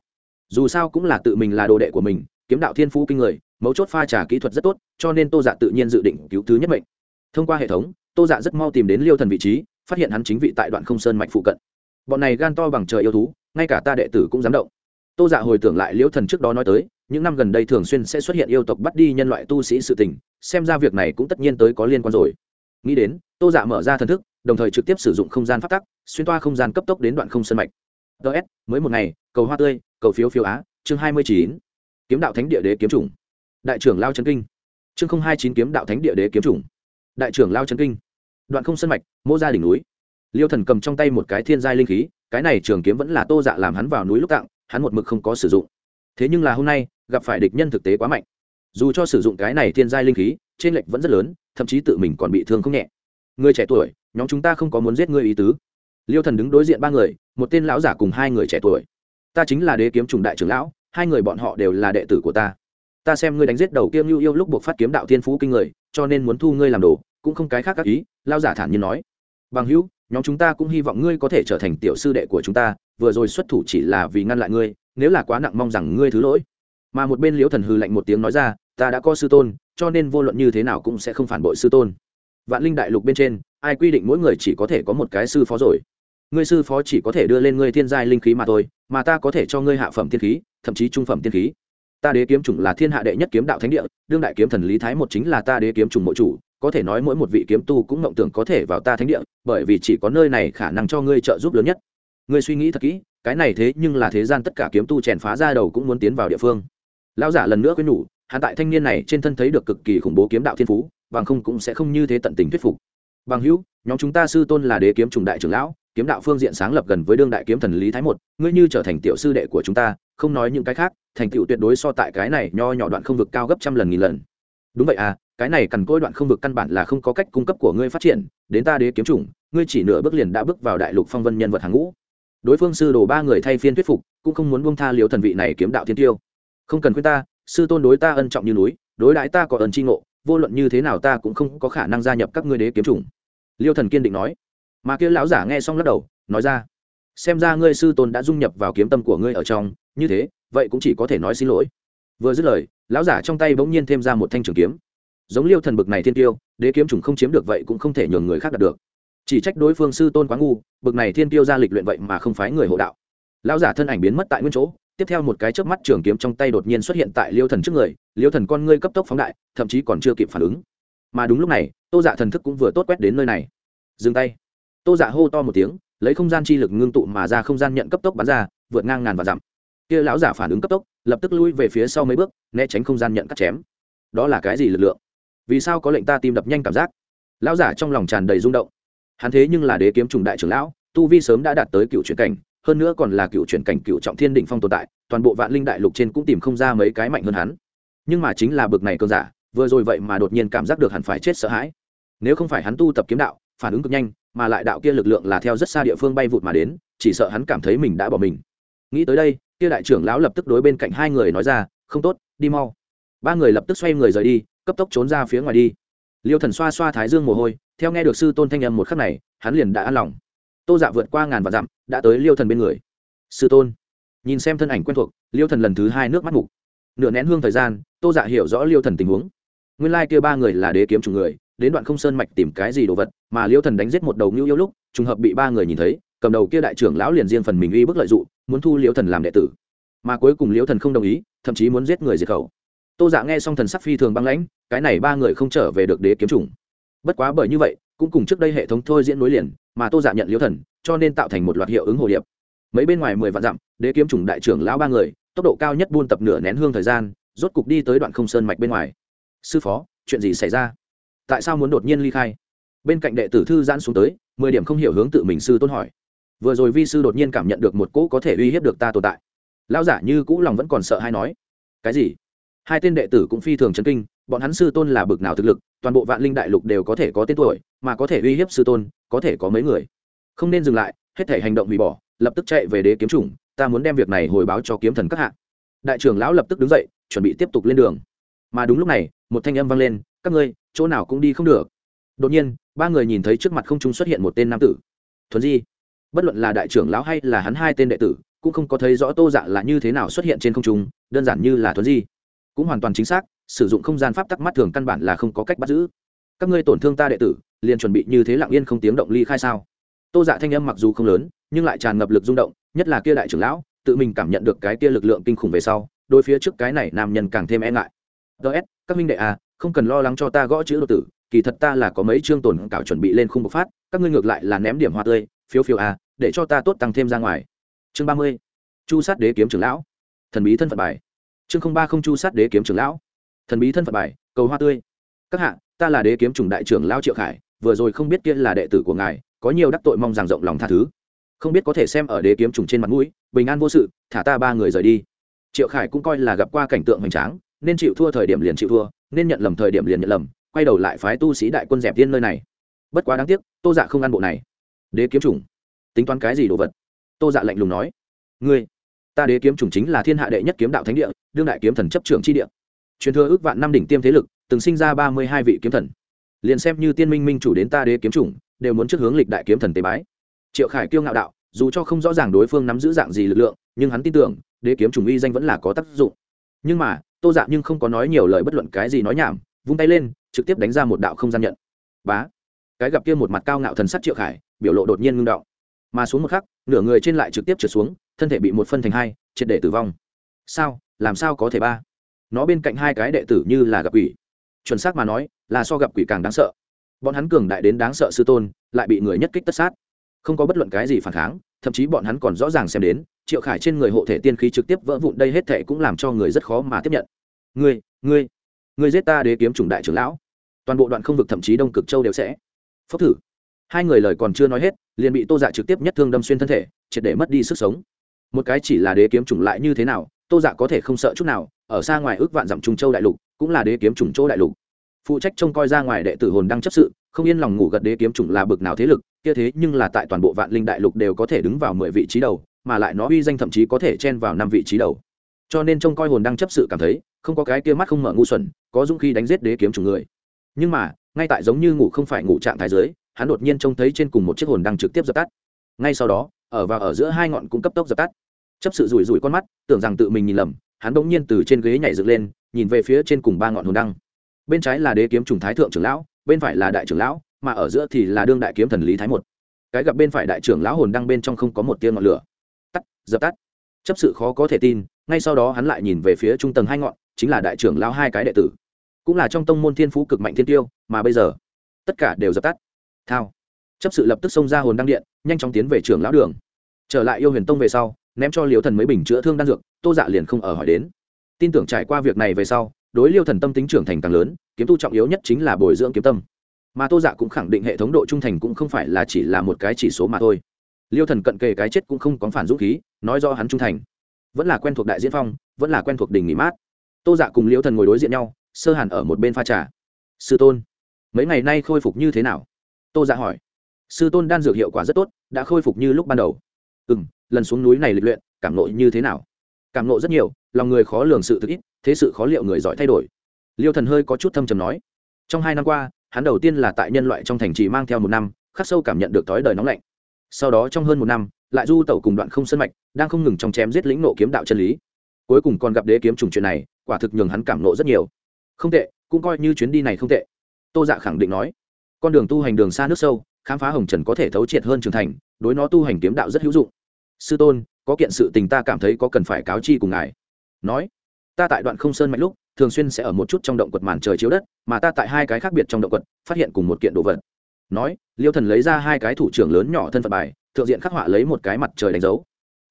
Dù sao cũng là tự mình là đồ đệ của mình, kiếm đạo thiên phú kinh người, mấu chốt pha trà kỹ thuật rất tốt, cho nên tô dạ tự nhiên dự định cứu thứ nhất mệnh. Thông qua hệ thống, tô dạ rất mau tìm đến liêu thần vị trí, phát hiện hắn chính vị tại đoạn không sơn mạch phụ cận. Bọn này gan to bằng trời yêu thú, ngay cả ta đệ tử cũng dám động. Tô dạ hồi tưởng lại liêu thần trước đó nói tới những năm gần đây thường xuyên sẽ xuất hiện yêu tộc bắt đi nhân loại tu sĩ sự tình, xem ra việc này cũng tất nhiên tới có liên quan rồi. Nghĩ đến, tô dạ mở ra thần thức, đồng thời trực tiếp sử dụng không gian phát tắc, xuyên toa không gian cấp tốc đến đoạn không sân mạch. Ts mới một ngày, cầu hoa tươi, cầu phiếu phiếu á, chương hai mươi chín. Kiếm đạo thánh địa đế kiếm chủng. Đại trưởng lao trấn kinh. Chương không hai chín kiếm đạo thánh địa đế kiếm chủng. Đại trưởng lao trấn kinh. Đoạn không sân mạch, mô ra đỉnh núi. Liêu thần cầm trong tay một cái thiên giai linh khí, cái này trường kiếm vẫn là tô dạ làm hắn vào núi lúc tặng, hắn một mực không có sử dụng thế nhưng là hôm nay, gặp phải địch nhân thực tế quá mạnh. Dù cho sử dụng cái này thiên giai linh khí, trên lệch vẫn rất lớn, thậm chí tự mình còn bị thương không nhẹ. Người trẻ tuổi, nhóm chúng ta không có muốn giết ngươi ý tứ. Liêu thần đứng đối diện ba người, một tên lão giả cùng hai người trẻ tuổi. Ta chính là đế kiếm trùng đại trưởng lão, hai người bọn họ đều là đệ tử của ta. Ta xem ngươi đánh giết đầu kiêm lưu yêu lúc buộc phát kiếm đạo thiên phú kinh người, cho nên muốn thu ngươi làm đồ, cũng không cái khác các ý lao giả thản nhiên nói. Bằng hữu, nhóm chúng ta cũng hy vọng ngươi có thể trở thành tiểu sư đệ của chúng ta, vừa rồi xuất thủ chỉ là vì ngăn lại ngươi nếu là quá nặng mong rằng ngươi thứ lỗi. Mà một bên liễu thần hư lạnh một tiếng nói ra, ta đã có sư tôn, cho nên vô luận như thế nào cũng sẽ không phản bội sư tôn. Vạn linh đại lục bên trên, ai quy định mỗi người chỉ có thể có một cái sư phó rồi? Ngươi sư phó chỉ có thể đưa lên ngươi thiên giai linh khí mà thôi, mà ta có thể cho ngươi hạ phẩm tiên khí, thậm chí trung phẩm tiên khí. Ta đế kiếm chủng là thiên hạ đệ nhất kiếm đạo thánh địa, đương đại kiếm thần lý thái một chính là ta đế kiếm chủng mộ chủ, có thể nói mỗi một vị kiếm tu cũng mộng tưởng có thể vào ta thánh địa, bởi vì chỉ có nơi này khả năng cho ngươi trợ giúp lớn nhất ngươi suy nghĩ thật kỹ, cái này thế nhưng là thế gian tất cả kiếm tu chèn phá ra đầu cũng muốn tiến vào địa phương. Lão giả lần nữa quên nhủ, hắn tại thanh niên này trên thân thấy được cực kỳ khủng bố kiếm đạo thiên phú, bằng không cũng sẽ không như thế tận tình thuyết phục. Bằng hữu, nhóm chúng ta sư tôn là đế kiếm trùng đại trưởng lão, kiếm đạo phương diện sáng lập gần với đương đại kiếm thần lý thái một, ngươi như trở thành tiểu sư đệ của chúng ta, không nói những cái khác, thành tựu tuyệt đối so tại cái này nho nhỏ đoạn không vực cao gấp trăm lần nghìn lần. Đúng vậy à cái này cần cỗi đoạn không vực căn bản là không có cách cung cấp của ngươi phát triển, đến ta đế kiếm chủng ngươi chỉ nửa bước liền đã bước vào đại lục phong vân nhân vật hàng ngũ đối phương sư đồ ba người thay phiên thuyết phục, cũng không muốn buông tha liều thần vị này kiếm đạo thiên tiêu. Không cần khuyên ta, sư tôn đối ta ân trọng như núi, đối đãi ta có ơn tri ngộ, vô luận như thế nào ta cũng không có khả năng gia nhập các ngươi đế kiếm chủng. Liêu thần kiên định nói. Mà kia lão giả nghe xong lắc đầu, nói ra, xem ra ngươi sư tôn đã dung nhập vào kiếm tâm của ngươi ở trong, như thế, vậy cũng chỉ có thể nói xin lỗi. Vừa dứt lời, lão giả trong tay bỗng nhiên thêm ra một thanh trường kiếm. Giống liêu thần bực này thiên tiêu, đế kiếm chủng không chiếm được vậy cũng không thể nhường người khác đạt được chỉ trách đối phương sư tôn quá ngu, bực này thiên tiêu ra lịch luyện vậy mà không phái người hộ đạo. Lão giả thân ảnh biến mất tại nguyên chỗ, tiếp theo một cái chớp mắt trường kiếm trong tay đột nhiên xuất hiện tại liêu thần trước người, liêu thần con ngươi cấp tốc phóng đại, thậm chí còn chưa kịp phản ứng. Mà đúng lúc này, tô dạ thần thức cũng vừa tốt quét đến nơi này. Dừng tay. Tô dạ hô to một tiếng, lấy không gian chi lực ngưng tụ mà ra không gian nhận cấp tốc bắn ra, vượt ngang ngàn và dặm. Kia lão giả phản ứng cấp tốc, lập tức lui về phía sau mấy bước, né tránh không gian nhận cắt chém. Đó là cái gì lực lượng? Vì sao có lệnh ta tim đập nhanh cảm giác? Lão giả trong lòng tràn đầy rung động hắn thế nhưng là đế kiếm trùng đại trưởng lão, tu vi sớm đã đạt tới cựu chuyển cảnh, hơn nữa còn là cựu chuyển cảnh cựu trọng thiên định phong tồn tại, toàn bộ vạn linh đại lục trên cũng tìm không ra mấy cái mạnh hơn hắn. Nhưng mà chính là bực này cơn giả, vừa rồi vậy mà đột nhiên cảm giác được hẳn phải chết sợ hãi. Nếu không phải hắn tu tập kiếm đạo, phản ứng cực nhanh, mà lại đạo kia lực lượng là theo rất xa địa phương bay vụt mà đến, chỉ sợ hắn cảm thấy mình đã bỏ mình. Nghĩ tới đây, kia đại trưởng lão lập tức đối bên cạnh hai người nói ra, không tốt, đi mau. Ba người lập tức xoay người rời đi, cấp tốc trốn ra phía ngoài đi. Liêu thần xoa xoa thái dương mồ hôi theo nghe được sư tôn thanh âm một khắc này, hắn liền đã an lòng. Tô dạ vượt qua ngàn và dặm, đã tới liêu thần bên người. Sư tôn, nhìn xem thân ảnh quen thuộc, liêu thần lần thứ hai nước mắt mục. Nửa nén hương thời gian, tô dạ hiểu rõ liêu thần tình huống. Nguyên lai kia ba người là đế kiếm chủ người, đến đoạn không sơn mạch tìm cái gì đồ vật, mà liêu thần đánh giết một đầu ngưu yêu lúc, trùng hợp bị ba người nhìn thấy, cầm đầu kia đại trưởng lão liền riêng phần mình uy bức lợi dụng, muốn thu liêu thần làm đệ tử. Mà cuối cùng liêu thần không đồng ý, thậm chí muốn giết người diệt khẩu. Tô dạ nghe xong thần sắc phi thường băng lãnh, cái này ba người không trở về được đế kiếm chủng bất quá bởi như vậy, cũng cùng trước đây hệ thống thôi diễn nối liền, mà tô giả nhận liêu thần, cho nên tạo thành một loạt hiệu ứng hồ điệp. Mấy bên ngoài mười vạn dặm, đế kiếm chủng đại trưởng lão ba người, tốc độ cao nhất buôn tập nửa nén hương thời gian, rốt cục đi tới đoạn không sơn mạch bên ngoài. Sư phó, chuyện gì xảy ra? Tại sao muốn đột nhiên ly khai? Bên cạnh đệ tử thư giãn xuống tới, mười điểm không hiểu hướng tự mình sư tôn hỏi. Vừa rồi vi sư đột nhiên cảm nhận được một cỗ có thể uy hiếp được ta tồn tại. Lão giả như cũ lòng vẫn còn sợ hay nói. Cái gì? Hai tên đệ tử cũng phi thường chấn kinh, bọn hắn sư tôn là bực nào thực lực, toàn bộ vạn linh đại lục đều có thể có tên tuổi, mà có thể uy hiếp sư tôn, có thể có mấy người. Không nên dừng lại, hết thể hành động hủy bỏ, lập tức chạy về đế kiếm chủng, ta muốn đem việc này hồi báo cho kiếm thần các hạ. Đại trưởng lão lập tức đứng dậy, chuẩn bị tiếp tục lên đường. Mà đúng lúc này, một thanh âm vang lên, các ngươi, chỗ nào cũng đi không được. Đột nhiên, ba người nhìn thấy trước mặt không trung xuất hiện một tên nam tử. Thuần di. Bất luận là đại trưởng lão hay là hắn hai tên đệ tử, cũng không có thấy rõ tô dạ là như thế nào xuất hiện trên không trung, đơn giản như là thuần di cũng hoàn toàn chính xác, sử dụng không gian pháp tắc mắt thường căn bản là không có cách bắt giữ. Các ngươi tổn thương ta đệ tử, liền chuẩn bị như thế lặng yên không tiếng động ly khai sao? Tô dạ thanh âm mặc dù không lớn, nhưng lại tràn ngập lực rung động, nhất là kia đại trưởng lão, tự mình cảm nhận được cái kia lực lượng kinh khủng về sau đôi phía trước cái này nam nhân càng thêm e ngại. Ts các minh đệ à không cần lo lắng cho ta gõ chữ đột tử, kỳ thật ta là có mấy chương tổn cảo chuẩn bị lên khung bộc phát, các ngươi ngược lại là ném điểm hoa tươi, phiếu phiếu à để cho ta tốt tăng thêm ra ngoài. Chương ba mươi, chu sát đế kiếm trưởng lão. Thần bí thân phận bài chương không ba không chu sát đế kiếm trưởng lão. Thần bí thân phận bài, cầu hoa tươi. Các hạ, ta là đế kiếm chủng đại trưởng lão triệu khải, vừa rồi không biết kia là đệ tử của ngài, có nhiều đắc tội mong rằng rộng lòng tha thứ. Không biết có thể xem ở đế kiếm trùng trên mặt mũi, bình an vô sự, thả ta ba người rời đi. Triệu khải cũng coi là gặp qua cảnh tượng hoành tráng, nên chịu thua thời điểm liền chịu thua, nên nhận lầm thời điểm liền nhận lầm, quay đầu lại phái tu sĩ đại quân dẹp tiên nơi này. Bất quá đáng tiếc, tô dạ không ăn bộ này. Đế kiếm trùng tính toán cái gì đồ vật? Tô dạ lạnh lùng nói. Ngươi ta đế kiếm trùng chính là thiên hạ đệ nhất kiếm đạo thánh địa, đương đại kiếm thần chấp trưởng tri địa. Truyền thừa ước vạn năm đỉnh tiêm thế lực, từng sinh ra ba mươi hai vị kiếm thần. Liền xem như tiên minh minh chủ đến ta đế kiếm trùng đều muốn trước hướng lịch đại kiếm thần tế bái. Triệu khải kiêu ngạo đạo, dù cho không rõ ràng đối phương nắm giữ dạng gì lực lượng, nhưng hắn tin tưởng, đế kiếm trùng uy danh vẫn là có tác dụng. Nhưng mà, tô dạ nhưng không có nói nhiều lời bất luận cái gì nói nhảm, vung tay lên, trực tiếp đánh ra một đạo không gian nhận. Bá! Cái gặp kia một mặt cao ngạo thần sắc triệu khải, biểu lộ đột nhiên ngưng động. Mà xuống một khắc, nửa người trên lại trực tiếp trượt xuống thân thể bị một phân thành hai, triệt để tử vong. Sao? Làm sao có thể ba? Nó bên cạnh hai cái đệ tử như là gặp quỷ. Chuẩn xác mà nói, là so gặp quỷ càng đáng sợ. Bọn hắn cường đại đến đáng sợ sư tôn, lại bị người nhất kích tất sát. Không có bất luận cái gì phản kháng, thậm chí bọn hắn còn rõ ràng xem đến, triệu khải trên người hộ thể tiên khí trực tiếp vỡ vụn đây hết thệ cũng làm cho người rất khó mà tiếp nhận. Ngươi ngươi ngươi giết ta đế kiếm chủng đại trưởng lão. Toàn bộ đoạn không vực thậm chí đông cực châu đều sẽ. Phốc thử. Hai người lời còn chưa nói hết, liền bị tô dạ trực tiếp nhất thương đâm xuyên thân thể, triệt để mất đi sức sống một cái chỉ là đế kiếm chủng lại như thế nào, tô dạ có thể không sợ chút nào, ở xa ngoài ước vạn dặm trung châu đại lục, cũng là đế kiếm chủng châu đại lục. Phụ trách trông coi ra ngoài đệ tử hồn đang chấp sự, không yên lòng ngủ gật đế kiếm chủng là bực nào thế lực, kia thế nhưng là tại toàn bộ vạn linh đại lục đều có thể đứng vào mười vị trí đầu, mà lại nó uy danh thậm chí có thể chen vào năm vị trí đầu. Cho nên trông coi hồn đang chấp sự cảm thấy, không có cái kia mắt không mở ngu xuẩn, có dũng khi đánh giết đế kiếm chủng người. Nhưng mà, ngay tại giống như ngủ không phải ngủ trạng thái giới hắn đột nhiên trông thấy trên cùng một chiếc hồn đang trực tiếp dập tắt. Ngay sau đó ở và ở giữa hai ngọn cũng cấp tốc dập tắt. Chấp sự rủi rủi con mắt, tưởng rằng tự mình nhìn lầm, hắn bỗng nhiên từ trên ghế nhảy dựng lên, nhìn về phía trên cùng ba ngọn hồn đăng. Bên trái là đế kiếm trùng thái thượng trưởng lão, bên phải là đại trưởng lão, mà ở giữa thì là đương đại kiếm thần lý thái một. Cái gặp bên phải đại trưởng lão hồn đăng bên trong không có một tia ngọn lửa. Tắt, dập tắt. Chấp sự khó có thể tin, ngay sau đó hắn lại nhìn về phía trung tầng hai ngọn, chính là đại trưởng lão hai cái đệ tử. Cũng là trong tông môn thiên phú cực mạnh thiên tiêu, mà bây giờ, tất cả đều dập tắt. Thao chấp sự lập tức xông ra hồn đăng điện, nhanh chóng tiến về trường lão đường. Trở lại yêu huyền tông về sau, ném cho liêu thần mấy bình chữa thương đan dược, tô dạ liền không ở hỏi đến. Tin tưởng trải qua việc này về sau, đối liêu thần tâm tính trưởng thành càng lớn, kiếm tu trọng yếu nhất chính là bồi dưỡng kiếm tâm. Mà tô dạ cũng khẳng định hệ thống độ trung thành cũng không phải là chỉ là một cái chỉ số mà thôi. Liêu thần cận kề cái chết cũng không có phản dũng khí, nói do hắn trung thành. Vẫn là quen thuộc đại diễn phong, vẫn là quen thuộc đình nghỉ mát. Tô dạ cùng liêu thần ngồi đối diện nhau, sơ hàn ở một bên pha trà. Sư tôn, mấy ngày nay khôi phục như thế nào? Tô dạ hỏi sư tôn đan dược hiệu quả rất tốt, đã khôi phục như lúc ban đầu. Ừ m lần xuống núi này lịch luyện, cảm nộ như thế nào? Cảm nộ rất nhiều, lòng người khó lường sự thực ít, thế sự khó liệu người giỏi thay đổi. Liêu thần hơi có chút thâm trầm nói, trong hai năm qua, hắn đầu tiên là tại nhân loại trong thành trì mang theo một năm, khắc sâu cảm nhận được thói đời nóng lạnh. Sau đó trong hơn một năm, lại du tẩu cùng đoạn không sân mạch, đang không ngừng trong chém giết lĩnh nộ kiếm đạo chân lý. Cuối cùng còn gặp đế kiếm trùng chuyện này, quả thực nhường hắn cảm nộ rất nhiều. Không tệ, cũng coi như chuyến đi này không tệ. Tô dạ khẳng định nói, con đường tu hành đường xa nước sâu khám phá hồng trần có thể thấu triệt hơn trưởng thành, đối nó tu hành kiếm đạo rất hữu dụng. Sư tôn, có kiện sự tình ta cảm thấy có cần phải cáo chi cùng ngài. Nói, ta tại đoạn không sơn mạnh lúc, thường xuyên sẽ ở một chút trong động quật màn trời chiếu đất, mà ta tại hai cái khác biệt trong động quật, phát hiện cùng một kiện đồ vật. Nói, liêu thần lấy ra hai cái thủ trưởng lớn nhỏ thân phận bài, thượng diện khắc họa lấy một cái mặt trời đánh dấu.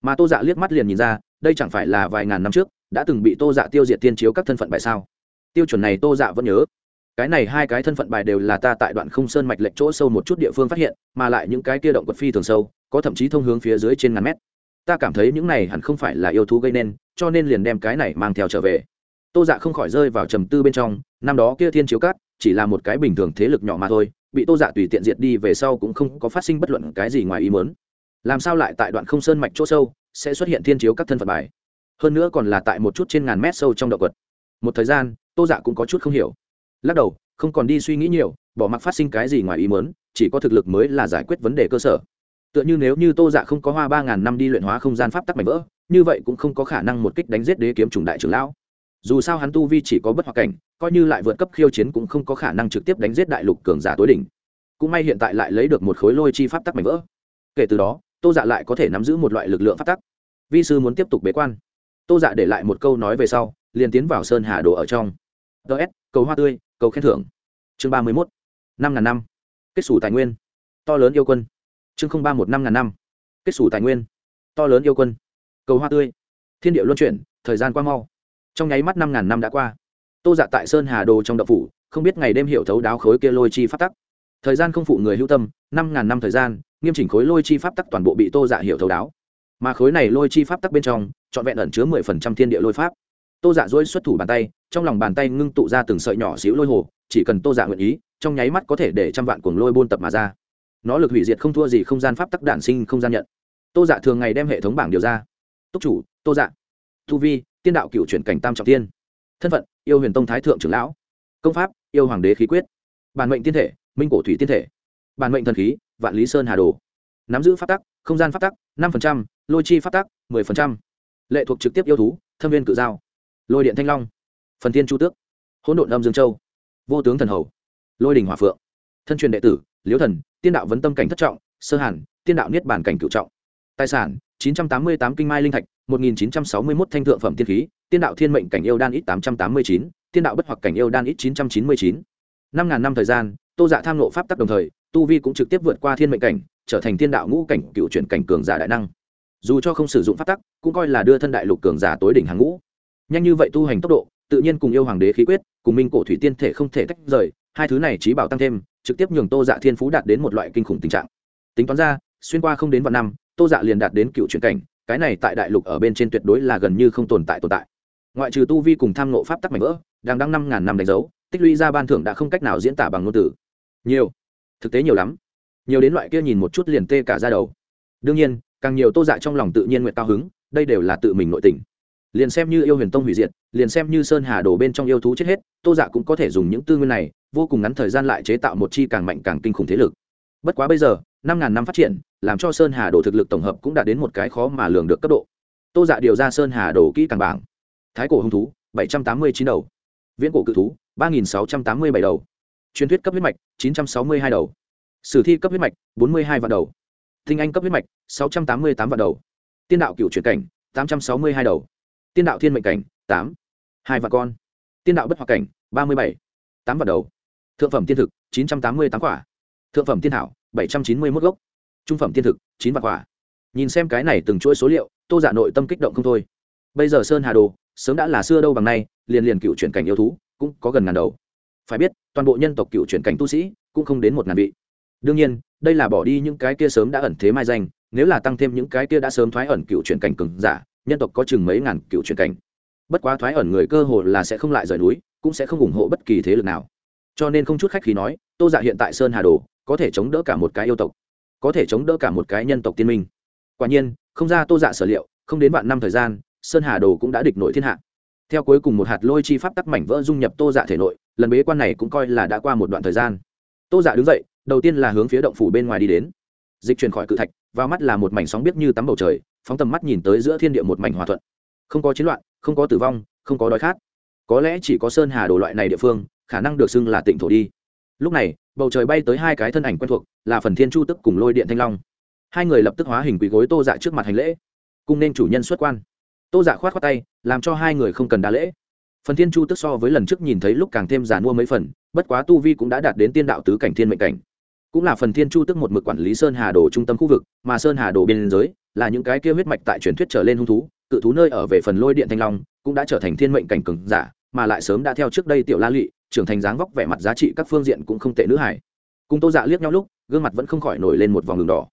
Mà tô dạ liếc mắt liền nhìn ra, đây chẳng phải là vài ngàn năm trước, đã từng bị tô dạ tiêu diệt tiên chiếu các thân phận bài sao? Tiêu chuẩn này tô dạ vẫn nhớ cái này hai cái thân phận bài đều là ta tại đoạn không sơn mạch lệch chỗ sâu một chút địa phương phát hiện, mà lại những cái kia động quật phi thường sâu, có thậm chí thông hướng phía dưới trên ngàn mét. Ta cảm thấy những này hẳn không phải là yêu thú gây nên, cho nên liền đem cái này mang theo trở về. Tô dạ không khỏi rơi vào trầm tư bên trong, năm đó kia thiên chiếu cát, chỉ là một cái bình thường thế lực nhỏ mà thôi, bị tô dạ tùy tiện diệt đi về sau cũng không có phát sinh bất luận cái gì ngoài ý mớn làm sao lại tại đoạn không sơn mạch chỗ sâu, sẽ xuất hiện thiên chiếu các thân phận bài? Hơn nữa còn là tại một chút trên ngàn mét sâu trong động vật. Một thời gian, tô dạ cũng có chút không hiểu lắc đầu, không còn đi suy nghĩ nhiều, bỏ mặc phát sinh cái gì ngoài ý mớn chỉ có thực lực mới là giải quyết vấn đề cơ sở. Tựa như nếu như tô dạ không có hoa ba ngàn năm đi luyện hóa không gian pháp tắc mạnh vỡ, như vậy cũng không có khả năng một kích đánh giết đế kiếm trùng đại trưởng lão. Dù sao hắn tu vi chỉ có bất hoặc cảnh, coi như lại vượt cấp khiêu chiến cũng không có khả năng trực tiếp đánh giết đại lục cường giả tối đỉnh. Cũng may hiện tại lại lấy được một khối lôi chi pháp tắc mạnh vỡ. Kể từ đó, tô dạ lại có thể nắm giữ một loại lực lượng pháp tắc. Vi sư muốn tiếp tục bế quan. Tô dạ để lại một câu nói về sau, liền tiến vào sơn hà đồ ở trong. Ts cầu hoa tươi cầu khen thưởng. Chương ba mươi mốt, năm ngàn năm. Kết xù tài nguyên. To lớn yêu quân. Chương ba một, năm ngàn năm. Kết xù tài nguyên. To lớn yêu quân. Cầu hoa tươi. Thiên địa luân chuyển, thời gian qua mau. Trong nháy mắt năm ngàn năm đã qua. Tô dạ tại sơn hà đồ trong đậu phủ, không biết ngày đêm hiểu thấu đáo khối kia lôi chi pháp tắc. Thời gian không phụ người hữu tâm, năm ngàn năm thời gian, nghiêm chỉnh khối lôi chi pháp tắc toàn bộ bị tô dạ hiểu thấu đáo. Mà khối này lôi chi pháp tắc bên trong, trọn vẹn ẩn chứa mười phần trăm thiên địa lôi pháp tô dạ dỗi xuất thủ bàn tay, trong lòng bàn tay ngưng tụ ra từng sợi nhỏ xíu lôi hồ, chỉ cần tô dạ nguyện ý, trong nháy mắt có thể để trăm vạn cuồng lôi buôn tập mà ra. Nó lực hủy diệt không thua gì không gian pháp tắc đản sinh không gian nhận. Tô dạ thường ngày đem hệ thống bảng điều ra. Túc chủ, tô dạ. Tu vi, tiên đạo cựu chuyển cảnh tam trọng tiên thân phận, yêu huyền tông thái thượng trưởng lão. Công pháp, yêu hoàng đế khí quyết. Bản mệnh tiên thể, minh cổ thủy tiên thể. Bản mệnh thần khí, vạn lý sơn hà đồ. Nắm giữ pháp tắc, không gian pháp tắc, năm lôi chi pháp tắc, mười phần trăm. Lệ thuộc trực tiếp yêu thú, thâm viên cự giao lôi điện thanh long, phần Thiên chu tước, hỗn độn âm dương châu, vô tướng thần hầu, lôi đình hòa phượng, thân truyền đệ tử, liễu thần, tiên đạo vấn tâm cảnh thất trọng, sơ hàn, tiên đạo niết bản cảnh cựu trọng. Tài sản, chín trăm tám mươi tám kinh mai linh thạch, một nghìn chín trăm sáu mươi 1961 thanh thượng phẩm tiên khí, tiên đạo thiên mệnh cảnh yêu đan ít tám trăm tám mươi chín, tiên đạo bất hoặc cảnh yêu đan ít chín trăm chín mươi chín. Năm ngàn năm thời gian, tô dạ tham nộ pháp tắc đồng thời, tu vi cũng trực tiếp vượt qua thiên mệnh cảnh, trở thành thiên đạo ngũ cảnh cựu chuyển cảnh cường giả đại năng. Dù cho không sử dụng pháp tắc, cũng coi là đưa thân đại lục cường giả tối đỉnh hàng ngũ nhanh như vậy tu hành tốc độ, tự nhiên cùng yêu hoàng đế khí quyết, cùng minh cổ thủy tiên thể không thể tách rời, hai thứ này trí bảo tăng thêm, trực tiếp nhường tô dạ thiên phú đạt đến một loại kinh khủng tình trạng. Tính toán ra, xuyên qua không đến vạn năm, tô dạ liền đạt đến cựu chuyển cảnh, cái này tại đại lục ở bên trên tuyệt đối là gần như không tồn tại tồn tại. Ngoại trừ tu vi cùng tham nộ pháp tắc mạnh vỡ, đang đăng năm ngàn năm đánh dấu, tích lũy ra ban thưởng đã không cách nào diễn tả bằng ngôn từ. Nhiều. Thực tế nhiều lắm. Nhiều đến loại kia nhìn một chút liền tê cả ra đầu. Đương nhiên, càng nhiều tô dạ trong lòng tự nhiên nguyện cao hứng, đây đều là tự mình nội tình liền xem như yêu huyền tông hủy diệt, liền xem như sơn hà đổ bên trong yêu thú chết hết, tô dạ cũng có thể dùng những tư nguyên này, vô cùng ngắn thời gian lại chế tạo một chi càng mạnh càng kinh khủng thế lực. Bất quá bây giờ, năm ngàn năm phát triển, làm cho sơn hà đổ thực lực tổng hợp cũng đã đến một cái khó mà lường được cấp độ. Tô dạ điều ra sơn hà đổ kỹ càng bảng. Thái cổ hung thú, bảy trăm tám mươi chín đầu. Viễn cổ cự thú, ba nghìn sáu trăm tám mươi bảy đầu. Truyền thuyết cấp huyết mạch, chín trăm sáu mươi hai đầu. Sử thi cấp huyết mạch, bốn mươi hai vạn đầu. Tinh anh cấp huyết mạch, sáu trăm tám mươi tám vạn đầu. Tiên đạo cựu truyền cảnh, tám trăm sáu mươi hai đầu tiên đạo thiên mệnh cảnh, tám. Hai vạn con. Tiên đạo bất hoặc cảnh, ba mươi bảy. Tám vạn đầu. Thượng phẩm tiên thực, chín trăm tám mươi tám quả. Thượng phẩm tiên thảo, bảy trăm chín mươi mốt gốc. Trung phẩm tiên thực, chín vạn quả. Nhìn xem cái này từng chuỗi số liệu, tô giả nội tâm kích động không thôi. Bây giờ sơn hà đồ, sớm đã là xưa đâu bằng nay, liền liền cựu chuyển cảnh yêu thú, cũng có gần ngàn đầu. Phải biết, toàn bộ nhân tộc cựu chuyển cảnh tu sĩ, cũng không đến một ngàn vị. Đương nhiên, đây là bỏ đi những cái kia sớm đã ẩn thế mai danh, nếu là tăng thêm những cái kia đã sớm thoái ẩn cựu chuyển cảnh cường giả nhân tộc có chừng mấy ngàn cựu truyền cảnh. Bất quá thoái ẩn người cơ hồ là sẽ không lại rời núi, cũng sẽ không ủng hộ bất kỳ thế lực nào. Cho nên không chút khách khí nói, tô dạ hiện tại sơn hà đồ, có thể chống đỡ cả một cái yêu tộc, có thể chống đỡ cả một cái nhân tộc tiên minh. Quả nhiên, không ra tô dạ sở liệu, không đến vạn năm thời gian, sơn hà đồ cũng đã địch nội thiên hạ. Theo cuối cùng một hạt lôi chi pháp tắc mảnh vỡ dung nhập tô dạ thể nội, lần bế quan này cũng coi là đã qua một đoạn thời gian. Tô dạ đứng dậy, đầu tiên là hướng phía động phủ bên ngoài đi đến. Dịch chuyển khỏi cự thạch, vào mắt là một mảnh sóng biết như tắm bầu trời phóng tầm mắt nhìn tới giữa thiên địa một mảnh hòa thuận. Không có chiến loạn, không có tử vong, không có đói khát. Có lẽ chỉ có sơn hà đồ loại này địa phương, khả năng được xưng là tịnh thổ đi. Lúc này, bầu trời bay tới hai cái thân ảnh quen thuộc, là phần thiên chu tức cùng lôi điện thanh long. Hai người lập tức hóa hình quỳ gối tô dạ trước mặt hành lễ, cùng nên chủ nhân xuất quan. Tô dạ khoát khoát tay, làm cho hai người không cần đa lễ. Phần thiên chu tức so với lần trước nhìn thấy lúc càng thêm giàn mua mấy phần, bất quá tu vi cũng đã đạt đến tiên đạo tứ cảnh thiên mệnh cảnh. Cũng là phần thiên chu tức một mực quản lý sơn hà đồ trung tâm khu vực, mà sơn hà đồ biên giới là những cái kia huyết mạch tại truyền thuyết trở lên hung thú, cự thú nơi ở về phần lôi điện thanh long, cũng đã trở thành thiên mệnh cảnh cường giả, mà lại sớm đã theo trước đây tiểu la lụy, trưởng thành dáng vóc vẻ mặt giá trị các phương diện cũng không tệ nữ hải cùng tô dạ liếc nhau lúc, gương mặt vẫn không khỏi nổi lên một vòng đường đỏ.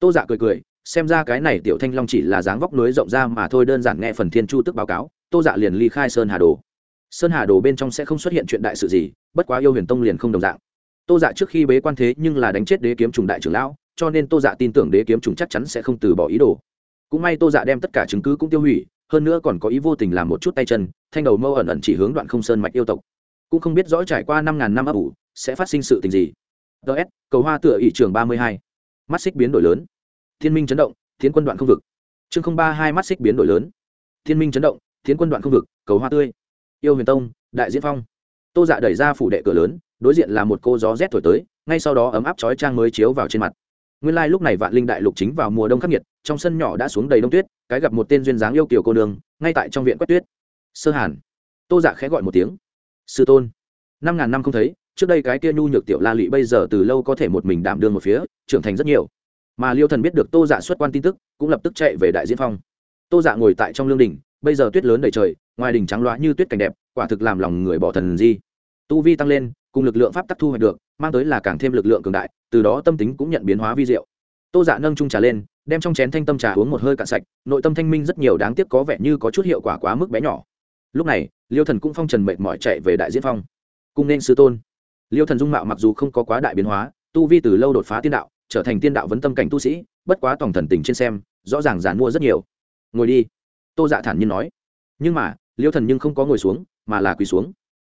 Tô dạ cười cười, xem ra cái này tiểu thanh long chỉ là dáng vóc núi rộng ra mà thôi, đơn giản nghe phần thiên chu tức báo cáo, tô dạ liền ly khai sơn hà đồ. Sơn hà đồ bên trong sẽ không xuất hiện chuyện đại sự gì, bất quá yêu huyền tông liền không đồng dạng. Tô dạ trước khi bế quan thế nhưng là đánh chết đế kiếm trùng đại trưởng lão cho nên tô dạ tin tưởng đế kiếm trùng chắc chắn sẽ không từ bỏ ý đồ. Cũng may tô dạ đem tất cả chứng cứ cũng tiêu hủy, hơn nữa còn có ý vô tình làm một chút tay chân, thanh đầu mâu ẩn ẩn chỉ hướng đoạn không sơn mạch yêu tộc. Cũng không biết rõ trải qua năm ngàn năm ấp ủ, sẽ phát sinh sự tình gì. Ts cầu hoa tựa ỵ trường ba mươi hai. Mắt xích biến đổi lớn. Thiên minh chấn động tiến quân đoạn không vực. Chương không ba hai mắt xích biến đổi lớn. Thiên minh chấn động tiến quân đoạn không vực, cầu hoa tươi. Yêu huyền tông, đại diễn phong. Tô dạ đẩy ra phủ đệ cửa lớn, đối diện là một cô gió rét thổi tới, ngay sau đó ấm áp chói trang mới chiếu vào trên mặt nguyên lai lúc này vạn linh đại lục chính vào mùa đông khắc nghiệt, trong sân nhỏ đã xuống đầy đông tuyết, cái gặp một tên duyên dáng yêu kiều cô đường ngay tại trong viện quét tuyết. Sơ hàn. Tô dạ khẽ gọi một tiếng. Sư tôn. Năm ngàn năm không thấy, trước đây cái kia nhu nhược tiểu la lụy bây giờ từ lâu có thể một mình đảm đương một phía, trưởng thành rất nhiều. Mà liêu thần biết được tô dạ xuất quan tin tức, cũng lập tức chạy về đại diễn phong. Tô dạ ngồi tại trong lương đình bây giờ tuyết lớn đầy trời, ngoài đình trắng loá như tuyết cảnh đẹp, quả thực làm lòng người bỏ thần di. Tu vi tăng lên, cùng lực lượng pháp tắc thu hoạch được, mang tới là càng thêm lực lượng cường đại từ đó tâm tính cũng nhận biến hóa vi diệu. Tô dạ nâng trung trà lên, đem trong chén thanh tâm trà uống một hơi cạn sạch, nội tâm thanh minh rất nhiều đáng tiếc có vẻ như có chút hiệu quả quá mức bé nhỏ. Lúc này, liêu thần cũng phong trần mệt mỏi chạy về đại diễn phong. Cùng nên sư tôn. Liêu thần dung mạo mặc dù không có quá đại biến hóa, tu vi từ lâu đột phá tiên đạo, trở thành tiên đạo vấn tâm cảnh tu sĩ, bất quá tổng thần tình trên xem, rõ ràng giàn mua rất nhiều. Ngồi đi. Tô dạ thản nhiên nói. Nhưng mà, liêu thần nhưng không có ngồi xuống, mà là quỳ xuống.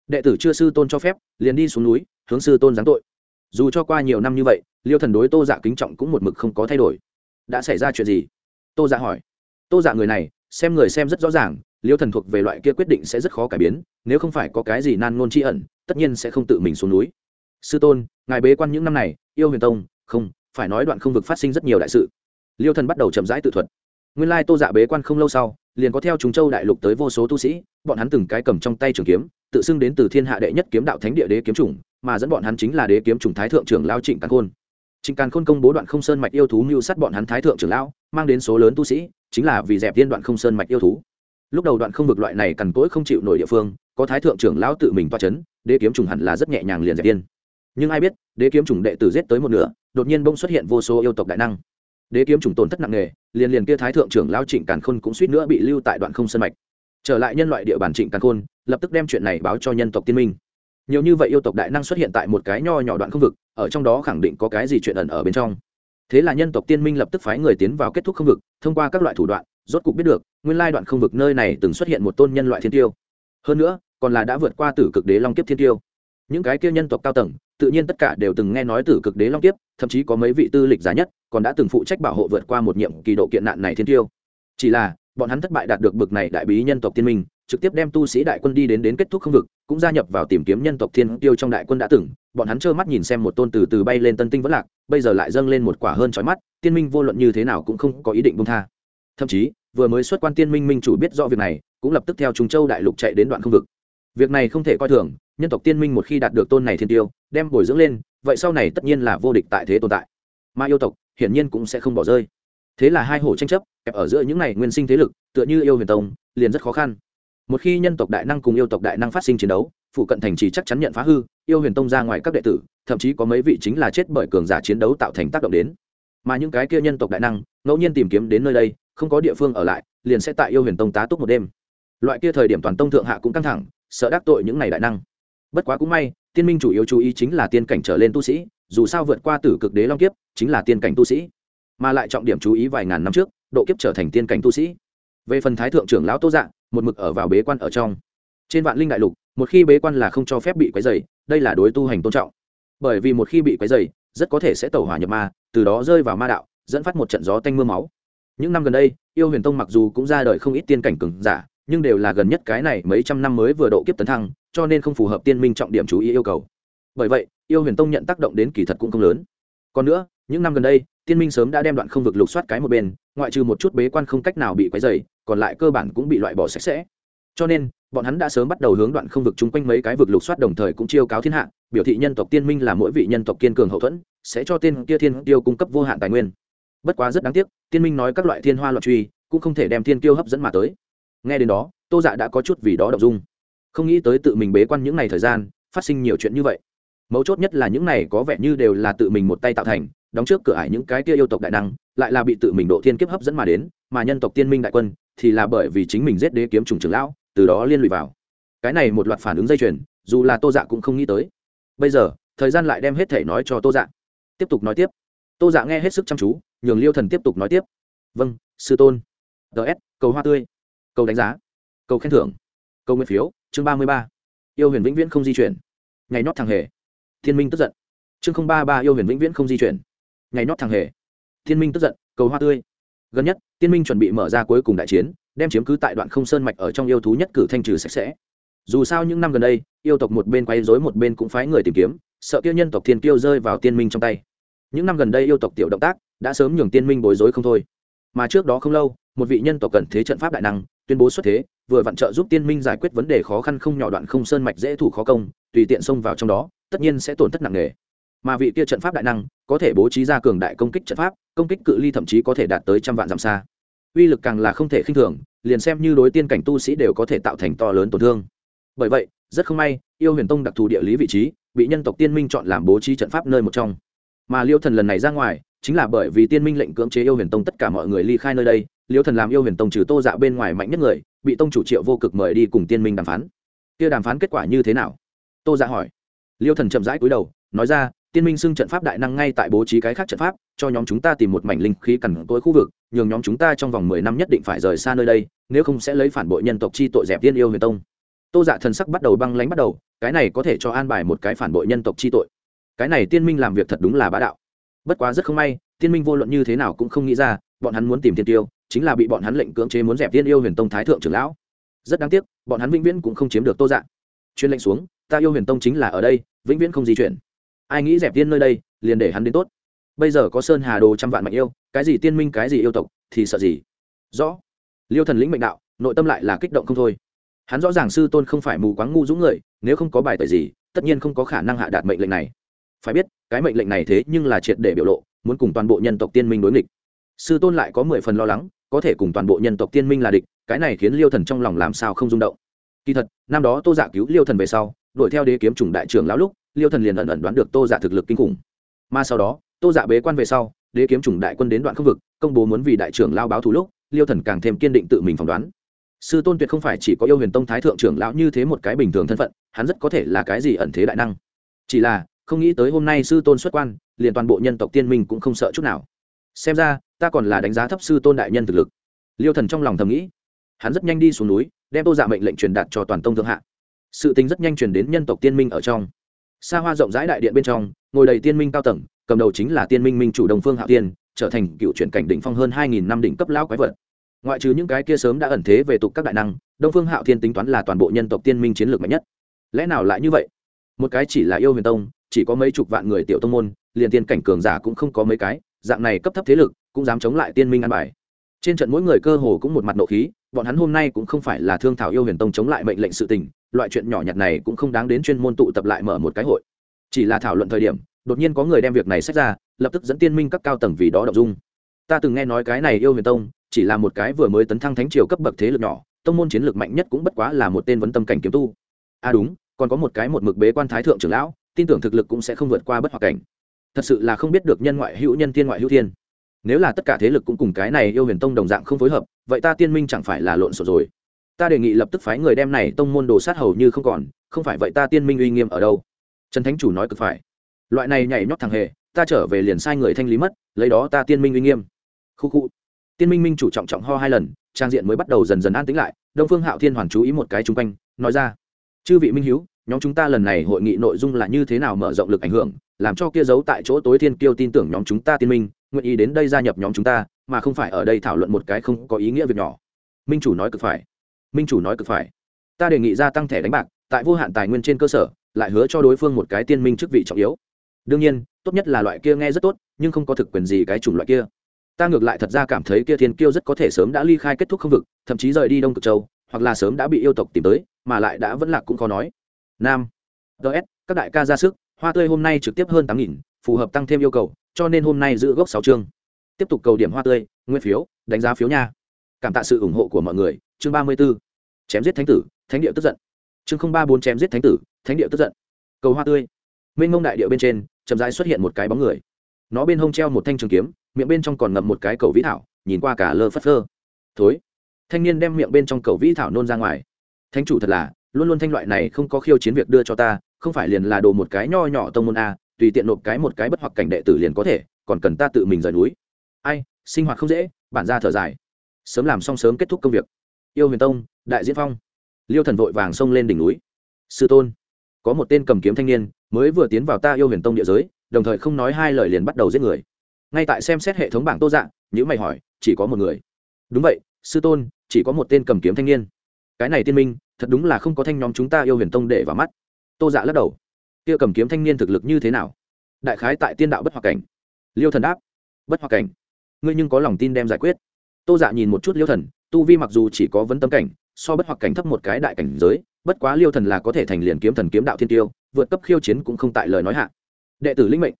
Đệ tử chưa sư tôn cho phép, liền đi xuống núi, hướng sư tôn giáng tội dù cho qua nhiều năm như vậy, liêu thần đối tô dạ kính trọng cũng một mực không có thay đổi. Đã xảy ra chuyện gì? Tô dạ hỏi. Tô dạ người này, xem người xem rất rõ ràng, liêu thần thuộc về loại kia quyết định sẽ rất khó cải biến, nếu không phải có cái gì nan ngôn tri ẩn, tất nhiên sẽ không tự mình xuống núi. Sư tôn, ngài bế quan những năm này, yêu huyền tông, không, phải nói đoạn không vực phát sinh rất nhiều đại sự. Liêu thần bắt đầu chậm rãi tự thuật. Nguyên lai tô dạ bế quan không lâu sau, liền có theo chúng châu đại lục tới vô số tu sĩ, bọn hắn từng cái cầm trong tay trường kiếm, tự xưng đến từ thiên hạ đệ nhất kiếm đạo thánh địa đế kiếm chủng mà dẫn bọn hắn chính là đế kiếm trùng thái thượng trưởng lao trịnh càn khôn. Trịnh càn khôn công bố đoạn không sơn mạch yêu thú mưu sát bọn hắn thái thượng trưởng lão, mang đến số lớn tu sĩ, chính là vì dẹp viên đoạn không sơn mạch yêu thú. Lúc đầu đoạn không vực loại này cằn cỗi không chịu nổi địa phương, có thái thượng trưởng lão tự mình toa c h ấ n đế kiếm trùng hẳn là rất nhẹ nhàng liền dẹp viên nhưng ai biết, đế kiếm trùng đệ tử giết tới một nửa, đột nhiên bông xuất hiện vô số yêu tộc đại năng. Đế kiếm trùng tổn thất nặng nề, liền liền kia thái thượng trưởng lão trịnh càn khôn cũng suýt nữa bị lưu tại đoạn không sơn mạch. Trở lại nhân loại địa bàn trịnh càn khôn, lập tức đem chuyện này báo cho nhân tộc tiên minh nhiều như vậy yêu tộc đại năng xuất hiện tại một cái nho nhỏ đoạn không vực, ở trong đó khẳng định có cái gì chuyện ẩn ở bên trong. Thế là nhân tộc tiên minh lập tức phái người tiến vào kết thúc không vực, thông qua các loại thủ đoạn, rốt cục biết được, nguyên lai đoạn không vực nơi này từng xuất hiện một tôn nhân loại thiên tiêu. Hơn nữa, còn là đã vượt qua tử cực đế long kiếp thiên tiêu. Những cái kia nhân tộc cao tầng, tự nhiên tất cả đều từng nghe nói tử cực đế long kiếp, thậm chí có mấy vị tư lịch giá nhất, còn đã từng phụ trách bảo hộ vượt qua một nhiệm kỳ độ kiện nạn này thiên tiêu. Chỉ là bọn hắn thất bại đạt được bực này đại bí nhân tộc tiên minh, trực tiếp đem tu sĩ đại quân đi đến đến kết thúc không vực, cũng gia nhập vào tìm kiếm nhân tộc thiên tiêu trong đại quân đã từng. Bọn hắn trơ mắt nhìn xem một tôn từ từ bay lên tân tinh vẫn lạc, bây giờ lại dâng lên một quả hơn trói mắt, tiên minh vô luận như thế nào cũng không có ý định bông tha. Thậm chí, vừa mới xuất quan tiên minh minh chủ biết rõ việc này, cũng lập tức theo trung châu đại lục chạy đến đoạn không vực. Việc này không thể coi thường, nhân tộc tiên minh một khi đạt được tôn này thiên tiêu, đem bồi dưỡng lên, vậy sau này tất nhiên là vô địch tại thế tồn tại. Mà yêu tộc hiển nhiên cũng sẽ không bỏ rơi thế là hai hổ tranh chấp, kẹp ở giữa những này nguyên sinh thế lực, tựa như yêu huyền tông, liền rất khó khăn. Một khi nhân tộc đại năng cùng yêu tộc đại năng phát sinh chiến đấu, phụ cận thành trì chắc chắn nhận phá hư, yêu huyền tông ra ngoài các đệ tử, thậm chí có mấy vị chính là chết bởi cường giả chiến đấu tạo thành tác động đến. Mà những cái kia nhân tộc đại năng, ngẫu nhiên tìm kiếm đến nơi đây, không có địa phương ở lại, liền sẽ tại yêu huyền tông tá túc một đêm. Loại kia thời điểm toàn tông thượng hạ cũng căng thẳng, sợ đắc tội những này đại năng. Bất quá cũng may, tiên minh chủ yếu chú ý chính là tiên cảnh trở lên tu sĩ, dù sao vượt qua tử cực đế long kiếp, chính là tiên cảnh tu sĩ mà lại trọng điểm chú ý vài ngàn năm trước, độ kiếp trở thành tiên cảnh tu sĩ. Về phần thái thượng trưởng lão tô dạng một mực ở vào bế quan ở trong. Trên vạn linh đại lục, một khi bế quan là không cho phép bị quấy dày đây là đối tu hành tôn trọng. Bởi vì một khi bị quấy dày rất có thể sẽ tẩu hỏa nhập ma, từ đó rơi vào ma đạo, dẫn phát một trận gió tanh m ư a máu. Những năm gần đây, yêu huyền tông mặc dù cũng ra đời không ít tiên cảnh cừng giả, nhưng đều là gần nhất cái này mấy trăm năm mới vừa độ kiếp tấn thăng, cho nên không phù hợp tiên minh trọng điểm chú ý yêu cầu. Bởi vậy, yêu huyền tông nhận tác động đến kỳ thật cũng không lớn. Còn nữa những năm gần đây, tiên minh sớm đã đem đoạn không vực lục soát cái một bên, ngoại trừ một chút bế quan không cách nào bị quấy dày còn lại cơ bản cũng bị loại bỏ sạch sẽ. Cho nên, bọn hắn đã sớm bắt đầu hướng đoạn không vực chung quanh mấy cái vực lục soát đồng thời cũng chiêu cáo thiên hạ, biểu thị nhân tộc tiên minh là mỗi vị nhân tộc kiên cường hậu thuẫn, sẽ cho tên kia thiên tiêu cung cấp vô hạn tài nguyên. Bất quá rất đáng tiếc, tiên minh nói các loại thiên hoa loạn truy, cũng không thể đem thiên tiêu hấp dẫn mà tới. Nghe đến đó, tô dạ đã có chút vì đó đậu dung. Không nghĩ tới tự mình bế quan những ngày thời gian, phát sinh nhiều chuyện như vậy. Mấu chốt nhất là những này có vẻ như đều là tự mình một tay tạo thành đóng trước cửa ải những cái kia yêu tộc đại năng, lại là bị tự mình độ thiên kiếp hấp dẫn mà đến, mà nhân tộc tiên minh đại quân thì là bởi vì chính mình giết đế kiếm trùng trưởng lão, từ đó liên lụy vào. Cái này một loạt phản ứng dây chuyền, dù là tô dạ cũng không nghĩ tới. Bây giờ, thời gian lại đem hết thể nói cho tô dạ. Tiếp tục nói tiếp. Tô dạ nghe hết sức chăm chú, nhường liêu thần tiếp tục nói tiếp. Vâng sư tôn. Ts cầu hoa tươi. Cầu đánh giá. Cầu khen thưởng. Cầu nguyện phiếu, chương ba mươi ba. Yêu huyền vĩnh viễn không di chuyển. Ngày nọ thằng hề. Thiên minh tức giận. Chương ba ba yêu huyền vĩnh viễn không di chuyển ngày nhót thằng hề. Thiên minh tức giận, cầu hoa tươi. Gần nhất tiên minh chuẩn bị mở ra cuối cùng đại chiến, đem chiếm cứ tại đoạn không sơn mạch ở trong yêu thú nhất cử thanh trừ sạch sẽ. Dù sao những năm gần đây, yêu tộc một bên quay dối một bên cũng phái người tìm kiếm, sợ kêu nhân tộc thiên kiêu rơi vào tiên minh trong tay. Những năm gần đây yêu tộc tiểu động tác, đã sớm nhường tiên minh bối rối không thôi. Mà trước đó không lâu, một vị nhân tộc cần thế trận pháp đại năng, tuyên bố xuất thế, vừa vặn trợ giúp tiên minh giải quyết vấn đề khó khăn không nhỏ đoạn không sơn mạch dễ thủ khó công, tùy tiện xông vào trong đó, tất nhiên sẽ tổn thất nặng nề mà vị kia trận pháp đại năng có thể bố trí ra cường đại công kích trận pháp, công kích cự ly thậm chí có thể đạt tới trăm vạn dặm xa. Uy lực càng là không thể khinh thường, liền xem như đối tiên cảnh tu sĩ đều có thể tạo thành to lớn tổn thương. Bởi vậy, rất không may, yêu huyền tông đặc thù địa lý vị trí, bị nhân tộc tiên minh chọn làm bố trí trận pháp nơi một trong. Mà liêu thần lần này ra ngoài, chính là bởi vì tiên minh lệnh cưỡng chế yêu huyền tông tất cả mọi người ly khai nơi đây, liêu thần làm yêu huyền tông trừ tô dạ bên ngoài mạnh nhất người, bị tông chủ triệu vô cực mời đi cùng tiên minh đàm phán. Kia đàm phán kết quả như thế nào? Tô dạ hỏi. Liêu thần chậm rãi cúi đầu, nói ra tiên minh xưng trận pháp đại năng ngay tại bố trí cái khác trận pháp, cho nhóm chúng ta tìm một mảnh linh khí cằn tối khu vực, nhường nhóm chúng ta trong vòng mười năm nhất định phải rời xa nơi đây, nếu không sẽ lấy phản bội nhân tộc chi tội dẹp tiên yêu huyền tông. Tô dạ thần sắc bắt đầu băng lánh bắt đầu, cái này có thể cho an bài một cái phản bội nhân tộc chi tội. Cái này tiên minh làm việc thật đúng là bá đạo. Bất quá rất không may, tiên minh vô luận như thế nào cũng không nghĩ ra, bọn hắn muốn tìm tiên tiêu, chính là bị bọn hắn lệnh cưỡng chế muốn dẹp tiên yêu huyền tông thái thượng trưởng lão. Rất đáng tiếc, bọn hắn vĩnh viễn cũng không chiếm được tô Dạ. chuyên lệnh xuống, ta yêu huyền tông chính là ở đây, vĩnh viễn không di chuyển ai nghĩ dẹp tiên nơi đây, liền để hắn đến tốt. Bây giờ có sơn hà đồ trăm vạn mạnh yêu, cái gì tiên minh, cái gì yêu tộc, thì sợ gì? Rõ. Liêu thần lĩnh mệnh đạo, nội tâm lại là kích động không thôi. Hắn rõ ràng sư tôn không phải mù quáng ngu dũng người, nếu không có bài tời gì, tất nhiên không có khả năng hạ đạt mệnh lệnh này. Phải biết, cái mệnh lệnh này thế nhưng là triệt để biểu lộ, muốn cùng toàn bộ nhân tộc tiên minh đối nghịch. Sư tôn lại có mười phần lo lắng, có thể cùng toàn bộ nhân tộc tiên minh là địch, cái này khiến liêu thần trong lòng làm sao không rung động. Kỳ thật, năm đó tô giả cứu liêu thần về sau, đuổi theo đế kiếm chủng đại trưởng lão lúc liêu thần liền ẩn ẩn đoán được tô dạ thực lực kinh khủng. Mà sau đó, tô dạ bế quan về sau, đế kiếm chủng đại quân đến đoạn không vực, công bố muốn vì đại trưởng lao báo thù lúc, liêu thần càng thêm kiên định tự mình phỏng đoán. Sư tôn tuyệt không phải chỉ có yêu huyền tông thái thượng trưởng lão như thế một cái bình thường thân phận, hắn rất có thể là cái gì ẩn thế đại năng. Chỉ là, không nghĩ tới hôm nay sư tôn xuất quan, liền toàn bộ nhân tộc tiên minh cũng không sợ chút nào. Xem ra, ta còn là đánh giá thấp sư tôn đại nhân thực lực. Liêu thần trong lòng thầm nghĩ. Hắn rất nhanh đi xuống núi, đem tô dạ mệnh lệnh truyền đạt cho toàn tông thượng hạ. Sự tính rất nhanh truyền đến nhân tộc tiên minh ở trong xa hoa rộng rãi đại điện bên trong, ngồi đầy tiên minh cao tầng, cầm đầu chính là tiên minh minh chủ đồng phương hạ tiên trở thành cựu chuyển cảnh đỉnh phong hơn hai nghìn năm đỉnh cấp lão quái vật. Ngoại trừ những cái kia sớm đã ẩn thế về tục các đại năng, đông phương hạo thiên tính toán là toàn bộ nhân tộc tiên minh chiến lược mạnh nhất. Lẽ nào lại như vậy? Một cái chỉ là yêu huyền tông, chỉ có mấy chục vạn người tiểu tông môn, liền tiên cảnh cường giả cũng không có mấy cái, dạng này cấp thấp thế lực, cũng dám chống lại tiên minh an bài. Trên trận mỗi người cơ hồ cũng một mặt nộ khí, bọn hắn hôm nay cũng không phải là thương thảo yêu huyền tông chống lại mệnh lệnh sự tình loại chuyện nhỏ nhặt này cũng không đáng đến chuyên môn tụ tập lại mở một cái hội. Chỉ là thảo luận thời điểm, đột nhiên có người đem việc này xét ra, lập tức dẫn tiên minh các cao tầng vì đó động dung. Ta từng nghe nói cái này yêu huyền tông, chỉ là một cái vừa mới tấn thăng thánh triều cấp bậc thế lực nhỏ, tông môn chiến lược mạnh nhất cũng bất quá là một tên vấn tâm cảnh kiếm tu. À đúng, còn có một cái một mực bế quan thái thượng trưởng lão, tin tưởng thực lực cũng sẽ không vượt qua bất hoặc cảnh. Thật sự là không biết được nhân ngoại hữu nhân tiên ngoại hữu thiên. Nếu là tất cả thế lực cũng cùng cái này yêu huyền tông đồng dạng không phối hợp, vậy ta tiên minh chẳng phải là lộn xộn rồi ta đề nghị lập tức phái người đem này tông môn đồ sát hầu như không còn, không phải vậy ta tiên minh uy nghiêm ở đâu? Trần thánh chủ nói cực phải. Loại này nhảy nhót thằng hề, ta trở về liền sai người thanh lý mất, lấy đó ta tiên minh uy nghiêm. Khu khu. Tiên minh minh chủ trọng trọng ho hai lần, trang diện mới bắt đầu dần dần an tĩnh lại, đông phương hạo thiên hoàn chú ý một cái chung quanh, nói ra. Chư vị minh hiếu, nhóm chúng ta lần này hội nghị nội dung là như thế nào mở rộng lực ảnh hưởng, làm cho kia giấu tại chỗ tối thiên kiêu tin tưởng nhóm chúng ta tiên minh, nguyện ý đến đây gia nhập nhóm chúng ta, mà không phải ở đây thảo luận một cái không có ý nghĩa việc nhỏ. Minh chủ nói cực phải minh chủ nói cực phải. Ta đề nghị gia tăng thẻ đánh bạc, tại vô hạn tài nguyên trên cơ sở, lại hứa cho đối phương một cái tiên minh chức vị trọng yếu. Đương nhiên, tốt nhất là loại kia nghe rất tốt, nhưng không có thực quyền gì cái chủng loại kia. Ta ngược lại thật ra cảm thấy kia thiên kiêu rất có thể sớm đã ly khai kết thúc không vực, thậm chí rời đi đông cực châu, hoặc là sớm đã bị yêu tộc tìm tới, mà lại đã vẫn lạc cũng khó nói. Nam. Ts các đại ca ra sức, hoa tươi hôm nay trực tiếp hơn tám nghìn, phù hợp tăng thêm yêu cầu, cho nên hôm nay giữ gốc sáu chương. Tiếp tục cầu điểm hoa tươi, nguyên phiếu, đánh giá phiếu nha. Cảm tạ sự ủng hộ của mọi người chương ba mươi b ố chém giết thánh tử, thánh địa tức giận. Chương không ba bốn, chém giết thánh tử, thánh địa tức giận. Cầu hoa tươi. Mênh mông đại địa bên trên, chậm rãi xuất hiện một cái bóng người. Nó bên hông treo một thanh trường kiếm, miệng bên trong còn ngậm một cái cầu vĩ thảo, nhìn qua cả lơ phất phơ. Thối. Thanh niên đem miệng bên trong cầu vĩ thảo nôn ra ngoài. Thánh chủ thật là, luôn luôn thanh loại này không có khiêu chiến việc đưa cho ta, không phải liền là đồ một cái nho nhỏ tông môn a, tùy tiện nộp cái một cái bất hoặc cảnh đệ tử liền có thể, còn cần ta tự mình rời núi. Ai, sinh hoạt không dễ, bản ra thở dài. Sớm làm xong sớm kết thúc công việc yêu huyền tông, đại diễn phong. Liêu thần vội vàng xông lên đỉnh núi. Sư tôn, có một tên cầm kiếm thanh niên mới vừa tiến vào ta yêu huyền tông địa giới, đồng thời không nói hai lời liền bắt đầu giết người. Ngay tại xem xét hệ thống bảng tô dạng nhữ mày hỏi, chỉ có một người. Đúng vậy, sư tôn, chỉ có một tên cầm kiếm thanh niên. Cái này tiên minh, thật đúng là không có thanh nhóm chúng ta yêu huyền tông để vào mắt. Tô dạ lắc đầu. Kia cầm kiếm thanh niên thực lực như thế nào? Đại khái tại tiên đạo bất hoặc cảnh. Liêu thần đáp. Bất hoặc cảnh. Ngươi nhưng có lòng tin đem giải quyết. Tô dạ nhìn một chút liêu thần tu vi mặc dù chỉ có vấn tâm cảnh, so bất hoặc cảnh thấp một cái đại cảnh giới, bất quá liêu thần là có thể thành liền kiếm thần kiếm đạo thiên tiêu, vượt cấp khiêu chiến cũng không tại lời nói hạ. Đệ tử linh mệnh.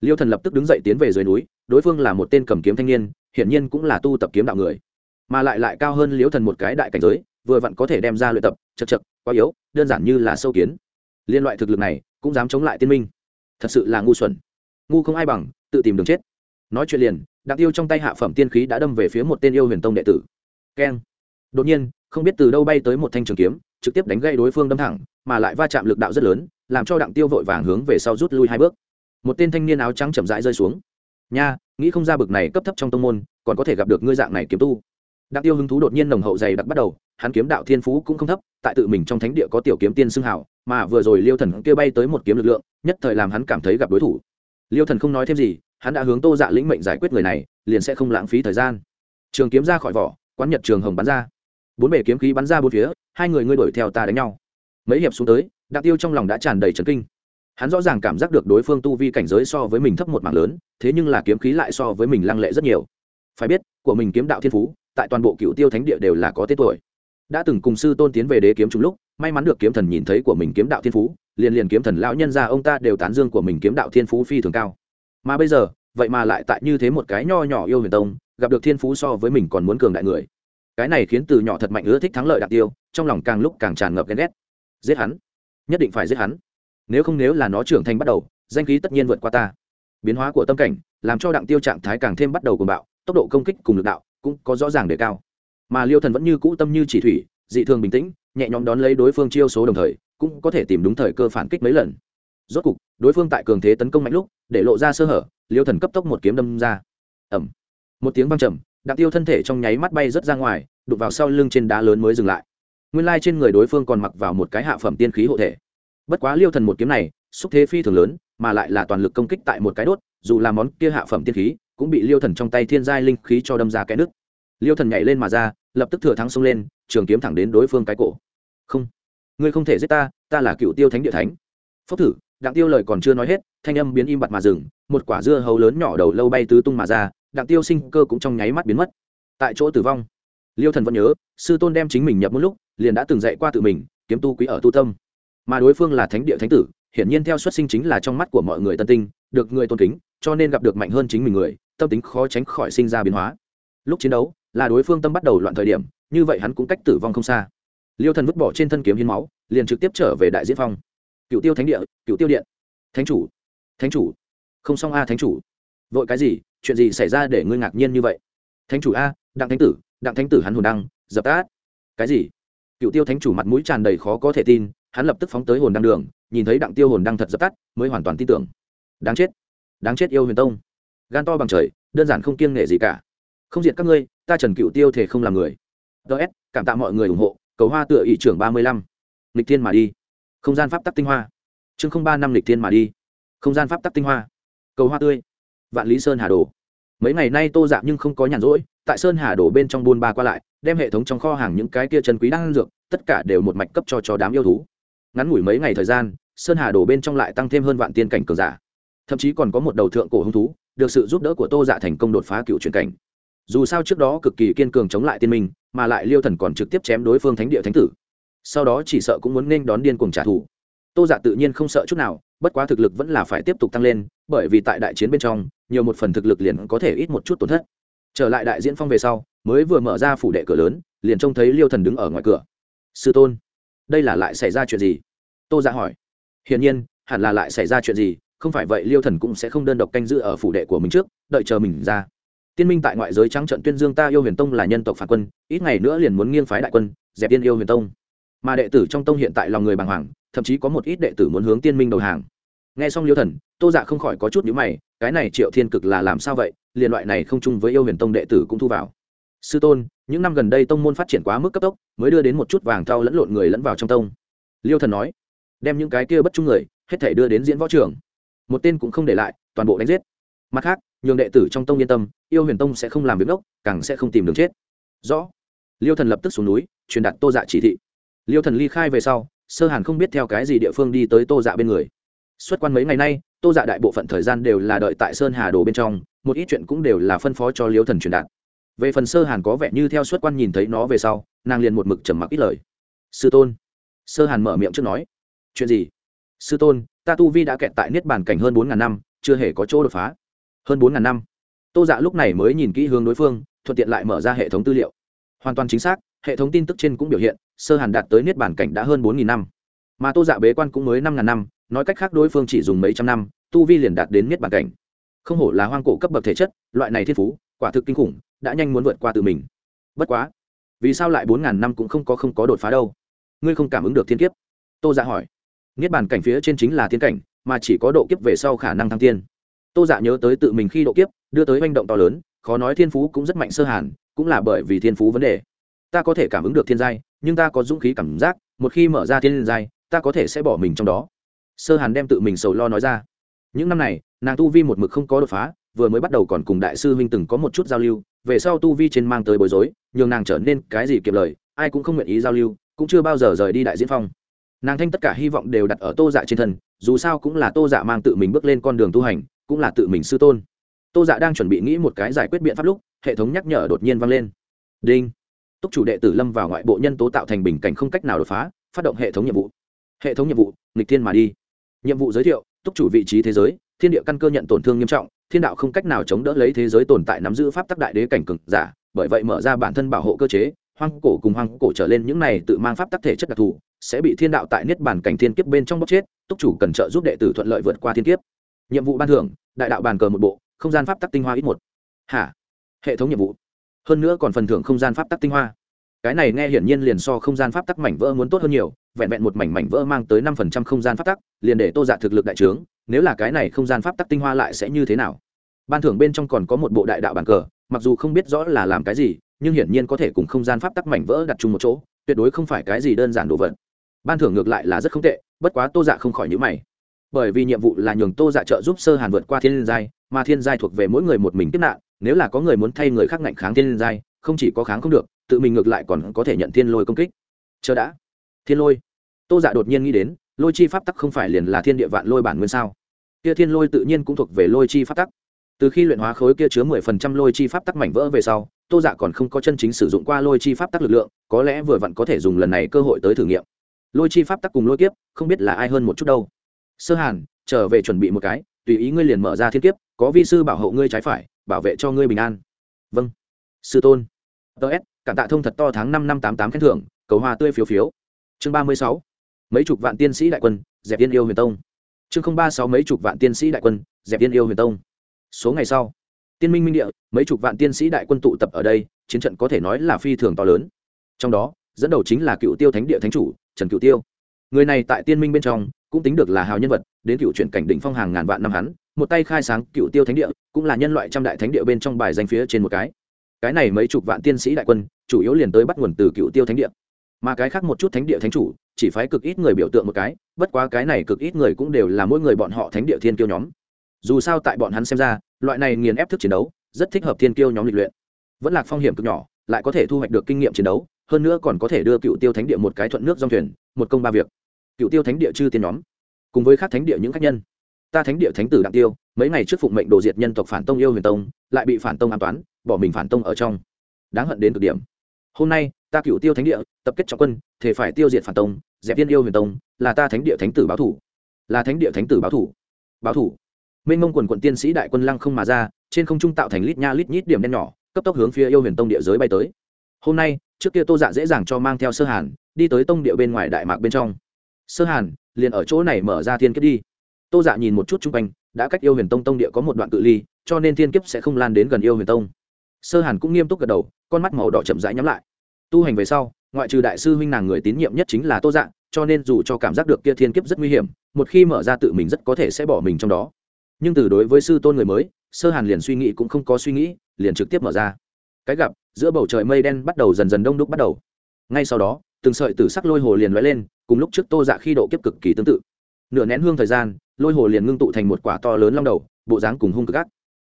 Liêu thần lập tức đứng dậy tiến về dưới núi, đối phương là một tên cầm kiếm thanh niên, hiển nhiên cũng là tu tập kiếm đạo người. Mà lại lại cao hơn liêu thần một cái đại cảnh giới, vừa vặn có thể đem ra luyện tập, chật chật, quá yếu, đơn giản như là sâu kiến. Liên loại thực lực này, cũng dám chống lại tiên minh. Thật sự là ngu xuẩn. Ngu không ai bằng, tự tìm đường chết. Nói chuyện liền đặc tiêu trong tay hạ phẩm tiên khí đã đâm về phía một tên yêu huyền tông đệ tử keng. Đột nhiên, không biết từ đâu bay tới một thanh trường kiếm, trực tiếp đánh gây đối phương đâm thẳng, mà lại va chạm lực đạo rất lớn, làm cho đặng tiêu vội vàng hướng về sau rút lui hai bước. Một tên thanh niên áo trắng chậm rãi rơi xuống. Nha, nghĩ không ra bực này cấp thấp trong tông môn, còn có thể gặp được ngươi dạng này kiếm tu. Đặng tiêu hứng thú đột nhiên nồng hậu dày đặc bắt đầu, hắn kiếm đạo thiên phú cũng không thấp, tại tự mình trong thánh địa có tiểu kiếm tiên xưng hảo mà vừa rồi liêu thần kia bay tới một kiếm lực lượng, nhất thời làm hắn cảm thấy gặp đối thủ. Liêu thần không nói thêm gì, hắn đã hướng tô dạ lĩnh mệnh giải quyết người này, liền sẽ không lãng phí thời gian. Trường kiếm ra khỏi vỏ quán nhật trường hồng bắn ra. Bốn bể kiếm khí bắn ra bốn phía, hai người ngươi đuổi theo ta đánh nhau. Mấy hiệp xuống tới, đặng tiêu trong lòng đã tràn đầy trấn kinh. Hắn rõ ràng cảm giác được đối phương tu vi cảnh giới so với mình thấp một mảng lớn, thế nhưng là kiếm khí lại so với mình lăng lệ rất nhiều. Phải biết, của mình kiếm đạo thiên phú, tại toàn bộ cựu tiêu thánh địa đều là có tên tuổi. Đã từng cùng sư tôn tiến về đế kiếm trùng lúc, may mắn được kiếm thần nhìn thấy của mình kiếm đạo thiên phú, liền liền kiếm thần lão nhân ra ông ta đều tán dương của mình kiếm đạo thiên phú phi thường cao. Mà bây giờ, vậy mà lại tại như thế một cái nho nhỏ yêu huyền tông gặp được thiên phú so với mình còn muốn cường đại người. Cái này khiến từ nhỏ thật mạnh ưa thích thắng lợi đạt tiêu, trong lòng càng lúc càng tràn ngập ghen ghét. Giết hắn. Nhất định phải giết hắn. Nếu không nếu là nó trưởng thành bắt đầu, danh khí tất nhiên vượt qua ta. Biến hóa của tâm cảnh, làm cho đặng tiêu trạng thái càng thêm bắt đầu cùng bạo, tốc độ công kích cùng lực đạo cũng có rõ ràng đề cao. Mà liêu thần vẫn như cũ tâm như chỉ thủy, dị thường bình tĩnh, nhẹ nhõm đón lấy đối phương chiêu số đồng thời, cũng có thể tìm đúng thời cơ phản kích mấy lần. Rốt cục, đối phương tại cường thế tấn công mạnh lúc, để lộ ra sơ hở, liêu thần cấp tốc một kiếm đâm ra. Ẩm một tiếng văng trầm, đặng tiêu thân thể trong nháy mắt bay rớt ra ngoài, đụng vào sau lưng trên đá lớn mới dừng lại. Nguyên lai trên người đối phương còn mặc vào một cái hạ phẩm tiên khí hộ thể. Bất quá liêu thần một kiếm này, xúc thế phi thường lớn, mà lại là toàn lực công kích tại một cái đốt, dù là món kia hạ phẩm tiên khí, cũng bị liêu thần trong tay thiên giai linh khí cho đâm ra cái nước liêu thần nhảy lên mà ra, lập tức thừa thắng xông lên, trường kiếm thẳng đến đối phương cái cổ. Không, ngươi không thể giết ta ta là cựu tiêu thánh địa thánh. Phốc thử, đặng tiêu lời còn chưa nói hết, thanh âm biến im bặt mà dừng, một quả dưa hấu lớn nhỏ đầu lâu bay tứ tung mà ra đặng tiêu sinh cơ cũng trong nháy mắt biến mất. Tại chỗ tử vong. Liêu thần vẫn nhớ, sư tôn đem chính mình nhập một lúc, liền đã từng dạy qua tự mình, kiếm tu quý ở tu tâm. Mà đối phương là thánh địa thánh tử, hiển nhiên theo xuất sinh chính là trong mắt của mọi người tân tinh, được người tôn kính, cho nên gặp được mạnh hơn chính mình người, tâm tính khó tránh khỏi sinh ra biến hóa. Lúc chiến đấu, là đối phương tâm bắt đầu loạn thời điểm, như vậy hắn cũng cách tử vong không xa. Liêu thần vứt bỏ trên thân kiếm hiến máu, liền trực tiếp trở về đại diễn phong. Cựu tiêu thánh địa, cựu tiêu điện. Thánh chủ thánh chủ, không xong a thánh chủ. Vội cái gì? Chuyện gì xảy ra để ngươi ngạc nhiên như vậy? Thánh chủ a, đặng thánh tử, đặng thánh tử hắn hồn đăng, dập tát cái gì? Cựu tiêu thánh chủ mặt mũi tràn đầy khó có thể tin, hắn lập tức phóng tới hồn đăng đường, nhìn thấy đặng tiêu hồn đăng thật dập tắt, mới hoàn toàn tin tưởng. Đáng chết. Đáng chết yêu huyền tông. Gan to bằng trời, đơn giản không kiêng nghệ gì cả. Không diệt các ngươi, ta trần cựu tiêu thể không làm người. Ts cảm tạ mọi người ủng hộ, cầu hoa tựa ỷ trưởng ba mươi lăm. Lịch thiên mà đi. Không gian pháp tắc tinh hoa. Chương không ba năm lịch thiên mà đi. Không gian pháp tắc tinh hoa. Cầu hoa tươi vạn lý sơn hà đồ. Mấy ngày nay tô dạ nhưng không có nhàn rỗi, tại sơn hà đồ bên trong buôn ba qua lại, đem hệ thống trong kho hàng những cái kia chân quý đang dược, tất cả đều một mạch cấp cho cho đám yêu thú. Ngắn ngủi mấy ngày thời gian, sơn hà đồ bên trong lại tăng thêm hơn vạn tiên cảnh cường giả. Thậm chí còn có một đầu thượng cổ hung thú, được sự giúp đỡ của tô dạ thành công đột phá cựu truyền cảnh. Dù sao trước đó cực kỳ kiên cường chống lại tiên minh, mà lại liêu thần còn trực tiếp chém đối phương thánh địa thánh tử. Sau đó chỉ sợ cũng muốn nên đón điên cuồng trả thù. Tô dạ tự nhiên không sợ chút nào, bất quá thực lực vẫn là phải tiếp tục tăng lên, bởi vì tại đại chiến bên trong nhiều một phần thực lực liền có thể ít một chút tổn thất. Trở lại đại diễn phong về sau, mới vừa mở ra phủ đệ cửa lớn, liền trông thấy liêu thần đứng ở ngoài cửa. Sư tôn, đây là lại xảy ra chuyện gì? Tô dạ hỏi. Hiển nhiên, hẳn là lại xảy ra chuyện gì, không phải vậy liêu thần cũng sẽ không đơn độc canh giữ ở phủ đệ của mình trước, đợi chờ mình ra. Tiên minh tại ngoại giới trắng trận tuyên dương ta yêu huyền tông là nhân tộc phản quân, ít ngày nữa liền muốn nghiêng phái đại quân, dẹp tiên yêu huyền tông. Mà đệ tử trong tông hiện tại lòng người bàng hoàng, thậm chí có một ít đệ tử muốn hướng tiên minh đầu hàng nghe xong liêu thần, tô dạ không khỏi có chút nhữ mày, cái này triệu thiên cực là làm sao vậy? Liền loại này không chung với yêu huyền tông đệ tử cũng thu vào. Sư tôn, những năm gần đây tông môn phát triển quá mức cấp tốc, mới đưa đến một chút vàng thau lẫn lộn người lẫn vào trong tông. Liêu thần nói, đem những cái kia bất trung người, hết thể đưa đến diễn võ trường. Một tên cũng không để lại, toàn bộ đánh giết. Mặt khác, nhường đệ tử trong tông yên tâm, yêu huyền tông sẽ không làm việc ngốc, càng sẽ không tìm đường chết. Rõ. Liêu thần lập tức xuống núi, truyền đạt tô dạ chỉ thị. Liêu thần ly khai về sau, sơ hàn không biết theo cái gì địa phương đi tới tô dạ bên người xuất quan mấy ngày nay, tô dạ đại bộ phận thời gian đều là đợi tại sơn hà đồ bên trong, một ít chuyện cũng đều là phân phó cho liêu thần truyền đạt. Về phần sơ hàn có vẻ như theo xuất quan nhìn thấy nó về sau, nàng liền một mực trầm mặc ít lời. Sư tôn. Sơ hàn mở miệng trước nói. Chuyện gì? Sư tôn, ta tu vi đã kẹt tại niết bàn cảnh hơn bốn ngàn năm, chưa hề có chỗ đột phá. Hơn bốn ngàn năm? Tô dạ lúc này mới nhìn kỹ hướng đối phương, thuận tiện lại mở ra hệ thống tư liệu. Hoàn toàn chính xác, hệ thống tin tức trên cũng biểu hiện, sơ hàn đạt tới niết bàn cảnh đã hơn bốn nghìn năm. Mà tô dạ bế quan cũng mới năm ngàn năm nói cách khác đối phương chỉ dùng mấy trăm năm, tu vi liền đạt đến niết bàn cảnh. Không hổ là hoang cổ cấp bậc thể chất, loại này thiên phú, quả thực kinh khủng, đã nhanh muốn vượt qua tự mình. Bất quá, vì sao lại bốn ngàn năm cũng không có không có đột phá đâu? Ngươi không cảm ứng được thiên kiếp. Tô dạ hỏi. Niết bàn cảnh phía trên chính là thiên cảnh, mà chỉ có độ kiếp về sau khả năng thăng tiên tô dạ nhớ tới tự mình khi độ kiếp, đưa tới manh động to lớn, khó nói thiên phú cũng rất mạnh sơ hàn, cũng là bởi vì thiên phú vấn đề. Ta có thể cảm ứng được thiên giai, nhưng ta có dũng khí cảm giác, một khi mở ra thiên giai, ta có thể sẽ bỏ mình trong đó sơ hàn đem tự mình sầu lo nói ra. Những năm này, nàng tu vi một mực không có đột phá, vừa mới bắt đầu còn cùng đại sư huynh từng có một chút giao lưu, về sau tu vi trên mang tới bối rối, nhường nàng trở nên cái gì kịp lời, ai cũng không nguyện ý giao lưu, cũng chưa bao giờ rời đi đại diễn phong. Nàng thanh tất cả hy vọng đều đặt ở tô dạ trên thân, dù sao cũng là tô dạ mang tự mình bước lên con đường tu hành, cũng là tự mình sư tôn. Tô dạ đang chuẩn bị nghĩ một cái giải quyết biện pháp lúc, hệ thống nhắc nhở đột nhiên vang lên. Đinh. Túc chủ đệ tử lâm vào ngoại bộ nhân tố tạo thành bình cảnh không cách nào đột phá, phát động hệ thống nhiệm vụ. Hệ thống nhiệm vụ, nghịch thiên mà đi nhiệm vụ giới thiệu, túc chủ vị trí thế giới, thiên địa căn cơ nhận tổn thương nghiêm trọng, thiên đạo không cách nào chống đỡ lấy thế giới tồn tại nắm giữ pháp tắc đại đế cảnh cực giả, bởi vậy mở ra bản thân bảo hộ cơ chế, hoang cổ cùng hoang cổ trở lên những này tự mang pháp tắc thể chất đặc thù, sẽ bị thiên đạo tại niết bản cảnh thiên kiếp bên trong bóc chết, túc chủ cần trợ giúp đệ tử thuận lợi vượt qua thiên kiếp. Nhiệm vụ ban thưởng, đại đạo bàn cờ một bộ, không gian pháp tắc tinh hoa ít một. Hả? Hệ thống nhiệm vụ. Hơn nữa còn phần thưởng không gian pháp tắc tinh hoa cái này nghe hiển nhiên liền so không gian pháp tắc mảnh vỡ muốn tốt hơn nhiều, vẹn vẹn một mảnh mảnh vỡ mang tới năm phần trăm không gian pháp tắc, liền để tô dạ thực lực đại trướng, nếu là cái này không gian pháp tắc tinh hoa lại sẽ như thế nào? Ban thưởng bên trong còn có một bộ đại đạo bàn cờ, mặc dù không biết rõ là làm cái gì, nhưng hiển nhiên có thể cùng không gian pháp tắc mảnh vỡ đặt chung một chỗ, tuyệt đối không phải cái gì đơn giản đồ vật. Ban thưởng ngược lại là rất không tệ, bất quá tô dạ không khỏi nhữ mày. Bởi vì nhiệm vụ là nhường tô dạ trợ giúp sơ hàn vượt qua thiên giai, mà thiên giai thuộc về mỗi người một mình tiếp nạn, nếu là có người muốn thay người khác ngạnh kháng thiên giai, không chỉ có kháng không được tự mình ngược lại còn có thể nhận thiên lôi công kích. Chờ đã. Thiên lôi. Tô dạ đột nhiên nghĩ đến, lôi chi pháp tắc không phải liền là thiên địa vạn lôi bản nguyên sao? Kia thiên lôi tự nhiên cũng thuộc về lôi chi pháp tắc. Từ khi luyện hóa khối kia chứa mười phần trăm lôi chi pháp tắc mảnh vỡ về sau, tô dạ còn không có chân chính sử dụng qua lôi chi pháp tắc lực lượng, có lẽ vừa vặn có thể dùng lần này cơ hội tới thử nghiệm. Lôi chi pháp tắc cùng lôi kiếp, không biết là ai hơn một chút đâu. Sơ hàn, trở về chuẩn bị một cái, tùy ý ngươi liền mở ra thiên kiếp, có vi sư bảo hộ ngươi trái phải, bảo vệ cho ngươi bình an. Vâng. Sư tôn. Ts cảm tạ thông thật to tháng năm năm tám tám khen thưởng, cầu hoa tươi phiếu phiếu. Chương ba mươi sáu, mấy chục vạn tiên sĩ đại quân, dẹp yên yêu huyền tông. Chương không ba sáu, mấy chục vạn tiên sĩ đại quân, dẹp yên yêu huyền tông. Số ngày sau, tiên minh minh địa, mấy chục vạn tiên sĩ đại quân tụ tập ở đây, chiến trận có thể nói là phi thường to lớn. Trong đó, dẫn đầu chính là cựu tiêu thánh địa thánh chủ, trần cựu tiêu. Người này tại tiên minh bên trong, cũng tính được là hào nhân vật, đến cựu chuyển cảnh đỉnh phong hàng ngàn vạn năm hắn, một tay khai sáng cựu tiêu thánh địa, cũng là nhân loại trăm đại thánh địa bên trong bài danh phía trên một cái. Cái này mấy chục vạn tiên sĩ đại quân chủ yếu liền tới bắt nguồn từ cựu tiêu thánh địa. Mà cái khác một chút thánh địa thánh chủ, chỉ phái cực ít người biểu tượng một cái, bất quá cái này cực ít người cũng đều là mỗi người bọn họ thánh địa thiên kiêu nhóm. Dù sao tại bọn hắn xem ra, loại này nghiền ép thức chiến đấu, rất thích hợp thiên kiêu nhóm lịch luyện. Vẫn là phong hiểm cực nhỏ, lại có thể thu hoạch được kinh nghiệm chiến đấu, hơn nữa còn có thể đưa cựu tiêu thánh địa một cái thuận nước dòng thuyền, một công ba việc. Cựu tiêu thánh địa chư tiên nhóm, cùng với các thánh địa những khách nhân. Ta thánh địa thánh tử đặng tiêu, mấy ngày trước phụng mệnh đồ diệt nhân tộc phản tông yêu huyền tông, lại bị phản tông an toán, bỏ mình phản tông ở trong. Đáng hận đến cực điểm hôm nay, ta cựu tiêu thánh địa, tập kết trọng quân, thể phải tiêu diệt phản tông, dẹp viên yêu huyền tông, là ta thánh địa thánh tử báo thủ. Là thánh địa thánh tử báo thủ. Báo thủ. Mênh mông quần quận tiên sĩ đại quân lăng không mà ra, trên không trung tạo thành lít nha lít nhít điểm đen nhỏ, cấp tốc hướng phía yêu huyền tông địa giới bay tới. Hôm nay, trước kia tô dạ dễ dàng cho mang theo sơ hàn, đi tới tông địa bên ngoài đại mạc bên trong. Sơ hàn, liền ở chỗ này mở ra thiên kiếp đi. Tô dạ nhìn một chút chung quanh, đã cách yêu huyền tông tông địa có một đoạn cự ly, cho nên thiên kiếp sẽ không lan đến gần yêu huyền tông sơ hàn cũng nghiêm túc gật đầu con mắt màu đỏ chậm rãi nhắm lại. Tu hành về sau ngoại trừ đại sư huynh nàng người tín nhiệm nhất chính là tô Dạng, cho nên dù cho cảm giác được kia thiên kiếp rất nguy hiểm một khi mở ra tự mình rất có thể sẽ bỏ mình trong đó. Nhưng từ đối với sư tôn người mới sơ hàn liền suy nghĩ cũng không có suy nghĩ liền trực tiếp mở ra. Cái gặp giữa bầu trời mây đen bắt đầu dần dần đông đúc bắt đầu. Ngay sau đó từng sợi tử sắc lôi hồ liền lóe lên cùng lúc trước tô dạ khi độ kiếp cực kỳ tương tự. Nửa nén hương thời gian lôi hồ liền ngưng tụ thành một quả to lớn long đầu bộ dáng cùng hung cực ác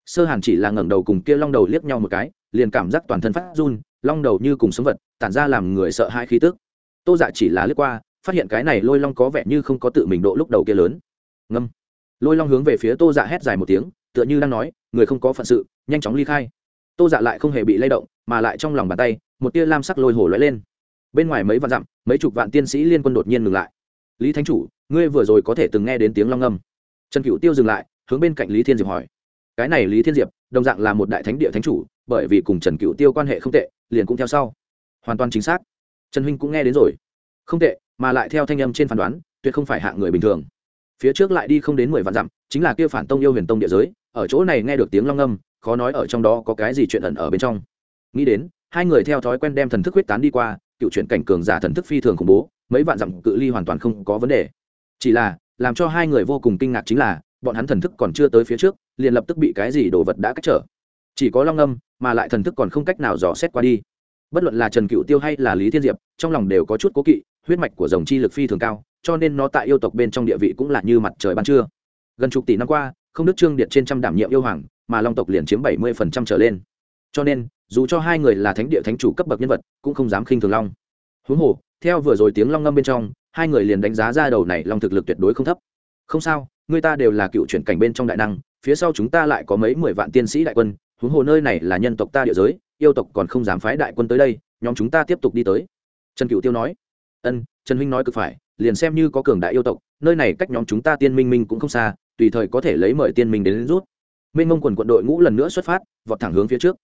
sơ hàn chỉ là ngẩng đầu cùng kia long đầu liếc nhau một cái, liền cảm giác toàn thân phát run, long đầu như cùng sống vật, tản ra làm người sợ hai khí tức. Tô dạ chỉ là liếc qua, phát hiện cái này lôi long có vẻ như không có tự mình độ lúc đầu kia lớn. Ngâm. Lôi long hướng về phía tô dạ hét dài một tiếng, tựa như đang nói, người không có phận sự, nhanh chóng ly khai. Tô dạ lại không hề bị lay động, mà lại trong lòng bàn tay, một tia lam sắc lôi hổ lóe lên. Bên ngoài mấy vạn dặm, mấy chục vạn tiên sĩ liên quân đột nhiên ngừng lại. Lý thánh chủ, ngươi vừa rồi có thể từng nghe đến tiếng long ngâm. Trần cựu tiêu dừng lại, hướng bên cạnh lý thiên diệp hỏi cái này lý thiên diệp, đồng dạng là một đại thánh địa thánh chủ, bởi vì cùng trần cựu tiêu quan hệ không tệ, liền cũng theo sau. Hoàn toàn chính xác. Trần huynh cũng nghe đến rồi. Không tệ, mà lại theo thanh âm trên phán đoán, tuyệt không phải hạng người bình thường. Phía trước lại đi không đến mười vạn dặm, chính là kia phản tông yêu huyền tông địa giới, ở chỗ này nghe được tiếng long âm khó nói ở trong đó có cái gì chuyện ẩn ở bên trong. Nghĩ đến, hai người theo thói quen đem thần thức huyết tán đi qua, cựu chuyện cảnh cường giả thần thức phi thường khủng bố, mấy vạn dặm cự ly hoàn toàn không có vấn đề. Chỉ là, làm cho hai người vô cùng kinh ngạc chính là bọn hắn thần thức còn chưa tới phía trước, liền lập tức bị cái gì đồ vật đã cách trở. Chỉ có long âm, mà lại thần thức còn không cách nào dò xét qua đi. Bất luận là trần cựu tiêu hay là lý thiên diệp, trong lòng đều có chút cố kỵ, huyết mạch của dòng chi lực phi thường cao, cho nên nó tại yêu tộc bên trong địa vị cũng là như mặt trời ban trưa. Gần chục tỷ năm qua, không đức trương điện trên trăm đảm nhiệm yêu hoàng, mà long tộc liền chiếm bảy mươi phần trăm trở lên. Cho nên, dù cho hai người là thánh địa thánh chủ cấp bậc nhân vật, cũng không dám khinh thường long. Huống hồ, theo vừa rồi tiếng long ngâm bên trong, hai người liền đánh giá ra đầu này long thực lực tuyệt đối không thấp. Không sao người ta đều là cựu chuyển cảnh bên trong đại năng phía sau chúng ta lại có mấy mười vạn tiên sĩ đại quân huống hồ nơi này là nhân tộc ta địa giới yêu tộc còn không dám phái đại quân tới đây nhóm chúng ta tiếp tục đi tới. Trần cựu tiêu nói. Ân trần huynh nói cực phải liền xem như có cường đại yêu tộc nơi này cách nhóm chúng ta tiên minh minh cũng không xa tùy thời có thể lấy mời tiên minh đến, đến rút. Minh mông quần quận đội ngũ lần nữa xuất phát vọt thẳng hướng phía trước.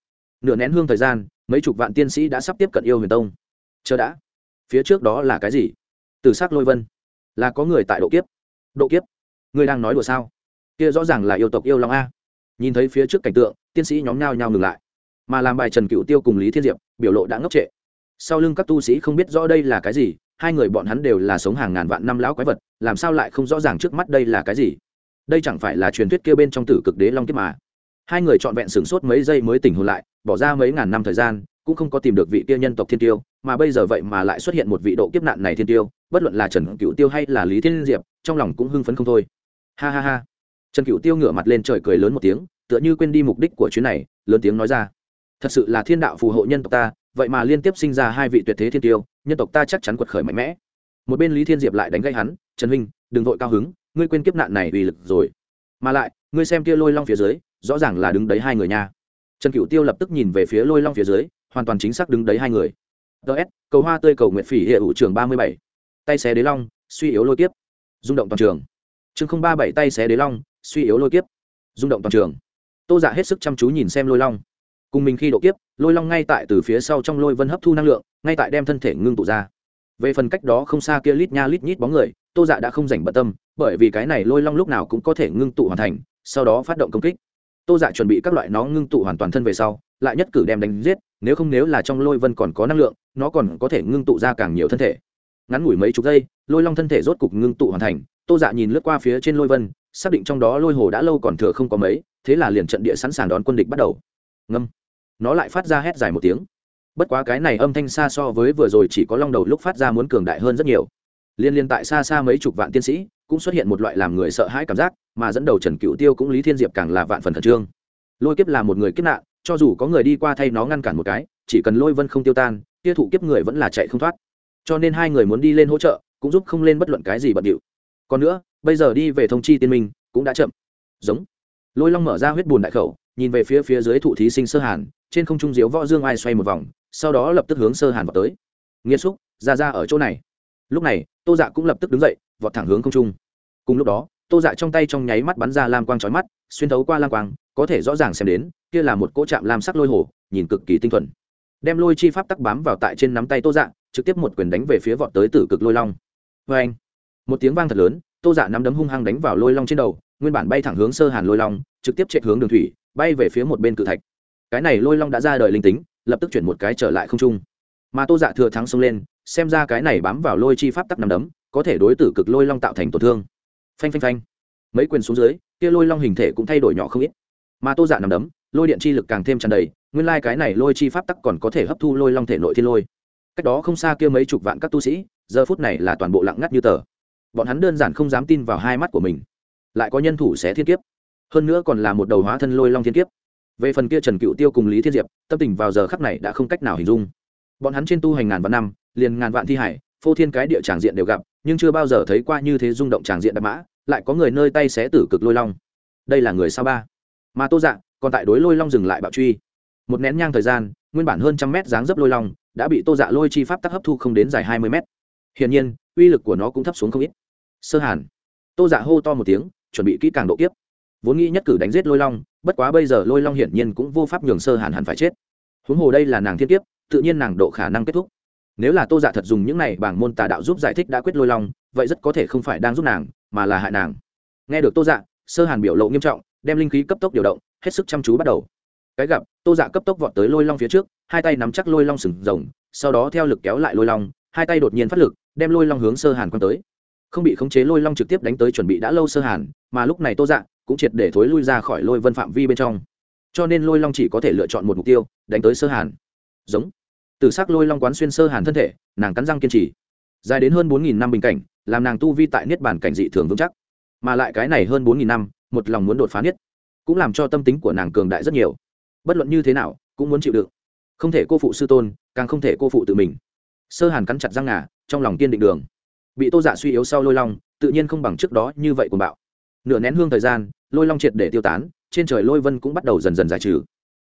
Nửa nén hương thời gian mấy chục vạn tiên sĩ đã sắp tiếp cận yêu huyền tông. Chờ đã. Phía trước đó là cái gì? Từ s ắ c lôi vân. Là có người tại độ kiếp. Độ kiếp? Ngươi đang nói đùa sao? Kia rõ ràng là yêu tộc yêu long a. Nhìn thấy phía trước cảnh tượng, tiên sĩ nhóm nhao nhao ngừng lại. Mà làm bài trần cựu tiêu cùng lý thiên diệp, biểu lộ đã ngốc trệ. Sau lưng các tu sĩ không biết rõ đây là cái gì, hai người bọn hắn đều là sống hàng ngàn vạn năm lão quái vật, làm sao lại không rõ ràng trước mắt đây là cái gì? Đây chẳng phải là truyền thuyết kia bên trong tử cực đế long kiếp mà. Hai người trọn vẹn sửng sốt mấy giây mới tỉnh hồn lại, bỏ ra mấy ngàn năm thời gian, cũng không có tìm được vị kia nhân tộc thiên tiêu, mà bây giờ vậy mà lại xuất hiện một vị độ kiếp nạn này thiên tiêu, bất luận là trần cựu tiêu hay là lý thiên diệp, trong lòng cũng hưng phấn không thôi ha ha ha. Trần cựu tiêu ngửa mặt lên trời cười lớn một tiếng, tựa như quên đi mục đích của chuyến này, lớn tiếng nói ra. Thật sự là thiên đạo phù hộ nhân tộc ta, vậy mà liên tiếp sinh ra hai vị tuyệt thế thiên tiêu, nhân tộc ta chắc chắn quật khởi mạnh mẽ. Một bên lý thiên diệp lại đánh gây hắn, trần huynh, đừng vội cao hứng, ngươi quên kiếp nạn này uy lực rồi. Mà lại, ngươi xem kia lôi long phía dưới, rõ ràng là đứng đấy hai người nha. Trần cựu tiêu lập tức nhìn về phía lôi long phía dưới, hoàn toàn chính xác đứng đấy hai người. Ts cầu hoa tươi cầu nguyện phỉ hệ ủ trường ba mươi bảy. Tay xé đế long, suy yếu lôi kiếp. Rung động toàn trường chương không ba bảy tay xé đế long, suy yếu lôi kiếp. Rung động toàn trường. Tô giả hết sức chăm chú nhìn xem lôi long. Cùng mình khi độ kiếp, lôi long ngay tại từ phía sau trong lôi vân hấp thu năng lượng, ngay tại đem thân thể ngưng tụ ra. Về phần cách đó không xa kia lít nha lít nhít bóng người, tô dạ đã không dành bận tâm, bởi vì cái này lôi long lúc nào cũng có thể ngưng tụ hoàn thành, sau đó phát động công kích. Tô dạ chuẩn bị các loại nó ngưng tụ hoàn toàn thân về sau, lại nhất cử đem đánh giết, nếu không nếu là trong lôi vân còn có năng lượng, nó còn có thể ngưng tụ ra càng nhiều thân thể. Ngắn ngủi mấy chục giây, lôi long thân thể rốt cục ngưng tụ hoàn thành tô dạ nhìn lướt qua phía trên lôi vân, xác định trong đó lôi hồ đã lâu còn thừa không có mấy, thế là liền trận địa sẵn sàng đón quân địch bắt đầu. Ngâm. Nó lại phát ra hét dài một tiếng. Bất quá cái này âm thanh xa so với vừa rồi chỉ có long đầu lúc phát ra muốn cường đại hơn rất nhiều. Liên liên tại xa xa mấy chục vạn tiên sĩ, cũng xuất hiện một loại làm người sợ hãi cảm giác, mà dẫn đầu trần cựu tiêu cũng lý thiên diệp càng là vạn phần khẩn trương. Lôi kiếp là một người kiếp nạn, cho dù có người đi qua thay nó ngăn cản một cái, chỉ cần lôi vân không tiêu tan tiêu thụ kiếp người vẫn là chạy không thoát. Cho nên hai người muốn đi lên hỗ trợ, cũng giúp không lên bất luận cái gì bận điệu còn nữa, bây giờ đi về thông chi tiên minh, cũng đã chậm. Giống. Lôi long mở ra huyết bùn đại khẩu, nhìn về phía phía dưới thụ thí sinh sơ hàn, trên không trung diếu võ dương ai xoay một vòng, sau đó lập tức hướng sơ hàn vào tới. Nghiêm xúc, ra ra ở chỗ này. Lúc này, tô dạ cũng lập tức đứng dậy, vọt thẳng hướng không trung. Cùng lúc đó, tô dạ trong tay trong nháy mắt bắn ra lam quang trói mắt, xuyên thấu qua lam quang, có thể rõ ràng xem đến, kia là một cỗ chạm lam sắc lôi hổ, nhìn cực kỳ tinh thuần. Đem lôi chi pháp tắc bám vào tại trên nắm tay tô dạ trực tiếp một quyền đánh về phía vọt tới tử cực lôi long. Vê anh một tiếng vang thật lớn, tô giả nắm đấm hung hăng đánh vào lôi long trên đầu, nguyên bản bay thẳng hướng sơ hàn lôi long, trực tiếp chạy hướng đường thủy, bay về phía một bên cự thạch. Cái này lôi long đã ra đời linh tính, lập tức chuyển một cái trở lại không trung. Mà tô dạ thừa thắng xông lên, xem ra cái này bám vào lôi chi pháp tắc nằm đấm, có thể đối tử cực lôi long tạo thành tổn thương. Phanh phanh phanh. Mấy quyền xuống dưới, kia lôi long hình thể cũng thay đổi nhỏ không ít. Mà tô dạ nằm đấm, lôi điện chi lực càng thêm tràn đầy, nguyên lai、like、cái này lôi chi pháp tắc còn có thể hấp thu lôi long thể nội thiên lôi. Cách đó không xa kia mấy chục vạn các tu sĩ, giờ phút này là toàn bộ lặng ngắt như tờ bọn hắn đơn giản không dám tin vào hai mắt của mình. Lại có nhân thủ sẽ thiên kiếp. Hơn nữa còn là một đầu hóa thân lôi long thiên kiếp. Về phần kia trần cựu tiêu cùng lý thiên diệp, tâm tình vào giờ khắc này đã không cách nào hình dung. Bọn hắn trên tu hành ngàn vạn năm, liền ngàn vạn thi hải, phô thiên cái địa tràng diện đều gặp, nhưng chưa bao giờ thấy qua như thế rung động tràng diện đạp mã, lại có người nơi tay xé tử cực lôi long. Đây là người sao ba? Mà tô dạng còn tại đối lôi long dừng lại bạo truy. Một nén nhang thời gian, nguyên bản hơn trăm mét dáng dấp lôi long, đã bị tô dạ lôi chi pháp tắc hấp thu không đến dài hai mươi mét. Hiển nhiên, uy lực của nó cũng thấp xuống không ít sơ hàn. Tô dạ hô to một tiếng, chuẩn bị kỹ càng độ kiếp. Vốn nghĩ nhất cử đánh giết lôi long, bất quá bây giờ lôi long hiển nhiên cũng vô pháp nhường sơ hàn hẳn phải chết. Huống hồ đây là nàng thiên kiếp, tự nhiên nàng độ khả năng kết thúc. Nếu là tô dạ thật dùng những này bảng môn tà đạo giúp giải thích đã quyết lôi long, vậy rất có thể không phải đang giúp nàng, mà là hại nàng. Nghe được tô dạ sơ hàn biểu lộ nghiêm trọng, đem linh khí cấp tốc điều động, hết sức chăm chú bắt đầu. Cái gặp, tô dạ cấp tốc vọt tới lôi long phía trước, hai tay nắm chắc lôi long sừng rồng, sau đó theo lực kéo lại lôi long, hai tay đột nhiên phát lực, đem lôi long hướng sơ hàn quăng tới không bị khống chế lôi long trực tiếp đánh tới chuẩn bị đã lâu sơ hàn, mà lúc này tô dạ cũng triệt để thối lui ra khỏi lôi vân phạm vi bên trong. Cho nên lôi long chỉ có thể lựa chọn một mục tiêu, đánh tới sơ hàn. Giống. Từ s ắ c lôi long quán xuyên sơ hàn thân thể, nàng cắn răng kiên trì. Dài đến hơn bốn nghìn năm bình cảnh, làm nàng tu vi tại niết bản cảnh dị thường vững chắc. Mà lại cái này hơn bốn nghìn năm, một lòng muốn đột phá niết, cũng làm cho tâm tính của nàng cường đại rất nhiều. Bất luận như thế nào, cũng muốn chịu đựng. Không thể cô phụ sư tôn, càng không thể cô phụ tự mình. Sơ hàn cắn chặt răng ngà, trong lòng kiên định đường bị tô dạ suy yếu sau lôi long, tự nhiên không bằng trước đó như vậy của bạo. Nửa nén hương thời gian, lôi long triệt để tiêu tán, trên trời lôi vân cũng bắt đầu dần dần giải trừ.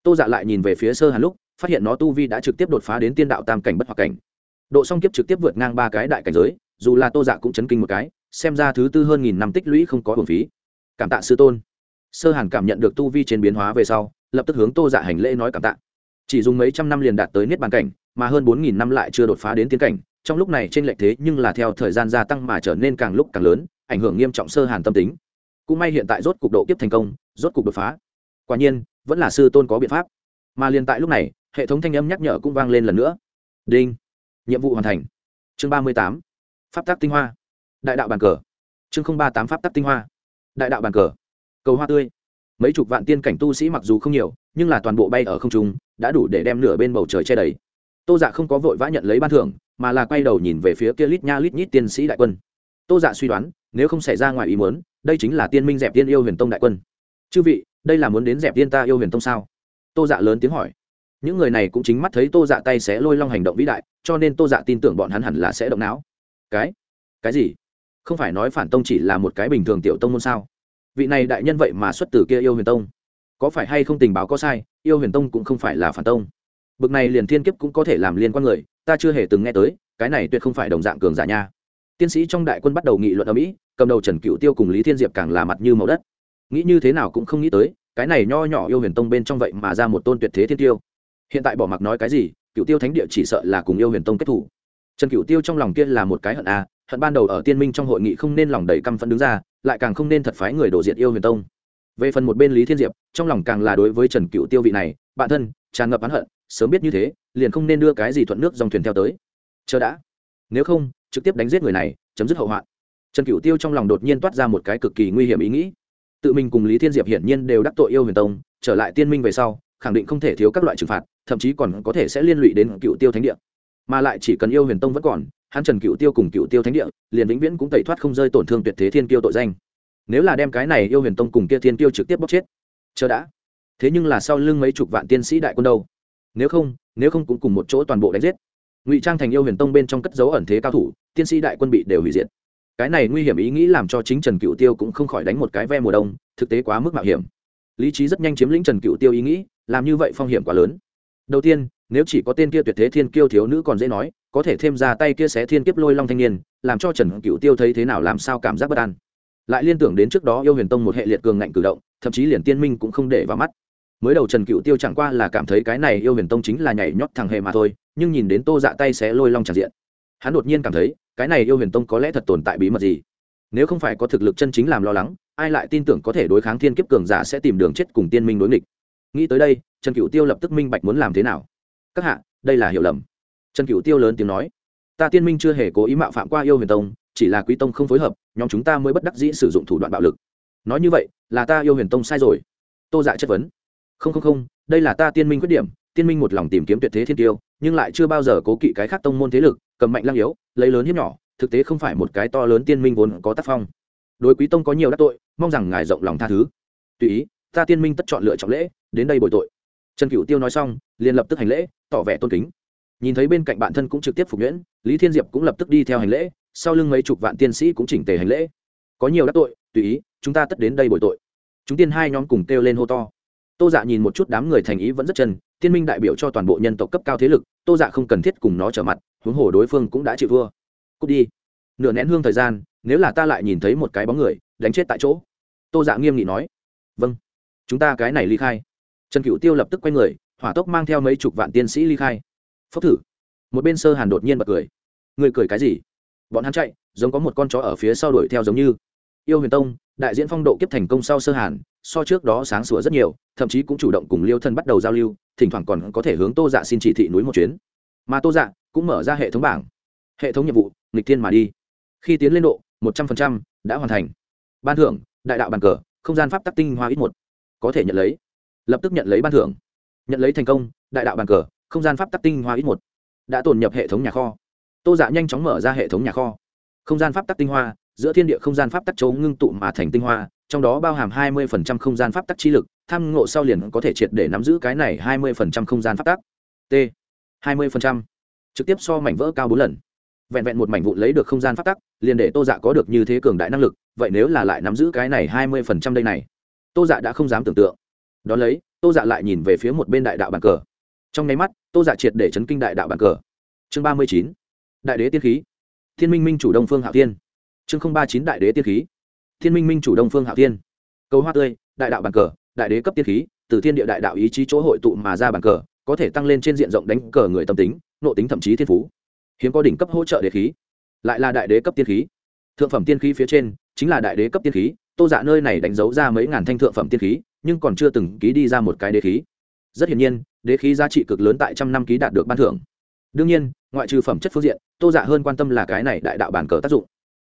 Tô dạ lại nhìn về phía sơ hàn lúc, phát hiện nó tu vi đã trực tiếp đột phá đến tiên đạo tam cảnh bất hoặc cảnh. Độ song kiếp trực tiếp vượt ngang ba cái đại cảnh giới, dù là tô dạ cũng chấn kinh một cái, xem ra thứ tư hơn nghìn năm tích lũy không có hồn phí. Cảm tạ sư tôn. Sơ hàn cảm nhận được tu vi trên biến hóa về sau, lập tức hướng tô dạ hành lễ nói cảm tạ. Chỉ dùng mấy trăm năm liền đạt tới niết bàn cảnh, mà hơn bốn nghìn năm lại chưa đột phá đến tiến cảnh trong lúc này trên lệch thế nhưng là theo thời gian gia tăng mà trở nên càng lúc càng lớn, ảnh hưởng nghiêm trọng sơ hàn tâm tính. Cũng may hiện tại rốt cục độ kiếp thành công, rốt cục đột phá. Quả nhiên, vẫn là sư tôn có biện pháp. Mà liền tại lúc này, hệ thống thanh âm nhắc nhở cũng vang lên lần nữa. Đinh. Nhiệm vụ hoàn thành. Chương ba mươi tám. Pháp tác tinh hoa. Đại đạo bàn cờ. Chương ba tám pháp tác tinh hoa. Đại đạo bàn cờ. Cầu hoa tươi. Mấy chục vạn tiên cảnh tu sĩ mặc dù không nhiều, nhưng là toàn bộ bay ở không trung, đã đủ để đem nửa bên bầu trời che đầy tô dạ không có vội vã nhận lấy ban thưởng, mà là quay đầu nhìn về phía kia lít nha lít nhít tiên sĩ đại quân. Tô dạ suy đoán, nếu không xảy ra ngoài ý muốn, đây chính là tiên minh dẹp tiên yêu huyền tông đại quân. Chư vị, đây là muốn đến dẹp tiên ta yêu huyền tông sao? Tô dạ lớn tiếng hỏi. Những người này cũng chính mắt thấy tô dạ tay sẽ lôi long hành động vĩ đại, cho nên tô dạ tin tưởng bọn hắn hẳn là sẽ động não. Cái? Cái gì? Không phải nói phản tông chỉ là một cái bình thường tiểu tông môn sao? Vị này đại nhân vậy mà xuất từ kia yêu huyền tông. Có phải hay không tình báo có sai, yêu huyền tông cũng không phải là phản tông bực này liền thiên kiếp cũng có thể làm liên quan người ta chưa hề từng nghe tới cái này tuyệt không phải đồng dạng cường giả nha. Tiến sĩ trong đại quân bắt đầu nghị luận ở mỹ cầm đầu trần cựu tiêu cùng lý thiên diệp càng là mặt như màu đất. Nghĩ như thế nào cũng không nghĩ tới cái này nho nhỏ yêu huyền tông bên trong vậy mà ra một tôn tuyệt thế thiên tiêu. Hiện tại bỏ mặc nói cái gì cựu tiêu thánh địa chỉ sợ là cùng yêu huyền tông kết thủ. Trần cựu tiêu trong lòng kia là một cái hận a à, hận ban đầu ở tiên minh trong hội nghị không nên lòng đầy căm phẫn đứng ra lại càng không nên thật phái người đổ diện yêu huyền tông. Về phần một bên lý thiên diệp trong lòng càng là đối với trần cựu tiêu vị này bạn thân tràn ngập oán hận sớm biết như thế, liền không nên đưa cái gì thuận nước dòng thuyền theo tới. Chờ đã. Nếu không, trực tiếp đánh giết người này, chấm dứt hậu hoạn. Trần Cửu tiêu trong lòng đột nhiên toát ra một cái cực kỳ nguy hiểm ý nghĩ. Tự mình cùng lý thiên diệp hiển nhiên đều đắc tội yêu huyền tông, trở lại tiên minh về sau, khẳng định không thể thiếu các loại trừng phạt, thậm chí còn có thể sẽ liên lụy đến cựu tiêu thánh địa. Mà lại chỉ cần yêu huyền tông vẫn còn, hắn trần cựu tiêu cùng cựu tiêu thánh địa, liền vĩnh viễn cũng tẩy thoát không rơi tổn thương tuyệt thế thiên tiêu tội danh. Nếu là đem cái này yêu huyền tông cùng kia thiên tiêu trực tiếp bóc chết, chờ đã. Thế nhưng là sau lưng mấy chục vạn tiên sĩ đại quân đâu? Nếu không nếu không cũng cùng một chỗ toàn bộ đánh giết. Ngụy trang thành yêu huyền tông bên trong cất dấu ẩn thế cao thủ, tiên sĩ đại quân bị đều hủy diệt. Cái này nguy hiểm ý nghĩ làm cho chính trần cựu tiêu cũng không khỏi đánh một cái ve mùa đông, thực tế quá mức mạo hiểm. Lý trí rất nhanh chiếm lĩnh trần cựu tiêu ý nghĩ, làm như vậy phong hiểm quá lớn. Đầu tiên, nếu chỉ có tên kia tuyệt thế thiên kiêu thiếu nữ còn dễ nói, có thể thêm ra tay kia xé thiên kiếp lôi long thanh niên, làm cho trần cựu tiêu thấy thế nào làm sao cảm giác bất an. Lại liên tưởng đến trước đó yêu huyền tông một hệ liệt cường ngạnh cử động, thậm chí liền tiên minh cũng không để vào mắt mới đầu trần cựu tiêu chẳng qua là cảm thấy cái này yêu huyền tông chính là nhảy nhót thằng hề mà thôi, nhưng nhìn đến tô dạ tay sẽ lôi long tràn diện, hắn đột nhiên cảm thấy, cái này yêu huyền tông có lẽ thật tồn tại bí mật gì? Nếu không phải có thực lực chân chính làm lo lắng, ai lại tin tưởng có thể đối kháng thiên kiếp cường giả sẽ tìm đường chết cùng tiên minh đối nghịch? Nghĩ tới đây, trần cựu tiêu lập tức minh bạch muốn làm thế nào. Các hạ, đây là hiểu lầm. Trần cựu tiêu lớn tiếng nói, ta tiên minh chưa hề cố ý mạo phạm qua yêu huyền tông, chỉ là quý tông không phối hợp, nhóm chúng ta mới bất đắc dĩ sử dụng thủ đoạn bạo lực. Nói như vậy, là ta yêu huyền tông sai rồi. Tô dạ chất vấn không không không, đây là ta tiên minh khuyết điểm, tiên minh một lòng tìm kiếm tuyệt thế thiên tiêu, nhưng lại chưa bao giờ cố kỵ cái khác tông môn thế lực, cầm mạnh lăng yếu, lấy lớn hiếp nhỏ, thực tế không phải một cái to lớn tiên minh vốn có tác phong. Đối quý tông có nhiều đắc tội, mong rằng ngài rộng lòng tha thứ. Tùy ý, ta tiên minh tất chọn lựa trọng lễ, đến đây bồi tội. Trần Cửu tiêu nói xong, liền lập tức hành lễ, tỏ vẻ tôn kính. Nhìn thấy bên cạnh bạn thân cũng trực tiếp phục nhuyễn, lý thiên diệp cũng lập tức đi theo hành lễ, sau lưng mấy chục vạn tiên sĩ cũng chỉnh tề hành lễ. Có nhiều đắc tội, tùy ý, chúng ta tất đến đây bồi tội. Chúng tiên hai nhóm cùng kêu lên hô to tô dạ nhìn một chút đám người thành ý vẫn rất chân, tiên minh đại biểu cho toàn bộ nhân tộc cấp cao thế lực, tô dạ không cần thiết cùng nó trở mặt, huống hồ đối phương cũng đã chịu thua. Cút đi. Nửa nén hương thời gian, nếu là ta lại nhìn thấy một cái bóng người, đánh chết tại chỗ. Tô dạ nghiêm nghị nói. Vâng. Chúng ta cái này ly khai. Trần cựu tiêu lập tức quay người, hỏa tốc mang theo mấy chục vạn tiên sĩ ly khai. Phốc thử. Một bên sơ hàn đột nhiên bật cười. Người cười cái gì? Bọn hắn chạy, giống có một con chó ở phía sau đuổi theo giống như. Yêu huyền tông, đại diễn phong độ kiếp thành công sau sơ hàn so trước đó sáng sủa rất nhiều, thậm chí cũng chủ động cùng liêu thân bắt đầu giao lưu, thỉnh thoảng còn có thể hướng tô dạ xin chỉ thị núi một chuyến. Mà tô dạ cũng mở ra hệ thống bảng. Hệ thống nhiệm vụ, nghịch thiên mà đi. Khi tiến lên độ, một trăm linh đã hoàn thành. Ban thưởng, đại đạo bàn cờ, không gian pháp tắc tinh hoa ít một. Có thể nhận lấy. Lập tức nhận lấy ban thưởng. Nhận lấy thành công, đại đạo bàn cờ, không gian pháp tắc tinh hoa ít một. Đã tồn nhập hệ thống nhà kho. Tô dạ nhanh chóng mở ra hệ thống nhà kho. Không gian pháp tắc tinh hoa, giữa thiên địa không gian pháp tắc chấu ngưng tụ mà thành tinh hoa trong đó bao hàm hai mươi phần trăm không gian pháp tắc chi lực, tham ngộ sau liền có thể triệt để nắm giữ cái này hai mươi phần trăm không gian pháp tắc. T. hai mươi phần trăm. Trực tiếp so mảnh vỡ cao bốn lần. Vẹn vẹn một mảnh vụn lấy được không gian pháp tắc, liền để tô dạ có được như thế cường đại năng lực, vậy nếu là lại nắm giữ cái này hai mươi phần trăm đây này, tô dạ đã không dám tưởng tượng. Đó lấy, tô dạ lại nhìn về phía một bên đại đạo bàn cờ. Trong mấy mắt, tô dạ triệt để chấn kinh đại đạo bàn cờ. Chương ba mươi chín. Đại đế tiên khí. Thiên minh minh chủ đông phương hạo thiên. Chương ba chín đại đế tiên khí thiên minh minh chủ đông phương hạo thiên. Cầu hoa tươi, đại đạo bàn cờ, đại đế cấp tiên khí, từ thiên địa đại đạo ý chí chỗ hội tụ mà ra bàn cờ, có thể tăng lên trên diện rộng đánh cờ người tâm tính, nộ tính thậm chí thiên phú. Hiếm có đỉnh cấp hỗ trợ đế khí, lại là đại đế cấp tiên khí. Thượng phẩm tiên khí phía trên, chính là đại đế cấp tiên khí, tô dạ nơi này đánh dấu ra mấy ngàn thanh thượng phẩm tiên khí, nhưng còn chưa từng ký đi ra một cái đế khí. Rất hiển nhiên, đế khí giá trị cực lớn tại trăm năm ký đạt được ban thưởng. Đương nhiên, ngoại trừ phẩm chất phương diện, tô dạ hơn quan tâm là cái này đại đạo bản cờ tác dụng.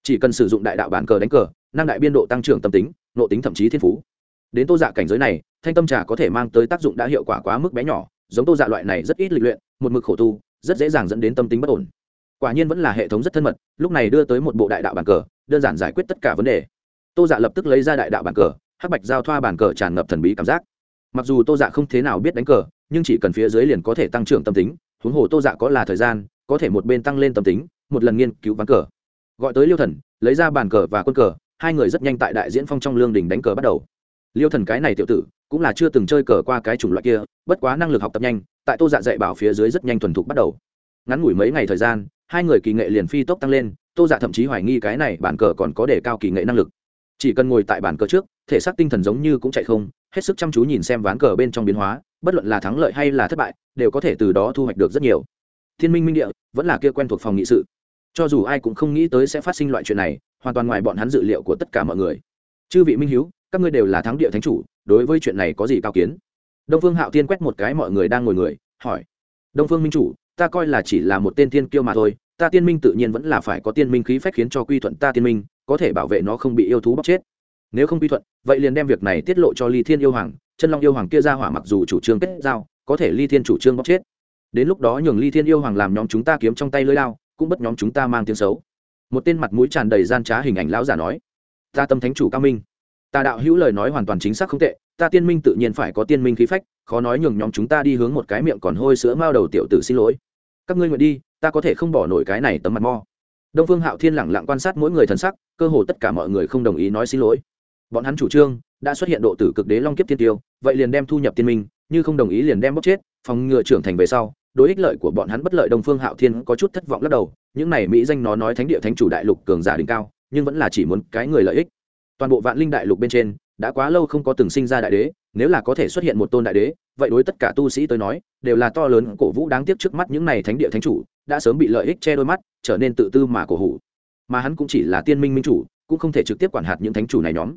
Chỉ cần sử dụng đại đạo bản cờ đánh cờ năng đại biên độ tăng trưởng tâm tính, nộ tính thậm chí thiên phú. Đến tô dạ cảnh giới này, thanh tâm trà có thể mang tới tác dụng đã hiệu quả quá mức bé nhỏ, giống tô dạ loại này rất ít lịch luyện, một mực khổ tu, rất dễ dàng dẫn đến tâm tính bất ổn. Quả nhiên vẫn là hệ thống rất thân mật, lúc này đưa tới một bộ đại đạo bàn cờ, đơn giản giải quyết tất cả vấn đề. Tô dạ lập tức lấy ra đại đạo bàn cờ, hắc bạch giao thoa bàn cờ tràn ngập thần bí cảm giác. Mặc dù tô dạ không thế nào biết đánh cờ, nhưng chỉ cần phía dưới liền có thể tăng trưởng tâm tính, huống hồ tô dạ có là thời gian, có thể một bên tăng lên tâm tính, một lần nghiên cứu ván cờ. Gọi tới liêu thần, lấy ra bàn cờ và quân cờ hai người rất nhanh tại đại diễn phong trong lương đình đánh cờ bắt đầu. Liêu thần cái này tiểu tử, cũng là chưa từng chơi cờ qua cái chủng loại kia, bất quá năng lực học tập nhanh, tại tô dạ dạy bảo phía dưới rất nhanh thuần thục bắt đầu. Ngắn ngủi mấy ngày thời gian, hai người kỳ nghệ liền phi tốc tăng lên, tô dạ thậm chí hoài nghi cái này bản cờ còn có đề cao kỳ nghệ năng lực. Chỉ cần ngồi tại bản cờ trước, thể xác tinh thần giống như cũng chạy không, hết sức chăm chú nhìn xem ván cờ bên trong biến hóa, bất luận là thắng lợi hay là thất bại, đều có thể từ đó thu hoạch được rất nhiều. Thiên minh minh địa, vẫn là kia quen thuộc phòng nghị sự. Cho dù ai cũng không nghĩ tới sẽ phát sinh loại chuyện này hoàn toàn ngoài bọn hắn dự liệu của tất cả mọi người. Chư vị minh hiếu, các ngươi đều là thắng địa thánh chủ, đối với chuyện này có gì cao kiến? Đông phương hạo tiên quét một cái mọi người đang ngồi người, hỏi. Đông phương minh chủ, ta coi là chỉ là một tên tiên kiêu mà thôi, ta tiên minh tự nhiên vẫn là phải có tiên minh khí phách khiến cho quy thuận ta tiên minh, có thể bảo vệ nó không bị yêu thú bóc chết. Nếu không quy thuận, vậy liền đem việc này tiết lộ cho ly thiên yêu hoàng, chân long yêu hoàng kia ra hỏa mặc dù chủ trương kết giao, có thể ly thiên chủ trương bóc chết. Đến lúc đó nhường ly thiên yêu hoàng làm nhóm chúng ta kiếm trong tay lưới lao, cũng bất nhóm chúng ta mang tiếng xấu một tên mặt mũi tràn đầy gian trá hình ảnh lão giả nói, ta tâm thánh chủ cao minh. Ta đạo hữu lời nói hoàn toàn chính xác không tệ, ta tiên minh tự nhiên phải có tiên minh khí phách, khó nói nhường nhóm chúng ta đi hướng một cái miệng còn hôi sữa mao đầu tiểu tử xin lỗi. Các ngươi nguyện đi, ta có thể không bỏ nổi cái này tấm mặt mo. Đông phương hạo thiên lẳng lặng quan sát mỗi người thần sắc, cơ hồ tất cả mọi người không đồng ý nói xin lỗi. Bọn hắn chủ trương, đã xuất hiện độ tử cực đế long kiếp tiên tiêu, vậy liền đem thu nhập tiên minh, như không đồng ý liền đem bóc chết, phòng ngừa trưởng thành về sau đối ích lợi của bọn hắn bất lợi đông phương hạo thiên có chút thất vọng lắc đầu, những này mỹ danh nó nói thánh địa thánh chủ đại lục cường giả đỉnh cao, nhưng vẫn là chỉ muốn cái người lợi ích. Toàn bộ vạn linh đại lục bên trên, đã quá lâu không có từng sinh ra đại đế, nếu là có thể xuất hiện một tôn đại đế, vậy đối tất cả tu sĩ tới nói, đều là to lớn cổ vũ đáng tiếc trước mắt những này thánh địa thánh chủ, đã sớm bị lợi ích che đôi mắt, trở nên tự tư mà cổ hủ. Mà hắn cũng chỉ là tiên minh minh chủ, cũng không thể trực tiếp quản hạt những thánh chủ này nhóm.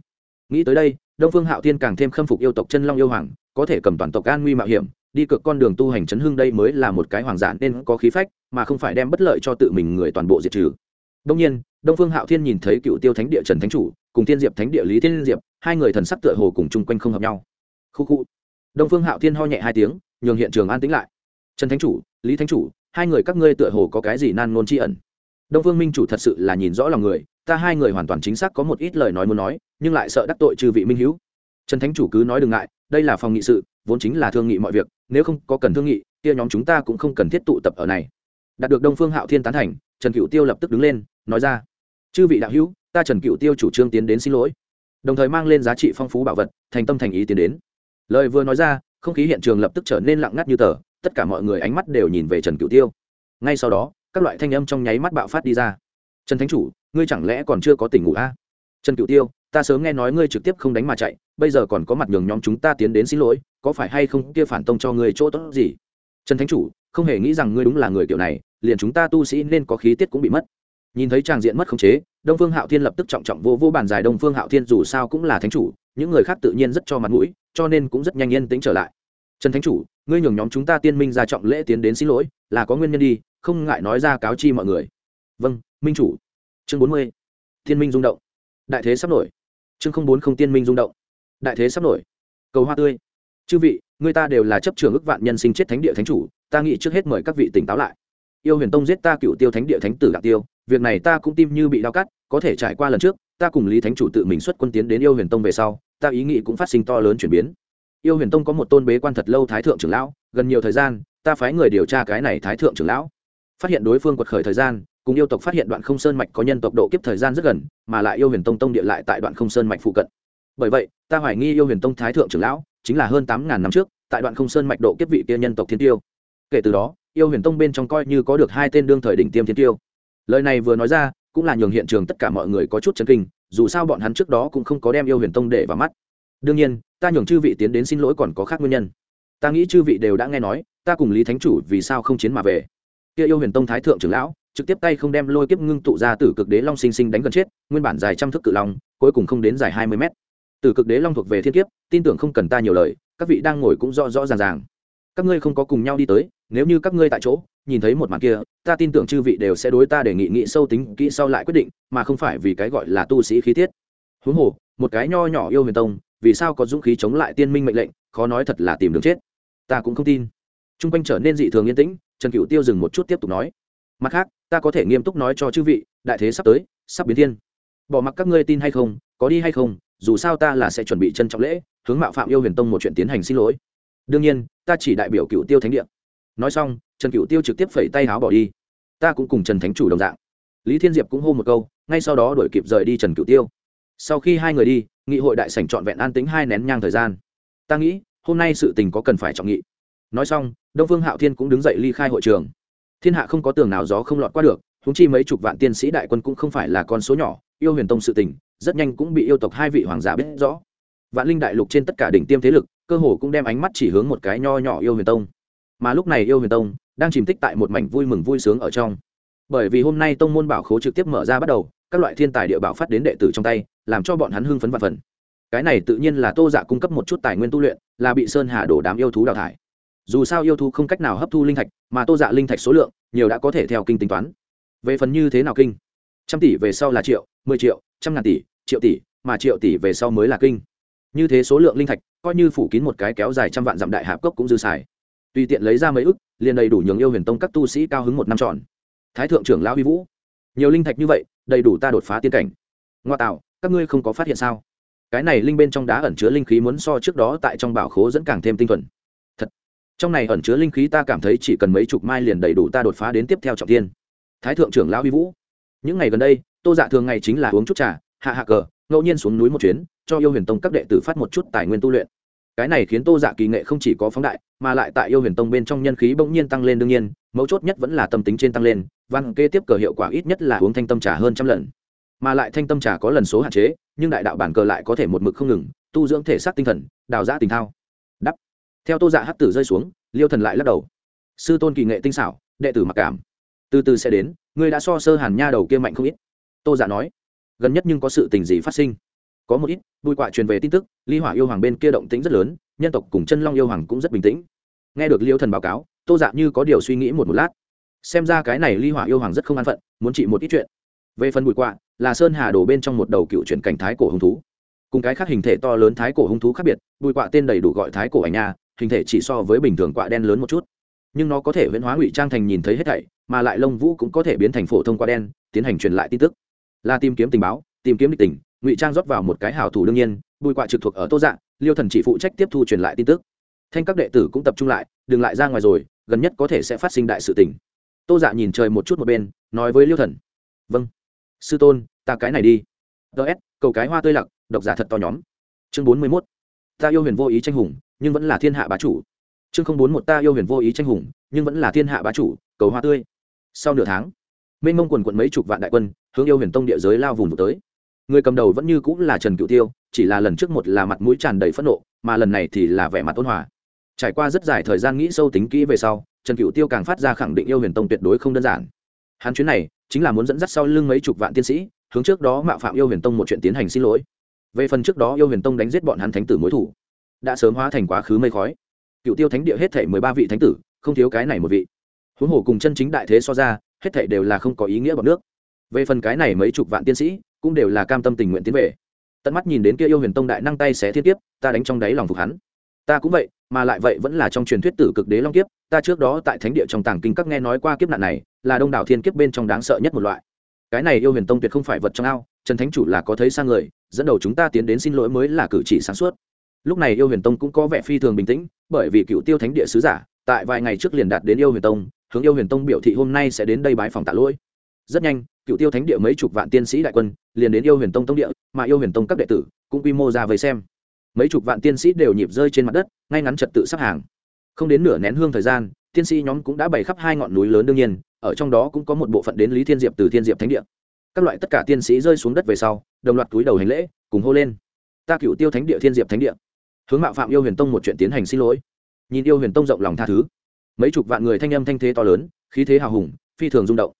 Nghĩ tới đây, đông phương hạo thiên càng thêm khâm phục yêu tộc chân long yêu hoàng, có thể cầm toàn tộc an nguy mạo hiểm đi cực con đường tu hành chấn hưng đây mới là một cái hoàng giả nên có khí phách, mà không phải đem bất lợi cho tự mình người toàn bộ diệt trừ. Đông nhiên, đông phương hạo thiên nhìn thấy cựu tiêu thánh địa trần thánh chủ, cùng thiên diệp thánh địa lý thiên diệp, hai người thần sắc tựa hồ cùng chung quanh không hợp nhau. Khu khu. Đông phương hạo thiên ho nhẹ hai tiếng, nhường hiện trường an tĩnh lại. Trần thánh chủ, lý thánh chủ, hai người các ngươi tựa hồ có cái gì nan ngôn tri ẩn? Đông phương minh chủ thật sự là nhìn rõ lòng người, ta hai người hoàn toàn chính xác có một ít lời nói muốn nói, nhưng lại sợ đắc tội trừ vị minh hữu trần thánh chủ cứ nói đừng ngại, đây là phòng nghị sự vốn chính là thương nghị mọi việc, nếu không có cần thương nghị, kia nhóm chúng ta cũng không cần thiết tụ tập ở này. Đạt được đông phương hạo thiên tán thành, trần cựu tiêu lập tức đứng lên, nói ra, chư vị đạo hữu, ta trần cựu tiêu chủ trương tiến đến xin lỗi. Đồng thời mang lên giá trị phong phú bảo vật, thành tâm thành ý tiến đến. Lời vừa nói ra, không khí hiện trường lập tức trở nên lặng ngắt như tờ, tất cả mọi người ánh mắt đều nhìn về trần cựu tiêu. Ngay sau đó, các loại thanh âm trong nháy mắt bạo phát đi ra. Trần thánh chủ, ngươi chẳng lẽ còn chưa có tỉnh ngủ a? À? trần cựu tiêu, ta sớm nghe nói ngươi trực tiếp không đánh mà chạy bây giờ còn có mặt nhường nhóm chúng ta tiến đến xin lỗi, có phải hay không kia phản tông cho ngươi chỗ tốt gì? Trần thánh chủ, không hề nghĩ rằng ngươi đúng là người kiểu này, liền chúng ta tu sĩ nên có khí tiết cũng bị mất. Nhìn thấy tràng diện mất khống chế, đông phương hạo thiên lập tức trọng trọng vô vô bàn dài đông phương hạo thiên dù sao cũng là thánh chủ, những người khác tự nhiên rất cho mặt mũi, cho nên cũng rất nhanh yên tĩnh trở lại. Trần thánh chủ, ngươi nhường nhóm chúng ta tiên minh ra trọng lễ tiến đến xin lỗi, là có nguyên nhân đi, không ngại nói ra cáo chi mọi người. Vâng minh chủ. Chương bốn mươi. Thiên minh rung động. Đại thế sắp nổi. Chương không bốn không tiên minh rung động đại thế sắp nổi. Cầu hoa tươi. Chư vị, người ta đều là chấp trường ức vạn nhân sinh chết thánh địa thánh chủ, ta nghĩ trước hết mời các vị tỉnh táo lại. Yêu huyền tông giết ta cựu tiêu thánh địa thánh tử đặng tiêu, việc này ta cũng tim như bị đau cắt, có thể trải qua lần trước, ta cùng lý thánh chủ tự mình xuất quân tiến đến yêu huyền tông về sau, ta ý nghĩ cũng phát sinh to lớn chuyển biến. Yêu huyền tông có một tôn bế quan thật lâu thái thượng trưởng lão, gần nhiều thời gian, ta phái người điều tra cái này thái thượng trưởng lão. Phát hiện đối phương quật khởi thời gian, cùng yêu tộc phát hiện đoạn không sơn mạch có nhân tộc độ kiếp thời gian rất gần, mà lại yêu huyền tông tông địa lại tại đoạn không sơn mạch phụ cận bởi vậy, ta hoài nghi yêu huyền tông thái thượng trưởng lão chính là hơn tám ngàn năm trước, tại đoạn không sơn mạch độ kiếp vị kia nhân tộc thiên tiêu. Kể từ đó, yêu huyền tông bên trong coi như có được hai tên đương thời đỉnh tiêm thiên tiêu. Lời này vừa nói ra, cũng là nhường hiện trường tất cả mọi người có chút chấn kinh, dù sao bọn hắn trước đó cũng không có đem yêu huyền tông để vào mắt. Đương nhiên, ta nhường chư vị tiến đến xin lỗi còn có khác nguyên nhân. Ta nghĩ chư vị đều đã nghe nói, ta cùng lý thánh chủ vì sao không chiến mà về. Kia yêu huyền tông thái thượng trưởng lão, trực tiếp tay không đem lôi kiếp ngưng tụ ra từ cực đế long sinh sinh đánh gần chết, nguyên bản dài trăm thước cự long, cuối cùng không đến dài hai mươi mét từ cực đế long thuộc về thiên kiếp, tin tưởng không cần ta nhiều lời, các vị đang ngồi cũng rõ rõ ràng ràng. Các ngươi không có cùng nhau đi tới, nếu như các ngươi tại chỗ, nhìn thấy một màn kia, ta tin tưởng chư vị đều sẽ đối ta đề nghị nghị sâu tính kỹ sau lại quyết định, mà không phải vì cái gọi là tu sĩ khí tiết. Huống hồ, một cái nho nhỏ yêu huyền tông, vì sao có dũng khí chống lại tiên minh mệnh lệnh, khó nói thật là tìm đường chết. Ta cũng không tin. T r u n g quanh trở nên dị thường yên tĩnh, trần cựu tiêu dừng một chút tiếp tục nói. Mặt khác, ta có thể nghiêm túc nói cho chư vị, đại thế sắp tới, sắp biến thiên. Bỏ mặc các ngươi tin hay không, có đi hay không dù sao ta là sẽ chuẩn bị chân trọng lễ, hướng mạo phạm yêu huyền tông một chuyện tiến hành xin lỗi. Đương nhiên, ta chỉ đại biểu cựu tiêu thánh địa. Nói xong, trần cựu tiêu trực tiếp phẩy tay áo bỏ đi. Ta cũng cùng trần thánh chủ đồng dạng. Lý thiên diệp cũng hô một câu, ngay sau đó đổi kịp rời đi trần cựu tiêu. Sau khi hai người đi, nghị hội đại sảnh trọn vẹn an tính hai nén nhang thời gian. Ta nghĩ, hôm nay sự tình có cần phải trọng nghị. Nói xong, đông phương hạo thiên cũng đứng dậy ly khai hội trường. Thiên hạ không có tường nào gió không lọt qua được húng chi mấy chục vạn tiên sĩ đại quân cũng không phải là con số nhỏ, yêu huyền tông sự tình rất nhanh cũng bị yêu tộc hai vị hoàng giả biết rõ. Vạn linh đại lục trên tất cả đỉnh tiêm thế lực, cơ hồ cũng đem ánh mắt chỉ hướng một cái nho nhỏ yêu huyền tông. Mà lúc này yêu huyền tông đang chìm tích tại một mảnh vui mừng vui sướng ở trong. Bởi vì hôm nay tông môn bảo khố trực tiếp mở ra bắt đầu, các loại thiên tài địa bảo phát đến đệ tử trong tay, làm cho bọn hắn hưng phấn vạn phần. Cái này tự nhiên là tô dạ cung cấp một chút tài nguyên tu luyện, là bị sơn hà đổ đám yêu thú đào thải. Dù sao yêu thú không cách nào hấp thu linh thạch, mà tô dạ linh thạch số lượng nhiều đã có thể theo kinh tính toán. Về phần như thế nào kinh? Trăm tỷ về sau là triệu, mười triệu trăm ngàn tỷ, triệu tỷ, mà triệu tỷ về sau mới là kinh. Như thế số lượng linh thạch, coi như phủ kín một cái kéo dài trăm vạn dặm đại hạp cốc cũng dư xài. Tùy tiện lấy ra mấy ức, liền đầy đủ nhường yêu huyền tông các tu sĩ cao hứng một năm tròn. Thái thượng trưởng lão huy vũ, nhiều linh thạch như vậy, đầy đủ ta đột phá tiên cảnh. Ngoa tạo, các ngươi không có phát hiện sao? Cái này linh bên trong đá ẩn chứa linh khí muốn so trước đó tại trong bảo khố dẫn càng thêm tinh thuần. Thật, trong này ẩn chứa linh khí ta cảm thấy chỉ cần mấy chục mai liền đầy đủ ta đột phá đến tiếp theo trọng tiên. Thái thượng trưởng lão huy vũ những ngày gần đây, tô dạ thường ngày chính là uống chút trà, hạ hạ cờ, ngẫu nhiên xuống núi một chuyến, cho yêu huyền tông các đệ tử phát một chút tài nguyên tu luyện. Cái này khiến tô dạ kỳ nghệ không chỉ có phóng đại, mà lại tại yêu huyền tông bên trong nhân khí bỗng nhiên tăng lên đương nhiên, mấu chốt nhất vẫn là tâm tính trên tăng lên, văn kê tiếp cờ hiệu quả ít nhất là uống thanh tâm trà hơn trăm lần. Mà lại thanh tâm trà có lần số hạn chế, nhưng đại đạo bản cờ lại có thể một mực không ngừng, tu dưỡng thể xác tinh thần, đào giã tình thao. Đắp. Theo tô dạ hát tử rơi xuống, liêu thần lại lắc đầu. Sư tôn kỳ nghệ tinh xảo, đệ tử mặc cảm. Từ từ sẽ đến ngươi đã so sơ hàn nha đầu kia mạnh không ít. Tô giả nói, gần nhất nhưng có sự tình gì phát sinh? Có một ít, bùi quạ truyền về tin tức ly hỏa yêu hoàng bên kia động tĩnh rất lớn, nhân tộc cùng chân long yêu hoàng cũng rất bình tĩnh. Nghe được liêu thần báo cáo, tô dạ như có điều suy nghĩ một một lát. Xem ra cái này ly hỏa yêu hoàng rất không an phận, muốn trị một ít chuyện. Về phần bùi quạ, là sơn hà đổ bên trong một đầu cựu chuyển cảnh thái cổ hung thú. Cùng cái khác hình thể to lớn thái cổ hung thú khác biệt, bùi quạ tên đầy đủ gọi thái cổ ảnh nha, hình thể chỉ so với bình thường quạ đen lớn một chút. Nhưng nó có thể huyễn hóa ngụy trang thành nhìn thấy hết thảy mà lại lông vũ cũng có thể biến thành phổ thông qua đen, tiến hành truyền lại tin tức. Là tìm kiếm tình báo, tìm kiếm địch tình, ngụy trang rót vào một cái hảo thủ đương nhiên, bùi quạ trực thuộc ở tô dạng liêu thần chỉ phụ trách tiếp thu truyền lại tin tức. Thanh các đệ tử cũng tập trung lại, đừng lại ra ngoài rồi, gần nhất có thể sẽ phát sinh đại sự tình. Tô dạ nhìn trời một chút một bên, nói với liêu thần. Vâng. Sư tôn, ta cái này đi. Ts cầu cái hoa tươi lặc, độc giả thật to nhóm. Chương bốn mươi mốt. Ta yêu huyền vô ý tranh hùng, nhưng vẫn là thiên hạ bá chủ. Chương không bốn một, ta yêu huyền vô ý tranh hùng, nhưng vẫn là thiên hạ bá chủ, cầu hoa tươi sau nửa tháng, mênh mông quần quận mấy chục vạn đại quân hướng yêu huyền tông địa giới lao vùng tới. Người cầm đầu vẫn như cũng là trần cựu tiêu, chỉ là lần trước một là mặt mũi tràn đầy phẫn nộ, mà lần này thì là vẻ mặt ôn hòa. Trải qua rất dài thời gian nghĩ sâu tính kỹ về sau, trần cựu tiêu càng phát ra khẳng định yêu huyền tông tuyệt đối không đơn giản. Hắn chuyến này chính là muốn dẫn dắt sau lưng mấy chục vạn tiên sĩ, hướng trước đó mạo phạm yêu huyền tông một chuyện tiến hành xin lỗi. Về phần trước đó yêu huyền tông đánh giết bọn hắn thánh tử mối thủ, đã sớm hóa thành quá khứ mây khói. Cựu tiêu thánh địa hết thể mười ba vị thánh tử, không thiếu cái này một vị huống hồ cùng chân chính đại thế so ra, hết thảy đều là không có ý nghĩa bọn nước. Về phần cái này mấy chục vạn tiên sĩ, cũng đều là cam tâm tình nguyện tiến về. Tận mắt nhìn đến kia yêu huyền tông đại năng tay xé thiên kiếp ta đánh trong đáy lòng phục hắn. Ta cũng vậy, mà lại vậy vẫn là trong truyền thuyết tử cực đế long kiếp, ta trước đó tại thánh địa trong tàng kinh các nghe nói qua kiếp nạn này, là đông đảo thiên kiếp bên trong đáng sợ nhất một loại. Cái này yêu huyền tông tuyệt không phải vật trong ao, trần thánh chủ là có thấy sang người, dẫn đầu chúng ta tiến đến xin lỗi mới là cử chỉ sáng suốt. Lúc này yêu huyền tông cũng có vẻ phi thường bình tĩnh, bởi vì cựu tiêu thánh địa sứ giả, tại vài ngày trước liền đạt đến yêu huyền tông hướng yêu huyền tông biểu thị hôm nay sẽ đến đây bái phòng tạ lỗi. Rất nhanh, cựu tiêu thánh địa mấy chục vạn tiên sĩ đại quân liền đến yêu huyền tông tông địa, mà yêu huyền tông các đệ tử cũng quy mô ra về xem. Mấy chục vạn tiên sĩ đều nhịp rơi trên mặt đất, ngay ngắn trật tự sắp hàng. Không đến nửa nén hương thời gian, tiên sĩ nhóm cũng đã bày khắp hai ngọn núi lớn đương nhiên, ở trong đó cũng có một bộ phận đến lý thiên diệp từ thiên diệp thánh địa. Các loại tất cả tiên sĩ rơi xuống đất về sau, đồng loạt túi đầu hành lễ, cùng hô lên. Ta cựu tiêu thánh địa thiên diệp thánh địa. Hướng mạo phạm yêu huyền tông một chuyện tiến hành xin lỗi. Nhìn yêu huyền tông rộng lòng tha thứ mấy chục vạn người thanh âm thanh thế to lớn, khí thế hào hùng, phi thường rung động.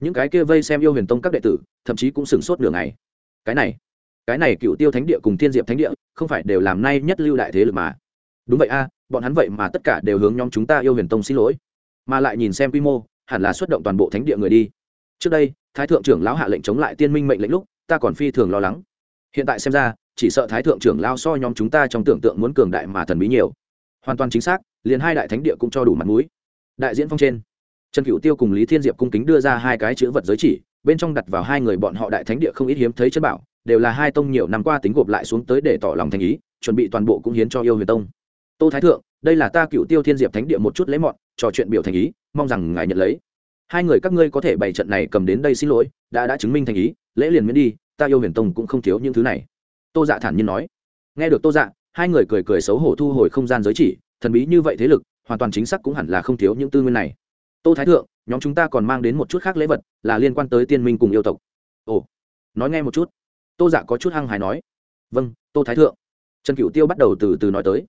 Những cái kia vây xem yêu huyền tông các đệ tử, thậm chí cũng sửng sốt nửa ngày. Cái này cái này cựu tiêu thánh địa cùng thiên diệp thánh địa, không phải đều làm nay nhất lưu đại thế lực mà. Đúng vậy a, bọn hắn vậy mà tất cả đều hướng nhóm chúng ta yêu huyền tông xin lỗi. Mà lại nhìn xem quy mô, hẳn là xuất động toàn bộ thánh địa người đi. Trước đây, thái thượng trưởng lão hạ lệnh chống lại tiên minh mệnh lệnh lúc, ta còn phi thường lo lắng. Hiện tại xem ra, chỉ sợ thái thượng trưởng lao so nhóm chúng ta trong tưởng tượng muốn cường đại mà thần bí nhiều hoàn toàn chính xác, liền hai đại thánh địa cũng cho đủ mặt mũi. Đại diễn phong trên, trần cựu tiêu cùng lý thiên diệp cung kính đưa ra hai cái chữ vật giới chỉ, bên trong đặt vào hai người bọn họ đại thánh địa không ít hiếm thấy chân bảo, đều là hai tông nhiều năm qua tính gộp lại xuống tới để tỏ lòng thành ý, chuẩn bị toàn bộ cũng hiến cho yêu huyền tông. Tô thái thượng, đây là ta cựu tiêu thiên diệp thánh địa một chút lấy mọn, trò chuyện biểu thành ý, mong rằng ngài nhận lấy. Hai người các ngươi có thể bày trận này cầm đến đây xin lỗi, đã đã chứng minh thành ý, lễ liền miễn đi, ta yêu huyền tông cũng không thiếu những thứ này. Tô dạ thản nhiên nói. Nghe được tô dạ hai người cười cười xấu hổ thu hồi không gian giới chỉ thần bí như vậy thế lực hoàn toàn chính xác cũng hẳn là không thiếu những tư nguyên này. Tô thái thượng nhóm chúng ta còn mang đến một chút khác lễ vật là liên quan tới tiên minh cùng yêu tộc. Ồ nói nghe một chút. Tô giả có chút hăng hài nói. Vâng tô thái thượng. Trần cựu tiêu bắt đầu từ từ nói tới.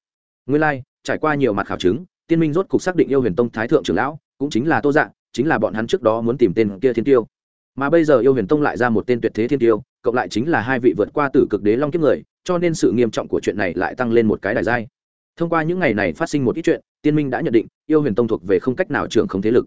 Nguyên lai、like, trải qua nhiều mặt khảo chứng tiên minh rốt cục xác định yêu huyền tông thái thượng trưởng lão cũng chính là tô dạ chính là bọn hắn trước đó muốn tìm tên kia thiên tiêu. Mà bây giờ yêu huyền tông lại ra một tên tuyệt thế thiên tiêu cộng lại chính là hai vị vượt qua tử cực đế long kiếp người cho nên sự nghiêm trọng của chuyện này lại tăng lên một cái đài giai. Thông qua những ngày này phát sinh một ít chuyện, tiên minh đã nhận định yêu huyền tông thuộc về không cách nào trưởng không thế lực.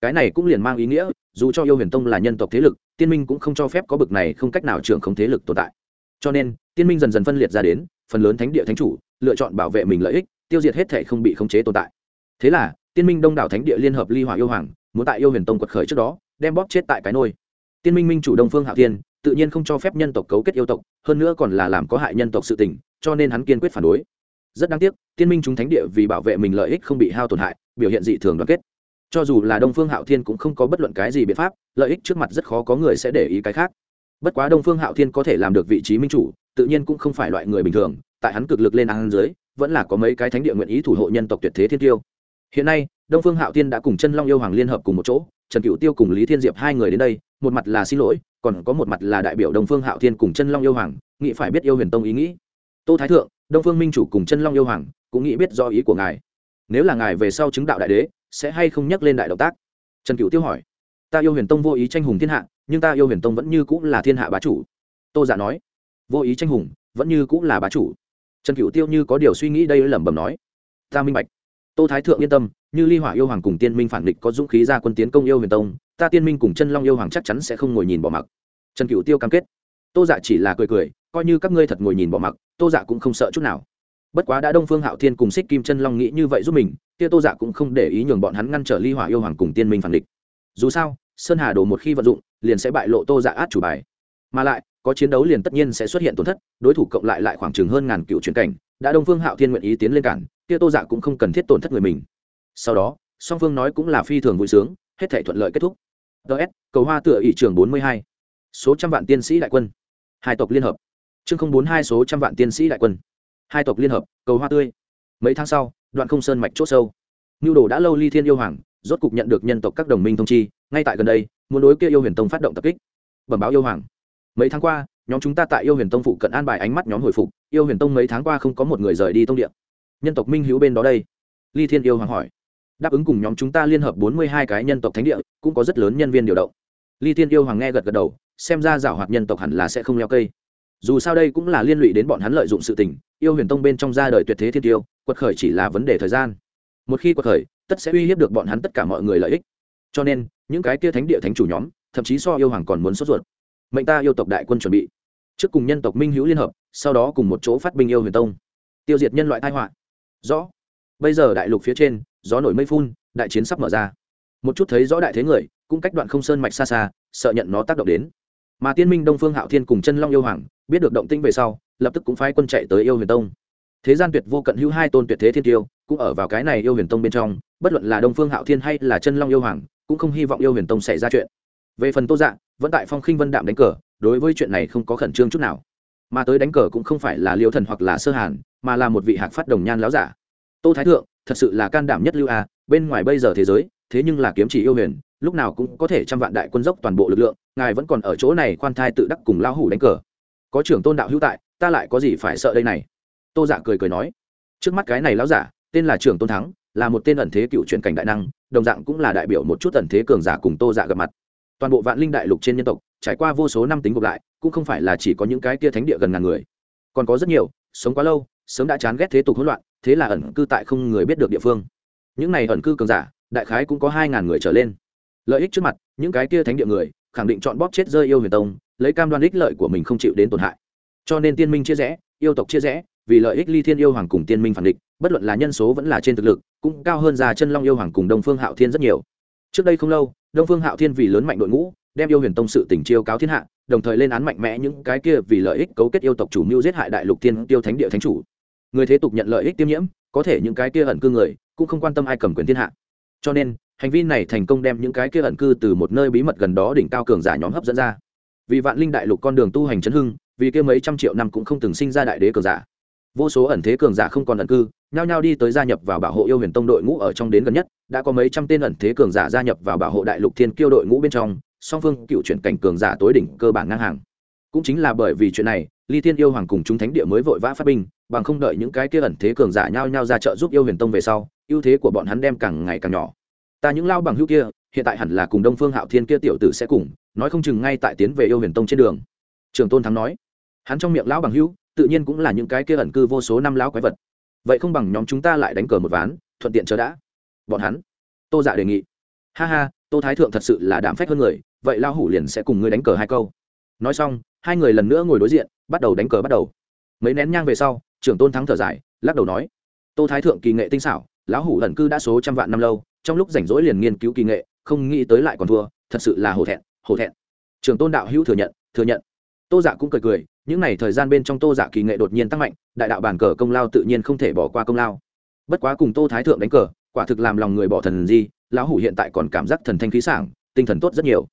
Cái này cũng liền mang ý nghĩa, dù cho yêu huyền tông là nhân tộc thế lực, tiên minh cũng không cho phép có bực này không cách nào trưởng không thế lực tồn tại. Cho nên, tiên minh dần dần phân liệt ra đến, phần lớn thánh địa thánh chủ, lựa chọn bảo vệ mình lợi ích, tiêu diệt hết thể không bị khống chế tồn tại. Thế là, tiên minh đông đảo thánh địa liên hợp ly hỏa yêu hoàng, muốn tại yêu huyền tông quật khởi trước đó, đem bóp chết tại cái nôi. Tiên minh minh chủ đông phương hạo thiên tự nhiên không cho phép nhân tộc cấu kết yêu tộc, hơn nữa còn là làm có hại nhân tộc sự tình, cho nên hắn kiên quyết phản đối. Rất đáng tiếc, tiên minh chúng thánh địa vì bảo vệ mình lợi ích không bị hao tổn hại, biểu hiện dị thường đoàn kết. Cho dù là đông phương hạo thiên cũng không có bất luận cái gì biện pháp, lợi ích trước mặt rất khó có người sẽ để ý cái khác. Bất quá đông phương hạo thiên có thể làm được vị trí minh chủ, tự nhiên cũng không phải loại người bình thường, tại hắn cực lực lên ăn dưới, vẫn là có mấy cái thánh địa nguyện ý thủ hộ nhân tộc tuyệt thế thiên tiêu. Hiện nay, đông phương hạo thiên đã cùng chân long yêu hoàng liên hợp cùng một chỗ, trần cựu tiêu cùng lý thiên diệp hai người đến đây, một mặt là xin lỗi còn có một mặt là đại biểu đông phương hạo thiên cùng chân long yêu hoàng, nghĩ phải biết yêu huyền tông ý nghĩ. Tô thái thượng, đông phương minh chủ cùng chân long yêu hoàng cũng nghĩ biết do ý của ngài. Nếu là ngài về sau chứng đạo đại đế, sẽ hay không nhắc lên đại động tác? Trần cựu tiêu hỏi. Ta yêu huyền tông vô ý tranh hùng thiên hạ, nhưng ta yêu huyền tông vẫn như cũng là thiên hạ bá chủ. Tô giả dạ nói. Vô ý tranh hùng, vẫn như cũng là bá chủ. Trần cựu tiêu như có điều suy nghĩ đây lẩm bẩm nói. Ta minh bạch. Tô thái thượng yên tâm, như ly hỏa yêu hoàng cùng tiên minh phản địch có dũng khí ra quân tiến công yêu huyền tông ta tiên minh cùng chân long yêu hoàng chắc chắn sẽ không ngồi nhìn bỏ mặc. Trần cựu tiêu cam kết. Tô dạ chỉ là cười cười, coi như các ngươi thật ngồi nhìn bỏ mặc, tô dạ cũng không sợ chút nào. Bất quá đã đông phương hạo thiên cùng xích kim chân long nghĩ như vậy giúp mình tia tô dạ cũng không để ý nhường bọn hắn ngăn trở ly hỏa yêu hoàng cùng tiên minh phản địch. Dù sao, sơn hà đồ một khi vận dụng, liền sẽ bại lộ tô dạ át chủ bài. Mà lại, có chiến đấu liền tất nhiên sẽ xuất hiện tổn thất, đối thủ cộng lại lại khoảng chừng hơn ngàn cựu truyền cảnh, đã đông phương hạo thiên nguyện ý tiến lên cản tia tô dạ cũng không cần thiết tổn thất người mình. Sau đó, song phương nói cũng là phi thường vui sướng hết thể thuận lợi kết thúc. Ts cầu hoa tựa ỷ trường bốn mươi hai. Số trăm vạn tiên sĩ đại quân. Hai tộc liên hợp. Chương không bốn hai số trăm vạn tiên sĩ đại quân. Hai tộc liên hợp, cầu hoa tươi. Mấy tháng sau, đoạn không sơn mạch c h ố sâu. Nhu đồ đã lâu ly thiên yêu hoàng, rốt cục nhận được nhân tộc các đồng minh thông chi, ngay tại gần đây, muốn đối kia yêu huyền tông phát động tập kích. Bẩm báo yêu hoàng. Mấy tháng qua, nhóm chúng ta tại yêu huyền tông phụ cận an bài ánh mắt nhóm hồi phục, yêu huyền tông mấy tháng qua không có một người rời đi tông điện nhân tộc minh hữu bên đó đây. Ly thiên yêu hoàng hỏi đáp ứng cùng nhóm chúng ta liên hợp bốn mươi hai cái nhân tộc thánh địa, cũng có rất lớn nhân viên điều động. Ly thiên yêu hoàng nghe gật gật đầu, xem ra giảo hoạt nhân tộc hẳn là sẽ không leo cây. Dù sao đây cũng là liên lụy đến bọn hắn lợi dụng sự tình, yêu huyền tông bên trong ra đời tuyệt thế thiên tiêu, quật khởi chỉ là vấn đề thời gian. Một khi quật khởi, tất sẽ uy hiếp được bọn hắn tất cả mọi người lợi ích. Cho nên, những cái kia thánh địa thánh chủ nhóm, thậm chí so yêu hoàng còn muốn sốt ruột. Mệnh ta yêu tộc đại quân chuẩn bị. Trước cùng nhân tộc minh hữu liên hợp, sau đó cùng một chỗ phát binh yêu huyền tông. Tiêu diệt nhân loại tai họa. Rõ. Bây giờ đại lục phía trên gió nổi mây phun, đại chiến sắp mở ra. Một chút thấy rõ đại thế người, cũng cách đoạn không sơn mạch xa xa, sợ nhận nó tác động đến. Mà tiên minh đông phương hạo thiên cùng chân long yêu hoàng, biết được động tĩnh về sau, lập tức cũng phái quân chạy tới yêu huyền tông. Thế gian tuyệt vô cận hữu hai tôn tuyệt thế thiên tiêu, cũng ở vào cái này yêu huyền tông bên trong, bất luận là đông phương hạo thiên hay là chân long yêu hoàng, cũng không hy vọng yêu huyền tông xảy ra chuyện. Về phần tô dạ vẫn tại phong khinh vân đạm đánh cờ, đối với chuyện này không có khẩn trương chút nào. Mà tới đánh cờ cũng không phải là liêu thần hoặc là sơ hàn, mà là một vị hạc phát đồng nhan láo giả tô thái thượng, thật sự là can đảm nhất lưu a bên ngoài bây giờ thế giới, thế nhưng là kiếm chỉ yêu huyền, lúc nào cũng có thể trăm vạn đại quân dốc toàn bộ lực lượng, ngài vẫn còn ở chỗ này khoan thai tự đắc cùng lao hủ đánh cờ. Có trưởng tôn đạo hữu tại, ta lại có gì phải sợ đây này? Tô giả dạ cười cười nói. Trước mắt cái này lão giả, tên là trưởng tôn thắng, là một tên ẩn thế cựu truyền cảnh đại năng, đồng dạng cũng là đại biểu một chút ẩn thế cường giả cùng tô dạ gặp mặt. Toàn bộ vạn linh đại lục trên nhân tộc, trải qua vô số năm tính gộp lại, cũng không phải là chỉ có những cái kia thánh địa gần ngàn người. Còn có rất nhiều, sống quá lâu, sớm đã chán ghét thế tục hỗn loạn thế là ẩn cư tại không người biết được địa phương. Những này ẩn cư cường giả, đại khái cũng có hai ngàn người trở lên. Lợi ích trước mặt, những cái kia thánh địa người, khẳng định chọn bóp chết rơi yêu huyền tông, lấy cam đoan ích lợi của mình không chịu đến tổn hại. Cho nên tiên minh chia rẽ, yêu tộc chia rẽ, vì lợi ích ly thiên yêu hoàng cùng tiên minh phản địch, bất luận là nhân số vẫn là trên thực lực, cũng cao hơn già chân long yêu hoàng cùng đông phương hạo thiên rất nhiều. Trước đây không lâu, đông phương hạo thiên vì lớn mạnh đội ngũ, đem yêu huyền tông sự tỉnh chiêu cáo thiên hạ, đồng thời lên án mạnh mẽ những cái kia vì lợi ích cấu kết yêu tộc chủ mưu giết hại đại lục thiên tiêu thánh địa thánh chủ người thế tục nhận lợi ích tiêm nhiễm, có thể những cái kia ẩn cư người cũng không quan tâm ai cầm quyền thiên hạ. Cho nên, hành vi này thành công đem những cái kia ẩn cư từ một nơi bí mật gần đó đỉnh cao cường giả nhóm hấp dẫn ra. Vì vạn linh đại lục con đường tu hành chấn hưng, vì kia mấy trăm triệu năm cũng không từng sinh ra đại đế cường giả. Vô số ẩn thế cường giả không còn ẩn cư, nhao nhao đi tới gia nhập vào bảo hộ yêu huyền tông đội ngũ ở trong đến gần nhất, đã có mấy trăm tên ẩn thế cường giả gia nhập vào bảo hộ đại lục thiên kiêu đội ngũ bên trong, song phương cựu chuyển cảnh cường giả tối đỉnh cơ bản ngang hàng. Cũng chính là bởi vì chuyện này, ly thiên yêu hoàng cùng chúng thánh địa mới vội vã phát binh bằng không đợi những cái kia ẩn thế cường giả nhau nhau ra trợ giúp yêu huyền tông về sau, ưu thế của bọn hắn đem càng ngày càng nhỏ. Ta những lao bằng hữu kia, hiện tại hẳn là cùng đông phương hạo thiên kia tiểu tử sẽ cùng, nói không chừng ngay tại tiến về yêu huyền tông trên đường. Trường tôn thắng nói. Hắn trong miệng lão bằng hữu, tự nhiên cũng là những cái kia ẩn cư vô số năm lão quái vật. Vậy không bằng nhóm chúng ta lại đánh cờ một ván, thuận tiện chờ đã. Bọn hắn. Tô dạ đề nghị. Ha ha, tô thái thượng thật sự là đảm phách hơn người, vậy lao hủ liền sẽ cùng ngươi đánh cờ hai câu. Nói xong, hai người lần nữa ngồi đối diện, bắt đầu đánh cờ bắt đầu. Mấy nén nhang về sau trưởng tôn thắng thở dài, lắc đầu nói, tô thái thượng kỳ nghệ tinh xảo, lão hủ lần cư đã số trăm vạn năm lâu, trong lúc rảnh rỗi liền nghiên cứu kỳ nghệ, không nghĩ tới lại còn thua, thật sự là hổ thẹn hổ thẹn. Trưởng tôn đạo hữu thừa nhận thừa nhận. Tô dạ cũng cười cười, những n à y thời gian bên trong tô dạ kỳ nghệ đột nhiên tăng mạnh, đại đạo bàn cờ công lao tự nhiên không thể bỏ qua công lao. Bất quá cùng tô thái thượng đánh cờ, quả thực làm lòng người bỏ thần gì, lão hủ hiện tại còn cảm giác thần thanh khí sảng, tinh thần tốt rất nhiều.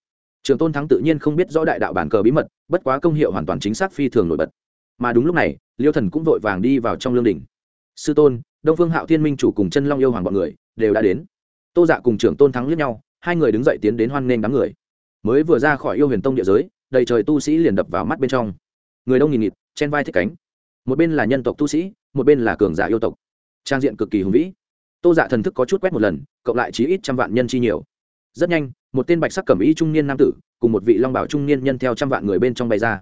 Trường tôn thắng tự nhiên không biết rõ đại đạo bản cờ bí mật, bất quá công hiệu hoàn toàn chính xác phi thường nổi bật mà đúng lúc này, liêu thần cũng vội vàng đi vào trong lương đình sư tôn, đông phương hạo thiên minh chủ cùng chân long yêu hoàng b ọ n người đều đã đến. Tô dạ cùng trưởng tôn thắng lướt nhau, hai người đứng dậy tiến đến hoan nghênh đám người. Mới vừa ra khỏi yêu huyền tông địa giới, đầy trời tu sĩ liền đập vào mắt bên trong. Người đông nghìn nghịt, chen vai thích cánh. Một bên là nhân tộc tu sĩ, một bên là cường giả yêu tộc. Trang diện cực kỳ hùng vĩ. Tô dạ thần thức có chút quét một lần, cộng lại chí ít trăm vạn nhân chi nhiều. Rất nhanh, một tên bạch sắc cẩm y trung niên nam tử cùng một vị long bảo trung niên nhân theo trăm vạn người bên trong bay ra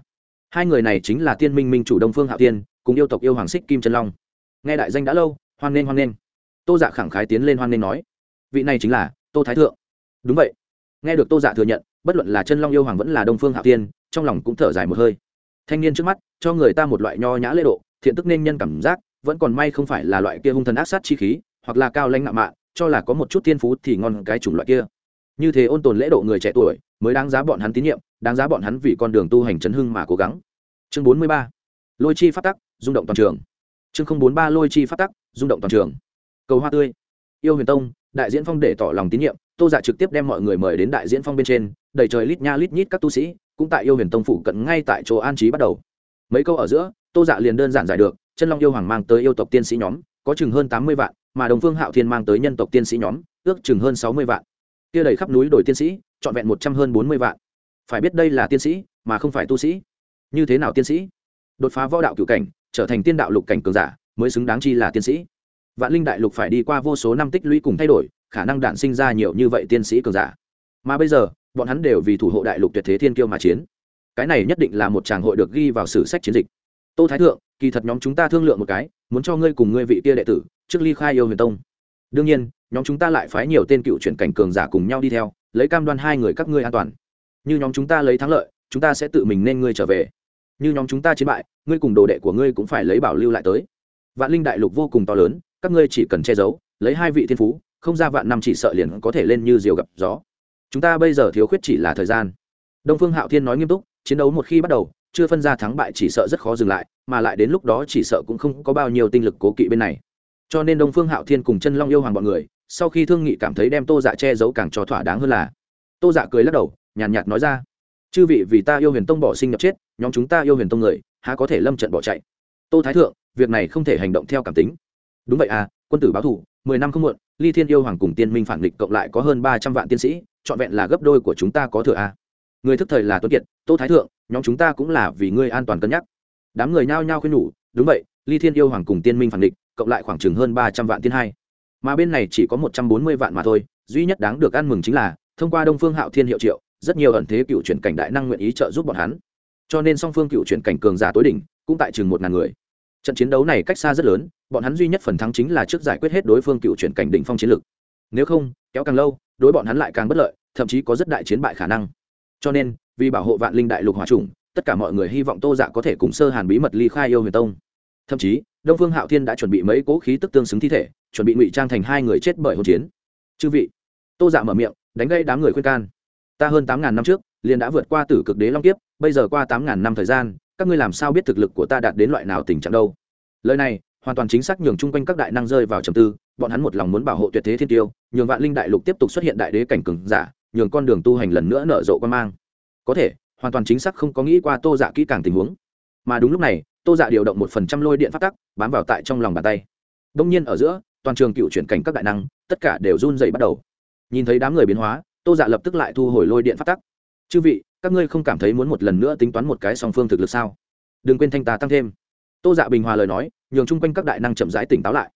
hai người này chính là tiên minh minh chủ đông phương hạo tiên cùng yêu tộc yêu hoàng xích kim trân long. Nghe đại danh đã lâu, hoan nghênh hoan nghênh. Tô dạ khẳng khái tiến lên hoan nghênh nói, vị này chính là tô thái thượng. Đúng vậy. Nghe được tô dạ thừa nhận, bất luận là chân long yêu hoàng vẫn là đông phương hạo tiên trong lòng cũng thở dài một hơi. Thanh niên trước mắt, cho người ta một loại nho nhã lễ độ, thiện tức nên nhân cảm giác, vẫn còn may không phải là loại kia hung thần ác sát chi khí, hoặc là cao lãnh ngạo mạn, cho là có một chút thiên phú thì ngon cái chủng loại kia. Như thế ôn tồn lễ độ người trẻ tuổi, mới đáng giá bọn hắn tín nhiệm đáng giá bọn hắn vì con đường tu hành chấn hưng mà cố gắng. Chương bốn mươi ba. Lôi chi phát tắc, rung động toàn trường. Chương không bốn ba, lôi chi phát tắc, rung động toàn trường. Cầu hoa tươi. Yêu huyền tông, đại diễn phong để tỏ lòng tín nhiệm, tô giả dạ trực tiếp đem mọi người mời đến đại diễn phong bên trên đầy trời lít nha lít nhít các tu sĩ, cũng tại yêu huyền tông phủ cận ngay tại chỗ an trí bắt đầu. Mấy câu ở giữa, tô dạ liền đơn giản giải được, chân long yêu hoàng mang tới yêu tộc tiên sĩ nhóm, có chừng hơn tám mươi vạn, mà đồng phương hạo thiên mang tới nhân tộc tiên sĩ nhóm, ước chừng hơn sáu mươi vạn. Kia đầy khắp núi đổi tiên sĩ, trọn vẹn một trăm hơn bốn mươi vạn phải biết đây là tiên sĩ, mà không phải tu sĩ. Như thế nào tiên sĩ? Đột phá võ đạo cựu cảnh, trở thành tiên đạo lục cảnh cường giả, mới xứng đáng chi là tiên sĩ. Vạn linh đại lục phải đi qua vô số năm tích lũy cùng thay đổi, khả năng đạn sinh ra nhiều như vậy tiên sĩ cường giả. Mà bây giờ, bọn hắn đều vì thủ hộ đại lục tuyệt thế thiên kiêu mà chiến. Cái này nhất định là một tràng hội được ghi vào sử sách chiến dịch. Tô thái thượng, kỳ thật nhóm chúng ta thương lượng một cái, muốn cho ngươi cùng ngươi vị kia đệ tử, trước ly khai yêu huyền tông. Đương nhiên, nhóm chúng ta lại phái nhiều tên cựu chuyển cảnh cường giả cùng nhau đi theo, lấy cam đoan hai người các ngươi an toàn như nhóm chúng ta lấy thắng lợi, chúng ta sẽ tự mình nên ngươi trở về. Như nhóm chúng ta chiến bại, ngươi cùng đồ đệ của ngươi cũng phải lấy bảo lưu lại tới. Vạn linh đại lục vô cùng to lớn, các ngươi chỉ cần che giấu, lấy hai vị thiên phú, không ra vạn năm chỉ sợ liền có thể lên như diều gặp gió. Chúng ta bây giờ thiếu khuyết chỉ là thời gian. Đông phương hạo thiên nói nghiêm túc, chiến đấu một khi bắt đầu, chưa phân ra thắng bại chỉ sợ rất khó dừng lại, mà lại đến lúc đó chỉ sợ cũng không có bao nhiêu tinh lực cố kỵ bên này. Cho nên đông phương hạo thiên cùng chân long yêu hoàng bọn người, sau khi thương nghị cảm thấy đem tô dạ che giấu càng cho thỏa đáng hơn là, tô dạ cười lắc đầu nhàn nhạt, nói ra. Chư vị vì ta yêu huyền tông bỏ sinh nhập chết nhóm chúng ta yêu huyền tông người há có thể lâm trận bỏ chạy? Tô thái thượng việc này không thể hành động theo cảm tính. Đúng vậy à quân tử báo thủ mười năm không muộn ly thiên yêu hoàng cùng tiên minh phản địch cộng lại có hơn ba trăm vạn tiên sĩ trọn vẹn là gấp đôi của chúng ta có thừa à. người thức thời là tuấn kiệt tô thái thượng nhóm chúng ta cũng là vì ngươi an toàn cân nhắc. Đám người nhao nhao khuyên nhủ đúng vậy ly thiên yêu hoàng cùng tiên minh phản địch cộng lại khoảng chừng hơn ba trăm vạn tiên hai. Mà bên này chỉ có một trăm bốn mươi vạn mà thôi duy nhất đáng được ăn mừng chính là thông qua đông phương hạo thiên hiệu triệu rất nhiều ẩn thế cựu chuyển cảnh đại năng nguyện ý trợ giúp bọn hắn. Cho nên song phương cựu chuyển cảnh cường giả tối đỉnh, cũng tại chừng một ngàn người. Trận chiến đấu này cách xa rất lớn, bọn hắn duy nhất phần thắng chính là trước giải quyết hết đối phương cựu chuyển cảnh đỉnh phong chiến lực nếu không, kéo càng lâu, đối bọn hắn lại càng bất lợi, thậm chí có rất đại chiến bại khả năng. Cho nên, vì bảo hộ vạn linh đại lục hòa trùng, tất cả mọi người hy vọng tô dạ có thể cùng sơ hàn bí mật ly khai yêu huyền tông. Thậm chí, đông phương hạo thiên đã chuẩn bị mấy cố khí tức tương xứng thi thể, chuẩn bị ngụy trang thành hai người chết bởi hỗn chiến. Chư vị, tô dạ mở miệng, đánh gây đám người khuyên can ta hơn tám ngàn năm trước, liền đã vượt qua tử cực đế long kiếp, bây giờ qua tám ngàn năm thời gian, các ngươi làm sao biết thực lực của ta đạt đến loại nào tình trạng đâu? Lời này, hoàn toàn chính xác nhường chung quanh các đại năng rơi vào trầm tư, bọn hắn một lòng muốn bảo hộ tuyệt thế thiên tiêu, nhường vạn linh đại lục tiếp tục xuất hiện đại đế cảnh cường giả, nhường con đường tu hành lần nữa nở rộ quan mang. Có thể, hoàn toàn chính xác không có nghĩ qua tô dạ kỹ càng tình huống. Mà đúng lúc này, tô dạ điều động một phần trăm lôi điện phát tắc, bám vào tại trong lòng bàn tay. Đông nhiên ở giữa, toàn trường cựu chuyển cảnh các đại năng, tất cả đều run dày bắt đầu. Nhìn thấy đám người biến hóa tô dạ lập tức lại thu hồi lôi điện phát tắc. Chư vị, các ngươi không cảm thấy muốn một lần nữa tính toán một cái song phương thực lực sao? Đừng quên thanh ta tăng thêm. Tô dạ bình hòa lời nói, nhường chung quanh các đại năng chậm rãi tỉnh táo lại.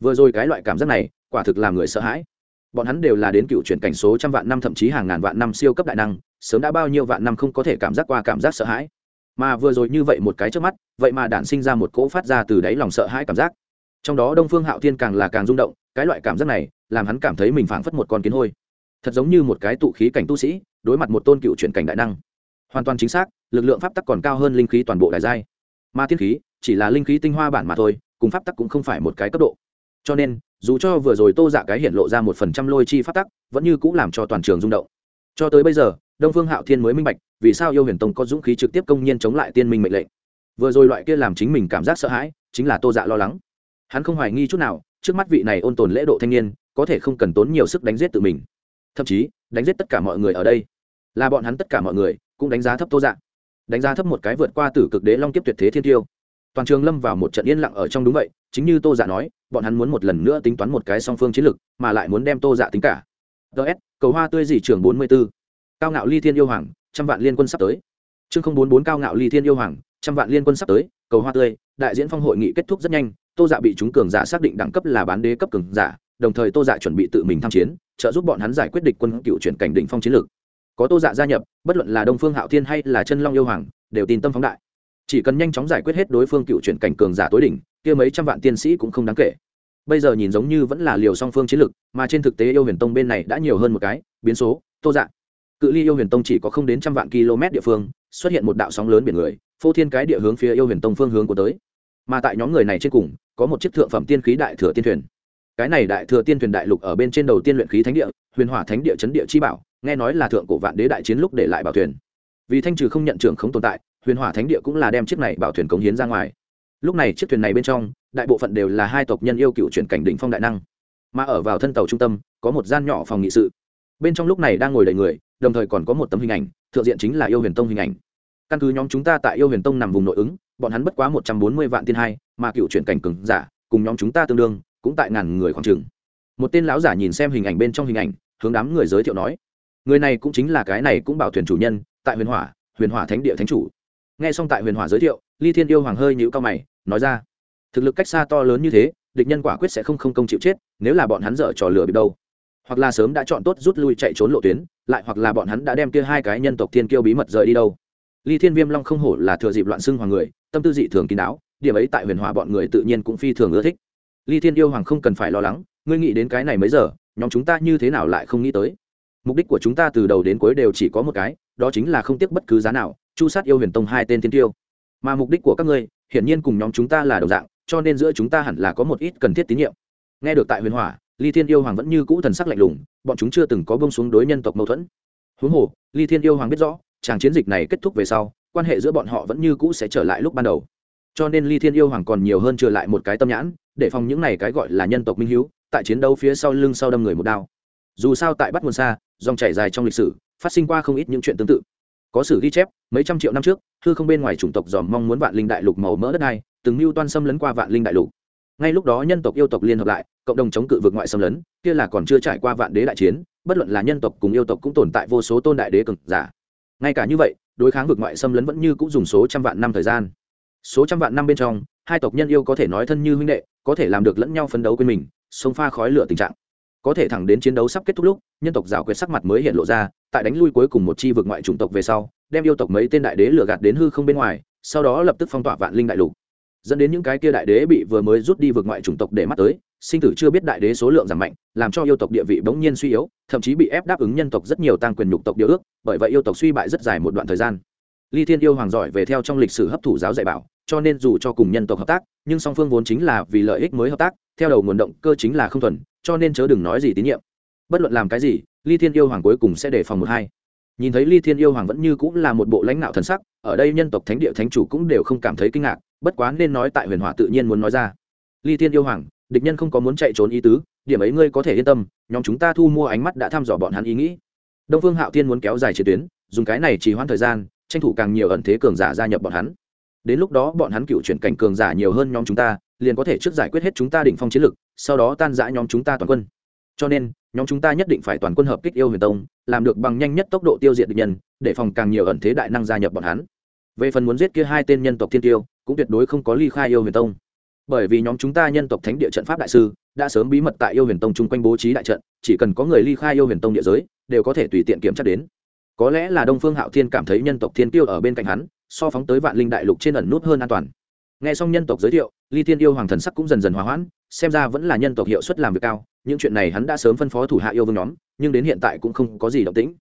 Vừa rồi cái loại cảm giác này, quả thực làm người sợ hãi. Bọn hắn đều là đến cựu chuyển cảnh số trăm vạn năm thậm chí hàng ngàn vạn năm siêu cấp đại năng, sớm đã bao nhiêu vạn năm không có thể cảm giác qua cảm giác sợ hãi. Mà vừa rồi như vậy một cái trước mắt, vậy mà đản sinh ra một cỗ phát ra từ đáy lòng sợ hãi cảm giác. Trong đó đông phương hạo thiên càng là càng rung động, cái loại cảm giác này, làm hắn cảm thấy mình phảng phất một con kiến hôi thật giống như một cái tụ khí cảnh tu sĩ, đối mặt một tôn cựu chuyển cảnh đại năng. Hoàn toàn chính xác, lực lượng pháp tắc còn cao hơn linh khí toàn bộ đại giai. Mà thiên khí, chỉ là linh khí tinh hoa bản mà thôi, cùng pháp tắc cũng không phải một cái cấp độ. Cho nên, dù cho vừa rồi tô dạ cái hiện lộ ra một phần trăm lôi chi pháp tắc, vẫn như cũng làm cho toàn trường rung động. Cho tới bây giờ, đông phương hạo thiên mới minh bạch, vì sao yêu huyền tông có dũng khí trực tiếp công nhiên chống lại tiên minh mệnh lệnh. Vừa rồi loại kia làm chính mình cảm giác sợ hãi, chính là tô dạ lo lắng. Hắn không hoài nghi chút nào, trước mắt vị này ôn tồn lễ độ thanh niên, có thể không cần tốn nhiều sức đánh giết tự mình thậm chí đánh giết tất cả mọi người ở đây. Là bọn hắn tất cả mọi người cũng đánh giá thấp tô dạ. Đánh giá thấp một cái vượt qua tử cực đế long kiếp tuyệt thế thiên tiêu. Toàn trường lâm vào một trận yên lặng ở trong đúng vậy, chính như tô dạ nói, bọn hắn muốn một lần nữa tính toán một cái song phương chiến lược, mà lại muốn đem tô dạ tính cả. Ts cầu hoa tươi dị trường bốn mươi b ố cao ngạo ly thiên yêu hoàng, trăm vạn liên quân sắp tới. Chương không bốn bốn cao ngạo ly thiên yêu hoàng, trăm vạn liên quân sắp tới, cầu hoa tươi, đại diễn phong hội nghị kết thúc rất nhanh, tô dạ bị chúng cường giả xác định đẳng cấp là bán đế cấp cường giả đồng thời tô dạ chuẩn bị tự mình tham chiến, trợ giúp bọn hắn giải quyết địch quân cựu chuyển cảnh đỉnh phong chiến lược. Có tô dạ gia nhập, bất luận là đông phương hạo thiên hay là chân long yêu hoàng, đều tin tâm phóng đại. Chỉ cần nhanh chóng giải quyết hết đối phương cựu chuyển cảnh cường giả tối đỉnh, kia mấy trăm vạn tiên sĩ cũng không đáng kể. Bây giờ nhìn giống như vẫn là liều song phương chiến lược, mà trên thực tế yêu huyền tông bên này đã nhiều hơn một cái, biến số, tô dạ. Cự ly yêu huyền tông chỉ có không đến trăm vạn km địa phương, xuất hiện một đạo sóng lớn biển người, phô thiên cái địa hướng phía yêu huyền tông phương hướng của tới. Mà tại nhóm người này trên cùng, có một chiếc thượng phẩm tiên khí đại thừa tiên thuyền cái này đại thừa tiên thuyền đại lục ở bên trên đầu tiên luyện khí thánh địa, huyền hỏa thánh địa chấn địa chi bảo, nghe nói là thượng cổ vạn đế đại chiến lúc để lại bảo thuyền. Vì thanh trừ không nhận trưởng không tồn tại, huyền hỏa thánh địa cũng là đem chiếc này bảo thuyền cống hiến ra ngoài. Lúc này chiếc thuyền này bên trong, đại bộ phận đều là hai tộc nhân yêu cựu chuyển cảnh đỉnh phong đại năng. Mà ở vào thân tàu trung tâm, có một gian nhỏ phòng nghị sự. Bên trong lúc này đang ngồi đầy người, đồng thời còn có một tấm hình ảnh, thượng diện chính là yêu huyền tông hình ảnh. Căn cứ nhóm chúng ta tại yêu huyền tông nằm vùng nội ứng, bọn hắn bất quá một trăm bốn mươi vạn tiên hai, mà cựu chuyển cảnh cừng giả, cùng nhóm chúng ta tương đương cũng tại ngàn người khoảng trường một tên lão giả nhìn xem hình ảnh bên trong hình ảnh, hướng đám người giới thiệu nói, người này cũng chính là cái này cũng bảo thuyền chủ nhân, tại huyền hỏa huyền hỏa thánh địa thánh chủ. Nghe xong tại huyền hỏa giới thiệu, ly thiên yêu hoàng hơi nhữ cao mày, nói ra, thực lực cách xa to lớn như thế, địch nhân quả quyết sẽ không không công chịu chết, nếu là bọn hắn dở trò lửa bị đâu. Hoặc là sớm đã chọn tốt rút lui chạy trốn lộ tuyến, lại hoặc là bọn hắn đã đem kia hai cái nhân tộc thiên kiêu bí mật rời đi đâu. Ly thiên viêm long không hổ là thừa dịp loạn xưng hoàng người, tâm tư dị thường kín đáo, điểm ấy tại huyền hòa bọn người tự nhiên cũng phi thường ưa thích ly thiên yêu hoàng không cần phải lo lắng, ngươi nghĩ đến cái này mấy giờ, nhóm chúng ta như thế nào lại không nghĩ tới? Mục đích của chúng ta từ đầu đến cuối đều chỉ có một cái, đó chính là không tiếc bất cứ giá nào, chu sát yêu huyền tông hai tên thiên tiêu. Mà mục đích của các ngươi, hiển nhiên cùng nhóm chúng ta là đồng dạng, cho nên giữa chúng ta hẳn là có một ít cần thiết tín nhiệm. Nghe được tại huyền hỏa, ly thiên yêu hoàng vẫn như cũ thần sắc lạnh lùng, bọn chúng chưa từng có bông xuống đối nhân tộc mâu thuẫn. Huống hồ, ly thiên yêu hoàng biết rõ, chàng chiến dịch này kết thúc về sau, quan hệ giữa bọn họ vẫn như cũ sẽ trở lại lúc ban đầu. Cho nên ly thiên yêu hoàng còn nhiều hơn trở lại một cái tâm nhãn để phòng những này cái gọi là nhân tộc minh hiếu, tại chiến đấu phía sau lưng sau đâm người một đao. Dù sao tại bắt nguồn xa, dòng chảy dài trong lịch sử, phát sinh qua không ít những chuyện tương tự. Có sử ghi chép, mấy trăm triệu năm trước thư không bên ngoài chủng tộc dòm mong muốn vạn linh đại lục màu mỡ đất này, từng mưu toan xâm lấn qua vạn linh đại lục. Ngay lúc đó nhân tộc yêu tộc liên hợp lại, cộng đồng chống cự vượt ngoại xâm lấn, kia là còn chưa trải qua vạn đế đại chiến, bất luận là nhân tộc cùng yêu tộc cũng tồn tại vô số tôn đại đế cực giả. Ngay cả như vậy, đối kháng vượt ngoại xâm lấn vẫn như cũng dùng số trăm vạn năm thời gian. Số trăm vạn năm bên trong, hai tộc nhân yêu có thể nói thân như huynh đệ có thể làm được lẫn nhau phấn đấu quên mình, sông pha khói lửa tình trạng. Có thể thẳng đến chiến đấu sắp kết thúc lúc, nhân tộc rào quyệt sắc mặt mới hiện lộ ra, tại đánh lui cuối cùng một chi vực ngoại chủng tộc về sau, đem yêu tộc mấy tên đại đế lừa gạt đến hư không bên ngoài, sau đó lập tức phong tỏa vạn linh đại lục. Dẫn đến những cái kia đại đế bị vừa mới rút đi vực ngoại chủng tộc để mắt tới, sinh tử chưa biết đại đế số lượng giảm mạnh, làm cho yêu tộc địa vị bỗng nhiên suy yếu, thậm chí bị ép đáp ứng nhân tộc rất nhiều tăng quyền nhục tộc điều ước, bởi vậy yêu tộc suy bại rất dài một đoạn thời gian. Ly thiên yêu hoàng giỏi về theo trong lịch sử hấp thụ giáo dạy bảo cho nên dù cho cùng nhân tộc hợp tác, nhưng song phương vốn chính là vì lợi ích mới hợp tác, theo đầu nguồn động cơ chính là không thuần, cho nên chớ đừng nói gì tín nhiệm. Bất luận làm cái gì, ly thiên yêu hoàng cuối cùng sẽ đề phòng một hai. Nhìn thấy ly thiên yêu hoàng vẫn như cũng là một bộ lãnh đạo thần sắc, ở đây nhân tộc thánh địa thánh chủ cũng đều không cảm thấy kinh ngạc, bất quá nên nói tại huyền hỏa tự nhiên muốn nói ra. Ly thiên yêu hoàng, địch nhân không có muốn chạy trốn ý tứ, điểm ấy ngươi có thể yên tâm, nhóm chúng ta thu mua ánh mắt đã thăm dò bọn hắn ý nghĩ. Đông phương hạo thiên muốn kéo dài chiến tuyến, dùng cái này chỉ hoãn thời gian, tranh thủ càng nhiều ẩn thế cường giả gia nhập bọn hắn đến lúc đó bọn hắn cựu chuyển cảnh cường giả nhiều hơn nhóm chúng ta, liền có thể trước giải quyết hết chúng ta định phong chiến lực, sau đó tan giã nhóm chúng ta toàn quân. Cho nên, nhóm chúng ta nhất định phải toàn quân hợp kích yêu huyền tông, làm được bằng nhanh nhất tốc độ tiêu diệt địch nhân, để phòng càng nhiều ẩn thế đại năng gia nhập bọn hắn. Về phần muốn giết kia hai tên nhân tộc thiên tiêu, cũng tuyệt đối không có ly khai yêu huyền tông. Bởi vì nhóm chúng ta nhân tộc thánh địa trận pháp đại sư, đã sớm bí mật tại yêu huyền tông chung quanh bố trí đại trận, chỉ cần có người ly khai yêu huyền tông địa giới, đều có thể tùy tiện kiểm tra đến. Có lẽ là đông phương hạo thiên cảm thấy nhân tộc thiên tiêu ở bên cạnh hắn so phóng tới vạn linh đại lục trên ẩn nút hơn an toàn. Nghe xong nhân tộc giới thiệu, ly thiên yêu hoàng thần sắc cũng dần dần hòa hoãn, xem ra vẫn là nhân tộc hiệu suất làm việc cao, những chuyện này hắn đã sớm phân phó thủ hạ yêu vương nhóm, nhưng đến hiện tại cũng không có gì động tĩnh.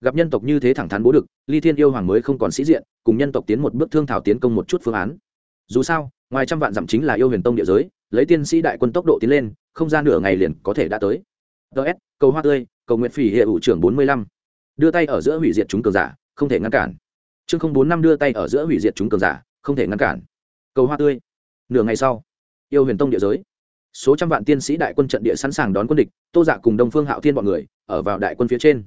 Gặp nhân tộc như thế thẳng thắn bố được ly thiên yêu hoàng mới không còn sĩ diện, cùng nhân tộc tiến một bước thương thảo tiến công một chút phương án. Dù sao, ngoài trăm vạn dặm chính là yêu huyền tông địa giới, lấy tiên sĩ đại quân tốc độ tiến lên, không ra nửa ngày liền có thể đã tới. Ts cầu hoa tươi, cầu nguyện phỉ hệ ủ trưởng bốn mươi lăm. Đưa tay ở giữa hủy diệt chúng cường giả, không thể ngăn cản chương không bốn năm đưa tay ở giữa hủy diệt chúng cường giả, không thể ngăn cản. Cầu hoa tươi. Nửa ngày sau, yêu huyền tông địa giới. Số trăm vạn tiên sĩ đại quân trận địa sẵn sàng đón quân địch, tô dạ cùng đông phương hạo thiên bọn người ở vào đại quân phía trên.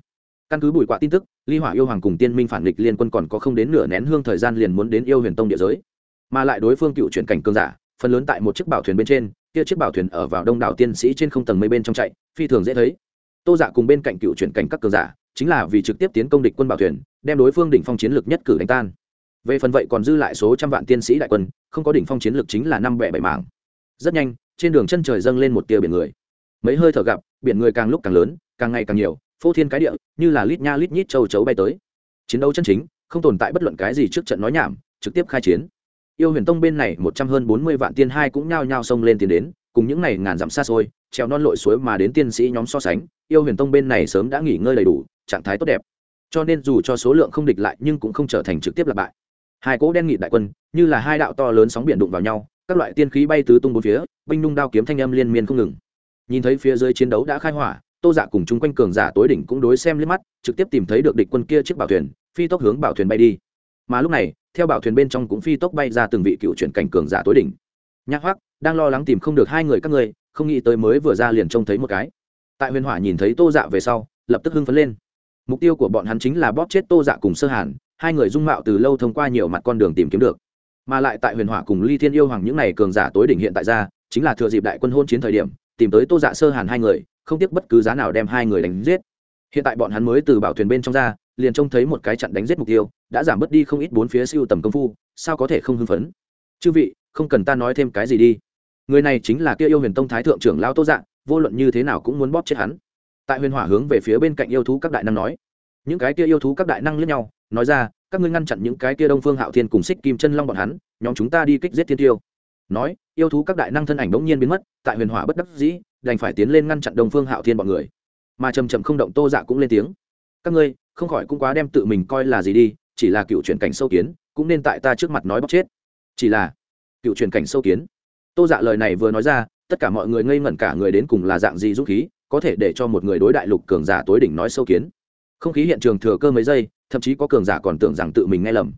Căn cứ bùi quạ tin tức, ly hỏa yêu hoàng cùng tiên minh phản nghịch liên quân còn có không đến nửa nén hương thời gian liền muốn đến yêu huyền tông địa giới. Mà lại đối phương cựu chuyển cảnh cường giả, phần lớn tại một chiếc bảo thuyền bên trên, kia chiếc bảo thuyền ở vào đông đảo tiên sĩ trên không tầng mây bên trong chạy, phi thường dễ thấy. Tô dạ cùng bên cạnh cựu chuyển cảnh các cường giả chính là vì trực tiếp tiến công địch quân bảo thuyền, đem đối phương đỉnh phong chiến lược nhất cử đánh tan. Về phần vậy còn dư lại số trăm vạn tiên sĩ đại quân, không có đỉnh phong chiến lược chính là năm bẻ bảy mảng. Rất nhanh, trên đường chân trời dâng lên một tia biển người. Mấy hơi thở gặp, biển người càng lúc càng lớn, càng ngày càng nhiều, phô thiên cái địa, như là lít nha lít nhít châu chấu bay tới. Chiến đấu chân chính, không tồn tại bất luận cái gì trước trận nói nhảm, trực tiếp khai chiến. Yêu huyền tông bên này một trăm hơn bốn mươi vạn tiên hai cũng nhao nhao xông lên tiến đến, cùng những này ngàn dặm xa xôi treo non lội suối mà đến tiên sĩ nhóm so sánh, yêu huyền tông bên này sớm đã nghỉ ngơi đầy đủ trạng thái tốt đẹp. Cho nên dù cho số lượng không địch lại nhưng cũng không trở thành trực tiếp là bại. Hai cỗ đen nghị đại quân, như là hai đạo to lớn sóng biển đụng vào nhau, các loại tiên khí bay tứ tung bốn phía, binh nung đao kiếm thanh âm liên miên không ngừng. Nhìn thấy phía dưới chiến đấu đã khai hỏa, tô dạ cùng chung quanh cường giả tối đỉnh cũng đối xem liếc mắt, trực tiếp tìm thấy được địch quân kia chiếc bảo thuyền, phi tốc hướng bảo thuyền bay đi. Mà lúc này, theo bảo thuyền bên trong cũng phi tốc bay ra từng vị cựu chuyển cảnh cường giả tối đỉnh. Nhạc hoác đang lo lắng tìm không được hai người các ngươi, không nghĩ tới mới vừa ra liền trông thấy một cái. Tại huyền hỏa nhìn thấy tô dạ về sau, lập tức hưng phấn lên mục tiêu của bọn hắn chính là bóp chết tô dạ cùng sơ hàn hai người dung mạo từ lâu thông qua nhiều mặt con đường tìm kiếm được. Mà lại tại huyền hỏa cùng ly thiên yêu hoàng những n à y cường giả tối đỉnh hiện tại ra chính là thừa dịp đại quân hôn chiến thời điểm tìm tới tô dạ sơ hàn hai người không tiếc bất cứ giá nào đem hai người đánh giết. Hiện tại bọn hắn mới từ bảo thuyền bên trong ra liền trông thấy một cái chặn đánh giết mục tiêu đã giảm bớt đi không ít bốn phía siêu tầm công phu sao có thể không hưng phấn? Chư vị không cần ta nói thêm cái gì đi. Người này chính là kia yêu huyền tông thái thượng trưởng lao tô Dạ, vô luận như thế nào cũng muốn bóp chết hắn tại huyền hỏa hướng về phía bên cạnh yêu thú các đại năng nói. Những cái kia yêu thú các đại năng lẫn nhau, nói ra, các ngươi ngăn chặn những cái kia đông phương hạo thiên cùng xích kim chân long bọn hắn, nhóm chúng ta đi kích giết thiên tiêu. Nói, yêu thú các đại năng thân ảnh bỗng nhiên biến mất, tại huyền hỏa bất đắc dĩ, đành phải tiến lên ngăn chặn đông phương hạo thiên bọn người. Mà trầm trầm không động tô dạ cũng lên tiếng. Các ngươi, không khỏi cũng quá đem tự mình coi là gì đi, chỉ là cựu truyền cảnh sâu kiến, cũng nên tại ta trước mặt nói bóc chết. Chỉ là cựu truyền cảnh sâu kiến. Tô dạ lời này vừa nói ra, tất cả mọi người ngây ngẩn cả người đến cùng là dạng gì dũng khí có thể để cho một người đối đại lục cường giả tối đỉnh nói sâu kiến. Không khí hiện trường thừa cơ mấy giây, thậm chí có cường giả còn tưởng rằng tự mình nghe lầm.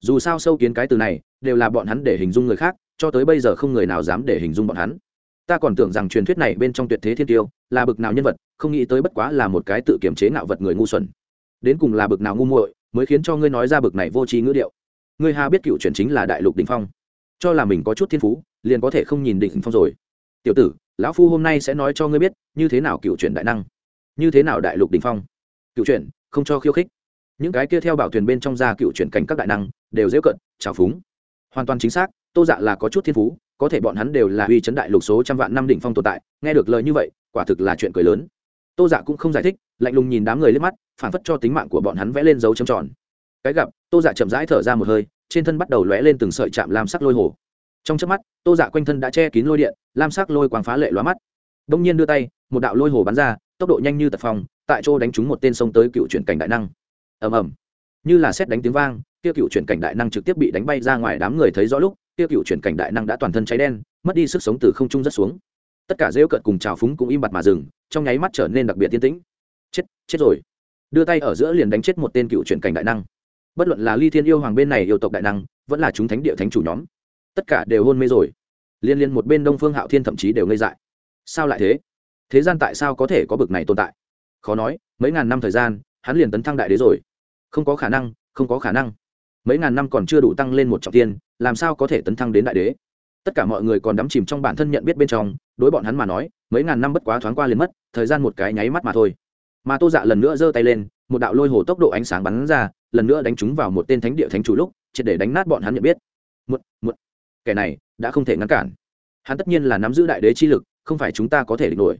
Dù sao sâu kiến cái từ này, đều là bọn hắn để hình dung người khác, cho tới bây giờ không người nào dám để hình dung bọn hắn. Ta còn tưởng rằng truyền thuyết này bên trong tuyệt thế thiên tiêu, là bực nào nhân vật, không nghĩ tới bất quá là một cái tự kiểm chế ngạo vật người ngu xuẩn. Đến cùng là bực nào ngu muội, mới khiến cho ngươi nói ra bực này vô tri ngữ điệu. Ngươi hà biết cựu truyền chính là đại lục đỉnh phong. Cho là mình có chút thiên phú, liền có thể không nhìn đỉnh phong rồi. Tiểu tử lão phu hôm nay sẽ nói cho ngươi biết, như thế nào cựu truyền đại năng, như thế nào đại lục đỉnh phong. Cựu truyền không cho khiêu khích. Những cái kia theo bảo thuyền bên trong ra cựu truyền cảnh các đại năng, đều dễ cận, trào phúng. Hoàn toàn chính xác, tô dạ là có chút thiên phú, có thể bọn hắn đều là uy chấn đại lục số trăm vạn năm đỉnh phong tồn tại, nghe được lời như vậy, quả thực là chuyện cười lớn. Tô dạ cũng không giải thích, lạnh lùng nhìn đám người lên mắt, phản phất cho tính mạng của bọn hắn vẽ lên dấu châm tròn. Cái gặp, tô dạ chậm rãi thở ra một hơi, trên thân bắt đầu lóe lên từng sợi chạm lam sắc lôi hồ trong trước mắt, tô dạ quanh thân đã che kín lôi điện, lam sắc lôi quang phá lệ lóa mắt. Đông nhiên đưa tay, một đạo lôi hồ bắn ra, tốc độ nhanh như tật phòng tại chỗ đánh trúng một tên sông tới cựu chuyển cảnh đại năng. Ầm ầm. Như là xét đánh tiếng vang, kia cựu chuyển cảnh đại năng trực tiếp bị đánh bay ra ngoài đám người thấy rõ lúc, kia cựu chuyển cảnh đại năng đã toàn thân cháy đen, mất đi sức sống từ không trung rất xuống. Tất cả rêu cợt cùng trào phúng cũng im bặt mà dừng, trong nháy mắt trở nên đặc biệt tiên tĩnh. Chết chết rồi. Đưa tay ở giữa liền đánh chết một tên cựu chuyển cảnh đại năng. Bất luận là ly thiên yêu hoàng bên này yêu tộc đại năng, vẫn là chúng thánh địa thánh chủ nhóm tất cả đều hôn mê rồi. Liên liên một bên đông phương hạo thiên thậm chí đều ngây dại. Sao lại thế? Thế gian tại sao có thể có bực này tồn tại? Khó nói, mấy ngàn năm thời gian, hắn liền tấn thăng đại đế rồi. Không có khả năng, không có khả năng. Mấy ngàn năm còn chưa đủ tăng lên một trọng tiên, làm sao có thể tấn thăng đến đại đế? Tất cả mọi người còn đắm chìm trong bản thân nhận biết bên trong, đối bọn hắn mà nói, mấy ngàn năm bất quá thoáng qua liền mất, thời gian một cái nháy mắt mà thôi. Mà tô dạ lần nữa giơ tay lên, một đạo lôi hồ tốc độ ánh sáng bắn ra, lần nữa đánh chúng vào một tên thánh địa thánh chủ lúc, triệt để đánh nát bọn hắn nhận biết. Một một kẻ này đã không thể ngăn cản. Hắn tất nhiên là nắm giữ đại đế chi lực, không phải chúng ta có thể địch nổi.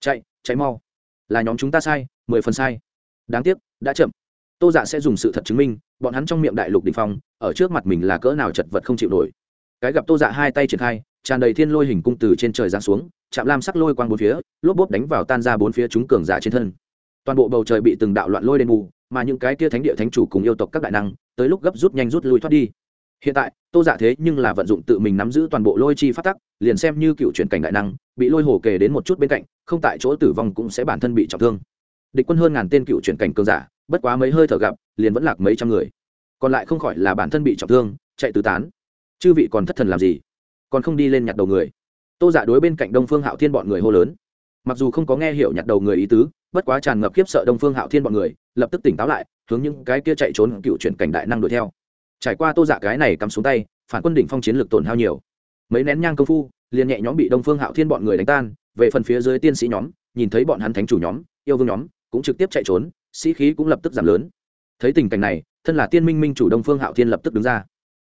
Chạy chạy mau. Là nhóm chúng ta sai, mười phần sai. Đáng tiếc, đã chậm. Tô dạ sẽ dùng sự thật chứng minh, bọn hắn trong miệng đại lục đình phong, ở trước mặt mình là cỡ nào chật vật không chịu nổi. Cái gặp tô dạ hai tay triển khai, tràn đầy thiên lôi hình cung từ trên trời giáng xuống, chạm lam sắc lôi quang bốn phía, lốp bốp đánh vào tan ra bốn phía chúng cường giả trên thân. Toàn bộ bầu trời bị từng đạo loạn lôi đen mù mà những cái tia thánh địa thánh chủ cùng yêu tộc các đại năng, tới lúc gấp rút nhanh rút lui thoát đi hiện tại, tô giả thế nhưng là vận dụng tự mình nắm giữ toàn bộ lôi chi phát tắc, liền xem như cựu chuyển cảnh đại năng, bị lôi hồ kề đến một chút bên cạnh, không tại chỗ tử vong cũng sẽ bản thân bị trọng thương. Địch quân hơn ngàn tên cựu chuyển cảnh cường giả, bất quá mấy hơi thở gặp, liền vẫn lạc mấy trăm người. Còn lại không khỏi là bản thân bị trọng thương, chạy tứ tán. Chư vị còn thất thần làm gì? Còn không đi lên nhặt đầu người. Tô giả đối bên cạnh đông phương hạo thiên bọn người hô lớn. Mặc dù không có nghe hiểu nhặt đầu người ý tứ, bất quá tràn ngập khiếp sợ đông phương hạo thiên bọn người, lập tức tỉnh táo lại, hướng những cái kia chạy trốn cựu chuyển cảnh đại năng đuổi theo trải qua tô dạ cái này cắm xuống tay, phản quân đỉnh phong chiến lược tổn hao nhiều. Mấy nén nhang công phu, liền nhẹ nhóm bị đông phương hạo thiên bọn người đánh tan, về phần phía dưới tiên sĩ nhóm, nhìn thấy bọn hắn thánh chủ nhóm, yêu vương nhóm, cũng trực tiếp chạy trốn, sĩ khí cũng lập tức giảm lớn. Thấy tình cảnh này, thân là tiên minh minh chủ đông phương hạo thiên lập tức đứng ra.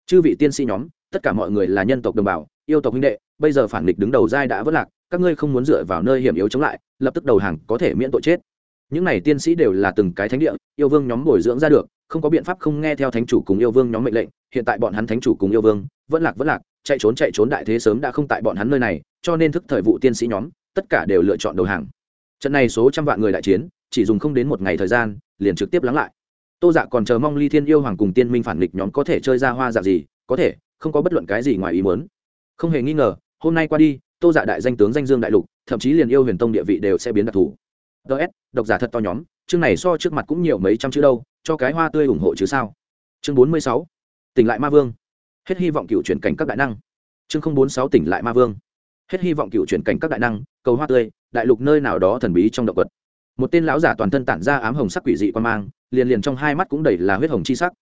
Chư vị tiên sĩ nhóm, tất cả mọi người là nhân tộc đồng bào, yêu tộc huynh đệ, bây giờ phản địch đứng đầu giai đã vất lạc, các ngươi không muốn dựa vào nơi hiểm yếu chống lại, lập tức đầu hàng có thể miễn tội chết. Những này tiên sĩ đều là từng cái thánh địa, yêu vương nhóm bồi dưỡng ra được không có biện pháp không nghe theo thánh chủ cùng yêu vương nhóm mệnh lệnh, hiện tại bọn hắn thánh chủ cùng yêu vương, vẫn lạc vẫn lạc, chạy trốn chạy trốn, đại thế sớm đã không tại bọn hắn nơi này, cho nên thức thời vụ tiên sĩ nhóm, tất cả đều lựa chọn đầu hàng. Trận này số trăm vạn người đại chiến, chỉ dùng không đến một ngày thời gian, liền trực tiếp lắng lại. Tô dạ còn chờ mong ly thiên yêu hoàng cùng tiên minh phản nghịch nhóm có thể chơi ra hoa dạng gì, có thể, không có bất luận cái gì ngoài ý muốn. Không hề nghi ngờ, hôm nay qua đi, tô dạ đại danh tướng danh dương đại lục, thậm chí liền yêu huyền tông địa vị đều sẽ biến đặc thù. Ts độc giả thật to nhóm chương này so trước mặt cũng nhiều mấy trăm chữ đâu, cho cái hoa tươi ủng hộ chứ sao? Chương bốn mươi sáu, tỉnh lại ma vương. Hết hy vọng cựu chuyển cảnh các đại năng. Chương không bốn sáu, tỉnh lại ma vương. Hết hy vọng cựu chuyển cảnh các đại năng, cầu hoa tươi, đại lục nơi nào đó thần bí trong động vật. Một tên lão giả toàn thân tản ra ám hồng sắc quỷ dị quan mang, liền liền trong hai mắt cũng đầy là huyết hồng chi sắc.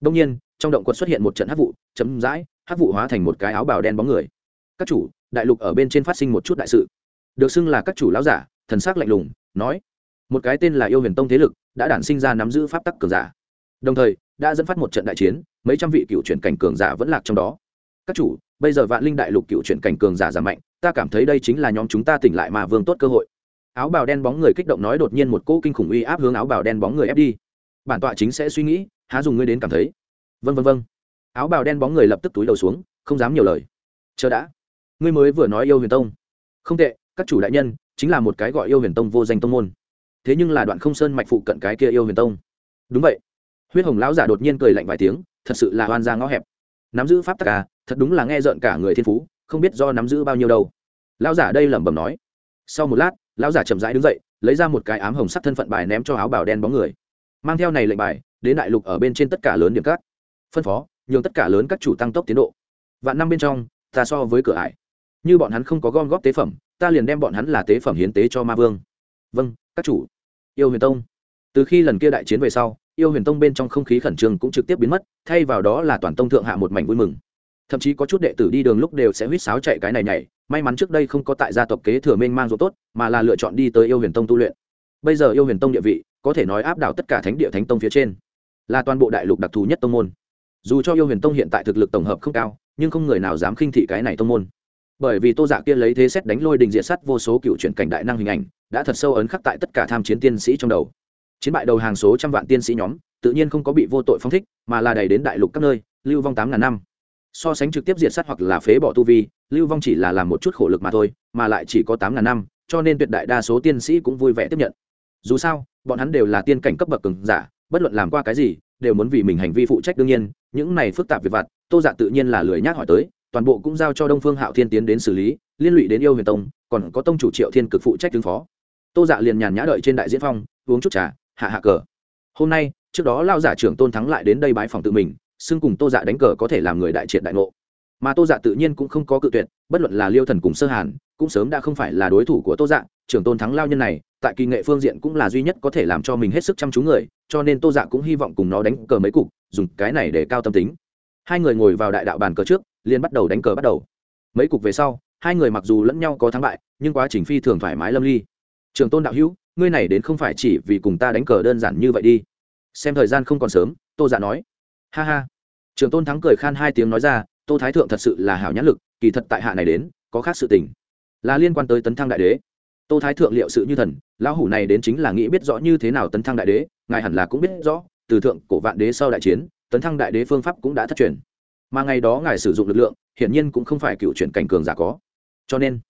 Đông nhiên, trong động quật xuất hiện một trận hát vụ chấm dãi hát vụ hóa thành một cái áo bào đen bóng người. Các chủ, đại lục ở bên trên phát sinh một chút đại sự. Được xưng là các chủ lão giả, thần sắc lạnh lùng, nói một cái tên là yêu huyền tông thế lực, đã đản sinh ra nắm giữ pháp tắc cường giả. Đồng thời, đã dẫn phát một trận đại chiến, mấy trăm vị cựu chuyển cảnh cường giả vẫn lạc trong đó. Các chủ, bây giờ vạn linh đại lục cựu chuyển cảnh cường giả giảm mạnh, ta cảm thấy đây chính là nhóm chúng ta tỉnh lại mà vương tốt cơ hội. Áo bào đen bóng người kích động nói đột nhiên một cỗ kinh khủng uy áp hướng áo bào đen bóng người ép đi. Bản tọa chính sẽ suy nghĩ, há dùng ngươi đến cảm thấy. Vân vân vân áo bào đen bóng người lập tức túi đầu xuống, không dám nhiều lời. Chờ đã. Ngươi mới vừa nói yêu huyền tông. Không tệ, các chủ đại nhân, chính là một cái gọi yêu huyền tông vô danh tông môn thế nhưng là đoạn không sơn mạch phụ cận cái kia yêu huyền tông. Đúng vậy. Huyết hồng lão giả đột nhiên cười lạnh vài tiếng, thật sự là oan ra ngõ hẹp. Nắm giữ pháp tắc à thật đúng là nghe rợn cả người thiên phú, không biết do nắm giữ bao nhiêu đâu. Lão giả đây lẩm bẩm nói. Sau một lát, lão giả chậm rãi đứng dậy, lấy ra một cái ám hồng sắc thân phận bài ném cho áo bào đen bóng người. Mang theo này lệnh bài, đến đại lục ở bên trên tất cả lớn điểm cát phân phó, nhường tất cả lớn các chủ tăng tốc tiến độ. Vạn năm bên trong, ta so với cửa ải. Như bọn hắn không có gom góp tế phẩm, ta liền đem bọn hắn là tế phẩm hiến tế cho ma vương vâng các chủ. Yêu huyền tông. Từ khi lần kia đại chiến về sau, yêu huyền tông bên trong không khí khẩn trương cũng trực tiếp biến mất, thay vào đó là toàn tông thượng hạ một mảnh vui mừng. Thậm chí có chút đệ tử đi đường lúc đều sẽ huýt sáo chạy cái này nhảy, may mắn trước đây không có tại gia tộc kế thừa mênh mang ruộng tốt, mà là lựa chọn đi tới yêu huyền tông tu luyện. Bây giờ yêu huyền tông địa vị, có thể nói áp đảo tất cả thánh địa thánh tông phía trên, là toàn bộ đại lục đặc thù nhất tông môn. Dù cho yêu huyền tông hiện tại thực lực tổng hợp không cao, nhưng không người nào dám khinh thị cái này tông môn. Bởi vì tô giả kia lấy thế xét đánh lôi đình diện sắt vô số cựu chuyển cảnh đại năng hình ảnh đã thật sâu ấn khắc tại tất cả tham chiến tiên sĩ trong đầu. Chiến bại đầu hàng số trăm vạn tiên sĩ nhóm, tự nhiên không có bị vô tội phong thích, mà là đầy đến đại lục các nơi, lưu vong tám ngàn năm. So sánh trực tiếp diệt sát hoặc là phế bỏ tu vi, lưu vong chỉ là làm một chút khổ lực mà thôi, mà lại chỉ có tám ngàn năm, cho nên tuyệt đại đa số tiên sĩ cũng vui vẻ tiếp nhận. Dù sao, bọn hắn đều là tiên cảnh cấp bậc cường giả, bất luận làm qua cái gì, đều muốn vì mình hành vi phụ trách đương nhiên, những này phức tạp về vặt, tô dạ tự nhiên là lười nhác hỏi tới, toàn bộ cũng giao cho đông phương hạo thiên tiến đến xử lý, liên lụy đến yêu huyền tông, còn có tông chủ triệu thiên cực phụ trách ứng phó tô dạ liền nhàn nhã đợi trên đại diễn phong, uống chút trà, hạ hạ cờ. Hôm nay, trước đó lao giả trưởng tôn thắng lại đến đây bái phòng tự mình, xưng cùng tô dạ đánh cờ có thể làm người đại triệt đại ngộ. Mà tô dạ tự nhiên cũng không có cự tuyệt, bất luận là liêu thần cùng sơ hàn, cũng sớm đã không phải là đối thủ của tô dạ trưởng tôn thắng lao nhân này, tại kỳ nghệ phương diện cũng là duy nhất có thể làm cho mình hết sức chăm chú người, cho nên tô dạ cũng hy vọng cùng nó đánh cờ mấy cục, dùng cái này để cao tâm tính. Hai người ngồi vào đại đạo bàn cờ trước, liền bắt đầu đánh cờ bắt đầu. Mấy cục về sau, hai người mặc dù lẫn nhau có thắng bại, nhưng quá trình phi thường thoải mái lâm ly trường tôn đạo hữu, ngươi này đến không phải chỉ vì cùng ta đánh cờ đơn giản như vậy đi. Xem thời gian không còn sớm, tô dạ nói. Ha ha. Trường tôn thắng cười khan hai tiếng nói ra, tô thái thượng thật sự là hảo nhãn lực, kỳ thật tại hạ này đến, có khác sự tình. Là liên quan tới tấn thăng đại đế. Tô thái thượng liệu sự như thần, lão hủ này đến chính là nghĩ biết rõ như thế nào tấn thăng đại đế, ngài hẳn là cũng biết rõ, từ thượng cổ vạn đế sau đại chiến, tấn thăng đại đế phương pháp cũng đã thất truyền. Mà ngày đó ngài sử dụng lực lượng, hiển nhiên cũng không phải cựu chuyển cảnh cường giả có. Cho nên,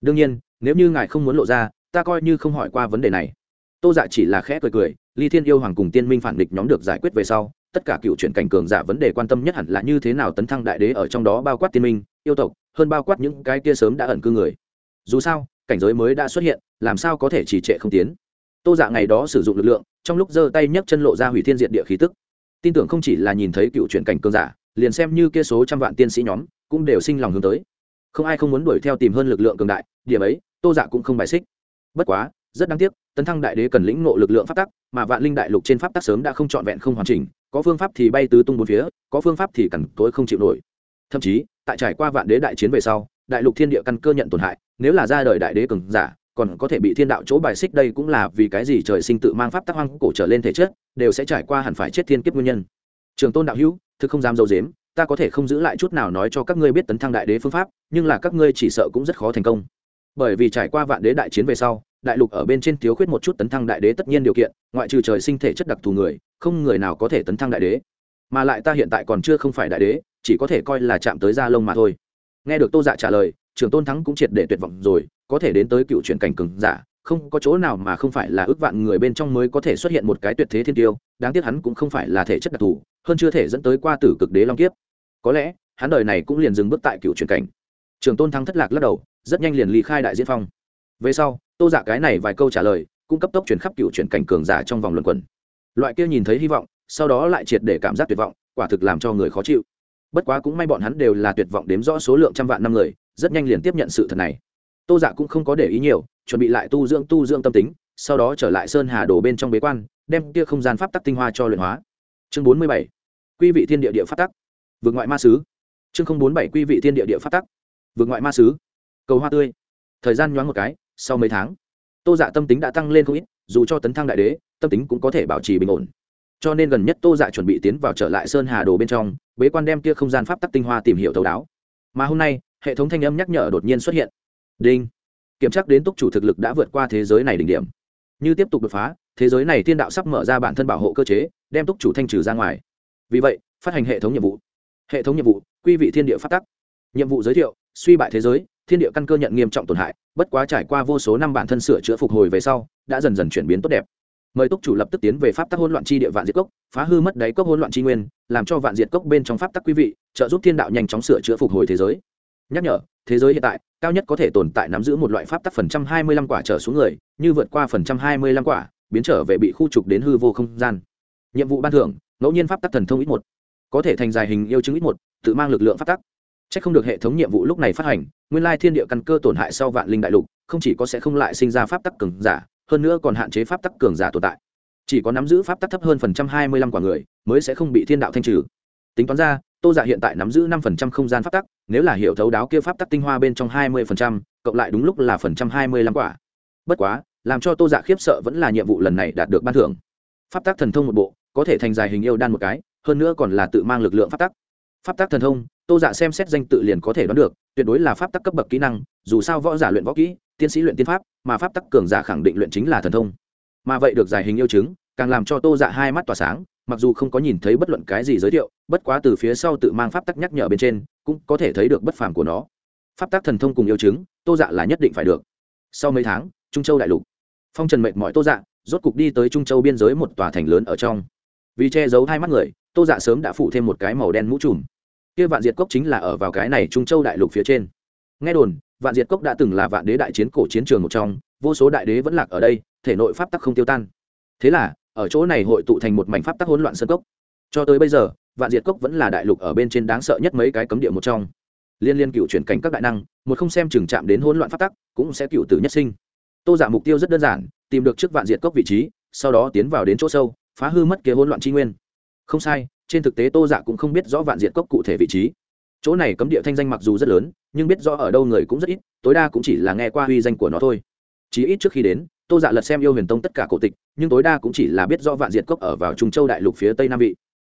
đương nhiên, nếu như ngài không muốn lộ ra ta coi như không hỏi qua vấn đề này. Tô dạ chỉ là khẽ cười cười ly thiên yêu hoàng cùng tiên minh phản địch nhóm được giải quyết về sau, tất cả cựu chuyển cảnh cường giả vấn đề quan tâm nhất hẳn là như thế nào tấn thăng đại đế ở trong đó bao quát tiên minh, yêu tộc, hơn bao quát những cái kia sớm đã ẩn cư người. Dù sao, cảnh giới mới đã xuất hiện, làm sao có thể trì trệ không tiến? Tô dạ ngày đó sử dụng lực lượng, trong lúc giơ tay nhấc chân lộ ra hủy thiên diện địa khí tức. Tin tưởng không chỉ là nhìn thấy cựu chuyển cảnh cường giả, liền xem như kia số trăm vạn tiên sĩ nhóm, cũng đều sinh lòng hướng tới. Không ai không muốn đuổi theo tìm hơn lực lượng cường đại, điểm ấy, tô dạ cũng không bài xích bất quá, rất đáng tiếc, tấn thăng đại đế cần lĩnh ngộ lực lượng pháp tắc, mà vạn linh đại lục trên pháp tắc sớm đã không trọn vẹn không hoàn chỉnh, có phương pháp thì bay tứ tung bốn phía, có phương pháp thì cằn tối không chịu nổi. Thậm chí, tại trải qua vạn đế đại chiến về sau, đại lục thiên địa căn cơ nhận tổn hại, nếu là ra đời đại đế cường giả, còn có thể bị thiên đạo chỗ bài xích đây cũng là vì cái gì trời sinh tự mang pháp tắc hoang cổ trở lên thể chất, đều sẽ trải qua hẳn phải chết thiên kiếp nguyên nhân. Trường tôn đạo hữu, thực không dám dâu dếm, ta có thể không giữ lại chút nào nói cho các ngươi biết tấn thăng đại đế phương pháp, nhưng là các ngươi chỉ sợ cũng rất khó thành công bởi vì trải qua vạn đế đại chiến về sau, đại lục ở bên trên thiếu khuyết một chút tấn thăng đại đế tất nhiên điều kiện, ngoại trừ trời sinh thể chất đặc thù người, không người nào có thể tấn thăng đại đế. Mà lại ta hiện tại còn chưa không phải đại đế, chỉ có thể coi là chạm tới da lông mà thôi. Nghe được tô dạ trả lời trường tôn thắng cũng triệt để tuyệt vọng rồi, có thể đến tới cựu chuyển cảnh cường giả, không có chỗ nào mà không phải là ước vạn người bên trong mới có thể xuất hiện một cái tuyệt thế thiên tiêu, đáng tiếc hắn cũng không phải là thể chất đặc thù, hơn chưa thể dẫn tới qua tử cực đế long kiếp. Có lẽ, hắn đời này cũng liền dừng bước tại cựu truyền cảnh. Trường tôn thắng thất lạc lắc đầu rất nhanh liền ly khai đại diễn phong. Về sau, tô giả cái này vài câu trả lời, cũng cấp tốc chuyển khắp cựu chuyển cảnh cường giả trong vòng luận quần loại kia nhìn thấy hy vọng, sau đó lại triệt để cảm giác tuyệt vọng, quả thực làm cho người khó chịu. Bất quá cũng may bọn hắn đều là tuyệt vọng đếm rõ số lượng trăm vạn năm người, rất nhanh liền tiếp nhận sự thật này. Tô giả cũng không có để ý nhiều, chuẩn bị lại tu dưỡng tu dưỡng tâm tính, sau đó trở lại sơn hà đồ bên trong bế quan, đem kia không gian pháp tắc tinh hoa cho luyện hóa. Chương bốn mươi bảy, quy vị thiên địa địa pháp tắc. Vượt ngoại ma sứ. Chương không bốn bảy, quy vị thiên địa địa pháp tắc. Vượt ngoại ma sứ cầu hoa tươi. Thời gian nhoáng một cái, sau mấy tháng, tô dạ tâm tính đã tăng lên không ít, dù cho tấn thăng đại đế, tâm tính cũng có thể bảo trì bình ổn. Cho nên gần nhất tô dạ chuẩn bị tiến vào trở lại sơn hà đồ bên trong, bế quan đem kia không gian pháp tắc tinh hoa tìm hiểu thấu đáo. Mà hôm nay, hệ thống thanh âm nhắc nhở đột nhiên xuất hiện. Đinh. Kiểm tra đến túc chủ thực lực đã vượt qua thế giới này đỉnh điểm. Như tiếp tục đột phá, thế giới này thiên đạo sắp mở ra bản thân bảo hộ cơ chế, đem túc chủ thanh trừ ra ngoài. Vì vậy, phát hành hệ thống nhiệm vụ. Hệ thống nhiệm vụ, quy vị thiên địa phát tắc. Nhiệm vụ giới thiệu, suy bại thế giới thiên địa căn cơ nhận nghiêm trọng tổn hại, bất quá trải qua vô số năm bản thân sửa chữa phục hồi về sau, đã dần dần chuyển biến tốt đẹp. Mời túc chủ lập tức tiến về pháp tắc hỗn loạn chi địa vạn diệt cốc, phá hư mất đáy cốc hỗn loạn chi nguyên, làm cho vạn diệt cốc bên trong pháp tắc quý vị, trợ giúp thiên đạo nhanh chóng sửa chữa phục hồi thế giới. Nhắc nhở, thế giới hiện tại, cao nhất có thể tồn tại nắm giữ một loại pháp tắc phần trăm hai mươi lăm quả trở xuống người, như vượt qua phần trăm hai mươi lăm quả, biến trở về bị khu trục đến hư vô không gian. Nhiệm vụ ban thưởng, ngẫu nhiên pháp tắc thần thông ít một, có thể thành dài hình yêu chứng ít một, tự mang lực lượng pháp tắc. Chắc không được hệ thống nhiệm vụ lúc này phát hành, nguyên lai thiên địa căn cơ tổn hại sau vạn linh đại lục, không chỉ có sẽ không lại sinh ra pháp tắc cường giả, hơn nữa còn hạn chế pháp tắc cường giả tồn tại. Chỉ có nắm giữ pháp tắc thấp hơn phần trăm hai mươi lăm quả người, mới sẽ không bị thiên đạo thanh trừ. Tính toán ra, tô giả dạ hiện tại nắm giữ năm phần trăm không gian pháp tắc, nếu là hiểu thấu đáo kia pháp tắc tinh hoa bên trong hai mươi phần trăm, cộng lại đúng lúc là phần trăm hai mươi lăm quả. Bất quá, làm cho tô dạ khiếp sợ vẫn là nhiệm vụ lần này đạt được ban thưởng. Pháp tắc thần thông một bộ, có thể thành dài hình yêu đan một cái, hơn nữa còn là tự mang lực lượng pháp tắc. Pháp tắc thần thông tô dạ xem xét danh tự liền có thể đoán được, tuyệt đối là pháp tắc cấp bậc kỹ năng, dù sao võ giả luyện võ kỹ tiến sĩ luyện tiên pháp, mà pháp tắc cường giả khẳng định luyện chính là thần thông. Mà vậy được giải hình yêu chứng, càng làm cho tô dạ hai mắt tỏa sáng, mặc dù không có nhìn thấy bất luận cái gì giới thiệu, bất quá từ phía sau tự mang pháp tắc nhắc nhở bên trên, cũng có thể thấy được bất phàm của nó. Pháp tắc thần thông cùng yêu chứng, tô dạ là nhất định phải được. Sau mấy tháng, trung châu đại lục. Phong trần mệt mỏi tô dạ rốt cục đi tới trung châu biên giới một tòa thành lớn ở trong. Vì che giấu hai mắt người, tô dạ sớm đã phụ thêm một cái màu đen mũ trùm kia vạn diệt cốc chính là ở vào cái này trung châu đại lục phía trên. Nghe đồn, vạn diệt cốc đã từng là vạn đế đại chiến cổ chiến trường một trong, vô số đại đế vẫn lạc ở đây, thể nội pháp tắc không tiêu tan. Thế là, ở chỗ này hội tụ thành một mảnh pháp tắc hỗn loạn sân cốc. Cho tới bây giờ, vạn diệt cốc vẫn là đại lục ở bên trên đáng sợ nhất mấy cái cấm địa một trong. Liên liên cựu chuyển cảnh các đại năng, một không xem chừng chạm đến hỗn loạn pháp tắc, cũng sẽ cựu tử nhất sinh. Tô giả mục tiêu rất đơn giản, tìm được trước vạn diệt cốc vị trí, sau đó tiến vào đến chỗ sâu, phá hư mất kia hỗn loạn tri nguyên. Không sai trên thực tế tô dạ cũng không biết rõ vạn diệt cốc cụ thể vị trí. Chỗ này cấm địa thanh danh mặc dù rất lớn, nhưng biết rõ ở đâu người cũng rất ít, tối đa cũng chỉ là nghe qua uy danh của nó thôi. Chí ít trước khi đến, tô dạ lật xem yêu huyền tông tất cả cổ tịch, nhưng tối đa cũng chỉ là biết rõ vạn diệt cốc ở vào trung châu đại lục phía tây nam vị.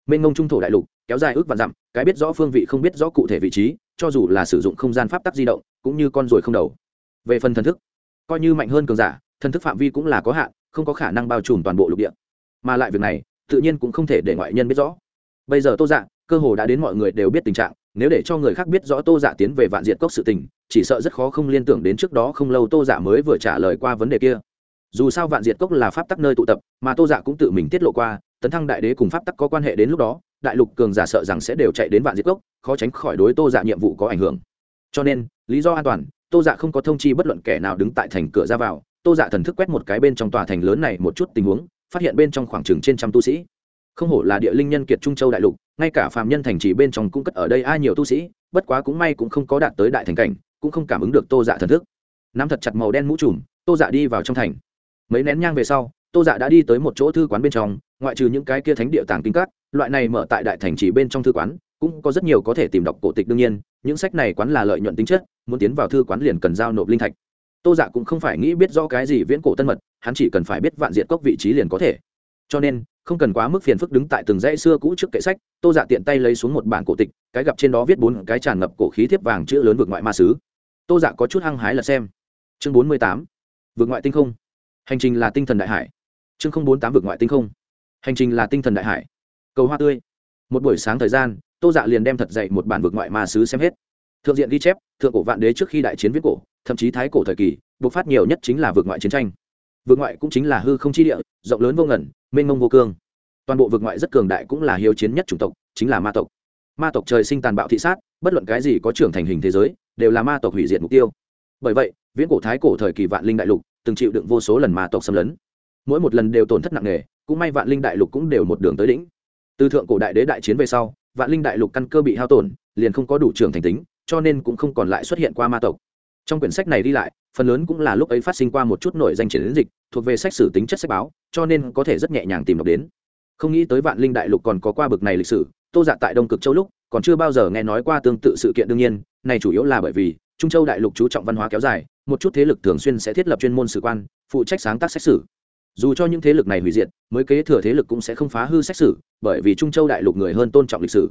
Mênh ngông trung thổ đại lục, kéo dài ước vạn dặm, cái biết rõ phương vị không biết rõ cụ thể vị trí, cho dù là sử dụng không gian pháp tắc di động, cũng như con ruồi không đầu. Về phần thần thức, coi như mạnh hơn cường giả, thần thức phạm vi cũng là có hạn, không có khả năng bao trùm toàn bộ lục địa. Mà lại việc này, tự nhiên cũng không thể để ngoại nhân biết rõ bây giờ tô dạ cơ hồ đã đến mọi người đều biết tình trạng, nếu để cho người khác biết rõ tô dạ tiến về vạn diện cốc sự tình, chỉ sợ rất khó không liên tưởng đến trước đó không lâu tô dạ mới vừa trả lời qua vấn đề kia. Dù sao vạn diệt cốc là pháp tắc nơi tụ tập, mà tô dạ cũng tự mình tiết lộ qua, tấn thăng đại đế cùng pháp tắc có quan hệ đến lúc đó, đại lục cường giả sợ rằng sẽ đều chạy đến vạn diệt cốc, khó tránh khỏi đối tô dạ nhiệm vụ có ảnh hưởng. Cho nên, lý do an toàn, tô dạ không có thông chi bất luận kẻ nào đứng tại thành cửa ra vào, tô dạ thần thức quét một cái bên trong tòa thành lớn này một chút tình huống, phát hiện bên trong khoảng chừng trên trăm tu sĩ không hổ là địa linh nhân kiệt trung châu đại lục, ngay cả phàm nhân thành trì bên trong cũng cất ở đây ai nhiều tu sĩ, bất quá cũng may cũng không có đạt tới đại thành cảnh, cũng không cảm ứng được tô dạ thần thức. Nắm thật chặt màu đen mũ trùm, tô dạ đi vào trong thành. Mấy nén nhang về sau, tô dạ đã đi tới một chỗ thư quán bên trong, ngoại trừ những cái kia thánh địa tàng kinh các, loại này mở tại đại thành trì bên trong thư quán, cũng có rất nhiều có thể tìm đọc cổ tịch đương nhiên, những sách này quán là lợi nhuận tính chất, muốn tiến vào thư quán liền cần giao nộp linh thạch. Tô dạ cũng không phải nghĩ biết rõ cái gì viễn cổ tân mật, hắn chỉ cần phải biết vạn diện cốc vị trí liền có thể. Cho nên không cần quá mức phiền phức đứng tại từng dãy xưa cũ trước kệ sách, tô dạ tiện tay lấy xuống một bản cổ tịch, cái gặp trên đó viết bốn cái tràn ngập cổ khí thiếp vàng chữ lớn vượt ngoại ma sứ. Tô dạ có chút hăng hái là xem. Chương bốn mươi tám, vượt ngoại tinh không. Hành trình là tinh thần đại hải. Chương không bốn tám, vượt ngoại tinh không. Hành trình là tinh thần đại hải. Cầu hoa tươi. Một buổi sáng thời gian, tô dạ liền đem thật dậy một bản vượt ngoại ma sứ xem hết. Thượng diện ghi chép, thượng cổ vạn đế trước khi đại chiến viết cổ, thậm chí thái cổ thời kỳ bộc phát nhiều nhất chính là vượt ngoại chiến tranh vượt ngoại cũng chính là hư không chi địa, rộng lớn vô ngẩn mênh mông vô cương. Toàn bộ vượt ngoại rất cường đại cũng là hiếu chiến nhất chủng tộc, chính là ma tộc. Ma tộc trời sinh tàn bạo thị sát, bất luận cái gì có trưởng thành hình thế giới, đều là ma tộc hủy diệt mục tiêu. Bởi vậy, viễn cổ thái cổ thời kỳ vạn linh đại lục từng chịu đựng vô số lần ma tộc xâm lấn. Mỗi một lần đều tổn thất nặng nề, cũng may vạn linh đại lục cũng đều một đường tới đỉnh. Từ thượng cổ đại đế đại chiến về sau, vạn linh đại lục căn cơ bị hao tổn, liền không có đủ trưởng thành tính, cho nên cũng không còn lại xuất hiện qua ma tộc trong quyển sách này đi lại, phần lớn cũng là lúc ấy phát sinh qua một chút nổi danh chiến dịch, thuộc về sách sử tính chất sách báo, cho nên có thể rất nhẹ nhàng tìm đọc đến. Không nghĩ tới vạn linh đại lục còn có qua bực này lịch sử, tô dạ tại đông cực châu lúc, còn chưa bao giờ nghe nói qua tương tự sự kiện đương nhiên, này chủ yếu là bởi vì, trung châu đại lục chú trọng văn hóa kéo dài, một chút thế lực thường xuyên sẽ thiết lập chuyên môn sử quan, phụ trách sáng tác sách sử. Dù cho những thế lực này hủy diệt, mới kế thừa thế lực cũng sẽ không phá hư sách sử, bởi vì trung châu đại lục người hơn tôn trọng lịch sử.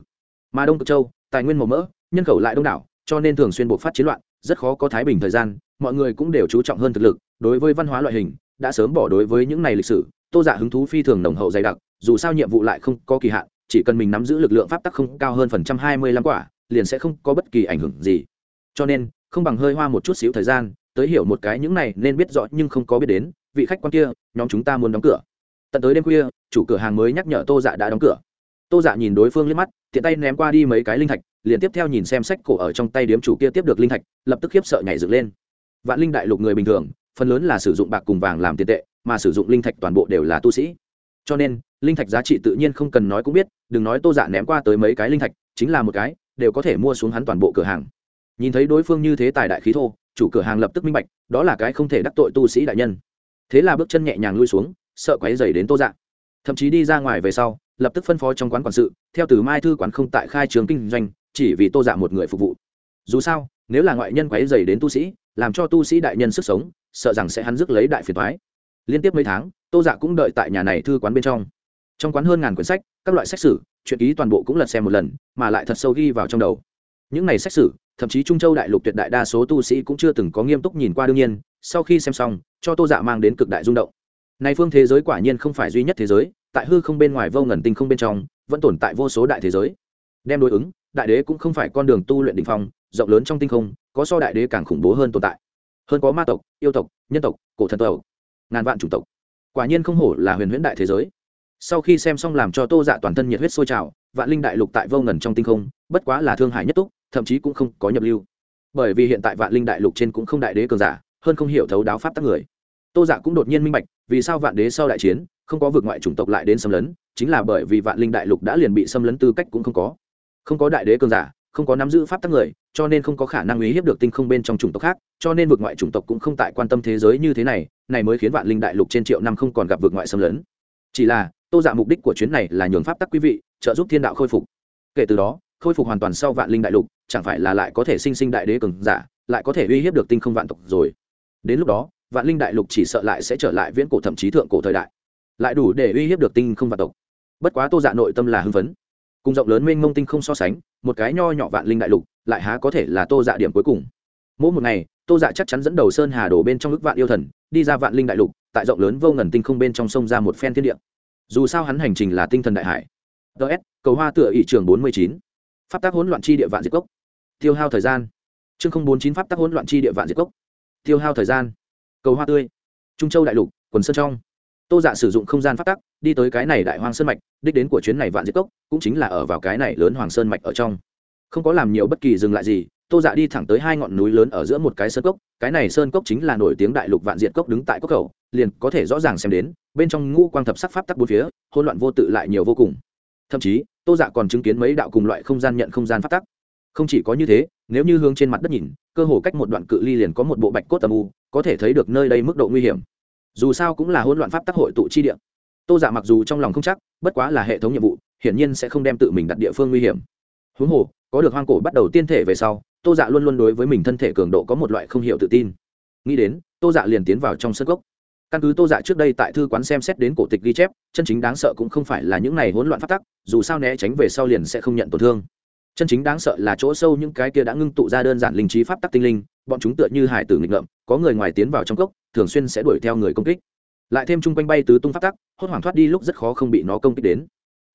Mà đông cực châu, tài nguyên màu mỡ, nhân khẩu lại đông đảo, cho nên thường xuyên buộc phát chiến loạn rất khó có thái bình thời gian, mọi người cũng đều chú trọng hơn thực lực, đối với văn hóa loại hình, đã sớm bỏ đối với những này lịch sử, tô dạ hứng thú phi thường nồng hậu dày đặc, dù sao nhiệm vụ lại không có kỳ hạn, chỉ cần mình nắm giữ lực lượng pháp tắc không cao hơn phần trăm hai mươi lăm quả, liền sẽ không có bất kỳ ảnh hưởng gì. Cho nên, không bằng hơi hoa một chút xíu thời gian, tới hiểu một cái những này nên biết rõ nhưng không có biết đến, vị khách quan kia, nhóm chúng ta muốn đóng cửa. Tận tới đêm khuya, chủ cửa hàng mới nhắc nhở tô dạ đã đóng cửa tô dạ nhìn đối phương liếc mắt, tiện tay ném qua đi mấy cái linh thạch, liền tiếp theo nhìn xem sách cổ ở trong tay điếm chủ kia tiếp được linh thạch, lập tức khiếp sợ nhảy dựng lên. Vạn linh đại lục người bình thường, phần lớn là sử dụng bạc cùng vàng làm tiền tệ, mà sử dụng linh thạch toàn bộ đều là tu sĩ. Cho nên, linh thạch giá trị tự nhiên không cần nói cũng biết, đừng nói tô dạ ném qua tới mấy cái linh thạch, chính là một cái, đều có thể mua xuống hắn toàn bộ cửa hàng. Nhìn thấy đối phương như thế tài đại khí thô, chủ cửa hàng lập tức minh bạch, đó là cái không thể đắc tội tu sĩ đại nhân. Thế là bước chân nhẹ nhàng lui xuống, sợ quáy dày đến tô dạ thậm chí đi ra ngoài về sau, lập tức phân phó trong quán quản sự, theo từ mai thư quán không tại khai trường kinh doanh, chỉ vì tô dạ một người phục vụ. Dù sao, nếu là ngoại nhân quáy dày đến tu sĩ, làm cho tu sĩ đại nhân sức sống, sợ rằng sẽ hắn rước lấy đại phiền thoái liên tiếp mấy tháng, tô dạ cũng đợi tại nhà này thư quán bên trong. Trong quán hơn ngàn quyển sách, các loại sách sử, chuyện ký toàn bộ cũng lật xem một lần, mà lại thật sâu ghi vào trong đầu. Những này sách sử, thậm chí trung châu đại lục tuyệt đại đa số tu sĩ cũng chưa từng có nghiêm túc nhìn qua đương nhiên, sau khi xem xong, cho tô dạ mang đến cực đại rung động này phương thế giới quả nhiên không phải duy nhất thế giới, tại hư không bên ngoài vô ngần tinh không bên trong, vẫn tồn tại vô số đại thế giới. Đem đối ứng, đại đế cũng không phải con đường tu luyện đ ỉ n h phong, rộng lớn trong tinh không, có so đại đế càng khủng bố hơn tồn tại. Hơn có ma tộc, yêu tộc, nhân tộc, cổ thần tộc, ngàn vạn chủng tộc. Quả nhiên không hổ là huyền huyễn đại thế giới. Sau khi xem xong làm cho tô dạ toàn thân nhiệt huyết sôi trào, vạn linh đại lục tại vô ngần trong tinh không, bất quá là thương hải nhất túc, thậm chí cũng không có nhập lưu. Bởi vì hiện tại vạn linh đại lục trên cũng không đại đế cường giả, hơn không hiểu thấu đáo pháp tắc người. Tô dạ cũng đột nhiên minh bạch vì sao vạn đế sau đại chiến không có vượt ngoại chủng tộc lại đến xâm lấn, chính là bởi vì vạn linh đại lục đã liền bị xâm lấn tư cách cũng không có. Không có đại đế cường giả, không có nắm giữ pháp tắc người, cho nên không có khả năng uy hiếp được tinh không bên trong chủng tộc khác, cho nên vượt ngoại chủng tộc cũng không tại quan tâm thế giới như thế này này mới khiến vạn linh đại lục trên triệu năm không còn gặp vượt ngoại xâm lấn. Chỉ là, tô dạ mục đích của chuyến này là nhường pháp tắc quý vị trợ giúp thiên đạo khôi phục. Kể từ đó, khôi phục hoàn toàn sau vạn linh đại lục, chẳng phải là lại có thể sinh sinh đại đế cường giả, lại có thể uy hiếp được tinh không vạn tộc rồi. Đến lúc đó vạn linh đại lục chỉ sợ lại sẽ trở lại viễn cổ thậm chí thượng cổ thời đại. Lại đủ để uy hiếp được tinh không vạn tộc. Bất quá tô dạ nội tâm là hưng phấn. Cùng rộng lớn mênh mông tinh không so sánh, một cái nho nhỏ vạn linh đại lục, lại há có thể là tô dạ điểm cuối cùng. Mỗi một ngày, tô dạ chắc chắn dẫn đầu sơn hà đổ bên trong ước vạn yêu thần, đi ra vạn linh đại lục, tại rộng lớn vô ngần tinh không bên trong sông ra một phen thiên địa. Dù sao hắn hành trình là tinh thần đại hải. Ts cầu hoa tựa ỵ trường bốn mươi chín. Pháp tác hỗn loạn chi địa vạn diệt cốc. Tiêu hao thời gian. Chương không bốn chín pháp tác hỗn loạn chi địa vạn diệt cốc. Tiêu hao thời gian cầu hoa tươi. Trung châu đại lục, quần sơn trong. Tô dạ sử dụng không gian phát tắc, đi tới cái này đại hoàng sơn mạch, đích đến của chuyến này vạn diệt cốc, cũng chính là ở vào cái này lớn hoàng sơn mạch ở trong. Không có làm nhiều bất kỳ dừng lại gì, tô dạ đi thẳng tới hai ngọn núi lớn ở giữa một cái sơn cốc, cái này sơn cốc chính là nổi tiếng đại lục vạn diệt cốc đứng tại cốc khẩu, liền có thể rõ ràng xem đến, bên trong ngũ quang thập sắc pháp tắc bốn phía, hỗn loạn vô tự lại nhiều vô cùng. Thậm chí, tô dạ còn chứng kiến mấy đạo cùng loại không gian nhận không gian pháp tắc không chỉ có như thế, nếu như hướng trên mặt đất nhìn, cơ hồ cách một đoạn cự ly liền có một bộ bạch cốt tầm u, có thể thấy được nơi đây mức độ nguy hiểm. Dù sao cũng là hỗn loạn pháp tắc hội tụ chi địa. Tô dạ mặc dù trong lòng không chắc, bất quá là hệ thống nhiệm vụ, hiển nhiên sẽ không đem tự mình đặt địa phương nguy hiểm. Huống hồ, có được hoang cổ bắt đầu tiên thể về sau, tô dạ luôn luôn đối với mình thân thể cường độ có một loại không hiểu tự tin. Nghĩ đến, tô dạ liền tiến vào trong sân gốc. Căn cứ tô dạ trước đây tại thư quán xem xét đến cổ tịch ghi chép, chân chính đáng sợ cũng không phải là những này hỗn loạn phát tắc, dù sao né tránh về sau liền sẽ không nhận tổn thương chân chính đáng sợ là chỗ sâu những cái kia đã ngưng tụ ra đơn giản linh trí pháp tắc tinh linh, bọn chúng tựa như hải tử nghịch ngợm, có người ngoài tiến vào trong cốc, thường xuyên sẽ đuổi theo người công kích. Lại thêm chung quanh bay tứ tung pháp tắc, hốt hoảng thoát đi lúc rất khó không bị nó công kích đến.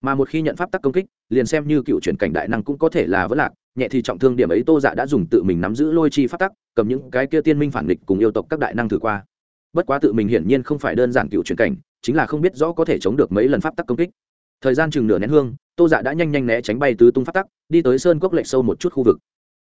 Mà một khi nhận pháp tắc công kích, liền xem như cựu chuyển cảnh đại năng cũng có thể là vỡ lạc, nhẹ thì trọng thương điểm ấy tô dạ đã dùng tự mình nắm giữ lôi chi pháp tắc, cầm những cái kia tiên minh phản nghịch cùng yêu tộc các đại năng thử qua. Bất quá tự mình hiển nhiên không phải đơn giản cựu chuyển cảnh, chính là không biết rõ có thể chống được mấy lần pháp tắc công kích thời gian chừng nửa nén hương, tô dạ đã nhanh nhanh né tránh bay tứ tung phát tắc, đi tới sơn cốc lệch sâu một chút khu vực.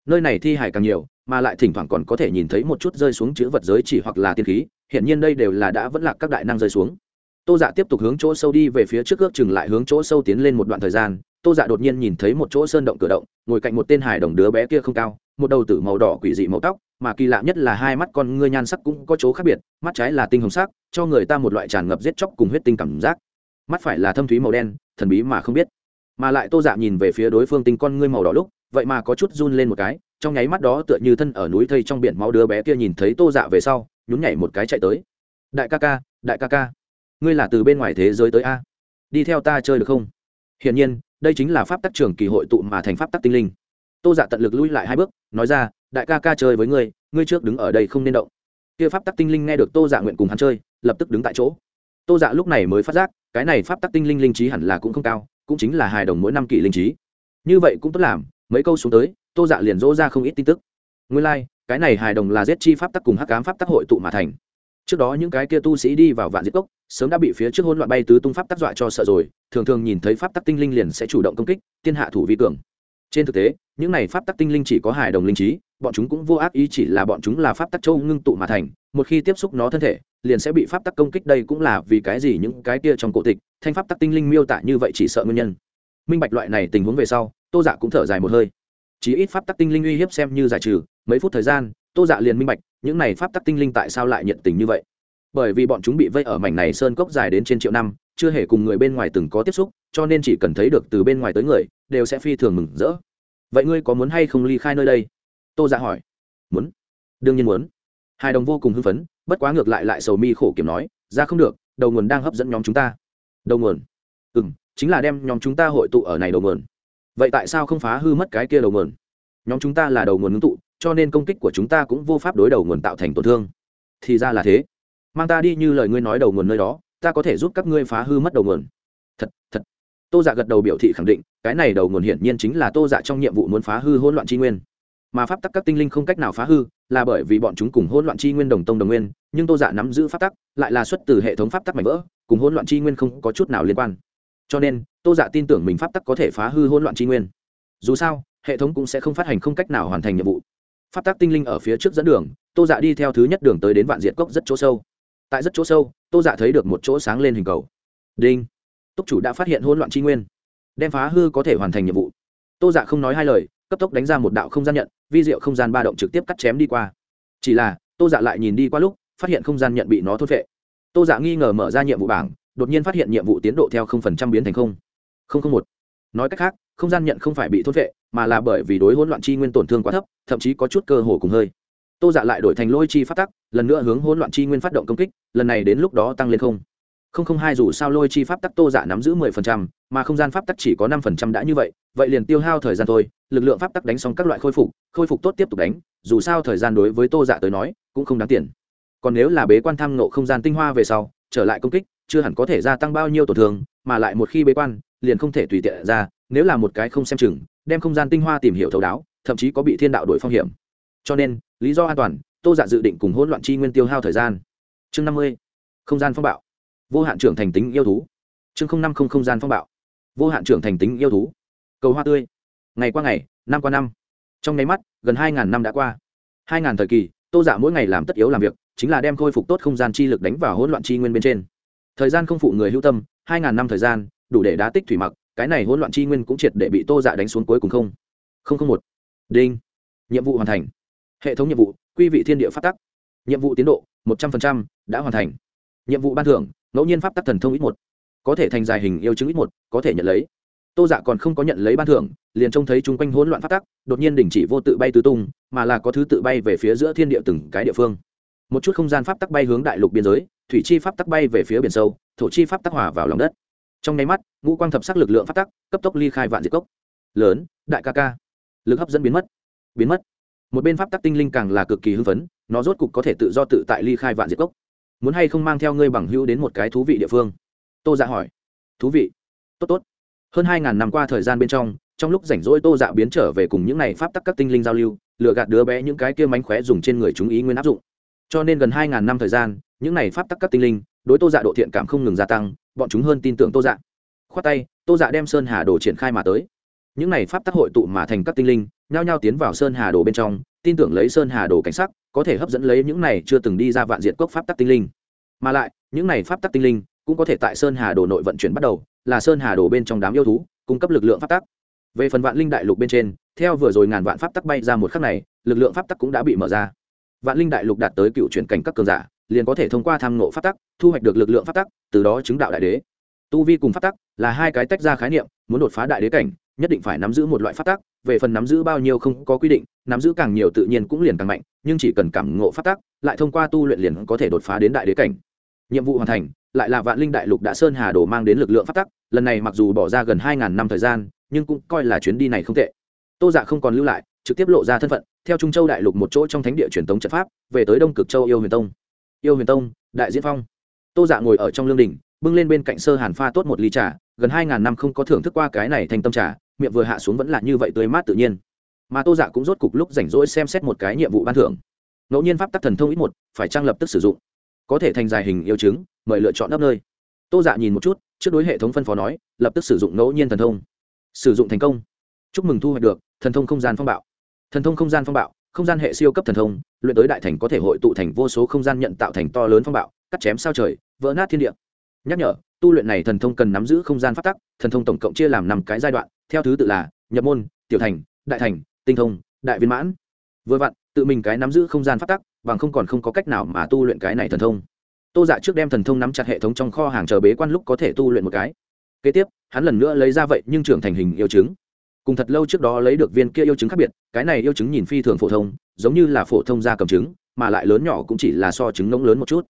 Nơi này thi hải càng nhiều, mà lại thỉnh thoảng còn có thể nhìn thấy một chút rơi xuống chữ vật giới chỉ hoặc là tiên khí hiện nhiên đây đều là đã vẫn lạc các đại năng rơi xuống. Tô dạ tiếp tục hướng chỗ sâu đi về phía trước ước chừng lại hướng chỗ sâu tiến lên một đoạn thời gian, tô dạ đột nhiên nhìn thấy một chỗ sơn động cửa động, ngồi cạnh một tên hải đồng đứa bé kia không cao, một đầu tử màu đỏ quỷ dị màu tóc, mà kỳ lạ nhất là hai mắt con ngươi nhan sắc cũng có chỗ khác biệt, mắt trái là tinh hồng sắc, cho người ta một loại tràn ngập giết chóc cùng huyết tinh cảm giác. Mắt phải là thâm thúy màu đen thần bí mà không biết. Mà lại tô dạ nhìn về phía đối phương tinh con ngươi màu đỏ lúc, vậy mà có chút run lên một cái, trong nháy mắt đó tựa như thân ở núi thây trong biển máu đứa bé kia nhìn thấy tô dạ về sau, nhún nhảy một cái chạy tới. Đại ca ca, đại ca ca, ngươi là từ bên ngoài thế giới tới a? Đi theo ta chơi được không? Hiển nhiên, đây chính là pháp tắc trường kỳ hội tụ mà thành pháp tắc tinh linh. Tô dạ tận lực lui lại hai bước, nói ra, đại ca ca chơi với ngươi ngươi trước đứng ở đây không nên động. Kia pháp tắc tinh linh nghe được tô dạ nguyện cùng hắn chơi, lập tức đứng tại chỗ. Tô dạ lúc này mới phát giác cái này pháp tắc tinh linh linh trí hẳn là cũng không cao cũng chính là hài đồng mỗi năm kỷ linh trí. Như vậy cũng tốt làm mấy câu xuống tới tô dạ liền dỗ ra không ít tin tức. Nguyên lai、like, cái này hài đồng là giết chi pháp tắc cùng hắc cám pháp tắc hội tụ mà thành. Trước đó những cái kia tu sĩ đi vào vạn diệt cốc sớm đã bị phía trước hỗn loạn bay tứ tung pháp tắc dọa cho sợ rồi thường thường nhìn thấy pháp tắc tinh linh liền sẽ chủ động công kích tiên hạ thủ vi cường. Trên thực tế những này pháp tắc tinh linh chỉ có hài đồng linh trí bọn chúng cũng vô ác ý chỉ là bọn chúng là pháp tắc châu ngưng tụ mà thành một khi tiếp xúc nó thân thể liền sẽ bị pháp tắc công kích đây cũng là vì cái gì những cái kia trong cổ tịch, thanh pháp tắc tinh linh miêu tả như vậy chỉ sợ nguyên nhân. Minh bạch loại này tình huống về sau, tô dạ cũng thở dài một hơi. Chỉ ít pháp tắc tinh linh uy hiếp xem như giải trừ, mấy phút thời gian, tô dạ liền minh bạch, những này pháp tắc tinh linh tại sao lại nhận tình như vậy? Bởi vì bọn chúng bị vây ở mảnh này sơn cốc dài đến trên triệu năm, chưa hề cùng người bên ngoài từng có tiếp xúc, cho nên chỉ cần thấy được từ bên ngoài tới người, đều sẽ phi thường mừng rỡ. Vậy ngươi có muốn hay không ly khai nơi đây? Tô dạ hỏi. Muốn. Đương nhiên muốn. Hai đồng vô cùng hưng phấn bất quá ngược lại lại sầu mi khổ kiểm nói, ra không được, đầu nguồn đang hấp dẫn nhóm chúng ta. Đầu nguồn? Ừ m chính là đem nhóm chúng ta hội tụ ở này đầu nguồn. Vậy tại sao không phá hư mất cái kia đầu nguồn? Nhóm chúng ta là đầu nguồn ngưng tụ, cho nên công kích của chúng ta cũng vô pháp đối đầu nguồn tạo thành tổn thương. Thì ra là thế. Mang ta đi như lời ngươi nói đầu nguồn nơi đó, ta có thể giúp các ngươi phá hư mất đầu nguồn. Thật thật. Tô dạ gật đầu biểu thị khẳng định, cái này đầu nguồn hiển nhiên chính là tô dạ trong nhiệm vụ muốn phá hư hỗn loạn tri nguyên mà pháp tắc các tinh linh không cách nào phá hư, là bởi vì bọn chúng cùng hỗn loạn chi nguyên đồng tông đồng nguyên, nhưng tô dạ nắm giữ pháp tắc, lại là xuất từ hệ thống pháp tắc mạnh vỡ, cùng hỗn loạn chi nguyên không có chút nào liên quan. Cho nên, tô dạ tin tưởng mình pháp tắc có thể phá hư hỗn loạn chi nguyên. Dù sao, hệ thống cũng sẽ không phát hành không cách nào hoàn thành nhiệm vụ. Pháp tắc tinh linh ở phía trước dẫn đường, tô dạ đi theo thứ nhất đường tới đến vạn diện cốc rất chỗ sâu. Tại rất chỗ sâu, tô dạ thấy được một chỗ sáng lên hình cầu. Đinh! Túc chủ đã phát hiện hỗn loạn tri nguyên. Đem phá hư có thể hoàn thành nhiệm vụ. Tô dạ không nói hai lời, cấp tốc đánh ra một đạo không gian nhận vi diệu không gian ba động trực tiếp cắt chém đi qua. Chỉ là, tô dạ lại nhìn đi qua lúc, phát hiện không gian nhận bị nó thốt vệ tô dạ nghi ngờ mở ra nhiệm vụ bảng, đột nhiên phát hiện nhiệm vụ tiến độ theo không phần trăm biến thành không. Không không một. Nói cách khác, không gian nhận không phải bị thốt vệ mà là bởi vì đối hỗn loạn chi nguyên tổn thương quá thấp, thậm chí có chút cơ hồ cùng hơi. Tô dạ lại đổi thành lôi chi phát tắc, lần nữa hướng hỗn loạn chi nguyên phát động công kích, lần này đến lúc đó tăng lên không không không hai dù sao lôi chi pháp tắc tô giả nắm giữ mười phần trăm, mà không gian pháp tắc chỉ có năm phần trăm đã như vậy vậy liền tiêu hao thời gian thôi, lực lượng pháp tắc đánh xong các loại khôi phục khôi phục tốt tiếp tục đánh, dù sao thời gian đối với tô giả tới nói, cũng không đáng tiền. Còn nếu là bế quan tham nộ không gian tinh hoa về sau, trở lại công kích, chưa hẳn có thể gia tăng bao nhiêu tổn thương, mà lại một khi bế quan, liền không thể tùy tiện ra, nếu là một cái không xem chừng, đem không gian tinh hoa tìm hiểu thấu đáo, thậm chí có bị thiên đạo đổi phong hiểm. Cho nên, lý do an toàn, tô giả dự định cùng hỗn loạn chi nguyên tiêu hao thời gian. Chương năm mươi, không gian phong bạo vô hạn trưởng thành tính yêu thú. Chương năm không không gian phong bạo. Vô hạn trưởng thành tính yêu thú. Cầu hoa tươi. Ngày qua ngày, năm qua năm. Trong nháy mắt, gần hai ngàn năm đã qua. Hai ngàn thời kỳ, tô giả dạ mỗi ngày làm tất yếu làm việc, chính là đem khôi phục tốt không gian chi lực đánh vào hỗn loạn chi nguyên bên trên. Thời gian không phụ người hữu tâm, hai ngàn năm thời gian, đủ để đá tích thủy mặc, cái này hỗn loạn chi nguyên cũng triệt để bị tô giả dạ đánh xuống cuối cùng không. Không không một. Đinh. Nhiệm vụ hoàn thành. Hệ thống nhiệm vụ, quy vị thiên địa phát tắc. Nhiệm vụ tiến độ, một trăm linh đã hoàn thành. Nhiệm vụ ban thưởng ngẫu nhiên pháp tắc thần thông ít một. Có thể thành dài hình yêu chứng ít một, có thể nhận lấy. Tô dạ còn không có nhận lấy ban thưởng, liền trông thấy chung quanh hỗn loạn pháp tắc, đột nhiên đình chỉ vô tự bay tứ tung, mà là có thứ tự bay về phía giữa thiên địa từng cái địa phương. Một chút không gian pháp tắc bay hướng đại lục biên giới, thủy chi pháp tắc bay về phía biển sâu, thổ chi pháp tắc hòa vào lòng đất. Trong nháy mắt, ngũ quang thập sắc lực lượng pháp tắc cấp tốc ly khai vạn diệt cốc. Lớn, đại ca ca. Lực hấp dẫn biến mất. Biến mất. Một bên pháp tắc tinh linh càng là cực kỳ hưng phấn, nó rốt cục có thể tự do tự tại ly khai vạn diệt cốc muốn hay không mang theo ngươi bằng hữu đến một cái thú vị địa phương? Tô dạ hỏi. Thú vị? Tốt tốt. Hơn hai ngàn năm qua thời gian bên trong trong lúc rảnh rỗi tô dạ biến trở về cùng những n à y pháp tắc các tinh linh giao lưu lựa gạt đứa bé những cái kia mánh khóe dùng trên người chúng ý nguyên áp dụng. Cho nên gần hai ngàn năm thời gian, những n à y pháp tắc các tinh linh, đối tô dạ độ thiện cảm không ngừng gia tăng, bọn chúng hơn tin tưởng tô dạ. Khoát tay, tô dạ đem sơn hà đồ triển khai mà tới những này pháp tắc hội tụ mà thành các tinh linh, nhao nhao tiến vào sơn hà đồ bên trong, tin tưởng lấy sơn hà đồ cảnh sắc, có thể hấp dẫn lấy những này chưa từng đi ra vạn diện cốc pháp tắc tinh linh. Mà lại, những này pháp tắc tinh linh cũng có thể tại sơn hà đồ nội vận chuyển bắt đầu, là sơn hà đồ bên trong đám yêu thú, cung cấp lực lượng pháp tắc. Về phần vạn linh đại lục bên trên, theo vừa rồi ngàn vạn pháp tắc bay ra một khắc này, lực lượng pháp tắc cũng đã bị mở ra. Vạn linh đại lục đạt tới cựu chuyển cảnh các cường giả, liền có thể thông qua tham ngộ pháp tắc, thu hoạch được lực lượng pháp tắc, từ đó chứng đạo đại đế. Tu vi cùng pháp tắc là hai cái tách ra khái niệm, muốn đột phá đại đế cảnh nhất định phải nắm giữ một loại pháp tắc, về phần nắm giữ bao nhiêu không có quy định, nắm giữ càng nhiều tự nhiên cũng liền càng mạnh, nhưng chỉ cần cảm ngộ pháp tắc, lại thông qua tu luyện liền có thể đột phá đến đại đế cảnh. Nhiệm vụ hoàn thành, lại là vạn linh đại lục đã sơn hà đồ mang đến lực lượng pháp tắc, lần này mặc dù bỏ ra gần hai ngàn năm thời gian, nhưng cũng coi là chuyến đi này không tệ. Tô dạ không còn lưu lại, trực tiếp lộ ra thân phận, theo trung châu đại lục một chỗ trong thánh địa truyền tống trận pháp, về tới đông cực châu yêu huyền tông. Yêu huyền tông, đại diễn phong. Tô dạ ngồi ở trong lương đình bưng lên bên cạnh sơ hàn pha tốt một ly trà, gần hai ngàn năm không có thưởng thức qua cái này thành tâm trà miệng vừa hạ xuống vẫn là như vậy tươi mát tự nhiên. Mà tô dạ cũng rốt cục lúc rảnh rỗi xem xét một cái nhiệm vụ ban thưởng. Ngẫu nhiên pháp tắc thần thông ít một, phải trang lập tức sử dụng. Có thể thành dài hình yêu chứng, mời lựa chọn nấp nơi. Tô dạ nhìn một chút, trước đối hệ thống phân phó nói, lập tức sử dụng ngẫu nhiên thần thông. Sử dụng thành công. Chúc mừng thu hoạch được, thần thông không gian phong bạo. Thần thông không gian phong bạo, không gian hệ siêu cấp thần thông, luyện tới đại thành có thể hội tụ thành vô số không gian nhận tạo thành to lớn phong bạo, cắt chém sao trời, vỡ nát thiên địa. Nhắc nhở, tu luyện này thần thông cần nắm giữ không gian phát tắc, thần thông tổng cộng chia làm năm cái giai đoạn theo thứ tự là nhập môn, tiểu thành, đại thành, tinh thông, đại viên mãn. Vừa vặn, tự mình cái nắm giữ không gian phát tắc, bằng không còn không có cách nào mà tu luyện cái này thần thông. Tô dạ trước đem thần thông nắm chặt hệ thống trong kho hàng chờ bế quan lúc có thể tu luyện một cái. Kế tiếp, hắn lần nữa lấy ra vậy nhưng trưởng thành hình yêu chứng. Cùng thật lâu trước đó lấy được viên kia yêu chứng khác biệt, cái này yêu chứng nhìn phi thường phổ thông, giống như là phổ thông da cầm trứng mà lại lớn nhỏ cũng chỉ là so trứng ngỗng lớn một chút.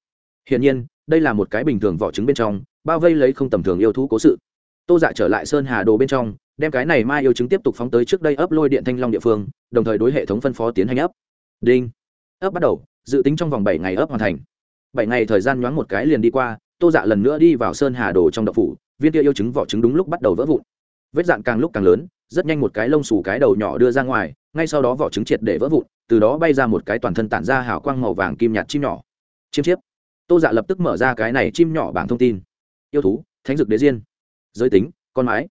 Hiển nhiên, đây là một cái bình thường vỏ trứng bên trong, bao vây lấy không tầm thường yêu thú cố sự. Tô dạ trở lại sơn hà đồ bên trong đem cái này mai yêu chứng tiếp tục phóng tới trước đây ấp lôi điện thanh long địa phương, đồng thời đối hệ thống phân phó tiến hành ấp. Đinh. Ấp bắt đầu, dự tính trong vòng bảy ngày ấp hoàn thành. Bảy ngày thời gian nhoáng một cái liền đi qua, tô dạ lần nữa đi vào sơn hà đồ trong đậu phủ, viên kia yêu chứng vỏ trứng đúng lúc bắt đầu vỡ vụn. Vết dạn càng lúc càng lớn, rất nhanh một cái lông xù cái đầu nhỏ đưa ra ngoài, ngay sau đó vỏ trứng triệt để vỡ vụn, từ đó bay ra một cái toàn thân tản ra hào quang màu vàng kim nhạt chim nhỏ. Chiêm chiếp. Tô dạ lập tức mở ra cái này chim nhỏ bảng thông tin. Yêu thú, thánh dực đế diên. Giới tính, con mái.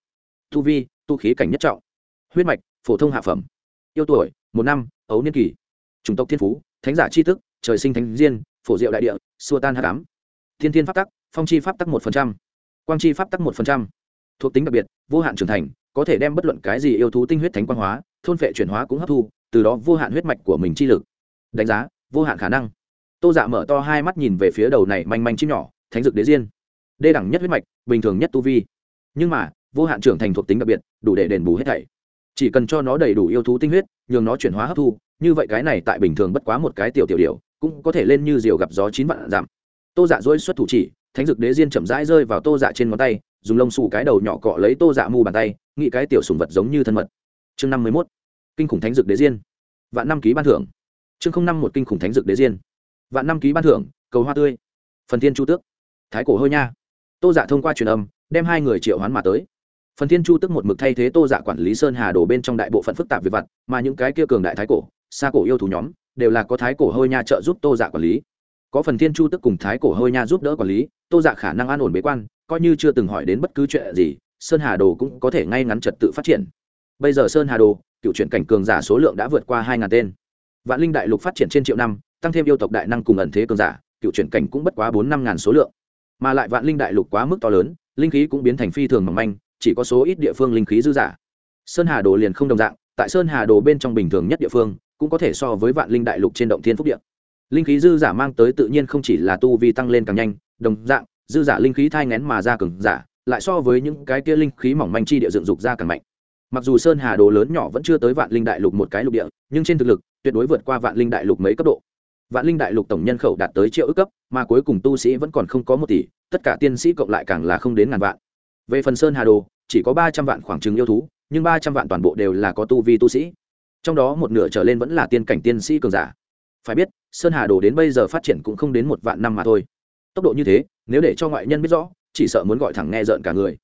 Tu vi tu khí cảnh nhất trọng. Huyết mạch, phổ thông hạ phẩm. Yêu tuổi, một năm, ấu niên kỳ. Chủng tộc thiên phú, thánh giả c h i thức, trời sinh thánh diên phổ diệu đại địa, xua tan hạ cám. Thiên thiên pháp tắc, phong chi pháp tắc một phần trăm. Quang chi pháp tắc một phần trăm. Thuộc tính đặc biệt, vô hạn trưởng thành, có thể đem bất luận cái gì yêu thú tinh huyết thánh quang hóa, thôn phệ chuyển hóa cũng hấp thu, từ đó vô hạn huyết mạch của mình chi lực. Đánh giá, vô hạn khả năng. Tô dạ mở to hai mắt nhìn về phía đầu này manh manh chim nhỏ, thánh dực đế diên đê đẳng nhất huyết mạch, bình thường nhất tu vi. Nhưng mà vô hạn trưởng thành thuộc tính đặc biệt, đủ để đền bù hết thảy. Chỉ cần cho nó đầy đủ yêu thú tinh huyết, nhường nó chuyển hóa hấp thu, như vậy cái này tại bình thường bất quá một cái tiểu tiểu điều cũng có thể lên như diều gặp gió chín vạn giảm. Tô dạ dỗi xuất thủ chỉ, thánh dực đế diên chậm rãi rơi vào tô dạ trên ngón tay, dùng lông xù cái đầu nhỏ cọ lấy tô dạ mu bàn tay, nghĩ cái tiểu sùng vật giống như thân mật. Chương năm mươi mốt, kinh khủng thánh dực đế diên. Vạn năm ký ban thưởng. Chương không năm một, kinh khủng thánh dực đế diên. Vạn năm ký ban thưởng, cầu hoa tươi. Phần thiên chu tước. Thái cổ hơi nha. Tô dạ thông qua truyền âm, đem hai người triệu hoán mà tới phần thiên chu tức một mực thay thế tô dạ quản lý sơn hà đồ bên trong đại bộ phận phức tạp về vặt, mà những cái kia cường đại thái cổ, xa cổ yêu thú nhóm, đều là có thái cổ hơi nha trợ giúp tô dạ quản lý. Có phần thiên chu tức cùng thái cổ hơi nha giúp đỡ quản lý, tô dạ khả năng an ổn bế quan, coi như chưa từng hỏi đến bất cứ chuyện gì, sơn hà đồ cũng có thể ngay ngắn trật tự phát triển. Bây giờ sơn hà đồ, cựu chuyển cảnh cường giả số lượng đã vượt qua hai ngàn tên. Vạn linh đại lục phát triển trên triệu năm, tăng thêm yêu tộc đại năng cùng ẩn thế cường giả, cựu chuyển cảnh cũng bất quá bốn năm ngàn số lượng. Mà lại vạn linh đại lục quá mức to lớn, linh khí cũng biến thành phi thường mỏng manh chỉ có số ít địa phương linh khí dư giả. Sơn hà đồ liền không đồng dạng, tại sơn hà đồ bên trong bình thường nhất địa phương, cũng có thể so với vạn linh đại lục trên động thiên phúc địa. Linh khí dư giả mang tới tự nhiên không chỉ là tu vi tăng lên càng nhanh, đồng dạng, dư giả linh khí thai ngén mà ra cường giả, lại so với những cái kia linh khí mỏng manh chi địa dựng dục ra càng mạnh. Mặc dù sơn hà đồ lớn nhỏ vẫn chưa tới vạn linh đại lục một cái lục địa, nhưng trên thực lực, tuyệt đối vượt qua vạn linh đại lục mấy cấp độ. Vạn linh đại lục tổng nhân khẩu đạt tới triệu ước cấp, mà cuối cùng tu sĩ vẫn còn không có một tỷ, tất cả tiên sĩ cộng lại càng là không đến ngàn vạn về phần sơn hà đồ, chỉ có ba trăm vạn khoảng trừng yêu thú, nhưng ba trăm vạn toàn bộ đều là có tu vi tu sĩ. Trong đó một nửa trở lên vẫn là tiên cảnh tiên sĩ cường giả. Phải biết, sơn hà đồ đến bây giờ phát triển cũng không đến một vạn năm mà thôi. Tốc độ như thế, nếu để cho ngoại nhân biết rõ, chỉ sợ muốn gọi thẳng nghe rợn cả người.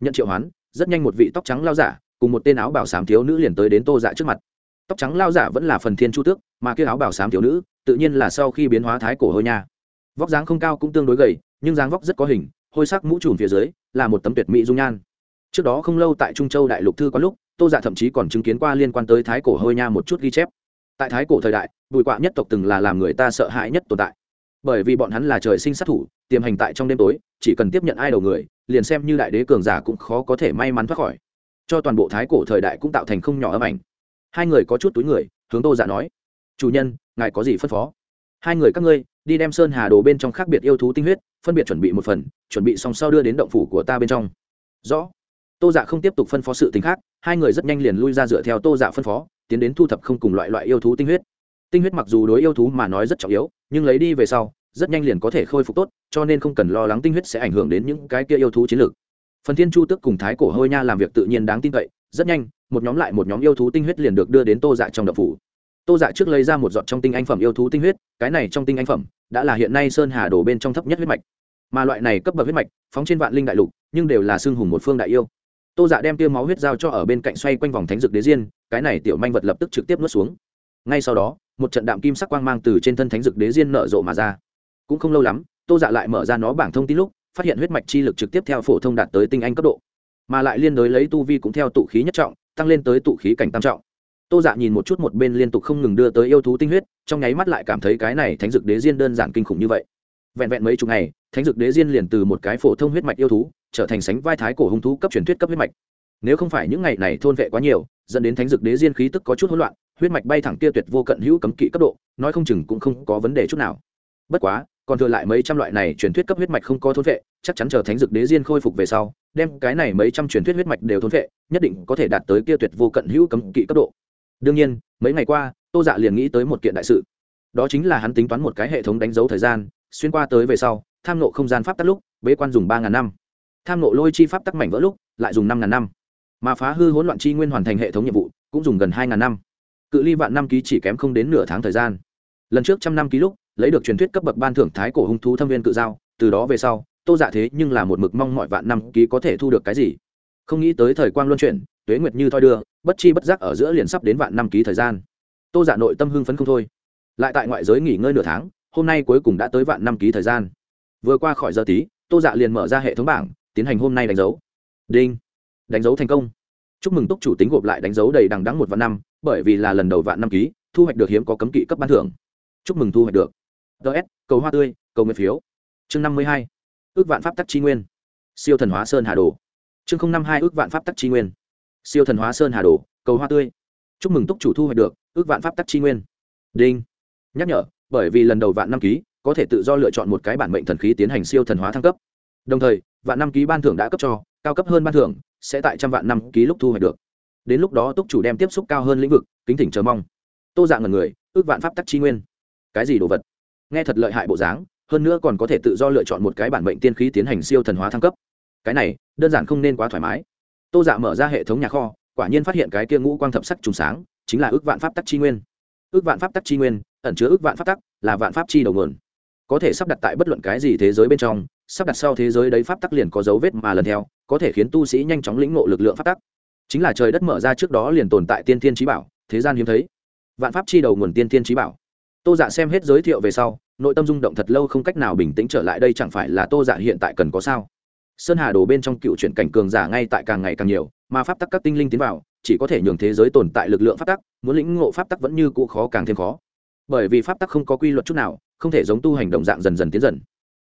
Nhận triệu hoán, rất nhanh một vị tóc trắng lao giả, cùng một tên áo bảo sám thiếu nữ liền tới đến tô dạ trước mặt. Tóc trắng lao giả vẫn là phần thiên chu tước, mà kia áo bảo sám thiếu nữ, tự nhiên là sau khi biến hóa thái cổ hơi nha. Vóc dáng không cao cũng tương đối gầy, nhưng dáng vóc rất có hình hôi sắc mũ trùm phía dưới là một tấm tuyệt mỹ dung nhan. Trước đó không lâu tại trung châu đại lục thư có lúc, tô dạ thậm chí còn chứng kiến qua liên quan tới thái cổ hơi nha một chút ghi chép. Tại thái cổ thời đại, bùi quạ nhất tộc từng là làm người ta sợ hãi nhất tồn tại. Bởi vì bọn hắn là trời sinh sát thủ, tiềm hành tại trong đêm tối, chỉ cần tiếp nhận ai đầu người, liền xem như đại đế cường giả cũng khó có thể may mắn thoát khỏi. Cho toàn bộ thái cổ thời đại cũng tạo thành không nhỏ âm ảnh. Hai người có chút túi người, hướng tô dạ nói, chủ nhân, ngài có gì phân phó? Hai người các ngươi đi đem sơn hà đồ bên trong khác biệt yêu thú tinh huyết, phân biệt chuẩn bị một phần, chuẩn bị xong sau đưa đến động phủ của ta bên trong. Rõ. Tô dạ không tiếp tục phân phó sự t khác, hai người rất nhanh liền lui ra dựa theo tô dạ phân phó, tiến đến thu thập không cùng loại loại yêu thú tinh huyết. Tinh huyết mặc dù đối yêu thú mà nói rất trọng yếu, nhưng lấy đi về sau, rất nhanh liền có thể khôi phục tốt, cho nên không cần lo lắng tinh huyết sẽ ảnh hưởng đến những cái kia yêu thú chiến lược. Phần thiên chu tức cùng thái cổ hôi nha làm việc tự nhiên đáng tin cậy, rất nhanh, một nhóm lại một nhóm yêu thú tinh huyết liền được đưa đến tô dạ trong đậu phủ tô dạ trước lấy ra một giọt trong tinh anh phẩm yêu thú tinh huyết, cái này trong tinh anh phẩm đã là hiện nay sơn hà đổ bên trong thấp nhất huyết mạch. Mà loại này cấp bậc huyết mạch, phóng trên vạn linh đại lục, nhưng đều là xương hùng một phương đại yêu. Tô dạ đem tiêu máu huyết giao cho ở bên cạnh xoay quanh vòng thánh dược đế diên, cái này tiểu manh vật lập tức trực tiếp nuốt xuống. Ngay sau đó, một trận đạm kim sắc quang mang từ trên thân thánh dược đế diên nở rộ mà ra. Cũng không lâu lắm, tô dạ lại mở ra nó bảng thông tin lúc, phát hiện huyết mạch chi lực trực tiếp theo phổ thông đạt tới tinh anh cấp độ. Mà lại liên đối lấy tu vi cũng theo tụ khí nhất trọng, tăng lên tới tụ khí cảnh tam trọng tô dạ nhìn một chút một bên liên tục không ngừng đưa tới yêu thú tinh huyết, trong nháy mắt lại cảm thấy cái này thánh dược đế diên đơn giản kinh khủng như vậy. Vẹn vẹn mấy chục ngày, thánh dược đế diên liền từ một cái phổ thông huyết mạch yêu thú, trở thành sánh vai thái cổ hung thú cấp truyền thuyết cấp huyết mạch. Nếu không phải những ngày này thôn vệ quá nhiều, dẫn đến thánh dược đế diên khí tức có chút hỗn loạn, huyết mạch bay thẳng kia tuyệt vô cận hữu cấm kỵ cấp độ, nói không chừng cũng không có vấn đề chút nào. Bất quá, còn thừa lại mấy trăm loại này truyền thuyết cấp huyết mạch không có thôn vệ, chắc chắn chờ thánh dược đế diên khôi phục về sau, đem cái này mấy trăm truyền thuyết huyết mạch đều thôn vệ, nhất định có thể đạt tới kia tuyệt vô cận hữu cấm kỵ cấp độ đương nhiên, mấy ngày qua, tô dạ liền nghĩ tới một kiện đại sự. Đó chính là hắn tính toán một cái hệ thống đánh dấu thời gian, xuyên qua tới về sau, tham nộ không gian pháp tắc lúc, bế quan dùng ba ngàn năm. Tham nộ lôi chi pháp tắc mảnh vỡ lúc, lại dùng năm ngàn năm. Mà phá hư hỗn loạn chi nguyên hoàn thành hệ thống nhiệm vụ, cũng dùng gần hai ngàn năm. Cự ly vạn năm ký chỉ kém không đến nửa tháng thời gian. Lần trước trăm năm ký lúc, lấy được truyền thuyết cấp bậc ban thưởng thái cổ hung thú thâm viên cự giao, từ đó về sau, tô dạ thế nhưng là một mực mong mọi vạn năm ký có thể thu được cái gì. Không nghĩ tới thời quang luân chuyển tuế nguyệt như thoi đưa, bất chi bất giác ở giữa liền sắp đến vạn năm ký thời gian. Tô dạ nội tâm hưng phấn không thôi. Lại tại ngoại giới nghỉ ngơi nửa tháng, hôm nay cuối cùng đã tới vạn năm ký thời gian. Vừa qua khỏi giờ tí, tô dạ liền mở ra hệ thống bảng, tiến hành hôm nay đánh dấu. Đinh. Đánh dấu thành công. Chúc mừng túc chủ tính gộp lại đánh dấu đầy đằng đắng một vạn năm, bởi vì là lần đầu vạn năm ký, thu hoạch được hiếm có cấm kỵ cấp ban thưởng. Chúc mừng thu hoạch được. Ts cầu hoa tươi, cầu nguyện phiếu. Chương năm mươi hai, ước vạn pháp tắc tri nguyên. Siêu thần hóa sơn hà đồ. Chương năm hai, ước vạn pháp tắc tri nguyên siêu thần hóa sơn hà đồ, cầu hoa tươi. Chúc mừng túc chủ thu hoạch được, ước vạn pháp tắc chi nguyên. Đinh. Nhắc nhở, bởi vì lần đầu vạn năm ký, có thể tự do lựa chọn một cái bản mệnh thần khí tiến hành siêu thần hóa thăng cấp. Đồng thời, vạn năm ký ban thưởng đã cấp cho, cao cấp hơn ban thưởng, sẽ tại trăm vạn năm ký lúc thu hoạch được. Đến lúc đó túc chủ đem tiếp xúc cao hơn lĩnh vực, kính thỉnh chờ mong. Tô dạng ngần người, ước vạn pháp tắc chi nguyên. Cái gì đồ vật? Nghe thật lợi hại bộ dáng, hơn nữa còn có thể tự do lựa chọn một cái bản mệnh tiên khí tiến hành siêu thần hóa thăng cấp. Cái này, đơn giản không nên quá thoải mái tô dạ mở ra hệ thống nhà kho, quả nhiên phát hiện cái kia ngũ quang thập sắc trùng sáng, chính là ước vạn pháp tắc chi nguyên. Ước vạn pháp tắc chi nguyên, ẩn chứa ước vạn pháp tắc, là vạn pháp chi đầu nguồn. Có thể sắp đặt tại bất luận cái gì thế giới bên trong, sắp đặt sau thế giới đấy pháp tắc liền có dấu vết mà lần theo, có thể khiến tu sĩ nhanh chóng lĩnh ngộ lực lượng pháp tắc. Chính là trời đất mở ra trước đó liền tồn tại tiên thiên trí bảo, thế gian hiếm thấy. Vạn pháp chi đầu nguồn tiên thiên trí bảo. Tô dạ xem hết giới thiệu về sau, nội tâm rung động thật lâu không cách nào bình tĩnh trở lại đây chẳng phải là tô dạ hiện tại cần có sao? Sơn hà đồ bên trong cựu chuyển cảnh cường giả ngay tại càng ngày càng nhiều, mà pháp tắc các tinh linh tiến vào, chỉ có thể nhường thế giới tồn tại lực lượng pháp tắc, muốn lĩnh ngộ pháp tắc vẫn như cũ khó càng thêm khó. Bởi vì pháp tắc không có quy luật chút nào, không thể giống tu hành động dạng dần dần tiến dần.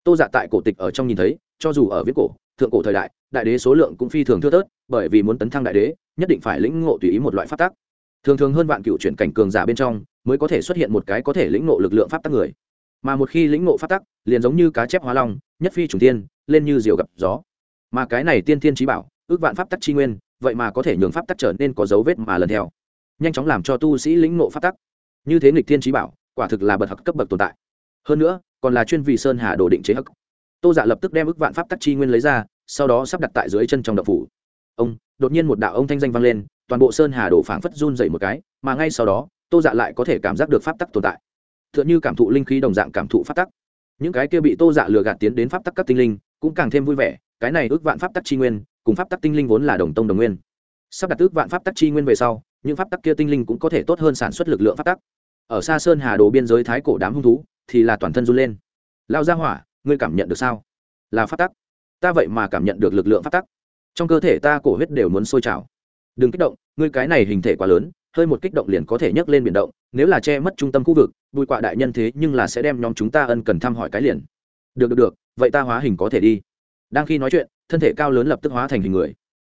Tô dạ tại cổ tịch ở trong nhìn thấy, cho dù ở viết cổ, thượng cổ thời đại đại đế số lượng cũng phi thường thưa thớt, bởi vì muốn tấn thăng đại đế, nhất định phải lĩnh ngộ tùy ý một loại pháp tắc. Thường thường hơn vạn cựu chuyển cảnh cường giả bên trong, mới có thể xuất hiện một cái có thể lĩnh ngộ lực lượng pháp tắc người. Mà một khi lĩnh ngộ pháp tắc, liền giống như cá chép hóa long nhất phi trùng tiên, lên như diều gặp gió. Mà cái này tiên thiên trí bảo, ước vạn pháp tắc chi nguyên, vậy mà có thể nhường pháp tắc trở nên có dấu vết mà lần theo. Nhanh chóng làm cho tu sĩ lĩnh ngộ pháp tắc. Như thế nghịch thiên trí bảo, quả thực là bậc học cấp bậc tồn tại. Hơn nữa, còn là chuyên vì sơn hà đồ định chế hắc. Tô dạ lập tức đem ước vạn pháp tắc chi nguyên lấy ra, sau đó sắp đặt tại dưới chân trong đập phủ. Ông, đột nhiên một đạo ông thanh danh vang lên, toàn bộ sơn hà đồ phảng phất run dậy một cái, mà ngay sau đó, tô dạ lại có thể cảm giác được pháp tắc tồn tại. T h ư ợ n h ư cảm thụ linh khí đồng dạng cảm thụ pháp tắc những cái kia bị tô dạ lừa gạt tiến đến pháp tắc các tinh linh, cũng càng thêm vui vẻ, cái này ước vạn pháp tắc chi nguyên, cùng pháp tắc tinh linh vốn là đồng tông đồng nguyên. Sắp đặt ước vạn pháp tắc chi nguyên về sau, những pháp tắc kia tinh linh cũng có thể tốt hơn sản xuất lực lượng pháp tắc. Ở xa sơn hà đồ biên giới thái cổ đám hung thú, thì là toàn thân run lên. Lao ra hỏa, ngươi cảm nhận được sao? Là pháp tắc. Ta vậy mà cảm nhận được lực lượng pháp tắc. Trong cơ thể ta cổ huyết đều muốn sôi trào. Đừng kích động, ngươi cái này hình thể quá lớn, hơi một kích động liền có thể nhấc lên biển động nếu là che mất trung tâm khu vực, bùi quạ đại nhân thế nhưng là sẽ đem nhóm chúng ta ân cần thăm hỏi cái liền. Được được được, vậy ta hóa hình có thể đi. Đang khi nói chuyện, thân thể cao lớn lập tức hóa thành hình người.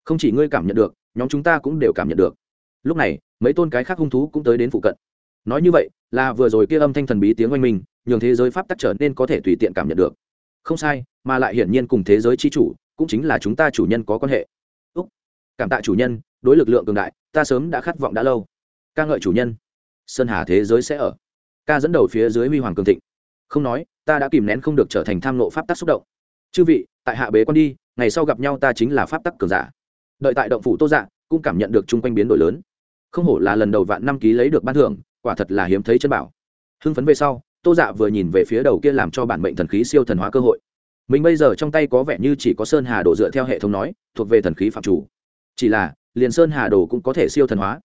Không chỉ ngươi cảm nhận được, nhóm chúng ta cũng đều cảm nhận được. Lúc này, mấy tôn cái khác hung thú cũng tới đến phụ cận. Nói như vậy, là vừa rồi kia âm thanh thần bí tiếng oanh minh, nhường thế giới pháp tắc trở nên có thể tùy tiện cảm nhận được. Không sai, mà lại hiển nhiên cùng thế giới chi chủ, cũng chính là chúng ta chủ nhân có quan hệ. Úc, cảm tạ chủ nhân, đối lực lượng cường đại, ta sớm đã khát vọng đã lâu. Ca ngợi chủ nhân sơn hà thế giới sẽ ở. Ca dẫn đầu phía dưới huy hoàng cường thịnh. Không nói, ta đã kìm nén không được trở thành tham nộ pháp tắc xúc động. Chư vị, tại hạ bế con đi, ngày sau gặp nhau ta chính là pháp tắc cường giả. Đợi tại động phủ tô dạ cũng cảm nhận được chung quanh biến đổi lớn. Không hổ là lần đầu vạn năm ký lấy được ban thưởng, quả thật là hiếm thấy chân bảo. Hưng phấn về sau, tô dạ vừa nhìn về phía đầu kia làm cho bản mệnh thần khí siêu thần hóa cơ hội. Mình bây giờ trong tay có vẻ như chỉ có sơn hà đồ dựa theo hệ thống nói, thuộc về thần khí phạm chủ. Chỉ là, liền sơn hà đồ cũng có thể siêu thần hóa.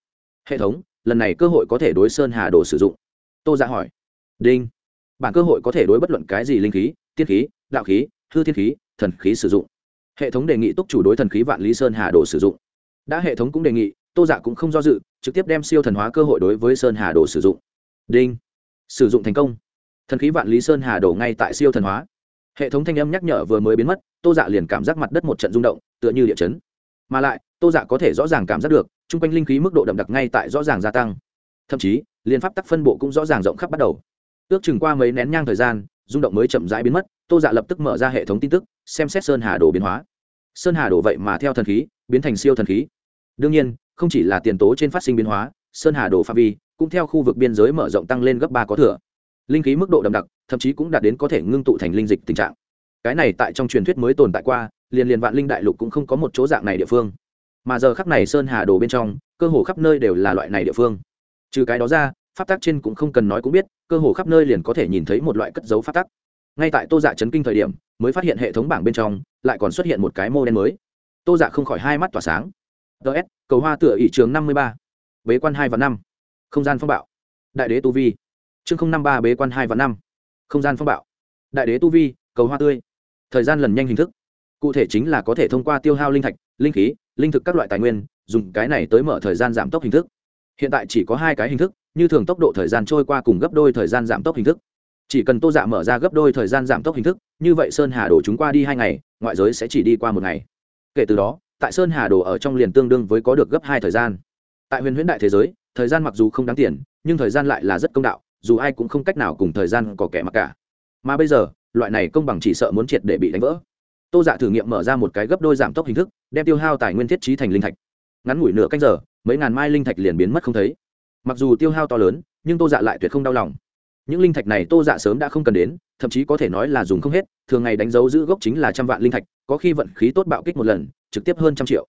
Hệ thống lần này cơ hội có thể đối sơn hà đồ sử dụng. Tô dạ hỏi. Đinh. Bản cơ hội có thể đối bất luận cái gì linh khí tiết khí, đạo khí, hư thiên khí, thần khí sử dụng. Hệ thống đề nghị túc chủ đối thần khí vạn lý sơn hà đồ sử dụng. Đã hệ thống cũng đề nghị, tô dạ cũng không do dự, trực tiếp đem siêu thần hóa cơ hội đối với sơn hà đồ sử dụng. Đinh. Sử dụng thành công. Thần khí vạn lý sơn hà đồ ngay tại siêu thần hóa. Hệ thống thanh âm nhắc nhở vừa mới biến mất, tô dạ liền cảm giác mặt đất một trận rung động, tựa như địa chấn. Mà lại tô dạ có thể rõ ràng cảm giác được, chung quanh linh khí mức độ đậm đặc ngay tại rõ ràng gia tăng. Thậm chí, liên pháp tắc phân bộ cũng rõ ràng rộng khắp bắt đầu. Ước chừng qua mấy nén nhang thời gian, rung động mới chậm rãi biến mất, tô dạ lập tức mở ra hệ thống tin tức, xem xét sơn hà đồ biến hóa. Sơn hà đồ vậy mà theo thần khí, biến thành siêu thần khí. Đương nhiên, không chỉ là tiền tố trên phát sinh biến hóa, sơn hà đồ phạm vi cũng theo khu vực biên giới mở rộng tăng lên gấp ba có thừa. Linh khí mức độ đậm đặc, thậm chí cũng đạt đến có thể ngưng tụ thành linh dịch tình trạng. Cái này tại trong truyền thuyết mới tồn tại qua, liền liền vạn linh đại lục cũng không có một chỗ dạng này địa phương mà giờ khắp này sơn hà đồ bên trong, cơ hồ khắp nơi đều là loại này địa phương. Trừ cái đó ra, pháp tắc trên cũng không cần nói cũng biết, cơ hồ khắp nơi liền có thể nhìn thấy một loại cất dấu pháp tắc. Ngay tại tô dạ chấn kinh thời điểm, mới phát hiện hệ thống bảng bên trong, lại còn xuất hiện một cái mô đen mới. Tô dạ không khỏi hai mắt tỏa sáng. Ts cầu hoa tựa ỷ trường năm mươi ba. Bế quan hai và năm. Không gian phong bạo. Đại đế tu vi. Chương năm ba, bế quan hai và năm. Không gian phong bạo. Đại đế tu vi, cầu hoa tươi. Thời gian lần nhanh hình thức. Cụ thể chính là có thể thông qua tiêu hao linh thạch, linh khí linh thực các loại tài nguyên, dùng cái này tới mở thời gian giảm tốc hình thức. Hiện tại chỉ có hai cái hình thức, như thường tốc độ thời gian trôi qua cùng gấp đôi thời gian giảm tốc hình thức. Chỉ cần tô dạ mở ra gấp đôi thời gian giảm tốc hình thức, như vậy sơn hà đổ chúng qua đi hai ngày, ngoại giới sẽ chỉ đi qua một ngày. Kể từ đó, tại sơn hà đồ ở trong liền tương đương với có được gấp hai thời gian. Tại huyền huyễn đại thế giới, thời gian mặc dù không đáng tiền, nhưng thời gian lại là rất công đạo, dù ai cũng không cách nào cùng thời gian có kẻ mặc cả. Mà bây giờ, loại này công bằng chỉ sợ muốn triệt để bị đánh vỡ tô dạ thử nghiệm mở ra một cái gấp đôi giảm tốc hình thức đem tiêu hao tài nguyên thiết trí thành linh thạch. Ngắn ngủi nửa canh giờ mấy ngàn mai linh thạch liền biến mất không thấy. Mặc dù tiêu hao to lớn nhưng tô dạ lại tuyệt không đau lòng. Những linh thạch này tô dạ sớm đã không cần đến thậm chí có thể nói là dùng không hết thường ngày đánh dấu giữ gốc chính là trăm vạn linh thạch có khi vận khí tốt bạo kích một lần trực tiếp hơn trăm triệu.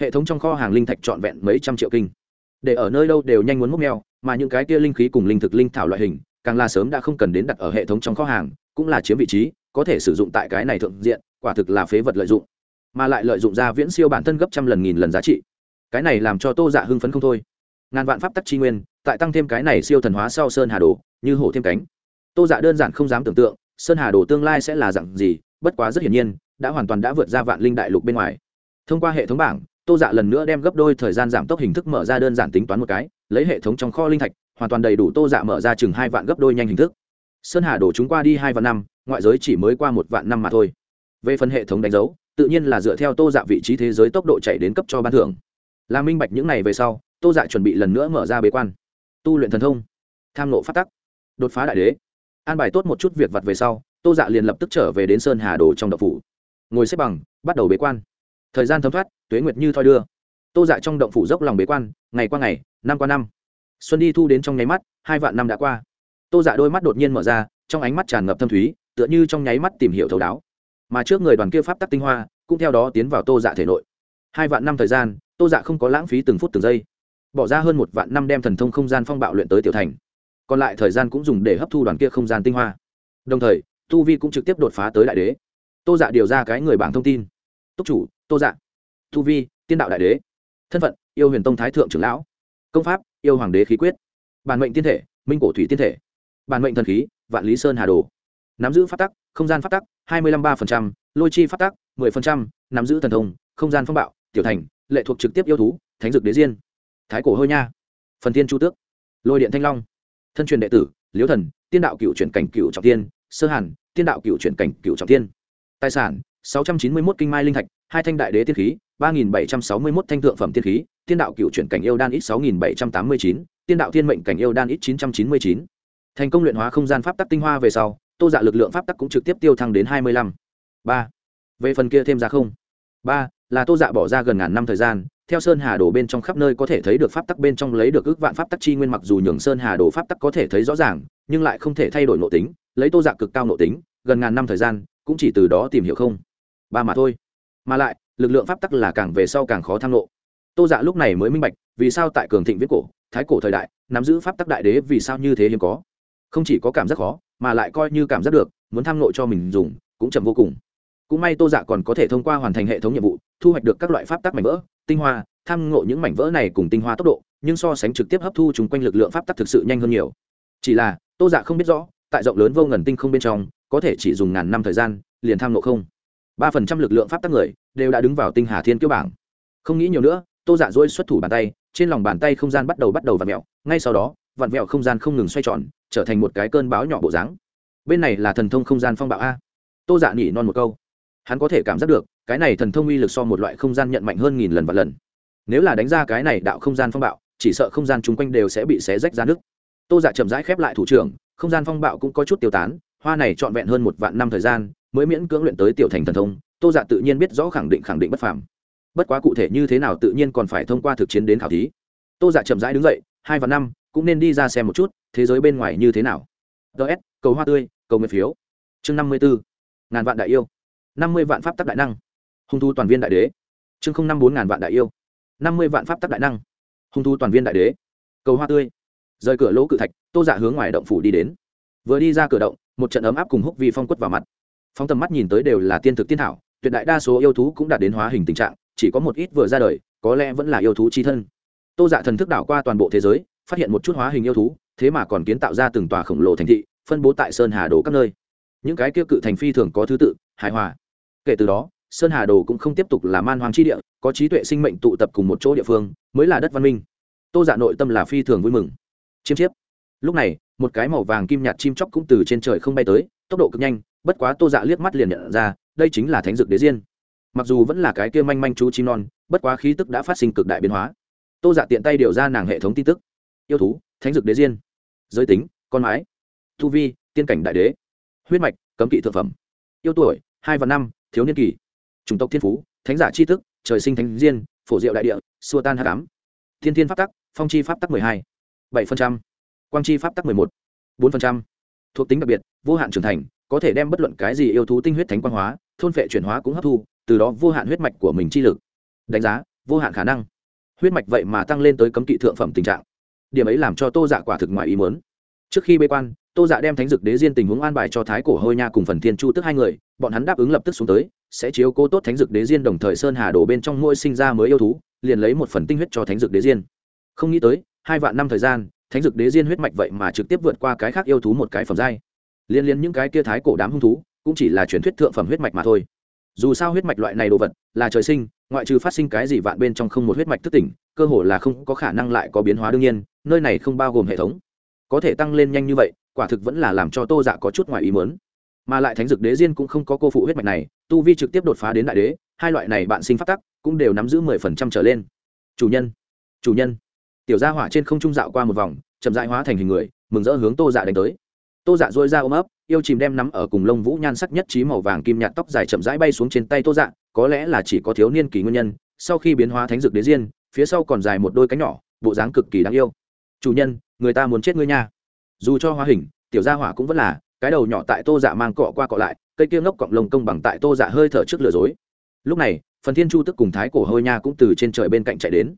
Hệ thống trong kho hàng linh thạch trọn vẹn mấy trăm triệu kinh. Để ở nơi đâu đều nhanh muốn múc mèo, mà những cái kia linh khí cùng linh thực linh thảo loại hình càng là sớm đã không cần đến đặt ở hệ thống trong kho hàng cũng là chiếm vị trí có thể sử dụng tại cái này thượng diện quả thực là phế vật lợi dụng, mà lại lợi dụng ra viễn siêu bản thân gấp trăm lần nghìn lần giá trị. Cái này làm cho tô dạ hưng phấn không thôi. Ngàn vạn pháp tắc chi nguyên, tại tăng thêm cái này siêu thần hóa sau sơn hà đồ, như hổ thêm cánh. Tô dạ đơn giản không dám tưởng tượng, sơn hà đồ tương lai sẽ là dặn gì, bất quá rất hiển nhiên, đã hoàn toàn đã vượt ra vạn linh đại lục bên ngoài. Thông qua hệ thống bảng, tô dạ lần nữa đem gấp đôi thời gian giảm tốc hình thức mở ra đơn giản tính toán một cái, lấy hệ thống trong kho linh thạch, hoàn toàn đầy đủ tô dạ mở ra chừng hai vạn gấp đôi nhanh hình thức. Sơn hà đổ chúng qua đi hai vạn năm, ngoại giới chỉ mới qua một vạn năm mà thôi về phần hệ thống đánh dấu, tự nhiên là dựa theo tô dạ vị trí thế giới tốc độ chạy đến cấp cho ban thưởng. Là minh bạch những n à y về sau, tô dạ chuẩn bị lần nữa mở ra bế quan. Tu luyện thần thông, tham nộ phát tắc, đột phá đại đế. An bài tốt một chút việc vặt về sau, tô dạ liền lập tức trở về đến sơn hà đồ trong đậu phủ. Ngồi xếp bằng, bắt đầu bế quan. Thời gian thấm thoát, tuế nguyệt như thoi đưa. Tô dạ trong động phủ dốc lòng bế quan, ngày qua ngày, năm qua năm. Xuân đi thu đến trong nháy mắt, hai vạn năm đã qua. Tô dạ đôi mắt đột nhiên mở ra, trong ánh mắt tràn ngập thâm thúy, tựa như trong nháy mắt tìm hiểu thấu đáo mà trước người đoàn kia pháp tắc tinh hoa cũng theo đó tiến vào tô dạ thể nội. Hai vạn năm thời gian, tô dạ không có lãng phí từng phút từng giây. Bỏ ra hơn một vạn năm đem thần thông không gian phong bạo luyện tới tiểu thành. Còn lại thời gian cũng dùng để hấp thu đoàn kia không gian tinh hoa. Đồng thời, tu vi cũng trực tiếp đột phá tới đại đế. Tô dạ điều ra cái người bảng thông tin. Túc chủ, tô dạ. Tu vi, tiên đạo đại đế. Thân phận, yêu huyền tông thái thượng trưởng lão. Công pháp, yêu hoàng đế khí quyết. Bản mệnh tiên thể, minh cổ thủy tiên thể. Bản mệnh thần khí, vạn lý sơn hà đồ nắm giữ phát tắc, không gian phát tắc, hai mươi năm ba lôi chi phát tắc, mười phần trăm, nắm giữ thần thông, không gian phong bạo, tiểu thành, lệ thuộc trực tiếp yêu thú, thánh dực đế diên. Thái cổ hôi nha. Phần tiên chu tước. Lôi điện thanh long. Thân truyền đệ tử, liễu thần, tiên đạo cựu chuyển cảnh cựu trọng tiên, sơ hàn, tiên đạo cựu chuyển cảnh cựu trọng tiên. Tài sản, sáu trăm chín mươi một kinh mai linh thạch, hai thanh đại đế tiên khí, ba nghìn bảy trăm sáu mươi một thanh thượng phẩm tiên khí, tiên đạo cựu chuyển cảnh yêu đan ít sáu nghìn bảy trăm tám mươi chín, tiên đạo thiên mệnh cảnh yêu đan ít chín trăm chín mươi chín. Thành công luyện hóa không gian pháp tắc tinh hoa về sau tô dạ lực lượng pháp tắc cũng trực tiếp tiêu thăng đến hai mươi lăm. Ba. Về phần kia thêm ra không? Ba, là tô dạ bỏ ra gần ngàn năm thời gian, theo sơn hà đồ bên trong khắp nơi có thể thấy được pháp tắc bên trong lấy được ước vạn pháp tắc chi nguyên mặc dù nhường sơn hà đồ pháp tắc có thể thấy rõ ràng, nhưng lại không thể thay đổi nội tính, lấy tô dạ cực cao nội tính, gần ngàn năm thời gian, cũng chỉ từ đó tìm hiểu không? Ba mà thôi. Mà lại, lực lượng pháp tắc là càng về sau càng khó tham lộ. Tô dạ lúc này mới minh bạch, vì sao tại cường thịnh viết cổ, thái cổ thời đại, nắm giữ pháp tắc đại đế vì sao như thế hiếm có? Không chỉ có cảm giác khó, mà lại coi như cảm giác được, muốn tham lộ cho mình dùng, cũng chậm vô cùng. Cũng may tô dạ còn có thể thông qua hoàn thành hệ thống nhiệm vụ, thu hoạch được các loại pháp tắc mảnh vỡ, tinh hoa, tham ngộ những mảnh vỡ này cùng tinh hoa tốc độ, nhưng so sánh trực tiếp hấp thu chung quanh lực lượng pháp tắc thực sự nhanh hơn nhiều. Chỉ là, tô dạ không biết rõ, tại rộng lớn vô ngần tinh không bên trong, có thể chỉ dùng ngàn năm thời gian, liền tham ngộ không? Ba phần trăm lực lượng pháp tắc người, đều đã đứng vào tinh hà thiên kiêu bảng. Không nghĩ nhiều nữa, tô dạ dỗi xuất thủ bàn tay, trên lòng bàn tay không gian bắt đầu bắt đầu vặn mẹo ngay sau đó, vặn mẹo không gian không ngừng xoay tròn trở thành một cái cơn báo nhỏ bộ dáng. Bên này là thần thông không gian phong bạo a. Tô dạ nhỉ non một câu. Hắn có thể cảm giác được, cái này thần thông uy lực so một loại không gian nhận mạnh hơn nghìn lần và lần. Nếu là đánh ra cái này đạo không gian phong bạo, chỉ sợ không gian chung quanh đều sẽ bị xé rách ra nước. Tô dạ chậm rãi khép lại thủ trưởng, không gian phong bạo cũng có chút tiêu tán, hoa này trọn vẹn hơn một vạn năm thời gian, mới miễn cưỡng luyện tới tiểu thành thần thông, tô dạ tự nhiên biết rõ khẳng định khẳng định bất phàm. Bất quá cụ thể như thế nào tự nhiên còn phải thông qua thực chiến đến khảo thí. Tô dạ chậm rãi đứng dậy, hai và năm, cũng nên đi ra xem một chút thế giới bên ngoài như thế nào? Ts cầu hoa tươi, cầu nguyện phiếu. Chương năm mươi bốn ngàn vạn đại yêu. năm mươi vạn pháp tắc đại năng. Hung thu toàn viên đại đế. Chương không năm bốn, ngàn vạn đại yêu. năm mươi vạn pháp tắc đại năng. Hung thu toàn viên đại đế. Cầu hoa tươi. Rời cửa lỗ cự thạch, tô dạ hướng ngoài động phủ đi đến. Vừa đi ra cửa động, một trận ấm áp cùng húc vi phong quất vào mặt. Phong tầm mắt nhìn tới đều là tiên thực tiên thảo, tuyệt đại đa số yêu thú cũng đạt đến hóa hình tình trạng, chỉ có một ít vừa ra đời, có lẽ vẫn là yêu thú chi thân. Tô dạ thần thức đảo qua toàn bộ thế giới, phát hiện một chút hóa hình yêu thú thế mà còn kiến tạo ra từng tòa khổng lồ thành thị, phân bố tại sơn hà đồ các nơi. Những cái kia cự thành phi thường có thứ tự, hài hòa. Kể từ đó, sơn hà đồ cũng không tiếp tục là man hoàng chi địa, có trí tuệ sinh mệnh tụ tập cùng một chỗ địa phương, mới là đất văn minh. Tô dạ nội tâm là phi thường vui mừng. Chiêm chiếp. Lúc này, một cái màu vàng kim nhạt chim chóc cũng từ trên trời không bay tới, tốc độ cực nhanh, bất quá tô dạ liếc mắt liền nhận ra, đây chính là thánh dược đế diên. Mặc dù vẫn là cái kia manh manh chú chim non, bất quá khí tức đã phát sinh cực đại biến hóa. Tô dạ tiện tay điều ra nàng hệ thống tin tức. Yêu thú, thánh dược đế diên giới tính, con mái thu vi, tiên cảnh đại đế, huyết mạch, cấm kỵ thượng phẩm, yêu tuổi, hai và năm, thiếu niên kỳ, chủng tộc thiên phú, thánh giả c h i thức, trời sinh thánh diên, phổ diệu đại địa, xua tan hạ cám. Thiên thiên pháp tắc, phong chi pháp tắc mười hai, bảy phần trăm, quang chi pháp tắc mười một, bốn phần trăm, thuộc tính đặc biệt, vô hạn trưởng thành, có thể đem bất luận cái gì yêu thú tinh huyết thánh quang hóa, thôn phệ chuyển hóa cũng hấp thu, từ đó vô hạn huyết mạch của mình chi lực. Đánh giá, vô hạn khả năng. Huyết mạch vậy mà tăng lên tới cấm kỵ thượng phẩm tình trạng điểm ấy làm cho tô dạ quả thực ngoài ý muốn. Trước khi bê quan, tô dạ đem thánh dực đế diên tình huống an bài cho thái cổ hôi nha cùng phần thiên chu tức hai người, bọn hắn đáp ứng lập tức xuống tới, sẽ chiếu cố tốt thánh dực đế diên đồng thời sơn hà đổ bên trong mỗi sinh ra mới yêu thú, liền lấy một phần tinh huyết cho thánh dực đế diên. Không nghĩ tới, hai vạn năm thời gian, thánh dực đế diên huyết mạch vậy mà trực tiếp vượt qua cái khác yêu thú một cái phẩm giai. Liên liên những cái kia thái cổ đám hung thú, cũng chỉ là truyền thuyết thượng phẩm huyết mạch mà thôi. Dù sao huyết mạch loại này đồ vật, là trời sinh, ngoại trừ phát sinh cái gì vạn bên trong không một huyết mạch thức tỉnh, cơ hồ là không có khả năng lại có biến hóa đương nhiên nơi này không bao gồm hệ thống. Có thể tăng lên nhanh như vậy, quả thực vẫn là làm cho tô dạ có chút ngoài ý mớn mà lại thánh dực đế diên cũng không có cô phụ huyết mạch này, tu vi trực tiếp đột phá đến đại đế, hai loại này bạn sinh phát tắc cũng đều nắm giữ mười phần trăm trở lên. Chủ nhân chủ nhân. Tiểu gia hỏa trên không trung dạo qua một vòng, chậm dại hóa thành hình người, mừng rỡ hướng tô dạ đánh tới. Tô dạ dôi ra ôm ấp, yêu chìm đem nắm ở cùng lông vũ nhan sắc nhất trí màu vàng kim nhạt tóc dài chậm rãi bay xuống trên tay tô dạ có lẽ là chỉ có thiếu niên kỳ nguyên nhân, sau khi biến hóa thánh dược đế diên, phía sau còn dài một đôi cánh nhỏ, bộ dáng cực kỳ đáng yêu chủ nhân, người ta muốn chết ngươi nha. Dù cho hóa hình, tiểu gia hỏa cũng vẫn là, cái đầu nhỏ tại tô dạ mang cọ qua cọ lại, cây kia ngốc cọng lồng công bằng tại tô dạ hơi thở trước lừa dối. Lúc này, phần thiên chu tức cùng thái cổ hơi nha cũng từ trên trời bên cạnh chạy đến.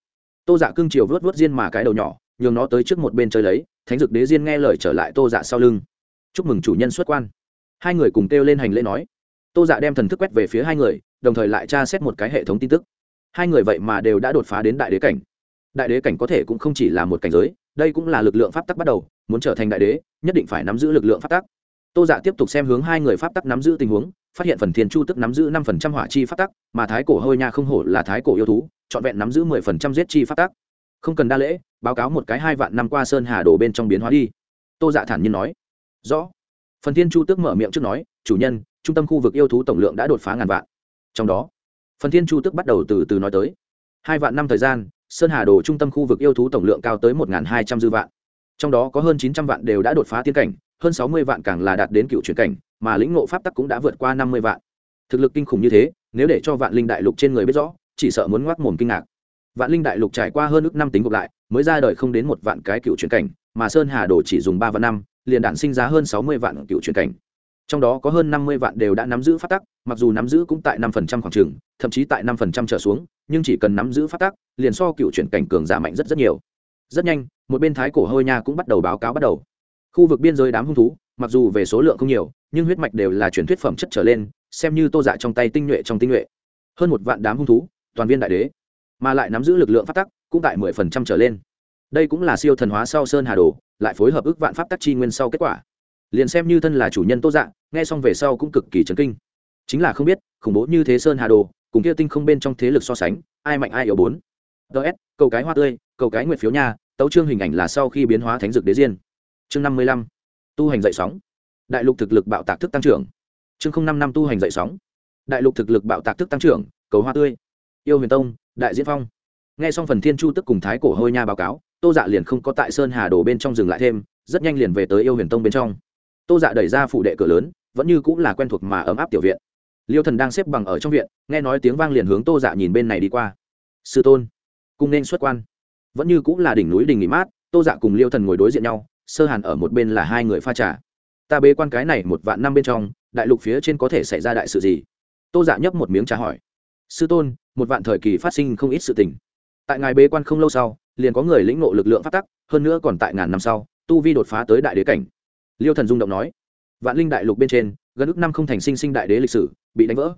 Tô dạ cưng chiều vớt vớt diên mà cái đầu nhỏ, nhường nó tới trước một bên chơi lấy, thánh dực đế diên nghe lời trở lại tô dạ sau lưng. Chúc mừng chủ nhân xuất quan. Hai người cùng kêu lên hành lễ nói. Tô dạ đem thần thức quét về phía hai người, đồng thời lại tra xét một cái hệ thống tin tức. Hai người vậy mà đều đã đột phá đến đại đế cảnh. Đại đế cảnh có thể cũng không chỉ là một cảnh giới đây cũng là lực lượng pháp tắc bắt đầu, muốn trở thành đại đế, nhất định phải nắm giữ lực lượng pháp tắc. Tô dạ tiếp tục xem hướng hai người pháp tắc nắm giữ tình huống, phát hiện phần thiên chu tức nắm giữ năm phần trăm hỏa chi pháp tắc, mà thái cổ hơi nha không hổ là thái cổ yêu thú, trọn vẹn nắm giữ mười phần trăm giết chi pháp tắc. Không cần đa lễ, báo cáo một cái hai vạn năm qua sơn hà đổ bên trong biến hóa đi. Tô dạ thản nhiên nói. Rõ. Phần thiên chu tức mở miệng trước nói, chủ nhân, trung tâm khu vực yêu thú tổng lượng đã đột phá ngàn vạn. Trong đó, phần thiên chu tức bắt đầu từ từ nói tới. Hai vạn năm thời gian sơn hà đồ trung tâm khu vực yêu thú tổng lượng cao tới một hai trăm dư vạn. Trong đó có hơn chín trăm vạn đều đã đột phá tiên cảnh, hơn sáu mươi vạn càng là đạt đến cựu truyền cảnh, mà lĩnh ngộ pháp tắc cũng đã vượt qua năm mươi vạn. Thực lực kinh khủng như thế, nếu để cho vạn linh đại lục trên người biết rõ, chỉ sợ muốn ngoác mồm kinh ngạc. Vạn linh đại lục trải qua hơn ước năm tính gộp lại, mới ra đời không đến một vạn cái cựu truyền cảnh, mà sơn hà đồ chỉ dùng ba vạn năm, liền đản sinh ra hơn sáu mươi vạn cựu truyền cảnh trong đó có hơn năm mươi vạn đều đã nắm giữ phát tắc, mặc dù nắm giữ cũng tại năm phần trăm khoảng trường, thậm chí tại năm phần trăm trở xuống, nhưng chỉ cần nắm giữ phát tắc, liền so cựu chuyển cảnh cường giả mạnh rất rất nhiều. Rất nhanh, một bên thái cổ hơi nha cũng bắt đầu báo cáo bắt đầu. Khu vực biên giới đám hung thú, mặc dù về số lượng không nhiều, nhưng huyết mạch đều là truyền thuyết phẩm chất trở lên, xem như tô dạ trong tay tinh nhuệ trong tinh nhuệ. Hơn một vạn đám hung thú, toàn viên đại đế, mà lại nắm giữ lực lượng phát tắc cũng tại mười phần trăm trở lên. Đây cũng là siêu thần hóa sau sơn hà đồ, lại phối hợp ước vạn pháp tắc chi nguyên sau kết quả liền xem như thân là chủ nhân tô dạ nghe xong về sau cũng cực kỳ chấn kinh. Chính là không biết, khủng bố như thế sơn hà đồ, cùng kia tinh không bên trong thế lực so sánh, ai mạnh ai yếu bốn. Ts cầu cái hoa tươi, cầu cái nguyệt phiếu nha, tấu trương hình ảnh là sau khi biến hóa thánh dược đế diên chương năm mươi lăm, tu hành dậy sóng. Đại lục thực lực bạo tạc thức tăng trưởng. Chương không năm năm tu hành dậy sóng. Đại lục thực lực bạo tạc thức tăng trưởng, cầu hoa tươi. Yêu huyền tông, đại diễn phong. Nghe xong phần thiên chu tức cùng thái cổ hôi nha báo cáo, tô dạ liền không có tại sơn hà đồ bên trong dừng lại thêm, rất nhanh liền về tới yêu huyền tông bên trong tô dạ đẩy ra phụ đệ cửa lớn, vẫn như cũng là quen thuộc mà ấm áp tiểu viện. Liêu thần đang xếp bằng ở trong viện, nghe nói tiếng vang liền hướng tô dạ nhìn bên này đi qua. Sư tôn cùng nên xuất quan. Vẫn như cũng là đỉnh núi đình nghỉ mát, tô dạ cùng liêu thần ngồi đối diện nhau, sơ hàn ở một bên là hai người pha trà. Ta bế quan cái này một vạn năm bên trong, đại lục phía trên có thể xảy ra đại sự gì? Tô dạ nhấp một miếng trà hỏi. Sư tôn, một vạn thời kỳ phát sinh không ít sự tình. Tại ngài bế quan không lâu sau, liền có người lĩnh ngộ lực lượng phát tắc, hơn nữa còn tại ngàn năm sau, tu vi đột phá tới đại đế cảnh liêu thần rung động nói, vạn linh đại lục bên trên, gần ước năm không thành sinh sinh đại đế lịch sử, bị đánh vỡ.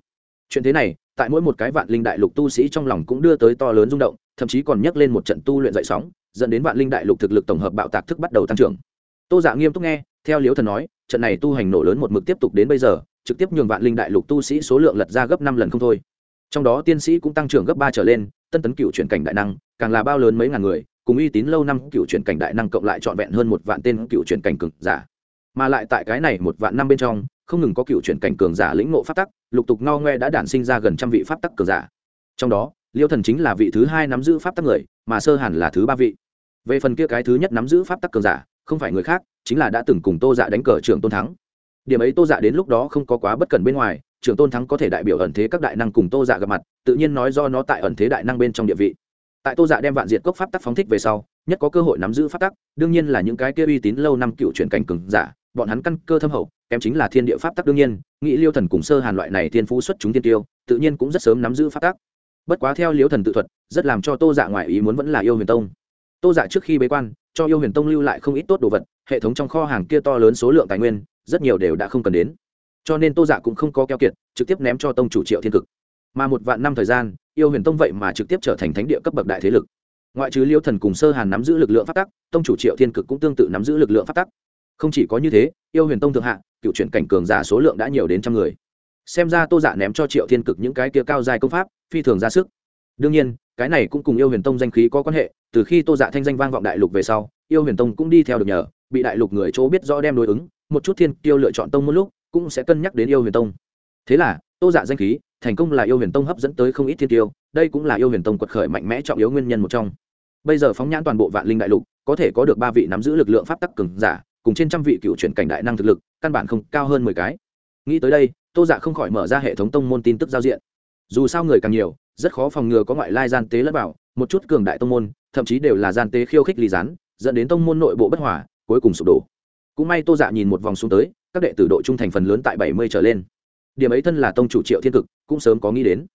Chuyện thế này, tại mỗi một cái vạn linh đại lục tu sĩ trong lòng cũng đưa tới to lớn rung động, thậm chí còn nhắc lên một trận tu luyện dậy sóng, dẫn đến vạn linh đại lục thực lực tổng hợp bạo tạc thức bắt đầu tăng trưởng. Tô giả nghiêm túc nghe, theo Liêu thần nói, trận này tu hành nổ lớn một mực tiếp tục đến bây giờ, trực tiếp nhường vạn linh đại lục tu sĩ số lượng lật ra gấp năm lần không thôi. Trong đó tiên sĩ cũng tăng trưởng gấp ba trở lên, tân tấn cựu chuyển cảnh đại năng, càng là bao lớn mấy ngàn người, cùng uy tín lâu năm cựu chuyển cảnh đại năng cộng lại trọn vẹn hơn một vạn tên cựu chuyển cảnh cực giả mà lại tại cái này một vạn năm bên trong, không ngừng có cựu chuyển cảnh cường giả lĩnh ngộ pháp tắc, lục tục no ngoe đã đản sinh ra gần trăm vị pháp tắc cường giả. Trong đó, liêu thần chính là vị thứ hai nắm giữ pháp tắc người, mà sơ hẳn là thứ ba vị. Về phần kia cái thứ nhất nắm giữ pháp tắc cường giả, không phải người khác, chính là đã từng cùng tô dạ đánh cờ trưởng tôn thắng. Điểm ấy tô dạ đến lúc đó không có quá bất cần bên ngoài, trưởng tôn thắng có thể đại biểu ẩn thế các đại năng cùng tô dạ gặp mặt, tự nhiên nói do nó tại ẩn thế đại năng bên trong địa vị. Tại tô dạ đem vạn diệt cốc pháp tắc phóng thích về sau, nhất có cơ hội nắm giữ pháp tắc, đương nhiên là những cái kia uy tín lâu năm cựu chuyển cảnh cường giả bọn hắn căn cơ thâm hậu, kém chính là thiên địa pháp tắc đương nhiên, nghĩ liêu thần cùng sơ hàn loại này thiên phú xuất chúng tiên tiêu, tự nhiên cũng rất sớm nắm giữ pháp tắc. Bất quá theo liêu thần tự thuật, rất làm cho tô dạ ngoại ý muốn vẫn là yêu huyền tông. Tô dạ trước khi bế quan, cho yêu huyền tông lưu lại không ít tốt đồ vật, hệ thống trong kho hàng kia to lớn số lượng tài nguyên, rất nhiều đều đã không cần đến. Cho nên tô dạ cũng không có keo kiệt, trực tiếp ném cho tông chủ triệu thiên cực. Mà một vạn năm thời gian, yêu huyền tông vậy mà trực tiếp trở thành thánh địa cấp bậc đại thế lực. Ngoại trừ liêu thần cùng sơ hàn nắm giữ lực lượng phát tắc, tông chủ triệu thiên cực cũng tương tự nắm giữ lực lượng phát tắc không chỉ có như thế, yêu huyền tông thượng hạ, cựu chuyển cảnh cường giả số lượng đã nhiều đến trăm người. Xem ra tô dạ ném cho triệu thiên cực những cái kia cao dài công pháp, phi thường ra sức. Đương nhiên, cái này cũng cùng yêu huyền tông danh khí có quan hệ, từ khi tô dạ thanh danh vang vọng đại lục về sau, yêu huyền tông cũng đi theo được nhờ, bị đại lục người chỗ biết rõ đem đối ứng, một chút thiên tiêu lựa chọn tông một lúc, cũng sẽ cân nhắc đến yêu huyền tông. Thế là, tô dạ danh khí, thành công là yêu huyền tông hấp dẫn tới không ít thiên tiêu, đây cũng là yêu huyền tông quật khởi mạnh mẽ trọng yếu nguyên nhân một trong. Bây giờ phóng nhãn toàn bộ vạn linh đại lục, có thể có được ba vị nắm giữ lực lượng pháp tắc cường giả cùng trên trăm vị cựu chuyển cảnh đại năng thực lực, căn bản không cao hơn mười cái. Nghĩ tới đây, tô dạ không khỏi mở ra hệ thống tông môn tin tức giao diện. Dù sao người càng nhiều, rất khó phòng ngừa có ngoại lai gian tế lẫn vào, một chút cường đại tông môn, thậm chí đều là gian tế khiêu khích lì rán dẫn đến tông môn nội bộ bất hòa, cuối cùng sụp đổ. Cũng may tô dạ nhìn một vòng xuống tới, các đệ tử độ trung thành phần lớn tại bảy mươi trở lên. Điểm ấy thân là tông chủ triệu thiên cực, cũng sớm có nghĩ đến.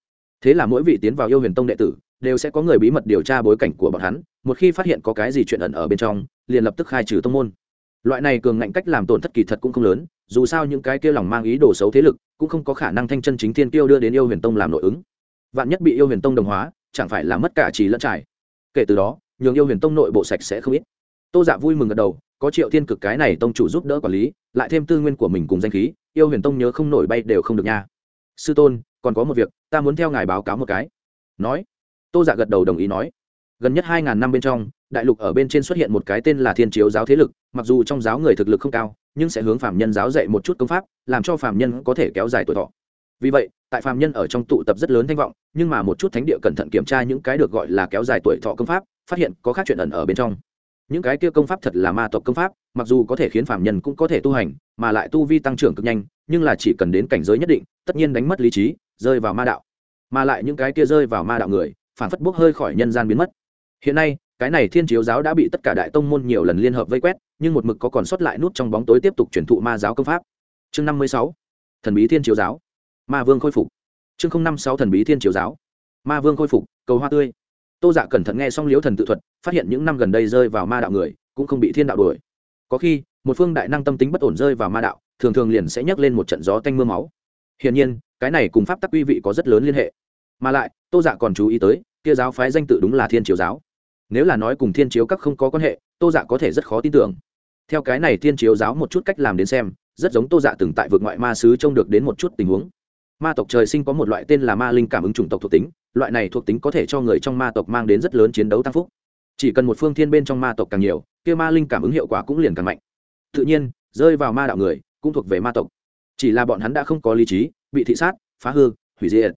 Thế là mỗi vị tiến vào yêu huyền tông đệ tử, đều sẽ có người bí mật điều tra bối cảnh của bọn hắn, một khi phát hiện có cái gì chuyện ẩn ở bên trong, liền lập tức khai trừ tông môn loại này cường ngạnh cách làm tổn thất kỳ thật cũng không lớn, dù sao những cái kia lòng mang ý đồ xấu thế lực, cũng không có khả năng thanh chân chính thiên tiêu đưa đến yêu huyền tông làm nội ứng. Vạn nhất bị yêu huyền tông đồng hóa, chẳng phải là mất cả trí lẫn trải. Kể từ đó, nhường yêu huyền tông nội bộ sạch sẽ không ít. Tô dạ vui mừng gật đầu, có triệu thiên cực cái này tông chủ giúp đỡ quản lý, lại thêm tư nguyên của mình cùng danh khí, yêu huyền tông nhớ không nổi bay đều không được nha. Sư tôn, còn có một việc, ta muốn theo ngài báo cáo một cái. Nói. Tô dạ gật đầu đồng ý nói. Gần nhất hai ngàn năm bên trong đại lục ở bên trên xuất hiện một cái tên là thiên chiếu giáo thế lực, mặc dù trong giáo người thực lực không cao, nhưng sẽ hướng phạm nhân giáo dạy một chút công pháp, làm cho phạm nhân có thể kéo dài tuổi thọ. Vì vậy, tại phạm nhân ở trong tụ tập rất lớn thanh vọng, nhưng mà một chút thánh địa cẩn thận kiểm tra những cái được gọi là kéo dài tuổi thọ công pháp, phát hiện có khác chuyện ẩn ở bên trong. Những cái kia công pháp thật là ma tộc công pháp, mặc dù có thể khiến phạm nhân cũng có thể tu hành, mà lại tu vi tăng trưởng cực nhanh, nhưng là chỉ cần đến cảnh giới nhất định, tất nhiên đánh mất lý trí, rơi vào ma đạo. Mà lại những cái kia rơi vào ma đạo người, phản phất bốc hơi khỏi nhân gian biến mất. Hiện nay cái này thiên chiếu giáo đã bị tất cả đại tông môn nhiều lần liên hợp vây quét, nhưng một mực có còn sót lại nút trong bóng tối tiếp tục chuyển thụ ma giáo công pháp. Chương năm mươi sáu, thần bí thiên chiếu giáo. Ma vương khôi phục. Chương năm sáu, thần bí thiên chiếu giáo. Ma vương khôi phục, cầu hoa tươi. Tô dạ cẩn thận nghe xong liếu thần tự thuật, phát hiện những năm gần đây rơi vào ma đạo người, cũng không bị thiên đạo đuổi. Có khi, một phương đại năng tâm tính bất ổn rơi vào ma đạo, thường thường liền sẽ nhắc lên một trận gió tanh m ư a máu. Hiển nhiên, cái này cùng pháp tắc uy vị có rất lớn liên hệ. Mà lại, tô dạ còn chú ý tới, kia giáo phái danh tự đúng là thiên chiếu giáo nếu là nói cùng thiên chiếu các không có quan hệ, tô dạ có thể rất khó tin tưởng. Theo cái này thiên chiếu giáo một chút cách làm đến xem, rất giống tô dạ từng tại vượt ngoại ma sứ trông được đến một chút tình huống. Ma tộc trời sinh có một loại tên là ma linh cảm ứng chủng tộc thuộc tính, loại này thuộc tính có thể cho người trong ma tộc mang đến rất lớn chiến đấu tăng phúc. Chỉ cần một phương thiên bên trong ma tộc càng nhiều, kia ma linh cảm ứng hiệu quả cũng liền càng mạnh. Tự nhiên, rơi vào ma đạo người, cũng thuộc về ma tộc. Chỉ là bọn hắn đã không có lý trí, bị thị sát, phá hư, hủy diệt,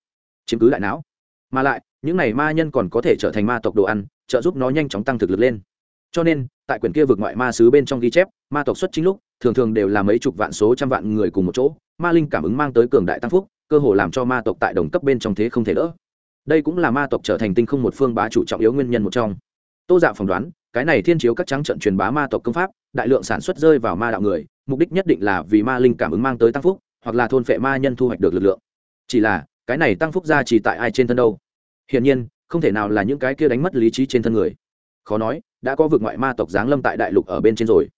chiếm cứ đại não. Mà lại, những này ma nhân còn có thể trở thành ma tộc đồ ăn trợ giúp nó nhanh chóng tăng thực lực lên. Cho nên, tại quyển kia vực ngoại ma sứ bên trong ghi chép, ma tộc xuất chính lúc, thường thường đều là mấy chục vạn số trăm vạn người cùng một chỗ, ma linh cảm ứng mang tới cường đại tăng phúc, cơ hồ làm cho ma tộc tại đồng cấp bên trong thế không thể đỡ. Đây cũng là ma tộc trở thành tinh không một phương bá chủ trọng yếu nguyên nhân một trong. Tô dạ phỏng đoán, cái này thiên chiếu các trắng trận truyền bá ma tộc công pháp, đại lượng sản xuất rơi vào ma đạo người, mục đích nhất định là vì ma linh cảm ứng mang tới tăng phúc, hoặc là thôn phệ ma nhân thu hoạch được lực lượng. Chỉ là, cái này tăng phúc ra chỉ tại ai trên thân đâu? Hiển nhiên không thể nào là những cái kia đánh mất lý trí trên thân người. Khó nói, đã có vực ngoại ma tộc giáng lâm tại đại lục ở bên trên rồi.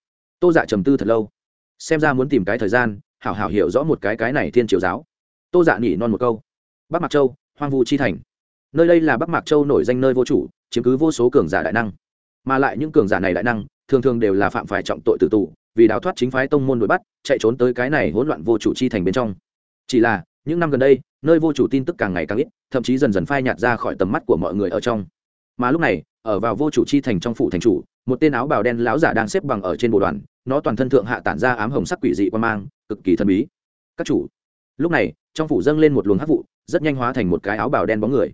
Tô dạ trầm tư thật lâu, xem ra muốn tìm cái thời gian, hảo hảo hiểu rõ một cái cái này thiên triều giáo. Tô dạ nhỉ non một câu. Bắc mạc châu, hoang vu chi thành. Nơi đây là bắc mạc châu nổi danh nơi vô chủ, chiếm cứ vô số cường giả đại năng. Mà lại những cường giả này đại năng, thường thường đều là phạm phải trọng tội tử tù, vì đào thoát chính phái tông môn đuổi bắt, chạy trốn tới cái này hỗn loạn vô chủ chi thành bên trong. Chỉ là những năm gần đây, nơi vô chủ tin tức càng ngày càng ít, thậm chí dần dần phai nhạt ra khỏi tầm mắt của mọi người ở trong. Mà lúc này, ở vào vô chủ chi thành trong phủ thành chủ, một tên áo bào đen láo giả đang xếp bằng ở trên bộ đoàn, nó toàn thân thượng hạ tản ra ám hồng sắc quỷ dị quan mang, cực kỳ thần bí. Các chủ, lúc này, trong phủ dâng lên một luồng hắc vụ, rất nhanh hóa thành một cái áo bào đen bóng người.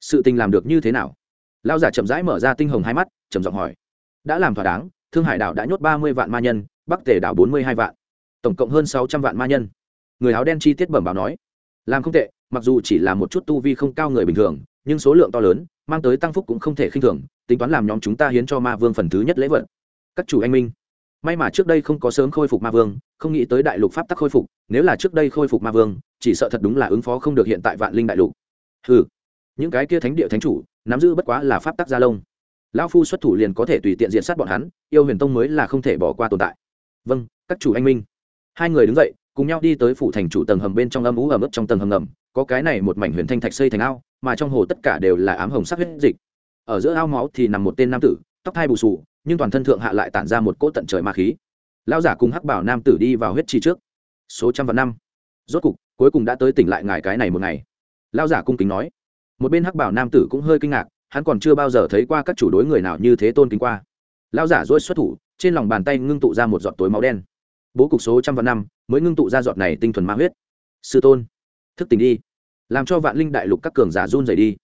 Sự tình làm được như thế nào? Lao giả chậm rãi mở ra tinh hồng hai mắt, trầm giọng hỏi. Đã làm thỏa đáng, thương hải đảo đã nhốt ba mươi vạn ma nhân, bắc tề đảo bốn mươi hai vạn. Tổng cộng hơn sáu trăm vạn ma nhân. Người áo đen chi tiết bẩm báo nói làm không tệ, mặc dù chỉ là một chút tu vi không cao người bình thường, nhưng số lượng to lớn, mang tới tăng phúc cũng không thể khinh thường, tính toán làm nhóm chúng ta hiến cho ma vương phần thứ nhất lễ vật. Các chủ anh minh, may mà trước đây không có sớm khôi phục ma vương, không nghĩ tới đại lục pháp tắc khôi phục, nếu là trước đây khôi phục ma vương, chỉ sợ thật đúng là ứng phó không được hiện tại vạn linh đại lục. Ừ những cái kia thánh địa thánh chủ, nắm giữ bất quá là pháp tắc gia lông. Lão phu xuất thủ liền có thể tùy tiện diện sát bọn hắn, yêu huyền tông mới là không thể bỏ qua tồn tại. Vâng các chủ anh minh. Hai người đứng dậy cùng nhau đi tới phủ thành chủ tầng hầm bên trong âm ú ẩm ướt trong tầng hầm ngầm, có cái này một mảnh huyền thanh thạch xây thành ao, mà trong hồ tất cả đều là ám hồng sắc huyết dịch. Ở giữa ao máu thì nằm một tên nam tử, tóc hai bù sù nhưng toàn thân thượng hạ lại tản ra một cỗ tận trời ma khí. Lao giả cùng hắc bảo nam tử đi vào huyết chi trước. Số trăm vạn năm. Rốt cục, cuối cùng đã tới tỉnh lại ngài cái này một ngày. Lao giả cung kính nói. Một bên hắc bảo nam tử cũng hơi kinh ngạc, hắn còn chưa bao giờ thấy qua các chủ đối người nào như thế tôn kính qua. Lao giả dỗi xuất thủ, trên lòng bàn tay ngưng tụ ra một giọt tối máu đen. Bố cục số trăm vạn năm mới ngưng tụ ra giọt này tinh thuần ma huyết. Sư tôn, thức tỉnh đi. Làm cho vạn linh đại lục các cường giả run rẩy đi.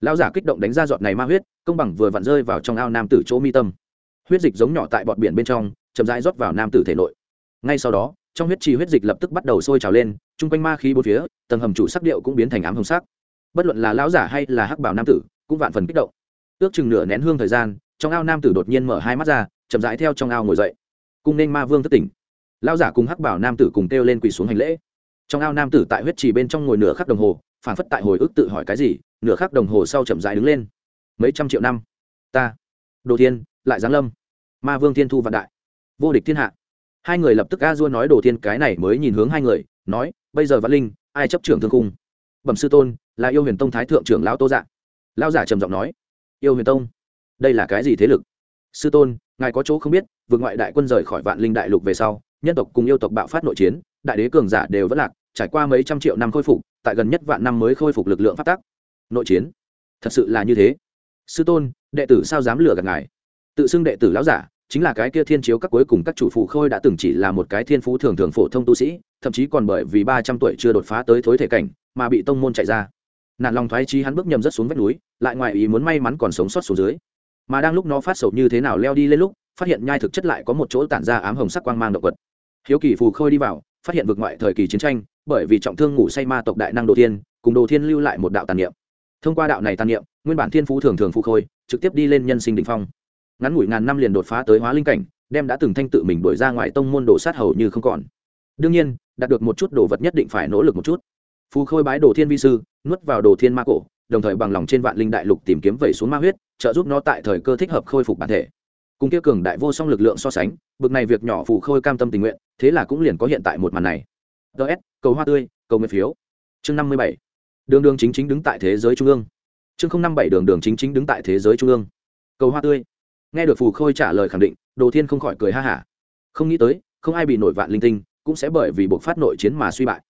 Lão giả kích động đánh ra giọt này ma huyết, công bằng vừa vặn rơi vào trong ao nam tử chỗ mi tâm. Huyết dịch giống nhỏ tại bọt biển bên trong, chậm rãi rót vào nam tử thể nội. Ngay sau đó, trong huyết trì huyết dịch lập tức bắt đầu sôi trào lên, chung quanh ma khí bốn phía, tầng hầm chủ sắc điệu cũng biến thành ám hồng sắc. Bất luận là lão giả hay là hắc bảo nam tử, cũng vạn phần kích động. Ước chừng nửa nén hương thời gian, trong ao nam tử đột nhiên mở hai mắt ra, chậm rãi theo trong ao ngồi dậy. Cung nên ma vương thất tỉnh lão giả cùng hắc bảo nam tử cùng kêu lên quỳ xuống hành lễ. Trong ao nam tử tại huyết trì bên trong ngồi nửa khắc đồng hồ phản phất tại hồi ức tự hỏi cái gì, nửa khắc đồng hồ sau chậm rãi đứng lên. Mấy trăm triệu năm. Ta, đồ thiên, lại giáng lâm. Ma vương thiên thu vạn đại. Vô địch thiên hạ. Hai người lập tức a dua nói đồ thiên cái này mới nhìn hướng hai người, nói, bây giờ văn linh, ai chấp trưởng thương cung? Bẩm sư tôn, là yêu huyền tông thái thượng trưởng lão tô dạ. Lão giả trầm giọng nói, yêu huyền tông, đây là cái gì thế lực? Sư tôn, ngài có chỗ không biết, vượt ngoại đại quân rời khỏi vạn linh đại lục về sau nhân tộc cùng yêu tộc bạo phát nội chiến, đại đế cường giả đều vẫn lạc, trải qua mấy trăm triệu năm khôi phục, tại gần nhất vạn năm mới khôi phục lực lượng phát tác nội chiến? Thật sự là như thế. Sư tôn, đệ tử sao dám lừa gạt ngài? Tự xưng đệ tử lão giả, chính là cái kia thiên chiếu các cuối cùng các chủ phụ khôi đã từng chỉ là một cái thiên phú thường thường phổ thông tu sĩ, thậm chí còn bởi vì ba trăm tuổi chưa đột phá tới thối thể cảnh, mà bị tông môn chạy ra. Nạn lòng thoái trí hắn bước nhầm rất xuống vách núi, lại ngoài ý muốn may mắn còn sống sót xuống dưới. Mà đang lúc nó phát sầu như thế nào leo đi lên lúc, phát hiện nhai thực chất lại có một chỗ tản ra ám hồng sắc quang mang động vật hiếu kỳ phù khôi đi vào, phát hiện vực ngoại thời kỳ chiến tranh, bởi vì trọng thương ngủ say ma tộc đại năng đồ thiên, cùng đồ thiên lưu lại một đạo tàn niệm. Thông qua đạo này tàn niệm, nguyên bản thiên phú thường thường phù khôi, trực tiếp đi lên nhân sinh đỉnh phong. Ngắn ngủi ngàn năm liền đột phá tới hóa linh cảnh, đem đã từng thanh tự mình đổi ra ngoài tông môn đồ sát hầu như không còn. Đương nhiên, đạt được một chút đồ vật nhất định phải nỗ lực một chút. Phù khôi bái đồ thiên vi sư, nuốt vào đồ thiên ma cổ, đồng thời bằng lòng trên vạn linh đại lục tìm kiếm vẩy xuống ma huyết, trợ giúp nó tại thời cơ thích hợp khôi phục bản thể cùng kia cường đại vô song lực lượng so sánh, bực này việc nhỏ phù khôi cam tâm tình nguyện, thế là cũng liền có hiện tại một màn này. Ts cầu hoa tươi, cầu nguyện phiếu. Chương năm mươi bảy. Đường đường chính chính đứng tại thế giới trung ương. Chương năm bảy đường đường chính chính đứng tại thế giới trung ương. Cầu hoa tươi. Nghe được phù khôi trả lời khẳng định, đồ thiên không khỏi cười ha hả. Không nghĩ tới, không ai bị nổi vạn linh tinh, cũng sẽ bởi vì buộc phát nội chiến mà suy bại.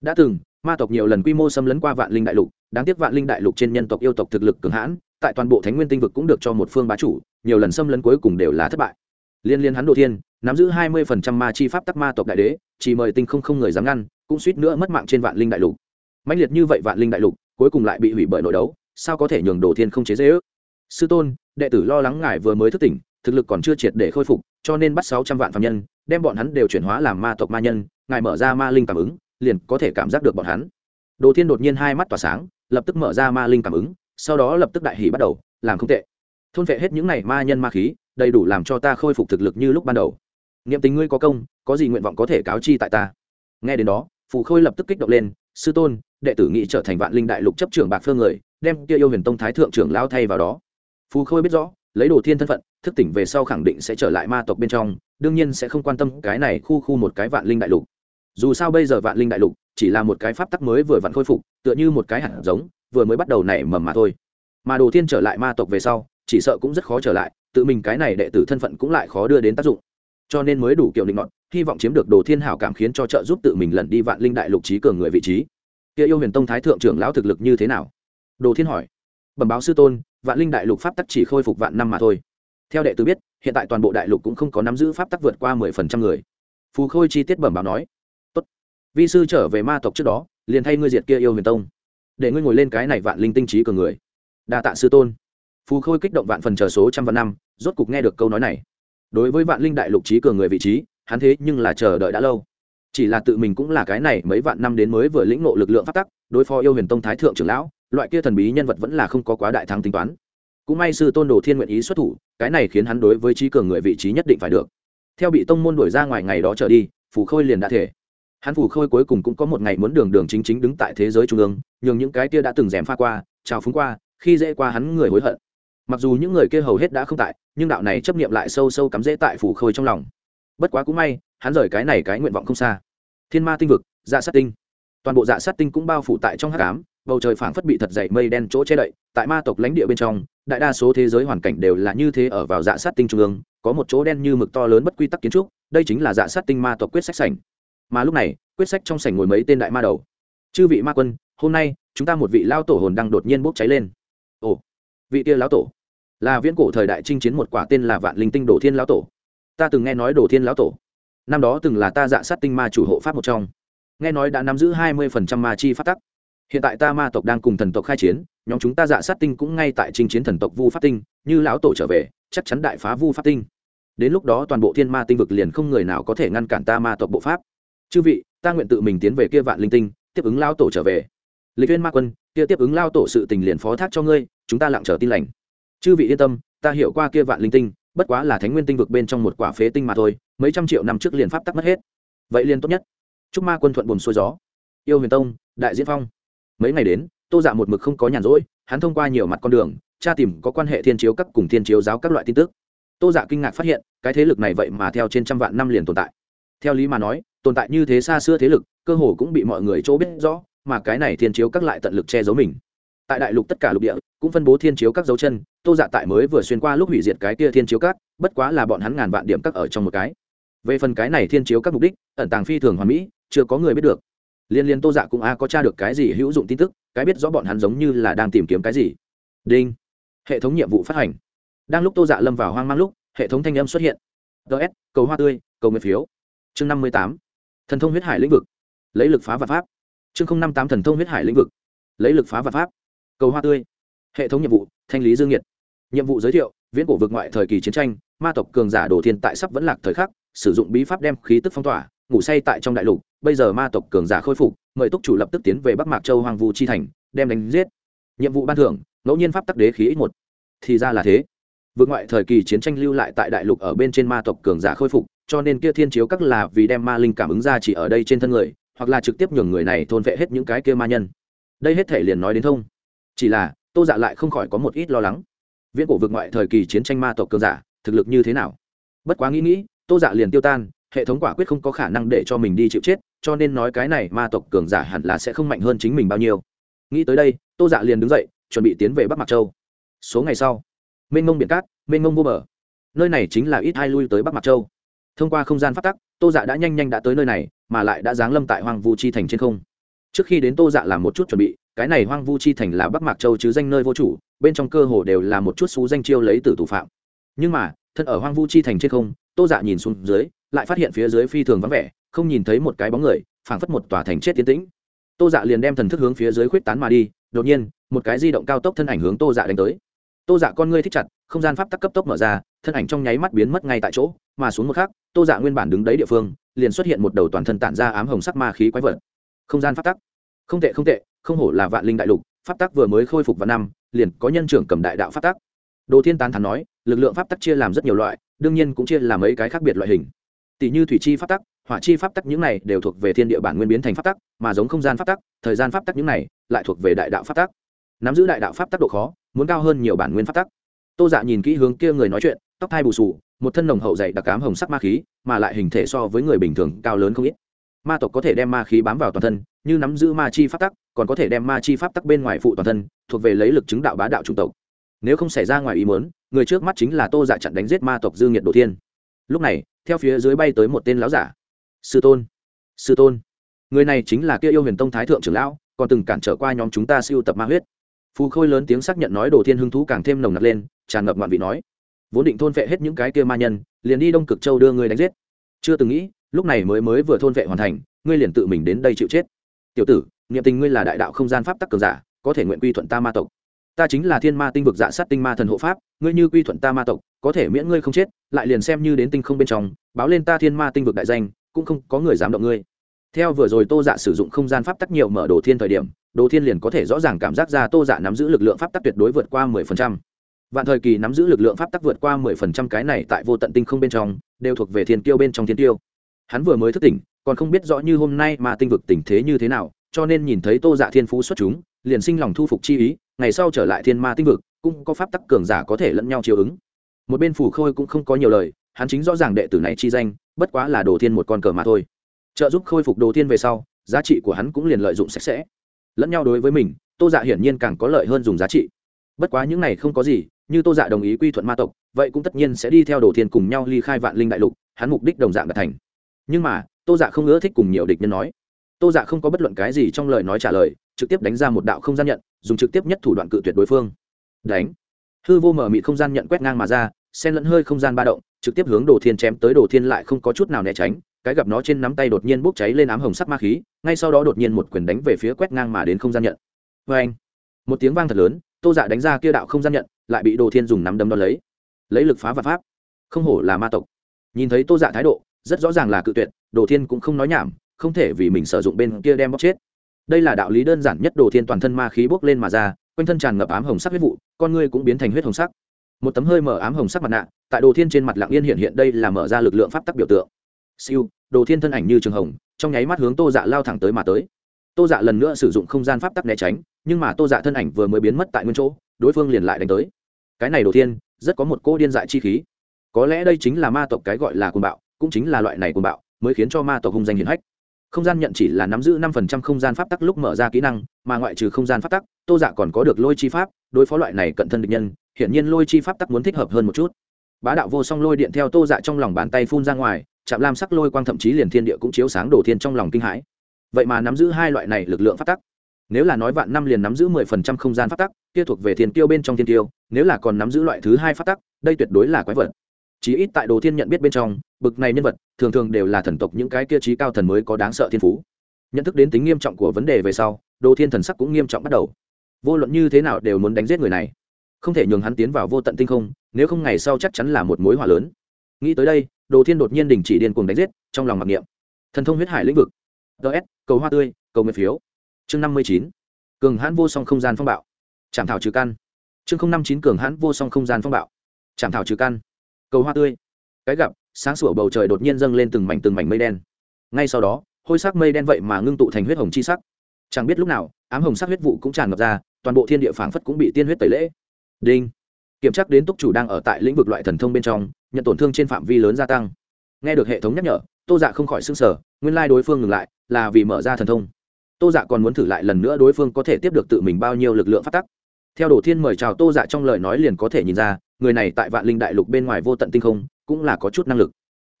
Đã từng, ma tộc nhiều lần quy mô xâm lấn qua vạn linh đại lục, đáng tiếc vạn linh đại lục trên nhân tộc yêu tộc thực lực cường hãn tại toàn bộ thánh nguyên tinh vực cũng được cho một phương bá chủ, nhiều lần xâm lấn cuối cùng đều là thất bại. Liên liên hắn đồ thiên, nắm giữ hai mươi phần trăm ma chi pháp tắc ma tộc đại đế, chỉ mời tinh không không người dám ngăn, cũng suýt nữa mất mạng trên vạn linh đại lục. Mạnh liệt như vậy vạn linh đại lục, cuối cùng lại bị hủy bởi nội đấu, sao có thể nhường đồ thiên không chế dễ ước? Sư tôn, đệ tử lo lắng ngài vừa mới thức tỉnh, thực lực còn chưa triệt để khôi phục, cho nên bắt sáu trăm vạn phạm nhân, đem bọn hắn đều chuyển hóa làm ma tộc ma nhân, ngài mở ra ma linh cảm ứng, liền có thể cảm giác được bọn hắn. Đồ thiên đột nhiên hai mắt tỏa sáng, lập tức mở ra ma linh cảm ứng sau đó lập tức đại hỷ bắt đầu, làm không tệ. Thôn vệ hết những này ma nhân ma khí, đầy đủ làm cho ta khôi phục thực lực như lúc ban đầu. Niệm tình ngươi có công, có gì nguyện vọng có thể cáo chi tại ta. Nghe đến đó, phù khôi lập tức kích động lên, sư tôn, đệ tử nghĩ trở thành vạn linh đại lục chấp trưởng bạc phương người, đem kia yêu huyền tông thái thượng trưởng lao thay vào đó. Phù khôi biết rõ, lấy đồ thiên thân phận, thức tỉnh về sau khẳng định sẽ trở lại ma tộc bên trong, đương nhiên sẽ không quan tâm cái này khu khu một cái vạn linh đại lục. Dù sao bây giờ vạn linh đại lục chỉ là một cái pháp tắc mới vừa vặn khôi phục, tựa như một cái hạt giống vừa mới bắt đầu nảy mầm mà thôi. Mà đồ thiên trở lại ma tộc về sau, chỉ sợ cũng rất khó trở lại, tự mình cái này đệ tử thân phận cũng lại khó đưa đến tác dụng. Cho nên mới đủ kiểu định ngọn hy vọng chiếm được đồ thiên hảo cảm khiến cho trợ giúp tự mình lẩn đi vạn linh đại lục trí cường người vị trí. Kia yêu huyền tông thái thượng trưởng lão thực lực như thế nào? Đồ thiên hỏi. Bẩm báo sư tôn, vạn linh đại lục pháp tắc chỉ khôi phục vạn năm mà thôi. Theo đệ tử biết, hiện tại toàn bộ đại lục cũng không có nắm giữ pháp tắc vượt qua mười phần trăm người. Phù khôi chi tiết bẩm báo nói. Tốt. vi sư trở về ma tộc trước đó, liền thay ngươi diệt kia yêu huyền tông để ngươi ngồi lên cái này vạn linh tinh trí cường người. Đa tạ sư tôn. Phù khôi kích động vạn phần chờ số trăm vạn năm, rốt cục nghe được câu nói này. Đối với vạn linh đại lục trí cường người vị trí, hắn thế nhưng là chờ đợi đã lâu. Chỉ là tự mình cũng là cái này mấy vạn năm đến mới vừa lĩnh ngộ lực lượng phát tắc, đối phó yêu huyền tông thái thượng trưởng lão, loại kia thần bí nhân vật vẫn là không có quá đại thắng tính toán. Cũng may sư tôn đồ thiên nguyện ý xuất thủ, cái này khiến hắn đối với trí cường người vị trí nhất định phải được. Theo bị tông môn đuổi ra ngoài ngày đó trở đi phủ khôi liền đã thể hắn phủ khôi cuối cùng cũng có một ngày muốn đường đường chính chính đứng tại thế giới trung ương, nhường những cái kia đã từng rèm pha qua, trào phúng qua, khi dễ qua hắn người hối hận. Mặc dù những người kia hầu hết đã không tại, nhưng đạo này chấp nghiệm lại sâu sâu cắm rễ tại phủ khôi trong lòng. Bất quá cũng may, hắn rời cái này cái nguyện vọng không xa. Thiên ma tinh vực dạ sát tinh. Toàn bộ dạ sát tinh cũng bao phủ tại trong hát cám bầu trời phảng phất bị thật dày mây đen chỗ che đậy, tại ma tộc lãnh địa bên trong, đại đa số thế giới hoàn cảnh đều là như thế ở vào dạ sát tinh trung ương, có một chỗ đen như mực to lớn bất quy tắc kiến trúc, đây chính là dạ sát tinh ma tộc quyết sách sảnh mà lúc này, quyết sách trong sảnh ngồi mấy tên đại ma đầu. Chư vị ma quân, hôm nay, chúng ta một vị lao tổ hồn đang đột nhiên bốc cháy lên. Ồ, vị kia lão tổ? Là viễn cổ thời đại chinh chiến một quả tên là vạn linh tinh đồ thiên lão tổ. Ta từng nghe nói đồ thiên lão tổ. Năm đó từng là ta dạ sát tinh ma chủ hộ pháp một trong. Nghe nói đã nắm giữ hai mươi phần trăm ma chi phát tắc. Hiện tại ta ma tộc đang cùng thần tộc khai chiến, nhóm chúng ta dạ sát tinh cũng ngay tại chinh chiến thần tộc vu phát tinh, như lão tổ trở về, chắc chắn đại phá vu phát tinh. Đến lúc đó toàn bộ thiên ma tinh vực liền không người nào có thể ngăn cản ta ma tộc bộ pháp chư vị, ta nguyện tự mình tiến về kia vạn linh tinh, tiếp ứng lao tổ trở về. Lịch viên ma quân, kia tiếp ứng lao tổ sự tình liền phó thác cho ngươi, chúng ta lặng chờ tin lành. Chư vị yên tâm, ta hiểu qua kia vạn linh tinh, bất quá là thánh nguyên tinh vực bên trong một quả phế tinh mà thôi, mấy trăm triệu năm trước liền pháp tắc mất hết. Vậy liền tốt nhất. Chúc ma quân thuận buồn xuôi gió. Yêu huyền tông, đại diễn phong. Mấy ngày đến, tô dạ một mực không có nhàn rỗi, hắn thông qua nhiều mặt con đường, tra tìm có quan hệ thiên chiếu các cùng thiên chiếu giáo các loại tin tức. Tô dạ kinh ngạc phát hiện, cái thế lực này vậy mà theo trên trăm vạn năm liền tồn tại. Theo lý mà nói tồn tại như thế xa xưa thế lực, cơ hồ cũng bị mọi người chỗ biết rõ, mà cái này thiên chiếu các lại tận lực che giấu mình. Tại đại lục tất cả lục địa, cũng phân bố thiên chiếu các dấu chân, tô dạ tại mới vừa xuyên qua lúc hủy diệt cái kia thiên chiếu các, bất quá là bọn hắn ngàn vạn điểm các ở trong một cái. Về phần cái này thiên chiếu các mục đích, ẩn tàng phi thường hoàn mỹ, chưa có người biết được. Liên liên tô dạ cũng a có tra được cái gì hữu dụng tin tức, cái biết rõ bọn hắn giống như là đang tìm kiếm cái gì. Đinh. Hệ thống nhiệm vụ phát hành. Đang lúc tô dạ lâm vào hoang mang lúc, hệ thống thanh âm xuất hiện. Ts cầu hoa tươi, cầu nguyện phiếu. Chương năm mươi tám thần thông huyết hải lĩnh vực. Lấy lực phá vật pháp. Chương năm tám thần thông huyết hải lĩnh vực. Lấy lực phá vật pháp. Cầu hoa tươi. Hệ thống nhiệm vụ, thanh lý dương nhiệt. Nhiệm vụ giới thiệu, viễn cổ vực ngoại thời kỳ chiến tranh, ma tộc cường giả đồ thiên tại sắp vẫn lạc thời khắc, sử dụng bí pháp đem khí tức phong tỏa, ngủ say tại trong đại lục, bây giờ ma tộc cường giả khôi phục, mời túc chủ lập tức tiến về bắc mạc châu hoàng vu chi thành, đem đánh giết. Nhiệm vụ ban thưởng, ngẫu nhiên pháp tắc đế khí ít một. Thì ra là thế. Vượt ngoại thời kỳ chiến tranh lưu lại tại đại lục ở bên trên ma tộc cường giả khôi phục cho nên kia thiên chiếu các là vì đem ma linh cảm ứng ra chỉ ở đây trên thân người, hoặc là trực tiếp nhường người này thôn vệ hết những cái kia ma nhân. Đây hết thể liền nói đến thông. Chỉ là, tô dạ lại không khỏi có một ít lo lắng. Viễn cổ vực ngoại thời kỳ chiến tranh ma tộc cường giả, thực lực như thế nào? Bất quá nghĩ nghĩ, tô dạ liền tiêu tan, hệ thống quả quyết không có khả năng để cho mình đi chịu chết, cho nên nói cái này ma tộc cường giả hẳn là sẽ không mạnh hơn chính mình bao nhiêu. Nghĩ tới đây, tô dạ liền đứng dậy, chuẩn bị tiến về bắc mạc châu. Số ngày sau, mênh mông biển cát, mênh mông vô bờ. Nơi này chính là ít hai lui tới bắc mạc châu thông qua không gian phát tắc, tô dạ đã nhanh nhanh đã tới nơi này, mà lại đã giáng lâm tại hoang vu chi thành trên không. Trước khi đến tô dạ làm một chút chuẩn bị, cái này hoang vu chi thành là bắc mạc châu chứ danh nơi vô chủ, bên trong cơ hồ đều là một chút xú danh chiêu lấy từ thủ phạm. Nhưng mà, thân ở hoang vu chi thành trên không, tô dạ nhìn xuống dưới, lại phát hiện phía dưới phi thường vắng vẻ, không nhìn thấy một cái bóng người, phảng phất một tòa thành chết tiến tĩnh. Tô dạ liền đem thần thức hướng phía dưới khuyết tán mà đi, đột nhiên, một cái di động cao tốc thân ảnh hướng tô dạ đánh tới. Tô dạ con ngươi thích chặt, không gian pháp tắc cấp tốc mở ra, thân ảnh trong nháy mắt biến mất ngay tại chỗ mà xuống một khắc, tô dạ nguyên bản đứng đấy địa phương, liền xuất hiện một đầu toàn thân tản ra ám hồng sắc ma khí quái vật. Không gian pháp tắc. Không tệ không tệ, không hổ là vạn linh đại lục, pháp tắc vừa mới khôi phục vào năm, liền có nhân trưởng cầm đại đạo pháp tắc. Đồ thiên tán thắn nói, lực lượng pháp tắc chia làm rất nhiều loại, đương nhiên cũng chia làm mấy cái khác biệt loại hình. Tỷ như thủy chi pháp tắc, hỏa chi pháp tắc những này đều thuộc về thiên địa bản nguyên biến thành pháp tắc, mà giống không gian pháp tắc, thời gian pháp tắc những này lại thuộc về đại đạo pháp tắc. Nắm giữ đại đạo pháp tắc độ khó, muốn cao hơn nhiều bản nguyên pháp tắc. Tô dạ nhìn kỹ hướng kia người nói chuyện, tóc thai bù sù một thân nồng hậu dày đặc cám hồng sắc ma khí, mà lại hình thể so với người bình thường cao lớn không ít. Ma tộc có thể đem ma khí bám vào toàn thân, như nắm giữ ma chi pháp tắc, còn có thể đem ma chi pháp tắc bên ngoài phụ toàn thân, thuộc về lấy lực chứng đạo bá đạo chủng tộc. Nếu không xảy ra ngoài ý muốn, người trước mắt chính là tô dạ chặn đánh giết ma tộc dư nghiệt đồ thiên. Lúc này, theo phía dưới bay tới một tên lão giả. Sư tôn sư tôn. Người này chính là kia yêu huyền tông thái thượng trưởng lão, còn từng cản trở qua nhóm chúng ta siêu tập ma huyết. Phù khôi lớn tiếng xác nhận nói đồ thiên hưng thú càng thêm nồng nặc lên, tràn ngập ngoạn vị nói vốn định thôn vệ hết những cái kia ma nhân, liền đi đông cực châu đưa ngươi đánh giết. Chưa từng nghĩ, lúc này mới mới vừa thôn vệ hoàn thành, ngươi liền tự mình đến đây chịu chết. Tiểu tử, niệm tình ngươi là đại đạo không gian pháp tắc cường giả, có thể nguyện quy thuận ta ma tộc. Ta chính là thiên ma tinh vực dạ sát tinh ma thần hộ pháp, ngươi như quy thuận ta ma tộc, có thể miễn ngươi không chết, lại liền xem như đến tinh không bên trong, báo lên ta thiên ma tinh vực đại danh, cũng không có người dám động ngươi. Theo vừa rồi tô dạ sử dụng không gian pháp tắc nhiều mở đồ thiên thời điểm, đồ thiên liền có thể rõ ràng cảm giác ra tô dạ nắm giữ lực lượng pháp tắc tuyệt đối vượt qua mười phần trăm vạn thời kỳ nắm giữ lực lượng pháp tắc vượt qua mười phần trăm cái này tại vô tận tinh không bên trong, đều thuộc về thiên tiêu bên trong thiên tiêu hắn vừa mới thức tỉnh, còn không biết rõ như hôm nay mà tinh vực tình thế như thế nào, cho nên nhìn thấy tô dạ thiên phú xuất chúng, liền sinh lòng thu phục chi ý, ngày sau trở lại thiên ma tinh vực, cũng có pháp tắc cường giả có thể lẫn nhau chiều ứng. Một bên phủ khôi cũng không có nhiều lời, hắn chính rõ ràng đệ tử này chi danh, bất quá là đồ thiên một con cờ mà thôi. Trợ giúp khôi phục đồ thiên về sau, giá trị của hắn cũng liền lợi dụng sạch sẽ. Lẫn nhau đối với mình, tô dạ hiển nhiên càng có lợi hơn dùng giá trị. Bất quá những này không có gì như tô dạ đồng ý quy thuận ma tộc, vậy cũng tất nhiên sẽ đi theo đồ thiên cùng nhau ly khai vạn linh đại lục, hắn mục đích đồng dạng đạt thành. Nhưng mà, tô dạ không ưa thích cùng nhiều địch nhân nói. Tô dạ không có bất luận cái gì trong lời nói trả lời, trực tiếp đánh ra một đạo không gian nhận, dùng trực tiếp nhất thủ đoạn cự tuyệt đối phương. Đánh. Hư vô mở mị không gian nhận quét ngang mà ra sen lẫn hơi không gian ba động, trực tiếp hướng đồ thiên chém tới đồ thiên lại không có chút nào né tránh, cái gặp nó trên nắm tay đột nhiên bốc cháy lên ám hồng sắc ma khí, ngay sau đó đột nhiên một quyền đánh về phía quét ngang mà đến không gian nhận. Vê anh một tiếng vang thật lớn, tô dạ đánh ra kia đạo không gian nhận lại bị đồ thiên dùng nắm đấm đo lấy. Lấy lực phá và pháp. Không hổ là ma tộc. Nhìn thấy tô dạ thái độ, rất rõ ràng là cự tuyệt, đồ thiên cũng không nói nhảm, không thể vì mình sử dụng bên kia đem bóc chết. Đây là đạo lý đơn giản nhất đồ thiên toàn thân ma khí bốc lên mà ra, quanh thân tràn ngập ám hồng sắc huyết vụ, con ngươi cũng biến thành huyết hồng sắc. Một tấm hơi mở ám hồng sắc mặt nạ, tại đồ thiên trên mặt lạng yên hiện hiện đây là mở ra lực lượng pháp tắc biểu tượng. Siêu, đồ thiên thân ảnh như trường hồng, trong nháy mắt hướng tô dạ lao thẳng tới mà tới. Tô dạ lần nữa sử dụng không gian pháp tắc né tránh, nhưng mà tô dạ thân ảnh vừa mới biến mất tại nguyên chỗ đối phương liền lại đánh tới. Cái này đầu thiên, rất có một cô điên dại chi khí. Có lẽ đây chính là ma tộc cái gọi là côn bạo, cũng chính là loại này côn bạo, mới khiến cho ma tộc hung danh hiển hách. Không gian nhận chỉ là nắm giữ năm phần trăm không gian pháp tắc lúc mở ra kỹ năng, mà ngoại trừ không gian pháp tắc, tô dạ còn có được lôi chi pháp, đối phó loại này cận thân địch nhân, hiển nhiên lôi chi pháp tắc muốn thích hợp hơn một chút. Bá đạo vô song lôi điện theo tô dạ trong lòng bàn tay phun ra ngoài chạm lam sắc lôi quang thậm chí liền thiên địa cũng chiếu sáng đổ thiên trong lòng kinh hãi. Vậy mà nắm giữ hai loại này lực lượng pháp tắc nếu là nói vạn năm liền nắm giữ mười phần trăm không gian phát tắc, kia thuộc về thiên tiêu bên trong thiên tiêu nếu là còn nắm giữ loại thứ hai phát tắc, đây tuyệt đối là quái vật. Chí ít tại đồ thiên nhận biết bên trong, bực này nhân vật, thường thường đều là thần tộc những cái kia trí cao thần mới có đáng sợ thiên phú. Nhận thức đến tính nghiêm trọng của vấn đề về sau, đồ thiên thần sắc cũng nghiêm trọng bắt đầu. Vô luận như thế nào đều muốn đánh giết người này. Không thể nhường hắn tiến vào vô tận tinh không, nếu không ngày sau chắc chắn là một mối hỏa lớn. Nghĩ tới đây, đồ thiên đột nhiên đình chỉ điên cuồng đánh giết, trong lòng mặc niệm. Thần thông huyết hải lĩnh vực. Ts cầu hoa tươi, cầu nguyện phiếu chương năm mươi chín, cường hãn vô song không gian phong bạo. Chạm thảo trừ căn. Chương năm chín, cường hãn vô song không gian phong bạo. Chạm thảo trừ căn. Cầu hoa tươi. Cái gặp, sáng sủa bầu trời đột nhiên dâng lên từng mảnh từng mảnh mây đen. Ngay sau đó, hôi sắc mây đen vậy mà ngưng tụ thành huyết hồng chi sắc. Chẳng biết lúc nào, ám hồng sắc huyết vụ cũng tràn ngập ra, toàn bộ thiên địa phảng phất cũng bị tiên huyết tẩy lễ. Đinh. Kiểm tra đến túc chủ đang ở tại lĩnh vực loại thần thông bên trong, nhận tổn thương trên phạm vi lớn gia tăng. Nghe được hệ thống nhắc nhở, tô dạ không khỏi s ư n g sở nguyên lai đối phương ngừng lại là vì mở ra thần thông tô dạ còn muốn thử lại lần nữa đối phương có thể tiếp được tự mình bao nhiêu lực lượng phát tắc. Theo đồ thiên mời chào tô dạ trong lời nói liền có thể nhìn ra, người này tại vạn linh đại lục bên ngoài vô tận tinh không, cũng là có chút năng lực.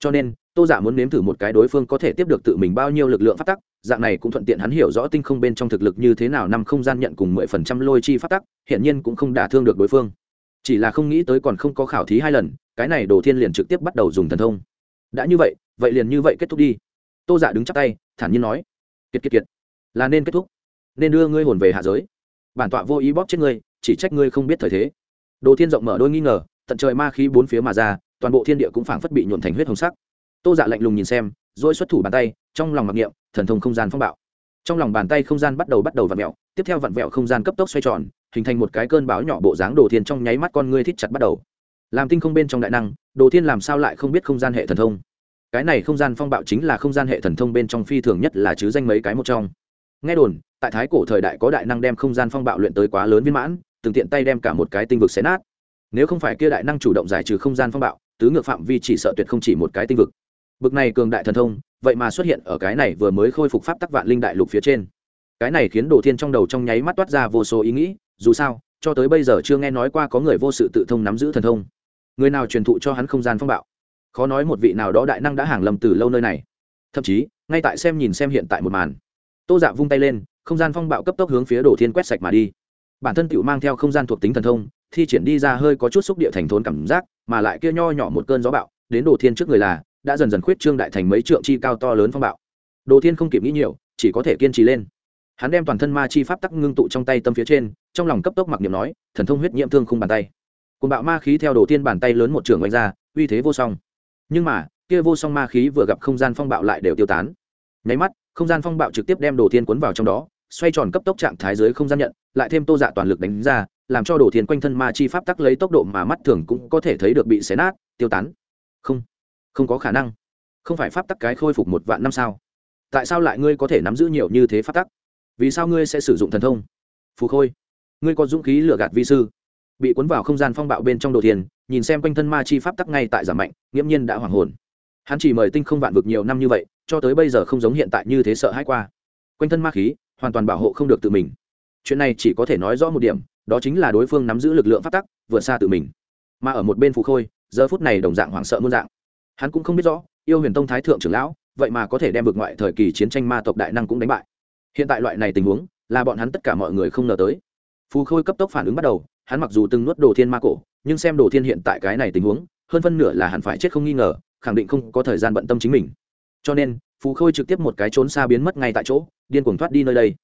Cho nên, tô dạ muốn nếm thử một cái đối phương có thể tiếp được tự mình bao nhiêu lực lượng phát tắc, dạng này cũng thuận tiện hắn hiểu rõ tinh không bên trong thực lực như thế nào, năm không gian nhận cùng mười phần trăm lôi chi phát tắc hiện nhiên cũng không đả thương được đối phương. Chỉ là không nghĩ tới còn không có khảo thí hai lần, cái này đồ thiên liền trực tiếp bắt đầu dùng thần thông. Đã như vậy vậy liền như vậy kết thúc đi. Tô giả dạ đứng chắc tay, thản nhiên nói. Kiệt kiệt kiệt là nên kết thúc. Nên đưa ngươi hồn về hạ giới. Bản tọa vô ý bóp chết ngươi, chỉ trách ngươi không biết thời thế. Đồ thiên rộng mở đôi nghi ngờ, tận trời ma khí bốn phía mà ra, toàn bộ thiên địa cũng phảng phất bị nhuộn thành huyết hồng sắc. Tô dạ lạnh lùng nhìn xem dỗi xuất thủ bàn tay, trong lòng mặc niệm, thần thông không gian phong bạo. Trong lòng bàn tay không gian bắt đầu bắt đầu vặn vẹo, tiếp theo vặn vẹo không gian cấp tốc xoay tròn, hình thành một cái cơn báo nhỏ bộ dáng đồ thiên trong nháy mắt con ngươi thích chặt bắt đầu. Làm tinh không bên trong đại năng, đồ thiên làm sao lại không biết không gian hệ thần thông? Cái này không gian phong bạo chính là không gian hệ thần thông bên trong phi thường nhất là chứ danh mấy cái một trong nghe đồn, tại thái cổ thời đại có đại năng đem không gian phong bạo luyện tới quá lớn viên mãn, từng tiện tay đem cả một cái tinh vực xé nát. Nếu không phải kia đại năng chủ động giải trừ không gian phong bạo, tứ ngược phạm vi chỉ sợ tuyệt không chỉ một cái tinh vực. Bực này cường đại thần thông, vậy mà xuất hiện ở cái này vừa mới khôi phục pháp tắc vạn linh đại lục phía trên. Cái này khiến đồ thiên trong đầu trong nháy mắt toát ra vô số ý nghĩ, dù sao, cho tới bây giờ chưa nghe nói qua có người vô sự tự thông nắm giữ thần thông. Người nào truyền thụ cho hắn không gian phong bạo? Khó nói một vị nào đó đại năng đã hàng lầm từ lâu nơi này. Thậm chí, ngay tại xem nhìn xem hiện tại một màn tô dạ vung tay lên, không gian phong bạo cấp tốc hướng phía đồ thiên quét sạch mà đi. Bản thân tựu mang theo không gian thuộc tính thần thông, thi triển đi ra hơi có chút xúc địa thành thốn cảm giác, mà lại kia nho nhỏ một cơn gió bạo, đến đồ thiên trước người là, đã dần dần khuyết trương đại thành mấy trượng chi cao to lớn phong bạo. Đồ thiên không kịp nghĩ nhiều, chỉ có thể kiên trì lên. Hắn đem toàn thân ma chi pháp tắc ngưng tụ trong tay tâm phía trên, trong lòng cấp tốc mặc niệm nói, thần thông huyết nhiễm thương không bàn tay. Cùng bạo ma khí theo đồ thiên bàn tay lớn một trường oanh ra, uy thế vô song. Nhưng mà, kia vô song ma khí vừa gặp không gian phong bạo lại đều tiêu tán. Nháy mắt không gian phong bạo trực tiếp đem đồ thiên cuốn vào trong đó, xoay tròn cấp tốc trạng thái dưới không gian nhận, lại thêm tô dạ toàn lực đánh ra, làm cho đồ thiên quanh thân ma chi pháp tắc lấy tốc độ mà mắt thường cũng có thể thấy được bị xé nát, tiêu tán. Không không có khả năng. Không phải pháp tắc cái khôi phục một vạn năm sao? Tại sao lại ngươi có thể nắm giữ nhiều như thế pháp tắc? Vì sao ngươi sẽ sử dụng thần thông? Phù khôi, ngươi có dũng khí lừa gạt vi sư. Bị cuốn vào không gian phong bạo bên trong đồ thiền nhìn xem quanh thân ma chi pháp tắc ngay tại giảm mạnh, nghiễm nhiên đã hoàng hồn. Hắn chỉ mời tinh không vạn vực nhiều năm như vậy cho tới bây giờ không giống hiện tại như thế sợ hãi qua. Quanh thân ma khí hoàn toàn bảo hộ không được tự mình. Chuyện này chỉ có thể nói rõ một điểm, đó chính là đối phương nắm giữ lực lượng phát tắc, vượt xa tự mình. Mà ở một bên phù khôi, giờ phút này đồng dạng hoảng sợ muôn dạng. Hắn cũng không biết rõ, yêu huyền tông thái thượng trưởng lão, vậy mà có thể đem vượt ngoại thời kỳ chiến tranh ma tộc đại năng cũng đánh bại. Hiện tại loại này tình huống, là bọn hắn tất cả mọi người không ngờ tới. Phù khôi cấp tốc phản ứng bắt đầu, hắn mặc dù từng nuốt đồ thiên ma cổ, nhưng xem đồ thiên hiện tại cái này tình huống, hơn phân nửa là hẳn phải chết không nghi ngờ, khẳng định không có thời gian bận tâm chính mình cho nên, phù khôi trực tiếp một cái trốn xa biến mất ngay tại chỗ, điên cuồng thoát đi nơi đây.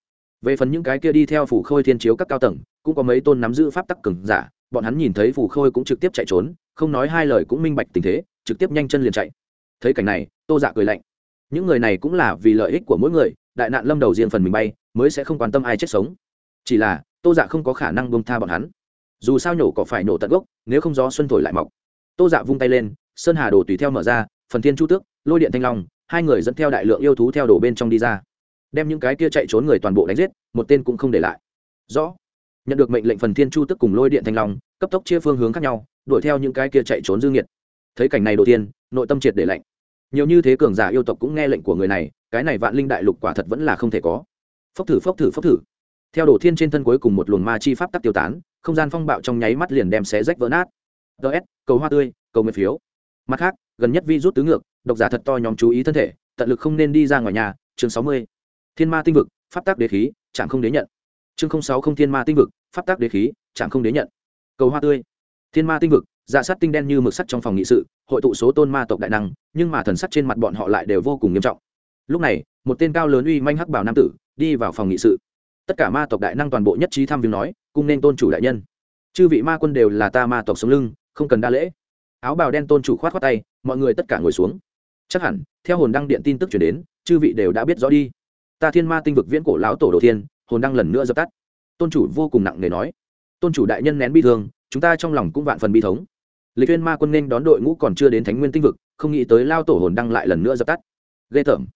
Về phần những cái kia đi theo phù khôi thiên chiếu các cao tầng, cũng có mấy tôn nắm giữ pháp tắc cừng giả, bọn hắn nhìn thấy phù khôi cũng trực tiếp chạy trốn, không nói hai lời cũng minh bạch tình thế, trực tiếp nhanh chân liền chạy. Thấy cảnh này, tô dạ cười lạnh. Những người này cũng là vì lợi ích của mỗi người, đại nạn lâm đầu riêng phần mình bay, mới sẽ không quan tâm ai chết sống. Chỉ là, tô dạ không có khả năng bông tha bọn hắn. Dù sao nhổ cỏ phải nổ tận gốc, nếu không gió xuân thổi lại mọc. Tô dạ vung tay lên, sơn hà đồ tùy theo mở ra, phần thiên chu tước, lôi điện thanh long hai người dẫn theo đại lượng yêu thú theo đồ bên trong đi ra. Đem những cái kia chạy trốn người toàn bộ đánh giết, một tên cũng không để lại. Rõ. Nhận được mệnh lệnh phần thiên chu tức cùng lôi điện thanh long, cấp tốc chia phương hướng khác nhau, đuổi theo những cái kia chạy trốn dư nghiệt. Thấy cảnh này đầu tiên, nội tâm triệt để lạnh. Nhiều như thế cường giả yêu tộc cũng nghe lệnh của người này, cái này vạn linh đại lục quả thật vẫn là không thể có. Phốc thử phốc thử phốc thử. Theo đổ thiên trên thân cuối cùng một luồng ma chi pháp tắc tiêu tán, không gian phong bạo trong nháy mắt liền đem xé rách vỡ nát. Ts cầu hoa tươi, cầu nguyện phiếu. Mặt khác gần nhất vi rút tứ ngược, độc giả thật to nhóm chú ý thân thể, tận lực không nên đi ra ngoài nhà, chương sáu mươi. Thiên ma tinh vực, pháp tắc đế khí chẳng không đế nhận. Chương sáu không thiên ma tinh vực, pháp tắc đế khí chẳng không đế nhận. Cầu hoa tươi. Thiên ma tinh vực dạ sát tinh đen như mực sắt trong phòng nghị sự, hội tụ số tôn ma tộc đại năng, nhưng mà thần sắt trên mặt bọn họ lại đều vô cùng nghiêm trọng. Lúc này, một tên cao lớn uy manh hắc bảo nam tử đi vào phòng nghị sự. Tất cả ma tộc đại năng toàn bộ nhất trí tham viếng nói, cung nên tôn chủ đại nhân. Chư vị ma quân đều là ta ma tộc sống lưng, không cần đa lễ. Áo bào đen tôn chủ khoát khoát tay mọi người tất cả ngồi xuống. Chắc hẳn, theo hồn đăng điện tin tức chuyển đến, chư vị đều đã biết rõ đi. Ta thiên ma tinh vực viễn cổ lão tổ đầu tiên, hồn đăng lần nữa dập tắt. Tôn chủ vô cùng nặng nề nói. Tôn chủ đại nhân nén bi thương, chúng ta trong lòng cũng vạn phần bi thống. Lịch tuyên ma quân nên đón đội ngũ còn chưa đến thánh nguyên tinh vực, không nghĩ tới lao tổ hồn đăng lại lần nữa dập tắt. Ghê tởm.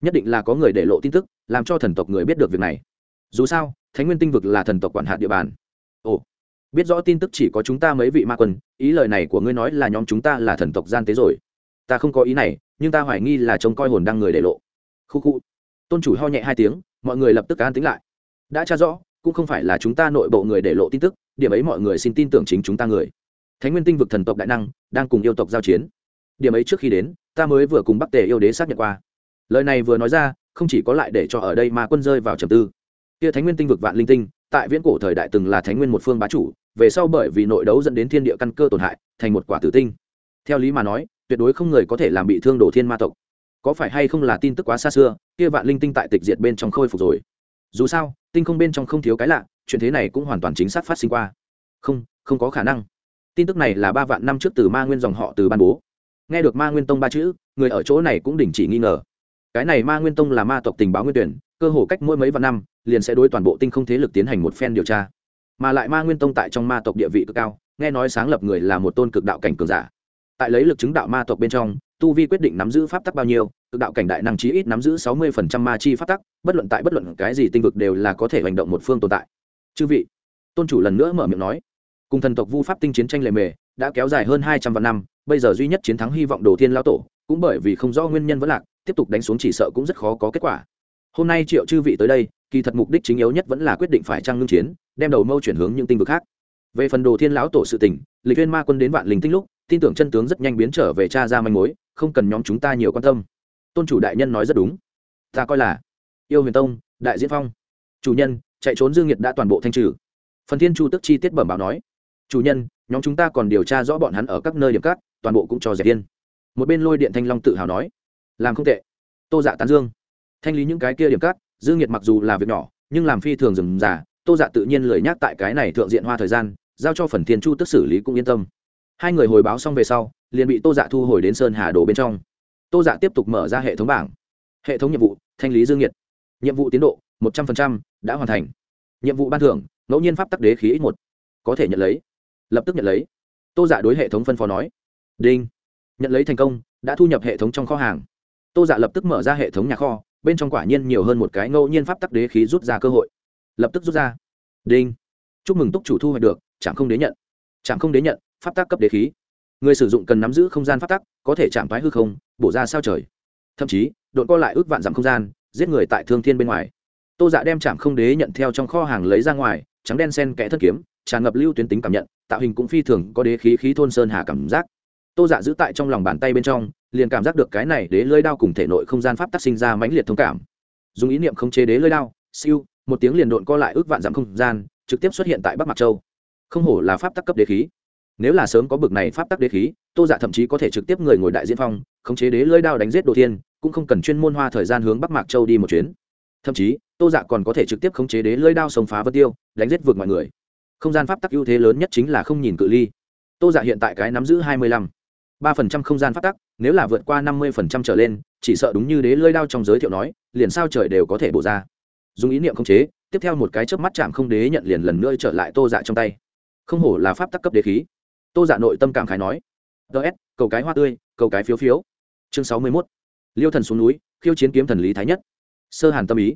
Nhất định là có người để lộ tin tức, làm cho thần tộc người biết được việc này. Dù sao, thánh nguyên tinh vực là thần tộc quản hạt địa bàn. Ồ biết rõ tin tức chỉ có chúng ta mấy vị ma quân, ý lời này của ngươi nói là nhóm chúng ta là thần tộc gian tế rồi. Ta không có ý này, nhưng ta hoài nghi là trông coi hồn đăng người để lộ. Khu khu. Tôn chủ ho nhẹ hai tiếng, mọi người lập tức an tính lại. Đã tra rõ, cũng không phải là chúng ta nội bộ người để lộ tin tức, điểm ấy mọi người xin tin tưởng chính chúng ta người. Thánh nguyên tinh vực thần tộc đại năng, đang cùng yêu tộc giao chiến. Điểm ấy trước khi đến, ta mới vừa cùng bắc tề yêu đế xác nhận qua. Lời này vừa nói ra, không chỉ có lại để cho ở đây mà quân rơi vào trầm tư. Kia thánh nguyên tinh vực vạn linh tinh tại viễn cổ thời đại từng là thánh nguyên một phương bá chủ, về sau bởi vì nội đấu dẫn đến thiên địa căn cơ tổn hại, thành một quả tử tinh. Theo lý mà nói, tuyệt đối không người có thể làm bị thương đổ thiên ma tộc. Có phải hay không là tin tức quá xa xưa, kia vạn linh tinh tại tịch diệt bên trong khôi phục rồi. Dù sao, tinh không bên trong không thiếu cái lạ, chuyện thế này cũng hoàn toàn chính xác phát sinh qua. Không không có khả năng. Tin tức này là ba vạn năm trước từ ma nguyên dòng họ từ ban bố. Nghe được ma nguyên tông ba chữ, người ở chỗ này cũng đình chỉ nghi ngờ. Cái này ma nguyên tông là ma tộc tình báo nguyên tuyển, cơ hồ cách mỗi mấy vạn năm liền sẽ đối toàn bộ tinh không thế lực tiến hành một phen điều tra. Mà lại ma nguyên tông tại trong ma tộc địa vị cực cao, nghe nói sáng lập người là một tôn cực đạo cảnh cường giả. Tại lấy lực chứng đạo ma tộc bên trong, tu vi quyết định nắm giữ pháp tắc bao nhiêu, cực đạo cảnh đại năng chí ít nắm giữ sáu mươi phần trăm ma chi pháp tắc, bất luận tại bất luận cái gì tinh vực đều là có thể hành động một phương tồn tại. Chư vị, tôn chủ lần nữa mở miệng nói, cùng thần tộc vu pháp tinh chiến tranh lề mề, đã kéo dài hơn hai trăm vạn năm, bây giờ duy nhất chiến thắng hy vọng đồ thiên lao tổ, cũng bởi vì không rõ nguyên nhân vẫn lạc, tiếp tục đánh xuống chỉ sợ cũng rất khó có kết quả hôm nay triệu chư vị tới đây, kỳ thật mục đích chính yếu nhất vẫn là quyết định phải trăng ngưng chiến, đem đầu mâu chuyển hướng những tinh vực khác. Về phần đồ thiên lão tổ sự tình, lịch viên ma quân đến vạn linh tinh lúc, tin tưởng chân tướng rất nhanh biến trở về cha ra manh mối, không cần nhóm chúng ta nhiều quan tâm. Tôn chủ đại nhân nói rất đúng. Ta coi là yêu huyền tông, đại diễn phong. Chủ nhân, chạy trốn dương nhiệt đã toàn bộ thanh trừ. Phần thiên chu tức chi tiết bẩm báo nói. Chủ nhân, nhóm chúng ta còn điều tra rõ bọn hắn ở các nơi điểm cát, toàn bộ cũng cho dẹp yên. Một bên lôi điện thanh long tự hào nói. Làm không tệ. Tô dạ tán dương thanh lý những cái kia điểm cắt, dương nhiệt mặc dù là việc nhỏ nhưng làm phi thường dừng già tô dạ tự nhiên lười nhác tại cái này thượng diện hoa thời gian giao cho phần thiên chu tức xử lý cũng yên tâm. Hai người hồi báo xong về sau liền bị tô dạ thu hồi đến sơn hà đồ bên trong. Tô dạ tiếp tục mở ra hệ thống bảng. Hệ thống nhiệm vụ thanh lý dương nhiệt nhiệm vụ tiến độ một trăm linh đã hoàn thành. Nhiệm vụ ban thưởng ngẫu nhiên pháp tắc đế khí x một. Có thể nhận lấy. Lập tức nhận lấy. Tô dạ đối hệ thống phân phó nói. Đinh. Nhận lấy thành công đã thu nhập hệ thống trong kho hàng. Tô dạ lập tức mở ra hệ thống nhà kho bên trong quả nhiên nhiều hơn một cái ngẫu nhiên pháp tắc đế khí rút ra cơ hội. Lập tức rút ra. Đinh. Chúc mừng túc chủ thu hoạch được chẳng không đế nhận. Chẳng không đế nhận, pháp tắc cấp đế khí. Người sử dụng cần nắm giữ không gian pháp tắc, có thể chạm thoái hư không, bổ ra sao trời. Thậm chí đội co lại ước vạn dặm không gian, giết người tại thương thiên bên ngoài. Tô dạ đem chạm không đế nhận theo trong kho hàng lấy ra ngoài, trắng đen sen kẽ thất kiếm, tràn ngập lưu tuyến tính cảm nhận, tạo hình cũng phi thường có đế khí khí thôn sơn hà cảm giác tô dạ giữ tại trong lòng bàn tay bên trong, liền cảm giác được cái này đế lơi đao cùng thể nội không gian pháp tác sinh ra mãnh liệt thông cảm. Dùng ý niệm không chế đế lơi đao, siêu, một tiếng liền độn co lại ước vạn dặm không gian, trực tiếp xuất hiện tại bắc mạc châu. Không hổ là pháp tắc cấp đế khí. Nếu là sớm có bực này pháp tắc đế khí, tô dạ thậm chí có thể trực tiếp người ngồi đại diễn phong, khống chế đế lơi đao đánh giết đồ thiên, cũng không cần chuyên môn hoa thời gian hướng bắc mạc châu đi một chuyến. Thậm chí, tô dạ còn có thể trực tiếp khống chế đế lơi đao sông phá vân tiêu, đánh giết vượt mọi người. Không gian pháp tắc ưu thế lớn nhất chính là không nhìn cự ly. Tô dạ hiện tại cái nắm giữ hai mươi lăm ba phần trăm không gian pháp tắc, nếu là vượt qua năm mươi phần trăm trở lên, chỉ sợ đúng như đế lơi đao trong giới thiệu nói, liền sao trời đều có thể bổ ra. Dùng ý niệm khống chế, tiếp theo một cái chớp mắt chạm không đế nhận liền lần nữa trở lại tô dạ trong tay. Không hổ là pháp tắc cấp đế khí. Tô dạ nội tâm cảm khái nói ts cầu cái hoa tươi, cầu cái phiếu phiếu. Chương sáu mươi mốt. Liêu thần xuống núi, khiêu chiến kiếm thần lý thái nhất. Sơ hàn tâm ý.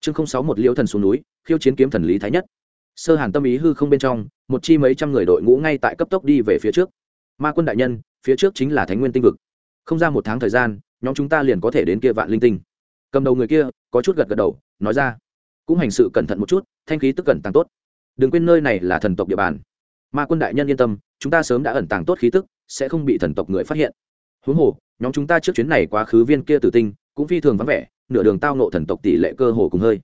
Chương sáu một, liêu thần xuống núi, khiêu chiến kiếm thần lý thái nhất. Sơ hàn tâm ý hư không bên trong, một chi mấy trăm người đội ngũ ngay tại cấp tốc đi về phía trước ma quân đại nhân, phía trước chính là thánh nguyên tinh vực. Không ra một tháng thời gian, nhóm chúng ta liền có thể đến kia vạn linh tinh. Cầm đầu người kia, có chút gật gật đầu, nói ra. Cũng hành sự cẩn thận một chút, thanh khí tức cẩn tăng tốt. Đừng quên nơi này là thần tộc địa bàn. Ma quân đại nhân yên tâm, chúng ta sớm đã ẩn tàng tốt khí tức, sẽ không bị thần tộc người phát hiện. Huống hồ, nhóm chúng ta trước chuyến này quá khứ viên kia tử tinh, cũng phi thường vắng vẻ, nửa đường tao nộ thần tộc tỷ lệ cơ hồ cùng hơi.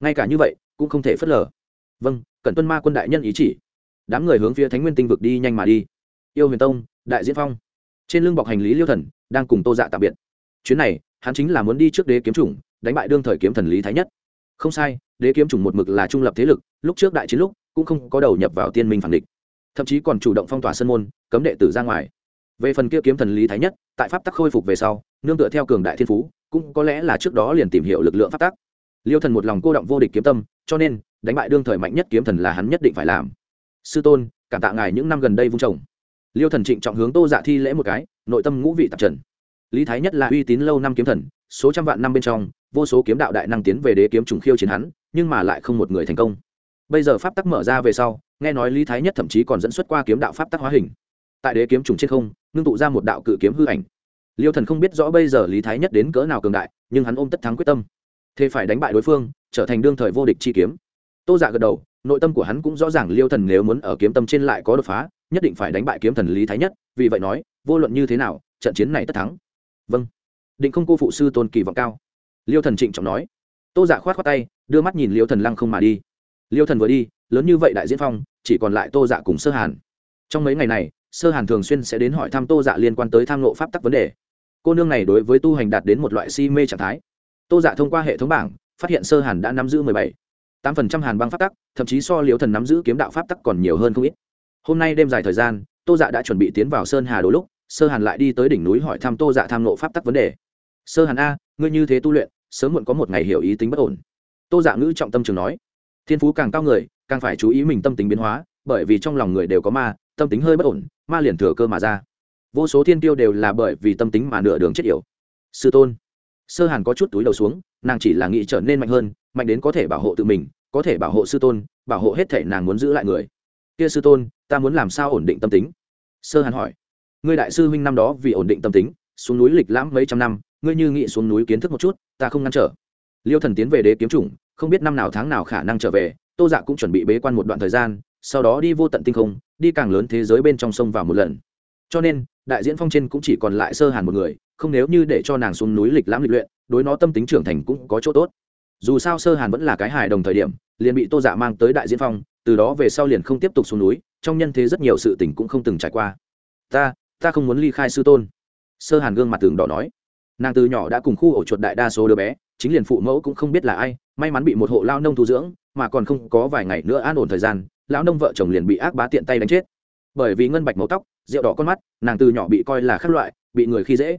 Ngay cả như vậy, cũng không thể phớt lờ. Vâng cẩn tuân ma quân đại nhân ý chỉ. Đám người hướng phía thánh nguyên tinh vực đi nhanh mà đi yêu huyền tông, đại diễn phong. Trên lưng bọc hành lý liêu thần, đang cùng tô dạ tạm biệt. Chuyến này, hắn chính là muốn đi trước đế kiếm chủng, đánh bại đương thời kiếm thần lý thái nhất. Không sai, đế kiếm chủng một mực là trung lập thế lực, lúc trước đại chiến lúc, cũng không có đầu nhập vào tiên minh phản địch. Thậm chí còn chủ động phong tỏa sân môn, cấm đệ tử ra ngoài. Về phần kia kiếm thần lý thái nhất, tại pháp tắc khôi phục về sau, nương tựa theo cường đại thiên phú, cũng có lẽ là trước đó liền tìm hiểu lực lượng pháp tắc. Liêu thần một lòng cô động vô địch kiếm tâm, cho nên, đánh bại đương thời mạnh nhất kiếm thần là hắn nhất định phải làm. Sư tôn, cảm tạ ngài những năm gần đây vung trồng liêu thần trịnh trọng hướng tô dạ thi lễ một cái, nội tâm ngũ vị tạp trần. Lý thái nhất là uy tín lâu năm kiếm thần, số trăm vạn năm bên trong, vô số kiếm đạo đại năng tiến về đế kiếm trùng khiêu chiến hắn, nhưng mà lại không một người thành công. Bây giờ pháp tắc mở ra về sau, nghe nói lý thái nhất thậm chí còn dẫn xuất qua kiếm đạo pháp tắc hóa hình. Tại đế kiếm trùng trên không, ngưng tụ ra một đạo cự kiếm hư ảnh. Liêu thần không biết rõ bây giờ lý thái nhất đến cỡ nào cường đại, nhưng hắn ôm tất thắng quyết tâm. Thế phải đánh bại đối phương, trở thành đương thời vô địch chi kiếm. Tô dạ gật đầu, nội tâm của hắn cũng rõ ràng liêu thần nếu muốn ở kiếm tâm trên lại có đột phá nhất định phải đánh bại kiếm thần lý thái nhất, vì vậy nói, vô luận như thế nào, trận chiến này tất thắng. Vâng. Định không cô phụ sư tôn kỳ vọng cao. Liêu thần trịnh trọng nói. Tô giả khoát khoát tay, đưa mắt nhìn liêu thần lăng không mà đi. Liêu thần vừa đi, lớn như vậy đại diễn phong, chỉ còn lại tô dạ cùng sơ hàn. Trong mấy ngày này, sơ hàn thường xuyên sẽ đến hỏi thăm tô dạ liên quan tới tham lộ pháp tắc vấn đề. Cô nương này đối với tu hành đạt đến một loại si mê trạng thái. Tô dạ thông qua hệ thống bảng, phát hiện sơ hàn đã nắm giữ mười bảy tám phần trăm hàn băng pháp tắc, thậm chí so liêu thần nắm giữ kiếm đạo pháp tắc còn nhiều hơn không ít hôm nay đêm dài thời gian, tô dạ đã chuẩn bị tiến vào sơn hà đôi lúc, sơ hàn lại đi tới đỉnh núi hỏi thăm tô dạ tham nộ pháp tắc vấn đề. Sơ hàn a, ngươi như thế tu luyện, sớm muộn có một ngày hiểu ý tính bất ổn. Tô dạ ngữ trọng tâm trường nói. Thiên phú càng cao người, càng phải chú ý mình tâm tính biến hóa, bởi vì trong lòng người đều có ma, tâm tính hơi bất ổn, ma liền thừa cơ mà ra. Vô số thiên tiêu đều là bởi vì tâm tính mà nửa đường chết yểu. Sư tôn. Sơ hàn có chút túi đầu xuống, nàng chỉ là nghĩ trở nên mạnh hơn, mạnh đến có thể bảo hộ tự mình, có thể bảo hộ sư tôn, bảo hộ hết thể nàng muốn giữ lại người. Kia sư tôn ta muốn làm sao ổn định tâm tính? Sơ hàn hỏi. Ngươi đại sư huynh năm đó vì ổn định tâm tính, xuống núi lịch lãm mấy trăm năm, ngươi như nghĩ xuống núi kiến thức một chút, ta không ngăn trở. Liêu thần tiến về đế kiếm chủng, không biết năm nào tháng nào khả năng trở về, tô dạ cũng chuẩn bị bế quan một đoạn thời gian, sau đó đi vô tận tinh không, đi càng lớn thế giới bên trong sông vào một lần. Cho nên, đại diễn phong trên cũng chỉ còn lại sơ hàn một người, không nếu như để cho nàng xuống núi lịch lãm lịch luyện, đối nó tâm tính trưởng thành cũng có chỗ tốt. Dù sao sơ hàn vẫn là cái hài đồng thời điểm, liền bị tô dạ mang tới đại diễn phong, từ đó về sau liền không tiếp tục xuống núi trong nhân thế rất nhiều sự tình cũng không từng trải qua. Ta ta không muốn ly khai sư tôn. Sơ hàn gương mặt tường đỏ nói. Nàng từ nhỏ đã cùng khu ổ chuột đại đa số đứa bé, chính liền phụ mẫu cũng không biết là ai, may mắn bị một hộ lao nông thu dưỡng, mà còn không có vài ngày nữa an ổn thời gian, lão nông vợ chồng liền bị ác bá tiện tay đánh chết. Bởi vì ngân bạch màu tóc, rượu đỏ con mắt, nàng từ nhỏ bị coi là khác loại, bị người khi dễ.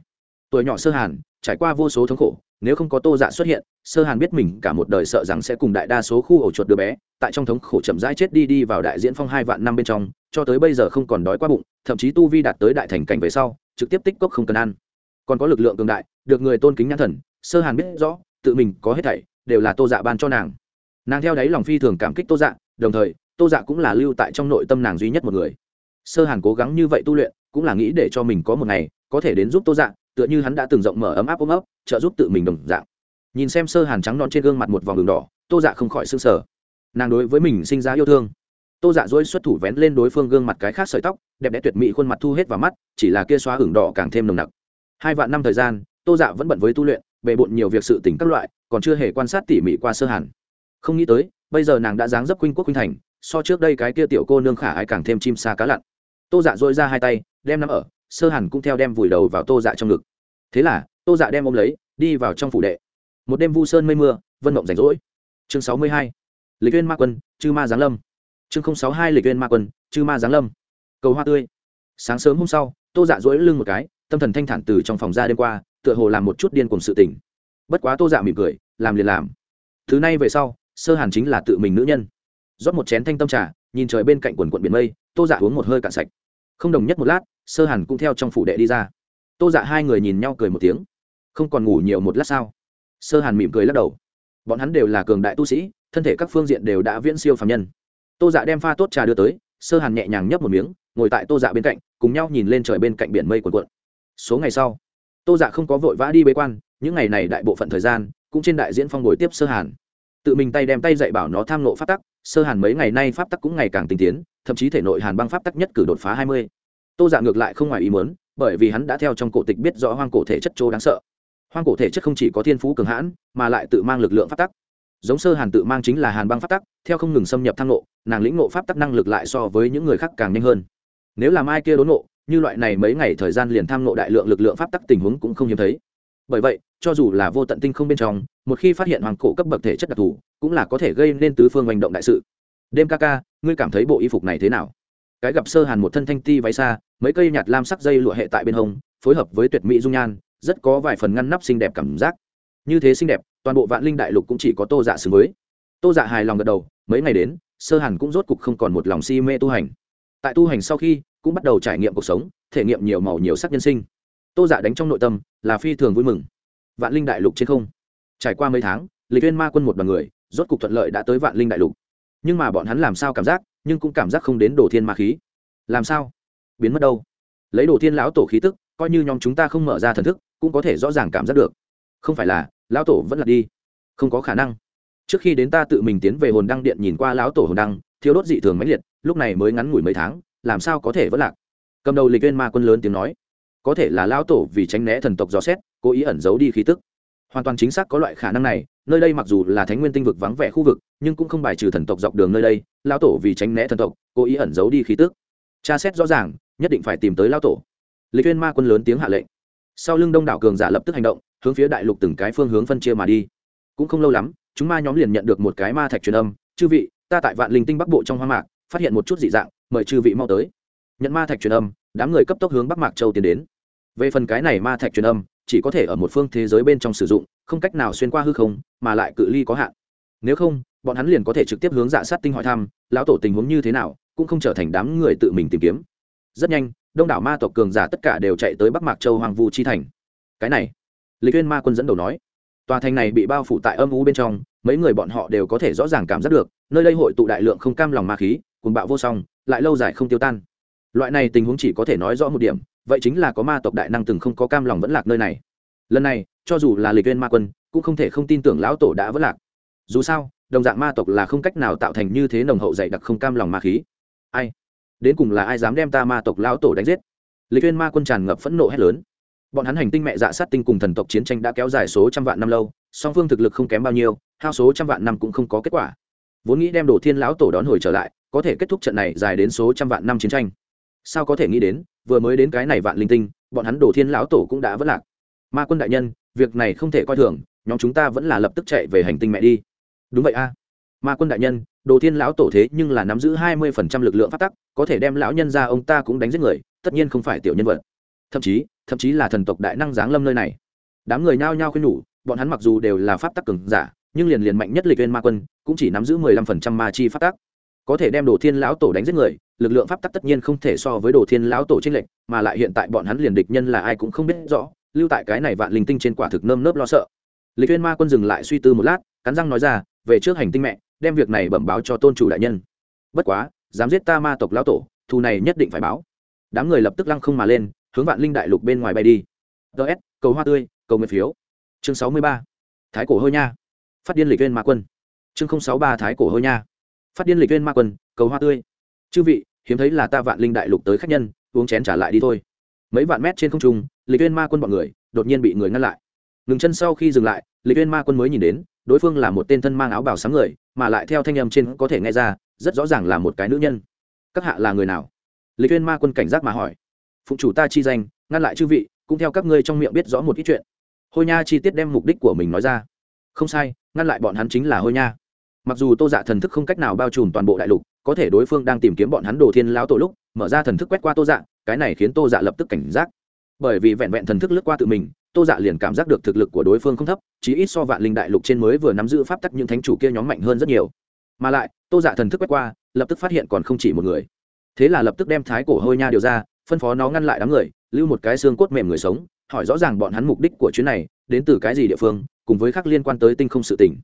Tuổi nhỏ sơ hàn, trải qua vô số thống khổ nếu không có tô dạ xuất hiện, sơ hàn biết mình cả một đời sợ rằng sẽ cùng đại đa số khu ổ chuột đứa bé, tại trong thống khổ chậm rãi chết đi đi vào đại diễn phong hai vạn năm bên trong, cho tới bây giờ không còn đói quá bụng, thậm chí tu vi đạt tới đại thành cảnh về sau, trực tiếp tích cốc không cần ăn. Còn có lực lượng cường đại, được người tôn kính nhãn thần, sơ hàn biết rõ, tự mình có hết thảy, đều là tô dạ ban cho nàng. Nàng theo đáy lòng phi thường cảm kích tô dạ đồng thời, tô dạ cũng là lưu tại trong nội tâm nàng duy nhất một người. Sơ hàn cố gắng như vậy tu luyện, cũng là nghĩ để cho mình có một ngày, có thể đến giúp tô dạ tựa như hắn đã từng rộng mở ấm áp ôm ấp, trợ giúp tự mình đồng dạng. Nhìn xem sơ hàn trắng non trên gương mặt một vòng đường đỏ, tô dạ không khỏi s ư n g sở nàng đối với mình sinh ra yêu thương. Tô dạ dỗi xuất thủ vén lên đối phương gương mặt cái khác sợi tóc, đẹp đẽ tuyệt mỹ khuôn mặt thu hết vào mắt, chỉ là kia xóa hưởng đỏ càng thêm nồng nặc. Hai vạn năm thời gian, tô dạ vẫn bận với tu luyện, bề bộn nhiều việc sự tỉnh các loại, còn chưa hề quan sát tỉ mỉ qua sơ hàn. Không nghĩ tới, bây giờ nàng đã dáng dấp khuynh quốc khuynh thành, so trước đây cái kia tiểu cô nương khả ai càng thêm chim xa cá lặn. Tô dạ dội ra hai tay, đem nắm ở sơ hàn cũng theo đem vùi đầu vào tô dạ trong ngực. Thế là, tô dạ đem ôm lấy, đi vào trong phủ đệ. Một đêm vu sơn mây mưa, vân mộng rảnh rỗi. Chương sáu mươi hai, lịch viên ma quân, chư ma giáng lâm. Chương sáu hai, lịch viên ma quân, chư ma giáng lâm. Cầu hoa tươi. Sáng sớm hôm sau, tô dạ dỗi lưng một cái, tâm thần thanh thản từ trong phòng ra đêm qua, tựa hồ làm một chút điên cùng sự tỉnh. bất quá tô dạ mỉm cười, làm liền làm. Thứ này về sau, sơ hàn chính là tự mình nữ nhân. Rót một chén thanh tâm trà, nhìn trời bên cạnh quần quận biển mây, tô dạ uống một hơi cạn sạch. Không đồng nhất một lát sơ hàn cũng theo trong phủ đệ đi ra. Tô dạ hai người nhìn nhau cười một tiếng. Không còn ngủ nhiều một lát sao? Sơ hàn mỉm cười lắc đầu. Bọn hắn đều là cường đại tu sĩ, thân thể các phương diện đều đã viễn siêu phạm nhân. Tô dạ đem pha tốt trà đưa tới, sơ hàn nhẹ nhàng nhấp một miếng, ngồi tại tô dạ bên cạnh, cùng nhau nhìn lên trời bên cạnh biển mây quần quận số ngày sau, tô dạ không có vội vã đi bế quan, những ngày này đại bộ phận thời gian, cũng trên đại diễn phong ngồi tiếp sơ hàn. Tự mình tay đem tay dạy bảo nó tham nộ pháp tắc, sơ hàn mấy ngày nay pháp tắc cũng ngày càng tinh tiến, thậm chí thể nội hàn băng pháp tắc nhất cử đột phá hai mươi tô dạ ngược lại không ngoài ý muốn, bởi vì hắn đã theo trong cổ tịch biết rõ hoang cổ thể chất chỗ đáng sợ. Hoang cổ thể chất không chỉ có thiên phú cường hãn, mà lại tự mang lực lượng pháp tắc. Giống sơ hàn tự mang chính là hàn băng pháp tắc, theo không ngừng xâm nhập thăng nộ nàng lĩnh nộ pháp tắc năng lực lại so với những người khác càng nhanh hơn. Nếu làm ai kia đốn nộ như loại này mấy ngày thời gian liền tham nộ đại lượng lực lượng pháp tắc tình huống cũng không hiếm thấy. Bởi vậy, cho dù là vô tận tinh không bên trong, một khi phát hiện hoàng cổ cấp bậc thể chất đặc thù, cũng là có thể gây nên tứ phương hành động đại sự. Đêm ca ca, ngươi cảm thấy bộ y phục này thế nào? Cái gặp sơ hàn một thân thanh ti váy xa, mấy cây nhạt lam sắc dây lụa hệ tại bên hông, phối hợp với tuyệt mỹ dung nhan, rất có vài phần ngăn nắp xinh đẹp cảm giác. Như thế xinh đẹp, toàn bộ vạn linh đại lục cũng chỉ có tô dạ xứng với. Tô dạ hài lòng gật đầu, mấy ngày đến, sơ hàn cũng rốt cục không còn một lòng si mê tu hành. Tại tu hành sau khi, cũng bắt đầu trải nghiệm cuộc sống, thể nghiệm nhiều màu nhiều sắc nhân sinh. Tô dạ đánh trong nội tâm, là phi thường vui mừng. Vạn linh đại lục trên không. Trải qua mấy tháng, lịch viên ma quân một đ o à n người, rốt cục thuận lợi đã tới vạn linh đại lục. Nhưng mà bọn hắn làm sao cảm giác nhưng cũng cảm giác không đến đồ thiên ma khí. Làm sao? Biến mất đâu? Lấy đồ thiên lão tổ khí tức, coi như nhóm chúng ta không mở ra thần thức, cũng có thể rõ ràng cảm giác được. Không phải là, lão tổ vẫn là đi. Không có khả năng. Trước khi đến ta tự mình tiến về hồn đăng điện nhìn qua lão tổ hồn đăng thiếu đốt dị thường mãnh liệt, lúc này mới ngắn ngủi mấy tháng, làm sao có thể vẫn lạc? Cầm đầu lịch viên ma quân lớn tiếng nói. Có thể là lão tổ vì tránh né thần tộc dò xét, cố ý ẩn giấu đi khí tức. Hoàn toàn chính xác có loại khả năng này nơi đây mặc dù là thánh nguyên tinh vực vắng vẻ khu vực, nhưng cũng không bài trừ thần tộc dọc đường nơi đây, lão tổ vì tránh né thần tộc, cố ý ẩn giấu đi khí tức. Tra xét rõ ràng, nhất định phải tìm tới lão tổ. Lịch viên ma quân lớn tiếng hạ lệnh. Sau lưng đông đảo cường giả lập tức hành động, hướng phía đại lục từng cái phương hướng phân chia mà đi. Cũng không lâu lắm, chúng ma nhóm liền nhận được một cái ma thạch truyền âm. Chư vị, ta tại vạn linh tinh bắc bộ trong hoang mạc, phát hiện một chút dị dạng, mời chư vị mau tới. Nhận ma thạch truyền âm, đám người cấp tốc hướng bắc mạc châu tiến đến. Về phần cái này ma thạch truyền âm chỉ có thể ở một phương thế giới bên trong sử dụng, không cách nào xuyên qua hư không, mà lại cự ly có hạn. Nếu không, bọn hắn liền có thể trực tiếp hướng dạ sát tinh hỏi thăm, lão tổ tình huống như thế nào, cũng không trở thành đám người tự mình tìm kiếm. Rất nhanh, đông đảo ma tộc cường giả tất cả đều chạy tới bắc mạc châu hoàng vu chi thành. Cái này, lịch uyên ma quân dẫn đầu nói, tòa thành này bị bao phủ tại âm u bên trong, mấy người bọn họ đều có thể rõ ràng cảm giác được, nơi đây hội tụ đại lượng không cam lòng ma khí cùng bạo vô song, lại lâu dài không tiêu tan. Loại này tình huống chỉ có thể nói rõ một điểm vậy chính là có ma tộc đại năng từng không có cam lòng vẫn lạc nơi này. Lần này, cho dù là lịch viên ma quân, cũng không thể không tin tưởng lão tổ đã vẫn lạc. Dù sao, đồng dạng ma tộc là không cách nào tạo thành như thế nồng hậu dày đặc không cam lòng ma khí. Ai? Đến cùng là ai dám đem ta ma tộc lão tổ đánh giết? Lịch viên ma quân tràn ngập phẫn nộ hét lớn. Bọn hắn hành tinh mẹ dạ sát tinh cùng thần tộc chiến tranh đã kéo dài số trăm vạn năm lâu, song phương thực lực không kém bao nhiêu, hao số trăm vạn năm cũng không có kết quả. Vốn nghĩ đem đồ thiên lão tổ đón hồi trở lại, có thể kết thúc trận này dài đến số trăm vạn năm chiến tranh. Sao có thể nghĩ đến vừa mới đến cái này vạn linh tinh, bọn hắn đồ thiên lão tổ cũng đã vất lạc. Ma quân đại nhân, việc này không thể coi thường, nhóm chúng ta vẫn là lập tức chạy về hành tinh mẹ đi. Đúng vậy a. Ma quân đại nhân, đồ thiên lão tổ thế nhưng là nắm giữ hai mươi phần trăm lực lượng phát tắc, có thể đem lão nhân ra ông ta cũng đánh giết người, tất nhiên không phải tiểu nhân vật. Thậm chí thậm chí là thần tộc đại năng giáng lâm nơi này. Đám người nhao nhao khuyên nhủ, bọn hắn mặc dù đều là pháp tắc cường giả, nhưng liền liền mạnh nhất lịch viên ma quân, cũng chỉ nắm giữ mười lăm phần trăm ma chi pháp tắc. Có thể đem đồ thiên lão tổ đánh giết người lực lượng pháp tắc tất nhiên không thể so với đồ thiên lão tổ tranh lệnh mà lại hiện tại bọn hắn liền địch nhân là ai cũng không biết rõ, lưu tại cái này vạn linh tinh trên quả thực nơm nớp lo sợ. Lịch viên ma quân dừng lại suy tư một lát, cắn răng nói ra, về trước hành tinh mẹ, đem việc này bẩm báo cho tôn chủ đại nhân. Bất quá, dám giết ta ma tộc lão tổ, thù này nhất định phải báo. Đám người lập tức lăng không mà lên, hướng vạn linh đại lục bên ngoài bay đi. Ts cầu hoa tươi, cầu nguyện phiếu. Chương sáu mươi ba. Thái cổ hôi nha. Phát điên lịch viên ma quân. Chương sáu ba thái cổ hôi nha. Phát điên lịch viên ma quân, cầu hoa tươi. Chư vị hiếm thấy là ta vạn linh đại lục tới khách nhân, uống chén trả lại đi thôi. Mấy vạn mét trên không trung, lịch viên ma quân bọn người, đột nhiên bị người ngăn lại. Ngừng chân sau khi dừng lại, lịch viên ma quân mới nhìn đến, đối phương là một tên thân mang áo bào sáng người, mà lại theo thanh âm trên có thể nghe ra, rất rõ ràng là một cái nữ nhân. Các hạ là người nào? Lịch viên ma quân cảnh giác mà hỏi. Phụng chủ ta chi danh, ngăn lại chư vị, cũng theo các ngươi trong miệng biết rõ một ít chuyện. Hôi nha chi tiết đem mục đích của mình nói ra. Không sai, ngăn lại bọn hắn chính là hôi nha. Mặc dù tô dạ thần thức không cách nào bao trùm toàn bộ đại lục có thể đối phương đang tìm kiếm bọn hắn đồ thiên lão tổ lúc, mở ra thần thức quét qua tô dạ cái này khiến tô dạ lập tức cảnh giác. Bởi vì vẹn vẹn thần thức lướt qua tự mình, tô dạ liền cảm giác được thực lực của đối phương không thấp, chí ít so vạn linh đại lục trên mới vừa nắm giữ pháp tắc những thánh chủ kia nhóm mạnh hơn rất nhiều. Mà lại, tô dạ thần thức quét qua, lập tức phát hiện còn không chỉ một người. Thế là lập tức đem thái cổ hôi nha điều ra, phân phó nó ngăn lại đám người, lưu một cái xương cốt mềm người sống, hỏi rõ ràng bọn hắn mục đích của chuyến này, đến từ cái gì địa phương, cùng với khác liên quan tới tinh không sự tỉnh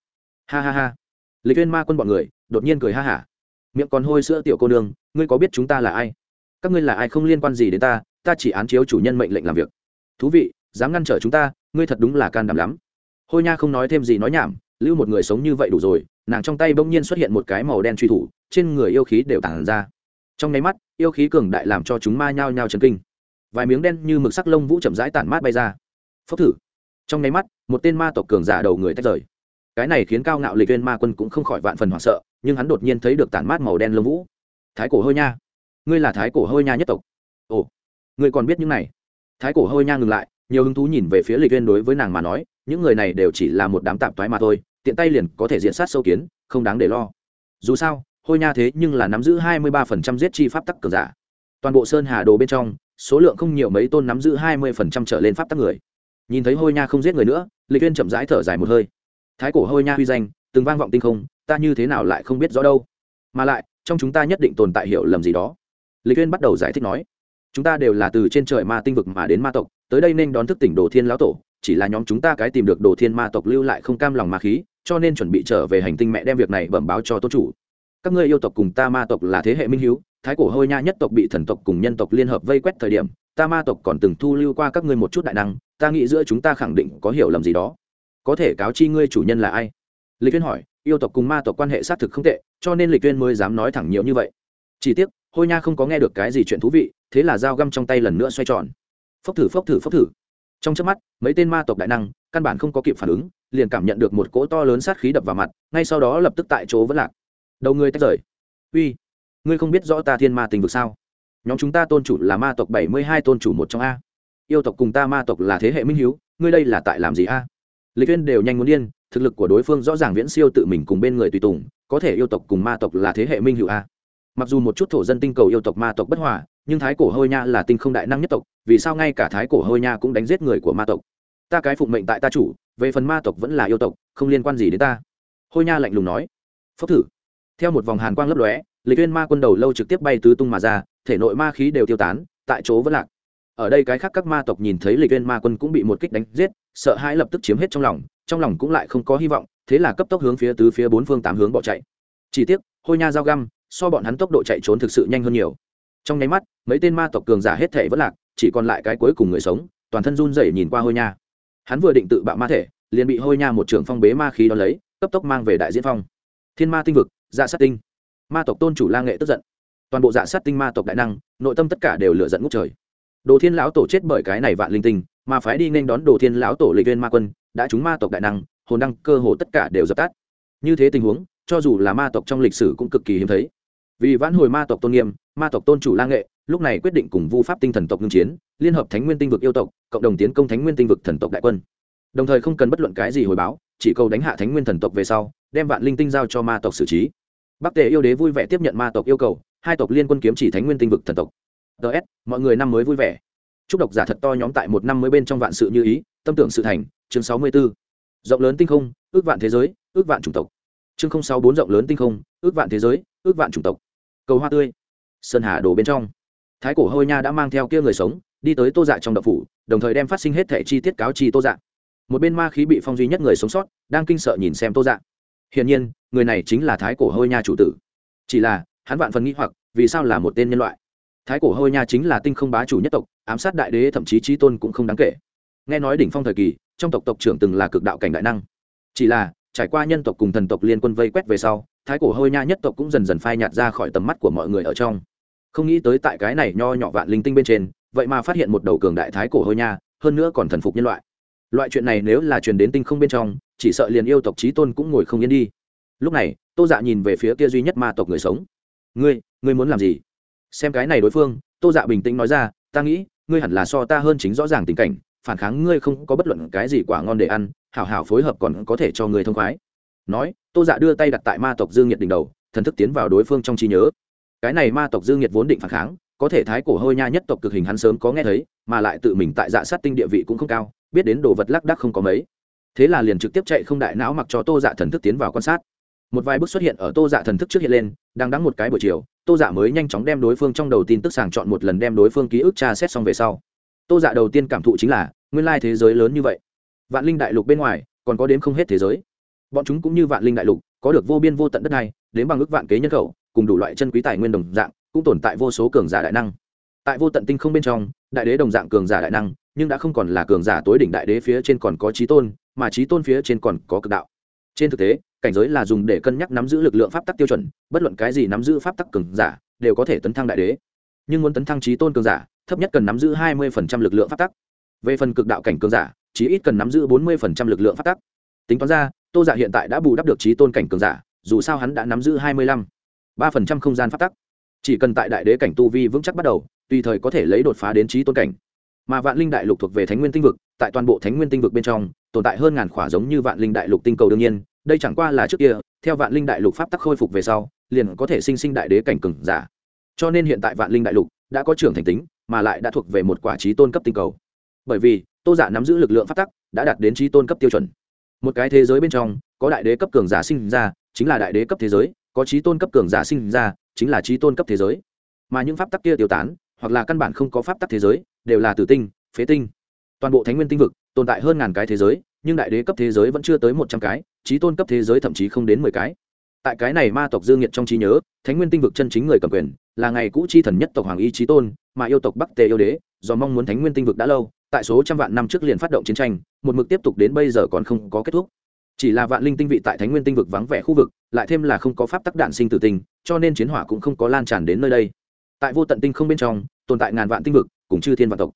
ha ha ha. Lịch viên ma quân bọn người, đột nhiên cười ha hả miệng còn hôi sữa tiểu cô nương, ngươi có biết chúng ta là ai? Các ngươi là ai không liên quan gì đến ta ta chỉ án chiếu chủ nhân mệnh lệnh làm việc. Thú vị, dám ngăn trở chúng ta, ngươi thật đúng là can đảm lắm. Hôi nha không nói thêm gì nói nhảm, lưu một người sống như vậy đủ rồi, nàng trong tay bỗng nhiên xuất hiện một cái màu đen truy thủ, trên người yêu khí đều tản ra. Trong nháy mắt, yêu khí cường đại làm cho chúng ma nhao nhao chấn kinh. Vài miếng đen như mực sắc lông vũ chậm rãi tản mát bay ra. Phốc thử. Trong nháy mắt, một tên ma tộc cường giả đầu người tách rời. Cái này khiến cao ngạo lịch viên ma quân cũng không khỏi vạn phần hoảng sợ nhưng hắn đột nhiên thấy được tản mát màu đen lông vũ. Thái cổ hôi nha. Ngươi là thái cổ hôi nha nhất tộc. Ồ, ngươi còn biết những này. Thái cổ hôi nha ngừng lại, nhiều hứng thú nhìn về phía lịch viên đối với nàng mà nói, những người này đều chỉ là một đám tạp thoái mà thôi, tiện tay liền có thể diện sát sâu kiến, không đáng để lo. Dù sao, hôi nha thế nhưng là nắm giữ hai mươi ba phần trăm giết chi pháp tắc cường giả. Toàn bộ sơn hà đồ bên trong, số lượng không nhiều mấy tôn nắm giữ hai mươi phần trăm trở lên pháp tắc người. Nhìn thấy hôi nha không giết người nữa, lịch viên chậm rãi thở dài một hơi. Thái cổ hôi nha huy danh từng vang vọng tinh không, ta như thế nào lại không biết rõ đâu. Mà lại, trong chúng ta nhất định tồn tại hiểu lầm gì đó. Lịch viên bắt đầu giải thích nói. Chúng ta đều là từ trên trời ma tinh vực mà đến ma tộc, tới đây nên đón thức tỉnh đồ thiên lão tổ, chỉ là nhóm chúng ta cái tìm được đồ thiên ma tộc lưu lại không cam lòng ma khí, cho nên chuẩn bị trở về hành tinh mẹ đem việc này bẩm báo cho tôn chủ. Các ngươi yêu tộc cùng ta ma tộc là thế hệ minh hiếu, thái cổ hôi nha nhất tộc bị thần tộc cùng nhân tộc liên hợp vây quét thời điểm, ta ma tộc còn từng thu lưu qua các ngươi một chút đại năng, ta nghĩ giữa chúng ta khẳng định có hiểu lầm gì đó. Có thể cáo chi ngươi chủ nhân là ai? Lịch viên hỏi, yêu tộc cùng ma tộc quan hệ xác thực không tệ, cho nên lịch viên mới dám nói thẳng nhiều như vậy. Chỉ tiếc, hôi nha không có nghe được cái gì chuyện thú vị, thế là dao găm trong tay lần nữa xoay tròn. Phốc thử phốc thử phốc thử. Trong trước mắt, mấy tên ma tộc đại năng, căn bản không có kịp phản ứng, liền cảm nhận được một cỗ to lớn sát khí đập vào mặt, ngay sau đó lập tức tại chỗ vẫn lạc. Đầu người tách rời. Uy, ngươi không biết rõ ta thiên ma tình vực sao? Nhóm chúng ta tôn chủ là ma tộc bảy mươi hai, tôn chủ một trong a. Yêu tộc cùng ta ma tộc là thế hệ minh hiếu, ngươi đây là tại làm gì a? Lịch viên đều nhanh muốn điên thực lực của đối phương rõ ràng viễn siêu tự mình cùng bên người tùy tùng, có thể yêu tộc cùng ma tộc là thế hệ minh hữu a. Mặc dù một chút thổ dân tinh cầu yêu tộc ma tộc bất hòa, nhưng thái cổ hôi nha là tinh không đại năng nhất tộc, vì sao ngay cả thái cổ hôi nha cũng đánh giết người của ma tộc? Ta cái phụng mệnh tại ta chủ, về phần ma tộc vẫn là yêu tộc, không liên quan gì đến ta. Hôi nha lạnh lùng nói. Phốc thử. Theo một vòng hàn quang lấp lóe, lịch viên ma quân đầu lâu trực tiếp bay tứ tung mà ra, thể nội ma khí đều tiêu tán, tại chỗ vẫn lạc. Ở đây cái khác các ma tộc nhìn thấy lịch viên ma quân cũng bị một kích đánh giết, sợ hãi lập tức chiếm hết trong lòng trong lòng cũng lại không có hy vọng, thế là cấp tốc hướng phía tứ phía bốn phương tám hướng bỏ chạy. Chỉ tiếc, hôi nha dao găm, so bọn hắn tốc độ chạy trốn thực sự nhanh hơn nhiều. Trong nháy mắt, mấy tên ma tộc cường giả hết thể vẫn lạc, chỉ còn lại cái cuối cùng người sống, toàn thân run rẩy nhìn qua hôi nha. Hắn vừa định tự bạo ma thể, liền bị hôi nha một trường phong bế ma khí đ ó lấy, cấp tốc mang về đại diễn phong. Thiên ma tinh vực dạ sát tinh. Ma tộc tôn chủ la nghệ tức giận. Toàn bộ dạ sát tinh ma tộc đại năng, nội tâm tất cả đều lựa giận ngút trời. Đồ thiên lão tổ chết bởi cái này vạn linh tinh mà phái đi nên đón đồ thiên lão tổ lịch viên ma quân, đã chúng ma tộc đại năng, hồn đăng, cơ hồ tất cả đều dập tắt. Như thế tình huống, cho dù là ma tộc trong lịch sử cũng cực kỳ hiếm thấy. Vì vãn hồi ma tộc tôn nghiêm, ma tộc tôn chủ la nghệ, lúc này quyết định cùng vu pháp tinh thần tộc ngưng chiến, liên hợp thánh nguyên tinh vực yêu tộc, cộng đồng tiến công thánh nguyên tinh vực thần tộc đại quân. Đồng thời không cần bất luận cái gì hồi báo, chỉ cầu đánh hạ thánh nguyên thần tộc về sau, đem vạn linh tinh giao cho ma tộc xử trí. Bắc tề yêu đế vui vẻ tiếp nhận ma tộc yêu cầu, hai tộc liên quân kiếm chỉ thánh nguyên tinh vực thần tộc. Ts mọi người năm mới vui vẻ chúc độc giả thật to nhóm tại một năm mới bên trong vạn sự như ý, tâm tưởng sự thành, chương sáu mươi 64. rộng lớn tinh không, ước vạn thế giới, ước vạn chủng tộc. Chương sáu bốn rộng lớn tinh không, ước vạn thế giới, ước vạn chủng tộc. Cầu hoa tươi. Sơn hà đổ bên trong. Thái cổ hôi nha đã mang theo kia người sống, đi tới tô dạ trong đậu phủ, đồng thời đem phát sinh hết thẻ chi tiết cáo chi tô dạ. Một bên ma khí bị phong duy nhất người sống sót, đang kinh sợ nhìn xem tô dạ. Hiển nhiên, người này chính là thái cổ hôi nha chủ tử. Chỉ là, hắn vạn phần nghĩ hoặc, vì sao là một tên nhân loại? Thái cổ hôi nha chính là tinh không bá chủ nhất tộc, ám sát đại đế thậm chí trí tôn cũng không đáng kể. Nghe nói đỉnh phong thời kỳ, trong tộc tộc trưởng từng là cực đạo cảnh đại năng. Chỉ là, trải qua nhân tộc cùng thần tộc liên quân vây quét về sau, thái cổ hôi nha nhất tộc cũng dần dần phai nhạt ra khỏi tầm mắt của mọi người ở trong. Không nghĩ tới tại cái này nho nhỏ vạn linh tinh bên trên, vậy mà phát hiện một đầu cường đại thái cổ hôi nha, hơn nữa còn thần phục nhân loại. Loại chuyện này nếu là truyền đến tinh không bên trong, chỉ sợ liền yêu tộc trí tôn cũng ngồi không yên đi. Lúc này, tô dạ nhìn về phía kia duy nhất ma tộc người sống. Ngươi ngươi muốn làm gì? Xem cái này đối phương, tô dạ bình tĩnh nói ra, ta nghĩ, ngươi hẳn là so ta hơn chính rõ ràng tình cảnh, phản kháng ngươi không có bất luận cái gì quả ngon để ăn, hảo hảo phối hợp còn có thể cho ngươi thông khoái. Nói, tô dạ đưa tay đặt tại ma tộc dương nhiệt đỉnh đầu, thần thức tiến vào đối phương trong trí nhớ. Cái này ma tộc dương nhiệt vốn định phản kháng, có thể thái cổ hôi nha nhất tộc cực hình hắn sớm có nghe thấy, mà lại tự mình tại dạ sát tinh địa vị cũng không cao, biết đến đồ vật lác đắc không có mấy. Thế là liền trực tiếp chạy không đại não mặc cho tô dạ thần thức tiến vào quan sát. Một vài bước xuất hiện ở tô dạ thần thức trước hiện lên, đang đắng một cái buổi chiều tô dạ mới nhanh chóng đem đối phương trong đầu tin tức sàng chọn một lần đem đối phương ký ức tra xét xong về sau. Tô dạ đầu tiên cảm thụ chính là, nguyên lai thế giới lớn như vậy. Vạn linh đại lục bên ngoài, còn có đếm không hết thế giới. Bọn chúng cũng như vạn linh đại lục, có được vô biên vô tận đất này đến bằng ước vạn kế nhân khẩu, cùng đủ loại chân quý tài nguyên đồng dạng, cũng tồn tại vô số cường giả đại năng. Tại vô tận tinh không bên trong, đại đế đồng dạng cường giả đại năng, nhưng đã không còn là cường giả tối đỉnh đại đế phía trên còn có trí tôn, mà trí tôn phía trên còn có cực đạo. Trên thực tế cảnh giới là dùng để cân nhắc nắm giữ lực lượng pháp tắc tiêu chuẩn, bất luận cái gì nắm giữ pháp tắc cường giả, đều có thể tấn thăng đại đế. Nhưng muốn tấn thăng trí tôn cường giả, thấp nhất cần nắm giữ hai mươi lực lượng pháp tắc. Về phần cực đạo cảnh cường giả, chí ít cần nắm giữ bốn mươi lực lượng pháp tắc. Tính toán ra, tô giả dạ hiện tại đã bù đắp được trí tôn cảnh cường giả, dù sao hắn đã nắm giữ hai mươi lăm ba phần trăm không gian pháp tắc. Chỉ cần tại đại đế cảnh tu vi vững chắc bắt đầu, tùy thời có thể lấy đột phá đến trí tôn cảnh. Mà vạn linh đại lục thuộc về thánh nguyên tinh vực, tại toàn bộ thánh nguyên tinh vực bên trong, tồn tại hơn ngàn khỏa giống như vạn linh đại lục tinh cầu đương nhiên đây chẳng qua là trước kia, theo vạn linh đại lục pháp tắc khôi phục về sau, liền có thể sinh sinh đại đế cảnh cừng giả. Cho nên hiện tại vạn linh đại lục đã có trưởng thành tính, mà lại đã thuộc về một quả trí tôn cấp tinh cầu. Bởi vì, tô giả nắm giữ lực lượng pháp tắc đã đạt đến trí tôn cấp tiêu chuẩn. Một cái thế giới bên trong, có đại đế cấp cường giả sinh ra, chính là đại đế cấp thế giới, có trí tôn cấp cường giả sinh ra, chính là trí tôn cấp thế giới. Mà những pháp tắc kia tiêu tán, hoặc là căn bản không có pháp tắc thế giới, đều là tử tinh, phế tinh. Toàn bộ thánh nguyên tinh vực, tồn tại hơn ngàn cái thế giới nhưng đại đế cấp thế giới vẫn chưa tới một trăm cái trí tôn cấp thế giới thậm chí không đến mười cái. Tại cái này ma tộc dương nhiệt trong trí nhớ, thánh nguyên tinh vực chân chính người cầm quyền, là ngày cũ chi thần nhất tộc hoàng y trí tôn, mà yêu tộc bắc tề yêu đế, do mong muốn thánh nguyên tinh vực đã lâu, tại số trăm vạn năm trước liền phát động chiến tranh, một mực tiếp tục đến bây giờ còn không có kết thúc. Chỉ là vạn linh tinh vị tại thánh nguyên tinh vực vắng vẻ khu vực, lại thêm là không có pháp tắc đạn sinh tử tinh cho nên chiến hỏa cũng không có lan tràn đến nơi đây. Tại vô tận tinh không bên trong, tồn tại ngàn vạn tinh vực, cùng chư thiên vạn tộc.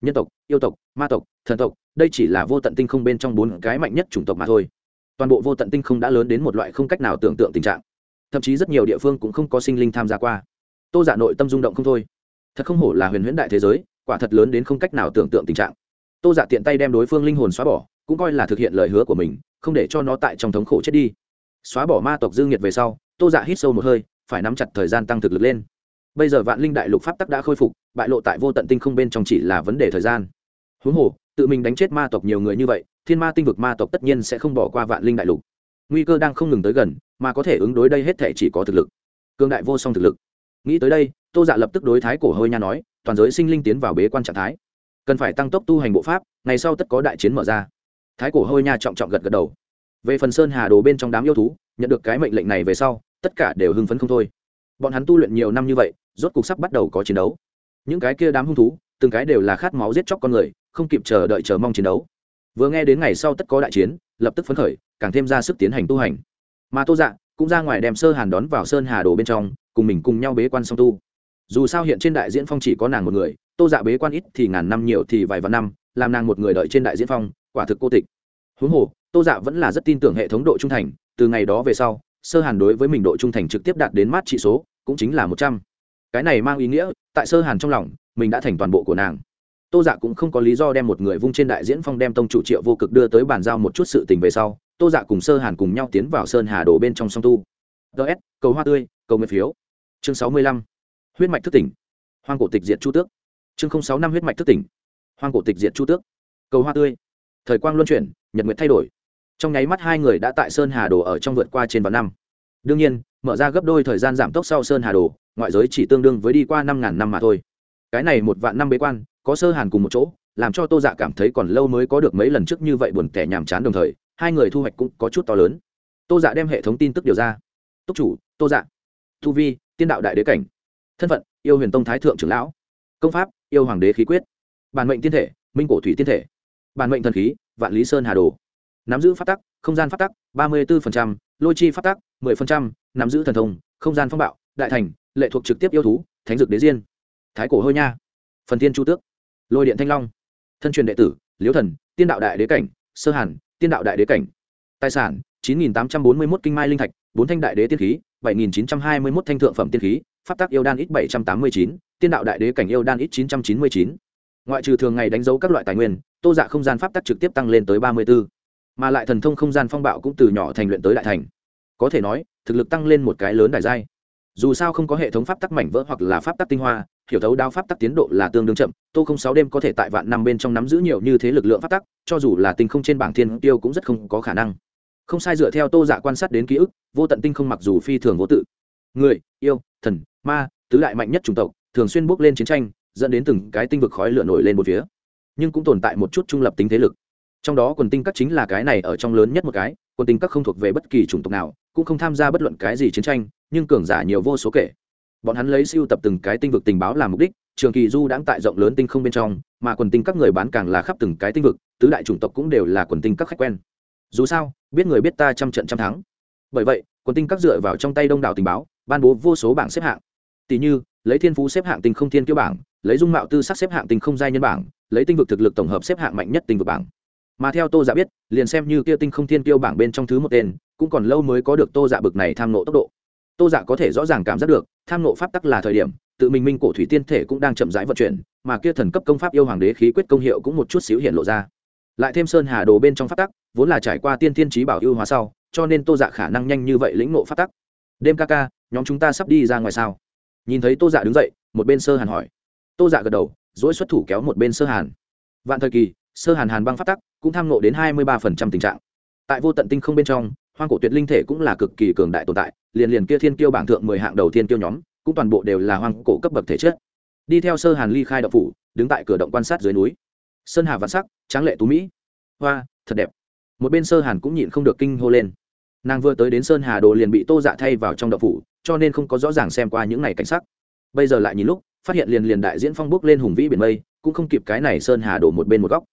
Nhân tộc, yêu tộc, ma tộc, thần tộc đây chỉ là vô tận tinh không bên trong bốn cái mạnh nhất chủng tộc mà thôi. Toàn bộ vô tận tinh không đã lớn đến một loại không cách nào tưởng tượng tình trạng. Thậm chí rất nhiều địa phương cũng không có sinh linh tham gia qua. Tô giả nội tâm rung động không thôi. Thật không hổ là huyền huyễn đại thế giới, quả thật lớn đến không cách nào tưởng tượng tình trạng. Tô dạ tiện tay đem đối phương linh hồn xóa bỏ, cũng coi là thực hiện lời hứa của mình, không để cho nó tại trong thống khổ chết đi. Xóa bỏ ma tộc dương nhiệt về sau, tô dạ hít sâu một hơi, phải nắm chặt thời gian tăng thực lực lên. Bây giờ vạn linh đại lục pháp tắc đã khôi phục, bại lộ tại vô tận tinh không bên trong chỉ là vấn đề thời gian. Huống hồ tự mình đánh chết ma tộc nhiều người như vậy, thiên ma tinh vực ma tộc tất nhiên sẽ không bỏ qua vạn linh đại lục. Nguy cơ đang không ngừng tới gần, mà có thể ứng đối đây hết thể chỉ có thực lực. Cương đại vô song thực lực. Nghĩ tới đây, tô dạ lập tức đối thái cổ hơi nha nói, toàn giới sinh linh tiến vào bế quan trạng thái. Cần phải tăng tốc tu hành bộ pháp, ngày sau tất có đại chiến mở ra. Thái cổ hơi nha trọng trọng gật gật đầu. Về phần sơn hà đồ bên trong đám yêu thú, nhận được cái mệnh lệnh này về sau, tất cả đều hưng phấn không thôi. Bọn hắn tu luyện nhiều năm như vậy, rốt cục sắp bắt đầu có chiến đấu. Những cái kia đám hung thú, từng cái đều là khát máu giết chóc con người không kịp chờ đợi chờ mong chiến đấu. Vừa nghe đến ngày sau tất có đại chiến, lập tức phấn khởi, càng thêm ra sức tiến hành tu hành. Mà tô dạ cũng ra ngoài đem sơ hàn đón vào sơn hà đồ bên trong, cùng mình cùng nhau bế quan song tu. Dù sao hiện trên đại diễn phong chỉ có nàng một người, tô dạ bế quan ít thì ngàn năm, nhiều thì vài vạn năm, làm nàng một người đợi trên đại diễn phong, quả thực cô tịch. Huống hồ, tô dạ vẫn là rất tin tưởng hệ thống độ trung thành, từ ngày đó về sau, sơ hàn đối với mình độ trung thành trực tiếp đạt đến mát trị số, cũng chính là một trăm. Cái này mang ý nghĩa, tại sơ hàn trong lòng, mình đã thành toàn bộ của nàng tô dạ cũng không có lý do đem một người vung trên đại diễn phong đem tông chủ triệu vô cực đưa tới bàn giao một chút sự tình về sau, tô dạ cùng sơ hàn cùng nhau tiến vào sơn hà đồ bên trong song tu. Ts cầu hoa tươi, cầu nguyện phiếu. Chương sáu mươi lăm. Huyết mạch thức tỉnh. Hoang cổ tịch diệt chu tước. Chương sáu năm huyết mạch thức tỉnh. Hoang cổ tịch diệt chu tước. Cầu hoa tươi. Thời quang luân chuyển, nhật nguyệt thay đổi. Trong nháy mắt hai người đã tại sơn hà đồ ở trong vượt qua trên vạn năm. Đương nhiên, mở ra gấp đôi thời gian giảm tốc sau sơn hà đồ, ngoại giới chỉ tương đương với đi qua năm ngàn năm mà thôi cái này một vạn năm bế quan, có sơ hàn cùng một chỗ, làm cho tô dạ cảm thấy còn lâu mới có được mấy lần trước như vậy buồn tẻ nhàm chán đồng thời, hai người thu hoạch cũng có chút to lớn. Tô dạ đem hệ thống tin tức điều ra. Túc chủ, tô dạ thu vi, tiên đạo đại đế cảnh. Thân phận, yêu huyền tông thái thượng trưởng lão. Công pháp, yêu hoàng đế khí quyết. Bản mệnh tiên thể, minh cổ thủy tiên thể. Bản mệnh thần khí, vạn lý sơn hà đồ. Nắm giữ phát tắc, không gian phát tắc, ba mươi bốn lôi chi phát tắc, mười nắm giữ thần thông, không gian phong bạo, đại thành, lệ thuộc trực tiếp yêu thú, thánh dược đế diên thái cổ hôi nha. Phần tiên chu tước. Lôi điện thanh long. Thân truyền đệ tử, liễu thần, tiên đạo đại đế cảnh, sơ hàn, tiên đạo đại đế cảnh. Tài sản, chín nghìn tám trăm bốn mươi một kinh mai linh thạch, bốn thanh đại đế tiên khí, bảy nghìn chín trăm hai mươi một thanh thượng phẩm tiên khí, pháp tác yêu đan ít bảy trăm tám mươi chín, tiên đạo đại đế cảnh yêu đan ít chín trăm chín mươi chín. Ngoại trừ thường ngày đánh dấu các loại tài nguyên, tô dạ không gian pháp tắc trực tiếp tăng lên tới ba mươi b ố mà lại thần thông không gian phong bạo cũng từ nhỏ thành luyện tới đại thành. Có thể nói, thực lực tăng lên một cái lớn đại giai dù sao không có hệ thống pháp tắc mảnh vỡ hoặc là pháp tắc tinh hoa, hiểu thấu đao pháp tắc tiến độ là tương đương chậm, tô không sáu đêm có thể tại vạn năm bên trong nắm giữ nhiều như thế lực lượng pháp tắc, cho dù là tinh không trên bảng thiên tiêu cũng rất không có khả năng. Không sai dựa theo tô giả quan sát đến ký ức, vô tận tinh không mặc dù phi thường vô tự. Người, yêu, thần, ma, tứ đại mạnh nhất chủng tộc, thường xuyên bước lên chiến tranh, dẫn đến từng cái tinh vực khói lửa nổi lên một phía. Nhưng cũng tồn tại một chút trung lập tính thế lực. Trong đó quần tinh các chính là cái này ở trong lớn nhất một cái quần tinh các không thuộc về bất kỳ chủng tộc nào, cũng không tham gia bất luận cái gì chiến tranh, nhưng cường giả nhiều vô số kể. Bọn hắn lấy siêu tập từng cái tinh vực tình báo làm mục đích, trường kỳ du đãng tại rộng lớn tinh không bên trong, mà quần tinh các người bán càng là khắp từng cái tinh vực, tứ đại chủng tộc cũng đều là quần tinh các khách quen. Dù sao, biết người biết ta trăm trận trăm thắng. Bởi vậy, quần tinh các dựa vào trong tay đông đảo tình báo, ban bố vô số bảng xếp hạng. Tỷ như, lấy thiên phú xếp hạng tinh không thiên kiêu bảng, lấy dung mạo tư sắc xếp hạng tinh không giai nhân bảng, lấy tinh vực thực lực tổng hợp xếp hạng mạnh nhất tinh vực bảng mà theo tô dạ biết, liền xem như kia tinh không thiên kiêu bảng bên trong thứ một tên, cũng còn lâu mới có được tô dạ bực này tham nộ tốc độ. Tô dạ có thể rõ ràng cảm giác được, tham nộ pháp tắc là thời điểm, tự mình minh cổ thủy tiên thể cũng đang chậm rãi vận chuyển, mà kia thần cấp công pháp yêu hoàng đế khí quyết công hiệu cũng một chút xíu hiện lộ ra. Lại thêm sơn hà đồ bên trong pháp tắc, vốn là trải qua tiên thiên trí bảo ưu hóa sau, cho nên tô dạ khả năng nhanh như vậy lĩnh nộ pháp tắc. Đêm ca ca, nhóm chúng ta sắp đi ra ngoài sao? Nhìn thấy tô dạ đứng dậy, một bên sơ hàn hỏi. Tô dạ gật đầu, dỗi xuất thủ kéo một bên sơ hàn. Vạn thời kỳ sơ hàn hàn băng pháp tắc, cũng tham nộ đến hai mươi ba tình trạng. Tại vô tận tinh không bên trong, hoang cổ tuyệt linh thể cũng là cực kỳ cường đại tồn tại, liền liền kia thiên kiêu bảng thượng mười hạng đầu thiên kiêu nhóm, cũng toàn bộ đều là hoang cổ cấp bậc thể chất. Đi theo sơ hàn ly khai đậu phủ, đứng tại cửa động quan sát dưới núi. Sơn hà vạn sắc, tráng lệ tú mỹ. Hoa, thật đẹp. Một bên sơ hàn cũng nhịn không được kinh hô lên. Nàng vừa tới đến sơn hà đồ liền bị tô dạ thay vào trong đậu phủ, cho nên không có rõ ràng xem qua những ngày cảnh sắc. Bây giờ lại nhìn lúc, phát hiện liền liền đại diễn phong bước lên hùng vĩ biển mây, cũng không kịp cái này sơn hà đổ một bên một góc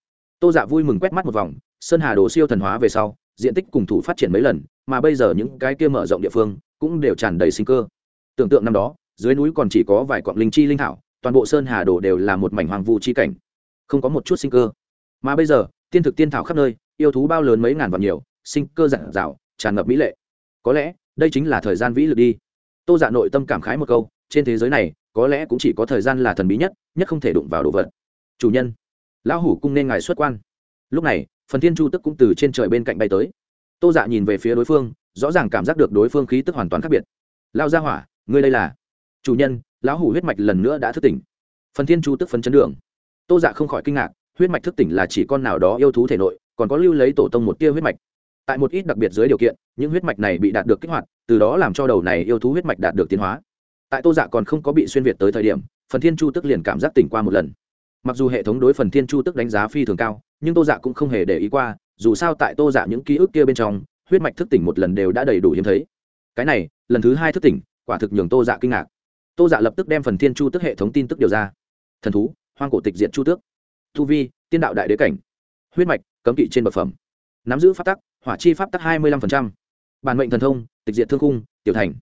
tô dạ vui mừng quét mắt một vòng, sơn hà đồ siêu thần hóa về sau, diện tích cùng thủ phát triển mấy lần, mà bây giờ những cái kia mở rộng địa phương cũng đều tràn đầy sinh cơ. Tưởng tượng năm đó, dưới núi còn chỉ có vài quặng linh chi linh thảo, toàn bộ sơn hà đồ đều là một mảnh hoàng vu chi cảnh. Không có một chút sinh cơ. Mà bây giờ, tiên thực tiên thảo khắp nơi, yêu thú bao lớn mấy ngàn vạn nhiều, sinh cơ giản dạo tràn ngập mỹ lệ. Có lẽ, đây chính là thời gian vĩ lực đi. Tô dạ nội tâm cảm khái một câu, trên thế giới này, có lẽ cũng chỉ có thời gian là thần bí nhất nhất không thể đụng vào đồ vật. Chủ nhân lão hủ cung nên ngài xuất quan. Lúc này, phần thiên chu tức cũng từ trên trời bên cạnh bay tới. Tô dạ nhìn về phía đối phương, rõ ràng cảm giác được đối phương khí tức hoàn toàn khác biệt. Lao ra hỏa, ngươi đây là? Chủ nhân, lão hủ huyết mạch lần nữa đã thức tỉnh. Phần thiên chu tức phấn chấn đường. Tô dạ không khỏi kinh ngạc, huyết mạch thức tỉnh là chỉ con nào đó yêu thú thể nội, còn có lưu lấy tổ tông một tia huyết mạch. Tại một ít đặc biệt dưới điều kiện, những huyết mạch này bị đạt được kích hoạt, từ đó làm cho đầu này yêu thú huyết mạch đạt được tiến hóa. Tại tô dạ còn không có bị xuyên việt tới thời điểm, phần thiên chu tức liền cảm giác tỉnh qua một lần mặc dù hệ thống đối phần thiên chu tức đánh giá phi thường cao, nhưng tô dạ cũng không hề để ý qua, dù sao tại tô dạ những ký ức kia bên trong, huyết mạch thức tỉnh một lần đều đã đầy đủ hiếm thấy. Cái này, lần thứ hai thức tỉnh, quả thực nhường tô dạ kinh ngạc. Tô dạ lập tức đem phần thiên chu tức hệ thống tin tức điều ra. Thần thú, hoang cổ tịch diện chu tước. Thu vi, tiên đạo đại đế cảnh. Huyết mạch, cấm kỵ trên bậc phẩm. Nắm giữ pháp tắc, hỏa chi pháp tắc hai mươi lăm bản mệnh thần thông, tịch diện thương cung tiểu thành.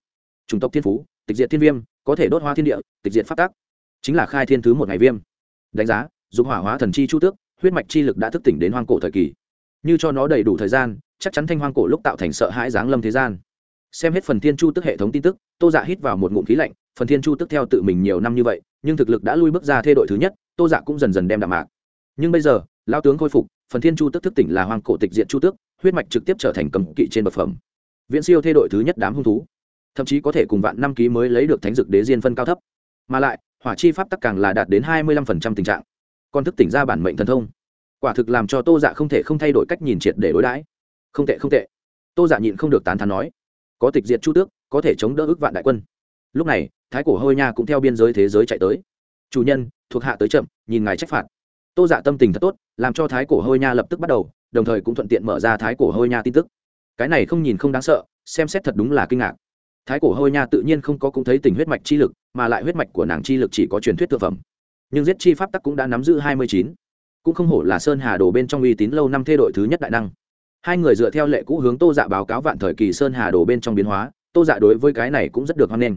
Chủng tộc thiên phú, tịch diện thiên viêm, có thể đốt hoa thiên địa, tịch diện pháp tắc. Chính là khai thiên thứ một ngày viêm đánh giá dùng hỏa hóa thần chi chu tước, huyết mạch chi lực đã thức tỉnh đến hoang cổ thời kỳ. Như cho nó đầy đủ thời gian, chắc chắn thanh hoang cổ lúc tạo thành sợ hãi giáng lâm thế gian. Xem hết phần thiên chu tức hệ thống tin tức, tô dạ hít vào một ngụm khí lạnh, phần thiên chu tức theo tự mình nhiều năm như vậy, nhưng thực lực đã lui bước ra thê đội thứ nhất, tô dạ cũng dần dần đem đạm mạc. Nhưng bây giờ lao tướng khôi phục, phần thiên chu tức thức tỉnh là hoang cổ tịch diện chu tước, huyết mạch trực tiếp trở thành cầm kỵ trên bậc phẩm. Viễn siêu thê đội thứ nhất đám hung thú. Thậm chí có thể cùng vạn năm ký mới lấy được thánh dực đế diên phân cao thấp. Mà lại hỏa chi pháp tắc càng là đạt đến hai mươi lăm phần trăm tình trạng. Còn thức tỉnh ra bản mệnh thần thông. Quả thực làm cho tô dạ không thể không thay đổi cách nhìn triệt để đối đãi. Không tệ không tệ. Tô dạ nhịn không được tán thán nói, có tịch diệt chu tước, có thể chống đỡ ức vạn đại quân. Lúc này, thái cổ hôi nha cũng theo biên giới thế giới chạy tới. Chủ nhân, thuộc hạ tới chậm, nhìn ngài trách phạt. Tô dạ tâm tình thật tốt, làm cho thái cổ hôi nha lập tức bắt đầu, đồng thời cũng thuận tiện mở ra thái cổ hôi nha tin tức. Cái này không nhìn không đáng sợ, xem xét thật đúng là kinh ngạc. Thái cổ hôi nha tự nhiên không có cũng thấy tình huyết mạch chi lực mà lại huyết mạch của nàng chi lực chỉ có truyền thuyết thực phẩm. Nhưng giết chi pháp tắc cũng đã nắm giữ hai mươi chín. Cũng không hổ là sơn hà đồ bên trong uy tín lâu năm thê đội thứ nhất đại năng. Hai người dựa theo lệ cũ hướng tô dạ báo cáo vạn thời kỳ sơn hà đồ bên trong biến hóa, tô dạ đối với cái này cũng rất được hoan nghênh.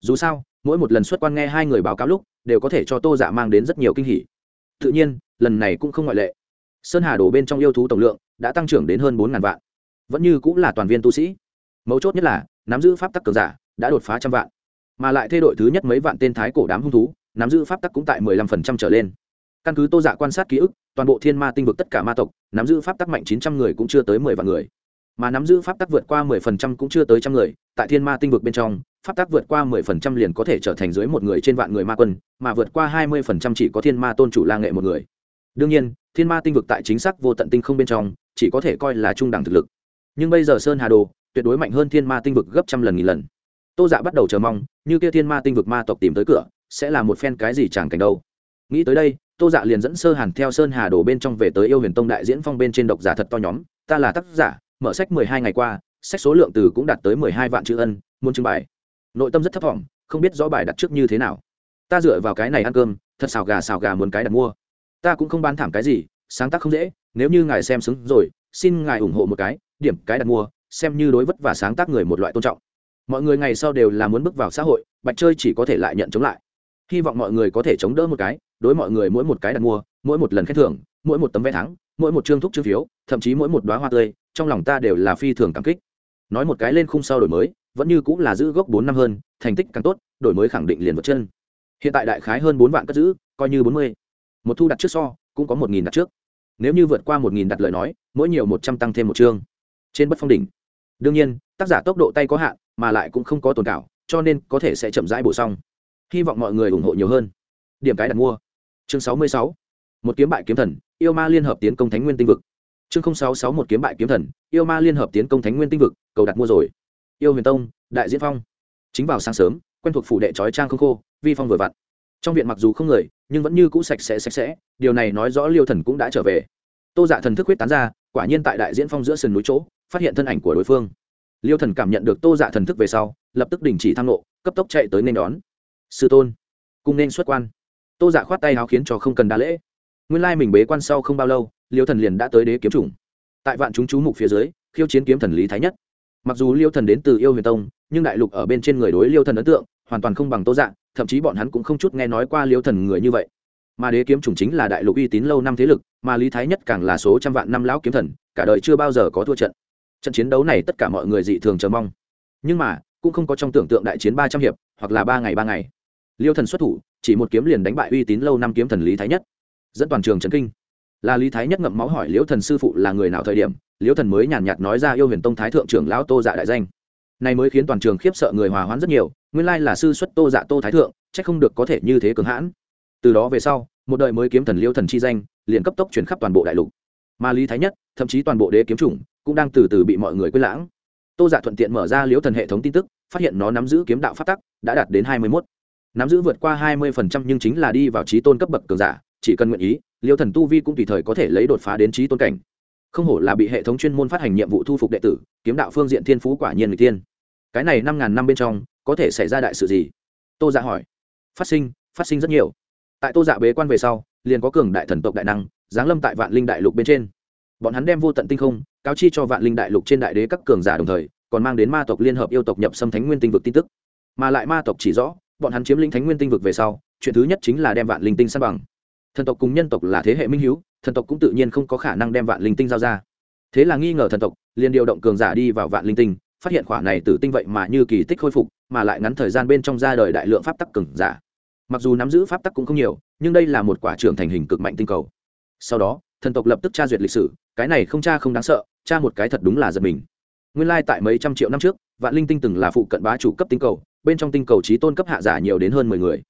Dù sao, mỗi một lần xuất quan nghe hai người báo cáo lúc, đều có thể cho tô dạ mang đến rất nhiều kinh hỉ. Tự nhiên, lần này cũng không ngoại lệ. Sơn hà đồ bên trong yêu thú tổng lượng đã tăng trưởng đến hơn bốn ngàn vạn. Vẫn như cũng là toàn viên tu sĩ. Mấu chốt nhất là, nắm giữ pháp tắc cường giả, đã đột phá trăm vạn mà lại thay đổi thứ nhất mấy vạn tên thái cổ đám hung thú, nắm giữ pháp tắc cũng tại mười lăm phần trăm trở lên. Căn cứ tô giả quan sát ký ức, toàn bộ thiên ma tinh vực tất cả ma tộc, nắm giữ pháp tắc mạnh chín trăm người cũng chưa tới mười vạn người. Mà nắm giữ pháp tắc vượt qua mười phần trăm cũng chưa tới trăm người, tại thiên ma tinh vực bên trong, pháp tắc vượt qua mười phần trăm liền có thể trở thành dưới một người trên vạn người ma quân, mà vượt qua hai mươi phần trăm chỉ có thiên ma tôn chủ la nghệ một người. Đương nhiên, thiên ma tinh vực tại chính xác vô tận tinh không bên trong, chỉ có thể coi là trung đẳng thực lực. Nhưng bây giờ sơn hà đồ, tuyệt đối mạnh hơn thiên ma tinh vực gấp trăm lần nghìn lần tô dạ bắt đầu chờ mong, như kia thiên ma tinh vực ma tộc tìm tới cửa, sẽ là một phen cái gì chẳng cảnh đâu. Nghĩ tới đây, tô dạ liền dẫn sơ hàn theo sơn hà đổ bên trong về tới yêu huyền tông đại diễn phong bên trên độc giả thật to nhóm. Ta là tác giả, mở sách mười hai ngày qua, sách số lượng từ cũng đạt tới mười hai vạn chữ ân, muốn trưng bày. Nội tâm rất thấp t không biết rõ bài đặt trước như thế nào. Ta dựa vào cái này ăn cơm, thật xào gà xào gà muốn cái đặt mua. Ta cũng không bán thảm cái gì, sáng tác không dễ, nếu như ngài xem xứng rồi, xin ngài ủng hộ một cái, điểm cái đặt mua, xem như đối vất và sáng tác người một loại tôn trọng mọi người ngày sau đều là muốn bước vào xã hội, bạch chơi chỉ có thể lại nhận chống lại. Hy vọng mọi người có thể chống đỡ một cái, đối mọi người mỗi một cái đặt mua, mỗi một lần khen thưởng, mỗi một tấm vé thắng, mỗi một chương thúc chương phiếu, thậm chí mỗi một đoá hoa tươi, trong lòng ta đều là phi thường cảm kích. Nói một cái lên khung sau đổi mới, vẫn như cũng là giữ gốc bốn năm hơn, thành tích càng tốt, đổi mới khẳng định liền vượt chân. Hiện tại đại khái hơn bốn vạn cất giữ, coi như bốn mươi. Một thu đặt trước so, cũng có một nghìn đặt trước. Nếu như vượt qua một nghìn đặt lời nói, mỗi nhiều một trăm tăng thêm một chương. Trên bất phong đỉnh. Đương nhiên, tác giả tốc độ tay có hạn mà lại cũng không có tồn cảo, cho nên có thể sẽ chậm rãi bổ xong hy vọng mọi người ủng hộ nhiều hơn. Điểm cái đặt mua. Chương sáu mươi sáu. Một kiếm bại kiếm thần, yêu ma liên hợp tiến công thánh nguyên tinh vực. Chương sáu sáu, một kiếm bại kiếm thần, yêu ma liên hợp tiến công thánh nguyên tinh vực, cầu đặt mua rồi. Yêu huyền tông, đại diễn phong. Chính vào sáng sớm, quen thuộc phủ đệ trói trang không khô, vi phong vừa vặn. Trong viện mặc dù không người, nhưng vẫn như cũ sạch sẽ sạch sẽ, điều này nói rõ liêu thần cũng đã trở về. Tô dạ thần thức huyết tán ra, quả nhiên tại đại diễn phong giữa sườn núi chỗ, phát hiện thân ảnh của đối phương liêu thần cảm nhận được tô dạ thần thức về sau, lập tức đình chỉ tham nộ cấp tốc chạy tới nên đón. Sư tôn, cùng nên xuất quan. Tô dạ khoát tay áo khiến cho không cần đa lễ. Nguyên lai mình bế quan sau không bao lâu, liêu thần liền đã tới đế kiếm chủng. Tại vạn chúng chú mục phía dưới, khiêu chiến kiếm thần lý thái nhất. Mặc dù liêu thần đến từ yêu huyền tông, nhưng đại lục ở bên trên người đối liêu thần ấn tượng, hoàn toàn không bằng tô dạ thậm chí bọn hắn cũng không chút nghe nói qua liêu thần người như vậy. Mà đế kiếm chủng chính là đại lục uy tín lâu năm thế lực, mà lý thái nhất càng là số trăm vạn năm lão kiếm thần, cả đời chưa bao giờ có thua trận trận chiến đấu này tất cả mọi người dị thường chờ mong. Nhưng mà, cũng không có trong tưởng tượng đại chiến ba trăm hiệp, hoặc là ba ngày ba ngày. Liêu thần xuất thủ, chỉ một kiếm liền đánh bại uy tín lâu năm kiếm thần lý thái nhất. Dẫn toàn trường trấn kinh. Là lý thái nhất ngậm máu hỏi liễu thần sư phụ là người nào thời điểm liễu thần mới nhàn nhạt nói ra yêu huyền tông thái thượng trưởng lão tô dạ đại danh. Này mới khiến toàn trường khiếp sợ người hòa hoãn rất nhiều, nguyên lai là sư xuất tô dạ tô thái thượng c h ắ c không được có thể như thế cường hãn. Từ đó về sau, một đời mới kiếm thần liễu thần chi danh, liền cấp tốc chuyển khắp toàn bộ đại lục. Mà lý thái nhất, thậm chí toàn bộ đế kiếm chủng cũng đang từ từ bị mọi người quên lãng. Tô dạ thuận tiện mở ra liễu thần hệ thống tin tức, phát hiện nó nắm giữ kiếm đạo phát tắc, đã đạt đến hai mươi mốt. Nắm giữ vượt qua hai mươi phần trăm nhưng chính là đi vào trí tôn cấp bậc cường giả, chỉ cần nguyện ý, liễu thần tu vi cũng tùy thời có thể lấy đột phá đến trí tôn cảnh. Không hổ là bị hệ thống chuyên môn phát hành nhiệm vụ thu phục đệ tử, kiếm đạo phương diện thiên phú quả nhiên người tiên. Cái này năm ngàn năm bên trong, có thể xảy ra đại sự gì? Tô dạ hỏi. Phát sinh phát sinh rất nhiều. Tại tô dạ bế quan về sau, liền có cường đại thần tộc đại năng, giáng lâm tại vạn linh đại lục bên trên bọn hắn đem vô tận tinh không, cáo chi cho vạn linh đại lục trên đại đế các cường giả đồng thời, còn mang đến ma tộc liên hợp yêu tộc nhập xâm thánh nguyên tinh vực tin tức. Mà lại ma tộc chỉ rõ, bọn hắn chiếm lĩnh thánh nguyên tinh vực về sau, chuyện thứ nhất chính là đem vạn linh tinh san bằng. Thần tộc cùng nhân tộc là thế hệ minh h thần tộc cũng tự nhiên không có khả năng đem vạn linh tinh giao ra. Thế là nghi ngờ thần tộc, liền điều động cường giả đi vào vạn linh tinh, phát hiện khoản này tử tinh vậy mà như kỳ tích khôi phục, mà lại ngắn thời gian bên trong ra đời đại lượng pháp tắc cường giả. Mặc dù nắm giữ pháp tắc cũng không nhiều, nhưng đây là một quả trưởng thành hình cực mạnh tinh cầu. Sau đó, thần tộc lập tức tra duyệt lịch sử cái này không cha không đáng sợ, cha một cái thật đúng là giật mình. Nguyên lai tại mấy trăm triệu năm trước, vạn linh tinh từng là phụ cận bá chủ cấp tinh cầu, bên trong tinh cầu trí tôn cấp hạ giả nhiều đến hơn mười người.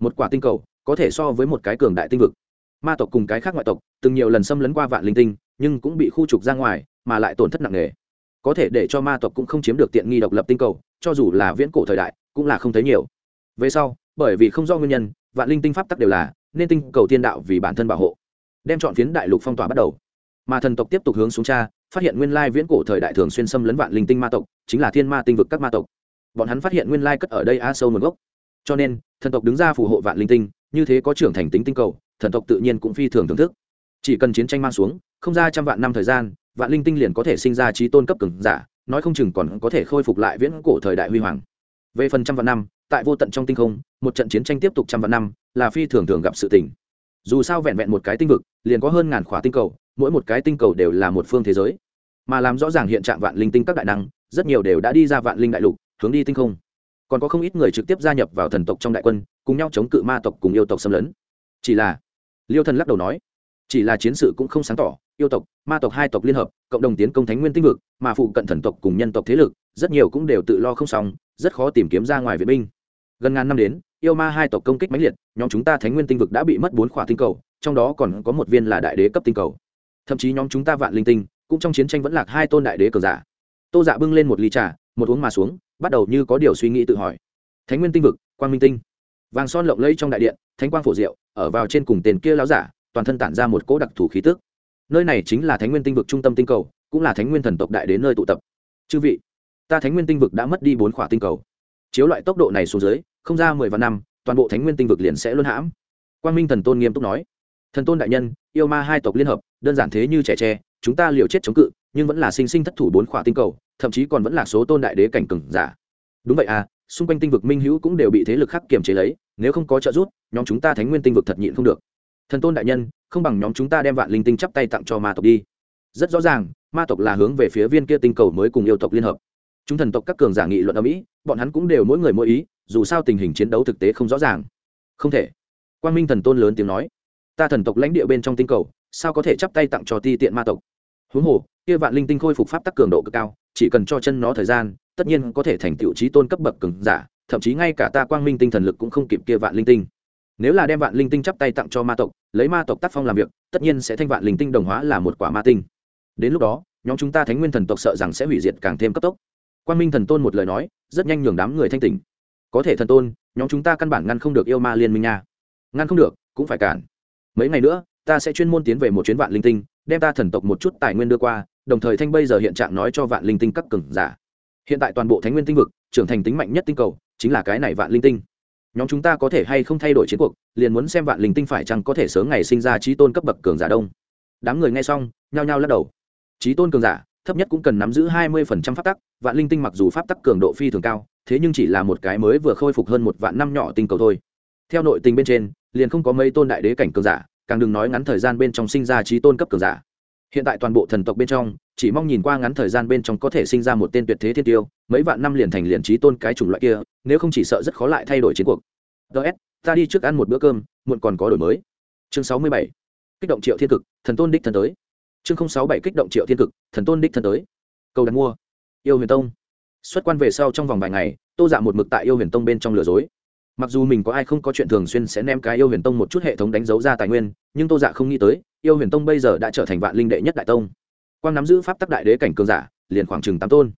Một quả tinh cầu, có thể so với một cái cường đại tinh vực. Ma tộc cùng cái khác ngoại tộc, từng nhiều lần xâm lấn qua vạn linh tinh, nhưng cũng bị khu trục ra ngoài, mà lại tổn thất nặng nề. Có thể để cho ma tộc cũng không chiếm được tiện nghi độc lập tinh cầu, cho dù là viễn cổ thời đại, cũng là không thấy nhiều. Về sau, bởi vì không do nguyên nhân, vạn linh tinh pháp tắc đều là, nên tinh cầu tiên đạo vì bản thân bảo hộ, đem chọn phiến đại lục phong tỏa bắt đầu mà thần tộc tiếp tục hướng xuống cha, phát hiện nguyên lai viễn cổ thời đại thường xuyên xâm lấn vạn linh tinh ma tộc, chính là thiên ma tinh vực các ma tộc. Bọn hắn phát hiện nguyên lai cất ở đây a sâu nguồn gốc. Cho nên, thần tộc đứng ra phù hộ vạn linh tinh, như thế có trưởng thành tính tinh cầu, thần tộc tự nhiên cũng phi thường thưởng thức. Chỉ cần chiến tranh mang xuống, không ra trăm vạn năm thời gian, vạn linh tinh liền có thể sinh ra trí tôn cấp cường giả, nói không chừng còn có thể khôi phục lại viễn cổ thời đại huy hoàng. Về phần trăm vạn năm, tại vô tận trong tinh không, một trận chiến tranh tiếp tục trăm vạn năm, là phi thường thường gặp sự tình. Dù sao vẹn vẹn một cái tinh vực, liền có hơn ngàn khóa tinh cầu mỗi một cái tinh cầu đều là một phương thế giới. Mà làm rõ ràng hiện trạng vạn linh tinh các đại năng, rất nhiều đều đã đi ra vạn linh đại lục, hướng đi tinh không. Còn có không ít người trực tiếp gia nhập vào thần tộc trong đại quân, cùng nhau chống cự ma tộc cùng yêu tộc xâm lấn. Chỉ là, liêu thần lắc đầu nói, chỉ là chiến sự cũng không sáng tỏ, yêu tộc, ma tộc hai tộc liên hợp, cộng đồng tiến công thánh nguyên tinh vực, mà phụ cận thần tộc cùng nhân tộc thế lực, rất nhiều cũng đều tự lo không xong, rất khó tìm kiếm ra ngoài viện binh. Gần ngàn năm đến, yêu ma hai tộc công kích mãnh liệt, nhóm chúng ta thánh nguyên tinh vực đã bị mất bốn khỏa tinh cầu, trong đó còn có một viên là đại đế cấp tinh cầu thậm chí nhóm chúng ta vạn linh tinh, cũng trong chiến tranh vẫn lạc hai tôn đại đế cờ giả. Tô dạ bưng lên một ly trà, một uống mà xuống, bắt đầu như có điều suy nghĩ tự hỏi. Thánh nguyên tinh vực, quang minh tinh. Vàng son lộng lẫy trong đại điện, thánh quang phổ diệu, ở vào trên cùng tên kia láo giả, toàn thân tản ra một cỗ đặc thù khí tức. Nơi này chính là thánh nguyên tinh vực trung tâm tinh cầu, cũng là thánh nguyên thần tộc đại đến nơi tụ tập. Chư vị, ta thánh nguyên tinh vực đã mất đi bốn khỏa tinh cầu. Chiếu loại tốc độ này xuống dưới, không ra mười vạn năm, toàn bộ thánh nguyên tinh vực liền sẽ luân hãm. Quang minh thần tôn nghiêm túc nói. Thần tôn đại nhân, yêu ma hai tộc liên hợp đơn giản thế như trẻ tre, chúng ta liều chết chống cự, nhưng vẫn là sinh sinh thất thủ bốn khỏa tinh cầu, thậm chí còn vẫn là số tôn đại đế cảnh cừng giả. Đúng vậy à xung quanh tinh vực minh hữu cũng đều bị thế lực khác kiềm chế lấy, nếu không có trợ giúp, nhóm chúng ta thánh nguyên tinh vực thật nhịn không được. Thần tôn đại nhân, không bằng nhóm chúng ta đem vạn linh tinh chắp tay tặng cho ma tộc đi. Rất rõ ràng, ma tộc là hướng về phía viên kia tinh cầu mới cùng yêu tộc liên hợp. Chúng thần tộc các cường giả nghị luận ở mỹ, bọn hắn cũng đều mỗi người mỗi ý, dù sao tình hình chiến đấu thực tế không rõ ràng. Không thể. Quan minh thần tôn lớn tiếng nói. Ta thần tộc lãnh địa bên trong tinh cầu sao có thể chắp tay tặng cho ti tiện ma tộc? Huống hồ, kia vạn linh tinh khôi phục pháp tắc cường độ cực cao, chỉ cần cho chân nó thời gian, tất nhiên có thể thành tựu trí tôn cấp bậc cường giả, thậm chí ngay cả ta quang minh tinh thần lực cũng không kịp kia vạn linh tinh. Nếu là đem vạn linh tinh chắp tay tặng cho ma tộc, lấy ma tộc tác phong làm việc, tất nhiên sẽ thanh vạn linh tinh đồng hóa là một quả ma tinh. Đến lúc đó, nhóm chúng ta thánh nguyên thần tộc sợ rằng sẽ hủy diệt càng thêm cấp tốc. Quan minh thần tôn một lời nói, rất nhanh nhường đám người thanh tỉnh. Có thể thần tôn, nhóm chúng ta căn bản ngăn không được yêu ma liên minh nha. Ngăn không được, cũng phải cản. Mấy ngày nữa ta sẽ chuyên môn tiến về một chuyến vạn linh tinh, đem ta thần tộc một chút tài nguyên đưa qua, đồng thời thanh bây giờ hiện trạng nói cho vạn linh tinh các cừng giả. Hiện tại toàn bộ thánh nguyên tinh vực, trưởng thành tính mạnh nhất tinh cầu, chính là cái này vạn linh tinh. Nhóm chúng ta có thể hay không thay đổi chiến cuộc, liền muốn xem vạn linh tinh phải chăng có thể sớm ngày sinh ra trí tôn cấp bậc cường giả đông. Đám người nghe xong, nhao nhao lắc đầu. Trí tôn cường giả, thấp nhất cũng cần nắm giữ hai mươi phần trăm pháp tắc, vạn linh tinh mặc dù pháp tắc cường độ phi thường cao, thế nhưng chỉ là một cái mới vừa khôi phục hơn một vạn năm nhỏ tinh cầu thôi. Theo nội tình bên trên, liền không có mấy tôn đại đế cảnh cường giả càng đừng nói ngắn thời gian bên trong sinh ra trí tôn cấp cường giả. Hiện tại toàn bộ thần tộc bên trong, chỉ mong nhìn qua ngắn thời gian bên trong có thể sinh ra một tên tuyệt thế thiên tiêu, mấy vạn năm liền thành liền trí tôn cái chủng loại kia, nếu không chỉ sợ rất khó lại thay đổi chiến cuộc. Ts ta đi trước ăn một bữa cơm, muộn còn có đổi mới. Chương sáu mươi bảy, kích động triệu thiên cực, thần tôn đích thần tới. Chương sáu bảy, kích động triệu thiên cực, thần tôn đích thần tới. Cầu đặt mua. Yêu huyền tông. Xuất quan về sau trong vòng vài ngày, tô dạ một mực tại yêu huyền tông bên trong lừa dối. Mặc dù mình có ai không có chuyện thường xuyên sẽ ném cái yêu huyền tông một chút hệ thống đánh dấu ra tài nguyên nhưng tô dạ không nghĩ tới, yêu huyền tông bây giờ đã trở thành vạn linh đệ nhất đại tông. Quang nắm giữ pháp tắc đại đế cảnh cường giả, liền khoảng chừng tám tôn.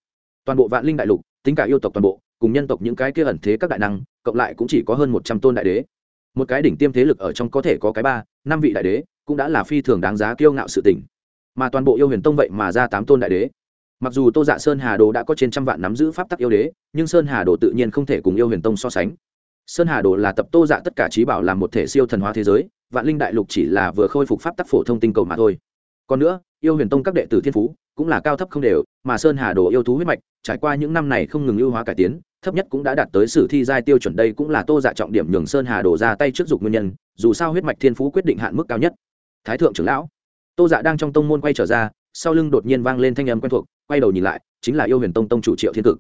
Toàn bộ vạn linh đại lục, tính cả yêu tộc toàn bộ, cùng nhân tộc những cái kia ẩn thế các đại năng, cộng lại cũng chỉ có hơn một trăm tôn đại đế. Một cái đỉnh tiêm thế lực ở trong có thể có cái ba, năm vị đại đế, cũng đã là phi thường đáng giá kiêu ngạo sự tỉnh mà toàn bộ yêu huyền tông vậy mà ra tám tôn đại đế. Mặc dù tô dạ sơn hà đồ đã có trên trăm vạn nắm giữ pháp tắc yêu đế, nhưng sơn hà đồ tự nhiên không thể cùng yêu huyền tông so sánh sơn hà đồ là tập tô dạ tất cả trí bảo làm một thể siêu thần hóa thế giới, vạn linh đại lục chỉ là vừa khôi phục pháp tắc phổ thông tinh cầu mà thôi. Còn nữa, yêu huyền tông các đệ tử thiên phú cũng là cao thấp không đều, mà sơn hà đồ yêu thú huyết mạch, trải qua những năm này không ngừng ưu hóa cải tiến, thấp nhất cũng đã đạt tới sử thi giai tiêu chuẩn đây cũng là tô dạ trọng điểm nhường sơn hà Đồ ra tay trước dục nguyên nhân, dù sao huyết mạch thiên phú quyết định hạn mức cao nhất. Thái thượng trưởng lão, tô dạ đang trong tông môn quay trở ra, sau lưng đột nhiên vang lên thanh âm quen thuộc, quay đầu nhìn lại, chính là yêu huyền tông tông chủ triệu thiên cực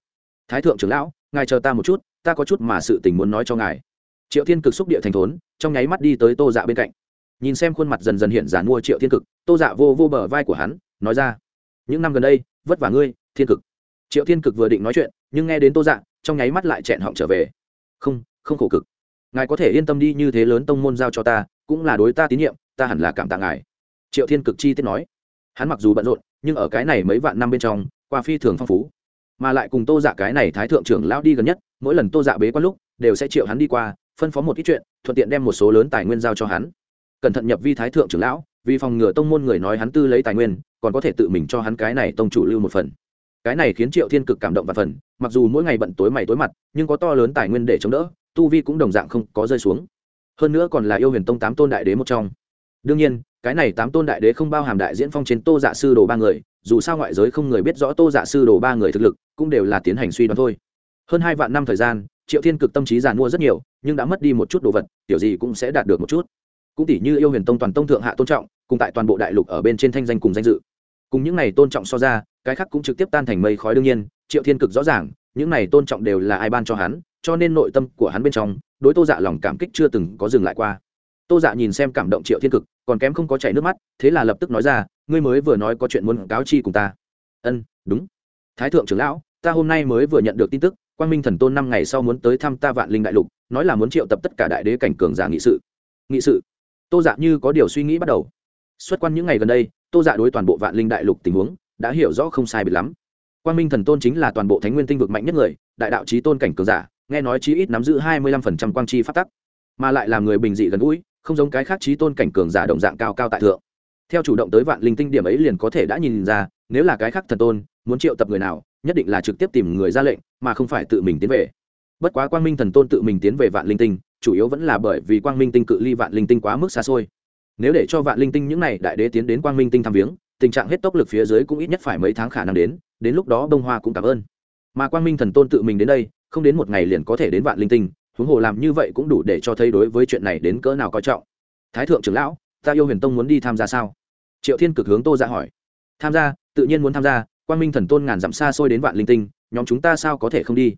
thái thượng trưởng lão, ngài chờ ta một chút, ta có chút mà sự tình muốn nói cho ngài. Triệu thiên cực xúc địa thành thốn, trong nháy mắt đi tới tô dạ bên cạnh. Nhìn xem khuôn mặt dần dần hiện giả mua triệu thiên cực, tô dạ vô vô bờ vai của hắn, nói ra, những năm gần đây, vất vả ngươi, thiên cực. Triệu thiên cực vừa định nói chuyện, nhưng nghe đến tô dạ trong nháy mắt lại chẹn họng trở về. Không không khổ cực. Ngài có thể yên tâm đi như thế lớn tông môn giao cho ta, cũng là đối ta tín nhiệm, ta hẳn là cảm tạ ngài. Triệu thiên cực chi tiết nói. Hắn mặc dù bận rộn, nhưng ở cái này mấy vạn năm bên trong, qua phi thường phong phú mà lại cùng tô dạ cái này thái thượng trưởng lão đi gần nhất, mỗi lần tô dạ bế quan lúc, đều sẽ triệu hắn đi qua, phân phó một ít chuyện, thuận tiện đem một số lớn tài nguyên giao cho hắn. Cẩn thận nhập vi thái thượng trưởng lão, vì phòng ngừa tông môn người nói hắn tư lấy tài nguyên, còn có thể tự mình cho hắn cái này tông chủ lưu một phần. Cái này khiến triệu thiên cực cảm động và phần, mặc dù mỗi ngày bận tối mày tối mặt, nhưng có to lớn tài nguyên để chống đỡ, tu vi cũng đồng dạng không có rơi xuống. Hơn nữa còn là yêu huyền tông tám tôn đại đế một trong. Đương nhiên cái này tám tôn đại đế không bao hàm đại diễn phong trên tô dạ sư đồ ba người, dù sao ngoại giới không người biết rõ tô dạ sư đồ ba người thực lực, cũng đều là tiến hành suy đoán thôi. Hơn hai vạn năm thời gian, triệu thiên cực tâm trí giàn mua rất nhiều, nhưng đã mất đi một chút đồ vật kiểu gì cũng sẽ đạt được một chút. Cũng tỷ như yêu huyền tông toàn tông thượng hạ tôn trọng, cùng tại toàn bộ đại lục ở bên trên thanh danh cùng danh dự. Cùng những này tôn trọng so ra, cái khác cũng trực tiếp tan thành mây khói đương nhiên, triệu thiên cực rõ ràng, những này tôn trọng đều là ai ban cho hắn, cho nên nội tâm của hắn bên trong, đối tô dạ lòng cảm kích chưa từng có dừng lại qua tô dạ nhìn xem cảm động triệu thiên cực, còn kém không có chảy nước mắt, thế là lập tức nói ra, ngươi mới vừa nói có chuyện muốn cáo chi cùng ta. Ân, đúng. Thái thượng trưởng lão, ta hôm nay mới vừa nhận được tin tức, quang minh thần tôn năm ngày sau muốn tới thăm ta vạn linh đại lục, nói là muốn triệu tập tất cả đại đế cảnh cường giả nghị sự. Nghị sự? Tô dạ như có điều suy nghĩ bắt đầu. Xuất quan những ngày gần đây, tô dạ đối toàn bộ vạn linh đại lục tình huống, đã hiểu rõ không sai biệt lắm. Quang minh thần tôn chính là toàn bộ thánh nguyên tinh vực mạnh nhất người, đại đạo trí tôn cảnh cường giả, nghe nói chí ít nắm giữ hai mươi lăm phần trăm quang chi phát tắc, mà lại làm người bình dị gần gũi không giống cái khác trí tôn cảnh cường giả động dạng cao cao tại thượng. Theo chủ động tới vạn linh tinh điểm ấy liền có thể đã nhìn ra, nếu là cái khác thần tôn, muốn triệu tập người nào, nhất định là trực tiếp tìm người ra lệnh, mà không phải tự mình tiến về. Bất quá quang minh thần tôn tự mình tiến về vạn linh tinh, chủ yếu vẫn là bởi vì quang minh tinh cự ly vạn linh tinh quá mức xa xôi. Nếu để cho vạn linh tinh những này đại đế tiến đến quang minh tinh thăm viếng, tình trạng hết tốc lực phía dưới cũng ít nhất phải mấy tháng khả năng đến đến lúc đó đông hoa cũng cảm ơn. Mà quang minh thần tôn tự mình đến đây, không đến một ngày liền có thể đến vạn linh tinh huống hồ làm như vậy cũng đủ để cho thấy đối với chuyện này đến cỡ nào coi trọng. Thái thượng trưởng lão, ta yêu huyền tông muốn đi tham gia sao? Triệu thiên cực hướng tô ra dạ hỏi. Tham gia, tự nhiên muốn tham gia, quang minh thần tôn ngàn dặm xa xôi đến vạn linh tinh, nhóm chúng ta sao có thể không đi?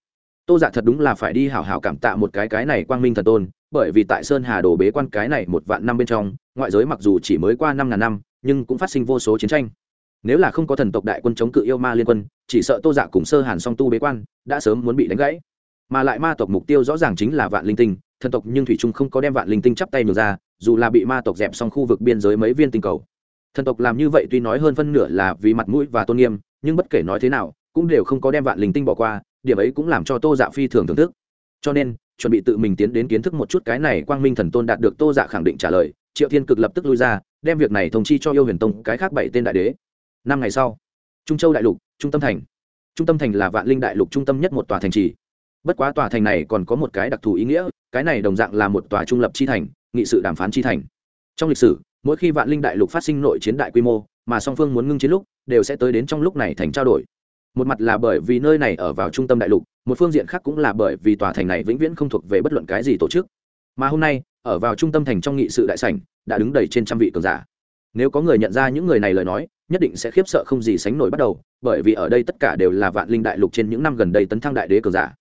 Tô dạ thật đúng là phải đi hảo hảo cảm tạ một cái cái này quang minh thần tôn, bởi vì tại sơn hà đồ bế quan cái này một vạn năm bên trong, ngoại giới mặc dù chỉ mới qua năm ngàn năm, nhưng cũng phát sinh vô số chiến tranh. Nếu là không có thần tộc đại quân chống cự yêu ma liên quân, chỉ sợ tô dạ cùng sơ hàn song tu bế quan, đã sớm muốn bị đánh gãy mà lại ma tộc mục tiêu rõ ràng chính là vạn linh tinh, thần tộc nhưng thủy trung không có đem vạn linh tinh chắp tay ngược ra, dù là bị ma tộc dẹp xong khu vực biên giới mấy viên tinh cầu. Thần tộc làm như vậy tuy nói hơn phân nửa là vì mặt mũi và tôn nghiêm, nhưng bất kể nói thế nào, cũng đều không có đem vạn linh tinh bỏ qua, điểm ấy cũng làm cho tô dạ phi thường thưởng thức. Cho nên, chuẩn bị tự mình tiến đến kiến thức một chút cái này quang minh thần tôn đạt được tô dạ khẳng định trả lời, triệu thiên cực lập tức lui ra, đem việc này thông chi cho yêu huyền tông cái khác bảy tên đại đế. Năm ngày sau, trung châu đại lục, trung tâm thành. Trung tâm thành là vạn linh đại lục trung tâm nhất một tòa thành trì bất quá tòa thành này còn có một cái đặc thù ý nghĩa, cái này đồng dạng là một tòa trung lập chi thành, nghị sự đàm phán chi thành. Trong lịch sử, mỗi khi vạn linh đại lục phát sinh nội chiến đại quy mô, mà song phương muốn ngưng chiến lúc, đều sẽ tới đến trong lúc này thành trao đổi. Một mặt là bởi vì nơi này ở vào trung tâm đại lục, một phương diện khác cũng là bởi vì tòa thành này vĩnh viễn không thuộc về bất luận cái gì tổ chức. Mà hôm nay, ở vào trung tâm thành trong nghị sự đại sảnh, đã đứng đầy trên trăm vị cường giả. Nếu có người nhận ra những người này lời nói, nhất định sẽ khiếp sợ không gì sánh nổi bắt đầu, bởi vì ở đây tất cả đều là vạn linh đại lục trên những năm gần đây tấn thăng đại đế cường giả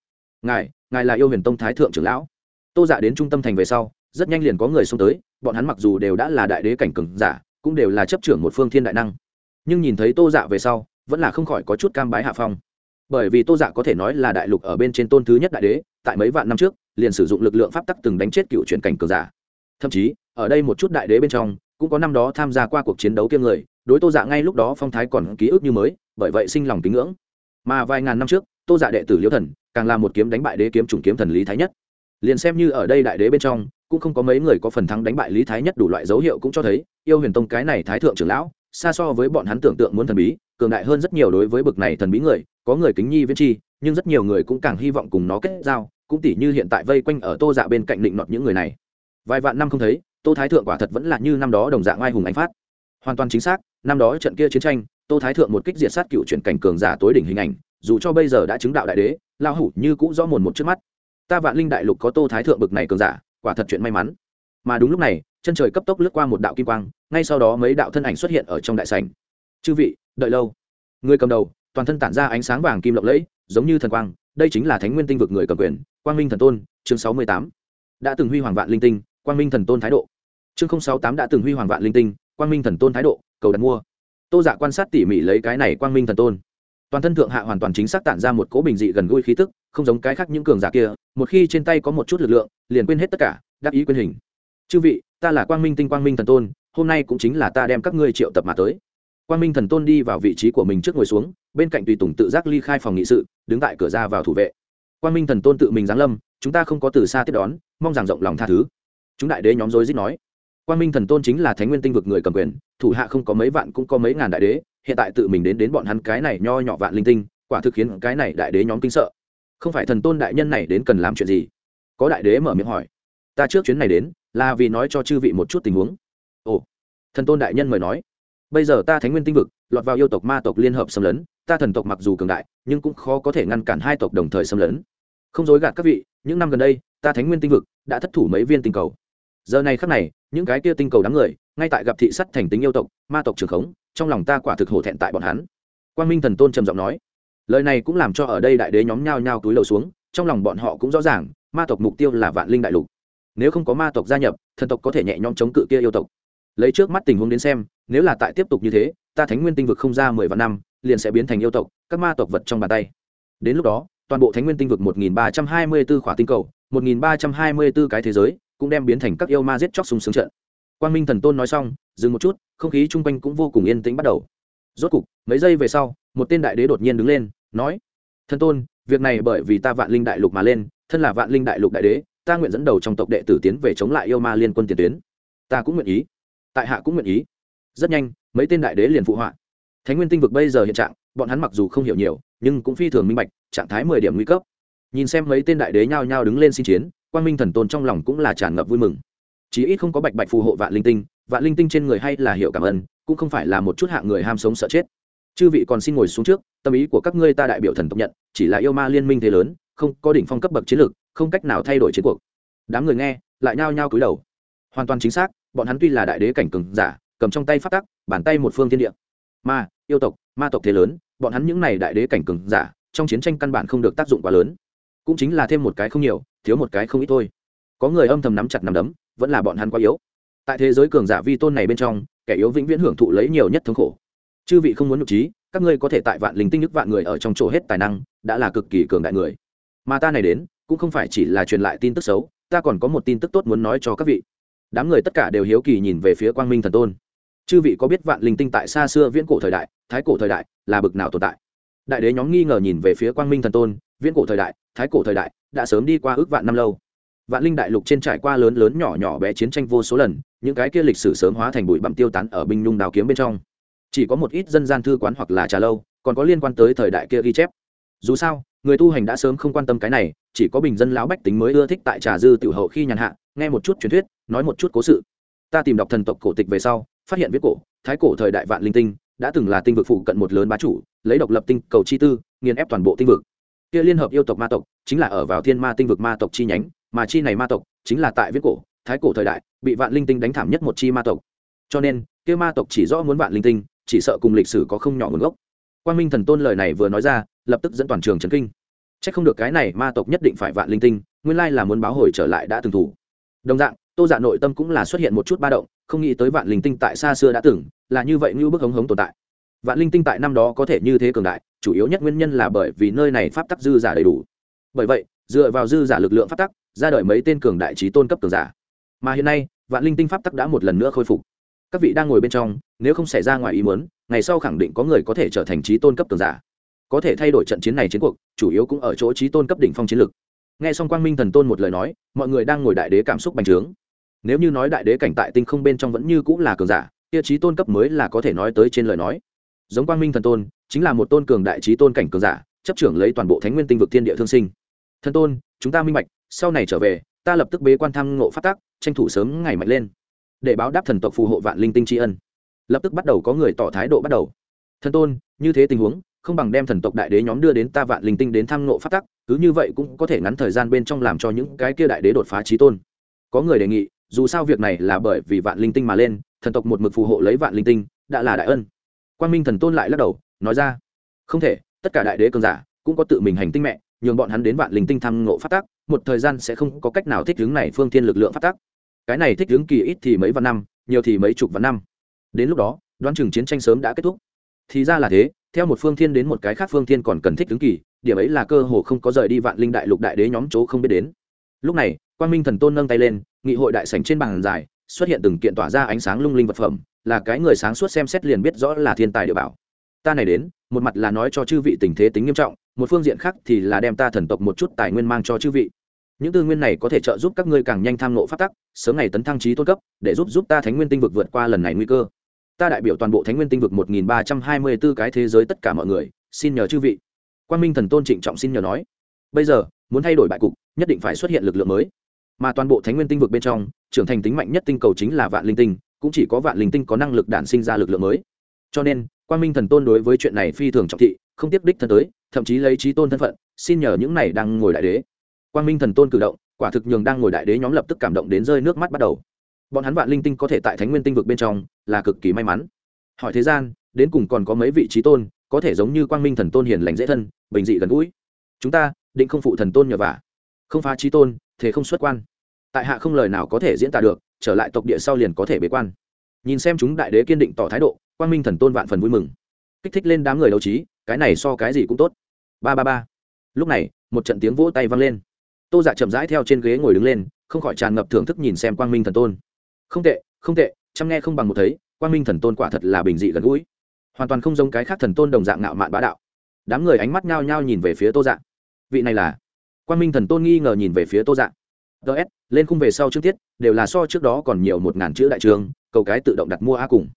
ngài ngài là yêu huyền tông thái thượng trưởng lão. Tô dạ đến trung tâm thành về sau, rất nhanh liền có người xông tới, bọn hắn mặc dù đều đã là đại đế cảnh cường giả, cũng đều là chấp trưởng một phương thiên đại năng. Nhưng nhìn thấy tô dạ về sau, vẫn là không khỏi có chút cam bái hạ phong. Bởi vì tô dạ có thể nói là đại lục ở bên trên tôn thứ nhất đại đế, tại mấy vạn năm trước, liền sử dụng lực lượng pháp tắc từng đánh chết cựu chuyển cảnh cường giả. Thậm chí, ở đây một chút đại đế bên trong, cũng có năm đó tham gia qua cuộc chiến đấu kiêng người, đối tô dạ ngay lúc đó phong thái còn ký ức như mới, bởi vậy sinh lòng kính ngưỡng. Mà vài ngàn năm trước, tô dạ đệ tử liễu thần càng là một kiếm đánh bại đế kiếm trùng kiếm thần lý thái nhất. Liền xem như ở đây đại đế bên trong, cũng không có mấy người có phần thắng đánh bại lý thái nhất đủ loại dấu hiệu cũng cho thấy, yêu huyền tông cái này thái thượng trưởng lão, xa so với bọn hắn tưởng tượng muốn thần bí, cường đại hơn rất nhiều đối với bực này thần bí người, có người kính nhi viễn chi, nhưng rất nhiều người cũng càng hy vọng cùng nó kết giao, cũng tỉ như hiện tại vây quanh ở tô dạ bên cạnh định nọt những người này. Vài vạn năm không thấy, tô thái thượng quả thật vẫn là như năm đó đồng dạng ai hùng ánh phát. Hoàn toàn chính xác, năm đó trận kia chiến tranh, tô thái thượng một kích diệt sát cựu chuyển cảnh cường giả tối đỉnh hình ảnh dù cho bây giờ đã chứng đạo đại đế lao hủ như cũng rõ mồn một trước mắt. Ta vạn linh đại lục có tô thái thượng bực này cường giả, quả thật chuyện may mắn. Mà đúng lúc này, chân trời cấp tốc lướt qua một đạo kim quang, ngay sau đó mấy đạo thân ảnh xuất hiện ở trong đại sảnh. Chư vị, đợi lâu. Người cầm đầu, toàn thân tản ra ánh sáng vàng kim lộng lẫy, giống như thần quang, đây chính là thánh nguyên tinh vực người cầm quyền, quang minh thần tôn, chương sáu mươi tám. Đã từng huy hoàng vạn linh tinh, quang minh thần tôn thái độ. Chương sáu tám đã từng huy hoàng vạn linh tinh, quang minh thần tôn thái độ, cầu đặt mua. Tô dạ quan sát tỉ mỉ lấy cái này quang minh thần tôn toàn thân thượng hạ hoàn toàn chính xác tản ra một cỗ bình dị gần gũi khí tức, không giống cái khác những cường giả kia, một khi trên tay có một chút lực lượng, liền quên hết tất cả, đắc ý quyên hình. Chư vị, ta là quang minh tinh, quang minh thần tôn, hôm nay cũng chính là ta đem các ngươi triệu tập mà tới. Quang minh thần tôn đi vào vị trí của mình trước ngồi xuống, bên cạnh tùy tùng tự giác ly khai phòng nghị sự, đứng tại cửa ra vào thủ vệ. Quang minh thần tôn tự mình giáng lâm, chúng ta không có từ xa tiếp đón, mong rằng rộng lòng tha thứ. Chúng đại đế nhóm dối rít nói, quang minh thần tôn chính là thánh nguyên tinh vực người cầm quyền, thủ hạ không có mấy vạn cũng có mấy ngàn đại đế hiện tại tự mình đến đến bọn hắn cái này nho nhỏ vạn linh tinh, quả thực khiến cái này đại đế nhóm kinh sợ. Không phải thần tôn đại nhân này đến cần làm chuyện gì? Có đại đế mở miệng hỏi. Ta trước chuyến này đến, là vì nói cho chư vị một chút tình huống. Ồ, thần tôn đại nhân mời nói. Bây giờ ta thánh nguyên tinh vực, lọt vào yêu tộc ma tộc liên hợp xâm lấn, ta thần tộc mặc dù cường đại, nhưng cũng khó có thể ngăn cản hai tộc đồng thời xâm lấn. Không dối gạt các vị, những năm gần đây, ta thánh nguyên tinh vực đã thất thủ mấy viên tinh cầu. Giờ này khắc này, những cái kia tinh cầu đám người, ngay tại gặp thị sắt thành tính yêu tộc, ma tộc trường khống trong lòng ta quả thực hổ thẹn tại bọn hắn. Quang minh thần tôn trầm giọng nói, lời này cũng làm cho ở đây đại đế nhóm nhao nhao túi lầu xuống, trong lòng bọn họ cũng rõ ràng, ma tộc mục tiêu là vạn linh đại lục. Nếu không có ma tộc gia nhập, thần tộc có thể nhẹ nhõm chống cự kia yêu tộc. Lấy trước mắt tình huống đến xem, nếu là tại tiếp tục như thế, ta thánh nguyên tinh vực không ra mười vạn năm, liền sẽ biến thành yêu tộc, các ma tộc vật trong bàn tay. Đến lúc đó, toàn bộ thánh nguyên tinh vực một nghìn ba trăm hai mươi b ố khỏa tinh cầu, một nghìn ba trăm hai mươi b ố cái thế giới, cũng đem biến thành các yêu ma giết chóc súng sướng trận quang minh thần tôn nói xong, dừng một chút, không khí chung quanh cũng vô cùng yên tĩnh bắt đầu. Rốt cục, mấy giây về sau, một tên đại đế đột nhiên đứng lên, nói, thần tôn, việc này bởi vì ta vạn linh đại lục mà lên, thân là vạn linh đại lục đại đế, ta nguyện dẫn đầu trong tộc đệ tử tiến về chống lại yêu ma liên quân tiền tuyến. Ta cũng nguyện ý. Tại hạ cũng nguyện ý. Rất nhanh, mấy tên đại đế liền phụ họa. Thánh nguyên tinh vực bây giờ hiện trạng, bọn hắn mặc dù không hiểu nhiều, nhưng cũng phi thường minh bạch, trạng thái mười điểm nguy cấp. Nhìn xem mấy tên đại đế nhao nhao đứng lên xin chiến quan minh thần tôn trong lòng cũng là tràn ngập vui mừng chí ít không có bạch bạch phù hộ vạn linh tinh, vạn linh tinh trên người hay là hiểu cảm ơn, cũng không phải là một chút hạng người ham sống sợ chết. Chư vị còn xin ngồi xuống trước, tâm ý của các ngươi ta đại biểu thần tộc nhận, chỉ là yêu ma liên minh thế lớn, không có đỉnh phong cấp bậc chiến lược, không cách nào thay đổi chiến cuộc. Đám người nghe, lại nhao nhao cúi đầu. Hoàn toàn chính xác, bọn hắn tuy là đại đế cảnh cường giả, cầm trong tay phát tắc, bàn tay một phương thiên địa. Ma, yêu tộc, ma tộc thế lớn, bọn hắn những này đại đế cảnh cường giả, trong chiến tranh căn bản không được tác dụng quá lớn. Cũng chính là thêm một cái không nhiều, thiếu một cái không ít thôi. Có người âm thầm nắm chặt nắm đấm vẫn là bọn hắn quá yếu. Tại thế giới cường giả vi tôn này bên trong, kẻ yếu vĩnh viễn hưởng thụ lấy nhiều nhất thống khổ. Chư vị không muốn nhục trí, các ngươi có thể tại vạn linh tinh nước vạn người ở trong chỗ hết tài năng, đã là cực kỳ cường đại người. Mà ta này đến, cũng không phải chỉ là truyền lại tin tức xấu, ta còn có một tin tức tốt muốn nói cho các vị. Đám người tất cả đều hiếu kỳ nhìn về phía quang minh thần tôn. Chư vị có biết vạn linh tinh tại xa xưa viễn cổ thời đại, thái cổ thời đại là bực nào tồn tại? Đại đế nhóm nghi ngờ nhìn về phía quang minh thần tôn, viễn cổ thời đại, thái cổ thời đại, đã sớm đi qua ước vạn năm lâu vạn linh đại lục trên trải qua lớn lớn nhỏ nhỏ bé chiến tranh vô số lần, những cái kia lịch sử sớm hóa thành bụi bặm tiêu tán ở binh nhung đào kiếm bên trong. Chỉ có một ít dân gian thư quán hoặc là trà lâu, còn có liên quan tới thời đại kia ghi chép. Dù sao, người tu hành đã sớm không quan tâm cái này, chỉ có bình dân lão bách tính mới ưa thích tại trà dư tiểu hậu khi nhàn hạ, nghe một chút truyền thuyết, nói một chút cố sự. Ta tìm đọc thần tộc cổ tịch về sau, phát hiện viết cổ, thái cổ thời đại vạn linh tinh, đã từng là tinh vực phụ cận một lớn bá chủ, lấy độc lập tinh cầu chi tư, nghiền ép toàn bộ tinh vực. Kia liên hợp yêu tộc ma tộc, chính là ở vào thiên ma tinh vực ma tộc chi nhánh mà chi này ma tộc chính là tại viễn cổ, thái cổ thời đại, bị vạn linh tinh đánh thảm nhất một chi ma tộc. Cho nên, kia ma tộc chỉ rõ muốn vạn linh tinh, chỉ sợ cùng lịch sử có không nhỏ nguồn gốc. Quan minh thần tôn lời này vừa nói ra, lập tức dẫn toàn trường trấn kinh. C h ắ c không được cái này ma tộc nhất định phải vạn linh tinh, nguyên lai là muốn báo hồi trở lại đã từng thủ. Đồng dạng, tô dạ nội tâm cũng là xuất hiện một chút ba động, không nghĩ tới vạn linh tinh tại xa xưa đã từng, là như vậy như bức hống hống tồn tại. Vạn linh tinh tại năm đó có thể như thế cường đại, chủ yếu nhất nguyên nhân là bởi vì nơi này pháp tắc dư giả đầy đủ. Bởi vậy, dựa vào dư giả lực lượng pháp tắc ra đời mấy tên cường đại trí tôn cấp cường giả. Mà hiện nay, vạn linh tinh pháp tắc đã một lần nữa khôi phục. Các vị đang ngồi bên trong, nếu không xảy ra ngoài ý muốn, ngày sau khẳng định có người có thể trở thành trí tôn cấp cường giả. Có thể thay đổi trận chiến này chiến cuộc, chủ yếu cũng ở chỗ trí tôn cấp đỉnh phong chiến lực. Nghe xong quang minh thần tôn một lời nói, mọi người đang ngồi đại đế cảm xúc bành trướng. Nếu như nói đại đế cảnh tại tinh không bên trong vẫn như cũng là cường giả, kia trí tôn cấp mới là có thể nói tới trên lời nói. Giống quang minh thần tôn, chính là một tôn cường đại trí tôn cảnh cường giả, chấp trưởng lấy toàn bộ thánh nguyên tinh vực thiên địa thương sinh. Thần tôn chúng ta minh bạch, sau này trở về, ta lập tức bế quan thăng ngộ phát tác tranh thủ sớm ngày mạnh lên. Để báo đáp thần tộc phù hộ vạn linh tinh tri ân. Lập tức bắt đầu có người tỏ thái độ bắt đầu. Thần tôn, như thế tình huống, không bằng đem thần tộc đại đế nhóm đưa đến ta vạn linh tinh đến tham ngộ phát tắc, cứ như vậy cũng có thể ngắn thời gian bên trong làm cho những cái kia đại đế đột phá trí tôn. Có người đề nghị, dù sao việc này là bởi vì vạn linh tinh mà lên, thần tộc một mực phù hộ lấy vạn linh tinh, đã là đại ân. Quan minh thần tôn lại lắc đầu, nói ra, không thể, tất cả đại đế cường giả cũng có tự mình hành tinh mẹ nhường bọn hắn đến vạn linh tinh thăng ngộ phát tác một thời gian sẽ không có cách nào thích hướng này phương thiên lực lượng phát tác cái này thích hướng kỳ ít thì mấy vạn năm, nhiều thì mấy chục vạn năm. Đến lúc đó, đoán chừng chiến tranh sớm đã kết thúc. Thì ra là thế, theo một phương thiên đến một cái khác phương thiên còn cần thích hướng kỳ, điểm ấy là cơ hồ không có rời đi vạn linh đại lục đại đế nhóm chỗ không biết đến. Lúc này quan minh thần tôn nâng tay lên, nghị hội đại sảnh trên bàn dài, xuất hiện từng kiện tỏa ra ánh sáng lung linh vật phẩm, là cái người sáng suốt xem xét liền biết rõ là thiên tài địa bảo. Ta này đến, một mặt là nói cho chư vị tình thế tính nghiêm trọng một phương diện khác thì là đem ta thần tộc một chút tài nguyên mang cho chư vị. Những tư nguyên này có thể trợ giúp các ngươi càng nhanh tham nộ phát tắc, sớm ngày tấn thăng trí tôn cấp, để giúp giúp ta thánh nguyên tinh vực vượt qua lần này nguy cơ. Ta đại biểu toàn bộ thánh nguyên tinh vực một nghìn ba trăm hai mươi b ố cái thế giới tất cả mọi người, xin nhờ chư vị. Quan minh thần tôn trịnh trọng xin nhờ nói. Bây giờ, muốn thay đổi bại cục, nhất định phải xuất hiện lực lượng mới. Mà toàn bộ thánh nguyên tinh vực bên trong, trưởng thành tính mạnh nhất tinh cầu chính là vạn linh tinh, cũng chỉ có vạn linh tinh có năng lực đản sinh ra lực lượng mới. Cho nên quan minh thần tôn đối với chuyện này phi thường trọng thị không tiếp đích thân tới, thậm chí lấy trí tôn thân phận, xin nhờ những này đang ngồi đại đế. Quang minh thần tôn cử động, quả thực nhường đang ngồi đại đế nhóm lập tức cảm động đến rơi nước mắt bắt đầu. Bọn hắn vạn linh tinh có thể tại thánh nguyên tinh vực bên trong, là cực kỳ may mắn. Hỏi thế gian, đến cùng còn có mấy vị trí tôn, có thể giống như quang minh thần tôn hiền lành dễ thân, bình dị gần gũi. Chúng ta, định không phụ thần tôn nhờ vả. Không phá trí tôn, thế không xuất quan. Tại hạ không lời nào có thể diễn tả được, trở lại tộc địa sau liền có thể bế quan. Nhìn xem chúng đại đế kiên định tỏ thái độ, quang minh thần tôn vạn phần vui mừng. Kích thích lên đám người đấu trí cái này so cái gì cũng tốt. Ba ba ba. Lúc này, một trận tiếng vỗ tay vang lên. Tô dạ chậm rãi theo trên ghế ngồi đứng lên, không khỏi tràn ngập thưởng thức nhìn xem quang minh thần tôn. Không tệ không tệ, chăm nghe không bằng một thấy, quang minh thần tôn quả thật là bình dị gần gũi. Hoàn toàn không giống cái khác thần tôn đồng dạng ngạo mạn bá đạo. Đám người ánh mắt nhao nhao nhìn về phía tô dạ. Vị này là? Quang minh thần tôn nghi ngờ nhìn về phía tô dạ. Ts lên khung về sau trước tiết, đều là so trước đó còn nhiều một ngàn chữ đại trường, cầu cái tự động đặt mua a cùng.